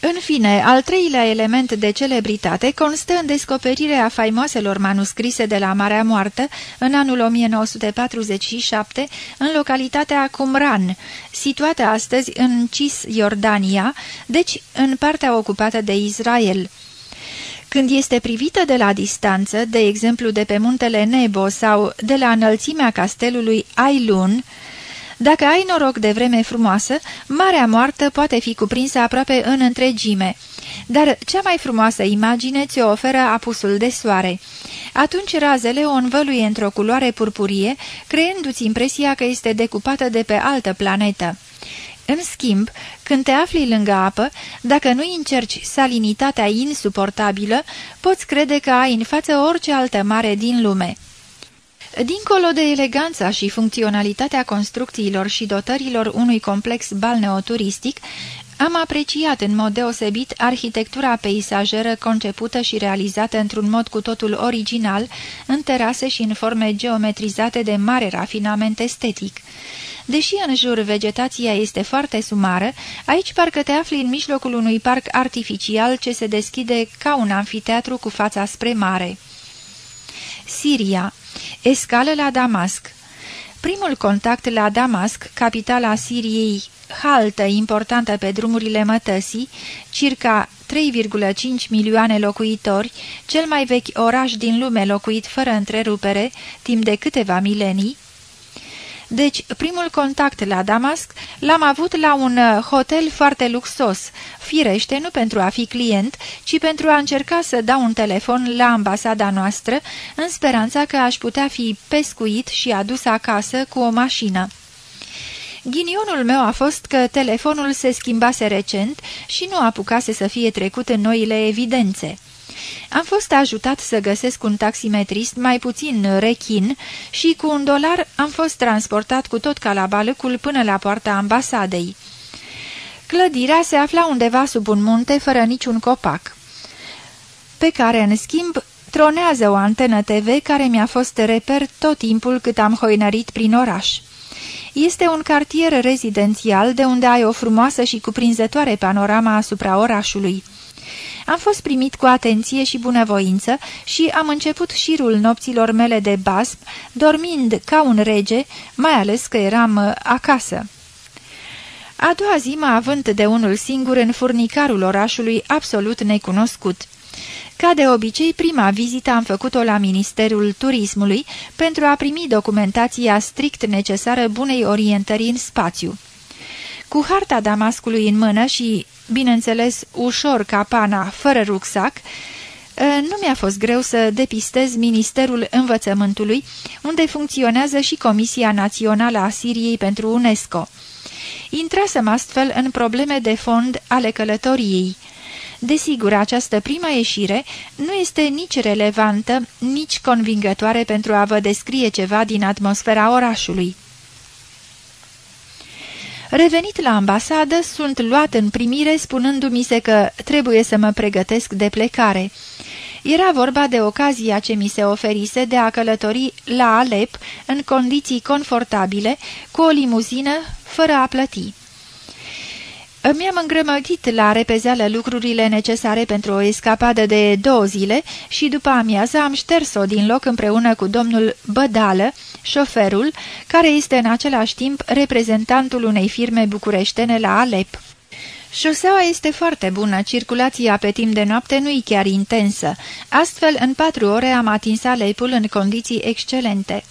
În fine, al treilea element de celebritate constă în descoperirea faimoaselor manuscrise de la Marea Moartă în anul 1947 în localitatea Qumran, situată astăzi în Cisjordania, deci în partea ocupată de Israel. Când este privită de la distanță, de exemplu de pe muntele Nebo sau de la înălțimea castelului Ailun, dacă ai noroc de vreme frumoasă, Marea Moartă poate fi cuprinsă aproape în întregime. Dar cea mai frumoasă imagine ți-o oferă apusul de soare. Atunci razele o învăluie într-o culoare purpurie, creându-ți impresia că este decupată de pe altă planetă. În schimb, când te afli lângă apă, dacă nu încerci salinitatea insuportabilă, poți crede că ai în față orice altă mare din lume. Dincolo de eleganța și funcționalitatea construcțiilor și dotărilor unui complex balneoturistic, am apreciat în mod deosebit arhitectura peisajeră concepută și realizată într-un mod cu totul original, în terase și în forme geometrizate de mare rafinament estetic. Deși în jur vegetația este foarte sumară, aici parcă te afli în mijlocul unui parc artificial ce se deschide ca un anfiteatru cu fața spre mare. Siria Escală la Damasc. Primul contact la Damasc, capitala Siriei, haltă importantă pe drumurile mătăsii, circa 3,5 milioane locuitori, cel mai vechi oraș din lume locuit fără întrerupere, timp de câteva milenii, deci, primul contact la Damasc l-am avut la un uh, hotel foarte luxos, firește nu pentru a fi client, ci pentru a încerca să dau un telefon la ambasada noastră, în speranța că aș putea fi pescuit și adus acasă cu o mașină. Ghinionul meu a fost că telefonul se schimbase recent și nu apucase să fie trecut în noile evidențe. Am fost ajutat să găsesc un taximetrist mai puțin rechin și cu un dolar am fost transportat cu tot calabalăcul până la poarta ambasadei. Clădirea se afla undeva sub un munte fără niciun copac, pe care, în schimb, tronează o antenă TV care mi-a fost reper tot timpul cât am hoinărit prin oraș. Este un cartier rezidențial de unde ai o frumoasă și cuprinzătoare panorama asupra orașului. Am fost primit cu atenție și bunăvoință și am început șirul nopților mele de basm, dormind ca un rege, mai ales că eram uh, acasă. A doua zi mă având de unul singur în furnicarul orașului absolut necunoscut. Ca de obicei, prima vizită am făcut-o la Ministerul Turismului pentru a primi documentația strict necesară bunei orientări în spațiu. Cu harta Damascului în mână și bineînțeles ușor ca pana, fără rucsac, ă, nu mi-a fost greu să depistez Ministerul Învățământului, unde funcționează și Comisia Națională a Siriei pentru UNESCO. Intrasem astfel în probleme de fond ale călătoriei. Desigur, această prima ieșire nu este nici relevantă, nici convingătoare pentru a vă descrie ceva din atmosfera orașului. Revenit la ambasadă, sunt luat în primire spunându-mi se că trebuie să mă pregătesc de plecare. Era vorba de ocazia ce mi se oferise de a călători la Alep în condiții confortabile, cu o limuzină, fără a plăti. Mi-am îngrămădit la repezeală lucrurile necesare pentru o escapadă de două zile și după amiază am șters-o din loc împreună cu domnul Bădală, șoferul, care este în același timp reprezentantul unei firme bucureștene la Alep. Șoseaua este foarte bună, circulația pe timp de noapte nu e chiar intensă. Astfel, în patru ore am atins Alepul în condiții excelente.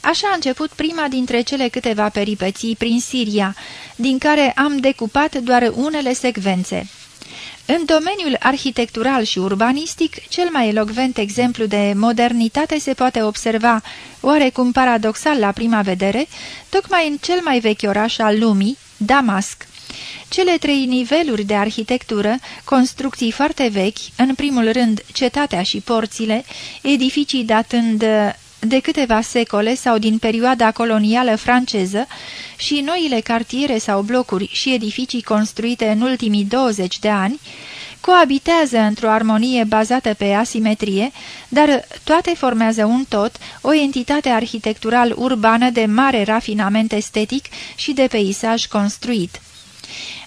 Așa a început prima dintre cele câteva peripeții prin Siria, din care am decupat doar unele secvențe. În domeniul arhitectural și urbanistic, cel mai elocvent exemplu de modernitate se poate observa, oarecum paradoxal la prima vedere, tocmai în cel mai vechi oraș al lumii, Damasc. Cele trei niveluri de arhitectură, construcții foarte vechi, în primul rând cetatea și porțile, edificii datând de câteva secole sau din perioada colonială franceză și noile cartiere sau blocuri și edificii construite în ultimii 20 de ani, coabitează într-o armonie bazată pe asimetrie, dar toate formează un tot, o entitate arhitectural urbană de mare rafinament estetic și de peisaj construit.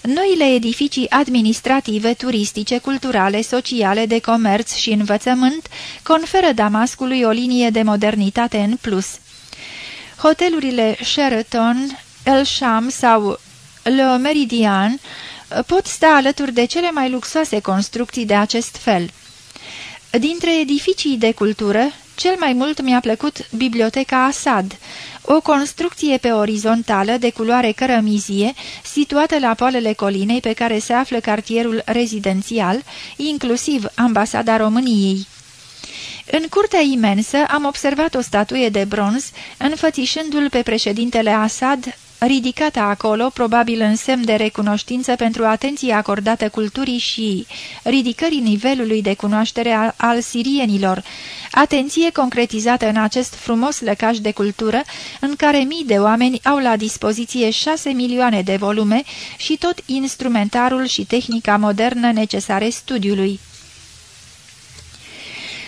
Noile edificii administrative, turistice, culturale, sociale, de comerț și învățământ conferă Damascului o linie de modernitate în plus. Hotelurile Sheraton, El Sham sau Le Meridian pot sta alături de cele mai luxoase construcții de acest fel. Dintre edificii de cultură, cel mai mult mi-a plăcut Biblioteca Asad, o construcție pe orizontală de culoare cărămizie, situată la poalele colinei pe care se află cartierul rezidențial, inclusiv ambasada României. În curtea imensă am observat o statuie de bronz, înfățișându-l pe președintele Assad ridicată acolo, probabil în semn de recunoștință pentru atenția acordată culturii și ridicării nivelului de cunoaștere al sirienilor, atenție concretizată în acest frumos lăcaș de cultură, în care mii de oameni au la dispoziție șase milioane de volume și tot instrumentarul și tehnica modernă necesare studiului.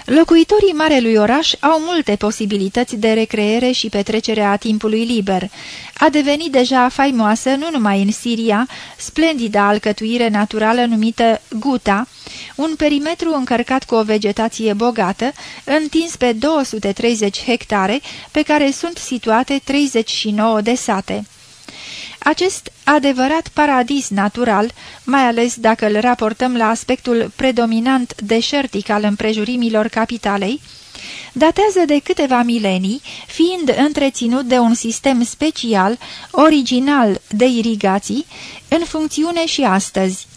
Locuitorii marelui oraș au multe posibilități de recreere și petrecere a timpului liber. A devenit deja faimoasă nu numai în Siria, splendida alcătuire naturală numită Guta, un perimetru încărcat cu o vegetație bogată, întins pe 230 hectare, pe care sunt situate 39 de sate. Acest adevărat paradis natural, mai ales dacă îl raportăm la aspectul predominant deșertic al împrejurimilor capitalei, datează de câteva milenii, fiind întreținut de un sistem special, original de irigații, în funcțiune și astăzi.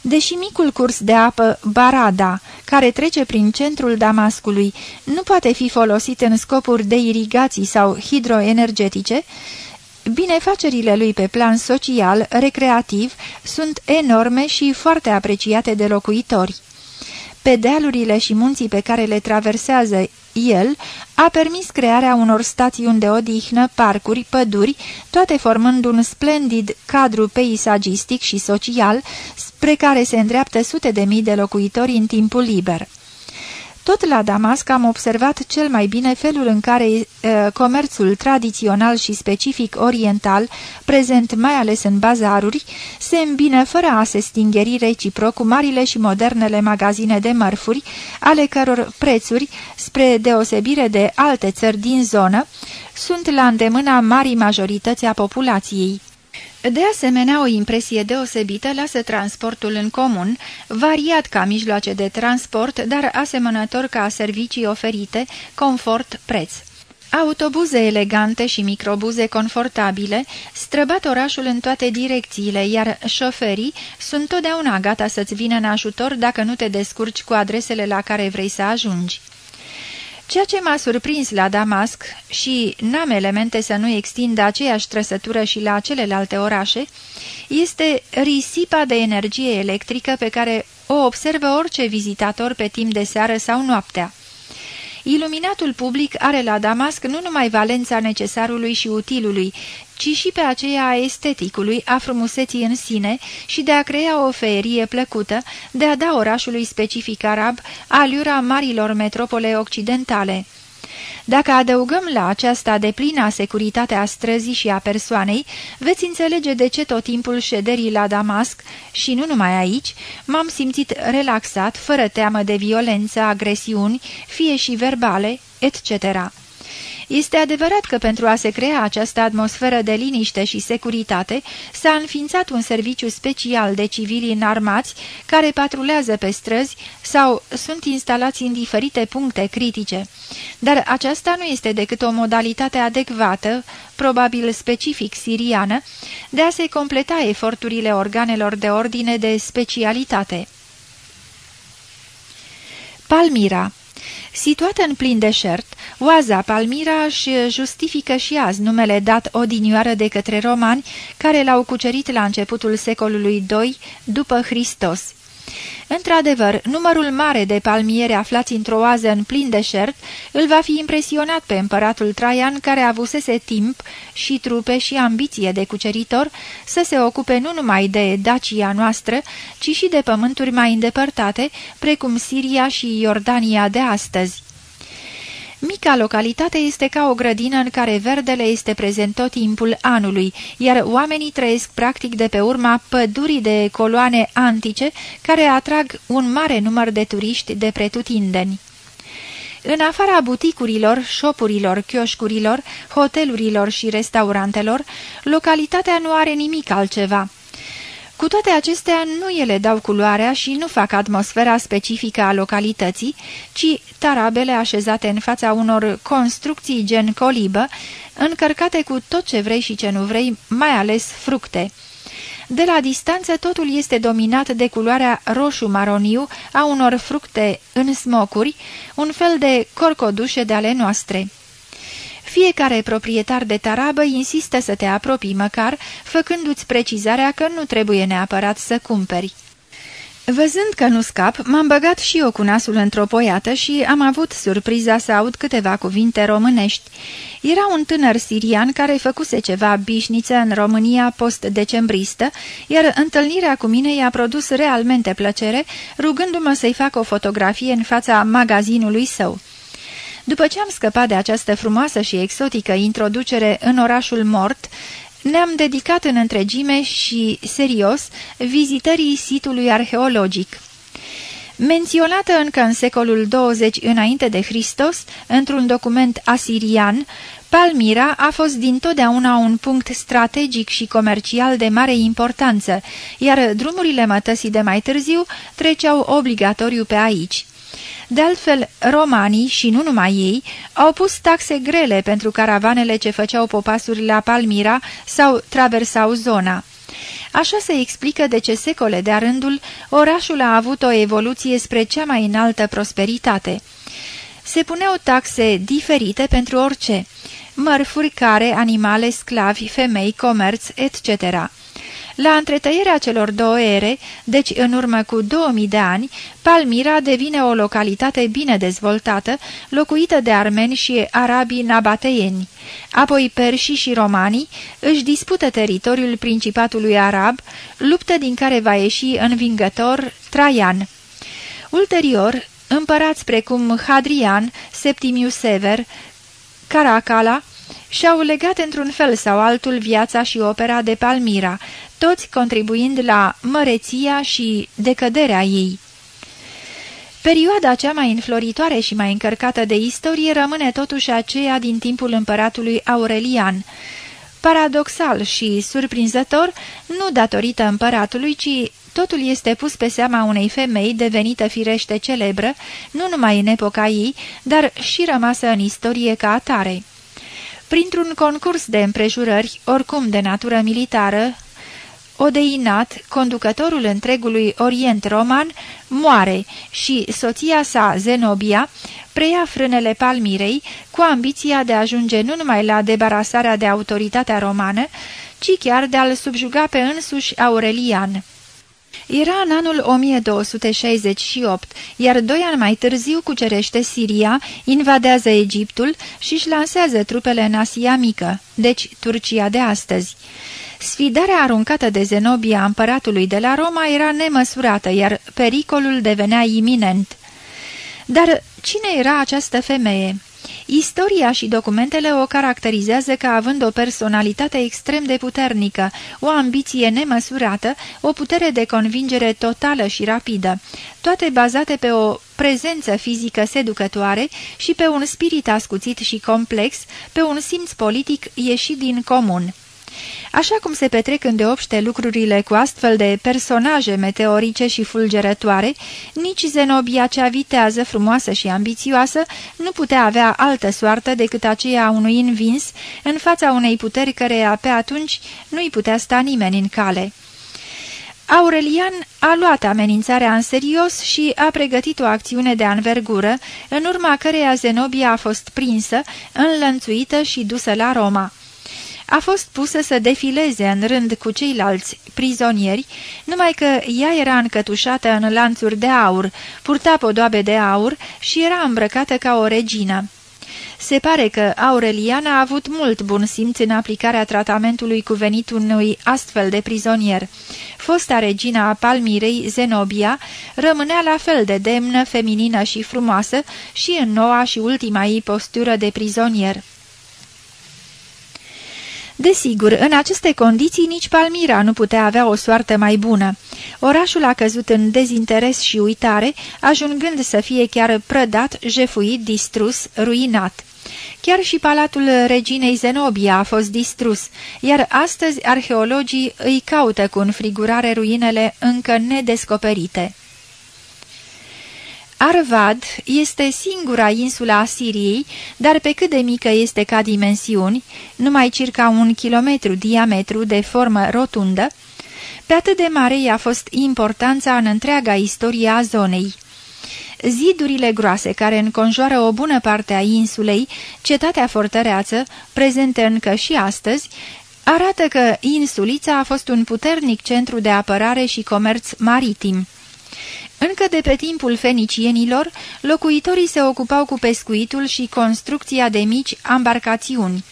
Deși micul curs de apă Barada, care trece prin centrul Damascului, nu poate fi folosit în scopuri de irigații sau hidroenergetice, Binefacerile lui pe plan social, recreativ, sunt enorme și foarte apreciate de locuitori. Pe dealurile și munții pe care le traversează el, a permis crearea unor stațiuni de odihnă, parcuri, păduri, toate formând un splendid cadru peisagistic și social, spre care se îndreaptă sute de mii de locuitori în timpul liber. Tot la Damasc am observat cel mai bine felul în care e, comerțul tradițional și specific oriental, prezent mai ales în bazaruri, se îmbină fără a se stingeri reciproc cu marile și modernele magazine de mărfuri, ale căror prețuri, spre deosebire de alte țări din zonă, sunt la îndemâna marii majorități a populației. De asemenea, o impresie deosebită lasă transportul în comun, variat ca mijloace de transport, dar asemănător ca servicii oferite, confort, preț. Autobuze elegante și microbuze confortabile străbat orașul în toate direcțiile, iar șoferii sunt totdeauna gata să-ți vină în ajutor dacă nu te descurci cu adresele la care vrei să ajungi. Ceea ce m-a surprins la Damasc și n-am elemente să nu extindă aceeași trăsătură și la celelalte orașe, este risipa de energie electrică pe care o observă orice vizitator pe timp de seară sau noaptea. Iluminatul public are la Damasc nu numai valența necesarului și utilului, ci și pe aceea a esteticului, a frumuseții în sine și de a crea o feerie plăcută, de a da orașului specific arab aliura marilor metropole occidentale. Dacă adăugăm la aceasta de plină securitatea a străzii și a persoanei, veți înțelege de ce tot timpul șederii la Damasc, și nu numai aici, m-am simțit relaxat, fără teamă de violență, agresiuni, fie și verbale, etc. Este adevărat că pentru a se crea această atmosferă de liniște și securitate s-a înființat un serviciu special de civili înarmați care patrulează pe străzi sau sunt instalați în diferite puncte critice. Dar aceasta nu este decât o modalitate adecvată, probabil specific siriană, de a se completa eforturile organelor de ordine de specialitate. Palmira Situată în plin deșert, oaza Palmira își justifică și azi numele dat odinioară de către romani care l-au cucerit la începutul secolului II după Hristos. Într-adevăr, numărul mare de palmiere aflați într-o oază în plin deșert îl va fi impresionat pe împăratul Traian, care avusese timp și trupe și ambiție de cuceritor să se ocupe nu numai de Dacia noastră, ci și de pământuri mai îndepărtate, precum Siria și Iordania de astăzi. Mica localitate este ca o grădină în care verdele este prezent tot timpul anului, iar oamenii trăiesc practic de pe urma pădurii de coloane antice care atrag un mare număr de turiști de pretutindeni. În afara buticurilor, șopurilor, chioșcurilor, hotelurilor și restaurantelor, localitatea nu are nimic altceva – cu toate acestea, nu ele dau culoarea și nu fac atmosfera specifică a localității, ci tarabele așezate în fața unor construcții gen colibă, încărcate cu tot ce vrei și ce nu vrei, mai ales fructe. De la distanță totul este dominat de culoarea roșu-maroniu a unor fructe în smocuri, un fel de corcodușe de ale noastre. Fiecare proprietar de tarabă insistă să te apropii măcar, făcându-ți precizarea că nu trebuie neapărat să cumperi. Văzând că nu scap, m-am băgat și eu cu nasul într-o poiată și am avut surpriza să aud câteva cuvinte românești. Era un tânăr sirian care făcuse ceva bișniță în România post-decembristă, iar întâlnirea cu mine i-a produs realmente plăcere, rugându-mă să-i fac o fotografie în fața magazinului său. După ce am scăpat de această frumoasă și exotică introducere în orașul mort, ne-am dedicat în întregime și serios vizitării sitului arheologic. Menționată încă în secolul 20 înainte de Hristos, într-un document asirian, Palmira a fost dintotdeauna un punct strategic și comercial de mare importanță, iar drumurile mătăsii de mai târziu treceau obligatoriu pe aici. De altfel, romanii, și nu numai ei, au pus taxe grele pentru caravanele ce făceau popasuri la Palmira sau traversau zona. Așa se explică de ce secole de-a rândul orașul a avut o evoluție spre cea mai înaltă prosperitate. Se puneau taxe diferite pentru orice, mărfuri care, animale, sclavi, femei, comerț, etc., la întretăierea celor două ere, deci în urmă cu 2000 de ani, Palmira devine o localitate bine dezvoltată, locuită de armeni și arabii nabateieni. Apoi perșii și romanii își dispută teritoriul Principatului Arab, luptă din care va ieși învingător Traian. Ulterior, împărați precum Hadrian, Septimius Sever, Caracala, și-au legat într-un fel sau altul viața și opera de Palmira, toți contribuind la măreția și decăderea ei. Perioada cea mai înfloritoare și mai încărcată de istorie rămâne totuși aceea din timpul împăratului Aurelian. Paradoxal și surprinzător, nu datorită împăratului, ci totul este pus pe seama unei femei devenită firește celebră, nu numai în epoca ei, dar și rămasă în istorie ca atare. Printr-un concurs de împrejurări, oricum de natură militară, Odeinat, conducătorul întregului Orient Roman, moare și soția sa, Zenobia, preia frânele Palmirei cu ambiția de a ajunge nu numai la debarasarea de autoritatea romană, ci chiar de a-l subjuga pe însuși Aurelian. Era în anul 1268, iar doi ani mai târziu cucerește Siria, invadează Egiptul și își lansează trupele în Asia Mică, deci Turcia de astăzi. Sfidarea aruncată de Zenobia împăratului de la Roma era nemăsurată, iar pericolul devenea iminent. Dar cine era această femeie? Istoria și documentele o caracterizează ca având o personalitate extrem de puternică, o ambiție nemăsurată, o putere de convingere totală și rapidă, toate bazate pe o prezență fizică seducătoare și pe un spirit ascuțit și complex, pe un simț politic ieșit din comun. Așa cum se petrec îndeopște lucrurile cu astfel de personaje meteorice și fulgerătoare, nici Zenobia cea vitează, frumoasă și ambițioasă nu putea avea altă soartă decât aceea a unui invins în fața unei puteri care pe atunci nu-i putea sta nimeni în cale. Aurelian a luat amenințarea în serios și a pregătit o acțiune de anvergură, în urma căreia Zenobia a fost prinsă, înlănțuită și dusă la Roma a fost pusă să defileze în rând cu ceilalți prizonieri, numai că ea era încătușată în lanțuri de aur, purta podoabe de aur și era îmbrăcată ca o regină. Se pare că Aureliana a avut mult bun simț în aplicarea tratamentului cuvenit unui astfel de prizonier. Fosta regina a Palmirei, Zenobia, rămânea la fel de demnă, feminină și frumoasă și în noua și ultima ei postură de prizonier. Desigur, în aceste condiții nici Palmira nu putea avea o soartă mai bună. Orașul a căzut în dezinteres și uitare, ajungând să fie chiar prădat, jefuit, distrus, ruinat. Chiar și palatul reginei Zenobia a fost distrus, iar astăzi arheologii îi caută cu înfrigurare ruinele încă nedescoperite. Arvad este singura insula a Siriei, dar pe cât de mică este ca dimensiuni, numai circa un kilometru diametru de formă rotundă, pe atât de mare i-a fost importanța în întreaga istorie a zonei. Zidurile groase care înconjoară o bună parte a insulei, cetatea fortăreață, prezente încă și astăzi, arată că insulița a fost un puternic centru de apărare și comerț maritim. Încă de pe timpul fenicienilor, locuitorii se ocupau cu pescuitul și construcția de mici embarcațiuni.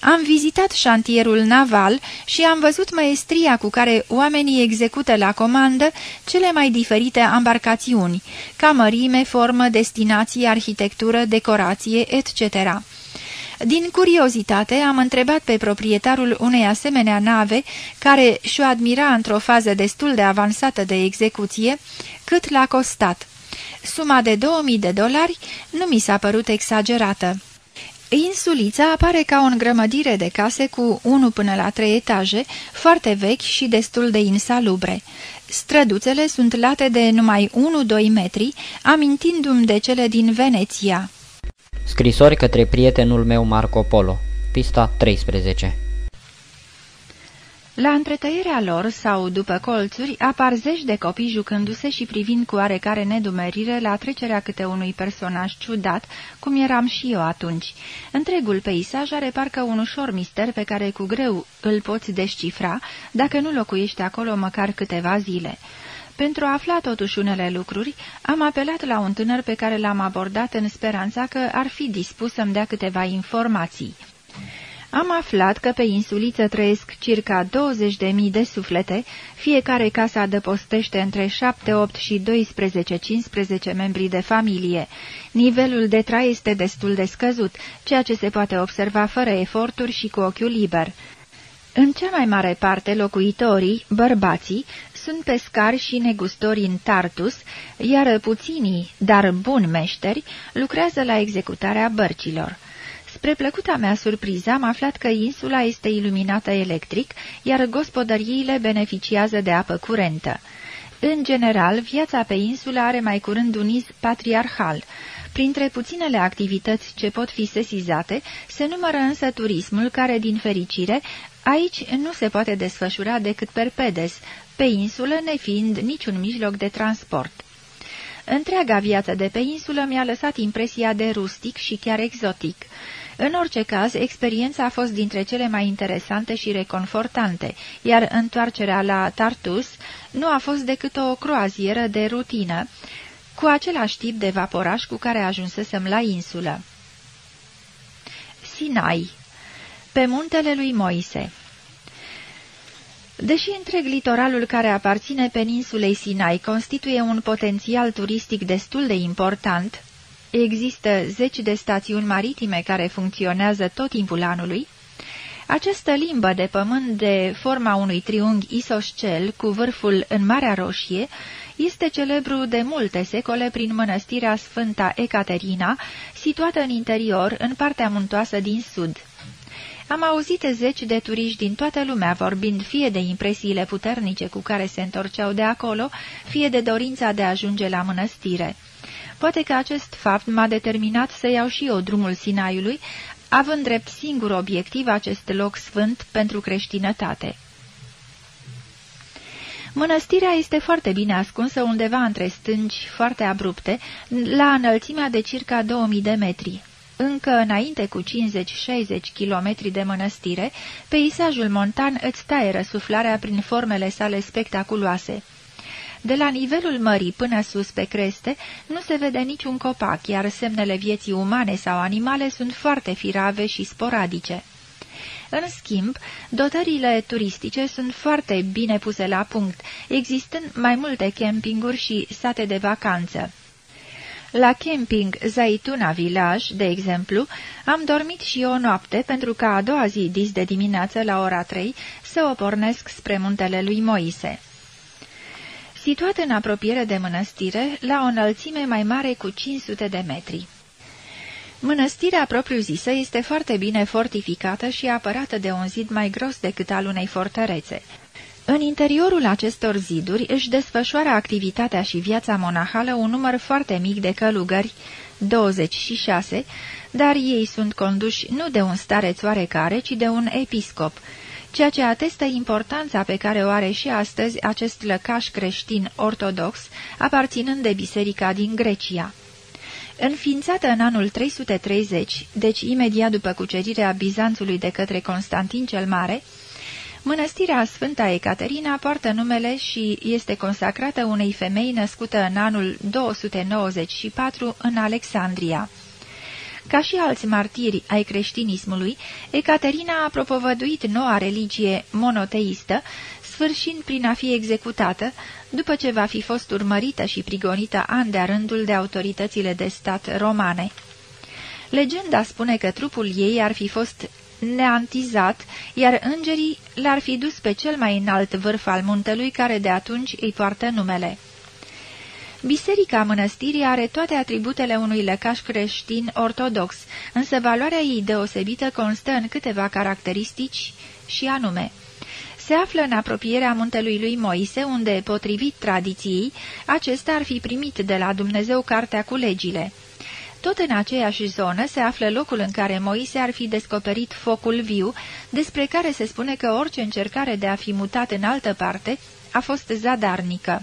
Am vizitat șantierul naval și am văzut maestria cu care oamenii execută la comandă cele mai diferite embarcațiuni, ca mărime, formă, destinație, arhitectură, decorație, etc. Din curiozitate am întrebat pe proprietarul unei asemenea nave, care și-o admira într-o fază destul de avansată de execuție, cât l-a costat. Suma de 2000 de dolari nu mi s-a părut exagerată. Insulița apare ca o îngrămădire de case cu 1 până la 3 etaje, foarte vechi și destul de insalubre. Străduțele sunt late de numai 1-2 metri, amintindu-mi de cele din Veneția. Scrisori către prietenul meu Marco Polo Pista 13 La întretăierea lor sau după colțuri apar zeci de copii jucându-se și privind cu oarecare nedumerire la trecerea câte unui personaj ciudat, cum eram și eu atunci. Întregul peisaj are parcă un ușor mister pe care cu greu îl poți descifra dacă nu locuiești acolo măcar câteva zile. Pentru a afla totuși unele lucruri, am apelat la un tânăr pe care l-am abordat în speranța că ar fi dispus să-mi dea câteva informații. Am aflat că pe insuliță trăiesc circa 20.000 de suflete, fiecare casă adăpostește între 7, 8 și 12-15 membri de familie. Nivelul de trai este destul de scăzut, ceea ce se poate observa fără eforturi și cu ochiul liber. În cea mai mare parte, locuitorii, bărbații, sunt pescari și negustori în Tartus, iar puținii, dar buni meșteri, lucrează la executarea bărcilor. Spre plăcuta mea surpriză am aflat că insula este iluminată electric, iar gospodăriile beneficiază de apă curentă. În general, viața pe insulă are mai curând un iz patriarhal. Printre puținele activități ce pot fi sesizate, se numără însă turismul care, din fericire, aici nu se poate desfășura decât perpedes, pe insulă nefiind niciun mijloc de transport. Întreaga viață de pe insulă mi-a lăsat impresia de rustic și chiar exotic. În orice caz, experiența a fost dintre cele mai interesante și reconfortante, iar întoarcerea la Tartus nu a fost decât o croazieră de rutină, cu același tip de vaporaș cu care ajunsesem la insulă. Sinai Pe muntele lui Moise Deși întreg litoralul care aparține peninsulei Sinai constituie un potențial turistic destul de important, există zeci de stațiuni maritime care funcționează tot timpul anului, această limbă de pământ de forma unui triunghi isoscel cu vârful în Marea Roșie este celebru de multe secole prin mănăstirea Sfânta Ecaterina, situată în interior, în partea muntoasă din sud. Am auzit zeci de turiști din toată lumea vorbind fie de impresiile puternice cu care se întorceau de acolo, fie de dorința de a ajunge la mănăstire. Poate că acest fapt m-a determinat să iau și eu drumul Sinaiului, având drept singur obiectiv acest loc sfânt pentru creștinătate. Mănăstirea este foarte bine ascunsă undeva între stânci foarte abrupte, la înălțimea de circa 2000 de metri. Încă înainte cu 50-60 km de mănăstire, peisajul montan îți taie răsuflarea prin formele sale spectaculoase. De la nivelul mării până sus pe creste nu se vede niciun copac, iar semnele vieții umane sau animale sunt foarte firave și sporadice. În schimb, dotările turistice sunt foarte bine puse la punct, existând mai multe campinguri și sate de vacanță. La camping Zaituna Village, de exemplu, am dormit și o noapte pentru ca a doua zi dis de dimineață la ora 3 să o pornesc spre muntele lui Moise. Situat în apropiere de mănăstire, la o înălțime mai mare cu 500 de metri. Mănăstirea propriu-zisă este foarte bine fortificată și apărată de un zid mai gros decât al unei fortărețe. În interiorul acestor ziduri își desfășoară activitatea și viața monahală un număr foarte mic de călugări, 26, dar ei sunt conduși nu de un stareț oarecare, ci de un episcop, ceea ce atestă importanța pe care o are și astăzi acest lăcaș creștin ortodox, aparținând de biserica din Grecia. Înființată în anul 330, deci imediat după cucerirea Bizanțului de către Constantin cel Mare, Mănăstirea Sfânta Ecaterina poartă numele și este consacrată unei femei născută în anul 294 în Alexandria. Ca și alți martiri ai creștinismului, Ecaterina a propovăduit noua religie monoteistă, sfârșind prin a fi executată, după ce va fi fost urmărită și prigonită an de rândul de autoritățile de stat romane. Legenda spune că trupul ei ar fi fost neantizat, iar îngerii l-ar fi dus pe cel mai înalt vârf al muntelui care de atunci îi poartă numele. Biserica mănăstirii are toate atributele unui lăcaș creștin ortodox, însă valoarea ei deosebită constă în câteva caracteristici și anume. Se află în apropierea muntelui lui Moise, unde, potrivit tradiției, acesta ar fi primit de la Dumnezeu cartea cu legile. Tot în aceeași zonă se află locul în care Moise ar fi descoperit focul viu, despre care se spune că orice încercare de a fi mutat în altă parte a fost zadarnică.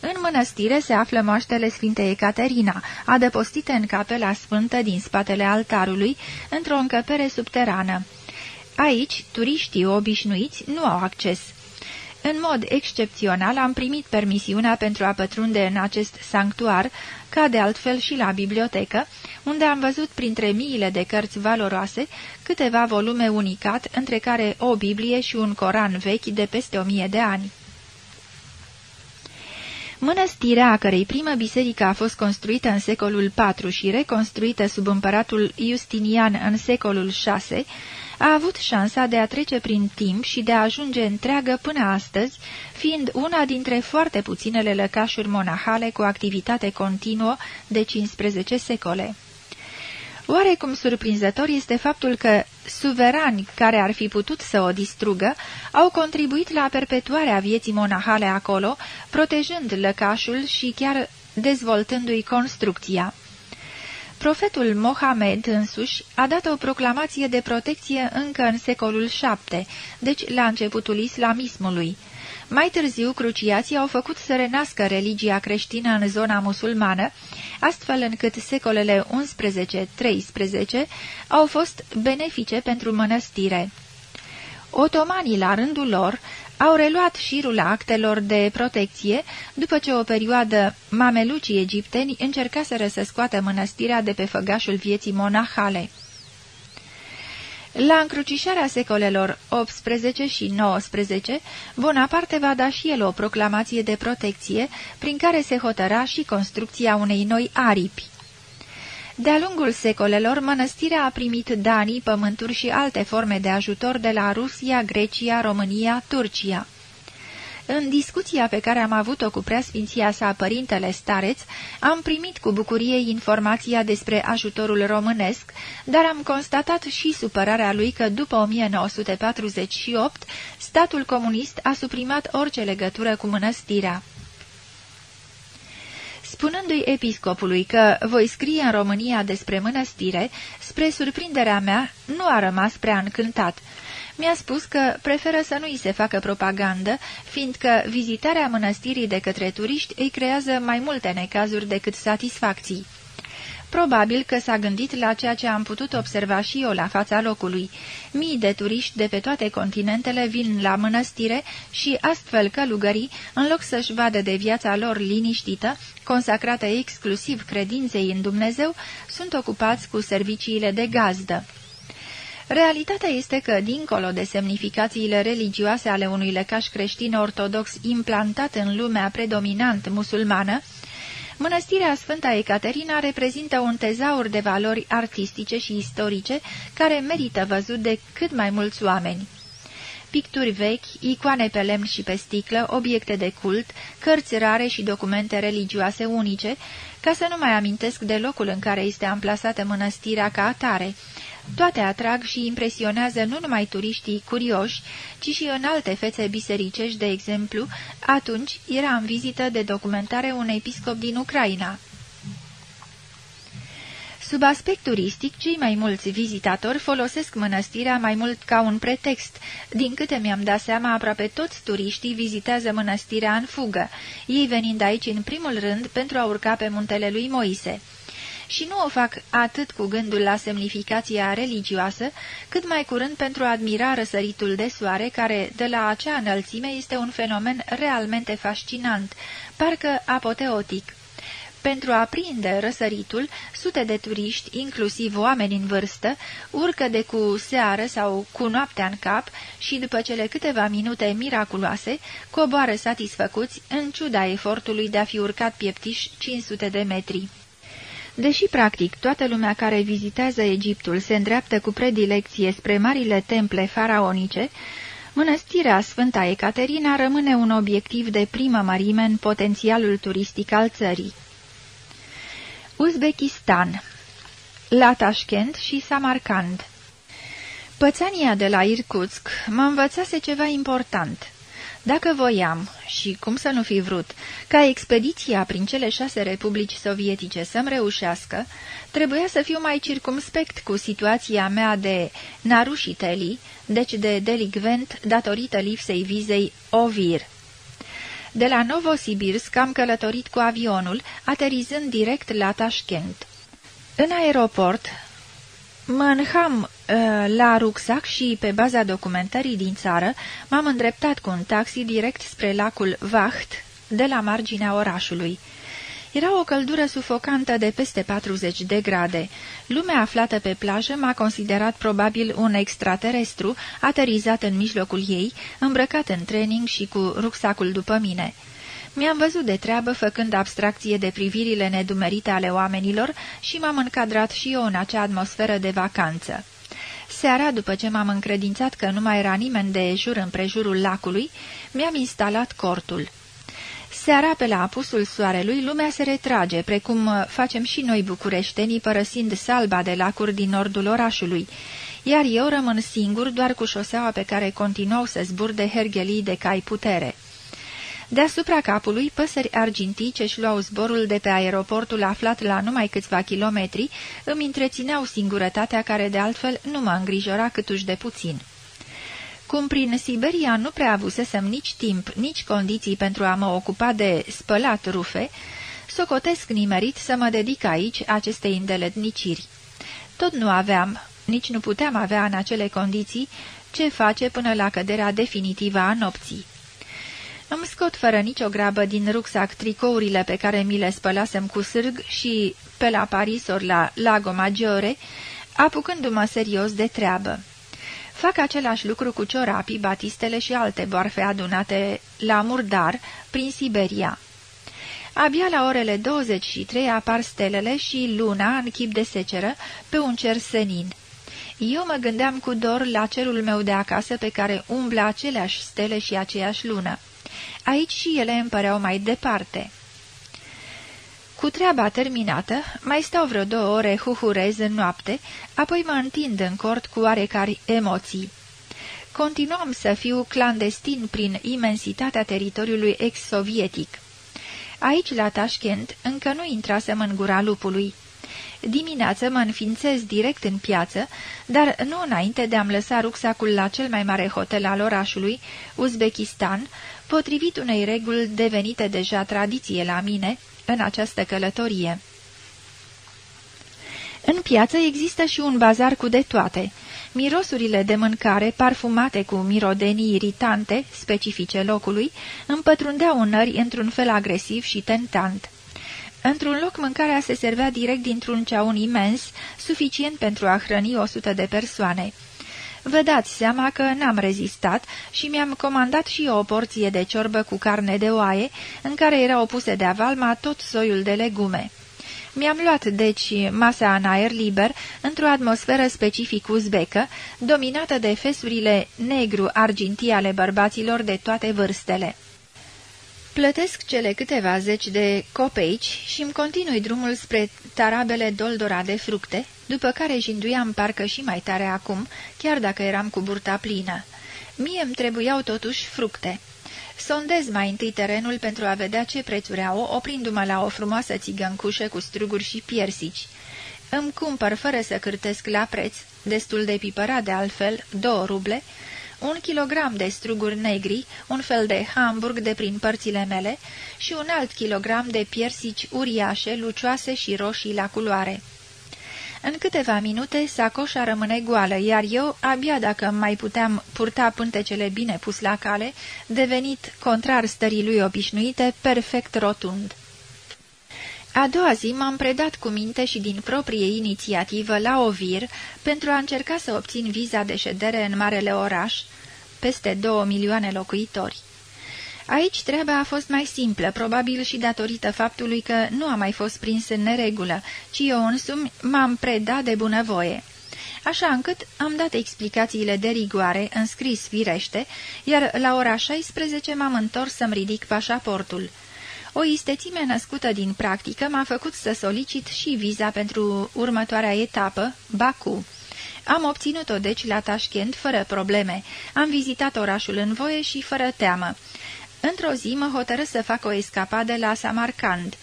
În mănăstire se află moaștele Sfintei Ecaterina, adăpostite în capela sfântă din spatele altarului, într-o încăpere subterană. Aici, turiștii obișnuiți nu au acces. În mod excepțional am primit permisiunea pentru a pătrunde în acest sanctuar, ca de altfel și la bibliotecă, unde am văzut printre miile de cărți valoroase câteva volume unicat, între care o Biblie și un Coran vechi de peste o mie de ani. Mănăstirea, a cărei primă biserică a fost construită în secolul IV și reconstruită sub împăratul Justinian în secolul VI, a avut șansa de a trece prin timp și de a ajunge întreagă până astăzi, fiind una dintre foarte puținele lăcașuri monahale cu activitate continuă de 15 secole. Oarecum surprinzător este faptul că suverani care ar fi putut să o distrugă au contribuit la perpetuarea vieții monahale acolo, protejând lăcașul și chiar dezvoltându-i construcția. Profetul Mohamed însuși a dat o proclamație de protecție încă în secolul VII, deci la începutul islamismului. Mai târziu, cruciații au făcut să renască religia creștină în zona musulmană, astfel încât secolele 11-13 au fost benefice pentru mănăstire. Otomanii, la rândul lor, au reluat șirul actelor de protecție după ce o perioadă mamelucii egipteni încercaseră să scoată mănăstirea de pe făgașul vieții monahale. La încrucișarea secolelor 18 și 19, Bonaparte va da și el o proclamație de protecție, prin care se hotăra și construcția unei noi aripi. De-a lungul secolelor, mănăstirea a primit danii, pământuri și alte forme de ajutor de la Rusia, Grecia, România, Turcia. În discuția pe care am avut-o cu preasfinția sa părintele stareț, am primit cu bucurie informația despre ajutorul românesc, dar am constatat și supărarea lui că după 1948 statul comunist a suprimat orice legătură cu mănăstirea. Spunându-i episcopului că voi scrie în România despre mănăstire, spre surprinderea mea, nu a rămas prea încântat – mi-a spus că preferă să nu îi se facă propagandă, fiindcă vizitarea mănăstirii de către turiști îi creează mai multe necazuri decât satisfacții. Probabil că s-a gândit la ceea ce am putut observa și eu la fața locului. Mii de turiști de pe toate continentele vin la mănăstire și astfel călugării, în loc să-și vadă de viața lor liniștită, consacrată exclusiv credinței în Dumnezeu, sunt ocupați cu serviciile de gazdă. Realitatea este că, dincolo de semnificațiile religioase ale unui lăcaș creștin ortodox implantat în lumea predominant musulmană, Mănăstirea Sfânta Ecaterina reprezintă un tezaur de valori artistice și istorice care merită văzut de cât mai mulți oameni. Picturi vechi, icoane pe lemn și pe sticlă, obiecte de cult, cărți rare și documente religioase unice, ca să nu mai amintesc de locul în care este amplasată mănăstirea ca atare, toate atrag și impresionează nu numai turiștii curioși, ci și în alte fețe bisericești, de exemplu, atunci era în vizită de documentare un episcop din Ucraina. Sub aspect turistic, cei mai mulți vizitatori folosesc mănăstirea mai mult ca un pretext. Din câte mi-am dat seama, aproape toți turiștii vizitează mănăstirea în fugă, ei venind aici în primul rând pentru a urca pe muntele lui Moise și nu o fac atât cu gândul la semnificația religioasă, cât mai curând pentru a admira răsăritul de soare, care, de la acea înălțime, este un fenomen realmente fascinant, parcă apoteotic. Pentru a prinde răsăritul, sute de turiști, inclusiv oameni în vârstă, urcă de cu seară sau cu noaptea în cap și, după cele câteva minute miraculoase, coboară satisfăcuți, în ciuda efortului de a fi urcat pieptiș 500 de metri. Deși, practic, toată lumea care vizitează Egiptul se îndreaptă cu predilecție spre marile temple faraonice, mănăstirea Sfânta Ecaterina rămâne un obiectiv de primă mărime în potențialul turistic al țării. Uzbekistan La Tashkent și Samarkand Pățania de la Irkutsk mă învățase ceva important – dacă voiam, și cum să nu fi vrut, ca expediția prin cele șase republici sovietice să-mi reușească, trebuia să fiu mai circumspect cu situația mea de narușiteli, deci de delicvent datorită lipsei vizei OVIR. De la Novosibirsk am călătorit cu avionul, aterizând direct la Tashkent. În aeroport, Mă înham uh, la rucsac și, pe baza documentării din țară, m-am îndreptat cu un taxi direct spre lacul Vacht, de la marginea orașului. Era o căldură sufocantă de peste 40 de grade. Lumea aflată pe plajă m-a considerat probabil un extraterestru, aterizat în mijlocul ei, îmbrăcat în training și cu rucsacul după mine. Mi-am văzut de treabă făcând abstracție de privirile nedumerite ale oamenilor și m-am încadrat și eu în acea atmosferă de vacanță. Seara, după ce m-am încredințat că nu mai era nimeni de jur împrejurul lacului, mi-am instalat cortul. Seara, pe la apusul soarelui, lumea se retrage, precum uh, facem și noi bucureștenii părăsind salba de lacuri din nordul orașului, iar eu rămân singur doar cu șoseaua pe care continuau să zburde herghelii de cai putere. Deasupra capului, păsări argintii ce-și luau zborul de pe aeroportul aflat la numai câțiva kilometri, îmi întrețineau singurătatea care de altfel nu mă îngrijora câtuși de puțin. Cum prin Siberia nu prea avusesem nici timp, nici condiții pentru a mă ocupa de spălat rufe, socotesc nimerit să mă dedic aici acestei îndeletniciri. Tot nu aveam, nici nu puteam avea în acele condiții, ce face până la căderea definitivă a nopții. Îmi scot fără nicio grabă din rucsac tricourile pe care mi le spălasem cu sârg și, pe la Paris ori la Lago Maggiore, apucându-mă serios de treabă. Fac același lucru cu ciorapii, batistele și alte boarfe adunate la murdar, prin Siberia. Abia la orele 23 apar stelele și luna în chip de seceră pe un cer senin. Eu mă gândeam cu dor la cerul meu de acasă pe care umblă aceleași stele și aceeași lună. Aici și ele îmi păreau mai departe. Cu treaba terminată, mai stau vreo două ore huhurez în noapte, apoi mă întind în cort cu oarecare emoții. Continuam să fiu clandestin prin imensitatea teritoriului ex-sovietic. Aici, la Tashkent, încă nu intrasem în gura lupului. Dimineață mă înființez direct în piață, dar nu înainte de a-mi lăsa rucsacul la cel mai mare hotel al orașului, Uzbekistan, potrivit unei reguli devenite deja tradiție la mine în această călătorie. În piață există și un bazar cu de toate. Mirosurile de mâncare, parfumate cu mirodenii iritante, specifice locului, împătrundeau nări într-un fel agresiv și tentant. Într-un loc mâncarea se servea direct dintr-un ceaun imens, suficient pentru a hrăni o sută de persoane. Vă dați seama că n-am rezistat și mi-am comandat și eu o porție de ciorbă cu carne de oaie, în care erau puse de avalma tot soiul de legume. Mi-am luat, deci, masa în aer liber, într-o atmosferă specific uzbecă, dominată de fesurile negru-argintii ale bărbaților de toate vârstele. Plătesc cele câteva zeci de copeici și îmi continui drumul spre tarabele doldora de fructe, după care jinduiam parcă și mai tare acum, chiar dacă eram cu burta plină. Mie îmi trebuiau totuși fructe. Sondez mai întâi terenul pentru a vedea ce prețuri au, oprindu-mă la o frumoasă țigăncușă cu struguri și piersici. Îmi cumpăr fără să cârtesc la preț, destul de pipărat de altfel, două ruble, un kilogram de struguri negri, un fel de hamburg de prin părțile mele și un alt kilogram de piersici uriașe, lucioase și roșii la culoare. În câteva minute, sacoșa rămâne goală, iar eu, abia dacă mai puteam purta pântecele bine pus la cale, devenit, contrar stării lui obișnuite, perfect rotund. A doua zi m-am predat cu minte și din proprie inițiativă la Ovir pentru a încerca să obțin viza de ședere în marele oraș, peste două milioane locuitori. Aici treaba a fost mai simplă, probabil și datorită faptului că nu am mai fost prins în neregulă, ci eu însumi m-am predat de bunăvoie. Așa încât am dat explicațiile de rigoare, înscris firește, iar la ora 16 m-am întors să-mi ridic pașaportul. O istețime născută din practică m-a făcut să solicit și viza pentru următoarea etapă, Baku. Am obținut-o deci la Tashkent fără probleme. Am vizitat orașul în voie și fără teamă. Într-o zi mă hotărâ să fac o escapadă la Samarkand.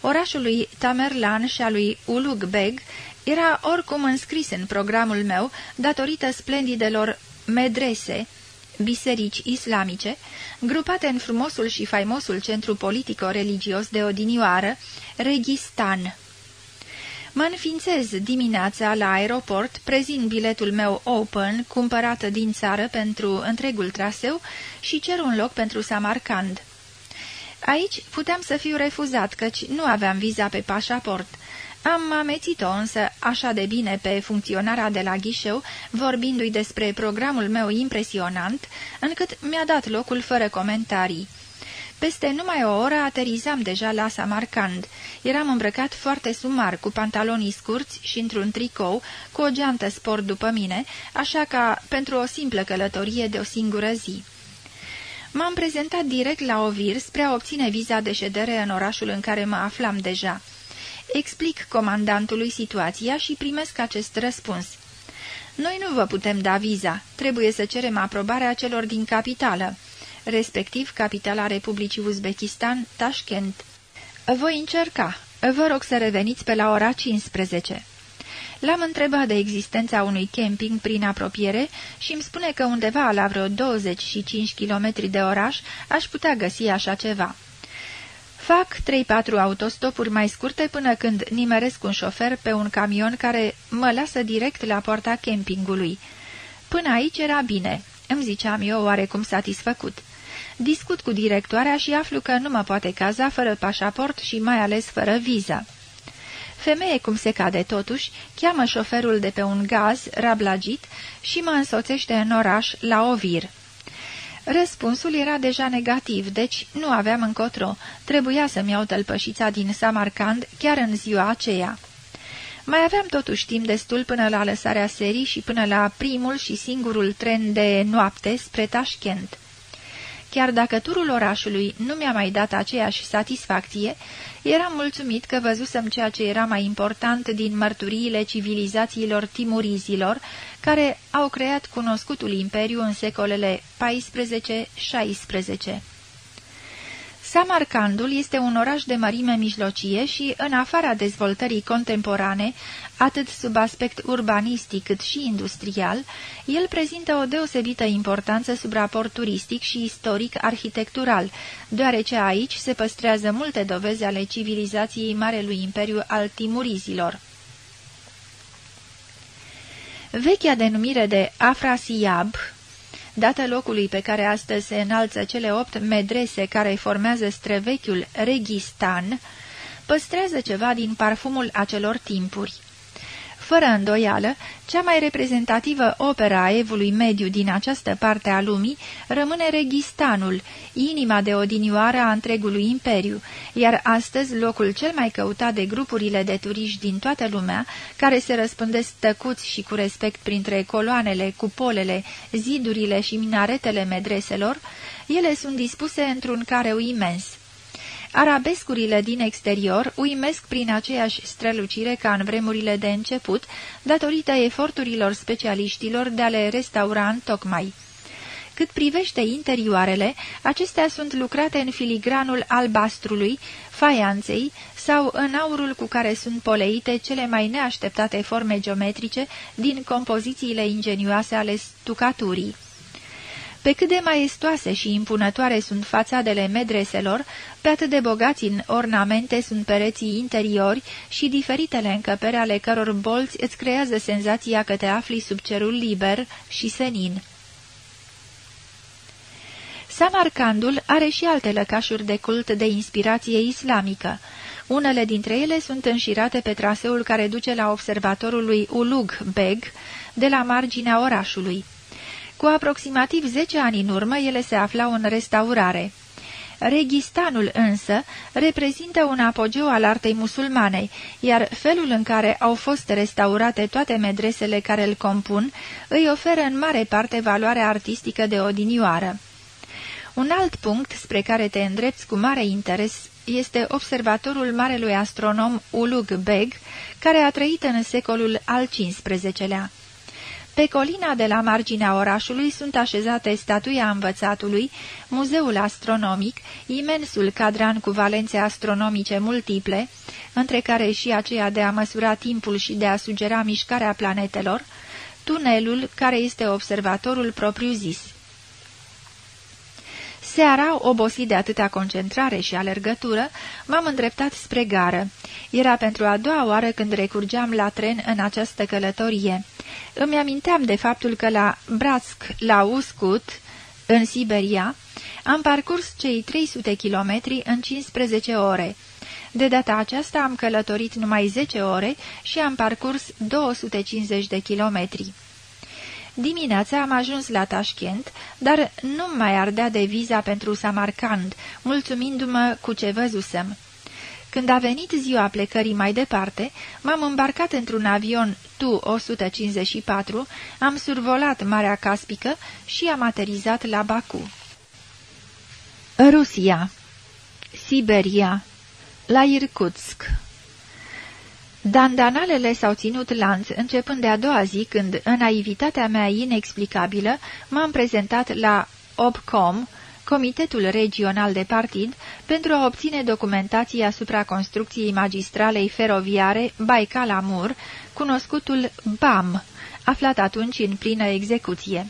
Orașul lui Tamerlan și a lui Ulug Beg era oricum înscris în programul meu datorită splendidelor medrese, biserici islamice, grupate în frumosul și faimosul centru politico-religios de odinioară, Registan. Mă înființez dimineața la aeroport, prezint biletul meu Open, cumpărat din țară pentru întregul traseu și cer un loc pentru Samarcand. Aici puteam să fiu refuzat, căci nu aveam viza pe pașaport. Am amețit-o însă așa de bine pe funcționarea de la ghișeu, vorbindu-i despre programul meu impresionant, încât mi-a dat locul fără comentarii. Peste numai o oră aterizam deja la Samarcand. Eram îmbrăcat foarte sumar, cu pantalonii scurți și într-un tricou, cu o geantă sport după mine, așa ca pentru o simplă călătorie de o singură zi. M-am prezentat direct la Ovir spre a obține viza de ședere în orașul în care mă aflam deja. Explic comandantului situația și primesc acest răspuns. Noi nu vă putem da viza, trebuie să cerem aprobarea celor din capitală respectiv capitala Republicii Uzbekistan, Tashkent. Voi încerca. Vă rog să reveniți pe la ora 15. L-am întrebat de existența unui camping prin apropiere și îmi spune că undeva la vreo 25 km de oraș aș putea găsi așa ceva. Fac 3-4 autostopuri mai scurte până când nimeresc un șofer pe un camion care mă lasă direct la poarta campingului. Până aici era bine, îmi ziceam eu oarecum satisfăcut. Discut cu directoarea și aflu că nu mă poate caza fără pașaport și mai ales fără viză. Femeie cum se cade totuși, cheamă șoferul de pe un gaz, rablagit, și mă însoțește în oraș, la Ovir. Răspunsul era deja negativ, deci nu aveam încotro. Trebuia să-mi iau tălpășița din Samarcand chiar în ziua aceea. Mai aveam totuși timp destul până la lăsarea serii și până la primul și singurul tren de noapte spre Tashkent. Chiar dacă turul orașului nu mi-a mai dat aceeași satisfacție, eram mulțumit că văzusem ceea ce era mai important din mărturiile civilizațiilor timurizilor, care au creat cunoscutul imperiu în secolele 14-16. Samarcandul este un oraș de mărime mijlocie și, în afara dezvoltării contemporane, atât sub aspect urbanistic cât și industrial, el prezintă o deosebită importanță sub raport turistic și istoric-arhitectural, deoarece aici se păstrează multe dovezi ale civilizației Marelui Imperiu al Timurizilor. Vechea denumire de Afrasiab, dată locului pe care astăzi se înalță cele opt medrese care formează străvechiul Registan, păstrează ceva din parfumul acelor timpuri. Fără îndoială, cea mai reprezentativă opera a evului mediu din această parte a lumii rămâne Registanul, inima de odinioară a întregului imperiu, iar astăzi locul cel mai căutat de grupurile de turiști din toată lumea, care se răspândesc tăcuți și cu respect printre coloanele, cupolele, zidurile și minaretele medreselor, ele sunt dispuse într-un careu imens. Arabescurile din exterior uimesc prin aceeași strălucire ca în vremurile de început, datorită eforturilor specialiștilor de a le restaura în tocmai. Cât privește interioarele, acestea sunt lucrate în filigranul albastrului, faianței sau în aurul cu care sunt poleite cele mai neașteptate forme geometrice din compozițiile ingenioase ale stucaturii. Pe cât de maestoase și impunătoare sunt fațadele medreselor, pe atât de bogați în ornamente sunt pereții interiori și diferitele încăpere ale căror bolți îți creează senzația că te afli sub cerul liber și senin. Samarcandul are și alte lăcașuri de cult de inspirație islamică. Unele dintre ele sunt înșirate pe traseul care duce la observatorul lui Ulug Beg, de la marginea orașului. Cu aproximativ 10 ani în urmă, ele se aflau în restaurare. Registanul însă reprezintă un apogeu al artei musulmane, iar felul în care au fost restaurate toate medresele care îl compun îi oferă în mare parte valoare artistică de odinioară. Un alt punct spre care te îndrepți cu mare interes este observatorul marelui astronom Ulug Beg, care a trăit în secolul al XV-lea. Pe colina de la marginea orașului sunt așezate statuia învățatului, muzeul astronomic, imensul cadran cu valențe astronomice multiple, între care și aceea de a măsura timpul și de a sugera mișcarea planetelor, tunelul, care este observatorul propriu-zis. Seara, obosit de atâta concentrare și alergătură, m-am îndreptat spre gară. Era pentru a doua oară când recurgeam la tren în această călătorie. Îmi aminteam de faptul că la Bratsk, la Uscut, în Siberia, am parcurs cei 300 kilometri în 15 ore. De data aceasta am călătorit numai 10 ore și am parcurs 250 de kilometri. Dimineața am ajuns la Tashkent, dar nu mai ardea de viza pentru Samarkand, mulțumindu-mă cu ce văzusem. Când a venit ziua plecării mai departe, m-am îmbarcat într-un avion Tu-154, am survolat Marea Caspică și am aterizat la Baku. Rusia Siberia La Irkutsk Dandanalele s-au ținut lanț, începând de a doua zi, când, în naivitatea mea inexplicabilă, m-am prezentat la OBCOM, Comitetul Regional de Partid, pentru a obține documentații asupra construcției magistralei feroviare Baikal-Amur, cunoscutul BAM, aflat atunci în plină execuție.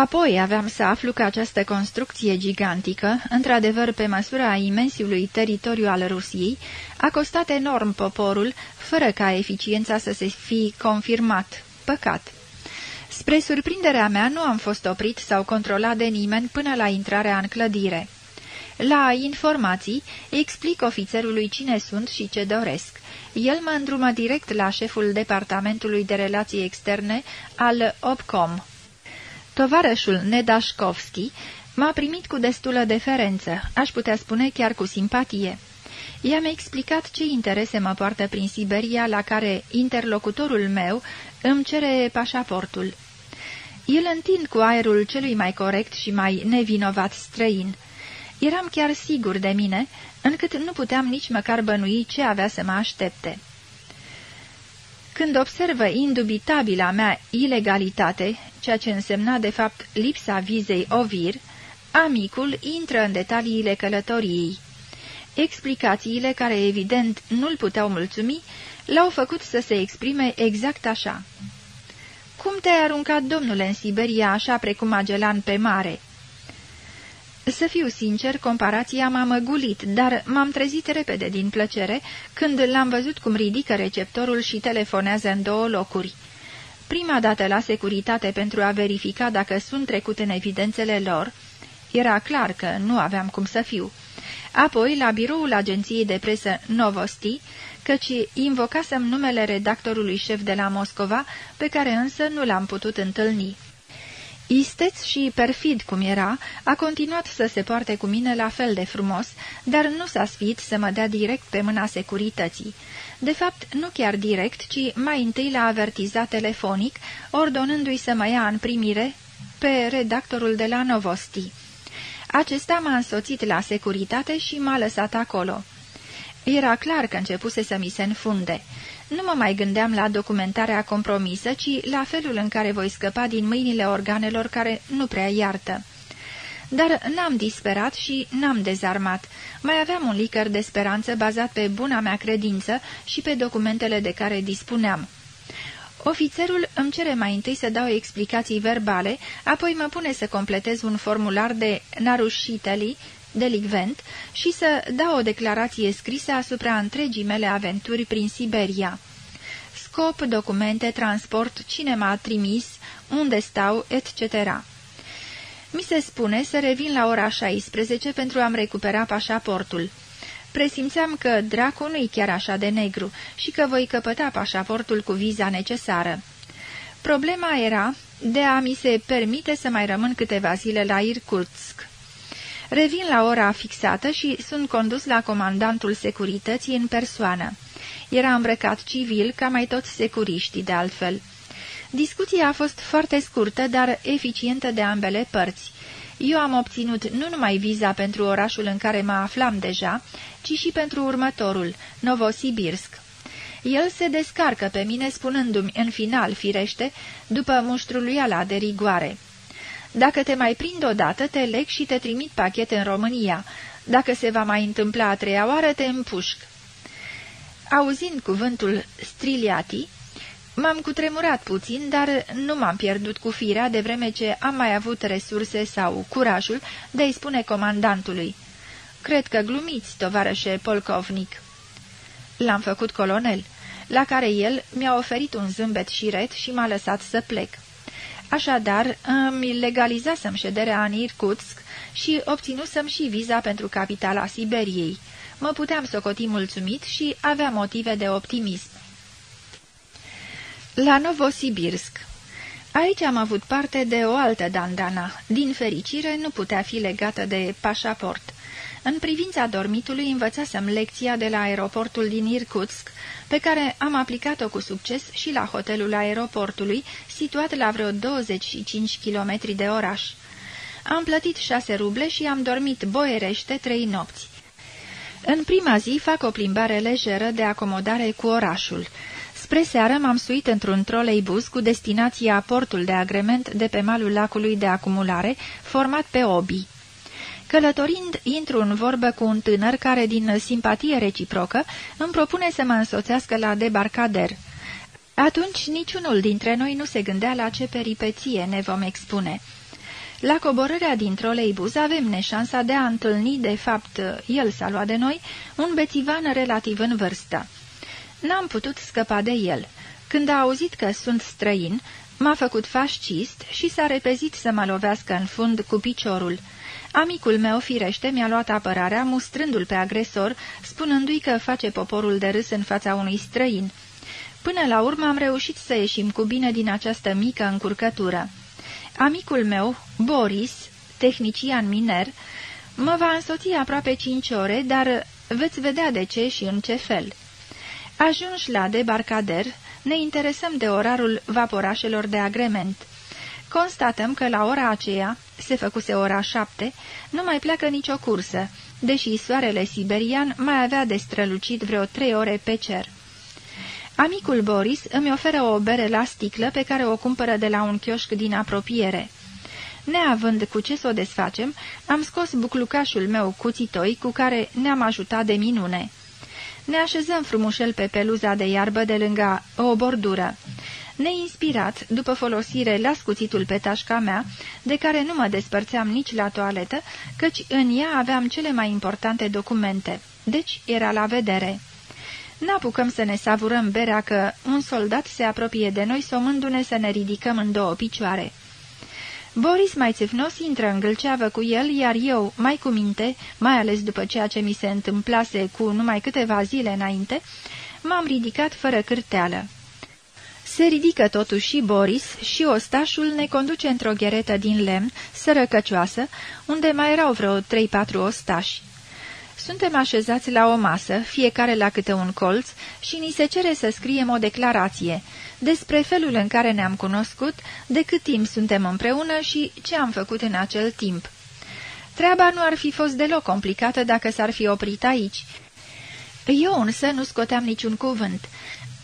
Apoi aveam să aflu că această construcție gigantică, într-adevăr pe măsura imensiului teritoriu al Rusiei, a costat enorm poporul, fără ca eficiența să se fi confirmat. Păcat! Spre surprinderea mea, nu am fost oprit sau controlat de nimeni până la intrarea în clădire. La informații, explic ofițerului cine sunt și ce doresc. El mă îndrumă direct la șeful Departamentului de Relații Externe al OPCOM. Tovarășul Nedașkovski m-a primit cu destulă deferență, aș putea spune chiar cu simpatie. I-am explicat ce interese mă poartă prin Siberia, la care interlocutorul meu îmi cere pașaportul. El întind cu aerul celui mai corect și mai nevinovat străin. Eram chiar sigur de mine, încât nu puteam nici măcar bănui ce avea să mă aștepte. Când observă indubitabila mea ilegalitate, ceea ce însemna de fapt lipsa vizei ovir, amicul intră în detaliile călătoriei. Explicațiile care evident nu-l puteau mulțumi, l-au făcut să se exprime exact așa. Cum te-ai aruncat, domnule, în Siberia, așa precum Magellan pe mare?" Să fiu sincer, comparația m-a măgulit, dar m-am trezit repede din plăcere când l-am văzut cum ridică receptorul și telefonează în două locuri. Prima dată la securitate pentru a verifica dacă sunt trecut în evidențele lor, era clar că nu aveam cum să fiu. Apoi, la biroul agenției de presă Novosti, căci invocasem numele redactorului șef de la Moscova, pe care însă nu l-am putut întâlni. Isteț și perfid cum era, a continuat să se poarte cu mine la fel de frumos, dar nu s-a sfit să mă dea direct pe mâna securității. De fapt, nu chiar direct, ci mai întâi l-a avertizat telefonic, ordonându-i să mă ia în primire pe redactorul de la Novosti. Acesta m-a însoțit la securitate și m-a lăsat acolo. Era clar că începuse să mi se înfunde. Nu mă mai gândeam la documentarea compromisă, ci la felul în care voi scăpa din mâinile organelor care nu prea iartă. Dar n-am disperat și n-am dezarmat. Mai aveam un licăr de speranță bazat pe buna mea credință și pe documentele de care dispuneam. Ofițerul îmi cere mai întâi să dau explicații verbale, apoi mă pune să completez un formular de narușiteli, delicvent, și să dau o declarație scrisă asupra întregii mele aventuri prin Siberia. Scop, documente, transport, cine m-a trimis, unde stau, etc. Mi se spune să revin la ora 16 pentru a-mi recupera pașaportul. Presimțeam că dracu nu-i chiar așa de negru și că voi căpăta pașaportul cu viza necesară. Problema era de a mi se permite să mai rămân câteva zile la Irkutsk. Revin la ora fixată și sunt condus la comandantul securității în persoană. Era îmbrăcat civil, ca mai toți securiștii de altfel. Discuția a fost foarte scurtă, dar eficientă de ambele părți. Eu am obținut nu numai viza pentru orașul în care mă aflam deja, ci și pentru următorul, Novosibirsk. El se descarcă pe mine spunându-mi în final, firește, după muștruluiala de rigoare. Dacă te mai prind odată, te leg și te trimit pachet în România. Dacă se va mai întâmpla a treia oară, te împușc. Auzind cuvântul striliati, m-am cutremurat puțin, dar nu m-am pierdut cu firea de vreme ce am mai avut resurse sau curajul de a-i spune comandantului. Cred că glumiți, tovarășe Polkovnic." L-am făcut colonel, la care el mi-a oferit un zâmbet șiret și m-a lăsat să plec. Așadar, îmi legalizasem șederea în Irkutsk și obținusem și viza pentru capitala Siberiei. Mă puteam socoti mulțumit și avea motive de optimism. La Novosibirsk Aici am avut parte de o altă dandana. Din fericire, nu putea fi legată de pașaport. În privința dormitului învățasem lecția de la aeroportul din Irkutsk, pe care am aplicat-o cu succes și la hotelul aeroportului, situat la vreo 25 km de oraș. Am plătit șase ruble și am dormit boierește trei nopți. În prima zi fac o plimbare lejeră de acomodare cu orașul. Spre seară m-am suit într-un troleibuz cu destinația portul de agrement de pe malul lacului de acumulare, format pe obii. Călătorind, intru în vorbă cu un tânăr care, din simpatie reciprocă, îmi propune să mă însoțească la debarcader. Atunci niciunul dintre noi nu se gândea la ce peripeție ne vom expune. La coborârea din troleibuz avem neșansa de a întâlni, de fapt, el s-a luat de noi, un bețivan relativ în vârstă. N-am putut scăpa de el. Când a auzit că sunt străin, m-a făcut fascist și s-a repezit să mă lovească în fund cu piciorul. Amicul meu, firește, mi-a luat apărarea, mustrându-l pe agresor, spunându-i că face poporul de râs în fața unui străin. Până la urmă am reușit să ieșim cu bine din această mică încurcătură. Amicul meu, Boris, tehnician miner, mă va însoți aproape cinci ore, dar veți vedea de ce și în ce fel. Ajunși la debarcader, ne interesăm de orarul vaporașelor de agrement. constatăm că la ora aceea, se făcuse ora șapte, nu mai pleacă nicio cursă, deși soarele siberian mai avea de strălucit vreo trei ore pe cer. Amicul Boris îmi oferă o bere la sticlă pe care o cumpără de la un chioșc din apropiere. Neavând cu ce să o desfacem, am scos buclucașul meu cuțitoi cu care ne-am ajutat de minune. Ne așezăm frumușel pe peluza de iarbă de lângă o bordură. Neinspirat, după folosire, las cuțitul pe tașca mea, de care nu mă despărțeam nici la toaletă, căci în ea aveam cele mai importante documente. Deci era la vedere. N-apucăm să ne savurăm berea că un soldat se apropie de noi somându-ne să ne ridicăm în două picioare. Boris mai țefnos intră în gâlceavă cu el, iar eu, mai cu minte, mai ales după ceea ce mi se întâmplase cu numai câteva zile înainte, m-am ridicat fără cârteală. Se ridică totuși și Boris și ostașul ne conduce într-o gheretă din lemn, sărăcăcioasă, unde mai erau vreo trei-patru ostași. Suntem așezați la o masă, fiecare la câte un colț, și ni se cere să scriem o declarație despre felul în care ne-am cunoscut, de cât timp suntem împreună și ce am făcut în acel timp. Treaba nu ar fi fost deloc complicată dacă s-ar fi oprit aici. Eu însă nu scoteam niciun cuvânt.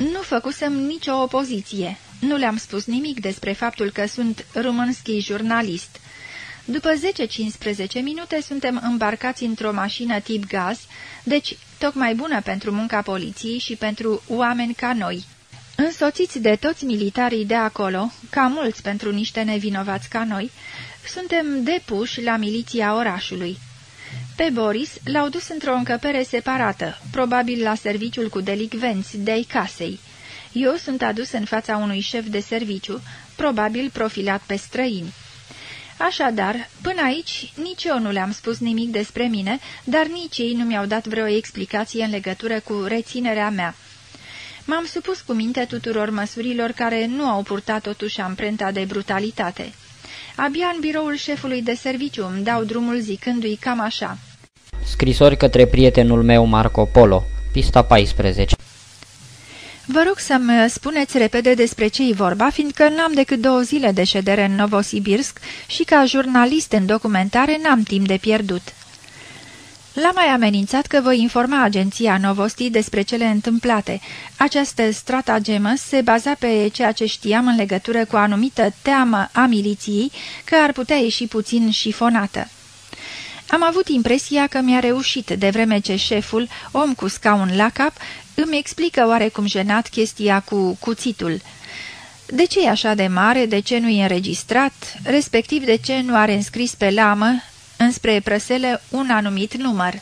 Nu făcusem nicio opoziție. Nu le-am spus nimic despre faptul că sunt rumânschi jurnalist. După 10-15 minute suntem îmbarcați într-o mașină tip gaz, deci tocmai bună pentru munca poliției și pentru oameni ca noi. Însoțiți de toți militarii de acolo, ca mulți pentru niște nevinovați ca noi, suntem depuși la miliția orașului. Pe Boris l-au dus într-o încăpere separată, probabil la serviciul cu delicvenți de-ai casei. Eu sunt adus în fața unui șef de serviciu, probabil profilat pe străini. Așadar, până aici, nici eu nu le-am spus nimic despre mine, dar nici ei nu mi-au dat vreo explicație în legătură cu reținerea mea. M-am supus cu minte tuturor măsurilor care nu au purtat totuși amprenta de brutalitate. Abia în biroul șefului de serviciu îmi dau drumul zicându-i cam așa. Scrisori către prietenul meu Marco Polo, pista 14 Vă rog să-mi spuneți repede despre ce-i vorba, fiindcă n-am decât două zile de ședere în Novosibirsk și ca jurnalist în documentare n-am timp de pierdut. L-am mai amenințat că voi informa agenția Novosti despre cele întâmplate. Această stratagemă se baza pe ceea ce știam în legătură cu anumită teamă a miliției, că ar putea ieși puțin șifonată. Am avut impresia că mi-a reușit, de vreme ce șeful, om cu scaun la cap, îmi explică oarecum jenat chestia cu cuțitul. De ce e așa de mare, de ce nu e înregistrat, respectiv de ce nu are înscris pe lamă, înspre prăsele, un anumit număr.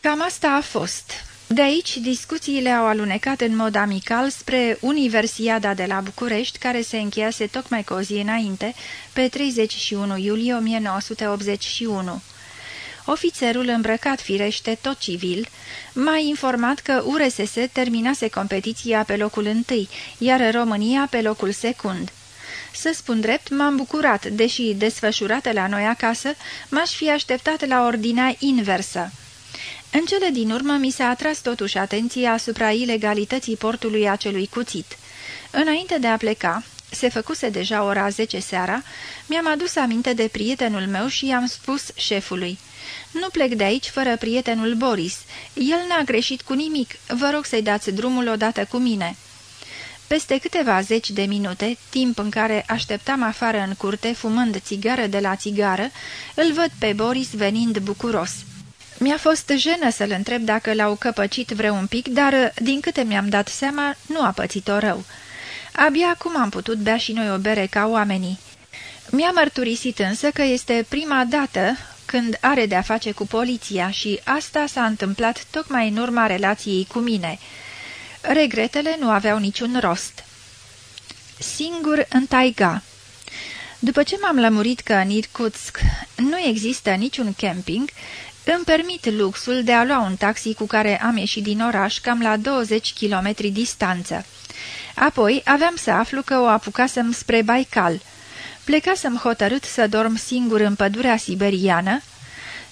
Cam asta a fost. De aici, discuțiile au alunecat în mod amical spre Universiada de la București, care se încheiase tocmai cu o zi înainte, pe 31 iulie 1981. Ofițerul îmbrăcat firește tot civil m-a informat că URSS terminase competiția pe locul întâi, iar România pe locul secund. Să spun drept, m-am bucurat, deși desfășurată la noi acasă, m-aș fi așteptat la ordinea inversă. În cele din urmă mi s-a atras totuși atenția asupra ilegalității portului acelui cuțit. Înainte de a pleca, se făcuse deja ora 10 seara, mi-am adus aminte de prietenul meu și i-am spus șefului. Nu plec de aici fără prietenul Boris. El n-a greșit cu nimic. Vă rog să-i dați drumul odată cu mine." Peste câteva zeci de minute, timp în care așteptam afară în curte, fumând țigară de la țigară, îl văd pe Boris venind bucuros. Mi-a fost jenă să-l întreb dacă l-au căpăcit vreun pic, dar, din câte mi-am dat seama, nu a pățit-o rău. Abia acum am putut bea și noi o bere ca oamenii. Mi-a mărturisit însă că este prima dată când are de-a face cu poliția și asta s-a întâmplat tocmai în urma relației cu mine. Regretele nu aveau niciun rost. Singur în taiga După ce m-am lămurit că în Irkutsk nu există niciun camping, îmi permit luxul de a lua un taxi cu care am ieșit din oraș cam la 20 km distanță. Apoi aveam să aflu că o apucasem spre Baikal – Plecasem hotărât să dorm singur în pădurea siberiană.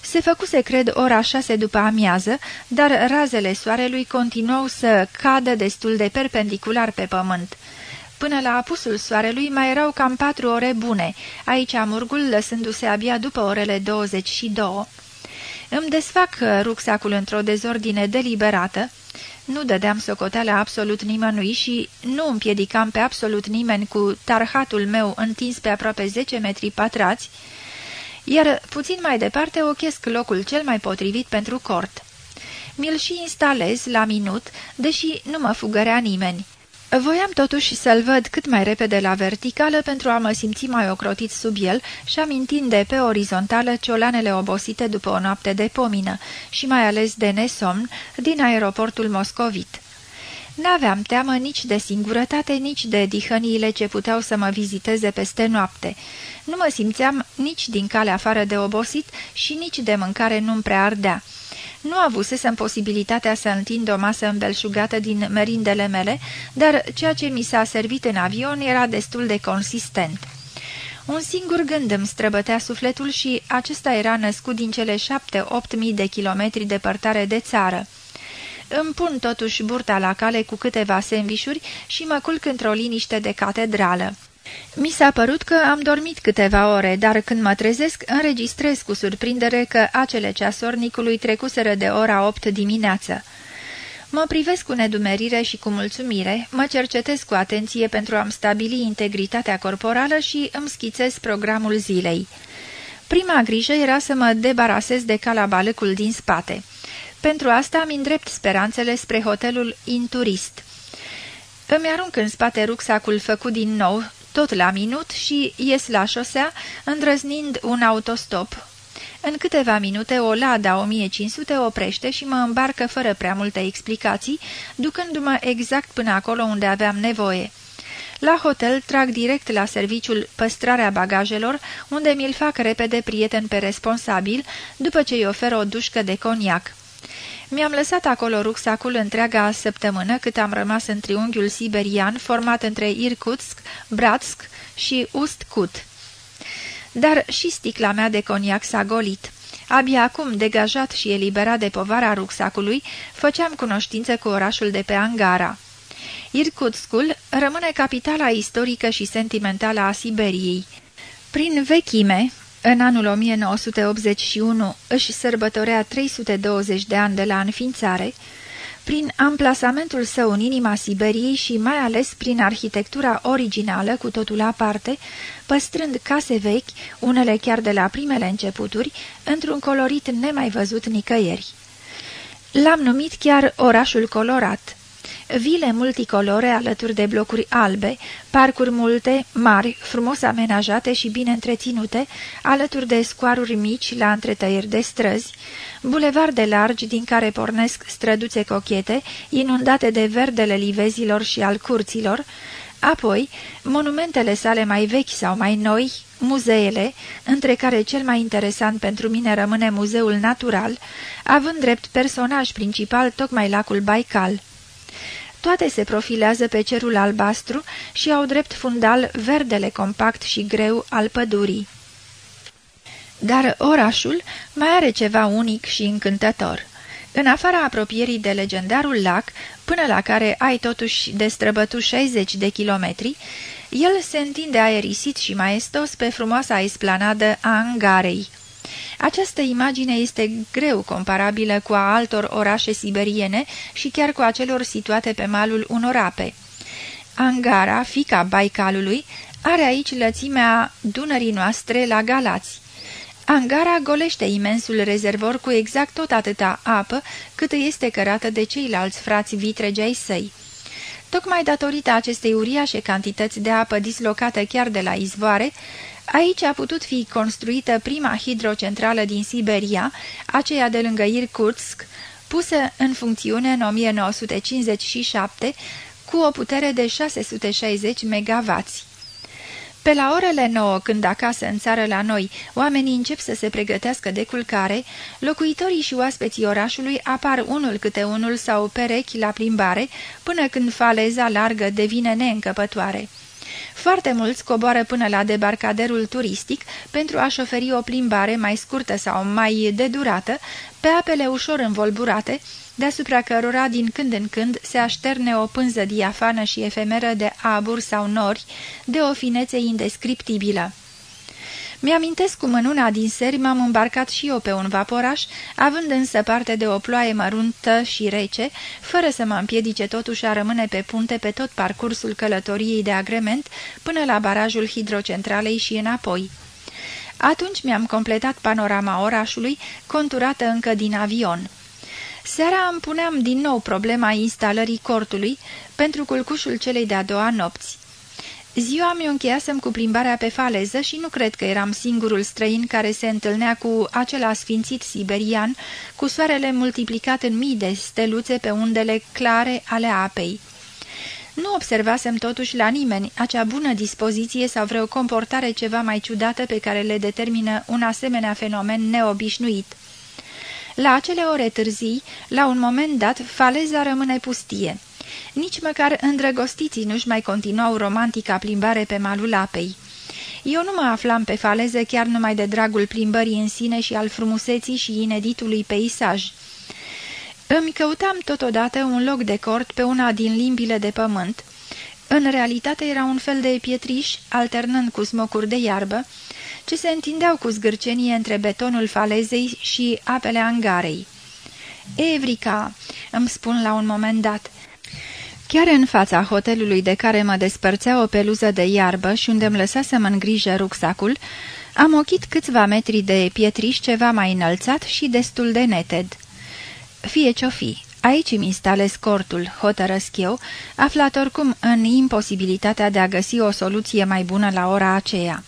Se făcuse, cred, ora șase după amiază, dar razele soarelui continuau să cadă destul de perpendicular pe pământ. Până la apusul soarelui mai erau cam patru ore bune, aici amurgul lăsându-se abia după orele 22. Îmi desfac rucsacul într-o dezordine deliberată, nu dădeam socoteală absolut nimănui și nu împiedicam pe absolut nimeni cu tarhatul meu întins pe aproape 10 metri patrați, iar puțin mai departe ochesc locul cel mai potrivit pentru cort. Mi-l și instalez la minut, deși nu mă fugărea nimeni. Voiam totuși să-l văd cât mai repede la verticală pentru a mă simți mai ocrotit sub el și amintind de pe orizontală ciolanele obosite după o noapte de pomină și mai ales de nesomn din aeroportul moscovit. N-aveam teamă nici de singurătate, nici de dihăniile ce puteau să mă viziteze peste noapte. Nu mă simțeam nici din cale afară de obosit și nici de mâncare nu-mi prea ardea. Nu avusesem posibilitatea să întind o masă îmbelșugată din merindele mele, dar ceea ce mi s-a servit în avion era destul de consistent. Un singur gând îmi străbătea sufletul și acesta era născut din cele șapte-opt mii de kilometri departare de țară. Îmi pun totuși burta la cale cu câteva sandvișuri și mă culc într-o liniște de catedrală. Mi s-a părut că am dormit câteva ore, dar când mă trezesc, înregistrez cu surprindere că acele ceasornicului trecuseră de ora 8 dimineață. Mă privesc cu nedumerire și cu mulțumire, mă cercetez cu atenție pentru a-mi stabili integritatea corporală și îmi schițez programul zilei. Prima grijă era să mă debarasez de calabalăcul din spate. Pentru asta am îndrept speranțele spre hotelul Inturist. Îmi arunc în spate rucsacul făcut din nou, tot la minut și ies la șosea, îndrăznind un autostop. În câteva minute o Lada 1500 oprește și mă îmbarcă fără prea multe explicații, ducându-mă exact până acolo unde aveam nevoie. La hotel trag direct la serviciul păstrarea bagajelor, unde mi-l fac repede prieten pe responsabil, după ce îi ofer o dușcă de coniac. Mi-am lăsat acolo rucsacul întreaga săptămână cât am rămas în triunghiul siberian format între Irkutsk, Bratsk și Ust-Kut. Dar și sticla mea de coniac s-a golit. Abia acum, degajat și eliberat de povara rucsacului, făceam cunoștință cu orașul de pe Angara. Irkutskul rămâne capitala istorică și sentimentală a Siberiei. Prin vechime, în anul 1981 își sărbătorea 320 de ani de la înființare, prin amplasamentul său în inima Siberiei și mai ales prin arhitectura originală cu totul aparte, păstrând case vechi, unele chiar de la primele începuturi, într-un colorit nemai văzut nicăieri. L-am numit chiar orașul colorat vile multicolore alături de blocuri albe, parcuri multe, mari, frumos amenajate și bine întreținute, alături de scoaruri mici la întretăieri de străzi, bulevarde largi din care pornesc străduțe cochete, inundate de verdele livezilor și al curților, apoi monumentele sale mai vechi sau mai noi, muzeele, între care cel mai interesant pentru mine rămâne Muzeul Natural, având drept personaj principal tocmai lacul Baikal. Toate se profilează pe cerul albastru și au drept fundal verdele compact și greu al pădurii. Dar orașul mai are ceva unic și încântător. În afara apropierii de legendarul lac, până la care ai totuși de străbătu 60 de kilometri, el se întinde aerisit și maestos pe frumoasa esplanadă a Angarei. Această imagine este greu comparabilă cu a altor orașe siberiene și chiar cu acelor situate pe malul unor ape. Angara, fica Baicalului, are aici lățimea Dunării noastre la Galați. Angara golește imensul rezervor cu exact tot atâta apă cât este cărată de ceilalți frați vitregi ai săi. Tocmai datorită acestei uriașe cantități de apă dislocată chiar de la izvoare, Aici a putut fi construită prima hidrocentrală din Siberia, aceea de lângă Irkutsk, pusă în funcțiune în 1957 cu o putere de 660 MW. Pe la orele 9, când acasă în țară la noi, oamenii încep să se pregătească de culcare, locuitorii și oaspeții orașului apar unul câte unul sau perechi la plimbare, până când faleza largă devine neîncăpătoare. Foarte mulți coboară până la debarcaderul turistic pentru a-și oferi o plimbare mai scurtă sau mai de durată pe apele ușor învolburate, deasupra cărora din când în când se așterne o pânză diafană și efemeră de abur sau nori, de o finețe indescriptibilă. Mi-amintesc cum în una din seri m-am îmbarcat și eu pe un vaporaș, având însă parte de o ploaie măruntă și rece, fără să mă împiedice totuși a rămâne pe punte pe tot parcursul călătoriei de agrement până la barajul hidrocentralei și înapoi. Atunci mi-am completat panorama orașului, conturată încă din avion. Seara îmi puneam din nou problema instalării cortului pentru culcușul celei de-a doua nopți. Ziua mi-o încheiasem cu plimbarea pe faleză și nu cred că eram singurul străin care se întâlnea cu acela sfințit siberian, cu soarele multiplicat în mii de steluțe pe undele clare ale apei. Nu observasem totuși la nimeni acea bună dispoziție sau vreo comportare ceva mai ciudată pe care le determină un asemenea fenomen neobișnuit. La acele ore târzii, la un moment dat, faleza rămâne pustie. Nici măcar îndrăgostiții nu-și mai continuau romantica plimbare pe malul apei. Eu nu mă aflam pe faleze chiar numai de dragul plimbării în sine și al frumuseții și ineditului peisaj. Îmi căutam totodată un loc de cort pe una din limbile de pământ. În realitate era un fel de pietriș, alternând cu smocuri de iarbă, ce se întindeau cu zgârcenie între betonul falezei și apele angarei. Evrica, îmi spun la un moment dat, Chiar în fața hotelului de care mă despărțea o peluză de iarbă și unde îmi lăsasem în grijă rucsacul, am ochit câțiva metri de pietriș ceva mai înălțat și destul de neted. Fie ce-o fi, aici îmi instalez cortul, hotărăsc eu, aflat oricum în imposibilitatea de a găsi o soluție mai bună la ora aceea.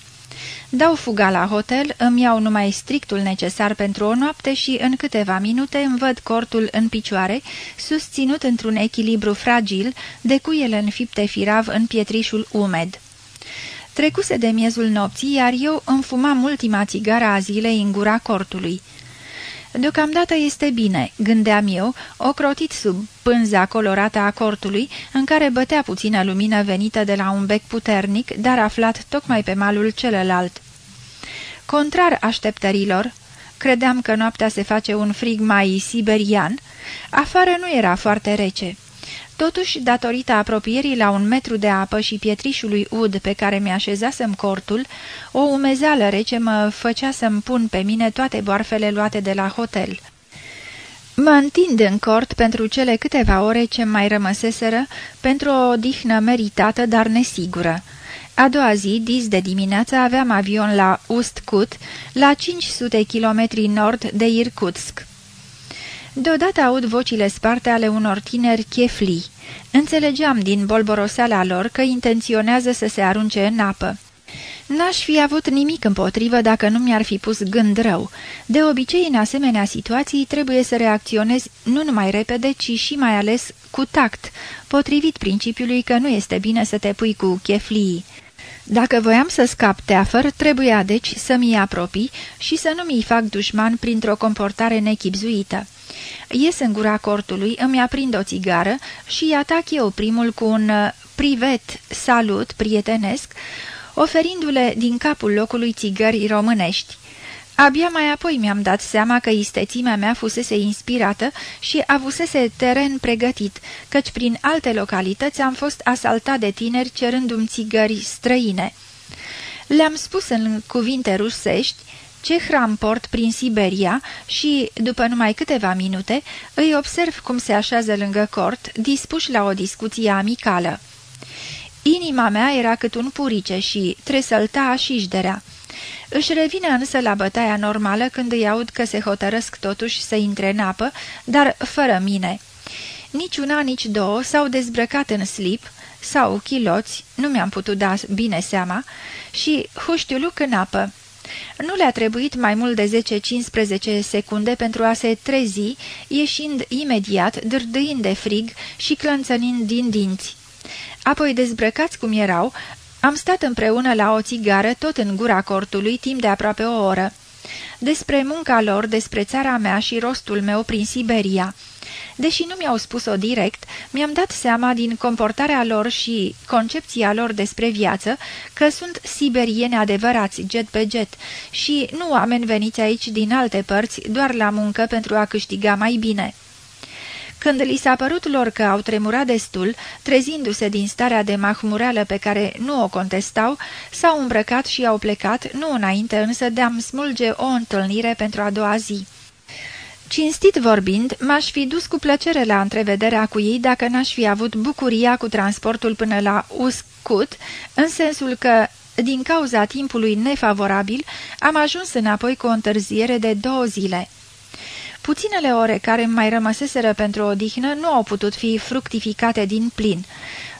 Dau fuga la hotel, îmi iau numai strictul necesar pentru o noapte și în câteva minute îmi văd cortul în picioare, susținut într-un echilibru fragil, de cuiele înfipte firav în pietrișul umed. Trecuse de miezul nopții, iar eu îmi fumam ultima țigară a zilei în gura cortului. Deocamdată este bine, gândeam eu, ocrotit sub pânza colorată a cortului, în care bătea puțină lumină venită de la un bec puternic, dar aflat tocmai pe malul celălalt. Contrar așteptărilor, credeam că noaptea se face un frig mai siberian, afară nu era foarte rece. Totuși, datorită apropierii la un metru de apă și pietrișului ud pe care mi-așezasem cortul, o umezeală rece mă făcea să-mi pun pe mine toate boarfele luate de la hotel. Mă întind în cort pentru cele câteva ore ce mai rămăseseră, pentru o odihnă meritată, dar nesigură. A doua zi, dis de dimineață, aveam avion la Ust-Kut, la 500 km nord de Irkutsk. Deodată aud vocile sparte ale unor tineri chefli. Înțelegeam din bolboroseala lor că intenționează să se arunce în apă. N-aș fi avut nimic împotrivă dacă nu mi-ar fi pus gând rău. De obicei, în asemenea situații, trebuie să reacționezi nu numai repede, ci și mai ales cu tact, potrivit principiului că nu este bine să te pui cu cheflii. Dacă voiam să scap teafăr, trebuia deci să mi apropii și să nu mi-i fac dușman printr-o comportare nechipzuită. Ies în gura cortului, îmi aprind o țigară și atac eu primul cu un uh, privet salut prietenesc, oferindu-le din capul locului țigări românești. Abia mai apoi mi-am dat seama că istețimea mea fusese inspirată și avusese teren pregătit, căci prin alte localități am fost asaltat de tineri cerându-mi țigări străine. Le-am spus în cuvinte rusești ce hram port prin Siberia și, după numai câteva minute, îi observ cum se așează lângă cort, dispuși la o discuție amicală. Inima mea era cât un purice și tresălta așișderea. Își revine însă la bătaia normală când îi aud că se hotărăsc totuși să intre în apă, dar fără mine. Nici una, nici două s-au dezbrăcat în slip sau chiloți, nu mi-am putut da bine seama, și huștiuluc în apă. Nu le-a trebuit mai mult de 10-15 secunde pentru a se trezi, ieșind imediat, dârdâind de frig și clănțănind din dinți. Apoi, dezbrăcați cum erau, am stat împreună la o țigară, tot în gura cortului, timp de aproape o oră. Despre munca lor, despre țara mea și rostul meu prin Siberia. Deși nu mi-au spus-o direct, mi-am dat seama din comportarea lor și concepția lor despre viață că sunt siberieni adevărați, jet pe jet, și nu oameni veniți aici din alte părți doar la muncă pentru a câștiga mai bine. Când li s-a părut lor că au tremurat destul, trezindu-se din starea de mahmureală pe care nu o contestau, s-au îmbrăcat și au plecat, nu înainte însă de a-mi smulge o întâlnire pentru a doua zi. Cinstit vorbind, m-aș fi dus cu plăcere la întrevederea cu ei dacă n-aș fi avut bucuria cu transportul până la Uscut, în sensul că, din cauza timpului nefavorabil, am ajuns înapoi cu o întârziere de două zile. Puținele ore care mai rămăseseră pentru odihnă nu au putut fi fructificate din plin.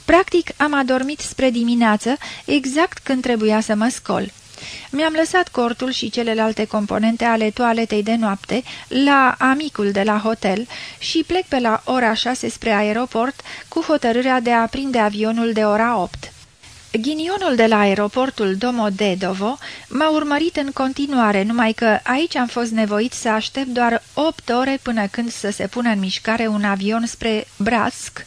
Practic, am adormit spre dimineață, exact când trebuia să mă scol. Mi-am lăsat cortul și celelalte componente ale toaletei de noapte la amicul de la hotel și plec pe la ora 6 spre aeroport cu hotărârea de a prinde avionul de ora 8. Ghinionul de la aeroportul Domodedovo m-a urmărit în continuare, numai că aici am fost nevoit să aștept doar 8 ore până când să se pună în mișcare un avion spre Bratsk,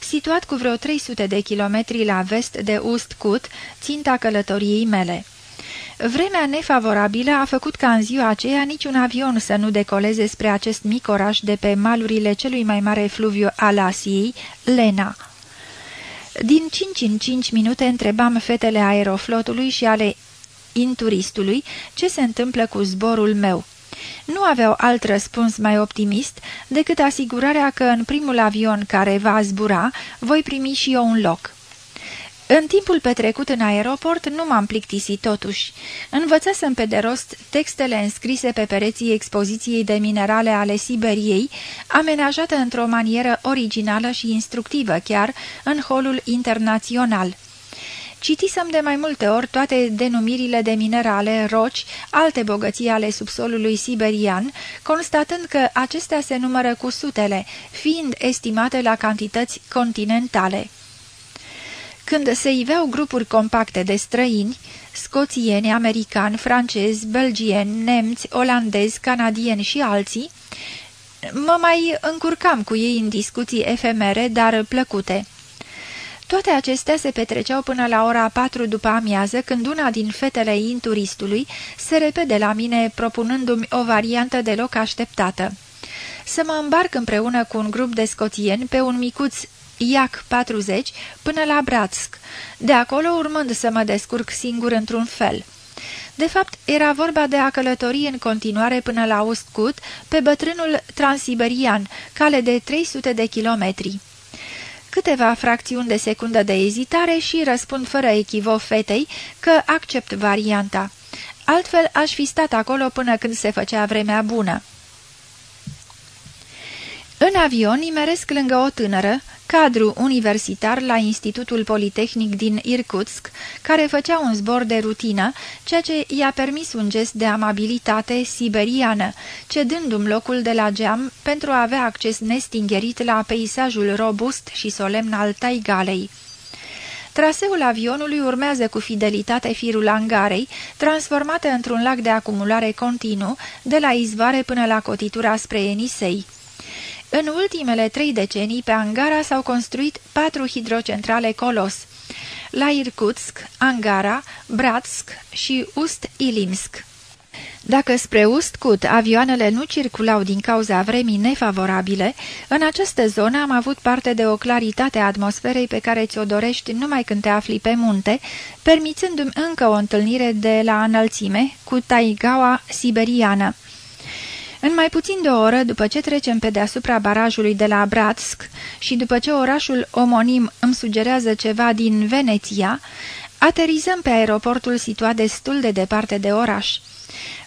situat cu vreo 300 de kilometri la vest de Ust-Kut, ținta călătoriei mele. Vremea nefavorabilă a făcut ca în ziua aceea niciun avion să nu decoleze spre acest mic oraș de pe malurile celui mai mare fluviu al Asiei, Lena. Din cinci în cinci minute întrebam fetele aeroflotului și ale inturistului ce se întâmplă cu zborul meu. Nu aveau alt răspuns mai optimist decât asigurarea că în primul avion care va zbura voi primi și eu un loc. În timpul petrecut în aeroport nu m-am plictisit totuși. Învățasem pe de rost textele înscrise pe pereții expoziției de minerale ale Siberiei, amenajată într-o manieră originală și instructivă chiar în holul internațional. Citisem de mai multe ori toate denumirile de minerale, roci, alte bogății ale subsolului siberian, constatând că acestea se numără cu sutele, fiind estimate la cantități continentale. Când se iveau grupuri compacte de străini, scoțieni, americani, francezi, belgieni, nemți, olandezi, canadieni și alții, mă mai încurcam cu ei în discuții efemere, dar plăcute. Toate acestea se petreceau până la ora patru după amiază, când una din fetele inturistului se repede la mine propunându-mi o variantă deloc așteptată. Să mă îmbarc împreună cu un grup de scoțieni pe un micuț Iac 40 până la Bratsk, de acolo urmând să mă descurc singur într-un fel. De fapt, era vorba de a călători în continuare până la Ustcut, pe bătrânul transiberian, cale de 300 de kilometri. Câteva fracțiuni de secundă de ezitare și răspund fără echivoc fetei că accept varianta. Altfel aș fi stat acolo până când se făcea vremea bună. În avion nimeresc lângă o tânără, cadru universitar la Institutul Politehnic din Irkutsk, care făcea un zbor de rutină, ceea ce i-a permis un gest de amabilitate siberiană, cedându-mi locul de la geam pentru a avea acces nestingerit la peisajul robust și solemn al taigalei. Traseul avionului urmează cu fidelitate firul angarei, transformată într-un lac de acumulare continuu, de la izvoare până la cotitura spre Enisei. În ultimele trei decenii, pe Angara s-au construit patru hidrocentrale colos. La Irkutsk, Angara, Bratsk și Ust-Ilimsk. Dacă spre Ust-Kut avioanele nu circulau din cauza vremii nefavorabile, în această zonă am avut parte de o claritate a atmosferei pe care ți-o dorești numai când te afli pe munte, permițându-mi încă o întâlnire de la înălțime cu taigaua siberiană. În mai puțin de o oră, după ce trecem pe deasupra barajului de la Bratsk și după ce orașul omonim îmi sugerează ceva din Veneția, aterizăm pe aeroportul situat destul de departe de oraș.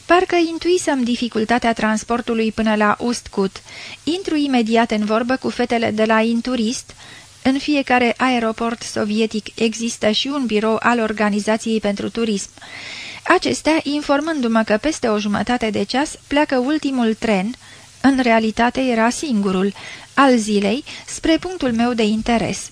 Parcă intuisem dificultatea transportului până la Ustcut. Intru imediat în vorbă cu fetele de la Inturist. În fiecare aeroport sovietic există și un birou al Organizației pentru Turism. Acestea, informându-mă că peste o jumătate de ceas pleacă ultimul tren, în realitate era singurul, al zilei, spre punctul meu de interes.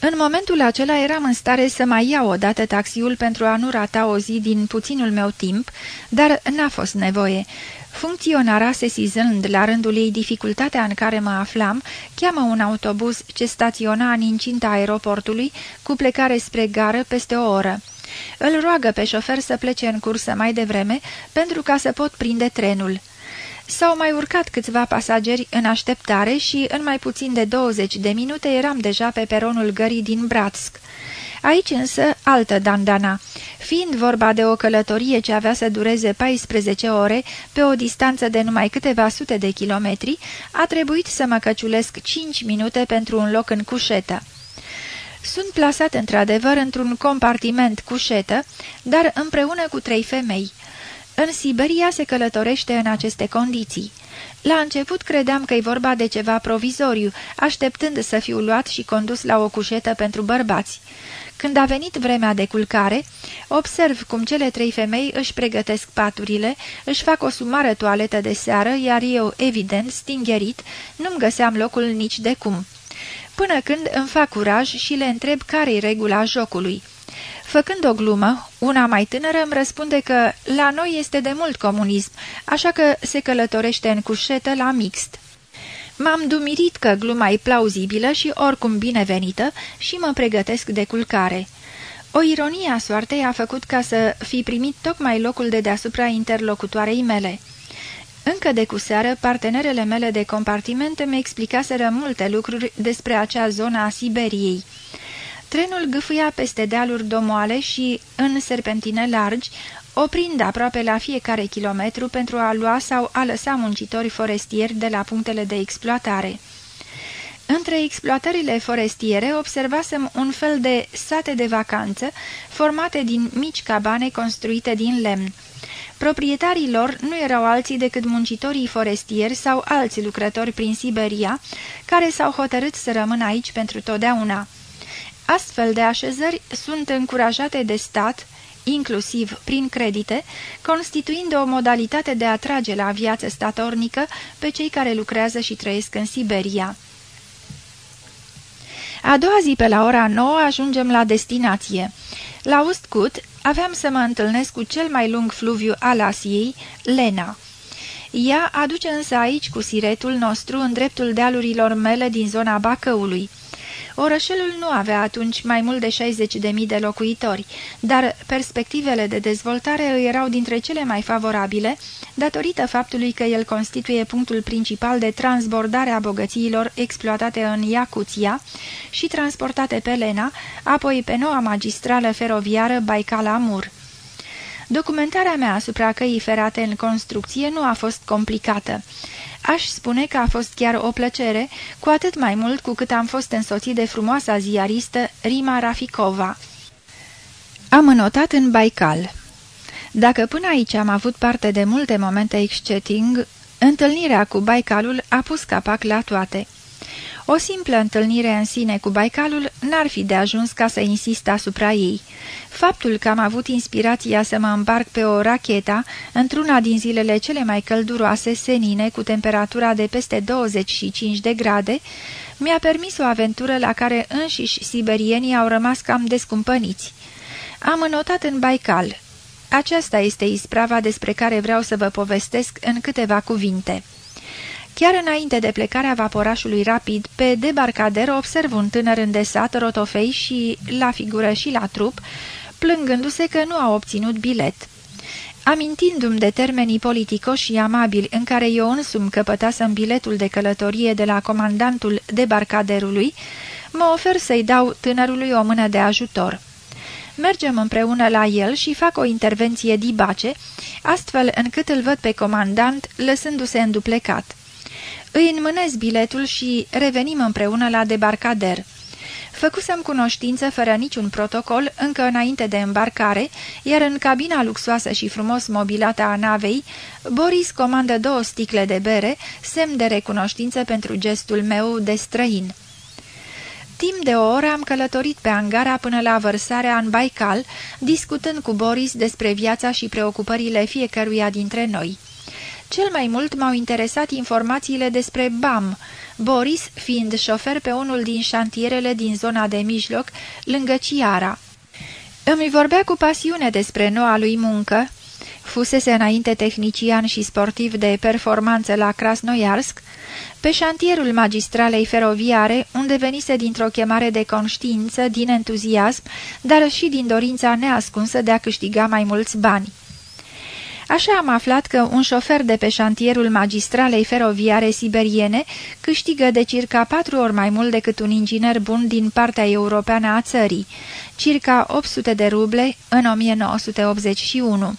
În momentul acela eram în stare să mai iau odată taxiul pentru a nu rata o zi din puținul meu timp, dar n-a fost nevoie. Funcționara, sesizând la rândul ei dificultatea în care mă aflam, cheamă un autobuz ce staționa în incinta aeroportului, cu plecare spre gară peste o oră. Îl roagă pe șofer să plece în cursă mai devreme, pentru ca să pot prinde trenul. S-au mai urcat câțiva pasageri în așteptare și în mai puțin de 20 de minute eram deja pe peronul gării din Bratsk. Aici însă altă dandana. Fiind vorba de o călătorie ce avea să dureze 14 ore pe o distanță de numai câteva sute de kilometri, a trebuit să mă căciulesc 5 minute pentru un loc în cușetă. Sunt plasat într-adevăr într-un compartiment cușetă, dar împreună cu trei femei. În Siberia se călătorește în aceste condiții. La început credeam că e vorba de ceva provizoriu, așteptând să fiu luat și condus la o cușetă pentru bărbați. Când a venit vremea de culcare, observ cum cele trei femei își pregătesc paturile, își fac o sumară toaletă de seară, iar eu, evident, stingerit, nu-mi găseam locul nici de cum. Până când îmi fac curaj și le întreb care-i regula jocului. Făcând o glumă, una mai tânără îmi răspunde că la noi este de mult comunism, așa că se călătorește în cușetă la mixt. M-am dumirit că gluma e plauzibilă și oricum binevenită și mă pregătesc de culcare. O ironie a soartei a făcut ca să fi primit tocmai locul de deasupra interlocutoarei mele. Încă de cu seară, partenerele mele de compartiment îmi explicaseră multe lucruri despre acea zonă a Siberiei. Trenul gâfâia peste dealuri domoale și, în serpentine largi, oprind aproape la fiecare kilometru pentru a lua sau a lăsa muncitori forestieri de la punctele de exploatare. Între exploatările forestiere observasem un fel de sate de vacanță formate din mici cabane construite din lemn. Proprietarii lor nu erau alții decât muncitorii forestieri sau alți lucrători prin Siberia, care s-au hotărât să rămână aici pentru totdeauna. Astfel de așezări sunt încurajate de stat, inclusiv prin credite, constituind o modalitate de a atrage la viață statornică pe cei care lucrează și trăiesc în Siberia. A doua zi pe la ora 9 ajungem la destinație. La Ustcut aveam să mă întâlnesc cu cel mai lung fluviu al Asiei, Lena. Ea aduce însă aici cu siretul nostru în dreptul dealurilor mele din zona Bacăului. Orășelul nu avea atunci mai mult de 60.000 de locuitori, dar perspectivele de dezvoltare îi erau dintre cele mai favorabile, datorită faptului că el constituie punctul principal de transbordare a bogățiilor exploatate în Iacuția și transportate pe Lena, apoi pe noua magistrală feroviară Baikal-Amur. Documentarea mea asupra căii ferate în construcție nu a fost complicată. Aș spune că a fost chiar o plăcere, cu atât mai mult cu cât am fost însoțit de frumoasa ziaristă Rima Rafikova. Am înotat în Baikal. Dacă până aici am avut parte de multe momente exceting, întâlnirea cu Baikalul a pus capac la toate. O simplă întâlnire în sine cu Baicalul n-ar fi de ajuns ca să insist asupra ei. Faptul că am avut inspirația să mă îmbarc pe o racheta într-una din zilele cele mai călduroase senine cu temperatura de peste 25 de grade, mi-a permis o aventură la care înșiși siberienii au rămas cam descumpăniți. Am înotat în Baikal. Aceasta este isprava despre care vreau să vă povestesc în câteva cuvinte. Chiar înainte de plecarea vaporașului rapid, pe debarcader observ un tânăr îndesat, rotofei și la figură și la trup, plângându-se că nu a obținut bilet. Amintindu-mi de termenii politicoși și amabili în care eu însumi căpătasem biletul de călătorie de la comandantul debarcaderului, mă ofer să-i dau tânărului o mână de ajutor. Mergem împreună la el și fac o intervenție dibace, astfel încât îl văd pe comandant lăsându-se înduplecat. Îi înmânez biletul și revenim împreună la debarcader. Făcusem cunoștință fără niciun protocol încă înainte de îmbarcare, iar în cabina luxoasă și frumos mobilată a navei, Boris comandă două sticle de bere, semn de recunoștință pentru gestul meu de străin. Timp de o oră am călătorit pe Angara până la vărsarea în Baikal, discutând cu Boris despre viața și preocupările fiecăruia dintre noi. Cel mai mult m-au interesat informațiile despre BAM, Boris fiind șofer pe unul din șantierele din zona de mijloc, lângă Ciara. Îmi vorbea cu pasiune despre noua lui muncă, fusese înainte tehnician și sportiv de performanță la Krasnoiarsk, pe șantierul magistralei feroviare, unde venise dintr-o chemare de conștiință, din entuziasm, dar și din dorința neascunsă de a câștiga mai mulți bani. Așa am aflat că un șofer de pe șantierul magistralei feroviare siberiene câștigă de circa patru ori mai mult decât un inginer bun din partea europeană a țării, circa 800 de ruble în 1981.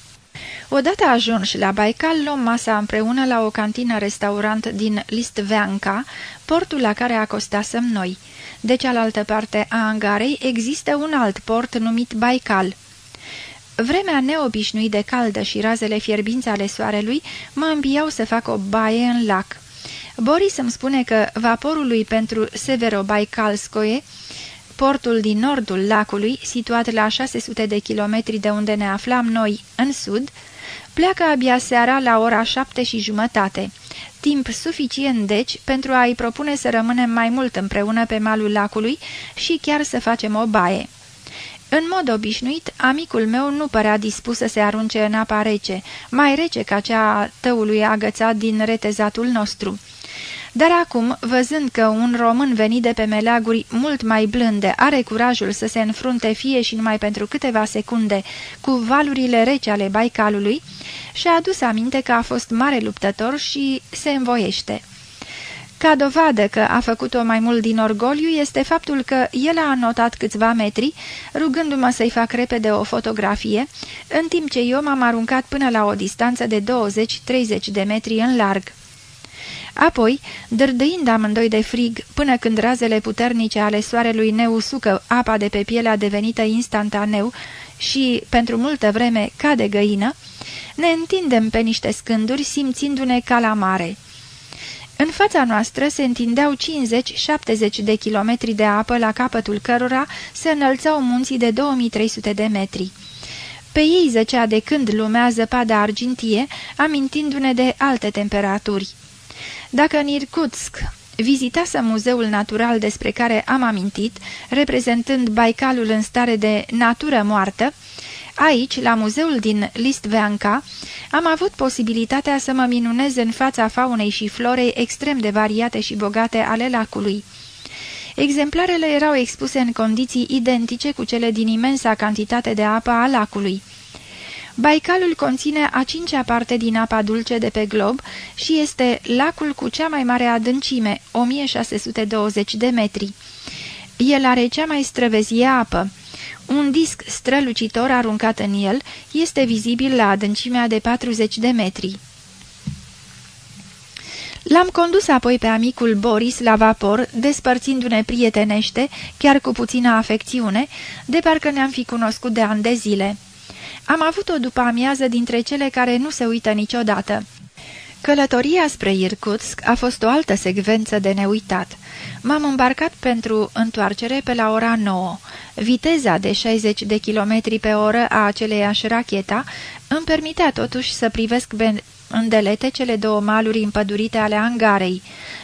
Odată ajunși la Baikal, luăm masa împreună la o cantină-restaurant din Listveanca, portul la care acostasem noi. De cealaltă parte a angarei există un alt port numit Baikal. Vremea neobișnuit de caldă și razele fierbinți ale soarelui mă îmbiau să fac o baie în lac. Boris îmi spune că vaporului pentru Severo-Baikalskoe, portul din nordul lacului, situat la 600 de kilometri de unde ne aflam noi, în sud, pleacă abia seara la ora șapte și jumătate. Timp suficient, deci, pentru a-i propune să rămânem mai mult împreună pe malul lacului și chiar să facem o baie. În mod obișnuit, amicul meu nu părea dispus să se arunce în apa rece, mai rece ca cea a tăului agățat din retezatul nostru. Dar acum, văzând că un român venit de pe meleaguri mult mai blânde are curajul să se înfrunte fie și numai pentru câteva secunde cu valurile rece ale Baicalului, și-a adus aminte că a fost mare luptător și se învoiește. Ca dovadă că a făcut-o mai mult din orgoliu este faptul că el a anotat câțiva metri, rugându-mă să-i fac repede o fotografie, în timp ce eu m-am aruncat până la o distanță de 20-30 de metri în larg. Apoi, dârdâind amândoi de frig, până când razele puternice ale soarelui ne usucă apa de pe pielea devenită instantaneu și, pentru multă vreme, cade găină, ne întindem pe niște scânduri simțindu-ne ca la mare. În fața noastră se întindeau 50-70 de kilometri de apă la capătul cărora se înălțau munții de 2300 de metri. Pe ei zăcea de când lumea zăpada argintie, amintindu-ne de alte temperaturi. Dacă în Irkutsk vizitasă muzeul natural despre care am amintit, reprezentând Baicalul în stare de natură moartă, Aici, la muzeul din Listveanca, am avut posibilitatea să mă minunez în fața faunei și florei extrem de variate și bogate ale lacului. Exemplarele erau expuse în condiții identice cu cele din imensa cantitate de apă a lacului. Baicalul conține a cincea parte din apa dulce de pe glob și este lacul cu cea mai mare adâncime, 1620 de metri. El are cea mai străvezie apă. Un disc strălucitor aruncat în el este vizibil la adâncimea de 40 de metri. L-am condus apoi pe amicul Boris la vapor, despărțindu-ne prietenește, chiar cu puțină afecțiune, de parcă ne-am fi cunoscut de ani de zile. Am avut o după amiază dintre cele care nu se uită niciodată. Călătoria spre Irkutsk a fost o altă secvență de neuitat. M-am îmbarcat pentru întoarcere pe la ora 9. Viteza de 60 de km pe oră a aceleiași racheta îmi permitea totuși să privesc îndelete cele două maluri împădurite ale angarei.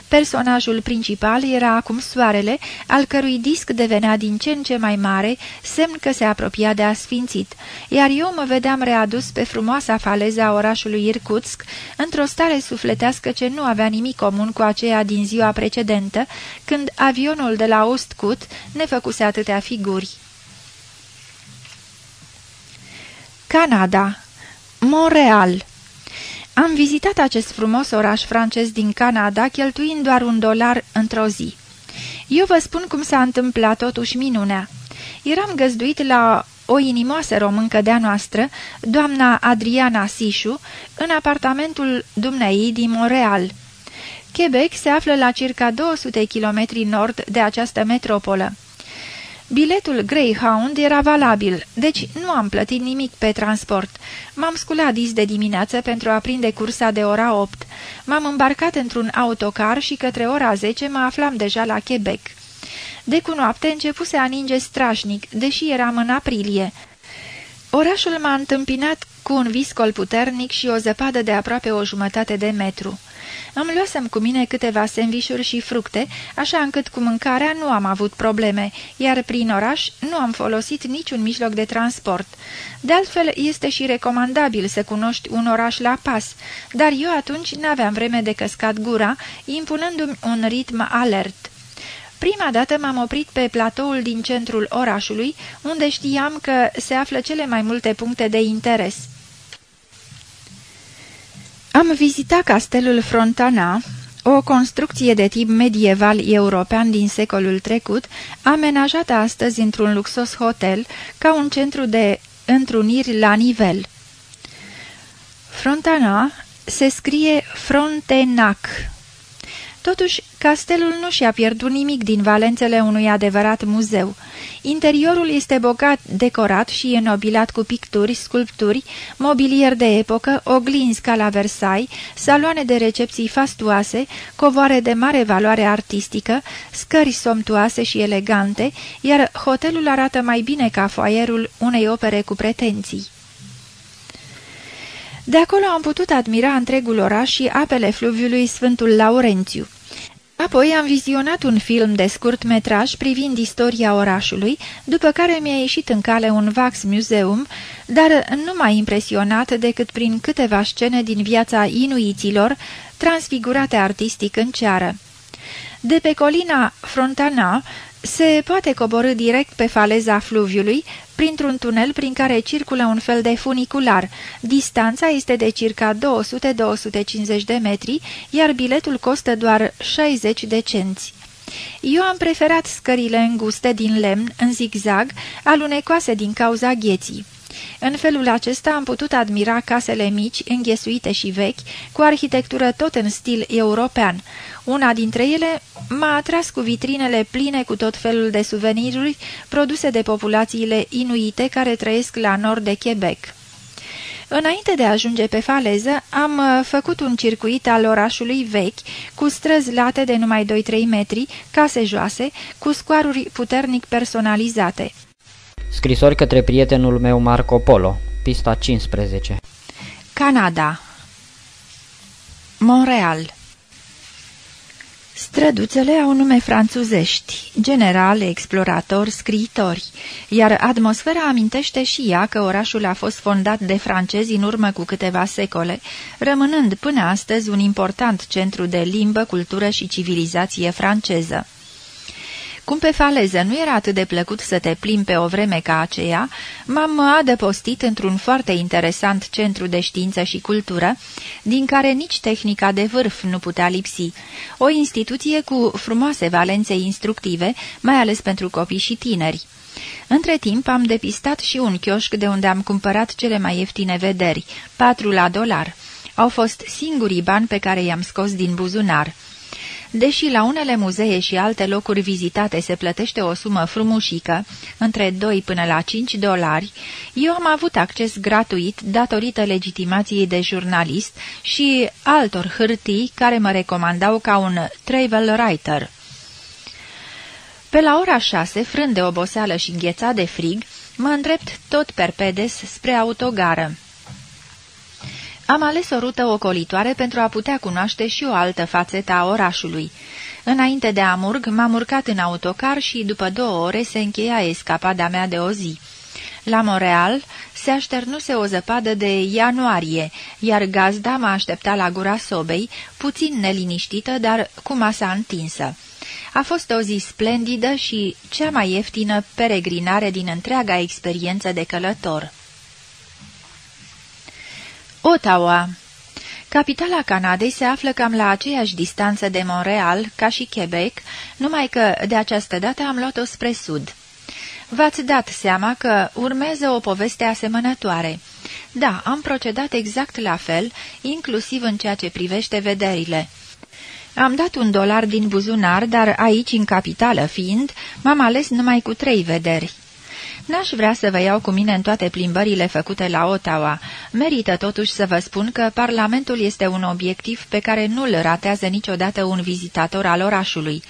Personajul principal era acum soarele, al cărui disc devenea din ce în ce mai mare, semn că se apropia de asfințit, iar eu mă vedeam readus pe frumoasa faleză a orașului Irkutsk, într-o stare sufletească ce nu avea nimic comun cu aceea din ziua precedentă, când avionul de la Ostkut ne făcuse atâtea figuri. Canada. Montreal am vizitat acest frumos oraș francez din Canada, cheltuind doar un dolar într-o zi. Eu vă spun cum s-a întâmplat totuși minunea. Eram găzduit la o inimoasă româncă de-a noastră, doamna Adriana Sișu, în apartamentul dumneei din Montreal. Quebec se află la circa 200 km nord de această metropolă. Biletul Greyhound era valabil, deci nu am plătit nimic pe transport. M-am sculat dis de dimineață pentru a prinde cursa de ora 8. M-am îmbarcat într-un autocar și către ora 10 mă aflam deja la Quebec. De cu noapte începuse a ninge strașnic, deși eram în aprilie. Orașul m-a întâmpinat cu un viscol puternic și o zăpadă de aproape o jumătate de metru. Îmi luasem cu mine câteva sandvișuri și fructe, așa încât cu mâncarea nu am avut probleme, iar prin oraș nu am folosit niciun mijloc de transport. De altfel, este și recomandabil să cunoști un oraș la pas, dar eu atunci n-aveam vreme de căscat gura, impunându-mi un ritm alert. Prima dată m-am oprit pe platoul din centrul orașului, unde știam că se află cele mai multe puncte de interes. Am vizitat castelul Frontana, o construcție de tip medieval european din secolul trecut, amenajată astăzi într-un luxos hotel, ca un centru de întruniri la nivel. Frontana se scrie Frontenac, Totuși, castelul nu și-a pierdut nimic din valențele unui adevărat muzeu. Interiorul este bogat, decorat și enobilat cu picturi, sculpturi, mobilier de epocă, oglinzi ca la Versailles, saloane de recepții fastuoase, covoare de mare valoare artistică, scări somtuoase și elegante, iar hotelul arată mai bine ca foaierul unei opere cu pretenții. De acolo am putut admira întregul oraș și apele fluviului Sfântul Laurențiu. Apoi am vizionat un film de scurt metraj privind istoria orașului, după care mi-a ieșit în cale un Vax Museum, dar nu m-a impresionat decât prin câteva scene din viața inuiților, transfigurate artistic în ceară. De pe colina Frontana se poate coborâ direct pe faleza fluviului, printr-un tunel prin care circulă un fel de funicular. Distanța este de circa 200-250 de metri, iar biletul costă doar 60 de cenți. Eu am preferat scările înguste din lemn, în zigzag, alunecoase din cauza gheții. În felul acesta am putut admira casele mici, înghesuite și vechi, cu arhitectură tot în stil european. Una dintre ele m-a atras cu vitrinele pline cu tot felul de suveniruri produse de populațiile inuite care trăiesc la nord de Quebec. Înainte de a ajunge pe faleză, am uh, făcut un circuit al orașului vechi, cu străzi late de numai 2-3 metri, case joase, cu scoaruri puternic personalizate. Scrisori către prietenul meu Marco Polo, pista 15 Canada. Montreal. Străduțele au nume franțuzești, general, exploratori, scriitori, iar atmosfera amintește și ea că orașul a fost fondat de francezi în urmă cu câteva secole, rămânând până astăzi un important centru de limbă, cultură și civilizație franceză. Cum pe faleză nu era atât de plăcut să te plimbi pe o vreme ca aceea, m-am adăpostit într-un foarte interesant centru de știință și cultură, din care nici tehnica de vârf nu putea lipsi. O instituție cu frumoase valențe instructive, mai ales pentru copii și tineri. Între timp am depistat și un chioșc de unde am cumpărat cele mai ieftine vederi, patru la dolar. Au fost singurii bani pe care i-am scos din buzunar. Deși la unele muzee și alte locuri vizitate se plătește o sumă frumușică, între 2 până la 5 dolari, eu am avut acces gratuit datorită legitimației de jurnalist și altor hârtii care mă recomandau ca un travel writer. Pe la ora șase, frând de oboseală și înghețat de frig, mă îndrept tot perpedes spre autogară. Am ales o rută ocolitoare pentru a putea cunoaște și o altă fațetă a orașului. Înainte de amurg, m-am urcat în autocar și după două ore se încheia escapada mea de o zi. La Montreal se așternuse o zăpadă de ianuarie, iar gazda mă aștepta la gura sobei, puțin neliniștită, dar cu masa întinsă. A fost o zi splendidă și cea mai ieftină peregrinare din întreaga experiență de călător. Ottawa Capitala Canadei se află cam la aceeași distanță de Montreal ca și Quebec, numai că de această dată am luat-o spre sud. V-ați dat seama că urmează o poveste asemănătoare. Da, am procedat exact la fel, inclusiv în ceea ce privește vederile. Am dat un dolar din buzunar, dar aici, în capitală fiind, m-am ales numai cu trei vederi. N-aș vrea să vă iau cu mine în toate plimbările făcute la Ottawa. Merită totuși să vă spun că Parlamentul este un obiectiv pe care nu-l ratează niciodată un vizitator al orașului.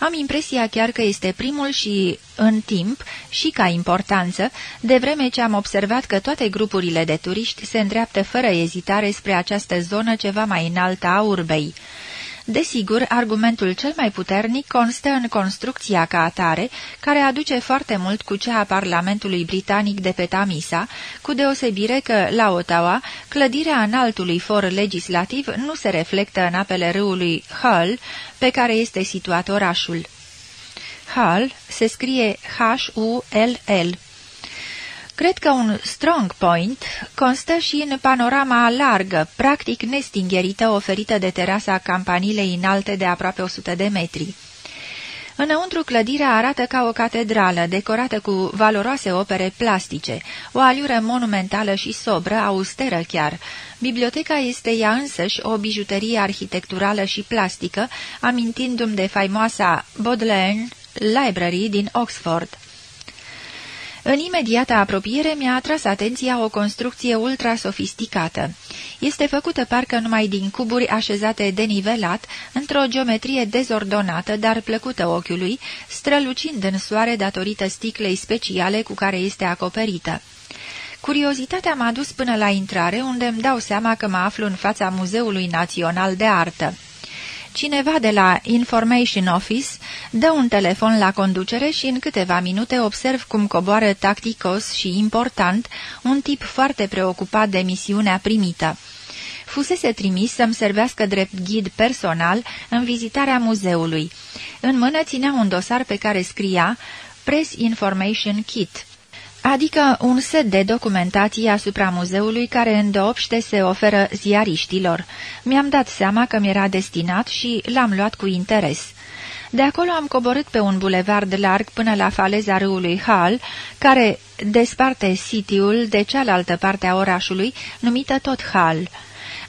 Am impresia chiar că este primul și în timp și ca importanță, de vreme ce am observat că toate grupurile de turiști se îndreaptă fără ezitare spre această zonă ceva mai înaltă a urbei. Desigur, argumentul cel mai puternic constă în construcția ca atare, care aduce foarte mult cu cea a Parlamentului Britanic de pe Tamisa, cu deosebire că, la Ottawa, clădirea înaltului for legislativ nu se reflectă în apele râului Hull, pe care este situat orașul. Hull se scrie H-U-L-L. Cred că un strong point constă și în panorama largă, practic nestingherită, oferită de terasa campanilei înalte de aproape 100 de metri. Înăuntru clădirea arată ca o catedrală, decorată cu valoroase opere plastice, o aliură monumentală și sobră, austeră chiar. Biblioteca este ea însăși o bijuterie arhitecturală și plastică, amintindu-mi de faimoasa Bodleian Library din Oxford. În imediata apropiere mi-a atras atenția o construcție ultra-sofisticată. Este făcută parcă numai din cuburi așezate denivelat, într-o geometrie dezordonată, dar plăcută ochiului, strălucind în soare datorită sticlei speciale cu care este acoperită. Curiozitatea m-a dus până la intrare, unde îmi dau seama că mă aflu în fața Muzeului Național de Artă. Cineva de la Information Office dă un telefon la conducere și în câteva minute observ cum coboară tacticos și important un tip foarte preocupat de misiunea primită. Fusese trimis să-mi servească drept ghid personal în vizitarea muzeului. În mână ținea un dosar pe care scria Press Information Kit adică un set de documentații asupra muzeului care îndeopște se oferă ziariștilor. Mi-am dat seama că mi-era destinat și l-am luat cu interes. De acolo am coborât pe un bulevard larg până la faleza râului Hall, care desparte sitiul de cealaltă parte a orașului, numită tot Hall.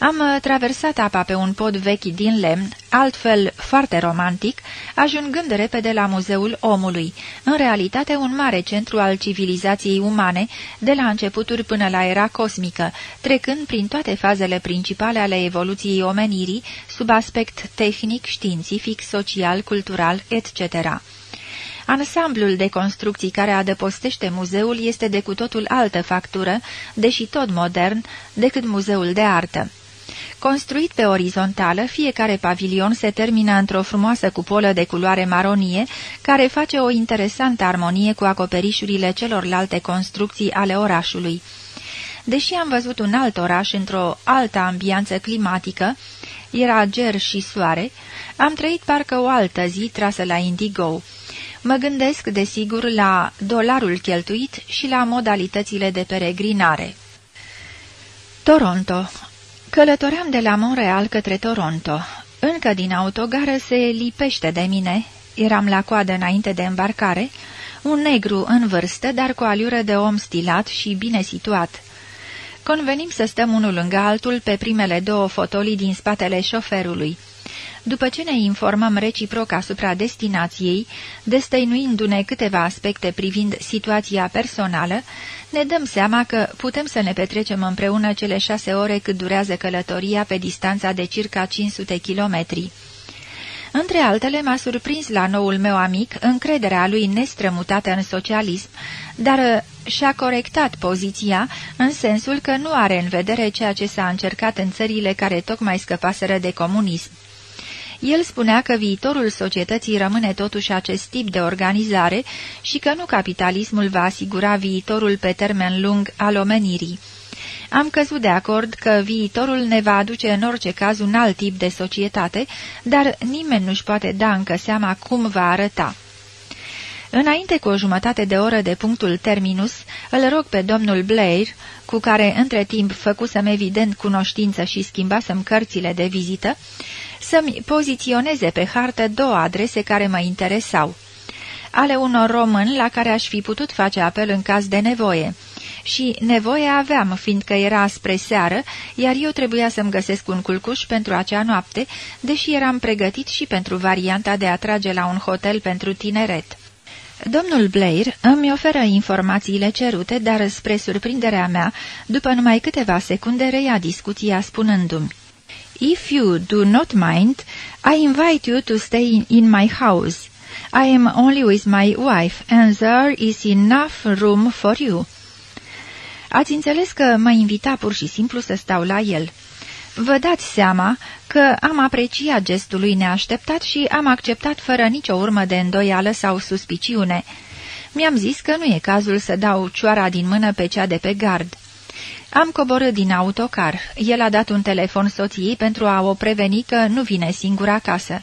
Am uh, traversat apa pe un pod vechi din lemn, altfel foarte romantic, ajungând repede la Muzeul Omului, în realitate un mare centru al civilizației umane, de la începuturi până la era cosmică, trecând prin toate fazele principale ale evoluției omenirii, sub aspect tehnic, științific, social, cultural, etc. Ansamblul de construcții care adăpostește muzeul este de cu totul altă factură, deși tot modern, decât muzeul de artă. Construit pe orizontală, fiecare pavilion se termină într-o frumoasă cupolă de culoare maronie, care face o interesantă armonie cu acoperișurile celorlalte construcții ale orașului. Deși am văzut un alt oraș într-o altă ambianță climatică, era ger și soare, am trăit parcă o altă zi trasă la Indigo. Mă gândesc, desigur, la dolarul cheltuit și la modalitățile de peregrinare. Toronto Călătoream de la Montreal către Toronto. Încă din autogară se lipește de mine, eram la coadă înainte de îmbarcare, un negru în vârstă, dar cu aliură de om stilat și bine situat. Convenim să stăm unul lângă altul pe primele două fotolii din spatele șoferului. După ce ne informăm reciproc asupra destinației, destăinuindu-ne câteva aspecte privind situația personală, ne dăm seama că putem să ne petrecem împreună cele șase ore cât durează călătoria pe distanța de circa 500 kilometri. Între altele, m-a surprins la noul meu amic încrederea lui nestrămutată în socialism, dar uh, și-a corectat poziția în sensul că nu are în vedere ceea ce s-a încercat în țările care tocmai scăpaseră de comunism. El spunea că viitorul societății rămâne totuși acest tip de organizare și că nu capitalismul va asigura viitorul pe termen lung al omenirii. Am căzut de acord că viitorul ne va aduce în orice caz un alt tip de societate, dar nimeni nu-și poate da încă seama cum va arăta. Înainte cu o jumătate de oră de punctul terminus, îl rog pe domnul Blair, cu care între timp făcusem evident cunoștință și schimbasem cărțile de vizită, să-mi poziționeze pe hartă două adrese care mă interesau. Ale unor români la care aș fi putut face apel în caz de nevoie. Și nevoie aveam, fiindcă era spre seară, iar eu trebuia să-mi găsesc un culcuș pentru acea noapte, deși eram pregătit și pentru varianta de a trage la un hotel pentru tineret. Domnul Blair îmi oferă informațiile cerute, dar spre surprinderea mea, după numai câteva secunde reia discuția spunându-mi If you do not mind, I invite you to stay in my house. I am only with my wife, and there is enough room for you. Ați înțeles că mă invita pur și simplu să stau la el. Vă dați seama că am apreciat gestul lui neașteptat și am acceptat fără nicio urmă de îndoială sau suspiciune. Mi-am zis că nu e cazul să dau cioara din mână pe cea de pe gard. Am coborât din autocar. El a dat un telefon soției pentru a o preveni că nu vine singur acasă.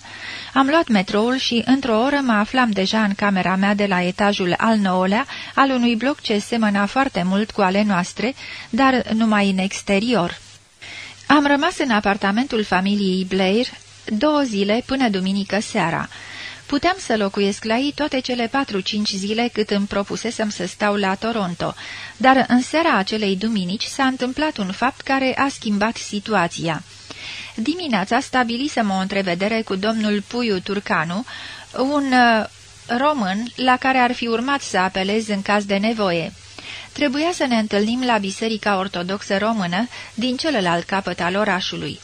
Am luat metroul și într-o oră mă aflam deja în camera mea de la etajul al nouălea al unui bloc ce semăna foarte mult cu ale noastre, dar numai în exterior. Am rămas în apartamentul familiei Blair două zile până duminică seara. Puteam să locuiesc la ei toate cele patru-cinci zile cât îmi propusesem să stau la Toronto, dar în seara acelei duminici s-a întâmplat un fapt care a schimbat situația. Dimineața stabilisem o întrevedere cu domnul Puiu Turcanu, un uh, român la care ar fi urmat să apelez în caz de nevoie. Trebuia să ne întâlnim la Biserica Ortodoxă Română din celălalt capăt al orașului.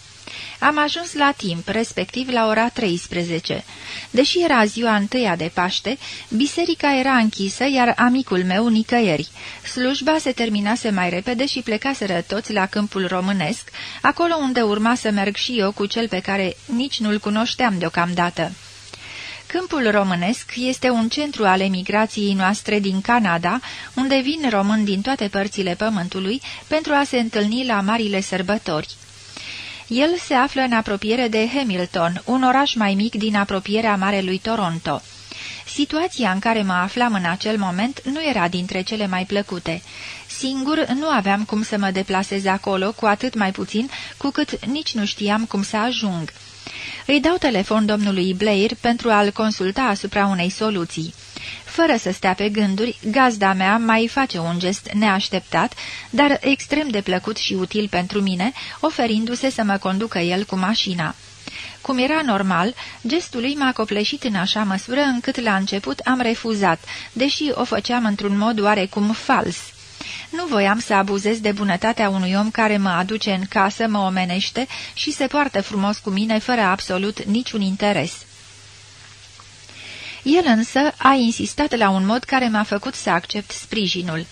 Am ajuns la timp, respectiv la ora 13. Deși era ziua întâia de Paște, biserica era închisă, iar amicul meu nicăieri. Slujba se terminase mai repede și plecaseră toți la câmpul românesc, acolo unde urma să merg și eu cu cel pe care nici nu-l cunoșteam deocamdată. Câmpul românesc este un centru al emigrației noastre din Canada, unde vin români din toate părțile pământului pentru a se întâlni la marile sărbători. El se află în apropiere de Hamilton, un oraș mai mic din apropierea Marelui Toronto. Situația în care mă aflam în acel moment nu era dintre cele mai plăcute. Singur nu aveam cum să mă deplasez acolo, cu atât mai puțin, cu cât nici nu știam cum să ajung. Îi dau telefon domnului Blair pentru a-l consulta asupra unei soluții. Fără să stea pe gânduri, gazda mea mai face un gest neașteptat, dar extrem de plăcut și util pentru mine, oferindu-se să mă conducă el cu mașina. Cum era normal, gestul lui m-a copleșit în așa măsură încât la început am refuzat, deși o făceam într-un mod oarecum fals. Nu voiam să abuzez de bunătatea unui om care mă aduce în casă, mă omenește și se poartă frumos cu mine fără absolut niciun interes. El însă a insistat la un mod care m-a făcut să accept sprijinul.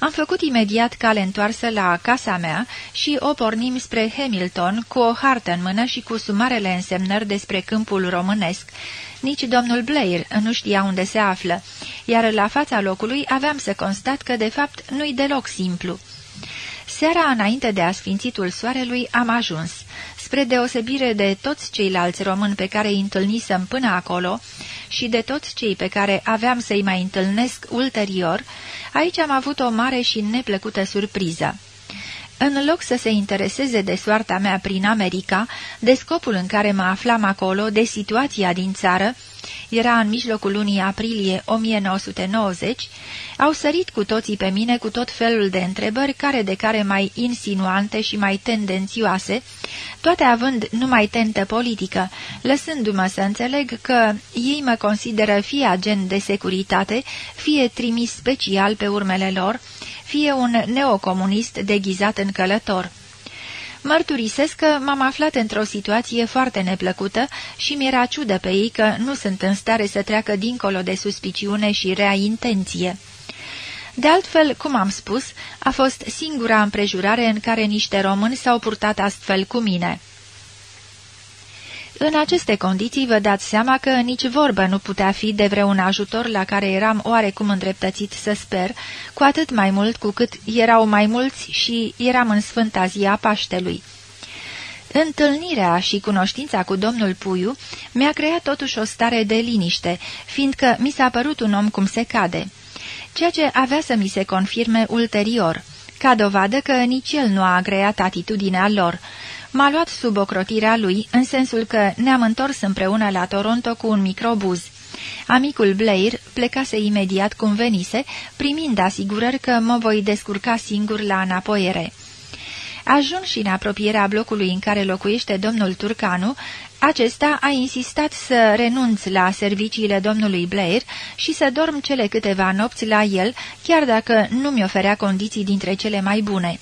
Am făcut imediat cale întoarsă la casa mea și o pornim spre Hamilton cu o hartă în mână și cu sumarele însemnări despre câmpul românesc. Nici domnul Blair nu știa unde se află, iar la fața locului aveam să constat că de fapt nu-i deloc simplu. Seara înainte de asfințitul soarelui am ajuns. Spre deosebire de toți ceilalți români pe care îi întâlnisem până acolo și de toți cei pe care aveam să-i mai întâlnesc ulterior, aici am avut o mare și neplăcută surpriză. În loc să se intereseze de soarta mea prin America, de scopul în care mă aflam acolo, de situația din țară, era în mijlocul lunii aprilie 1990, au sărit cu toții pe mine cu tot felul de întrebări care de care mai insinuante și mai tendențioase, toate având numai tentă politică, lăsându-mă să înțeleg că ei mă consideră fie agent de securitate, fie trimis special pe urmele lor, fie un neocomunist deghizat în călător. Mărturisesc că m-am aflat într-o situație foarte neplăcută și mi-era ciudă pe ei că nu sunt în stare să treacă dincolo de suspiciune și rea intenție. De altfel, cum am spus, a fost singura împrejurare în care niște români s-au purtat astfel cu mine. În aceste condiții vă dați seama că nici vorbă nu putea fi de vreun ajutor la care eram oarecum îndreptățit să sper, cu atât mai mult cu cât erau mai mulți și eram în sfânta zi a Paștelui. Întâlnirea și cunoștința cu domnul Puiu mi-a creat totuși o stare de liniște, fiindcă mi s-a părut un om cum se cade. Ceea ce avea să mi se confirme ulterior, ca dovadă că nici el nu a agreat atitudinea lor, M-a luat sub ocrotirea lui, în sensul că ne-am întors împreună la Toronto cu un microbuz. Amicul Blair plecase imediat cum venise, primind asigurări că mă voi descurca singur la înapoiere. Ajuns și în apropierea blocului în care locuiește domnul Turcanu, acesta a insistat să renunț la serviciile domnului Blair și să dorm cele câteva nopți la el, chiar dacă nu mi oferea condiții dintre cele mai bune.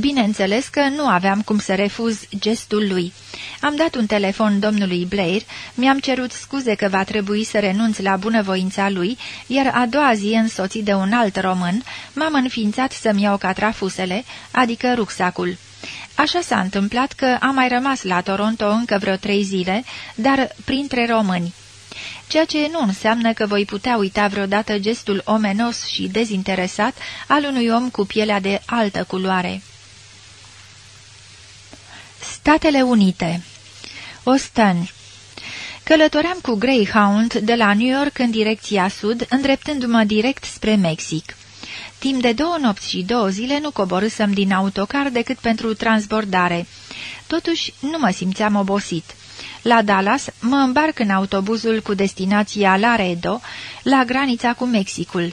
Bineînțeles că nu aveam cum să refuz gestul lui. Am dat un telefon domnului Blair, mi-am cerut scuze că va trebui să renunț la bunăvoința lui, iar a doua zi, însoțit de un alt român, m-am înființat să-mi iau catrafusele, adică rucsacul. Așa s-a întâmplat că am mai rămas la Toronto încă vreo trei zile, dar printre români. Ceea ce nu înseamnă că voi putea uita vreodată gestul omenos și dezinteresat al unui om cu pielea de altă culoare. Statele Unite Ostan Călătoream cu Greyhound de la New York în direcția sud, îndreptându-mă direct spre Mexic. Timp de două nopți și două zile nu coborâsăm din autocar decât pentru transbordare. Totuși, nu mă simțeam obosit. La Dallas mă îmbarc în autobuzul cu destinația Laredo, la granița cu Mexicul.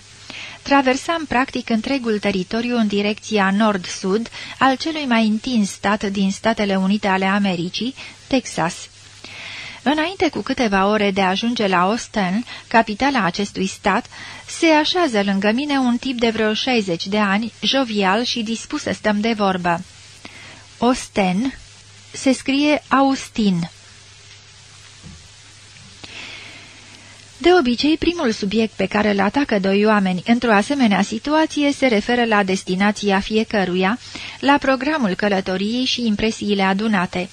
Traversam practic întregul teritoriu în direcția nord-sud al celui mai întins stat din Statele Unite ale Americii, Texas. Înainte cu câteva ore de a ajunge la Austin, capitala acestui stat, se așează lângă mine un tip de vreo 60 de ani, jovial și dispus să stăm de vorbă. Austin se scrie Austin. De obicei, primul subiect pe care îl atacă doi oameni într-o asemenea situație se referă la destinația fiecăruia, la programul călătoriei și impresiile adunate.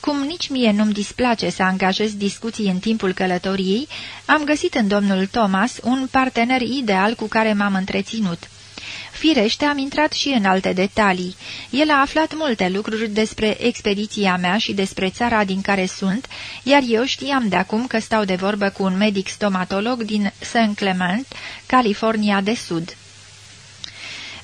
Cum nici mie nu-mi displace să angajez discuții în timpul călătoriei, am găsit în domnul Thomas un partener ideal cu care m-am întreținut. Firește, am intrat și în alte detalii. El a aflat multe lucruri despre expediția mea și despre țara din care sunt, iar eu știam de acum că stau de vorbă cu un medic stomatolog din St. Clement, California de Sud.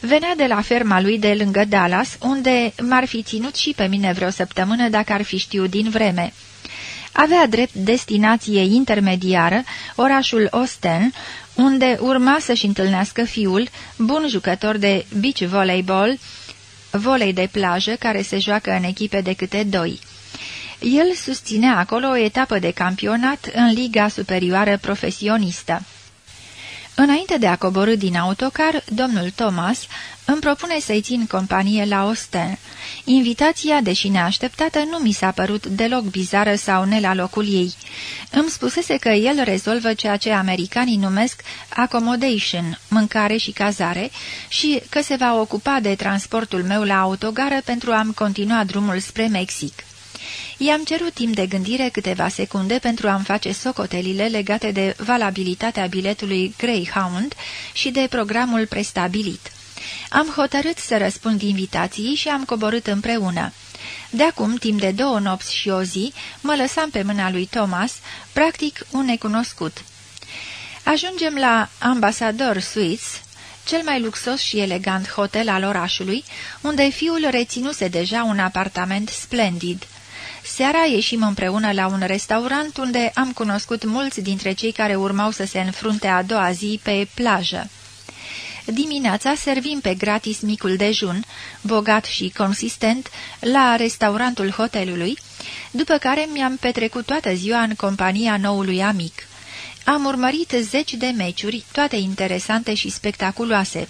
Venea de la ferma lui de lângă Dallas, unde m-ar fi ținut și pe mine vreo săptămână dacă ar fi știut din vreme. Avea drept destinație intermediară orașul Osten, unde urma să-și întâlnească fiul, bun jucător de beach volleyball, volei de plajă care se joacă în echipe de câte doi. El susținea acolo o etapă de campionat în Liga Superioară Profesionistă. Înainte de a coborâ din autocar, domnul Thomas îmi propune să-i țin companie la Osten. Invitația, deși neașteptată, nu mi s-a părut deloc bizară sau ne la locul ei. Îmi spusese că el rezolvă ceea ce americanii numesc accommodation, mâncare și cazare, și că se va ocupa de transportul meu la autogară pentru a-mi continua drumul spre Mexic. I-am cerut timp de gândire câteva secunde pentru a-mi face socotelile legate de valabilitatea biletului Greyhound și de programul prestabilit. Am hotărât să răspund invitației și am coborât împreună. De acum, timp de două nopți și o zi, mă lăsam pe mâna lui Thomas, practic un necunoscut. Ajungem la Ambasador Suiți, cel mai luxos și elegant hotel al orașului, unde fiul reținuse deja un apartament splendid. Seara ieșim împreună la un restaurant unde am cunoscut mulți dintre cei care urmau să se înfrunte a doua zi pe plajă. Dimineața servim pe gratis micul dejun, bogat și consistent, la restaurantul hotelului, după care mi-am petrecut toată ziua în compania noului amic. Am urmărit zeci de meciuri, toate interesante și spectaculoase.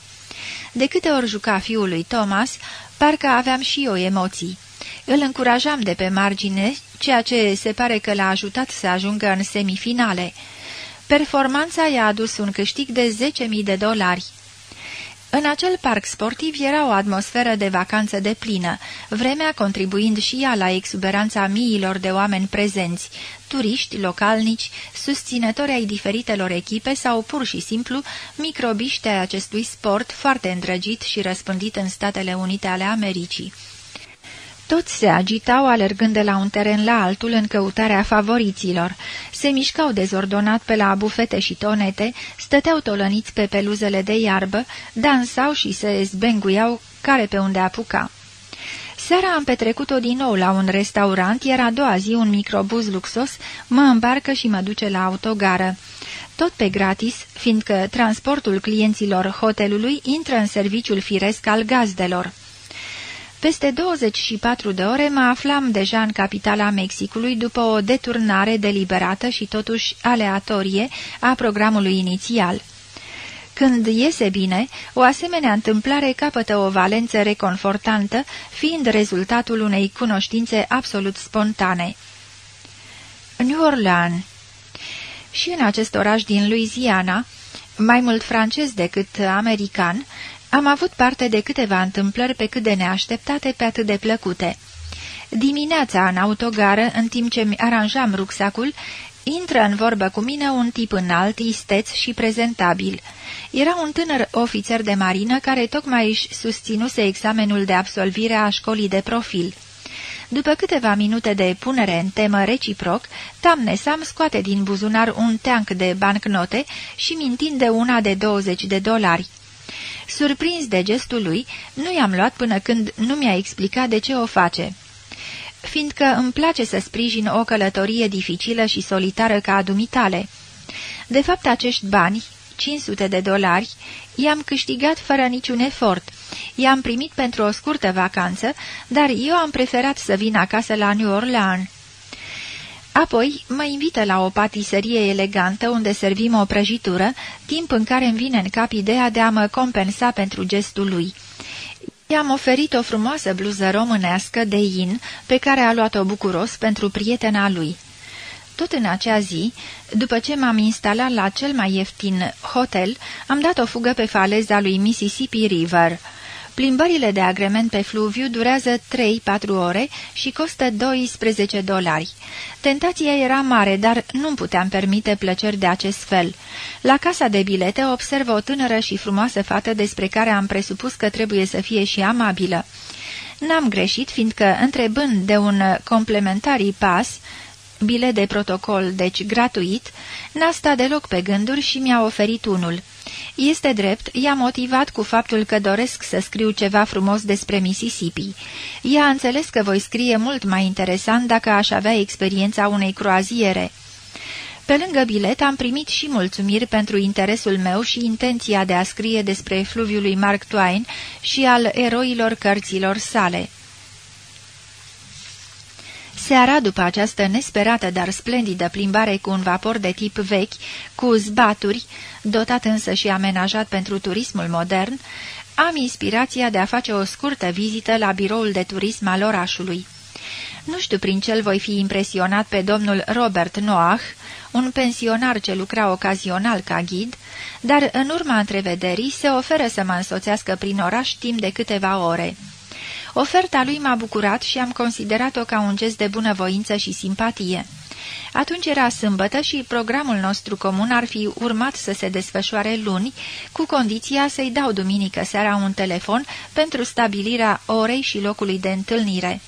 De câte ori juca fiul lui Thomas, parcă aveam și eu emoții. Îl încurajam de pe margine, ceea ce se pare că l-a ajutat să ajungă în semifinale. Performanța i-a adus un câștig de 10.000 de dolari. În acel parc sportiv era o atmosferă de vacanță de plină, vremea contribuind și ea la exuberanța miilor de oameni prezenți, turiști, localnici, susținători ai diferitelor echipe sau pur și simplu microbiște ai acestui sport foarte îndrăgit și răspândit în Statele Unite ale Americii. Toți se agitau alergând de la un teren la altul în căutarea favoriților. Se mișcau dezordonat pe la bufete și tonete, stăteau tolăniți pe peluzele de iarbă, dansau și se zbenguiau care pe unde apuca. Seara am petrecut-o din nou la un restaurant, iar a doua zi un microbuz luxos mă îmbarcă și mă duce la autogară. Tot pe gratis, fiindcă transportul clienților hotelului intră în serviciul firesc al gazdelor. Peste 24 de ore mă aflam deja în capitala Mexicului după o deturnare deliberată și totuși aleatorie a programului inițial. Când iese bine, o asemenea întâmplare capătă o valență reconfortantă, fiind rezultatul unei cunoștințe absolut spontane. New Orleans Și în acest oraș din Louisiana, mai mult francez decât american, am avut parte de câteva întâmplări pe cât de neașteptate, pe atât de plăcute. Dimineața, în autogară, în timp ce mi aranjam rucsacul, intră în vorbă cu mine un tip înalt, isteț și prezentabil. Era un tânăr ofițer de marină care tocmai își susținuse examenul de absolvire a școlii de profil. După câteva minute de punere în temă reciproc, Tamne Sam scoate din buzunar un teanc de bancnote și mintind de una de 20 de dolari. Surprins de gestul lui, nu i-am luat până când nu mi-a explicat de ce o face. Fiindcă îmi place să sprijin o călătorie dificilă și solitară ca a dumitale. De fapt, acești bani, 500 de dolari, i-am câștigat fără niciun efort. I-am primit pentru o scurtă vacanță, dar eu am preferat să vin acasă la New Orleans. Apoi mă invită la o patiserie elegantă unde servim o prăjitură, timp în care îmi vine în cap ideea de a mă compensa pentru gestul lui. I-am oferit o frumoasă bluză românească de in, pe care a luat-o bucuros pentru prietena lui. Tot în acea zi, după ce m-am instalat la cel mai ieftin hotel, am dat o fugă pe faleza lui Mississippi River – Plimbările de agrement pe fluviu durează 3-4 ore și costă 12 dolari. Tentația era mare, dar nu puteam permite plăceri de acest fel. La casa de bilete observ o tânără și frumoasă fată despre care am presupus că trebuie să fie și amabilă. N-am greșit, fiindcă, întrebând de un complementarii pas, bilet de protocol, deci gratuit, n-a stat deloc pe gânduri și mi-a oferit unul. Este drept, i-a motivat cu faptul că doresc să scriu ceva frumos despre Mississippi. Ea a înțeles că voi scrie mult mai interesant dacă aș avea experiența unei croaziere. Pe lângă bilet am primit și mulțumiri pentru interesul meu și intenția de a scrie despre fluviul lui Mark Twain și al eroilor cărților sale. Seara, după această nesperată, dar splendidă plimbare cu un vapor de tip vechi, cu zbaturi, dotat însă și amenajat pentru turismul modern, am inspirația de a face o scurtă vizită la biroul de turism al orașului. Nu știu prin ce voi fi impresionat pe domnul Robert Noah, un pensionar ce lucra ocazional ca ghid, dar în urma întrevederii se oferă să mă însoțească prin oraș timp de câteva ore. Oferta lui m-a bucurat și am considerat-o ca un gest de bunăvoință și simpatie. Atunci era sâmbătă și programul nostru comun ar fi urmat să se desfășoare luni, cu condiția să-i dau duminică seara un telefon pentru stabilirea orei și locului de întâlnire.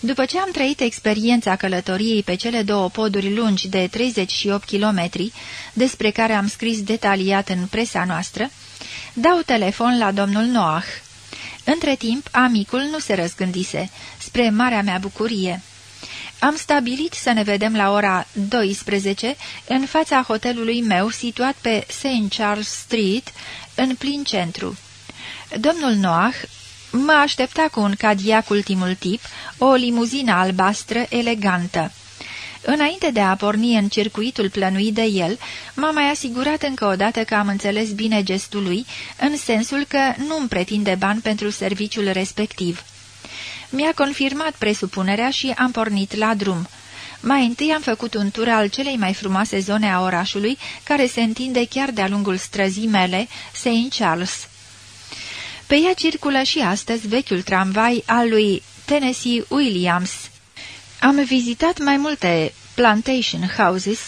După ce am trăit experiența călătoriei pe cele două poduri lungi de 38 kilometri, despre care am scris detaliat în presa noastră, dau telefon la domnul Noah. Între timp, amicul nu se răzgândise, spre marea mea bucurie. Am stabilit să ne vedem la ora 12 în fața hotelului meu situat pe St. Charles Street, în plin centru. Domnul Noah mă aștepta cu un cadiac ultimul tip, o limuzină albastră elegantă. Înainte de a porni în circuitul plănuit de el, m-am mai asigurat încă o dată că am înțeles bine gestul lui, în sensul că nu îmi pretinde bani pentru serviciul respectiv. Mi-a confirmat presupunerea și am pornit la drum. Mai întâi am făcut un tur al celei mai frumoase zone a orașului, care se întinde chiar de-a lungul străzii mele, St. Charles. Pe ea circulă și astăzi vechiul tramvai al lui Tennessee Williams, am vizitat mai multe plantation houses,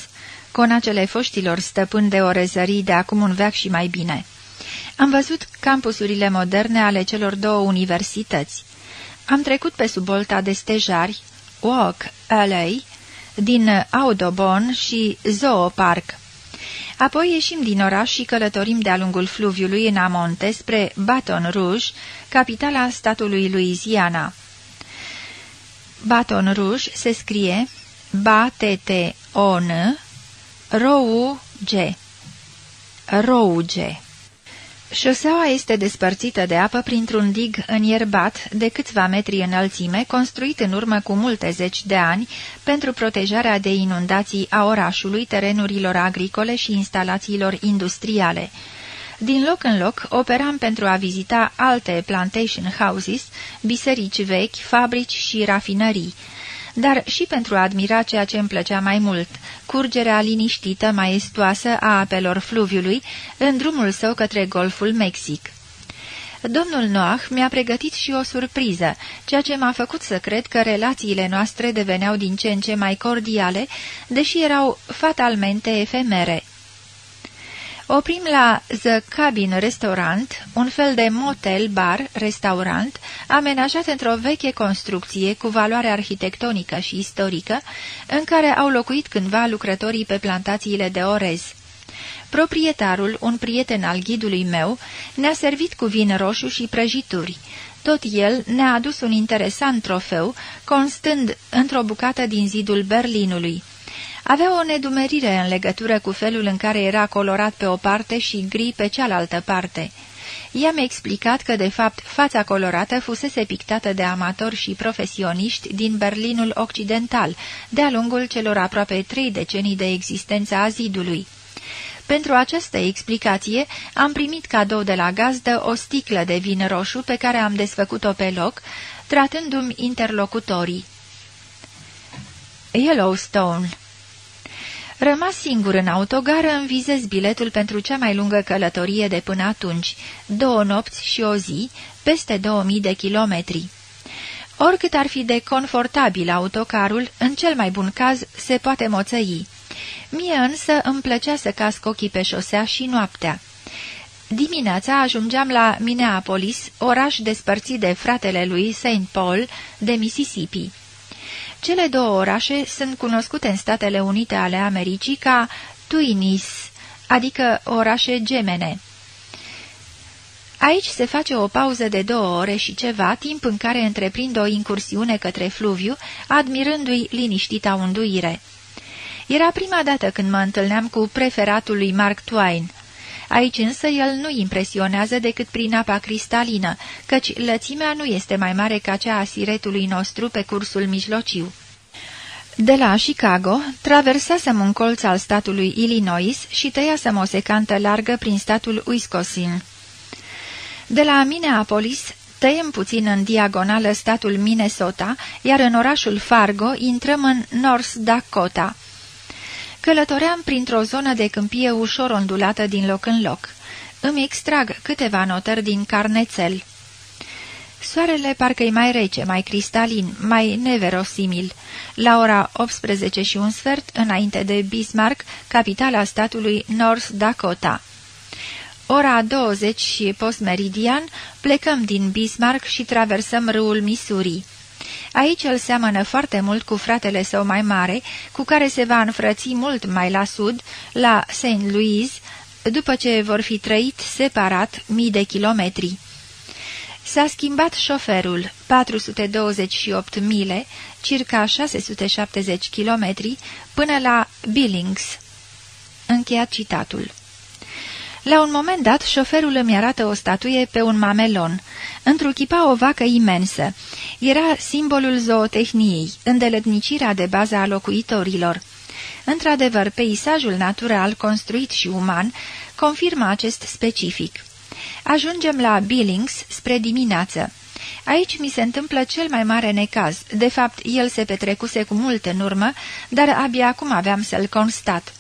conacele foștilor stăpâni de orezării de acum un veac și mai bine. Am văzut campusurile moderne ale celor două universități. Am trecut pe subolta de stejari, Walk Alley, din Audubon și Zoopark. Apoi ieșim din oraș și călătorim de-a lungul fluviului în Amonte spre Baton Rouge, capitala statului Louisiana. Baton Rouge se scrie B-T-T-O-N Rou-G. Rouge. Șoseaua este despărțită de apă printr-un dig înierbat de câțiva metri înălțime, construit în urmă cu multe zeci de ani pentru protejarea de inundații a orașului, terenurilor agricole și instalațiilor industriale. Din loc în loc operam pentru a vizita alte plantation houses, biserici vechi, fabrici și rafinării dar și pentru a admira ceea ce îmi plăcea mai mult, curgerea liniștită, maestoasă a apelor fluviului în drumul său către Golful Mexic. Domnul Noah mi-a pregătit și o surpriză, ceea ce m-a făcut să cred că relațiile noastre deveneau din ce în ce mai cordiale, deși erau fatalmente efemere. Oprim la The Cabin Restaurant, un fel de motel-bar-restaurant, amenajat într-o veche construcție cu valoare arhitectonică și istorică, în care au locuit cândva lucrătorii pe plantațiile de orez. Proprietarul, un prieten al ghidului meu, ne-a servit cu vin roșu și prăjituri. Tot el ne-a adus un interesant trofeu, constând într-o bucată din zidul Berlinului. Avea o nedumerire în legătură cu felul în care era colorat pe o parte și gri pe cealaltă parte. Ea mi-a explicat că, de fapt, fața colorată fusese pictată de amatori și profesioniști din Berlinul Occidental, de-a lungul celor aproape trei decenii de existență a zidului. Pentru această explicație am primit cadou de la gazdă o sticlă de vin roșu pe care am desfăcut-o pe loc, tratându-mi interlocutorii. Yellowstone Rămas singur în autogară, învizez biletul pentru cea mai lungă călătorie de până atunci, două nopți și o zi, peste 2000 de kilometri. Oricât ar fi de confortabil autocarul, în cel mai bun caz se poate moțăi. Mie însă îmi plăcea să casc ochii pe șosea și noaptea. Dimineața ajungeam la Minneapolis, oraș despărțit de fratele lui St. Paul de Mississippi. Cele două orașe sunt cunoscute în Statele Unite ale Americii ca Tuinis, adică orașe gemene. Aici se face o pauză de două ore și ceva, timp în care întreprind o incursiune către fluviu, admirându-i liniștita unduire. Era prima dată când mă întâlneam cu preferatul lui Mark Twain. Aici însă el nu impresionează decât prin apa cristalină, căci lățimea nu este mai mare ca cea a siretului nostru pe cursul mijlociu. De la Chicago, traversasem un colț al statului Illinois și tăiasem o secantă largă prin statul Wisconsin. De la Minneapolis, tăiem puțin în diagonală statul Minnesota, iar în orașul Fargo intrăm în North Dakota. Călătoream printr-o zonă de câmpie ușor ondulată din loc în loc. Îmi extrag câteva notări din carnețel. Soarele parcă-i mai rece, mai cristalin, mai neverosimil. La ora 18 și un sfert, înainte de Bismarck, capitala statului North Dakota. Ora 20 și postmeridian, plecăm din Bismarck și traversăm râul Missouri. Aici îl seamănă foarte mult cu fratele său mai mare, cu care se va înfrăți mult mai la sud, la St. Louis, după ce vor fi trăit separat mii de kilometri. S-a schimbat șoferul, 428 mile, circa 670 kilometri, până la Billings. Încheiat citatul. La un moment dat, șoferul îmi arată o statuie pe un mamelon. Întruchipa o vacă imensă. Era simbolul zootehniei, îndeletnicirea de bază a locuitorilor. Într-adevăr, peisajul natural, construit și uman, confirmă acest specific. Ajungem la Billings spre dimineață. Aici mi se întâmplă cel mai mare necaz. De fapt, el se petrecuse cu mult în urmă, dar abia acum aveam să-l constat.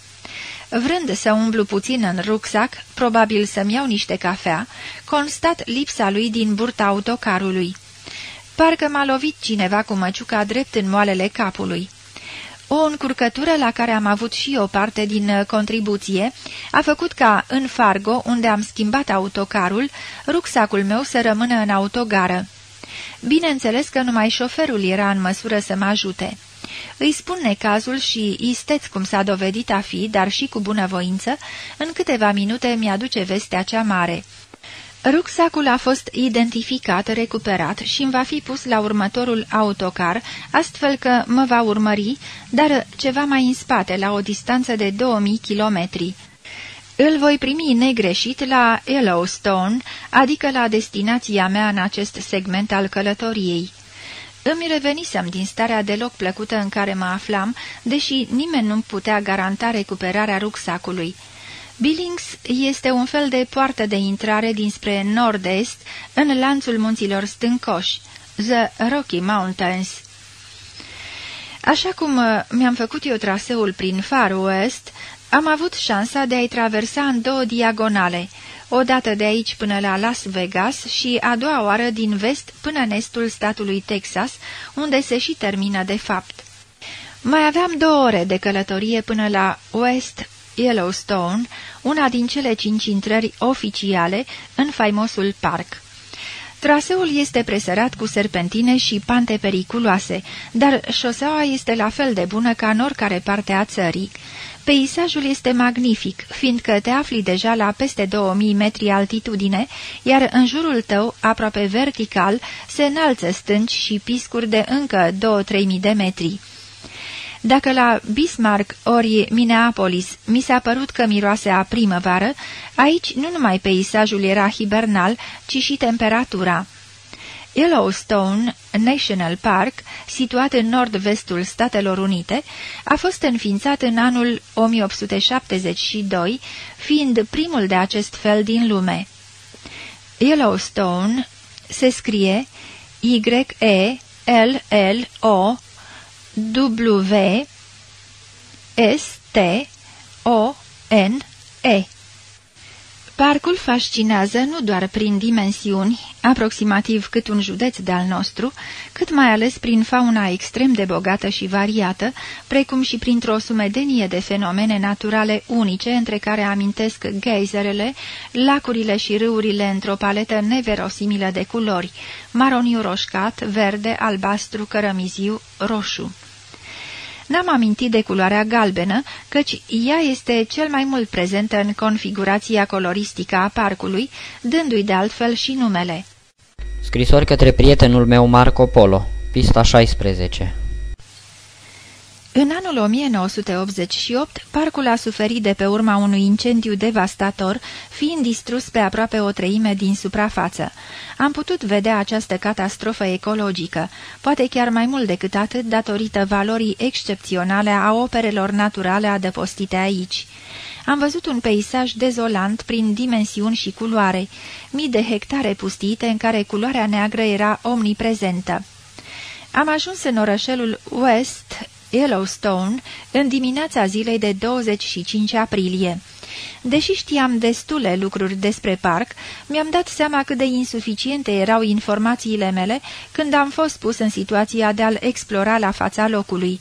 Vrând să umblu puțin în rucsac, probabil să-mi iau niște cafea, constat lipsa lui din burta autocarului. Parcă m-a lovit cineva cu măciuca drept în moalele capului. O încurcătură la care am avut și o parte din uh, contribuție a făcut ca, în Fargo, unde am schimbat autocarul, rucsacul meu să rămână în autogară. Bineînțeles că numai șoferul era în măsură să mă ajute. Îi spun necazul și isteț cum s-a dovedit a fi, dar și cu bunăvoință, în câteva minute mi-aduce vestea cea mare. Rucsacul a fost identificat, recuperat și îmi va fi pus la următorul autocar, astfel că mă va urmări, dar ceva mai în spate, la o distanță de 2000 kilometri. Îl voi primi negreșit la Yellowstone, adică la destinația mea în acest segment al călătoriei. Îmi revenisem din starea deloc plăcută în care mă aflam, deși nimeni nu putea garanta recuperarea rucsacului. Billings este un fel de poartă de intrare dinspre nord-est în lanțul munților stâncoși, The Rocky Mountains. Așa cum uh, mi-am făcut eu traseul prin Far West, am avut șansa de a-i traversa în două diagonale, o dată de aici până la Las Vegas și a doua oară din vest până în estul statului Texas, unde se și termină de fapt. Mai aveam două ore de călătorie până la West Yellowstone, una din cele cinci intrări oficiale în faimosul parc. Traseul este presărat cu serpentine și pante periculoase, dar șoseaua este la fel de bună ca în oricare parte a țării. Peisajul este magnific, fiindcă te afli deja la peste 2000 metri altitudine, iar în jurul tău, aproape vertical, se înalță stânci și piscuri de încă 2-3 mii de metri. Dacă la Bismarck ori Minneapolis mi s-a părut că miroase a primăvară, aici nu numai peisajul era hibernal, ci și temperatura. Yellowstone National Park, situat în nord-vestul Statelor Unite, a fost înființat în anul 1872, fiind primul de acest fel din lume. Yellowstone se scrie Y-E-L-L-O W S T O N E Parcul fascinează nu doar prin dimensiuni, aproximativ cât un județ de-al nostru, cât mai ales prin fauna extrem de bogată și variată, precum și printr-o sumedenie de fenomene naturale unice, între care amintesc geizerele, lacurile și râurile într-o paletă neverosimilă de culori, maroniu roșcat, verde, albastru, cărămiziu, roșu. N-am amintit de culoarea galbenă, căci ea este cel mai mult prezentă în configurația coloristică a parcului, dându-i de altfel și numele. Scrisori către prietenul meu Marco Polo, pista 16 în anul 1988, parcul a suferit de pe urma unui incendiu devastator, fiind distrus pe aproape o treime din suprafață. Am putut vedea această catastrofă ecologică, poate chiar mai mult decât atât datorită valorii excepționale a operelor naturale adăpostite aici. Am văzut un peisaj dezolant prin dimensiuni și culoare, mii de hectare pustite în care culoarea neagră era omniprezentă. Am ajuns în orășelul West Yellowstone în dimineața zilei de 25 aprilie. Deși știam destule lucruri despre parc, mi-am dat seama cât de insuficiente erau informațiile mele când am fost pus în situația de a-l explora la fața locului.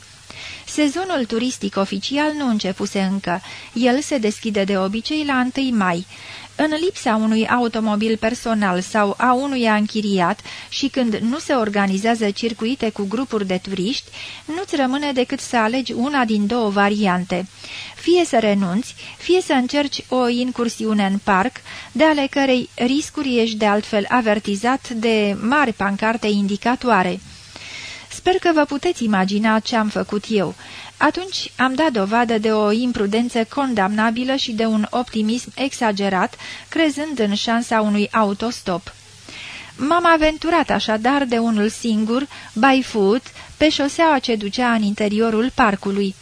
Sezonul turistic oficial nu începuse încă. El se deschide de obicei la 1 mai. În lipsa unui automobil personal sau a unuia închiriat și când nu se organizează circuite cu grupuri de turiști, nu-ți rămâne decât să alegi una din două variante. Fie să renunți, fie să încerci o incursiune în parc, de ale cărei riscuri ești de altfel avertizat de mari pancarte indicatoare. Sper că vă puteți imagina ce am făcut eu. Atunci am dat dovadă de o imprudență condamnabilă și de un optimism exagerat, crezând în șansa unui autostop. M-am aventurat așadar de unul singur, by foot, pe șoseaua ce ducea în interiorul parcului.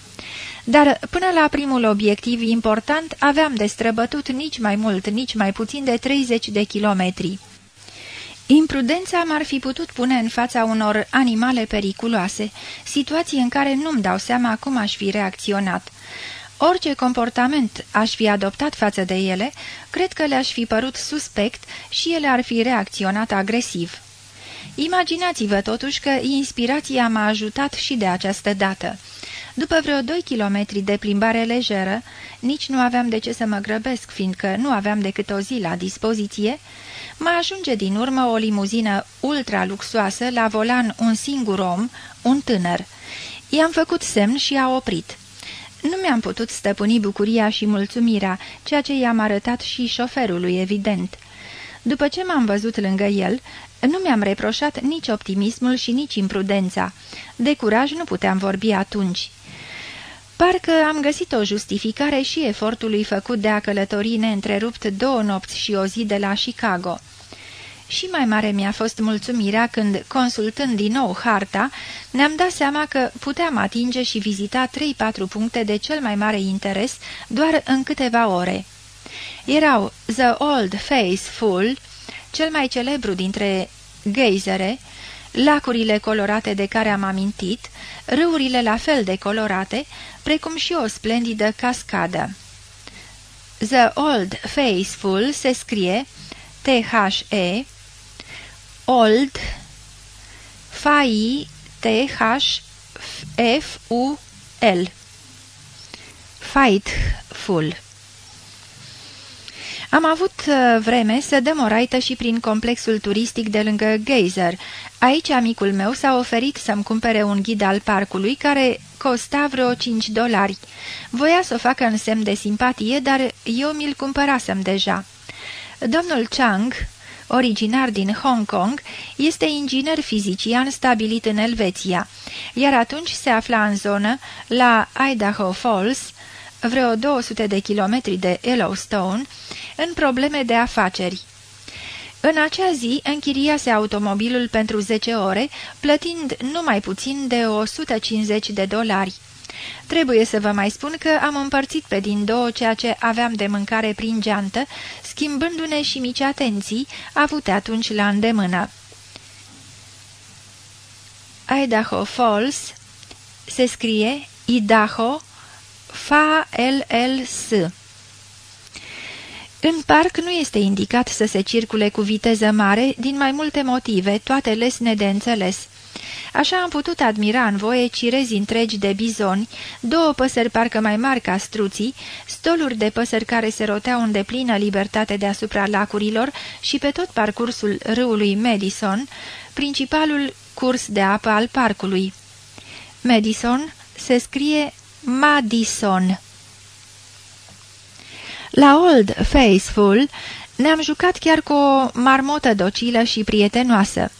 Dar până la primul obiectiv important aveam de străbătut nici mai mult, nici mai puțin de 30 de kilometri. Imprudența m-ar fi putut pune în fața unor animale periculoase, situații în care nu-mi dau seama cum aș fi reacționat. Orice comportament aș fi adoptat față de ele, cred că le-aș fi părut suspect și ele ar fi reacționat agresiv. Imaginați-vă totuși că inspirația m-a ajutat și de această dată. După vreo doi kilometri de plimbare lejeră, nici nu aveam de ce să mă grăbesc, fiindcă nu aveam decât o zi la dispoziție, Mă ajunge din urmă o limuzină ultra-luxoasă, la volan un singur om, un tânăr. I-am făcut semn și a oprit. Nu mi-am putut stăpâni bucuria și mulțumirea, ceea ce i-am arătat și șoferului, evident. După ce m-am văzut lângă el, nu mi-am reproșat nici optimismul și nici imprudența. De curaj nu puteam vorbi atunci. Parcă am găsit o justificare și efortului făcut de a călători neîntrerupt două nopți și o zi de la Chicago. Și mai mare mi-a fost mulțumirea când, consultând din nou harta, ne-am dat seama că puteam atinge și vizita 3-4 puncte de cel mai mare interes doar în câteva ore. Erau The Old Faithful, cel mai celebru dintre geizere, lacurile colorate de care am amintit, râurile la fel de colorate, precum și o splendidă cascadă. The Old Faithful se scrie T-H-E, Old, F-I-T-H-F-U-L, Fightful. Am avut uh, vreme să dăm o raită și prin complexul turistic de lângă Geyser. Aici amicul meu s-a oferit să-mi cumpere un ghid al parcului care costa vreo 5 dolari. Voia să o facă în semn de simpatie, dar eu mi-l cumpărasem deja. Domnul Chang, originar din Hong Kong, este inginer fizician stabilit în Elveția, iar atunci se afla în zonă, la Idaho Falls, vreo 200 de kilometri de Yellowstone, în probleme de afaceri. În acea zi închiriase automobilul pentru 10 ore, plătind numai puțin de 150 de dolari. Trebuie să vă mai spun că am împărțit pe din două ceea ce aveam de mâncare prin geantă, schimbându-ne și mici atenții avute atunci la îndemână. Idaho Falls se scrie Idaho F-L-L-S. În parc nu este indicat să se circule cu viteză mare din mai multe motive, toate lesne de înțeles. Așa am putut admira în voie cirezi întregi de bizoni, două păsări parcă mai mari ca struții, stoluri de păsări care se roteau în deplină libertate deasupra lacurilor și pe tot parcursul râului Madison, principalul curs de apă al parcului. Madison se scrie Madison. La Old Faithful ne-am jucat chiar cu o marmotă docilă și prietenoasă.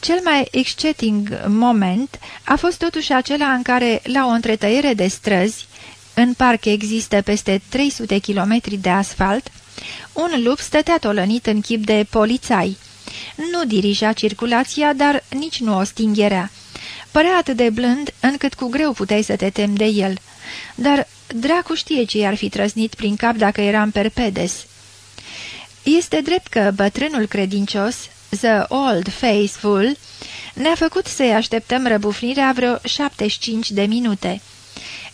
Cel mai exciting moment a fost totuși acela în care, la o întretăiere de străzi, în parc există peste 300 km de asfalt, un lup stătea tolănit în chip de polițai. Nu dirija circulația, dar nici nu o stingherea. Părea atât de blând, încât cu greu puteai să te temi de el. Dar dracu știe ce i-ar fi trăsnit prin cap dacă eram perpedes. Este drept că bătrânul credincios, The Old Faithful, ne-a făcut să-i așteptăm răbufnirea vreo 75 de minute.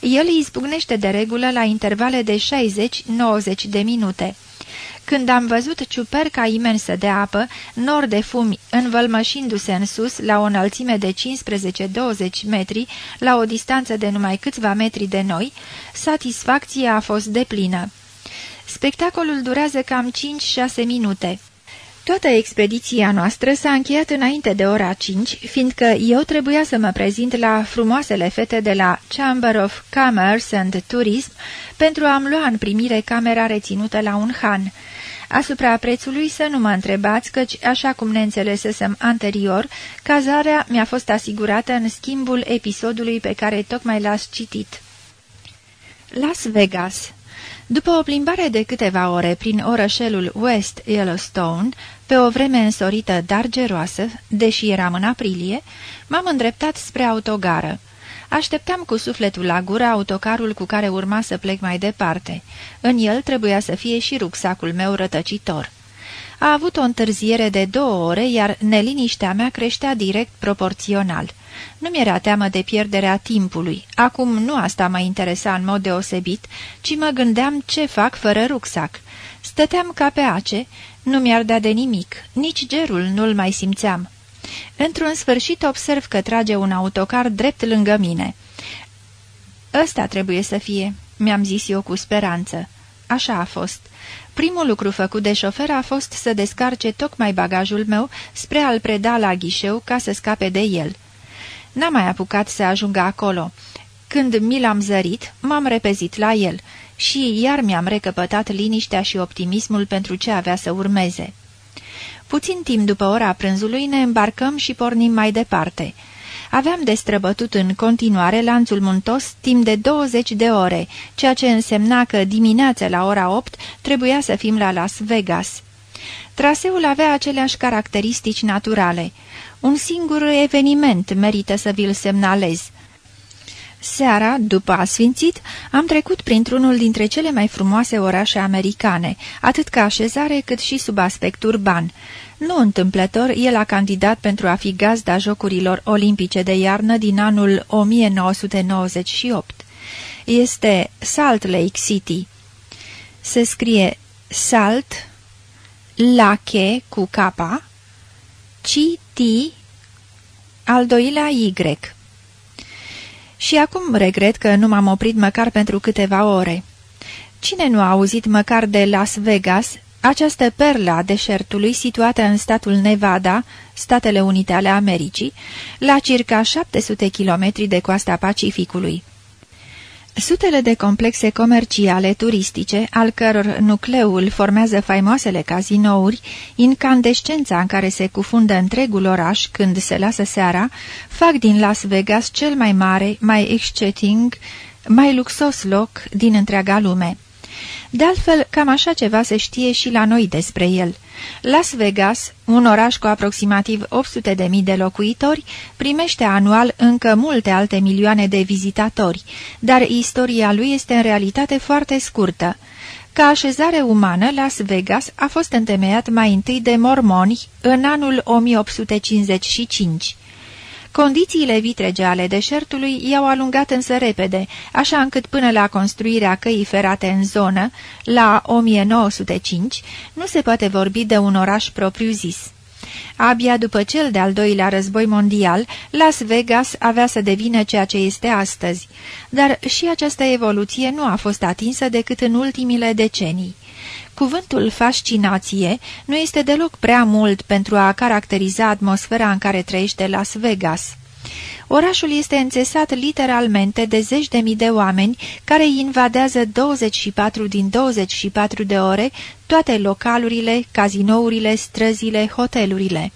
El îi izbucnește de regulă la intervale de 60-90 de minute. Când am văzut ciuperca imensă de apă, nor de fumi învălmășindu-se în sus la o înălțime de 15-20 metri, la o distanță de numai câțiva metri de noi, satisfacția a fost deplină. Spectacolul durează cam 5-6 minute. Toată expediția noastră s-a încheiat înainte de ora 5, fiindcă eu trebuia să mă prezint la frumoasele fete de la Chamber of Commerce and Tourism pentru a-mi lua în primire camera reținută la un han. Asupra prețului să nu mă întrebați, căci, așa cum ne înțelesesem anterior, cazarea mi-a fost asigurată în schimbul episodului pe care tocmai l-ați citit. Las Vegas după o plimbare de câteva ore prin orășelul West Yellowstone, pe o vreme însorită, dar geroasă, deși eram în aprilie, m-am îndreptat spre autogară. Așteptam cu sufletul la gură autocarul cu care urma să plec mai departe. În el trebuia să fie și rucsacul meu rătăcitor. A avut o întârziere de două ore, iar neliniștea mea creștea direct proporțional. Nu mi-era teamă de pierderea timpului. Acum nu asta mă interesa în mod deosebit, ci mă gândeam ce fac fără rucsac. Stăteam ca pe ace, nu mi-ar da de nimic, nici gerul nu-l mai simțeam. Într-un sfârșit observ că trage un autocar drept lângă mine. Ăsta trebuie să fie, mi-am zis eu cu speranță. Așa a fost. Primul lucru făcut de șofer a fost să descarce tocmai bagajul meu spre a-l preda la ghișeu ca să scape de el. N-am mai apucat să ajungă acolo. Când mi l-am zărit, m-am repezit la el și iar mi-am recăpătat liniștea și optimismul pentru ce avea să urmeze. Puțin timp după ora prânzului ne îmbarcăm și pornim mai departe. Aveam de străbătut în continuare lanțul muntos timp de 20 de ore, ceea ce însemna că dimineața la ora 8 trebuia să fim la Las Vegas. Traseul avea aceleași caracteristici naturale. Un singur eveniment merită să vi-l semnalez. Seara, după asfințit, am trecut printr-unul dintre cele mai frumoase orașe americane, atât ca așezare cât și sub aspect urban. Nu întâmplător, el a candidat pentru a fi gazda Jocurilor Olimpice de iarnă din anul 1998. Este Salt Lake City. Se scrie Salt Lake cu capa, Ci-T al doilea Y. Și acum regret că nu m-am oprit măcar pentru câteva ore. Cine nu a auzit măcar de Las Vegas, această perlă a deșertului situată în statul Nevada, Statele Unite ale Americii, la circa 700 km de coasta Pacificului? Sutele de complexe comerciale turistice, al căror nucleul formează faimoasele cazinouri, incandescența în care se cufundă întregul oraș când se lasă seara, fac din Las Vegas cel mai mare, mai exciting, mai luxos loc din întreaga lume. De altfel, cam așa ceva se știe și la noi despre el. Las Vegas, un oraș cu aproximativ 800.000 de locuitori, primește anual încă multe alte milioane de vizitatori, dar istoria lui este în realitate foarte scurtă. Ca așezare umană, Las Vegas a fost întemeiat mai întâi de mormoni în anul 1855. Condițiile vitrege ale deșertului i-au alungat însă repede, așa încât până la construirea căii ferate în zonă, la 1905, nu se poate vorbi de un oraș propriu-zis. Abia după cel de-al doilea război mondial, Las Vegas avea să devină ceea ce este astăzi, dar și această evoluție nu a fost atinsă decât în ultimile decenii. Cuvântul fascinație nu este deloc prea mult pentru a caracteriza atmosfera în care trăiește Las Vegas. Orașul este înțesat literalmente de zeci de mii de oameni care invadează 24 din 24 de ore toate localurile, cazinourile, străzile, hotelurile.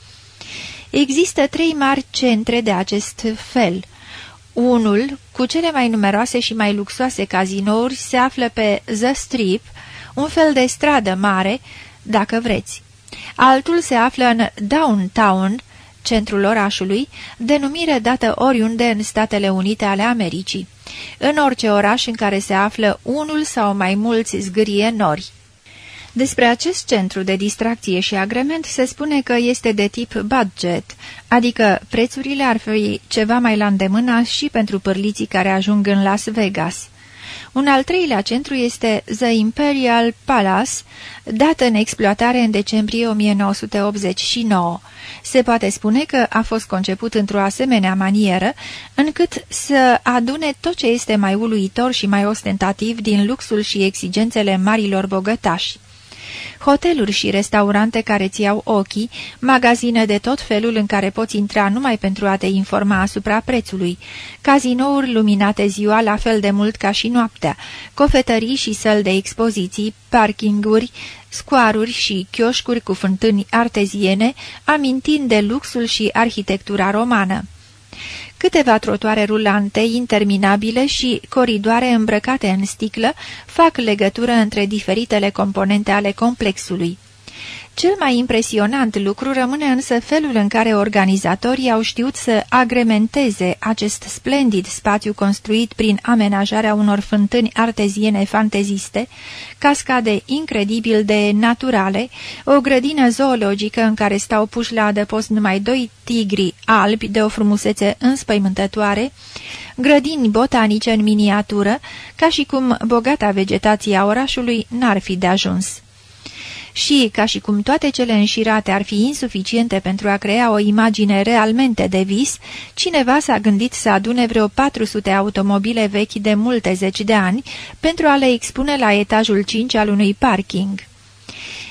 Există trei mari centre de acest fel. Unul, cu cele mai numeroase și mai luxoase cazinouri, se află pe The Strip, un fel de stradă mare, dacă vreți. Altul se află în Downtown, centrul orașului, denumire dată oriunde în Statele Unite ale Americii, în orice oraș în care se află unul sau mai mulți zgârie nori. Despre acest centru de distracție și agrement se spune că este de tip budget, adică prețurile ar fi ceva mai la îndemână și pentru pârliții care ajung în Las Vegas. Un al treilea centru este The Imperial Palace, dat în exploatare în decembrie 1989. Se poate spune că a fost conceput într-o asemenea manieră, încât să adune tot ce este mai uluitor și mai ostentativ din luxul și exigențele marilor bogătași hoteluri și restaurante care ți iau ochii, magazine de tot felul în care poți intra numai pentru a te informa asupra prețului, cazinouri luminate ziua la fel de mult ca și noaptea, cofetării și săli de expoziții, parkinguri, scoaruri și chioșcuri cu fântâni arteziene, amintind de luxul și arhitectura romană câteva trotoare rulante interminabile și coridoare îmbrăcate în sticlă fac legătură între diferitele componente ale complexului. Cel mai impresionant lucru rămâne însă felul în care organizatorii au știut să agrementeze acest splendid spațiu construit prin amenajarea unor fântâni arteziene fanteziste, cascade incredibil de naturale, o grădină zoologică în care stau puși la adăpost numai doi tigri albi de o frumusețe înspăimântătoare, grădini botanice în miniatură, ca și cum bogata vegetație a orașului n-ar fi de ajuns și, ca și cum toate cele înșirate ar fi insuficiente pentru a crea o imagine realmente de vis, cineva s-a gândit să adune vreo 400 automobile vechi de multe zeci de ani pentru a le expune la etajul 5 al unui parking.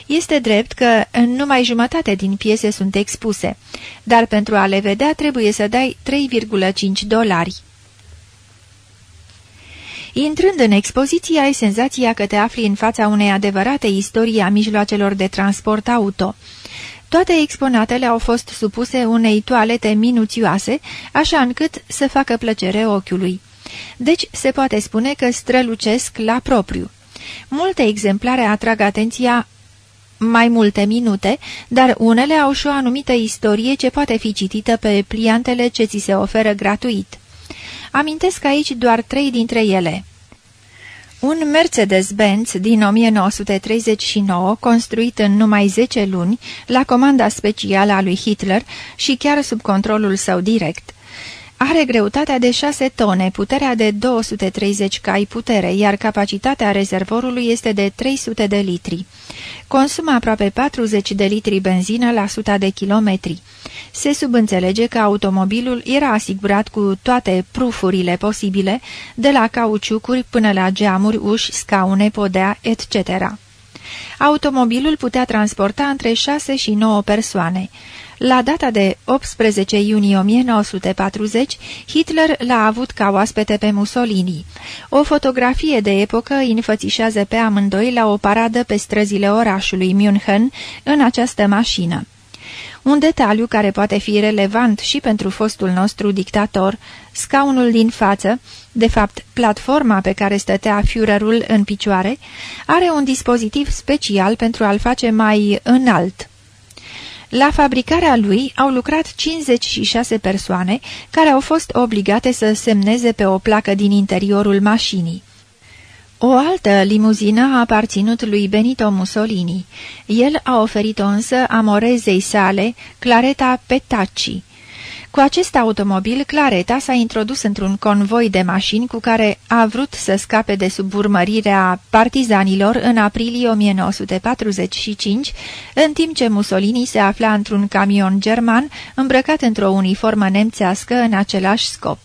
Este drept că numai jumătate din piese sunt expuse, dar pentru a le vedea trebuie să dai 3,5 dolari. Intrând în expoziție, ai senzația că te afli în fața unei adevărate istorii a mijloacelor de transport auto. Toate exponatele au fost supuse unei toalete minuțioase, așa încât să facă plăcere ochiului. Deci se poate spune că strălucesc la propriu. Multe exemplare atrag atenția mai multe minute, dar unele au și o anumită istorie ce poate fi citită pe pliantele ce ți se oferă gratuit. Amintesc aici doar trei dintre ele. Un Mercedes-Benz din 1939, construit în numai 10 luni, la comanda specială a lui Hitler și chiar sub controlul său direct. Are greutatea de 6 tone, puterea de 230 cai putere, iar capacitatea rezervorului este de 300 de litri. Consumă aproape 40 de litri benzină la 100 de kilometri. Se subînțelege că automobilul era asigurat cu toate prufurile posibile, de la cauciucuri până la geamuri, uși, scaune, podea, etc. Automobilul putea transporta între 6 și 9 persoane. La data de 18 iunie 1940, Hitler l-a avut ca oaspete pe Mussolini. O fotografie de epocă înfățișează pe amândoi la o paradă pe străzile orașului München în această mașină. Un detaliu care poate fi relevant și pentru fostul nostru dictator, scaunul din față, de fapt platforma pe care stătea Führerul în picioare, are un dispozitiv special pentru a-l face mai înalt. La fabricarea lui au lucrat 56 persoane care au fost obligate să semneze pe o placă din interiorul mașinii. O altă limuzină a aparținut lui Benito Mussolini. El a oferit-o însă amorezei sale, Clareta Petacci. Cu acest automobil, Clareta s-a introdus într-un convoi de mașini cu care a vrut să scape de sub urmărirea partizanilor în aprilie 1945, în timp ce Mussolini se afla într-un camion german îmbrăcat într-o uniformă nemțească în același scop.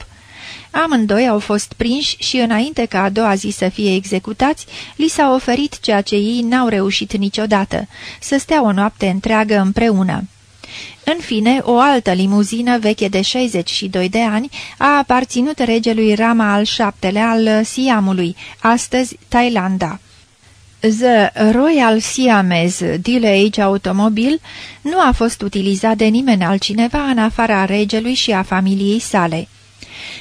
Amândoi au fost prinși și înainte ca a doua zi să fie executați, li s-a oferit ceea ce ei n-au reușit niciodată, să stea o noapte întreagă împreună. În fine, o altă limuzină veche de 62 de ani a aparținut regelui Rama al VII-lea al Siamului, astăzi Thailanda. The Royal Siamese Delage Automobil nu a fost utilizat de nimeni altcineva în afara regelui și a familiei sale.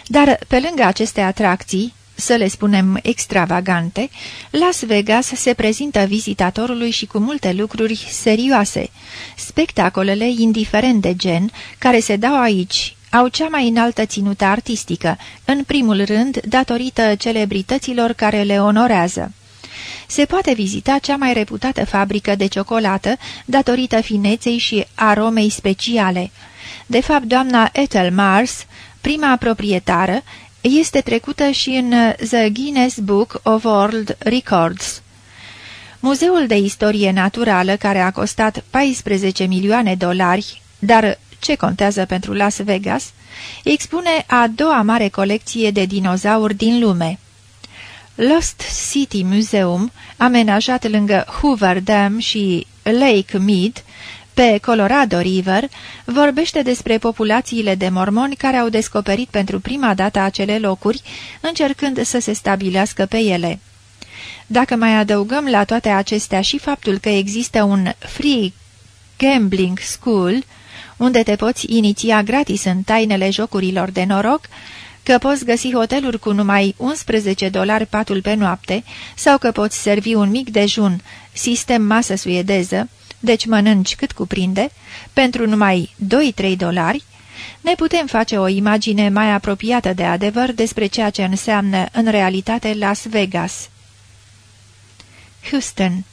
Dar, pe lângă aceste atracții, să le spunem extravagante, Las Vegas se prezintă vizitatorului și cu multe lucruri serioase. Spectacolele, indiferent de gen, care se dau aici, au cea mai înaltă ținută artistică, în primul rând datorită celebrităților care le onorează. Se poate vizita cea mai reputată fabrică de ciocolată datorită fineței și aromei speciale. De fapt, doamna Ethel Mars, prima proprietară, este trecută și în The Guinness Book of World Records. Muzeul de istorie naturală, care a costat 14 milioane dolari, dar ce contează pentru Las Vegas, expune a doua mare colecție de dinozauri din lume. Lost City Museum, amenajat lângă Hoover Dam și Lake Mead, pe Colorado River, vorbește despre populațiile de mormoni care au descoperit pentru prima dată acele locuri, încercând să se stabilească pe ele. Dacă mai adăugăm la toate acestea și faptul că există un free gambling school, unde te poți iniția gratis în tainele jocurilor de noroc, că poți găsi hoteluri cu numai 11 dolari patul pe noapte sau că poți servi un mic dejun, sistem masă suedeză, deci mănânci cât cuprinde, pentru numai 2-3 dolari, ne putem face o imagine mai apropiată de adevăr despre ceea ce înseamnă în realitate Las Vegas. Houston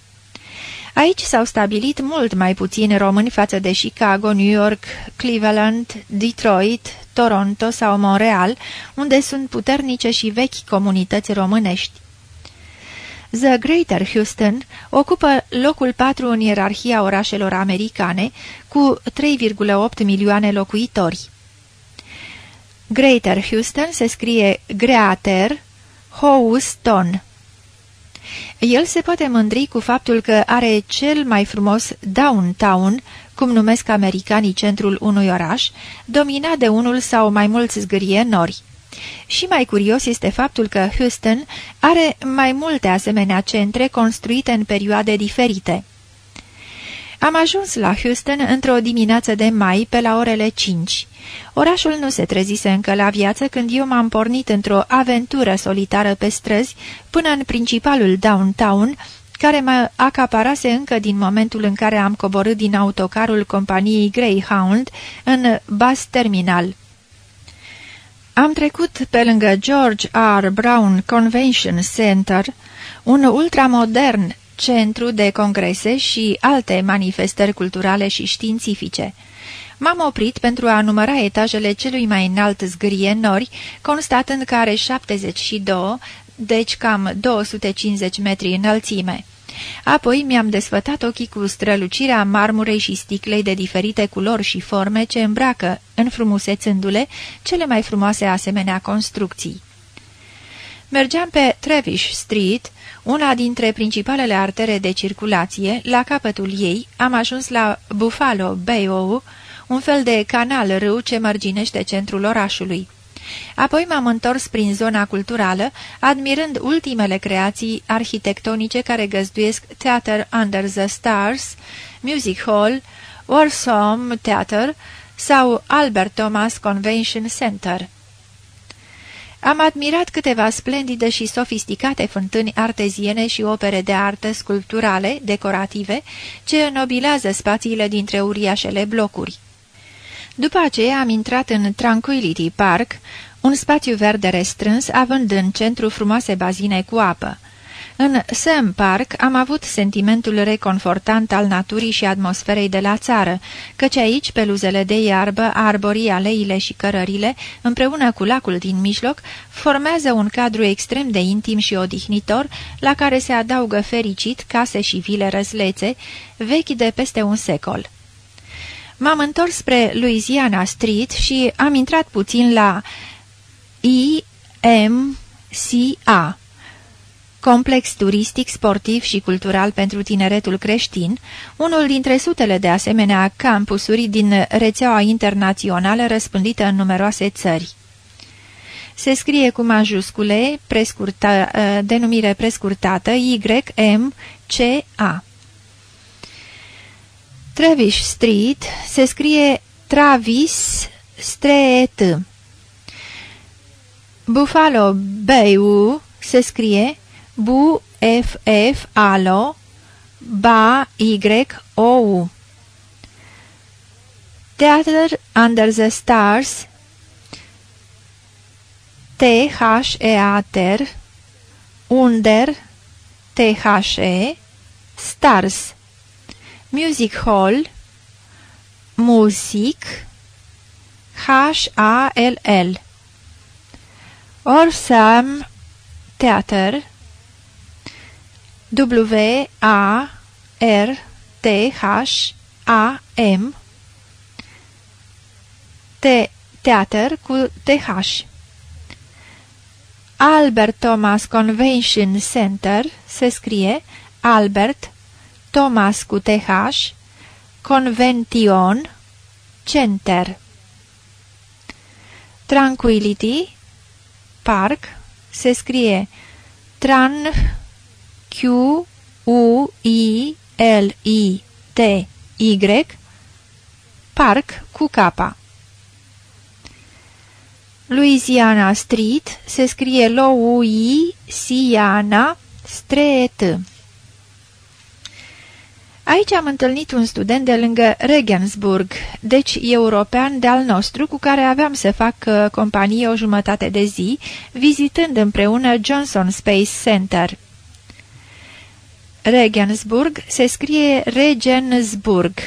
Aici s-au stabilit mult mai puțini români față de Chicago, New York, Cleveland, Detroit, Toronto sau Montreal, unde sunt puternice și vechi comunități românești. The Greater Houston ocupă locul 4 în ierarhia orașelor americane, cu 3,8 milioane locuitori. Greater Houston se scrie Greater Houston. El se poate mândri cu faptul că are cel mai frumos downtown, cum numesc americanii centrul unui oraș, dominat de unul sau mai mulți zgârie nori. Și mai curios este faptul că Houston are mai multe asemenea centre construite în perioade diferite. Am ajuns la Houston într-o dimineață de mai pe la orele 5. Orașul nu se trezise încă la viață când eu m-am pornit într-o aventură solitară pe străzi până în principalul downtown, care mă acaparase încă din momentul în care am coborât din autocarul companiei Greyhound în bus terminal. Am trecut pe lângă George R. Brown Convention Center, un ultramodern centru de congrese și alte manifestări culturale și științifice. M-am oprit pentru a număra etajele celui mai înalt zgârie nori, constatând că are 72, deci cam 250 metri înălțime. Apoi mi-am desfătat ochii cu strălucirea marmurei și sticlei de diferite culori și forme ce îmbracă, înfrumusețându-le, cele mai frumoase asemenea construcții. Mergeam pe Trevish Street, una dintre principalele artere de circulație, la capătul ei am ajuns la Buffalo Bayou, un fel de canal râu ce mărginește centrul orașului. Apoi m-am întors prin zona culturală, admirând ultimele creații arhitectonice care găzduiesc Theater Under the Stars, Music Hall, Warsaw Theater sau Albert Thomas Convention Center. Am admirat câteva splendide și sofisticate fântâni arteziene și opere de artă sculpturale, decorative, ce înobilează spațiile dintre uriașele blocuri. După aceea am intrat în Tranquility Park, un spațiu verde restrâns, având în centru frumoase bazine cu apă. În Sam Park am avut sentimentul reconfortant al naturii și atmosferei de la țară, căci aici peluzele de iarbă, arborii, aleile și cărările, împreună cu lacul din mijloc, formează un cadru extrem de intim și odihnitor, la care se adaugă fericit case și vile răslețe, vechi de peste un secol. M-am întors spre Louisiana Street și am intrat puțin la IMCA, complex turistic, sportiv și cultural pentru tineretul creștin, unul dintre sutele de asemenea campusuri din rețeaua internațională răspândită în numeroase țări. Se scrie cu majuscule, prescurta, denumire prescurtată YMCA. Travis Street se scrie Travis Street. Buffalo Bayou se scrie Bu F F Alo Ba Y O U. Theater Under the Stars T H E A T R Under T H E Stars Music Hall, Music, H-A-L-L, Orsam Theater, W-A-R-T-H-A-M, T Theater cu TH. Albert Thomas Convention Center se scrie Albert Thomas cu TH, Convention, Center. Tranquility, Park, se scrie Tran, Q, U, I, L, I, T, Y, Park cu capa. Louisiana Street se scrie Louisiana Street. Aici am întâlnit un student de lângă Regensburg, deci european de-al nostru, cu care aveam să fac uh, companie o jumătate de zi, vizitând împreună Johnson Space Center. Regensburg se scrie Regensburg.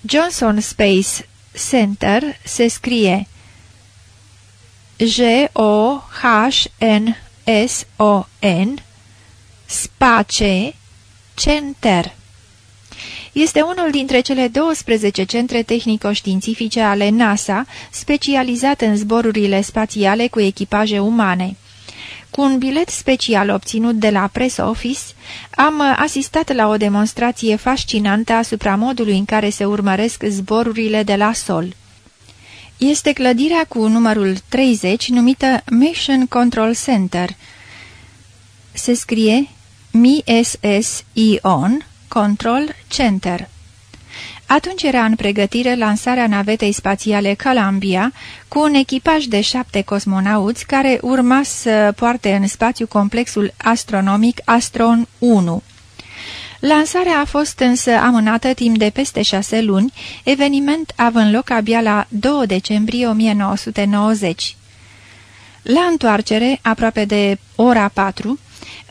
Johnson Space Center se scrie J-O-H-N-S-O-N Space Center. Este unul dintre cele 12 centre tehnico-științifice ale NASA, specializat în zborurile spațiale cu echipaje umane. Cu un bilet special obținut de la Press Office, am asistat la o demonstrație fascinantă asupra modului în care se urmăresc zborurile de la sol. Este clădirea cu numărul 30 numită Mission Control Center. Se scrie MISS-ION Control Center. Atunci era în pregătire lansarea navetei spațiale Columbia, cu un echipaj de șapte cosmonauți care urma să poarte în spațiu complexul astronomic Astron 1. Lansarea a fost însă amânată timp de peste șase luni, eveniment având loc abia la 2 decembrie 1990. La întoarcere, aproape de ora 4,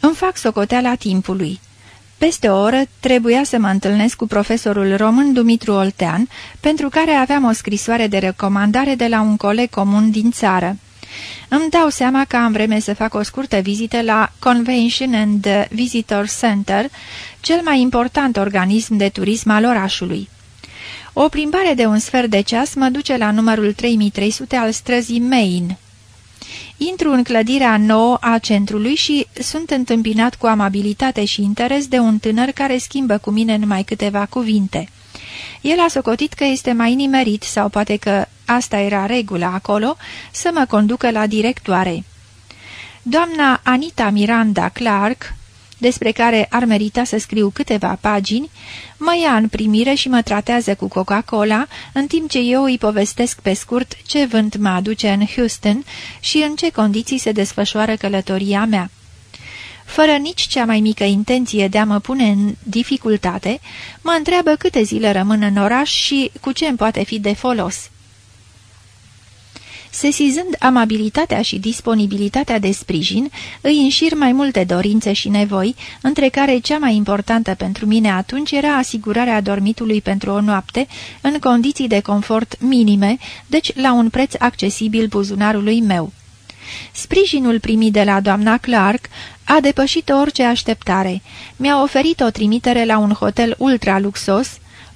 îmi fac socoteala timpului. Peste o oră trebuia să mă întâlnesc cu profesorul român Dumitru Oltean, pentru care aveam o scrisoare de recomandare de la un coleg comun din țară. Îmi dau seama că am vreme să fac o scurtă vizită la Convention and Visitor Center, cel mai important organism de turism al orașului. O plimbare de un sfert de ceas mă duce la numărul 3300 al străzii Main. Intru în clădirea nouă a centrului și sunt întâmpinat cu amabilitate și interes de un tânăr care schimbă cu mine numai câteva cuvinte. El a socotit că este mai nimerit sau poate că asta era regula acolo, să mă conducă la directoare. Doamna Anita Miranda Clark, despre care ar merita să scriu câteva pagini, mă ia în primire și mă tratează cu Coca-Cola, în timp ce eu îi povestesc pe scurt ce vânt mă aduce în Houston și în ce condiții se desfășoară călătoria mea. Fără nici cea mai mică intenție de a mă pune în dificultate, mă întreabă câte zile rămân în oraș și cu ce îmi poate fi de folos. Sesizând amabilitatea și disponibilitatea de sprijin, îi înșir mai multe dorințe și nevoi, între care cea mai importantă pentru mine atunci era asigurarea dormitului pentru o noapte, în condiții de confort minime, deci la un preț accesibil buzunarului meu. Sprijinul primit de la doamna Clark a depășit orice așteptare. Mi-a oferit o trimitere la un hotel ultra-luxos,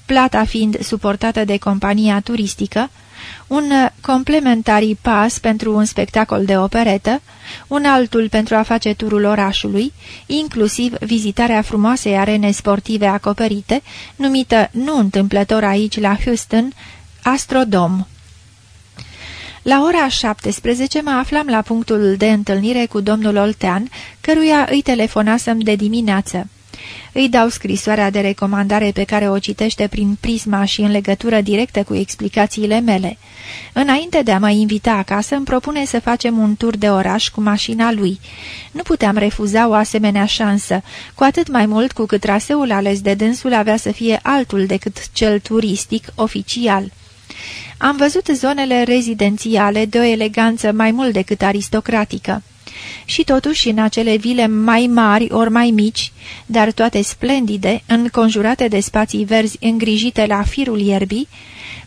plata fiind suportată de compania turistică, un complementary pass pentru un spectacol de operetă, un altul pentru a face turul orașului, inclusiv vizitarea frumoasei arene sportive acoperite, numită nu întâmplător aici la Houston, Astrodom. La ora 17 mă aflam la punctul de întâlnire cu domnul Oltean, căruia îi telefonasem de dimineață. Îi dau scrisoarea de recomandare pe care o citește prin prisma și în legătură directă cu explicațiile mele. Înainte de a mă invita acasă, îmi propune să facem un tur de oraș cu mașina lui. Nu puteam refuza o asemenea șansă, cu atât mai mult cu cât traseul ales de dânsul avea să fie altul decât cel turistic oficial. Am văzut zonele rezidențiale de o eleganță mai mult decât aristocratică. Și totuși în acele vile mai mari ori mai mici, dar toate splendide, înconjurate de spații verzi îngrijite la firul ierbii,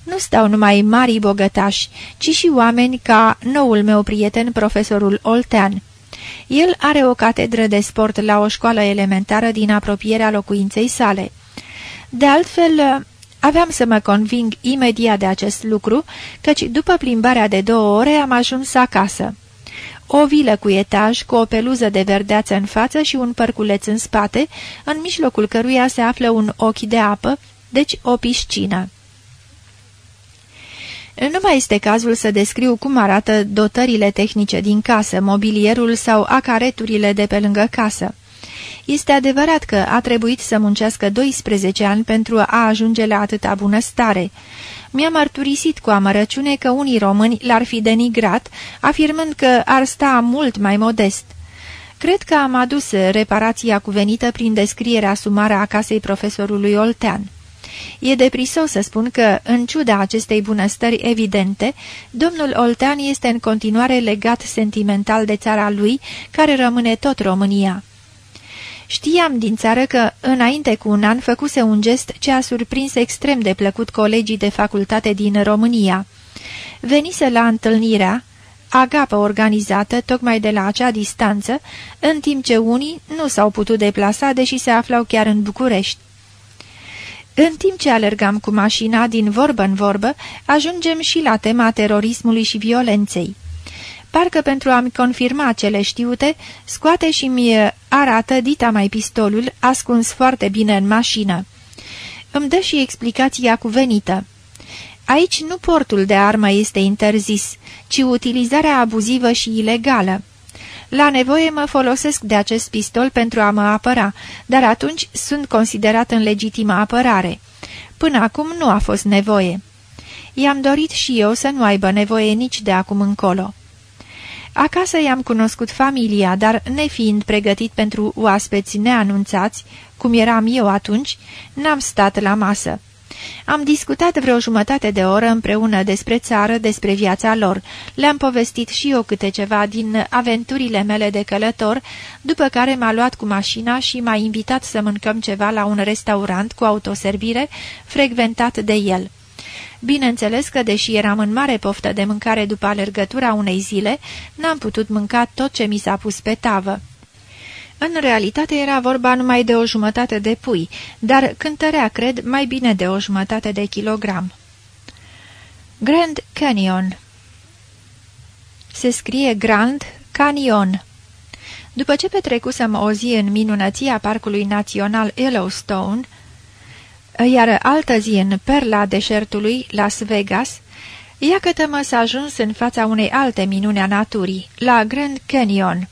nu stau numai mari bogătași, ci și oameni ca noul meu prieten, profesorul Oltean. El are o catedră de sport la o școală elementară din apropierea locuinței sale. De altfel, aveam să mă conving imediat de acest lucru, căci după plimbarea de două ore am ajuns acasă. O vilă cu etaj, cu o peluză de verdeață în față și un părculeț în spate, în mijlocul căruia se află un ochi de apă, deci o piscină. Nu mai este cazul să descriu cum arată dotările tehnice din casă, mobilierul sau acareturile de pe lângă casă. Este adevărat că a trebuit să muncească 12 ani pentru a ajunge la atâta bunăstare. Mi-a mărturisit cu amărăciune că unii români l-ar fi denigrat, afirmând că ar sta mult mai modest. Cred că am adus reparația cuvenită prin descrierea sumară a casei profesorului Oltean. E deprisos să spun că, în ciuda acestei bunăstări evidente, domnul Oltean este în continuare legat sentimental de țara lui, care rămâne tot România. Știam din țară că, înainte cu un an, făcuse un gest ce a surprins extrem de plăcut colegii de facultate din România. Venise la întâlnirea, agapă organizată tocmai de la acea distanță, în timp ce unii nu s-au putut deplasa, deși se aflau chiar în București. În timp ce alergam cu mașina din vorbă în vorbă, ajungem și la tema terorismului și violenței. Parcă pentru a-mi confirma cele știute, scoate și mi arată dita mai pistolul, ascuns foarte bine în mașină. Îmi dă și explicația cuvenită. Aici nu portul de armă este interzis, ci utilizarea abuzivă și ilegală. La nevoie mă folosesc de acest pistol pentru a mă apăra, dar atunci sunt considerat în legitimă apărare. Până acum nu a fost nevoie. I-am dorit și eu să nu aibă nevoie nici de acum încolo. Acasă i-am cunoscut familia, dar nefiind pregătit pentru oaspeți neanunțați, cum eram eu atunci, n-am stat la masă. Am discutat vreo jumătate de oră împreună despre țară, despre viața lor. Le-am povestit și eu câte ceva din aventurile mele de călător, după care m-a luat cu mașina și m-a invitat să mâncăm ceva la un restaurant cu autoservire frecventat de el. Bineînțeles că, deși eram în mare poftă de mâncare după alergătura unei zile, n-am putut mânca tot ce mi s-a pus pe tavă. În realitate era vorba numai de o jumătate de pui, dar cântărea, cred, mai bine de o jumătate de kilogram. Grand Canyon Se scrie Grand Canyon. După ce petrecusem o zi în minunăția Parcului Național Yellowstone, iar altă zi în perla deșertului, Las Vegas, iată-mă să ajuns în fața unei alte minune a naturii, la Grand Canyon.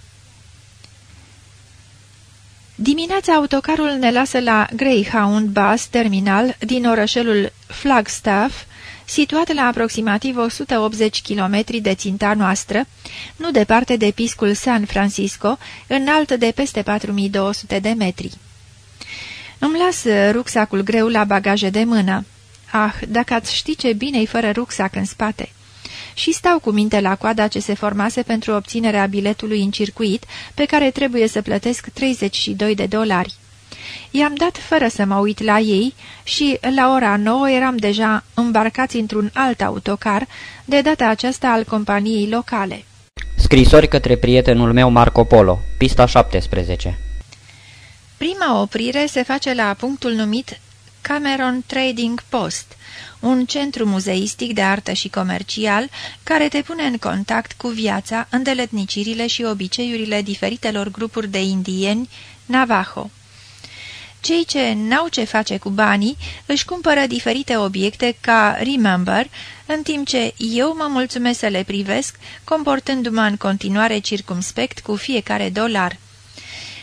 Dimineața autocarul ne lasă la Greyhound Bus Terminal din orășelul Flagstaff, situat la aproximativ 180 km de ținta noastră, nu departe de piscul San Francisco, înalt de peste 4200 de metri. Îmi las rucsacul greu la bagaje de mână. Ah, dacă ați ști ce bine-i fără rucsac în spate! și stau cu minte la coada ce se formase pentru obținerea biletului în circuit, pe care trebuie să plătesc 32 de dolari. I-am dat fără să mă uit la ei și la ora 9 eram deja îmbarcați într-un alt autocar, de data aceasta al companiei locale. Scrisori către prietenul meu Marco Polo, pista 17 Prima oprire se face la punctul numit Cameron Trading Post, un centru muzeistic de artă și comercial care te pune în contact cu viața, îndeletnicirile și obiceiurile diferitelor grupuri de indieni Navajo. Cei ce n-au ce face cu banii își cumpără diferite obiecte ca Remember, în timp ce eu mă mulțumesc să le privesc, comportându-mă în continuare circumspect cu fiecare dolar.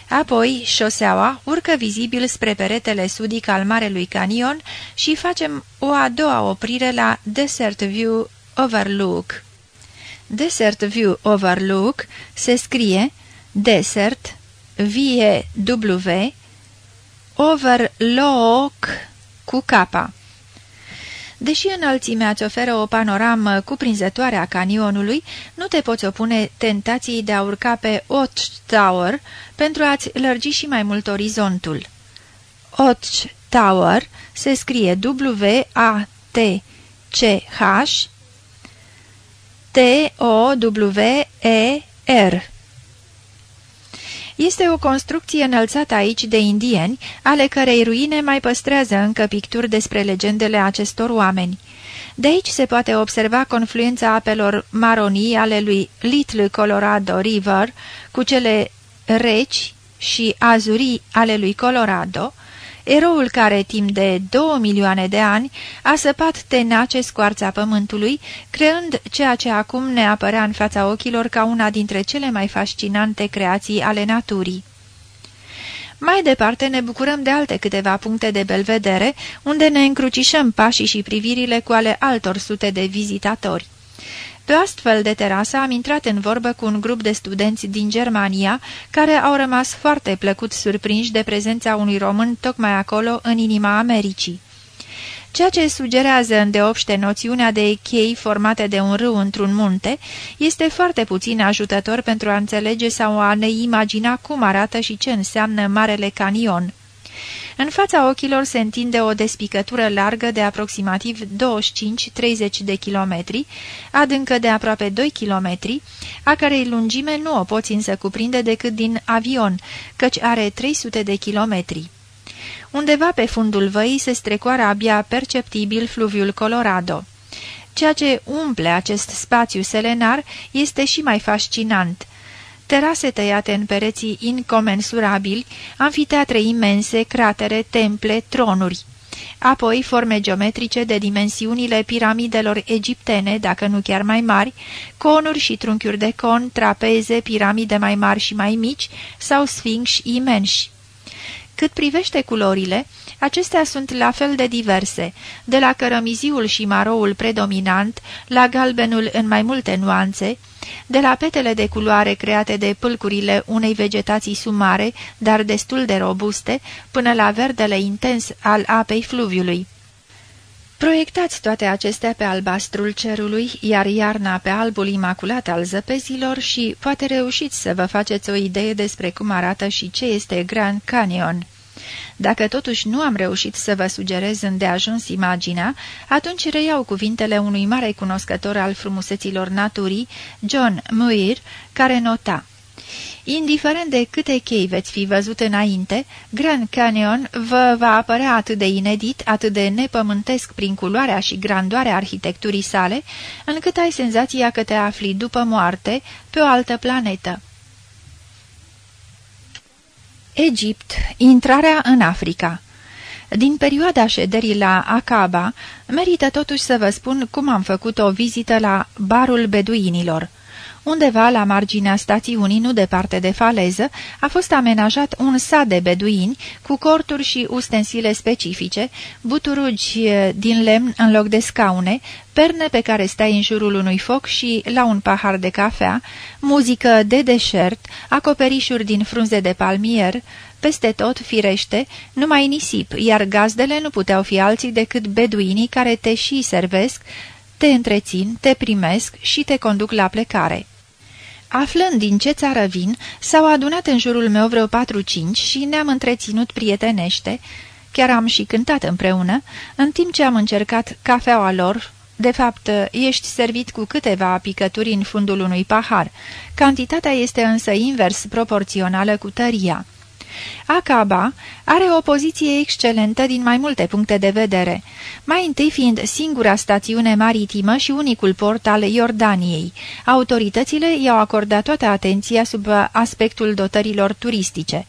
Apoi, șoseaua urcă vizibil spre peretele sudic al Marelui Canion și facem o a doua oprire la Desert View Overlook. Desert View Overlook se scrie Desert, V-E-W, Overlook cu capa. Deși înălțimea îți oferă o panoramă cuprinzătoare a canionului, nu te poți opune tentației de a urca pe Watch Tower pentru a-ți lărgi și mai mult orizontul. Watch Tower se scrie W-A-T-C-H T-O-W-E-R este o construcție înălțată aici de indieni, ale cărei ruine mai păstrează încă picturi despre legendele acestor oameni. De aici se poate observa confluența apelor maronii ale lui Little Colorado River cu cele reci și azurii ale lui Colorado, eroul care timp de două milioane de ani a săpat tenace scoarța pământului, creând ceea ce acum ne apărea în fața ochilor ca una dintre cele mai fascinante creații ale naturii. Mai departe ne bucurăm de alte câteva puncte de belvedere, unde ne încrucișăm pașii și privirile cu ale altor sute de vizitatori. Pe astfel de terasă am intrat în vorbă cu un grup de studenți din Germania, care au rămas foarte plăcut surprinși de prezența unui român tocmai acolo, în inima Americii. Ceea ce sugerează îndeopște noțiunea de chei formate de un râu într-un munte este foarte puțin ajutător pentru a înțelege sau a ne imagina cum arată și ce înseamnă Marele Canion. În fața ochilor se întinde o despicătură largă de aproximativ 25-30 de kilometri, adâncă de aproape 2 kilometri, a cărei lungime nu o poți însă cuprinde decât din avion, căci are 300 de kilometri. Undeva pe fundul văii se strecoară abia perceptibil fluviul Colorado. Ceea ce umple acest spațiu selenar este și mai fascinant – terase tăiate în pereții incomensurabili, anfiteatre imense, cratere, temple, tronuri. apoi forme geometrice de dimensiunile piramidelor egiptene, dacă nu chiar mai mari, conuri și trunchiuri de con, trapeze, piramide mai mari și mai mici sau sfinxi imensi. Cât privește culorile, acestea sunt la fel de diverse, de la cărămiziul și maroul predominant, la galbenul în mai multe nuanțe, de la petele de culoare create de pâlcurile unei vegetații sumare, dar destul de robuste, până la verdele intens al apei fluviului. Proiectați toate acestea pe albastrul cerului, iar iarna pe albul imaculat al zăpezilor și poate reușiți să vă faceți o idee despre cum arată și ce este Grand Canyon. Dacă totuși nu am reușit să vă sugerez îndeajuns imaginea, atunci reiau cuvintele unui mare cunoscător al frumuseților naturii, John Muir, care nota Indiferent de câte chei veți fi văzut înainte, Grand Canyon vă va apărea atât de inedit, atât de nepământesc prin culoarea și grandoarea arhitecturii sale, încât ai senzația că te afli după moarte pe o altă planetă. Egipt. Intrarea în Africa Din perioada șederii la Acaba, merită totuși să vă spun cum am făcut o vizită la barul beduinilor. Undeva la marginea stațiunii, nu departe de faleză, a fost amenajat un sat de beduini cu corturi și ustensile specifice, buturugi din lemn în loc de scaune, perne pe care stai în jurul unui foc și la un pahar de cafea, muzică de deșert, acoperișuri din frunze de palmier, peste tot, firește, numai nisip, iar gazdele nu puteau fi alții decât beduinii care te și servesc, te întrețin, te primesc și te conduc la plecare. Aflând din ce țară vin, s-au adunat în jurul meu vreo patru-cinci și ne-am întreținut prietenește, chiar am și cântat împreună, în timp ce am încercat cafeaua lor, de fapt, ești servit cu câteva picături în fundul unui pahar. Cantitatea este însă invers proporțională cu tăria. Acaba are o poziție excelentă din mai multe puncte de vedere, mai întâi fiind singura stațiune maritimă și unicul port al Iordaniei. Autoritățile i-au acordat toată atenția sub aspectul dotărilor turistice.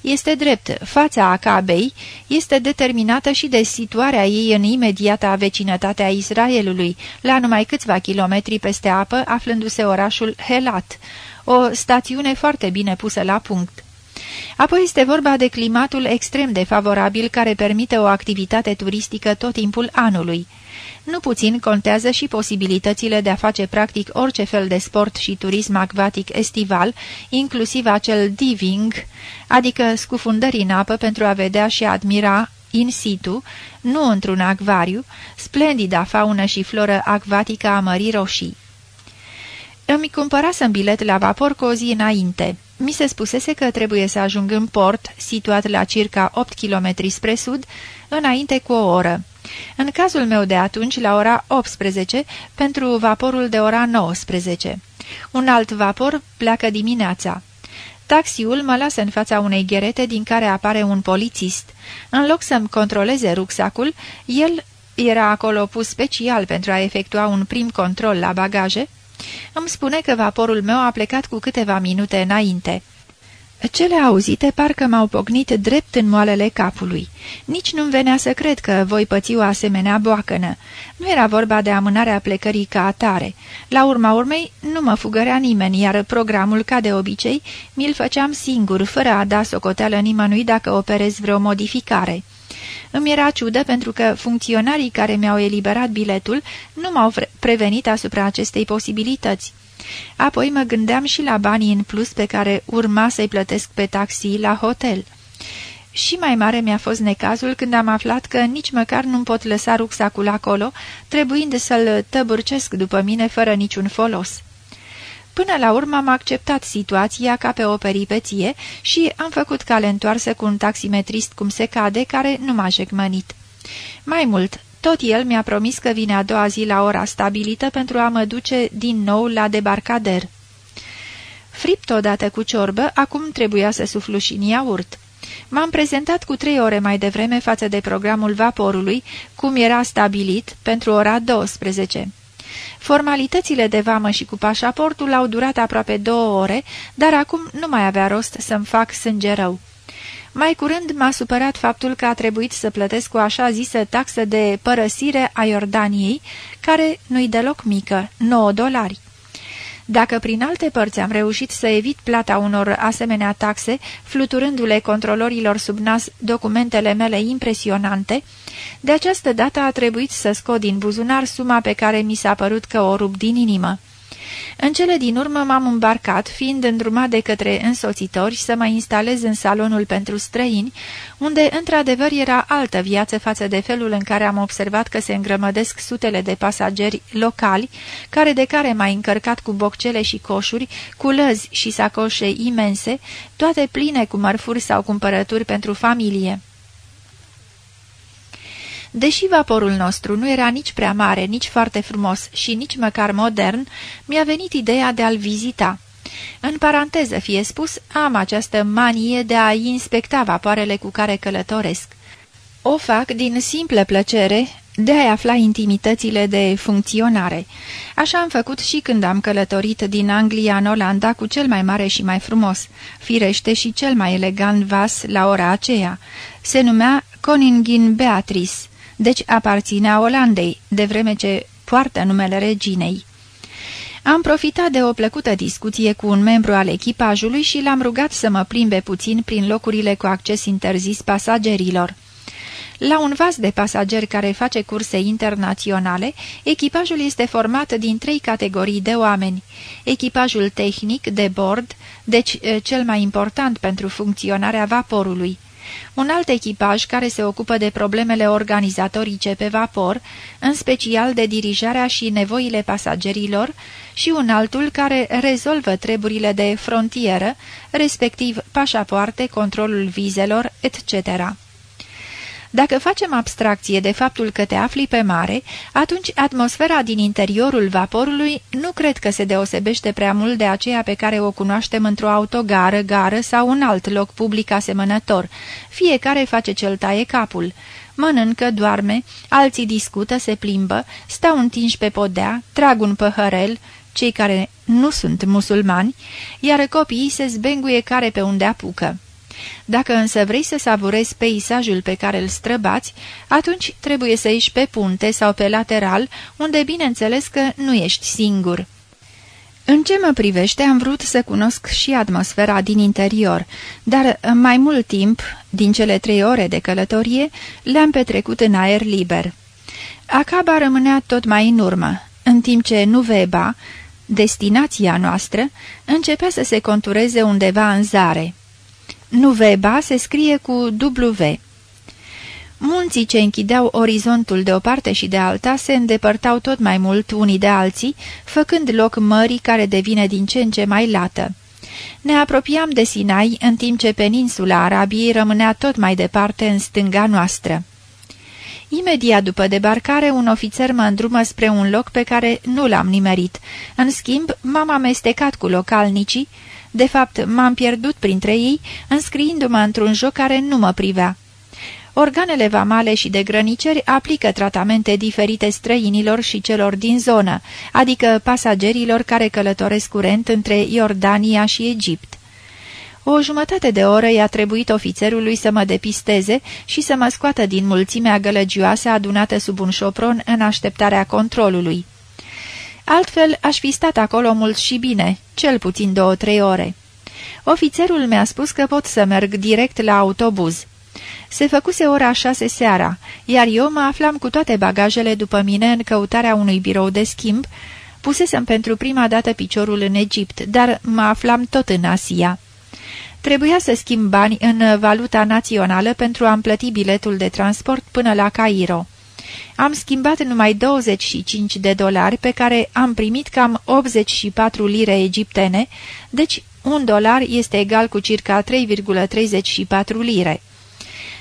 Este drept, fața Acabei este determinată și de situarea ei în imediata vecinătate a Israelului, la numai câțiva kilometri peste apă, aflându-se orașul Helat, o stațiune foarte bine pusă la punct. Apoi este vorba de climatul extrem de favorabil care permite o activitate turistică tot timpul anului. Nu puțin contează și posibilitățile de a face practic orice fel de sport și turism acvatic estival, inclusiv acel diving, adică scufundări în apă pentru a vedea și admira in situ, nu într-un acvariu, splendida faună și floră acvatică a Mării Roșii. Îmi cumpărasem bilet la vapor cu o zi înainte. Mi se spusese că trebuie să ajung în port, situat la circa 8 km spre sud, înainte cu o oră. În cazul meu de atunci, la ora 18, pentru vaporul de ora 19. Un alt vapor pleacă dimineața. Taxiul mă lasă în fața unei gherete din care apare un polițist. În loc să-mi controleze rucsacul, el era acolo pus special pentru a efectua un prim control la bagaje, îmi spune că vaporul meu a plecat cu câteva minute înainte. Cele auzite parcă m-au pocnit drept în moalele capului. Nici nu-mi venea să cred că voi păți o asemenea boacănă. Nu era vorba de amânarea plecării ca atare. La urma urmei, nu mă fugărea nimeni, iar programul, ca de obicei, mi-l făceam singur, fără a da socoteală nimănui dacă operez vreo modificare. Îmi era ciudă pentru că funcționarii care mi-au eliberat biletul nu m-au prevenit asupra acestei posibilități. Apoi mă gândeam și la banii în plus pe care urma să-i plătesc pe taxi la hotel. Și mai mare mi-a fost necazul când am aflat că nici măcar nu pot lăsa rucsacul acolo, trebuind să-l tăbârcesc după mine fără niciun folos. Până la urmă am acceptat situația ca pe o peripeție și am făcut cale întoarsă cu un taximetrist cum se cade, care nu m-a jecmănit. Mai mult, tot el mi-a promis că vine a doua zi la ora stabilită pentru a mă duce din nou la debarcader. Fript odată cu ciorbă, acum trebuia să suflu și în iaurt. M-am prezentat cu trei ore mai devreme față de programul vaporului, cum era stabilit, pentru ora 12. Formalitățile de vamă și cu pașaportul au durat aproape două ore, dar acum nu mai avea rost să-mi fac sânge rău. Mai curând m-a supărat faptul că a trebuit să plătesc o așa zisă taxă de părăsire a Iordaniei, care nu-i deloc mică, 9 dolari. Dacă prin alte părți am reușit să evit plata unor asemenea taxe, fluturându-le controlorilor sub nas documentele mele impresionante, de această dată a trebuit să scot din buzunar suma pe care mi s-a părut că o rup din inimă. În cele din urmă m-am îmbarcat, fiind îndrumat de către însoțitori să mă instalez în salonul pentru străini, unde într-adevăr era altă viață față de felul în care am observat că se îngrămădesc sutele de pasageri locali, care de care m-ai încărcat cu boccele și coșuri, cu lăzi și sacoșe imense, toate pline cu mărfuri sau cumpărături pentru familie. Deși vaporul nostru nu era nici prea mare, nici foarte frumos și nici măcar modern, mi-a venit ideea de a-l vizita. În paranteză fie spus, am această manie de a inspecta vapoarele cu care călătoresc. O fac din simplă plăcere de a afla intimitățile de funcționare. Așa am făcut și când am călătorit din Anglia în Olanda cu cel mai mare și mai frumos, firește și cel mai elegant vas la ora aceea. Se numea Koningin Beatrice deci aparținea Olandei, de vreme ce poartă numele reginei. Am profitat de o plăcută discuție cu un membru al echipajului și l-am rugat să mă plimbe puțin prin locurile cu acces interzis pasagerilor. La un vas de pasageri care face curse internaționale, echipajul este format din trei categorii de oameni. Echipajul tehnic de bord, deci cel mai important pentru funcționarea vaporului un alt echipaj care se ocupă de problemele organizatorice pe vapor, în special de dirijarea și nevoile pasagerilor, și un altul care rezolvă treburile de frontieră, respectiv pașapoarte, controlul vizelor, etc. Dacă facem abstracție de faptul că te afli pe mare, atunci atmosfera din interiorul vaporului nu cred că se deosebește prea mult de aceea pe care o cunoaștem într-o autogară, gară sau un alt loc public asemănător. Fiecare face cel taie capul. Mănâncă, doarme, alții discută, se plimbă, stau întinși pe podea, trag un păhărel, cei care nu sunt musulmani, iar copiii se zbenguie care pe unde apucă. Dacă însă vrei să savurezi peisajul pe care îl străbați, atunci trebuie să ieși pe punte sau pe lateral, unde bineînțeles că nu ești singur. În ce mă privește, am vrut să cunosc și atmosfera din interior, dar mai mult timp, din cele trei ore de călătorie, le-am petrecut în aer liber. Acaba rămânea tot mai în urmă, în timp ce Nuveba, destinația noastră, începea să se contureze undeva în zare. Nuveba se scrie cu W. Munții ce închideau orizontul de o parte și de alta se îndepărtau tot mai mult unii de alții, făcând loc mării care devine din ce în ce mai lată. Ne apropiam de Sinai, în timp ce peninsula Arabiei rămânea tot mai departe în stânga noastră. Imediat după debarcare, un ofițer mă îndrumă spre un loc pe care nu l-am nimerit. În schimb, m-am amestecat cu localnicii, de fapt, m-am pierdut printre ei, înscriindu-mă într-un joc care nu mă privea. Organele vamale și de grăniceri aplică tratamente diferite străinilor și celor din zonă, adică pasagerilor care călătoresc curent între Iordania și Egipt. O jumătate de oră i-a trebuit ofițerului să mă depisteze și să mă scoată din mulțimea gălăgioasă adunată sub un șopron în așteptarea controlului. Altfel, aș fi stat acolo mult și bine, cel puțin două-trei ore. Ofițerul mi-a spus că pot să merg direct la autobuz. Se făcuse ora șase seara, iar eu mă aflam cu toate bagajele după mine în căutarea unui birou de schimb, pusesem pentru prima dată piciorul în Egipt, dar mă aflam tot în Asia. Trebuia să schimb bani în valuta națională pentru a-mi plăti biletul de transport până la Cairo. Am schimbat numai 25 de dolari pe care am primit cam 84 lire egiptene, deci un dolar este egal cu circa 3,34 lire.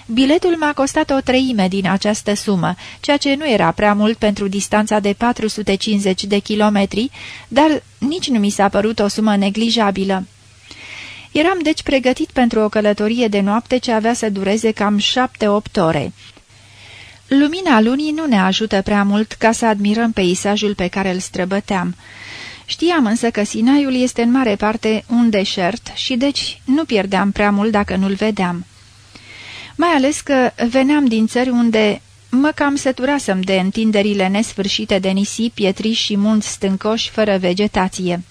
Biletul m-a costat o treime din această sumă, ceea ce nu era prea mult pentru distanța de 450 de kilometri, dar nici nu mi s-a părut o sumă neglijabilă. Eram deci pregătit pentru o călătorie de noapte ce avea să dureze cam șapte-opt ore. Lumina lunii nu ne ajută prea mult ca să admirăm peisajul pe care îl străbăteam. Știam însă că Sinaiul este în mare parte un deșert și deci nu pierdeam prea mult dacă nu-l vedeam. mai ales că veneam din țări unde mă cam săturasem de întinderile nesfârșite de nisip, pietri și munți stâncoși fără vegetație.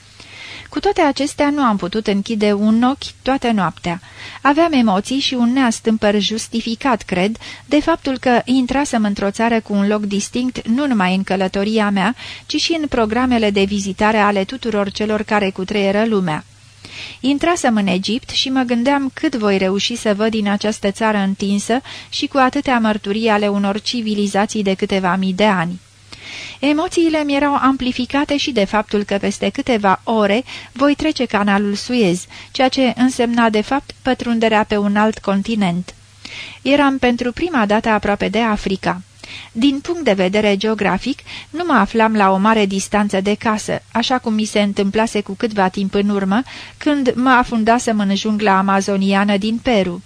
Cu toate acestea nu am putut închide un ochi toată noaptea. Aveam emoții și un neastâmpăr justificat, cred, de faptul că intrasem într-o țară cu un loc distinct nu numai în călătoria mea, ci și în programele de vizitare ale tuturor celor care cutreieră lumea. Intrasem în Egipt și mă gândeam cât voi reuși să văd din această țară întinsă și cu atâtea mărturii ale unor civilizații de câteva mii de ani. Emoțiile mi erau amplificate și de faptul că peste câteva ore voi trece canalul Suez, ceea ce însemna de fapt pătrunderea pe un alt continent. Eram pentru prima dată aproape de Africa. Din punct de vedere geografic, nu mă aflam la o mare distanță de casă, așa cum mi se întâmplase cu câtva timp în urmă, când mă afundasem în jungla amazoniană din Peru.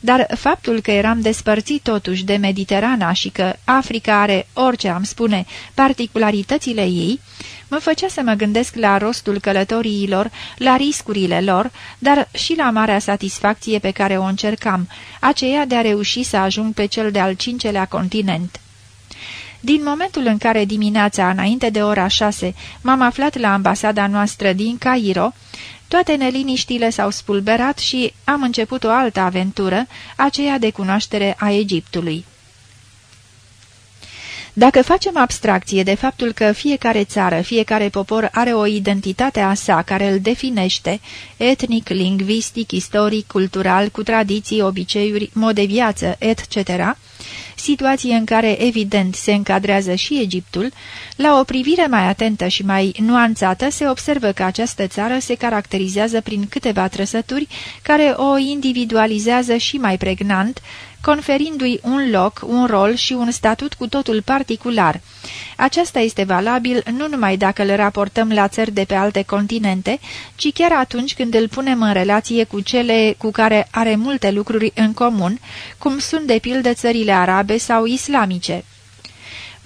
Dar faptul că eram despărțit totuși de Mediterana și că Africa are, orice am spune, particularitățile ei, mă făcea să mă gândesc la rostul călătoriilor, la riscurile lor, dar și la marea satisfacție pe care o încercam, aceea de a reuși să ajung pe cel de-al cincelea continent. Din momentul în care dimineața, înainte de ora șase, m-am aflat la ambasada noastră din Cairo, toate neliniștile s-au spulberat și am început o altă aventură, aceea de cunoaștere a Egiptului. Dacă facem abstracție de faptul că fiecare țară, fiecare popor are o identitate a sa care îl definește, etnic, lingvistic, istoric, cultural, cu tradiții, obiceiuri, mod de viață, etc., situație în care evident se încadrează și Egiptul, la o privire mai atentă și mai nuanțată se observă că această țară se caracterizează prin câteva trăsături care o individualizează și mai pregnant, conferindu-i un loc, un rol și un statut cu totul particular. Aceasta este valabil nu numai dacă îl raportăm la țări de pe alte continente, ci chiar atunci când îl punem în relație cu cele cu care are multe lucruri în comun, cum sunt de pildă țările arabe sau islamice.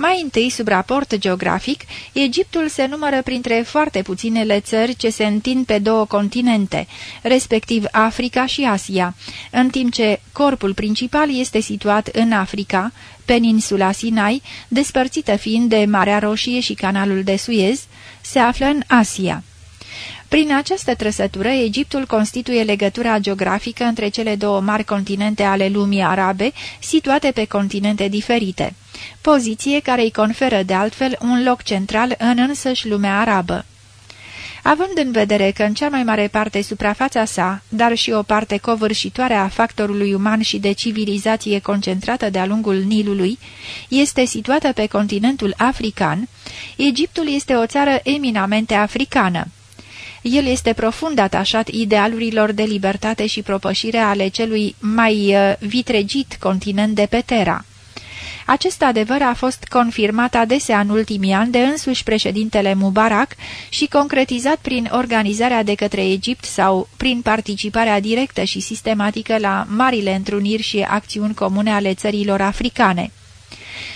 Mai întâi, sub raport geografic, Egiptul se numără printre foarte puținele țări ce se întind pe două continente, respectiv Africa și Asia, în timp ce corpul principal este situat în Africa, peninsula Sinai, despărțită fiind de Marea Roșie și canalul de Suez, se află în Asia. Prin această trăsătură, Egiptul constituie legătura geografică între cele două mari continente ale lumii arabe, situate pe continente diferite, poziție care îi conferă de altfel un loc central în însăși lumea arabă. Având în vedere că în cea mai mare parte suprafața sa, dar și o parte covârșitoare a factorului uman și de civilizație concentrată de-a lungul Nilului, este situată pe continentul african, Egiptul este o țară eminamente africană. El este profund atașat idealurilor de libertate și propășire ale celui mai uh, vitregit continent de pe Terra. Acest adevăr a fost confirmat adesea în ultimii ani de însuși președintele Mubarak și concretizat prin organizarea de către Egipt sau prin participarea directă și sistematică la marile întruniri și acțiuni comune ale țărilor africane.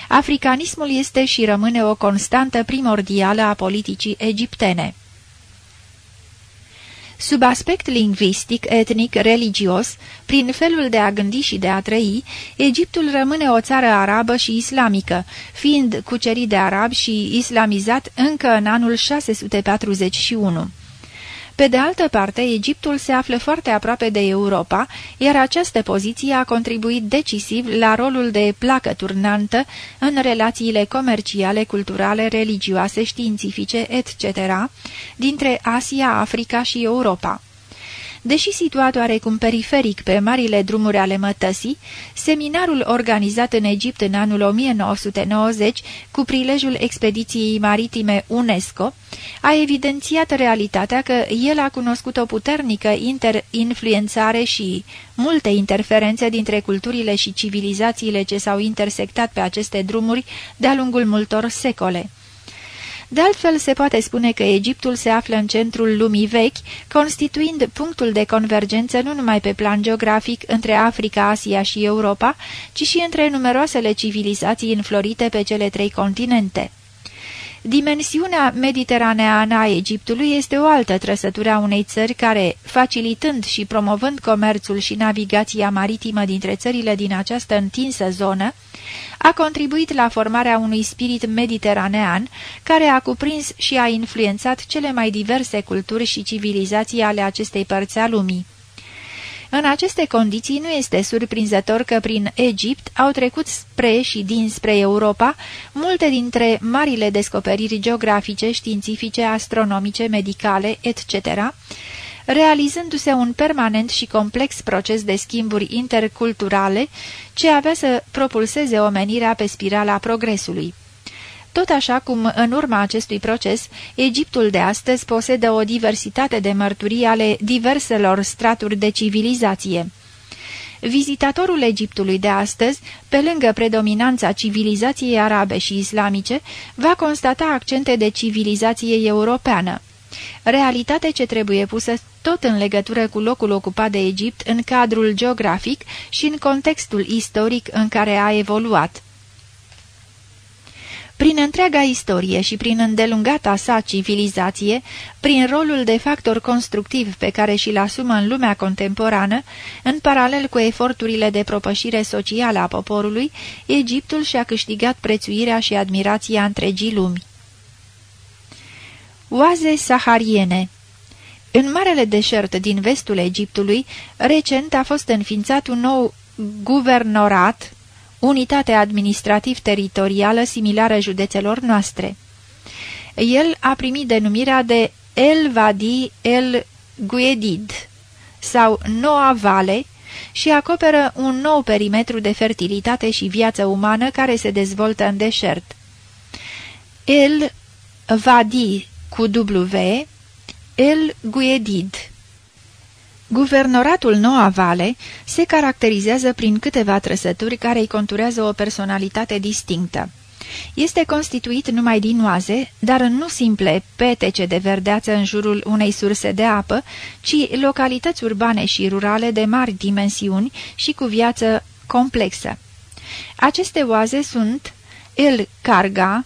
Africanismul este și rămâne o constantă primordială a politicii egiptene. Sub aspect lingvistic, etnic, religios, prin felul de a gândi și de a trăi, Egiptul rămâne o țară arabă și islamică, fiind cucerit de arabi și islamizat încă în anul 641. Pe de altă parte, Egiptul se află foarte aproape de Europa, iar această poziție a contribuit decisiv la rolul de placă turnantă în relațiile comerciale, culturale, religioase, științifice, etc., dintre Asia, Africa și Europa. Deși situat oarecum periferic pe marile drumuri ale mătăsii, seminarul organizat în Egipt în anul 1990 cu prilejul expediției maritime UNESCO a evidențiat realitatea că el a cunoscut o puternică interinfluențare și multe interferențe dintre culturile și civilizațiile ce s-au intersectat pe aceste drumuri de-a lungul multor secole. De altfel, se poate spune că Egiptul se află în centrul lumii vechi, constituind punctul de convergență nu numai pe plan geografic între Africa, Asia și Europa, ci și între numeroasele civilizații înflorite pe cele trei continente. Dimensiunea mediteraneană a Egiptului este o altă trăsătură a unei țări care, facilitând și promovând comerțul și navigația maritimă dintre țările din această întinsă zonă, a contribuit la formarea unui spirit mediteranean care a cuprins și a influențat cele mai diverse culturi și civilizații ale acestei părți a lumii. În aceste condiții nu este surprinzător că prin Egipt au trecut spre și dinspre Europa multe dintre marile descoperiri geografice, științifice, astronomice, medicale, etc., realizându-se un permanent și complex proces de schimburi interculturale ce avea să propulseze omenirea pe spirala progresului. Tot așa cum, în urma acestui proces, Egiptul de astăzi posedă o diversitate de mărturii ale diverselor straturi de civilizație. Vizitatorul Egiptului de astăzi, pe lângă predominanța civilizației arabe și islamice, va constata accente de civilizație europeană. Realitate ce trebuie pusă tot în legătură cu locul ocupat de Egipt în cadrul geografic și în contextul istoric în care a evoluat. Prin întreaga istorie și prin îndelungata sa civilizație, prin rolul de factor constructiv pe care și-l asumă în lumea contemporană, în paralel cu eforturile de propășire socială a poporului, Egiptul și-a câștigat prețuirea și admirația întregii lumi. Oaze sahariene În marele deșert din vestul Egiptului, recent a fost înființat un nou guvernorat unitate administrativ-teritorială similară județelor noastre. El a primit denumirea de El Vadi El Guedid sau Noua Vale și acoperă un nou perimetru de fertilitate și viață umană care se dezvoltă în deșert. El Vadi cu W, El Guedid Guvernoratul Noua Vale se caracterizează prin câteva trăsături care îi conturează o personalitate distinctă. Este constituit numai din oaze, dar nu simple petece de verdeață în jurul unei surse de apă, ci localități urbane și rurale de mari dimensiuni și cu viață complexă. Aceste oaze sunt El Carga,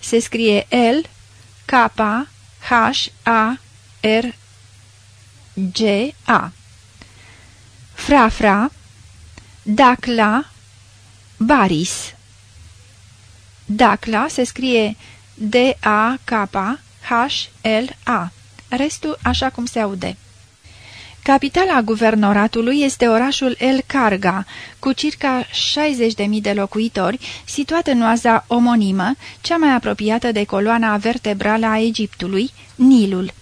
se scrie El, K, H, A, R, G-A Frafra Dacla Baris Dacla se scrie D-A-K-H-L-A, restul așa cum se aude. Capitala guvernoratului este orașul El Carga, cu circa 60.000 de locuitori, situat în oaza omonimă, cea mai apropiată de coloana vertebrală a Egiptului, Nilul.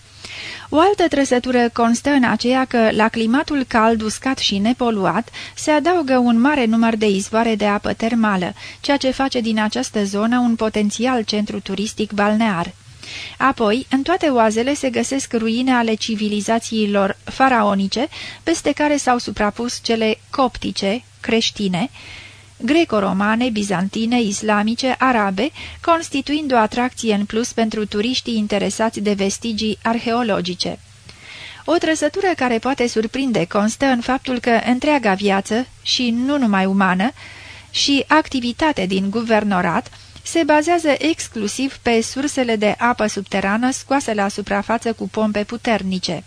O altă trăsătură constă în aceea că, la climatul cald, uscat și nepoluat, se adaugă un mare număr de izvoare de apă termală, ceea ce face din această zonă un potențial centru turistic balnear. Apoi, în toate oazele se găsesc ruine ale civilizațiilor faraonice, peste care s-au suprapus cele coptice, creștine, greco-romane, bizantine, islamice, arabe, constituind o atracție în plus pentru turiștii interesați de vestigii arheologice. O trăsătură care poate surprinde constă în faptul că întreaga viață, și nu numai umană, și activitate din guvernorat se bazează exclusiv pe sursele de apă subterană scoase la suprafață cu pompe puternice.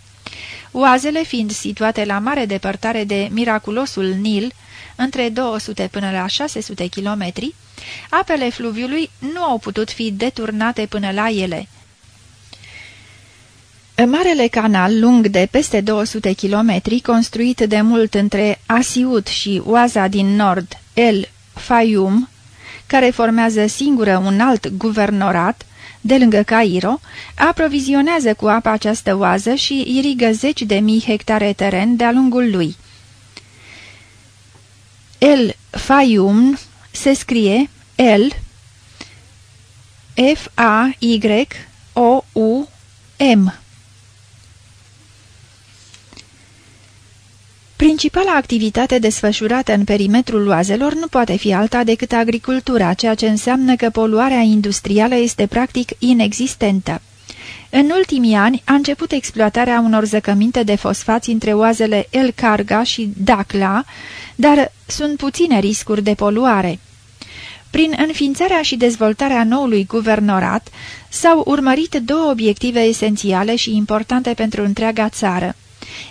Oazele fiind situate la mare depărtare de miraculosul Nil, între 200 până la 600 kilometri, apele fluviului nu au putut fi deturnate până la ele. Marele canal, lung de peste 200 kilometri, construit de mult între Asiut și oaza din nord, El Fayum, care formează singură un alt guvernorat, de lângă Cairo, aprovizionează cu apă această oază și irigă zeci de mii hectare teren de-a lungul lui. El Fayum se scrie L F-A-Y-O-U-M. Principala activitate desfășurată în perimetrul oazelor nu poate fi alta decât agricultura, ceea ce înseamnă că poluarea industrială este practic inexistentă. În ultimii ani a început exploatarea unor zăcăminte de fosfați între oazele El Carga și Dacla, dar sunt puține riscuri de poluare. Prin înființarea și dezvoltarea noului guvernorat s-au urmărit două obiective esențiale și importante pentru întreaga țară.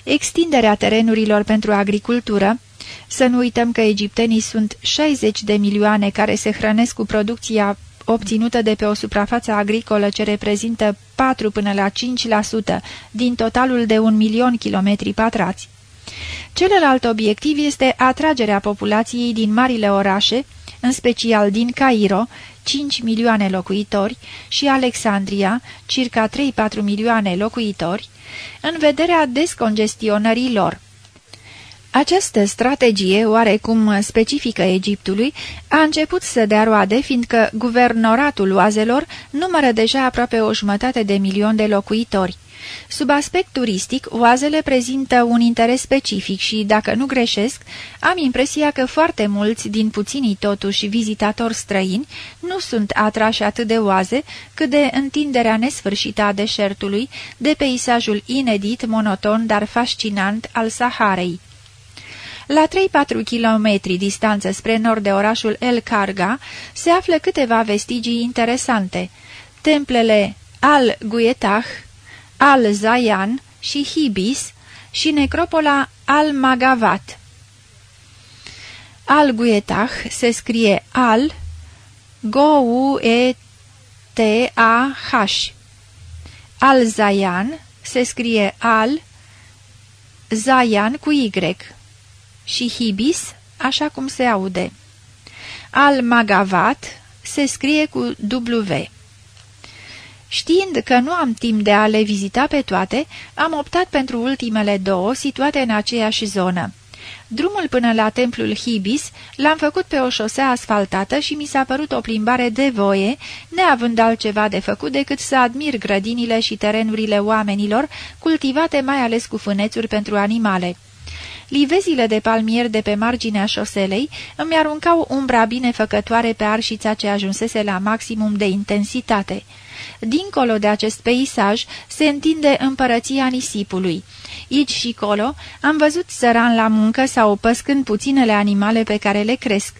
Extinderea terenurilor pentru agricultură, să nu uităm că egiptenii sunt 60 de milioane care se hrănesc cu producția obținută de pe o suprafață agricolă ce reprezintă 4 până la 5% din totalul de un milion kilometri pătrați. Celălalt obiectiv este atragerea populației din marile orașe, în special din Cairo, 5 milioane locuitori, și Alexandria, circa 3-4 milioane locuitori, în vederea descongestionării lor. Această strategie, oarecum specifică Egiptului, a început să dea roade, fiindcă guvernoratul oazelor numără deja aproape o jumătate de milion de locuitori. Sub aspect turistic, oazele prezintă un interes specific și, dacă nu greșesc, am impresia că foarte mulți din puținii totuși vizitatori străini nu sunt atrași atât de oaze cât de întinderea nesfârșită a deșertului, de peisajul inedit, monoton, dar fascinant al Saharei. La 3-4 km distanță spre nord de orașul El Karga se află câteva vestigii interesante. Templele Al-Guetah, Al-Zayan și Hibis și necropola Al-Magavat. Al-Guetah se scrie Al, Go-U-E-T-A-H. Al-Zayan se scrie Al, Zayan cu Y și Hibis, așa cum se aude. Al-Magavat se scrie cu W. Știind că nu am timp de a le vizita pe toate, am optat pentru ultimele două, situate în aceeași zonă. Drumul până la templul Hibis l-am făcut pe o șosea asfaltată și mi s-a părut o plimbare de voie, neavând altceva de făcut decât să admir grădinile și terenurile oamenilor, cultivate mai ales cu fânețuri pentru animale. Livezile de palmier de pe marginea șoselei îmi aruncau umbra binefăcătoare pe arșița ce ajunsese la maximum de intensitate. Dincolo de acest peisaj se întinde împărăția nisipului. Aici și colo am văzut săran la muncă sau păscând puținele animale pe care le cresc.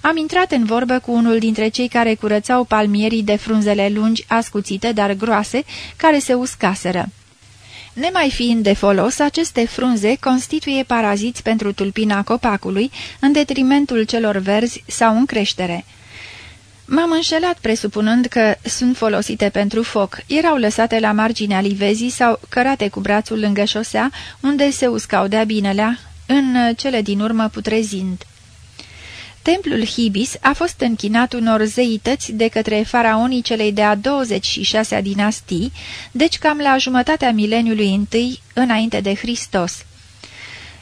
Am intrat în vorbă cu unul dintre cei care curățau palmierii de frunzele lungi, ascuțite, dar groase, care se uscaseră. Nemai fiind de folos, aceste frunze constituie paraziți pentru tulpina copacului, în detrimentul celor verzi sau în creștere. M-am înșelat presupunând că sunt folosite pentru foc. Erau lăsate la marginea livezii sau cărate cu brațul lângă șosea, unde se uscau de-a binelea, în cele din urmă putrezind. Templul Hibis a fost închinat unor zeități de către faraonii celei de-a 26-a dinastii, deci cam la jumătatea mileniului întâi înainte de Hristos.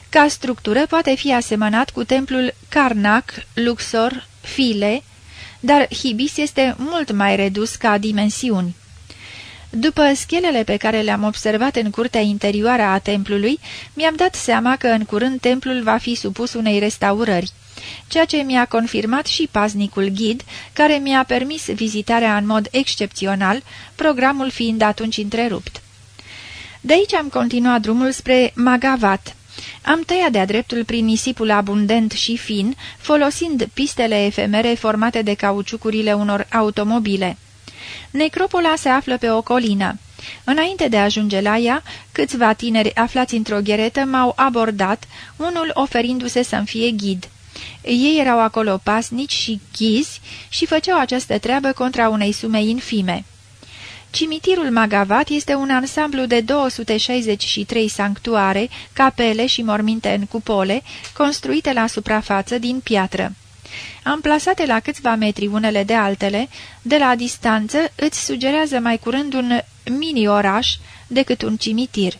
Ca structură poate fi asemănat cu templul Karnak, Luxor, File, dar Hibis este mult mai redus ca dimensiuni. După schelele pe care le-am observat în curtea interioară a templului, mi-am dat seama că în curând templul va fi supus unei restaurări ceea ce mi-a confirmat și paznicul ghid, care mi-a permis vizitarea în mod excepțional, programul fiind atunci întrerupt. De aici am continuat drumul spre Magavat. Am tăiat de-a dreptul prin nisipul abundent și fin, folosind pistele efemere formate de cauciucurile unor automobile. Necropola se află pe o colină. Înainte de a ajunge la ea, câțiva tineri aflați într-o gheretă m-au abordat, unul oferindu-se să-mi fie ghid. Ei erau acolo pasnici și ghizi și făceau această treabă contra unei sume infime. Cimitirul Magavat este un ansamblu de 263 sanctuare, capele și morminte în cupole, construite la suprafață din piatră. Amplasate la câțiva metri unele de altele, de la distanță îți sugerează mai curând un mini-oraș decât un cimitir.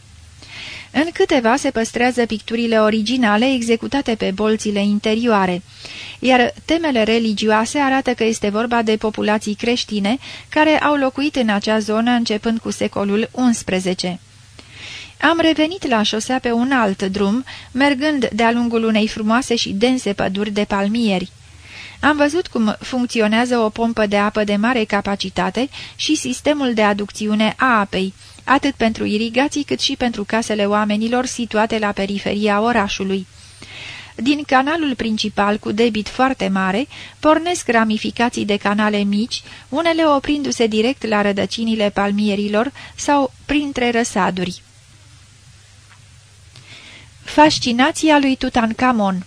În câteva se păstrează picturile originale executate pe bolțile interioare, iar temele religioase arată că este vorba de populații creștine care au locuit în acea zonă începând cu secolul XI. Am revenit la șosea pe un alt drum, mergând de-a lungul unei frumoase și dense păduri de palmieri. Am văzut cum funcționează o pompă de apă de mare capacitate și sistemul de aducțiune a apei, atât pentru irigații cât și pentru casele oamenilor situate la periferia orașului. din canalul principal cu debit foarte mare, pornesc ramificații de canale mici, unele oprindu-se direct la rădăcinile palmierilor sau printre răsaduri. Fascinația lui Tutankamon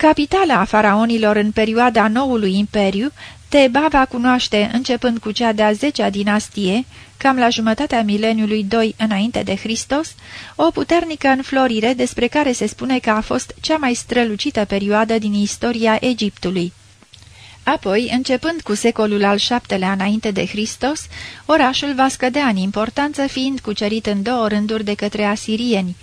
Capitala faraonilor în perioada noului imperiu, Teba va cunoaște, începând cu cea de-a zecea dinastie, cam la jumătatea mileniului 2 înainte de Hristos, o puternică înflorire despre care se spune că a fost cea mai strălucită perioadă din istoria Egiptului. Apoi, începând cu secolul al VII-lea înainte de Hristos, orașul va scădea în importanță fiind cucerit în două rânduri de către asirieni.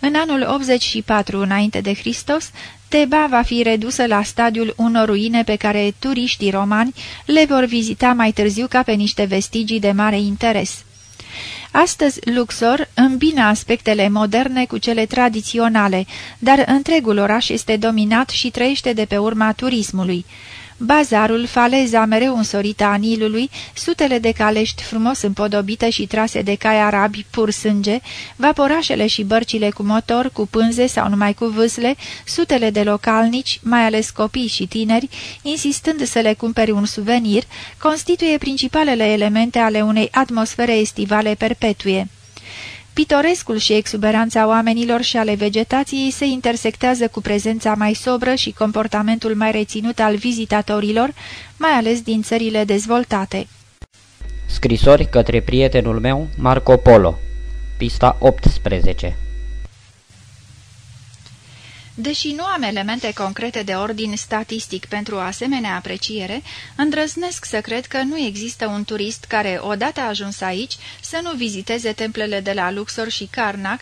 În anul 84 înainte de Hristos, Teba va fi redusă la stadiul unor ruine pe care turiștii romani le vor vizita mai târziu ca pe niște vestigii de mare interes. Astăzi Luxor îmbină aspectele moderne cu cele tradiționale, dar întregul oraș este dominat și trăiește de pe urma turismului. Bazarul, faleza mereu însorită a Nilului, sutele de calești frumos împodobite și trase de cai arabi pur sânge, vaporașele și bărcile cu motor, cu pânze sau numai cu vâsle, sutele de localnici, mai ales copii și tineri, insistând să le cumpere un suvenir, constituie principalele elemente ale unei atmosfere estivale perpetue. Pitorescul și exuberanța oamenilor și ale vegetației se intersectează cu prezența mai sobră și comportamentul mai reținut al vizitatorilor, mai ales din țările dezvoltate. Scrisori către prietenul meu, Marco Polo Pista 18 Deși nu am elemente concrete de ordin statistic pentru o asemenea apreciere, îndrăznesc să cred că nu există un turist care, odată ajuns aici, să nu viziteze templele de la Luxor și Karnak,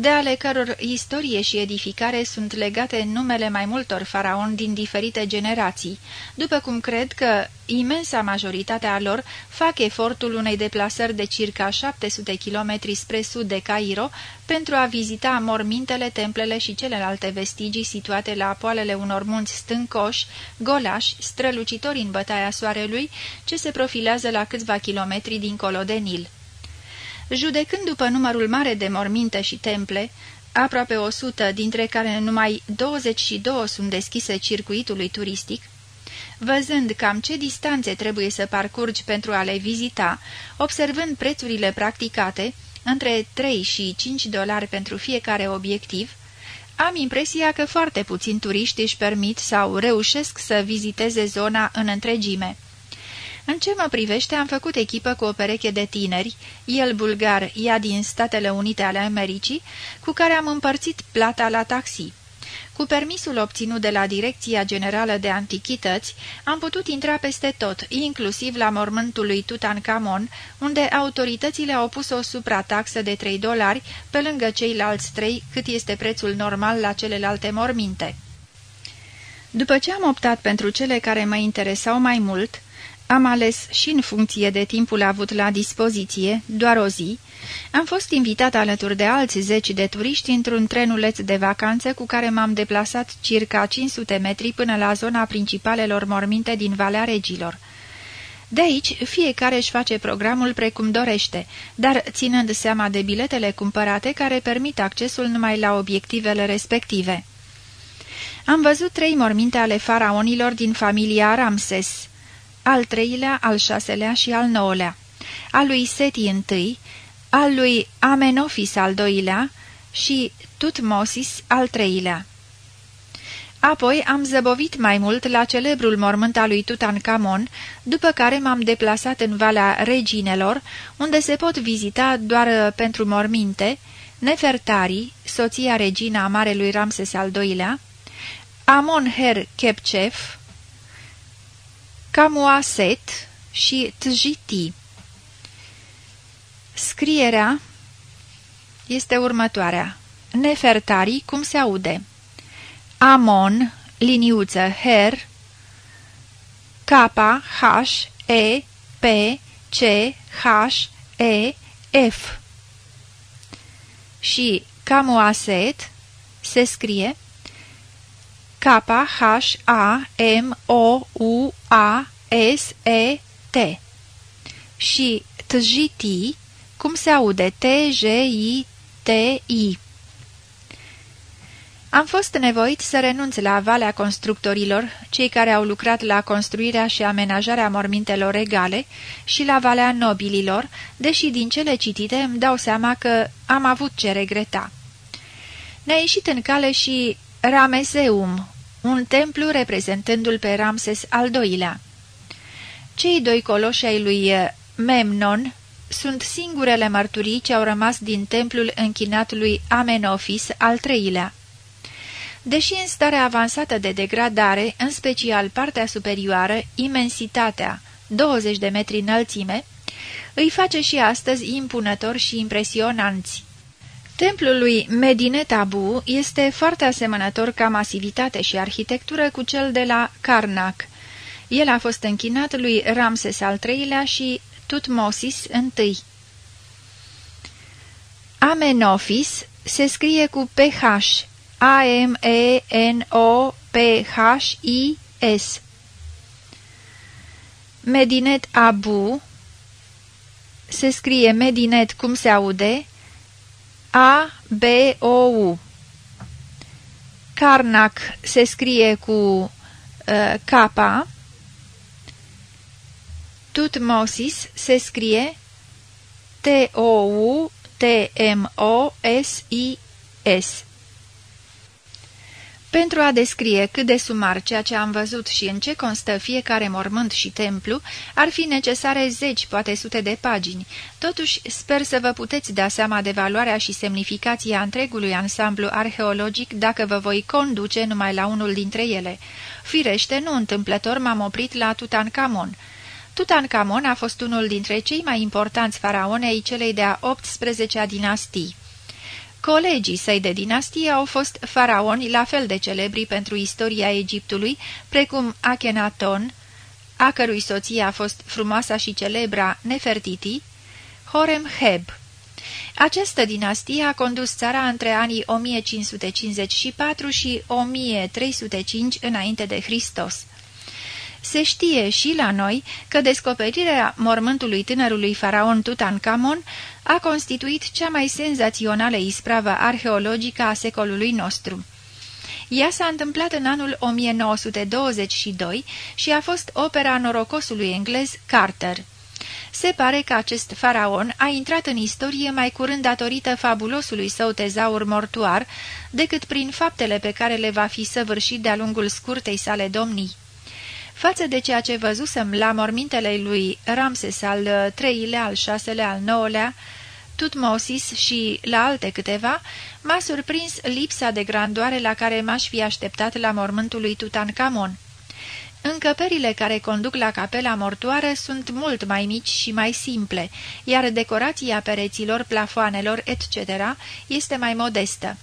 de ale căror istorie și edificare sunt legate în numele mai multor faraoni din diferite generații, după cum cred că imensa majoritatea lor fac efortul unei deplasări de circa 700 km spre sud de Cairo pentru a vizita mormintele, templele și celelalte vestigii situate la poalele unor munți stâncoși, golași, strălucitori în bătaia soarelui, ce se profilează la câțiva kilometri dincolo de Nil. Judecând după numărul mare de morminte și temple, aproape 100, dintre care numai 22 sunt deschise circuitului turistic, văzând cam ce distanțe trebuie să parcurgi pentru a le vizita, observând prețurile practicate, între 3 și 5 dolari pentru fiecare obiectiv, am impresia că foarte puțini turiști își permit sau reușesc să viziteze zona în întregime. În ce mă privește, am făcut echipă cu o pereche de tineri, el bulgar, ea din Statele Unite ale Americii, cu care am împărțit plata la taxi. Cu permisul obținut de la Direcția Generală de Antichități, am putut intra peste tot, inclusiv la mormântul lui Tutankamon, unde autoritățile au pus o suprataxă de 3 dolari, pe lângă ceilalți 3, cât este prețul normal la celelalte morminte. După ce am optat pentru cele care mă interesau mai mult, am ales și în funcție de timpul avut la dispoziție, doar o zi, am fost invitat alături de alți zeci de turiști într-un trenuleț de vacanță cu care m-am deplasat circa 500 metri până la zona principalelor morminte din Valea Regilor. De aici, fiecare își face programul precum dorește, dar ținând seama de biletele cumpărate care permit accesul numai la obiectivele respective. Am văzut trei morminte ale faraonilor din familia Ramses, al treilea, al șaselea și al nouălea, al lui Seti I, al lui Amenofis al doilea și Tutmosis al treilea. Apoi am zăbovit mai mult la celebrul mormânt al lui Tutankamon, după care m-am deplasat în Valea Reginelor, unde se pot vizita doar uh, pentru morminte, Nefertari, soția regina a Marelui Ramses al II-lea, Amon-Her Kepchef, Camuaset și Tjiti. Scrierea este următoarea. Nefertari, cum se aude. Amon, liniuță, her, K, H, E, P, C, H, E, F. Și Camuaset se scrie K-H-A-M-O-U-A-S-E-T și Tjiti, cum se aude T-J-I-T-I. Am fost nevoit să renunț la Valea Constructorilor, cei care au lucrat la construirea și amenajarea mormintelor regale, și la Valea Nobililor, deși din cele citite îmi dau seama că am avut ce regreta. Ne-a ieșit în cale și Rameseum, un templu reprezentându-l pe Ramses al doilea. Cei doi coloși ai lui Memnon sunt singurele mărturii ce au rămas din templul închinat lui Amenofis al treilea. Deși în stare avansată de degradare, în special partea superioară, imensitatea, 20 de metri înălțime, îi face și astăzi impunători și impresionanți. Templul lui Medinet Abu este foarte asemănător ca masivitate și arhitectură cu cel de la Karnak. El a fost închinat lui Ramses al III-lea și Tutmosis I. Amenofis se scrie cu PH, A-M-E-N-O-P-H-I-S. Medinet Abu se scrie Medinet cum se aude, A-B-O-U. Karnak se scrie cu uh, K. Tutmosis se scrie T-O-U-T-M-O-S-I-S. Pentru a descrie cât de sumar ceea ce am văzut și în ce constă fiecare mormânt și templu, ar fi necesare zeci, poate sute de pagini. Totuși, sper să vă puteți da seama de valoarea și semnificația întregului ansamblu arheologic dacă vă voi conduce numai la unul dintre ele. Firește, nu întâmplător m-am oprit la Tutankamon. Tutankamon a fost unul dintre cei mai importanți faraonei celei de-a 18-a dinastii. Colegii săi de dinastie au fost faraoni la fel de celebri pentru istoria Egiptului, precum Akhenaton, a cărui soție a fost frumoasa și celebra Nefertiti, Horemheb. Această dinastie a condus țara între anii 1554 și 1305 înainte de Hristos. Se știe și la noi că descoperirea mormântului tânărului faraon Tutankamon a constituit cea mai senzațională ispravă arheologică a secolului nostru. Ea s-a întâmplat în anul 1922 și a fost opera norocosului englez Carter. Se pare că acest faraon a intrat în istorie mai curând datorită fabulosului său tezaur mortuar decât prin faptele pe care le va fi săvârșit de-a lungul scurtei sale domnii. Față de ceea ce văzusem la mormintele lui Ramses al treilea, al șaselea, al nouălea, Tutmosis și la alte câteva, m-a surprins lipsa de grandoare la care m-aș fi așteptat la mormântul lui Tutankamon. Încăperile care conduc la capela mortoară sunt mult mai mici și mai simple, iar decorația pereților, plafoanelor, etc. este mai modestă.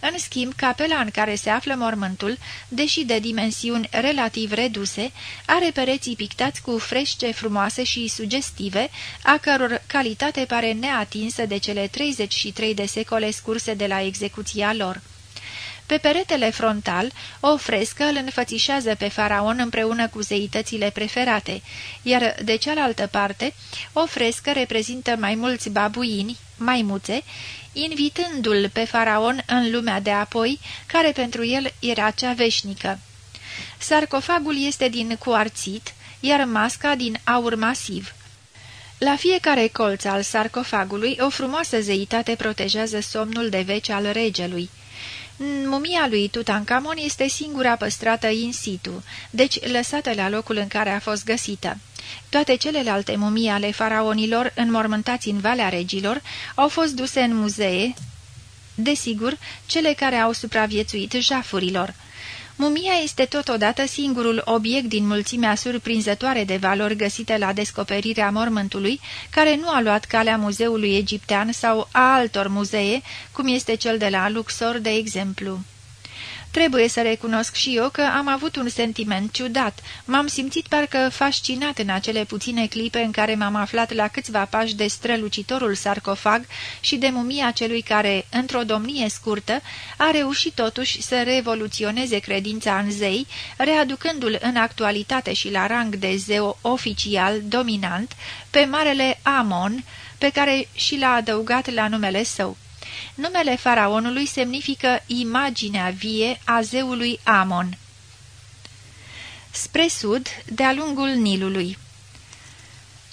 În schimb, capela în care se află mormântul, deși de dimensiuni relativ reduse, are pereții pictați cu frește frumoase și sugestive, a căror calitate pare neatinsă de cele 33 de secole scurse de la execuția lor. Pe peretele frontal, o frescă îl înfățișează pe faraon împreună cu zeitățile preferate, iar de cealaltă parte, o frescă reprezintă mai mulți babuini, maimuțe, invitându-l pe faraon în lumea de apoi, care pentru el era cea veșnică. Sarcofagul este din cuarțit, iar masca din aur masiv. La fiecare colț al sarcofagului, o frumoasă zeitate protejează somnul de veci al regelui. Mumia lui Tutankamon este singura păstrată in situ, deci lăsată la locul în care a fost găsită. Toate celelalte mumii ale faraonilor, înmormântați în Valea Regilor, au fost duse în muzee, desigur, cele care au supraviețuit jafurilor. Mumia este totodată singurul obiect din mulțimea surprinzătoare de valori găsite la descoperirea mormântului, care nu a luat calea muzeului egiptean sau a altor muzee, cum este cel de la Luxor, de exemplu. Trebuie să recunosc și eu că am avut un sentiment ciudat. M-am simțit parcă fascinat în acele puține clipe în care m-am aflat la câțiva pași de strălucitorul sarcofag și de mumia celui care, într-o domnie scurtă, a reușit totuși să revoluționeze credința în zei, readucându-l în actualitate și la rang de zeu oficial dominant pe marele Amon, pe care și l-a adăugat la numele său. Numele faraonului semnifică imaginea vie a zeului Amon. Spre sud, de-a lungul Nilului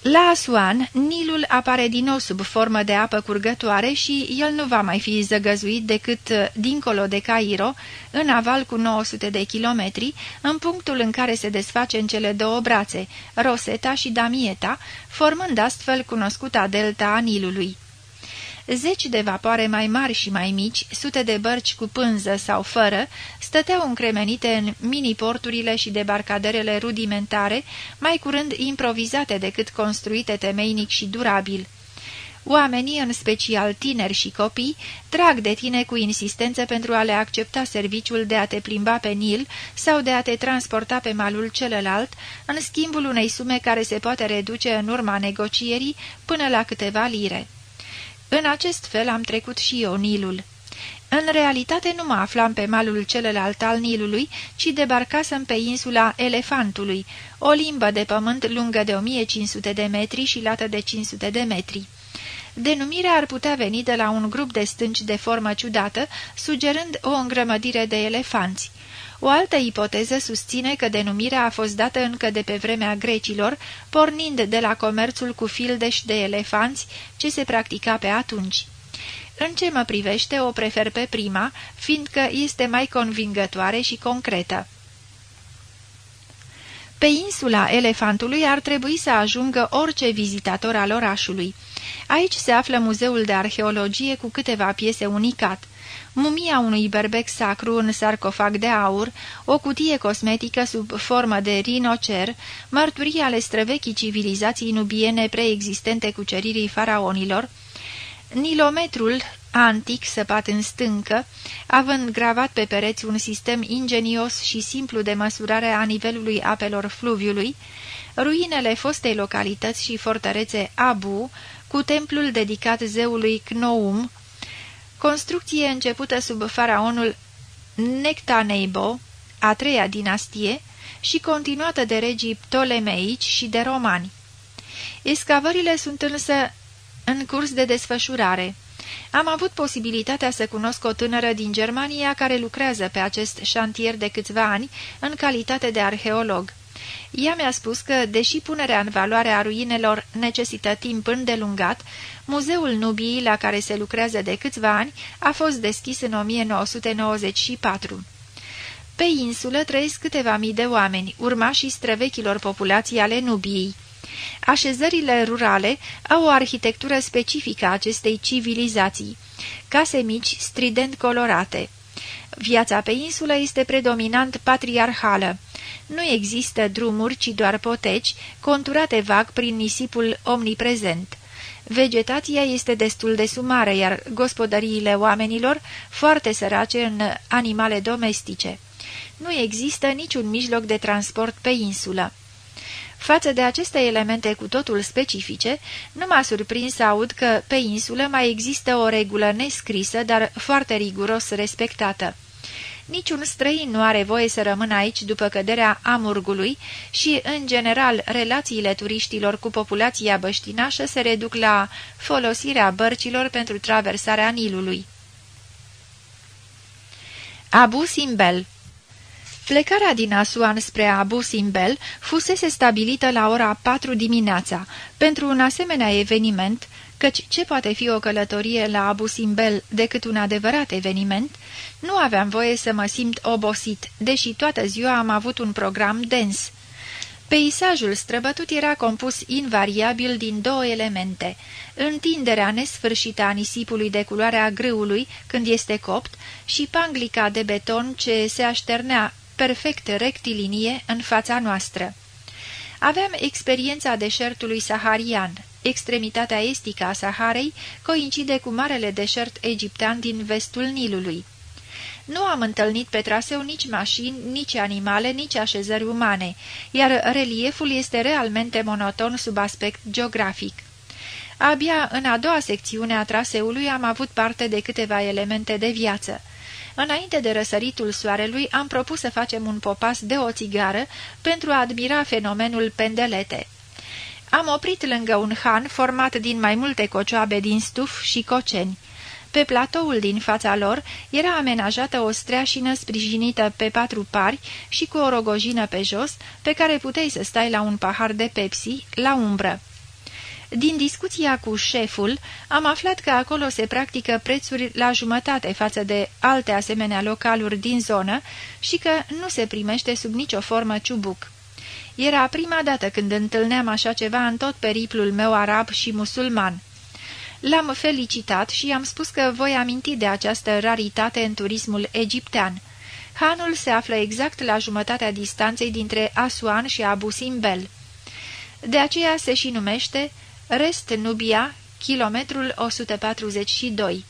la Asuan, Nilul apare din nou sub formă de apă curgătoare și el nu va mai fi zăgăzuit decât uh, dincolo de Cairo, în aval cu 900 de kilometri, în punctul în care se desface în cele două brațe, Roseta și Damieta, formând astfel cunoscuta delta a Nilului. Zeci de vapoare mai mari și mai mici, sute de bărci cu pânză sau fără, stăteau încremenite în mini-porturile și debarcaderele rudimentare, mai curând improvizate decât construite temeinic și durabil. Oamenii, în special tineri și copii, trag de tine cu insistență pentru a le accepta serviciul de a te plimba pe Nil sau de a te transporta pe malul celălalt, în schimbul unei sume care se poate reduce în urma negocierii până la câteva lire. În acest fel am trecut și eu Nilul. În realitate nu mă aflam pe malul celălalt al Nilului, ci debarcasem pe insula Elefantului, o limbă de pământ lungă de 1500 de metri și lată de 500 de metri. Denumirea ar putea veni de la un grup de stânci de formă ciudată, sugerând o îngrămădire de elefanți. O altă ipoteză susține că denumirea a fost dată încă de pe vremea grecilor, pornind de la comerțul cu fildeș de elefanți ce se practica pe atunci. În ce mă privește, o prefer pe prima, fiindcă este mai convingătoare și concretă. Pe insula Elefantului ar trebui să ajungă orice vizitator al orașului. Aici se află Muzeul de Arheologie cu câteva piese unicat mumia unui berbec sacru în sarcofag de aur, o cutie cosmetică sub formă de rinocer, mărturii ale străvechii civilizații nubiene preexistente cuceririi faraonilor, nilometrul antic săpat în stâncă, având gravat pe pereți un sistem ingenios și simplu de măsurare a nivelului apelor fluviului, ruinele fostei localități și fortărețe Abu, cu templul dedicat zeului Knoum, construcție începută sub faraonul Nectaneibo, a treia dinastie, și continuată de regii ptolemeici și de romani. Escavările sunt însă în curs de desfășurare. Am avut posibilitatea să cunosc o tânără din Germania care lucrează pe acest șantier de câțiva ani în calitate de arheolog. Ea mi-a spus că, deși punerea în valoare a ruinelor necesită timp îndelungat, muzeul Nubiei, la care se lucrează de câțiva ani, a fost deschis în 1994. Pe insulă trăiesc câteva mii de oameni, urmașii străvechilor populații ale Nubiei. Așezările rurale au o arhitectură specifică a acestei civilizații, case mici, strident colorate. Viața pe insulă este predominant patriarhală. Nu există drumuri, ci doar poteci, conturate vag prin nisipul omniprezent. Vegetația este destul de sumară, iar gospodăriile oamenilor foarte sărace în animale domestice. Nu există niciun mijloc de transport pe insulă. Față de aceste elemente cu totul specifice, nu m-a surprins să aud că pe insulă mai există o regulă nescrisă, dar foarte riguros respectată. Niciun străin nu are voie să rămână aici după căderea amurgului și, în general, relațiile turiștilor cu populația băștinașă se reduc la folosirea bărcilor pentru traversarea Nilului. Abu Simbel Plecarea din Asuan spre Abu Simbel fusese stabilită la ora 4 dimineața. Pentru un asemenea eveniment, căci ce poate fi o călătorie la Abu Simbel decât un adevărat eveniment, nu aveam voie să mă simt obosit, deși toată ziua am avut un program dens. Peisajul străbătut era compus invariabil din două elemente, întinderea nesfârșită a nisipului de culoarea grâului când este copt și panglica de beton ce se așternea perfect rectilinie în fața noastră. Aveam experiența deșertului saharian. Extremitatea estică a Saharei coincide cu marele deșert egiptean din vestul Nilului. Nu am întâlnit pe traseu nici mașini, nici animale, nici așezări umane, iar relieful este realmente monoton sub aspect geografic. Abia în a doua secțiune a traseului am avut parte de câteva elemente de viață. Înainte de răsăritul soarelui, am propus să facem un popas de o țigară pentru a admira fenomenul pendelete. Am oprit lângă un han format din mai multe cocioabe din stuf și coceni. Pe platoul din fața lor era amenajată o streașină sprijinită pe patru pari și cu o rogojină pe jos, pe care puteai să stai la un pahar de Pepsi, la umbră. Din discuția cu șeful, am aflat că acolo se practică prețuri la jumătate față de alte asemenea localuri din zonă și că nu se primește sub nicio formă ciubuc. Era prima dată când întâlneam așa ceva în tot periplul meu arab și musulman. L-am felicitat și i-am spus că voi aminti de această raritate în turismul egiptean. Hanul se află exact la jumătatea distanței dintre Asuan și Abu Simbel. De aceea se și numește Rest Nubia, kilometrul 142.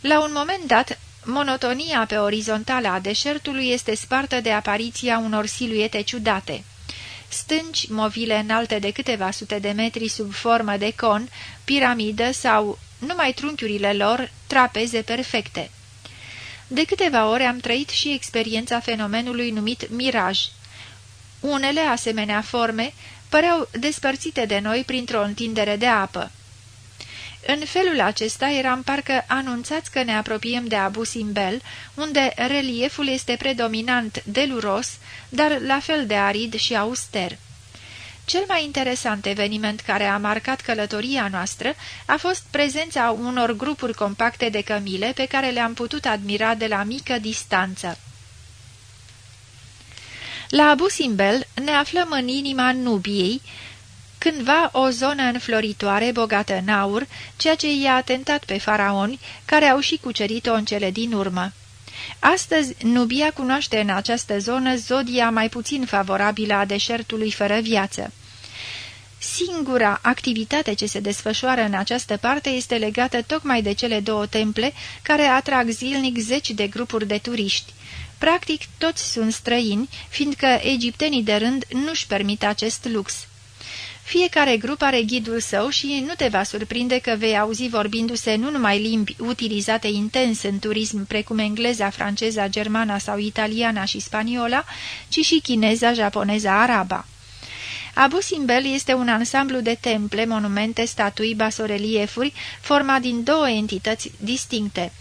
La un moment dat, monotonia pe orizontală a deșertului este spartă de apariția unor siluete ciudate. Stânci, movile înalte de câteva sute de metri sub formă de con, piramidă sau, numai trunchiurile lor, trapeze perfecte. De câteva ore am trăit și experiența fenomenului numit miraj. Unele asemenea forme păreau despărțite de noi printr-o întindere de apă. În felul acesta eram parcă anunțați că ne apropiem de Abu Simbel, unde relieful este predominant deluros, dar la fel de arid și auster. Cel mai interesant eveniment care a marcat călătoria noastră a fost prezența unor grupuri compacte de cămile pe care le-am putut admira de la mică distanță. La Abu Simbel ne aflăm în inima Nubiei, cândva o zonă înfloritoare, bogată în aur, ceea ce i-a atentat pe faraoni, care au și cucerit-o în cele din urmă. Astăzi, Nubia cunoaște în această zonă zodia mai puțin favorabilă a deșertului fără viață. Singura activitate ce se desfășoară în această parte este legată tocmai de cele două temple care atrag zilnic zeci de grupuri de turiști. Practic, toți sunt străini, fiindcă egiptenii de rând nu-și permit acest lux. Fiecare grup are ghidul său și nu te va surprinde că vei auzi vorbindu-se nu numai limbi utilizate intens în turism, precum engleza, franceza, germana sau italiana și spaniola, ci și chineza, japoneza, araba. Abu Simbel este un ansamblu de temple, monumente, statui, basoreliefuri, format din două entități distincte.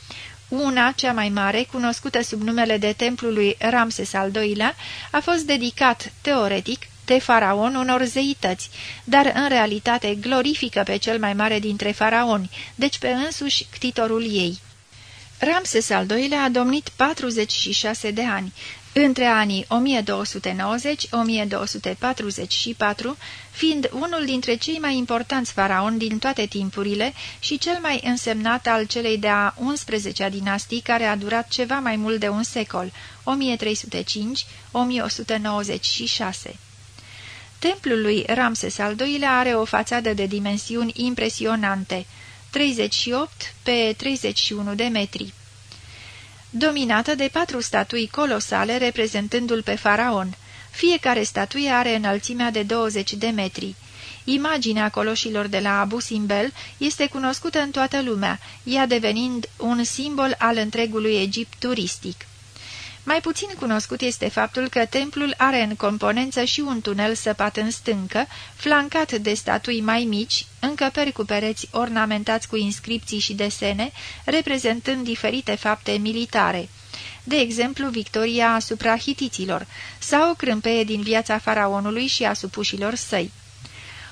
Una, cea mai mare, cunoscută sub numele de templul lui Ramses al II-lea, a fost dedicat, teoretic, de faraon unor zeități, dar în realitate glorifică pe cel mai mare dintre faraoni, deci pe însuși ctitorul ei. Ramses al II-lea a domnit 46 de ani, între anii 1290-1244, fiind unul dintre cei mai importanți faraoni din toate timpurile și cel mai însemnat al celei de-a 11-a dinastii care a durat ceva mai mult de un secol, 1305-1196. Templul lui Ramses al II-lea are o fațadă de dimensiuni impresionante, 38 pe 31 de metri dominată de patru statui colosale reprezentându-l pe faraon. Fiecare statuie are înălțimea de 20 de metri. Imaginea coloșilor de la Abu Simbel este cunoscută în toată lumea, ea devenind un simbol al întregului Egipt turistic. Mai puțin cunoscut este faptul că templul are în componență și un tunel săpat în stâncă, flancat de statui mai mici, încăperi cu pereți ornamentați cu inscripții și desene, reprezentând diferite fapte militare de exemplu victoria asupra hitiților, sau crâmpeie din viața faraonului și a supușilor săi.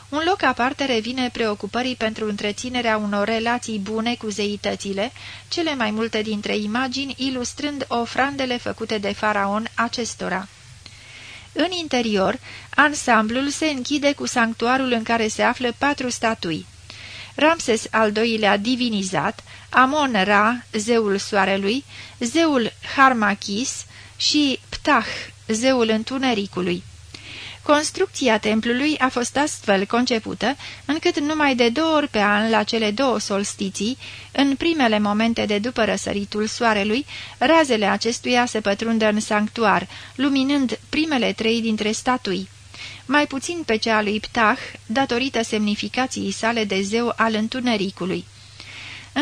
Un loc aparte revine preocupării pentru întreținerea unor relații bune cu zeitățile, cele mai multe dintre imagini ilustrând ofrandele făcute de faraon acestora. În interior, ansamblul se închide cu sanctuarul în care se află patru statui. Ramses al doilea divinizat, Amon-Ra, zeul soarelui, zeul Harmachis și Ptah, zeul întunericului. Construcția templului a fost astfel concepută, încât numai de două ori pe an, la cele două solstiții, în primele momente de după răsăritul soarelui, razele acestuia se pătrundă în sanctuar, luminând primele trei dintre statui. Mai puțin pe cea lui Ptah, datorită semnificației sale de zeu al întunericului.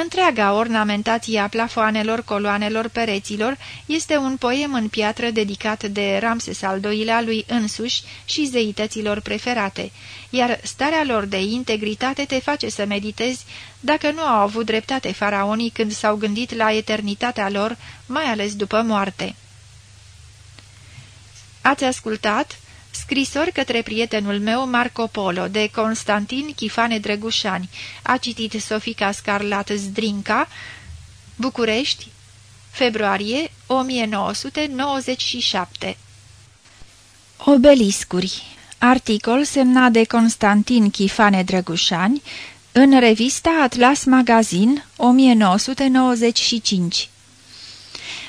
Întreaga ornamentație a plafoanelor, coloanelor, pereților este un poem în piatră dedicat de Ramses al II-lea lui însuși și zeităților preferate, iar starea lor de integritate te face să meditezi dacă nu au avut dreptate faraonii când s-au gândit la eternitatea lor, mai ales după moarte. Ați ascultat Scrisori către prietenul meu Marco Polo de Constantin Chifane Drăgușani. A citit Sofica Scarlat Zdrinca, București, februarie 1997. Obeliscuri Articol semnat de Constantin Chifane Drăgușani în revista Atlas Magazin 1995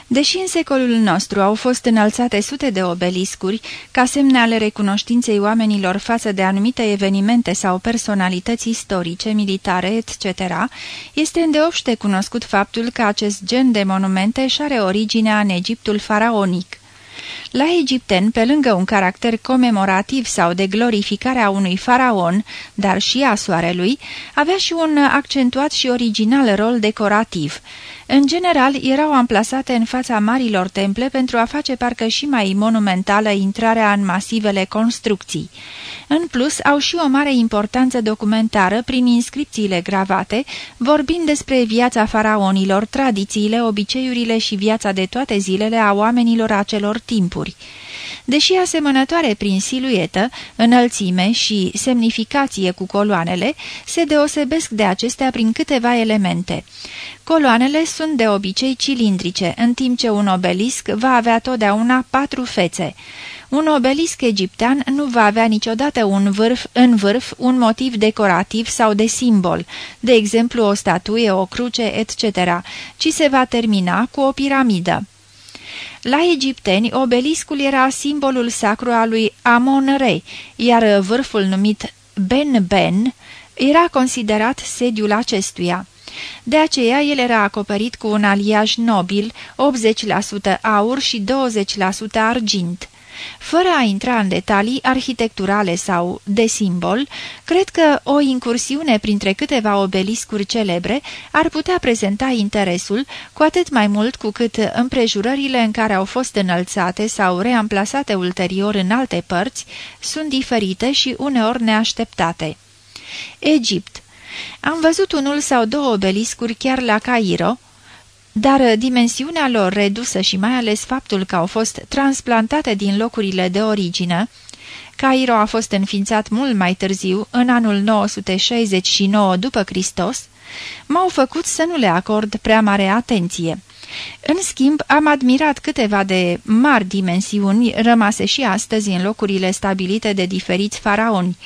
Deși în secolul nostru au fost înălțate sute de obeliscuri, ca semne ale recunoștinței oamenilor față de anumite evenimente sau personalități istorice, militare, etc., este îndeopște cunoscut faptul că acest gen de monumente își are originea în Egiptul faraonic. La egipteni, pe lângă un caracter comemorativ sau de glorificare a unui faraon, dar și a soarelui, avea și un accentuat și original rol decorativ. În general, erau amplasate în fața marilor temple pentru a face parcă și mai monumentală intrarea în masivele construcții. În plus, au și o mare importanță documentară prin inscripțiile gravate, vorbind despre viața faraonilor, tradițiile, obiceiurile și viața de toate zilele a oamenilor acelor timpuri. Deși asemănătoare prin siluetă, înălțime și semnificație cu coloanele, se deosebesc de acestea prin câteva elemente. Coloanele sunt de obicei cilindrice, în timp ce un obelisc va avea totdeauna patru fețe. Un obelisc egiptean nu va avea niciodată un vârf în vârf, un motiv decorativ sau de simbol, de exemplu o statuie, o cruce, etc., ci se va termina cu o piramidă. La egipteni, obeliscul era simbolul sacru al lui Amon-Re, iar vârful numit Ben-Ben era considerat sediul acestuia. De aceea el era acoperit cu un aliaj nobil, 80% aur și 20% argint. Fără a intra în detalii arhitecturale sau de simbol, cred că o incursiune printre câteva obeliscuri celebre ar putea prezenta interesul, cu atât mai mult cu cât împrejurările în care au fost înălțate sau reamplasate ulterior în alte părți sunt diferite și uneori neașteptate. Egipt Am văzut unul sau două obeliscuri chiar la Cairo, dar uh, dimensiunea lor redusă și mai ales faptul că au fost transplantate din locurile de origine, Cairo a fost înființat mult mai târziu, în anul 969 după Hristos, m-au făcut să nu le acord prea mare atenție. În schimb, am admirat câteva de mari dimensiuni rămase și astăzi în locurile stabilite de diferiți faraoni.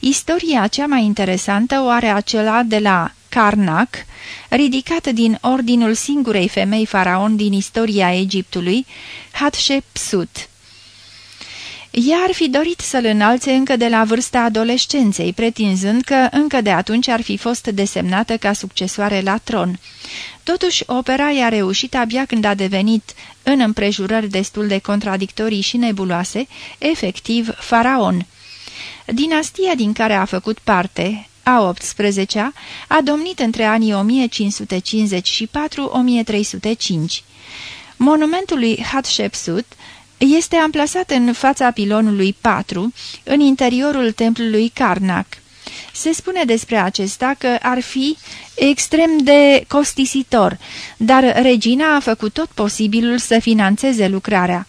Istoria cea mai interesantă o are acela de la Karnak, ridicat din ordinul singurei femei faraon din istoria Egiptului, Hatshepsut. Ea ar fi dorit să-l înalțe încă de la vârsta adolescenței, pretinzând că încă de atunci ar fi fost desemnată ca succesoare la tron. Totuși, opera i-a reușit abia când a devenit, în împrejurări destul de contradictorii și nebuloase, efectiv faraon. Dinastia din care a făcut parte, a XVIII-a, a domnit între anii 1554-1305. Monumentul lui Hatshepsut este amplasat în fața pilonului 4, în interiorul templului Karnak. Se spune despre acesta că ar fi extrem de costisitor, dar regina a făcut tot posibilul să financeze lucrarea.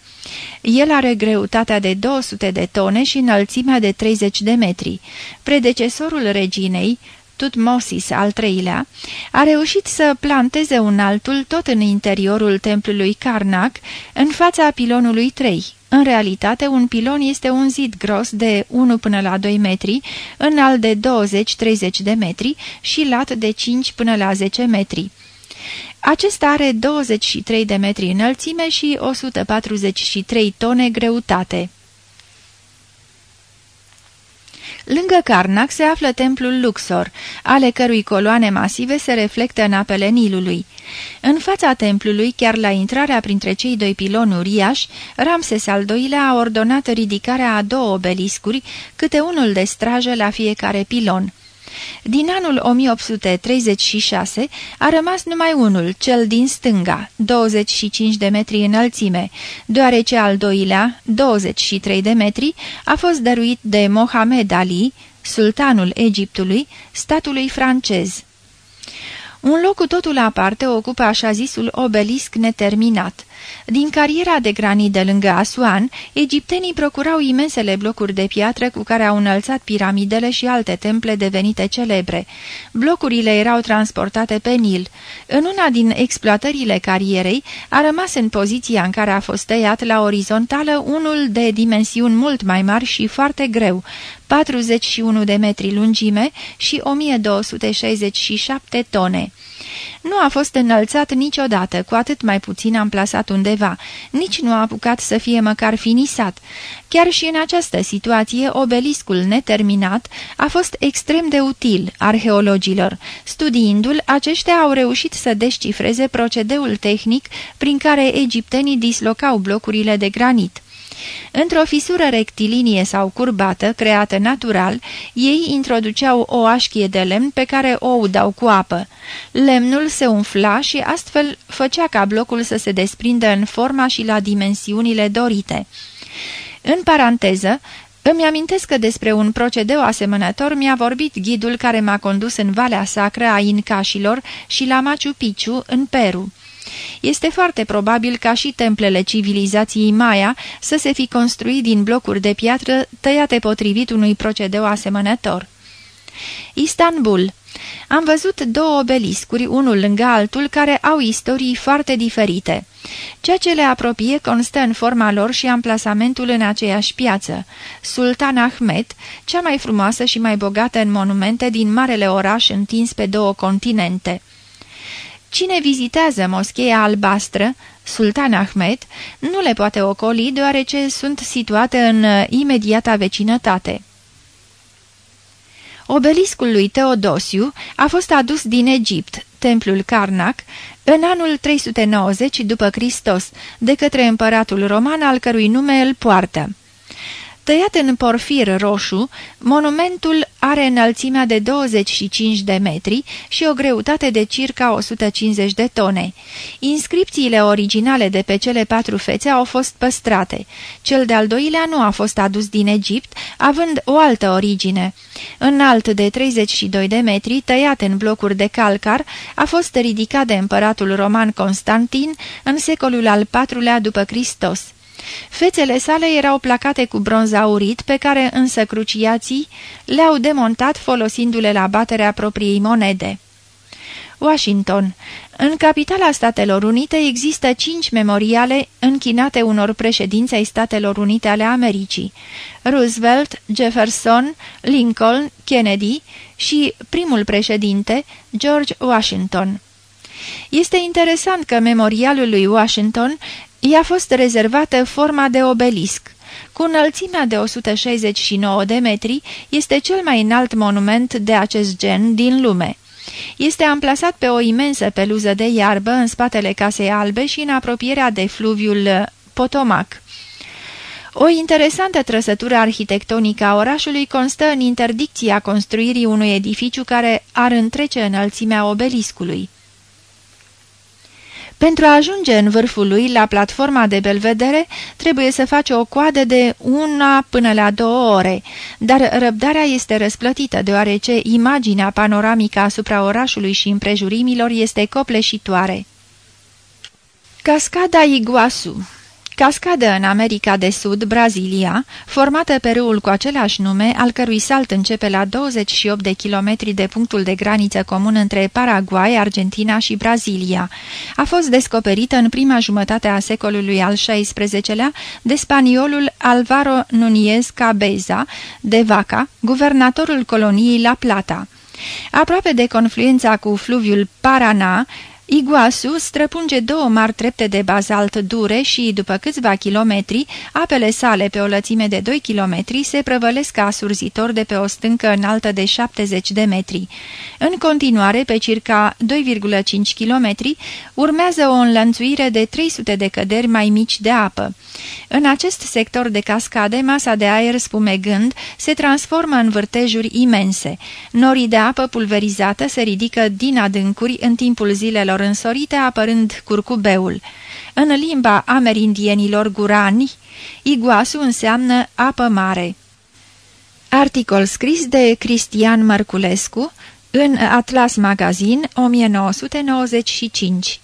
El are greutatea de 200 de tone și înălțimea de 30 de metri. Predecesorul reginei, Tutmosis al treilea, a reușit să planteze un altul tot în interiorul templului Karnak, în fața pilonului 3. În realitate, un pilon este un zid gros de 1 până la 2 metri, înalt de 20-30 de metri și lat de 5 până la 10 metri. Acesta are 23 de metri înălțime și 143 tone greutate. Lângă Carnac se află templul Luxor, ale cărui coloane masive se reflectă în apele Nilului. În fața templului, chiar la intrarea printre cei doi piloni uriași, Ramses al II-lea a ordonat ridicarea a două obeliscuri, câte unul de strajă la fiecare pilon. Din anul 1836 a rămas numai unul, cel din stânga, 25 de metri înălțime, deoarece al doilea, 23 de metri, a fost dăruit de Mohamed Ali, sultanul Egiptului, statului francez. Un loc cu totul aparte ocupă așa zisul obelisc neterminat. Din cariera de granit de lângă Asuan, egiptenii procurau imensele blocuri de piatră cu care au înălțat piramidele și alte temple devenite celebre. Blocurile erau transportate pe Nil. În una din exploatările carierei a rămas în poziția în care a fost tăiat la orizontală unul de dimensiuni mult mai mari și foarte greu, 41 de metri lungime și 1267 tone. Nu a fost înălțat niciodată, cu atât mai puțin amplasat undeva, nici nu a apucat să fie măcar finisat. Chiar și în această situație, obeliscul neterminat a fost extrem de util arheologilor. Studiindu-l, aceștia au reușit să descifreze procedeul tehnic prin care egiptenii dislocau blocurile de granit. Într-o fisură rectilinie sau curbată, creată natural, ei introduceau o așchie de lemn pe care o udau cu apă. Lemnul se umfla și astfel făcea ca blocul să se desprindă în forma și la dimensiunile dorite. În paranteză, îmi amintesc că despre un procedeu asemănător mi-a vorbit ghidul care m-a condus în Valea Sacră a Incașilor și la Machu Picchu, în Peru. Este foarte probabil ca și templele civilizației Maya să se fi construit din blocuri de piatră tăiate potrivit unui procedeu asemănător. Istanbul am văzut două obeliscuri, unul lângă altul, care au istorii foarte diferite. Ceea ce le apropie constă în forma lor și amplasamentul în aceeași piață. Sultan Ahmed, cea mai frumoasă și mai bogată în monumente din marele oraș întins pe două continente. Cine vizitează moscheea albastră, Sultan Ahmed, nu le poate ocoli deoarece sunt situate în uh, imediata vecinătate. Obeliscul lui Teodosiu a fost adus din Egipt, templul Karnak, în anul 390 după Hristos, de către împăratul roman al cărui nume îl poartă. Tăiat în porfir roșu, monumentul are înălțimea de 25 de metri și o greutate de circa 150 de tone. Inscripțiile originale de pe cele patru fețe au fost păstrate. Cel de-al doilea nu a fost adus din Egipt, având o altă origine. Înalt de 32 de metri, tăiat în blocuri de calcar, a fost ridicat de împăratul roman Constantin în secolul al IV-lea după Hristos. Fețele sale erau placate cu bronz aurit, pe care însă cruciații le-au demontat folosindu-le la baterea propriei monede. Washington. În capitala Statelor Unite există cinci memoriale închinate unor președinți ai Statelor Unite ale Americii. Roosevelt, Jefferson, Lincoln, Kennedy și primul președinte, George Washington. Este interesant că memorialul lui Washington I-a fost rezervată forma de obelisc. Cu înălțimea de 169 de metri, este cel mai înalt monument de acest gen din lume. Este amplasat pe o imensă peluză de iarbă în spatele Casei Albe și în apropierea de fluviul Potomac. O interesantă trăsătură arhitectonică a orașului constă în interdicția construirii unui edificiu care ar întrece înălțimea obeliscului. Pentru a ajunge în vârful lui, la platforma de belvedere, trebuie să faci o coadă de una până la două ore, dar răbdarea este răsplătită, deoarece imaginea panoramică asupra orașului și împrejurimilor este copleșitoare. Cascada Iguasu Cascadă în America de Sud, Brazilia, formată pe râul cu același nume, al cărui salt începe la 28 de kilometri de punctul de graniță comun între Paraguay, Argentina și Brazilia. A fost descoperită în prima jumătate a secolului al XVI-lea de spaniolul Alvaro Núñez Cabeza de Vaca, guvernatorul coloniei La Plata. Aproape de confluența cu fluviul Paraná, Iguasu străpunge două mari trepte de bazalt dure și, după câțiva kilometri, apele sale pe o lățime de 2 kilometri se prăvălesc ca surzitor de pe o stâncă înaltă de 70 de metri. În continuare, pe circa 2,5 kilometri, urmează o înlănțuire de 300 de căderi mai mici de apă. În acest sector de cascade, masa de aer spumegând se transformă în vârtejuri imense. Norii de apă pulverizată se ridică din adâncuri în timpul zilelor lor însorite apărând curcubeul. În limba amerindienilor gurani, iguasu înseamnă apă mare. Articol scris de Cristian Mărculescu în Atlas Magazin 1995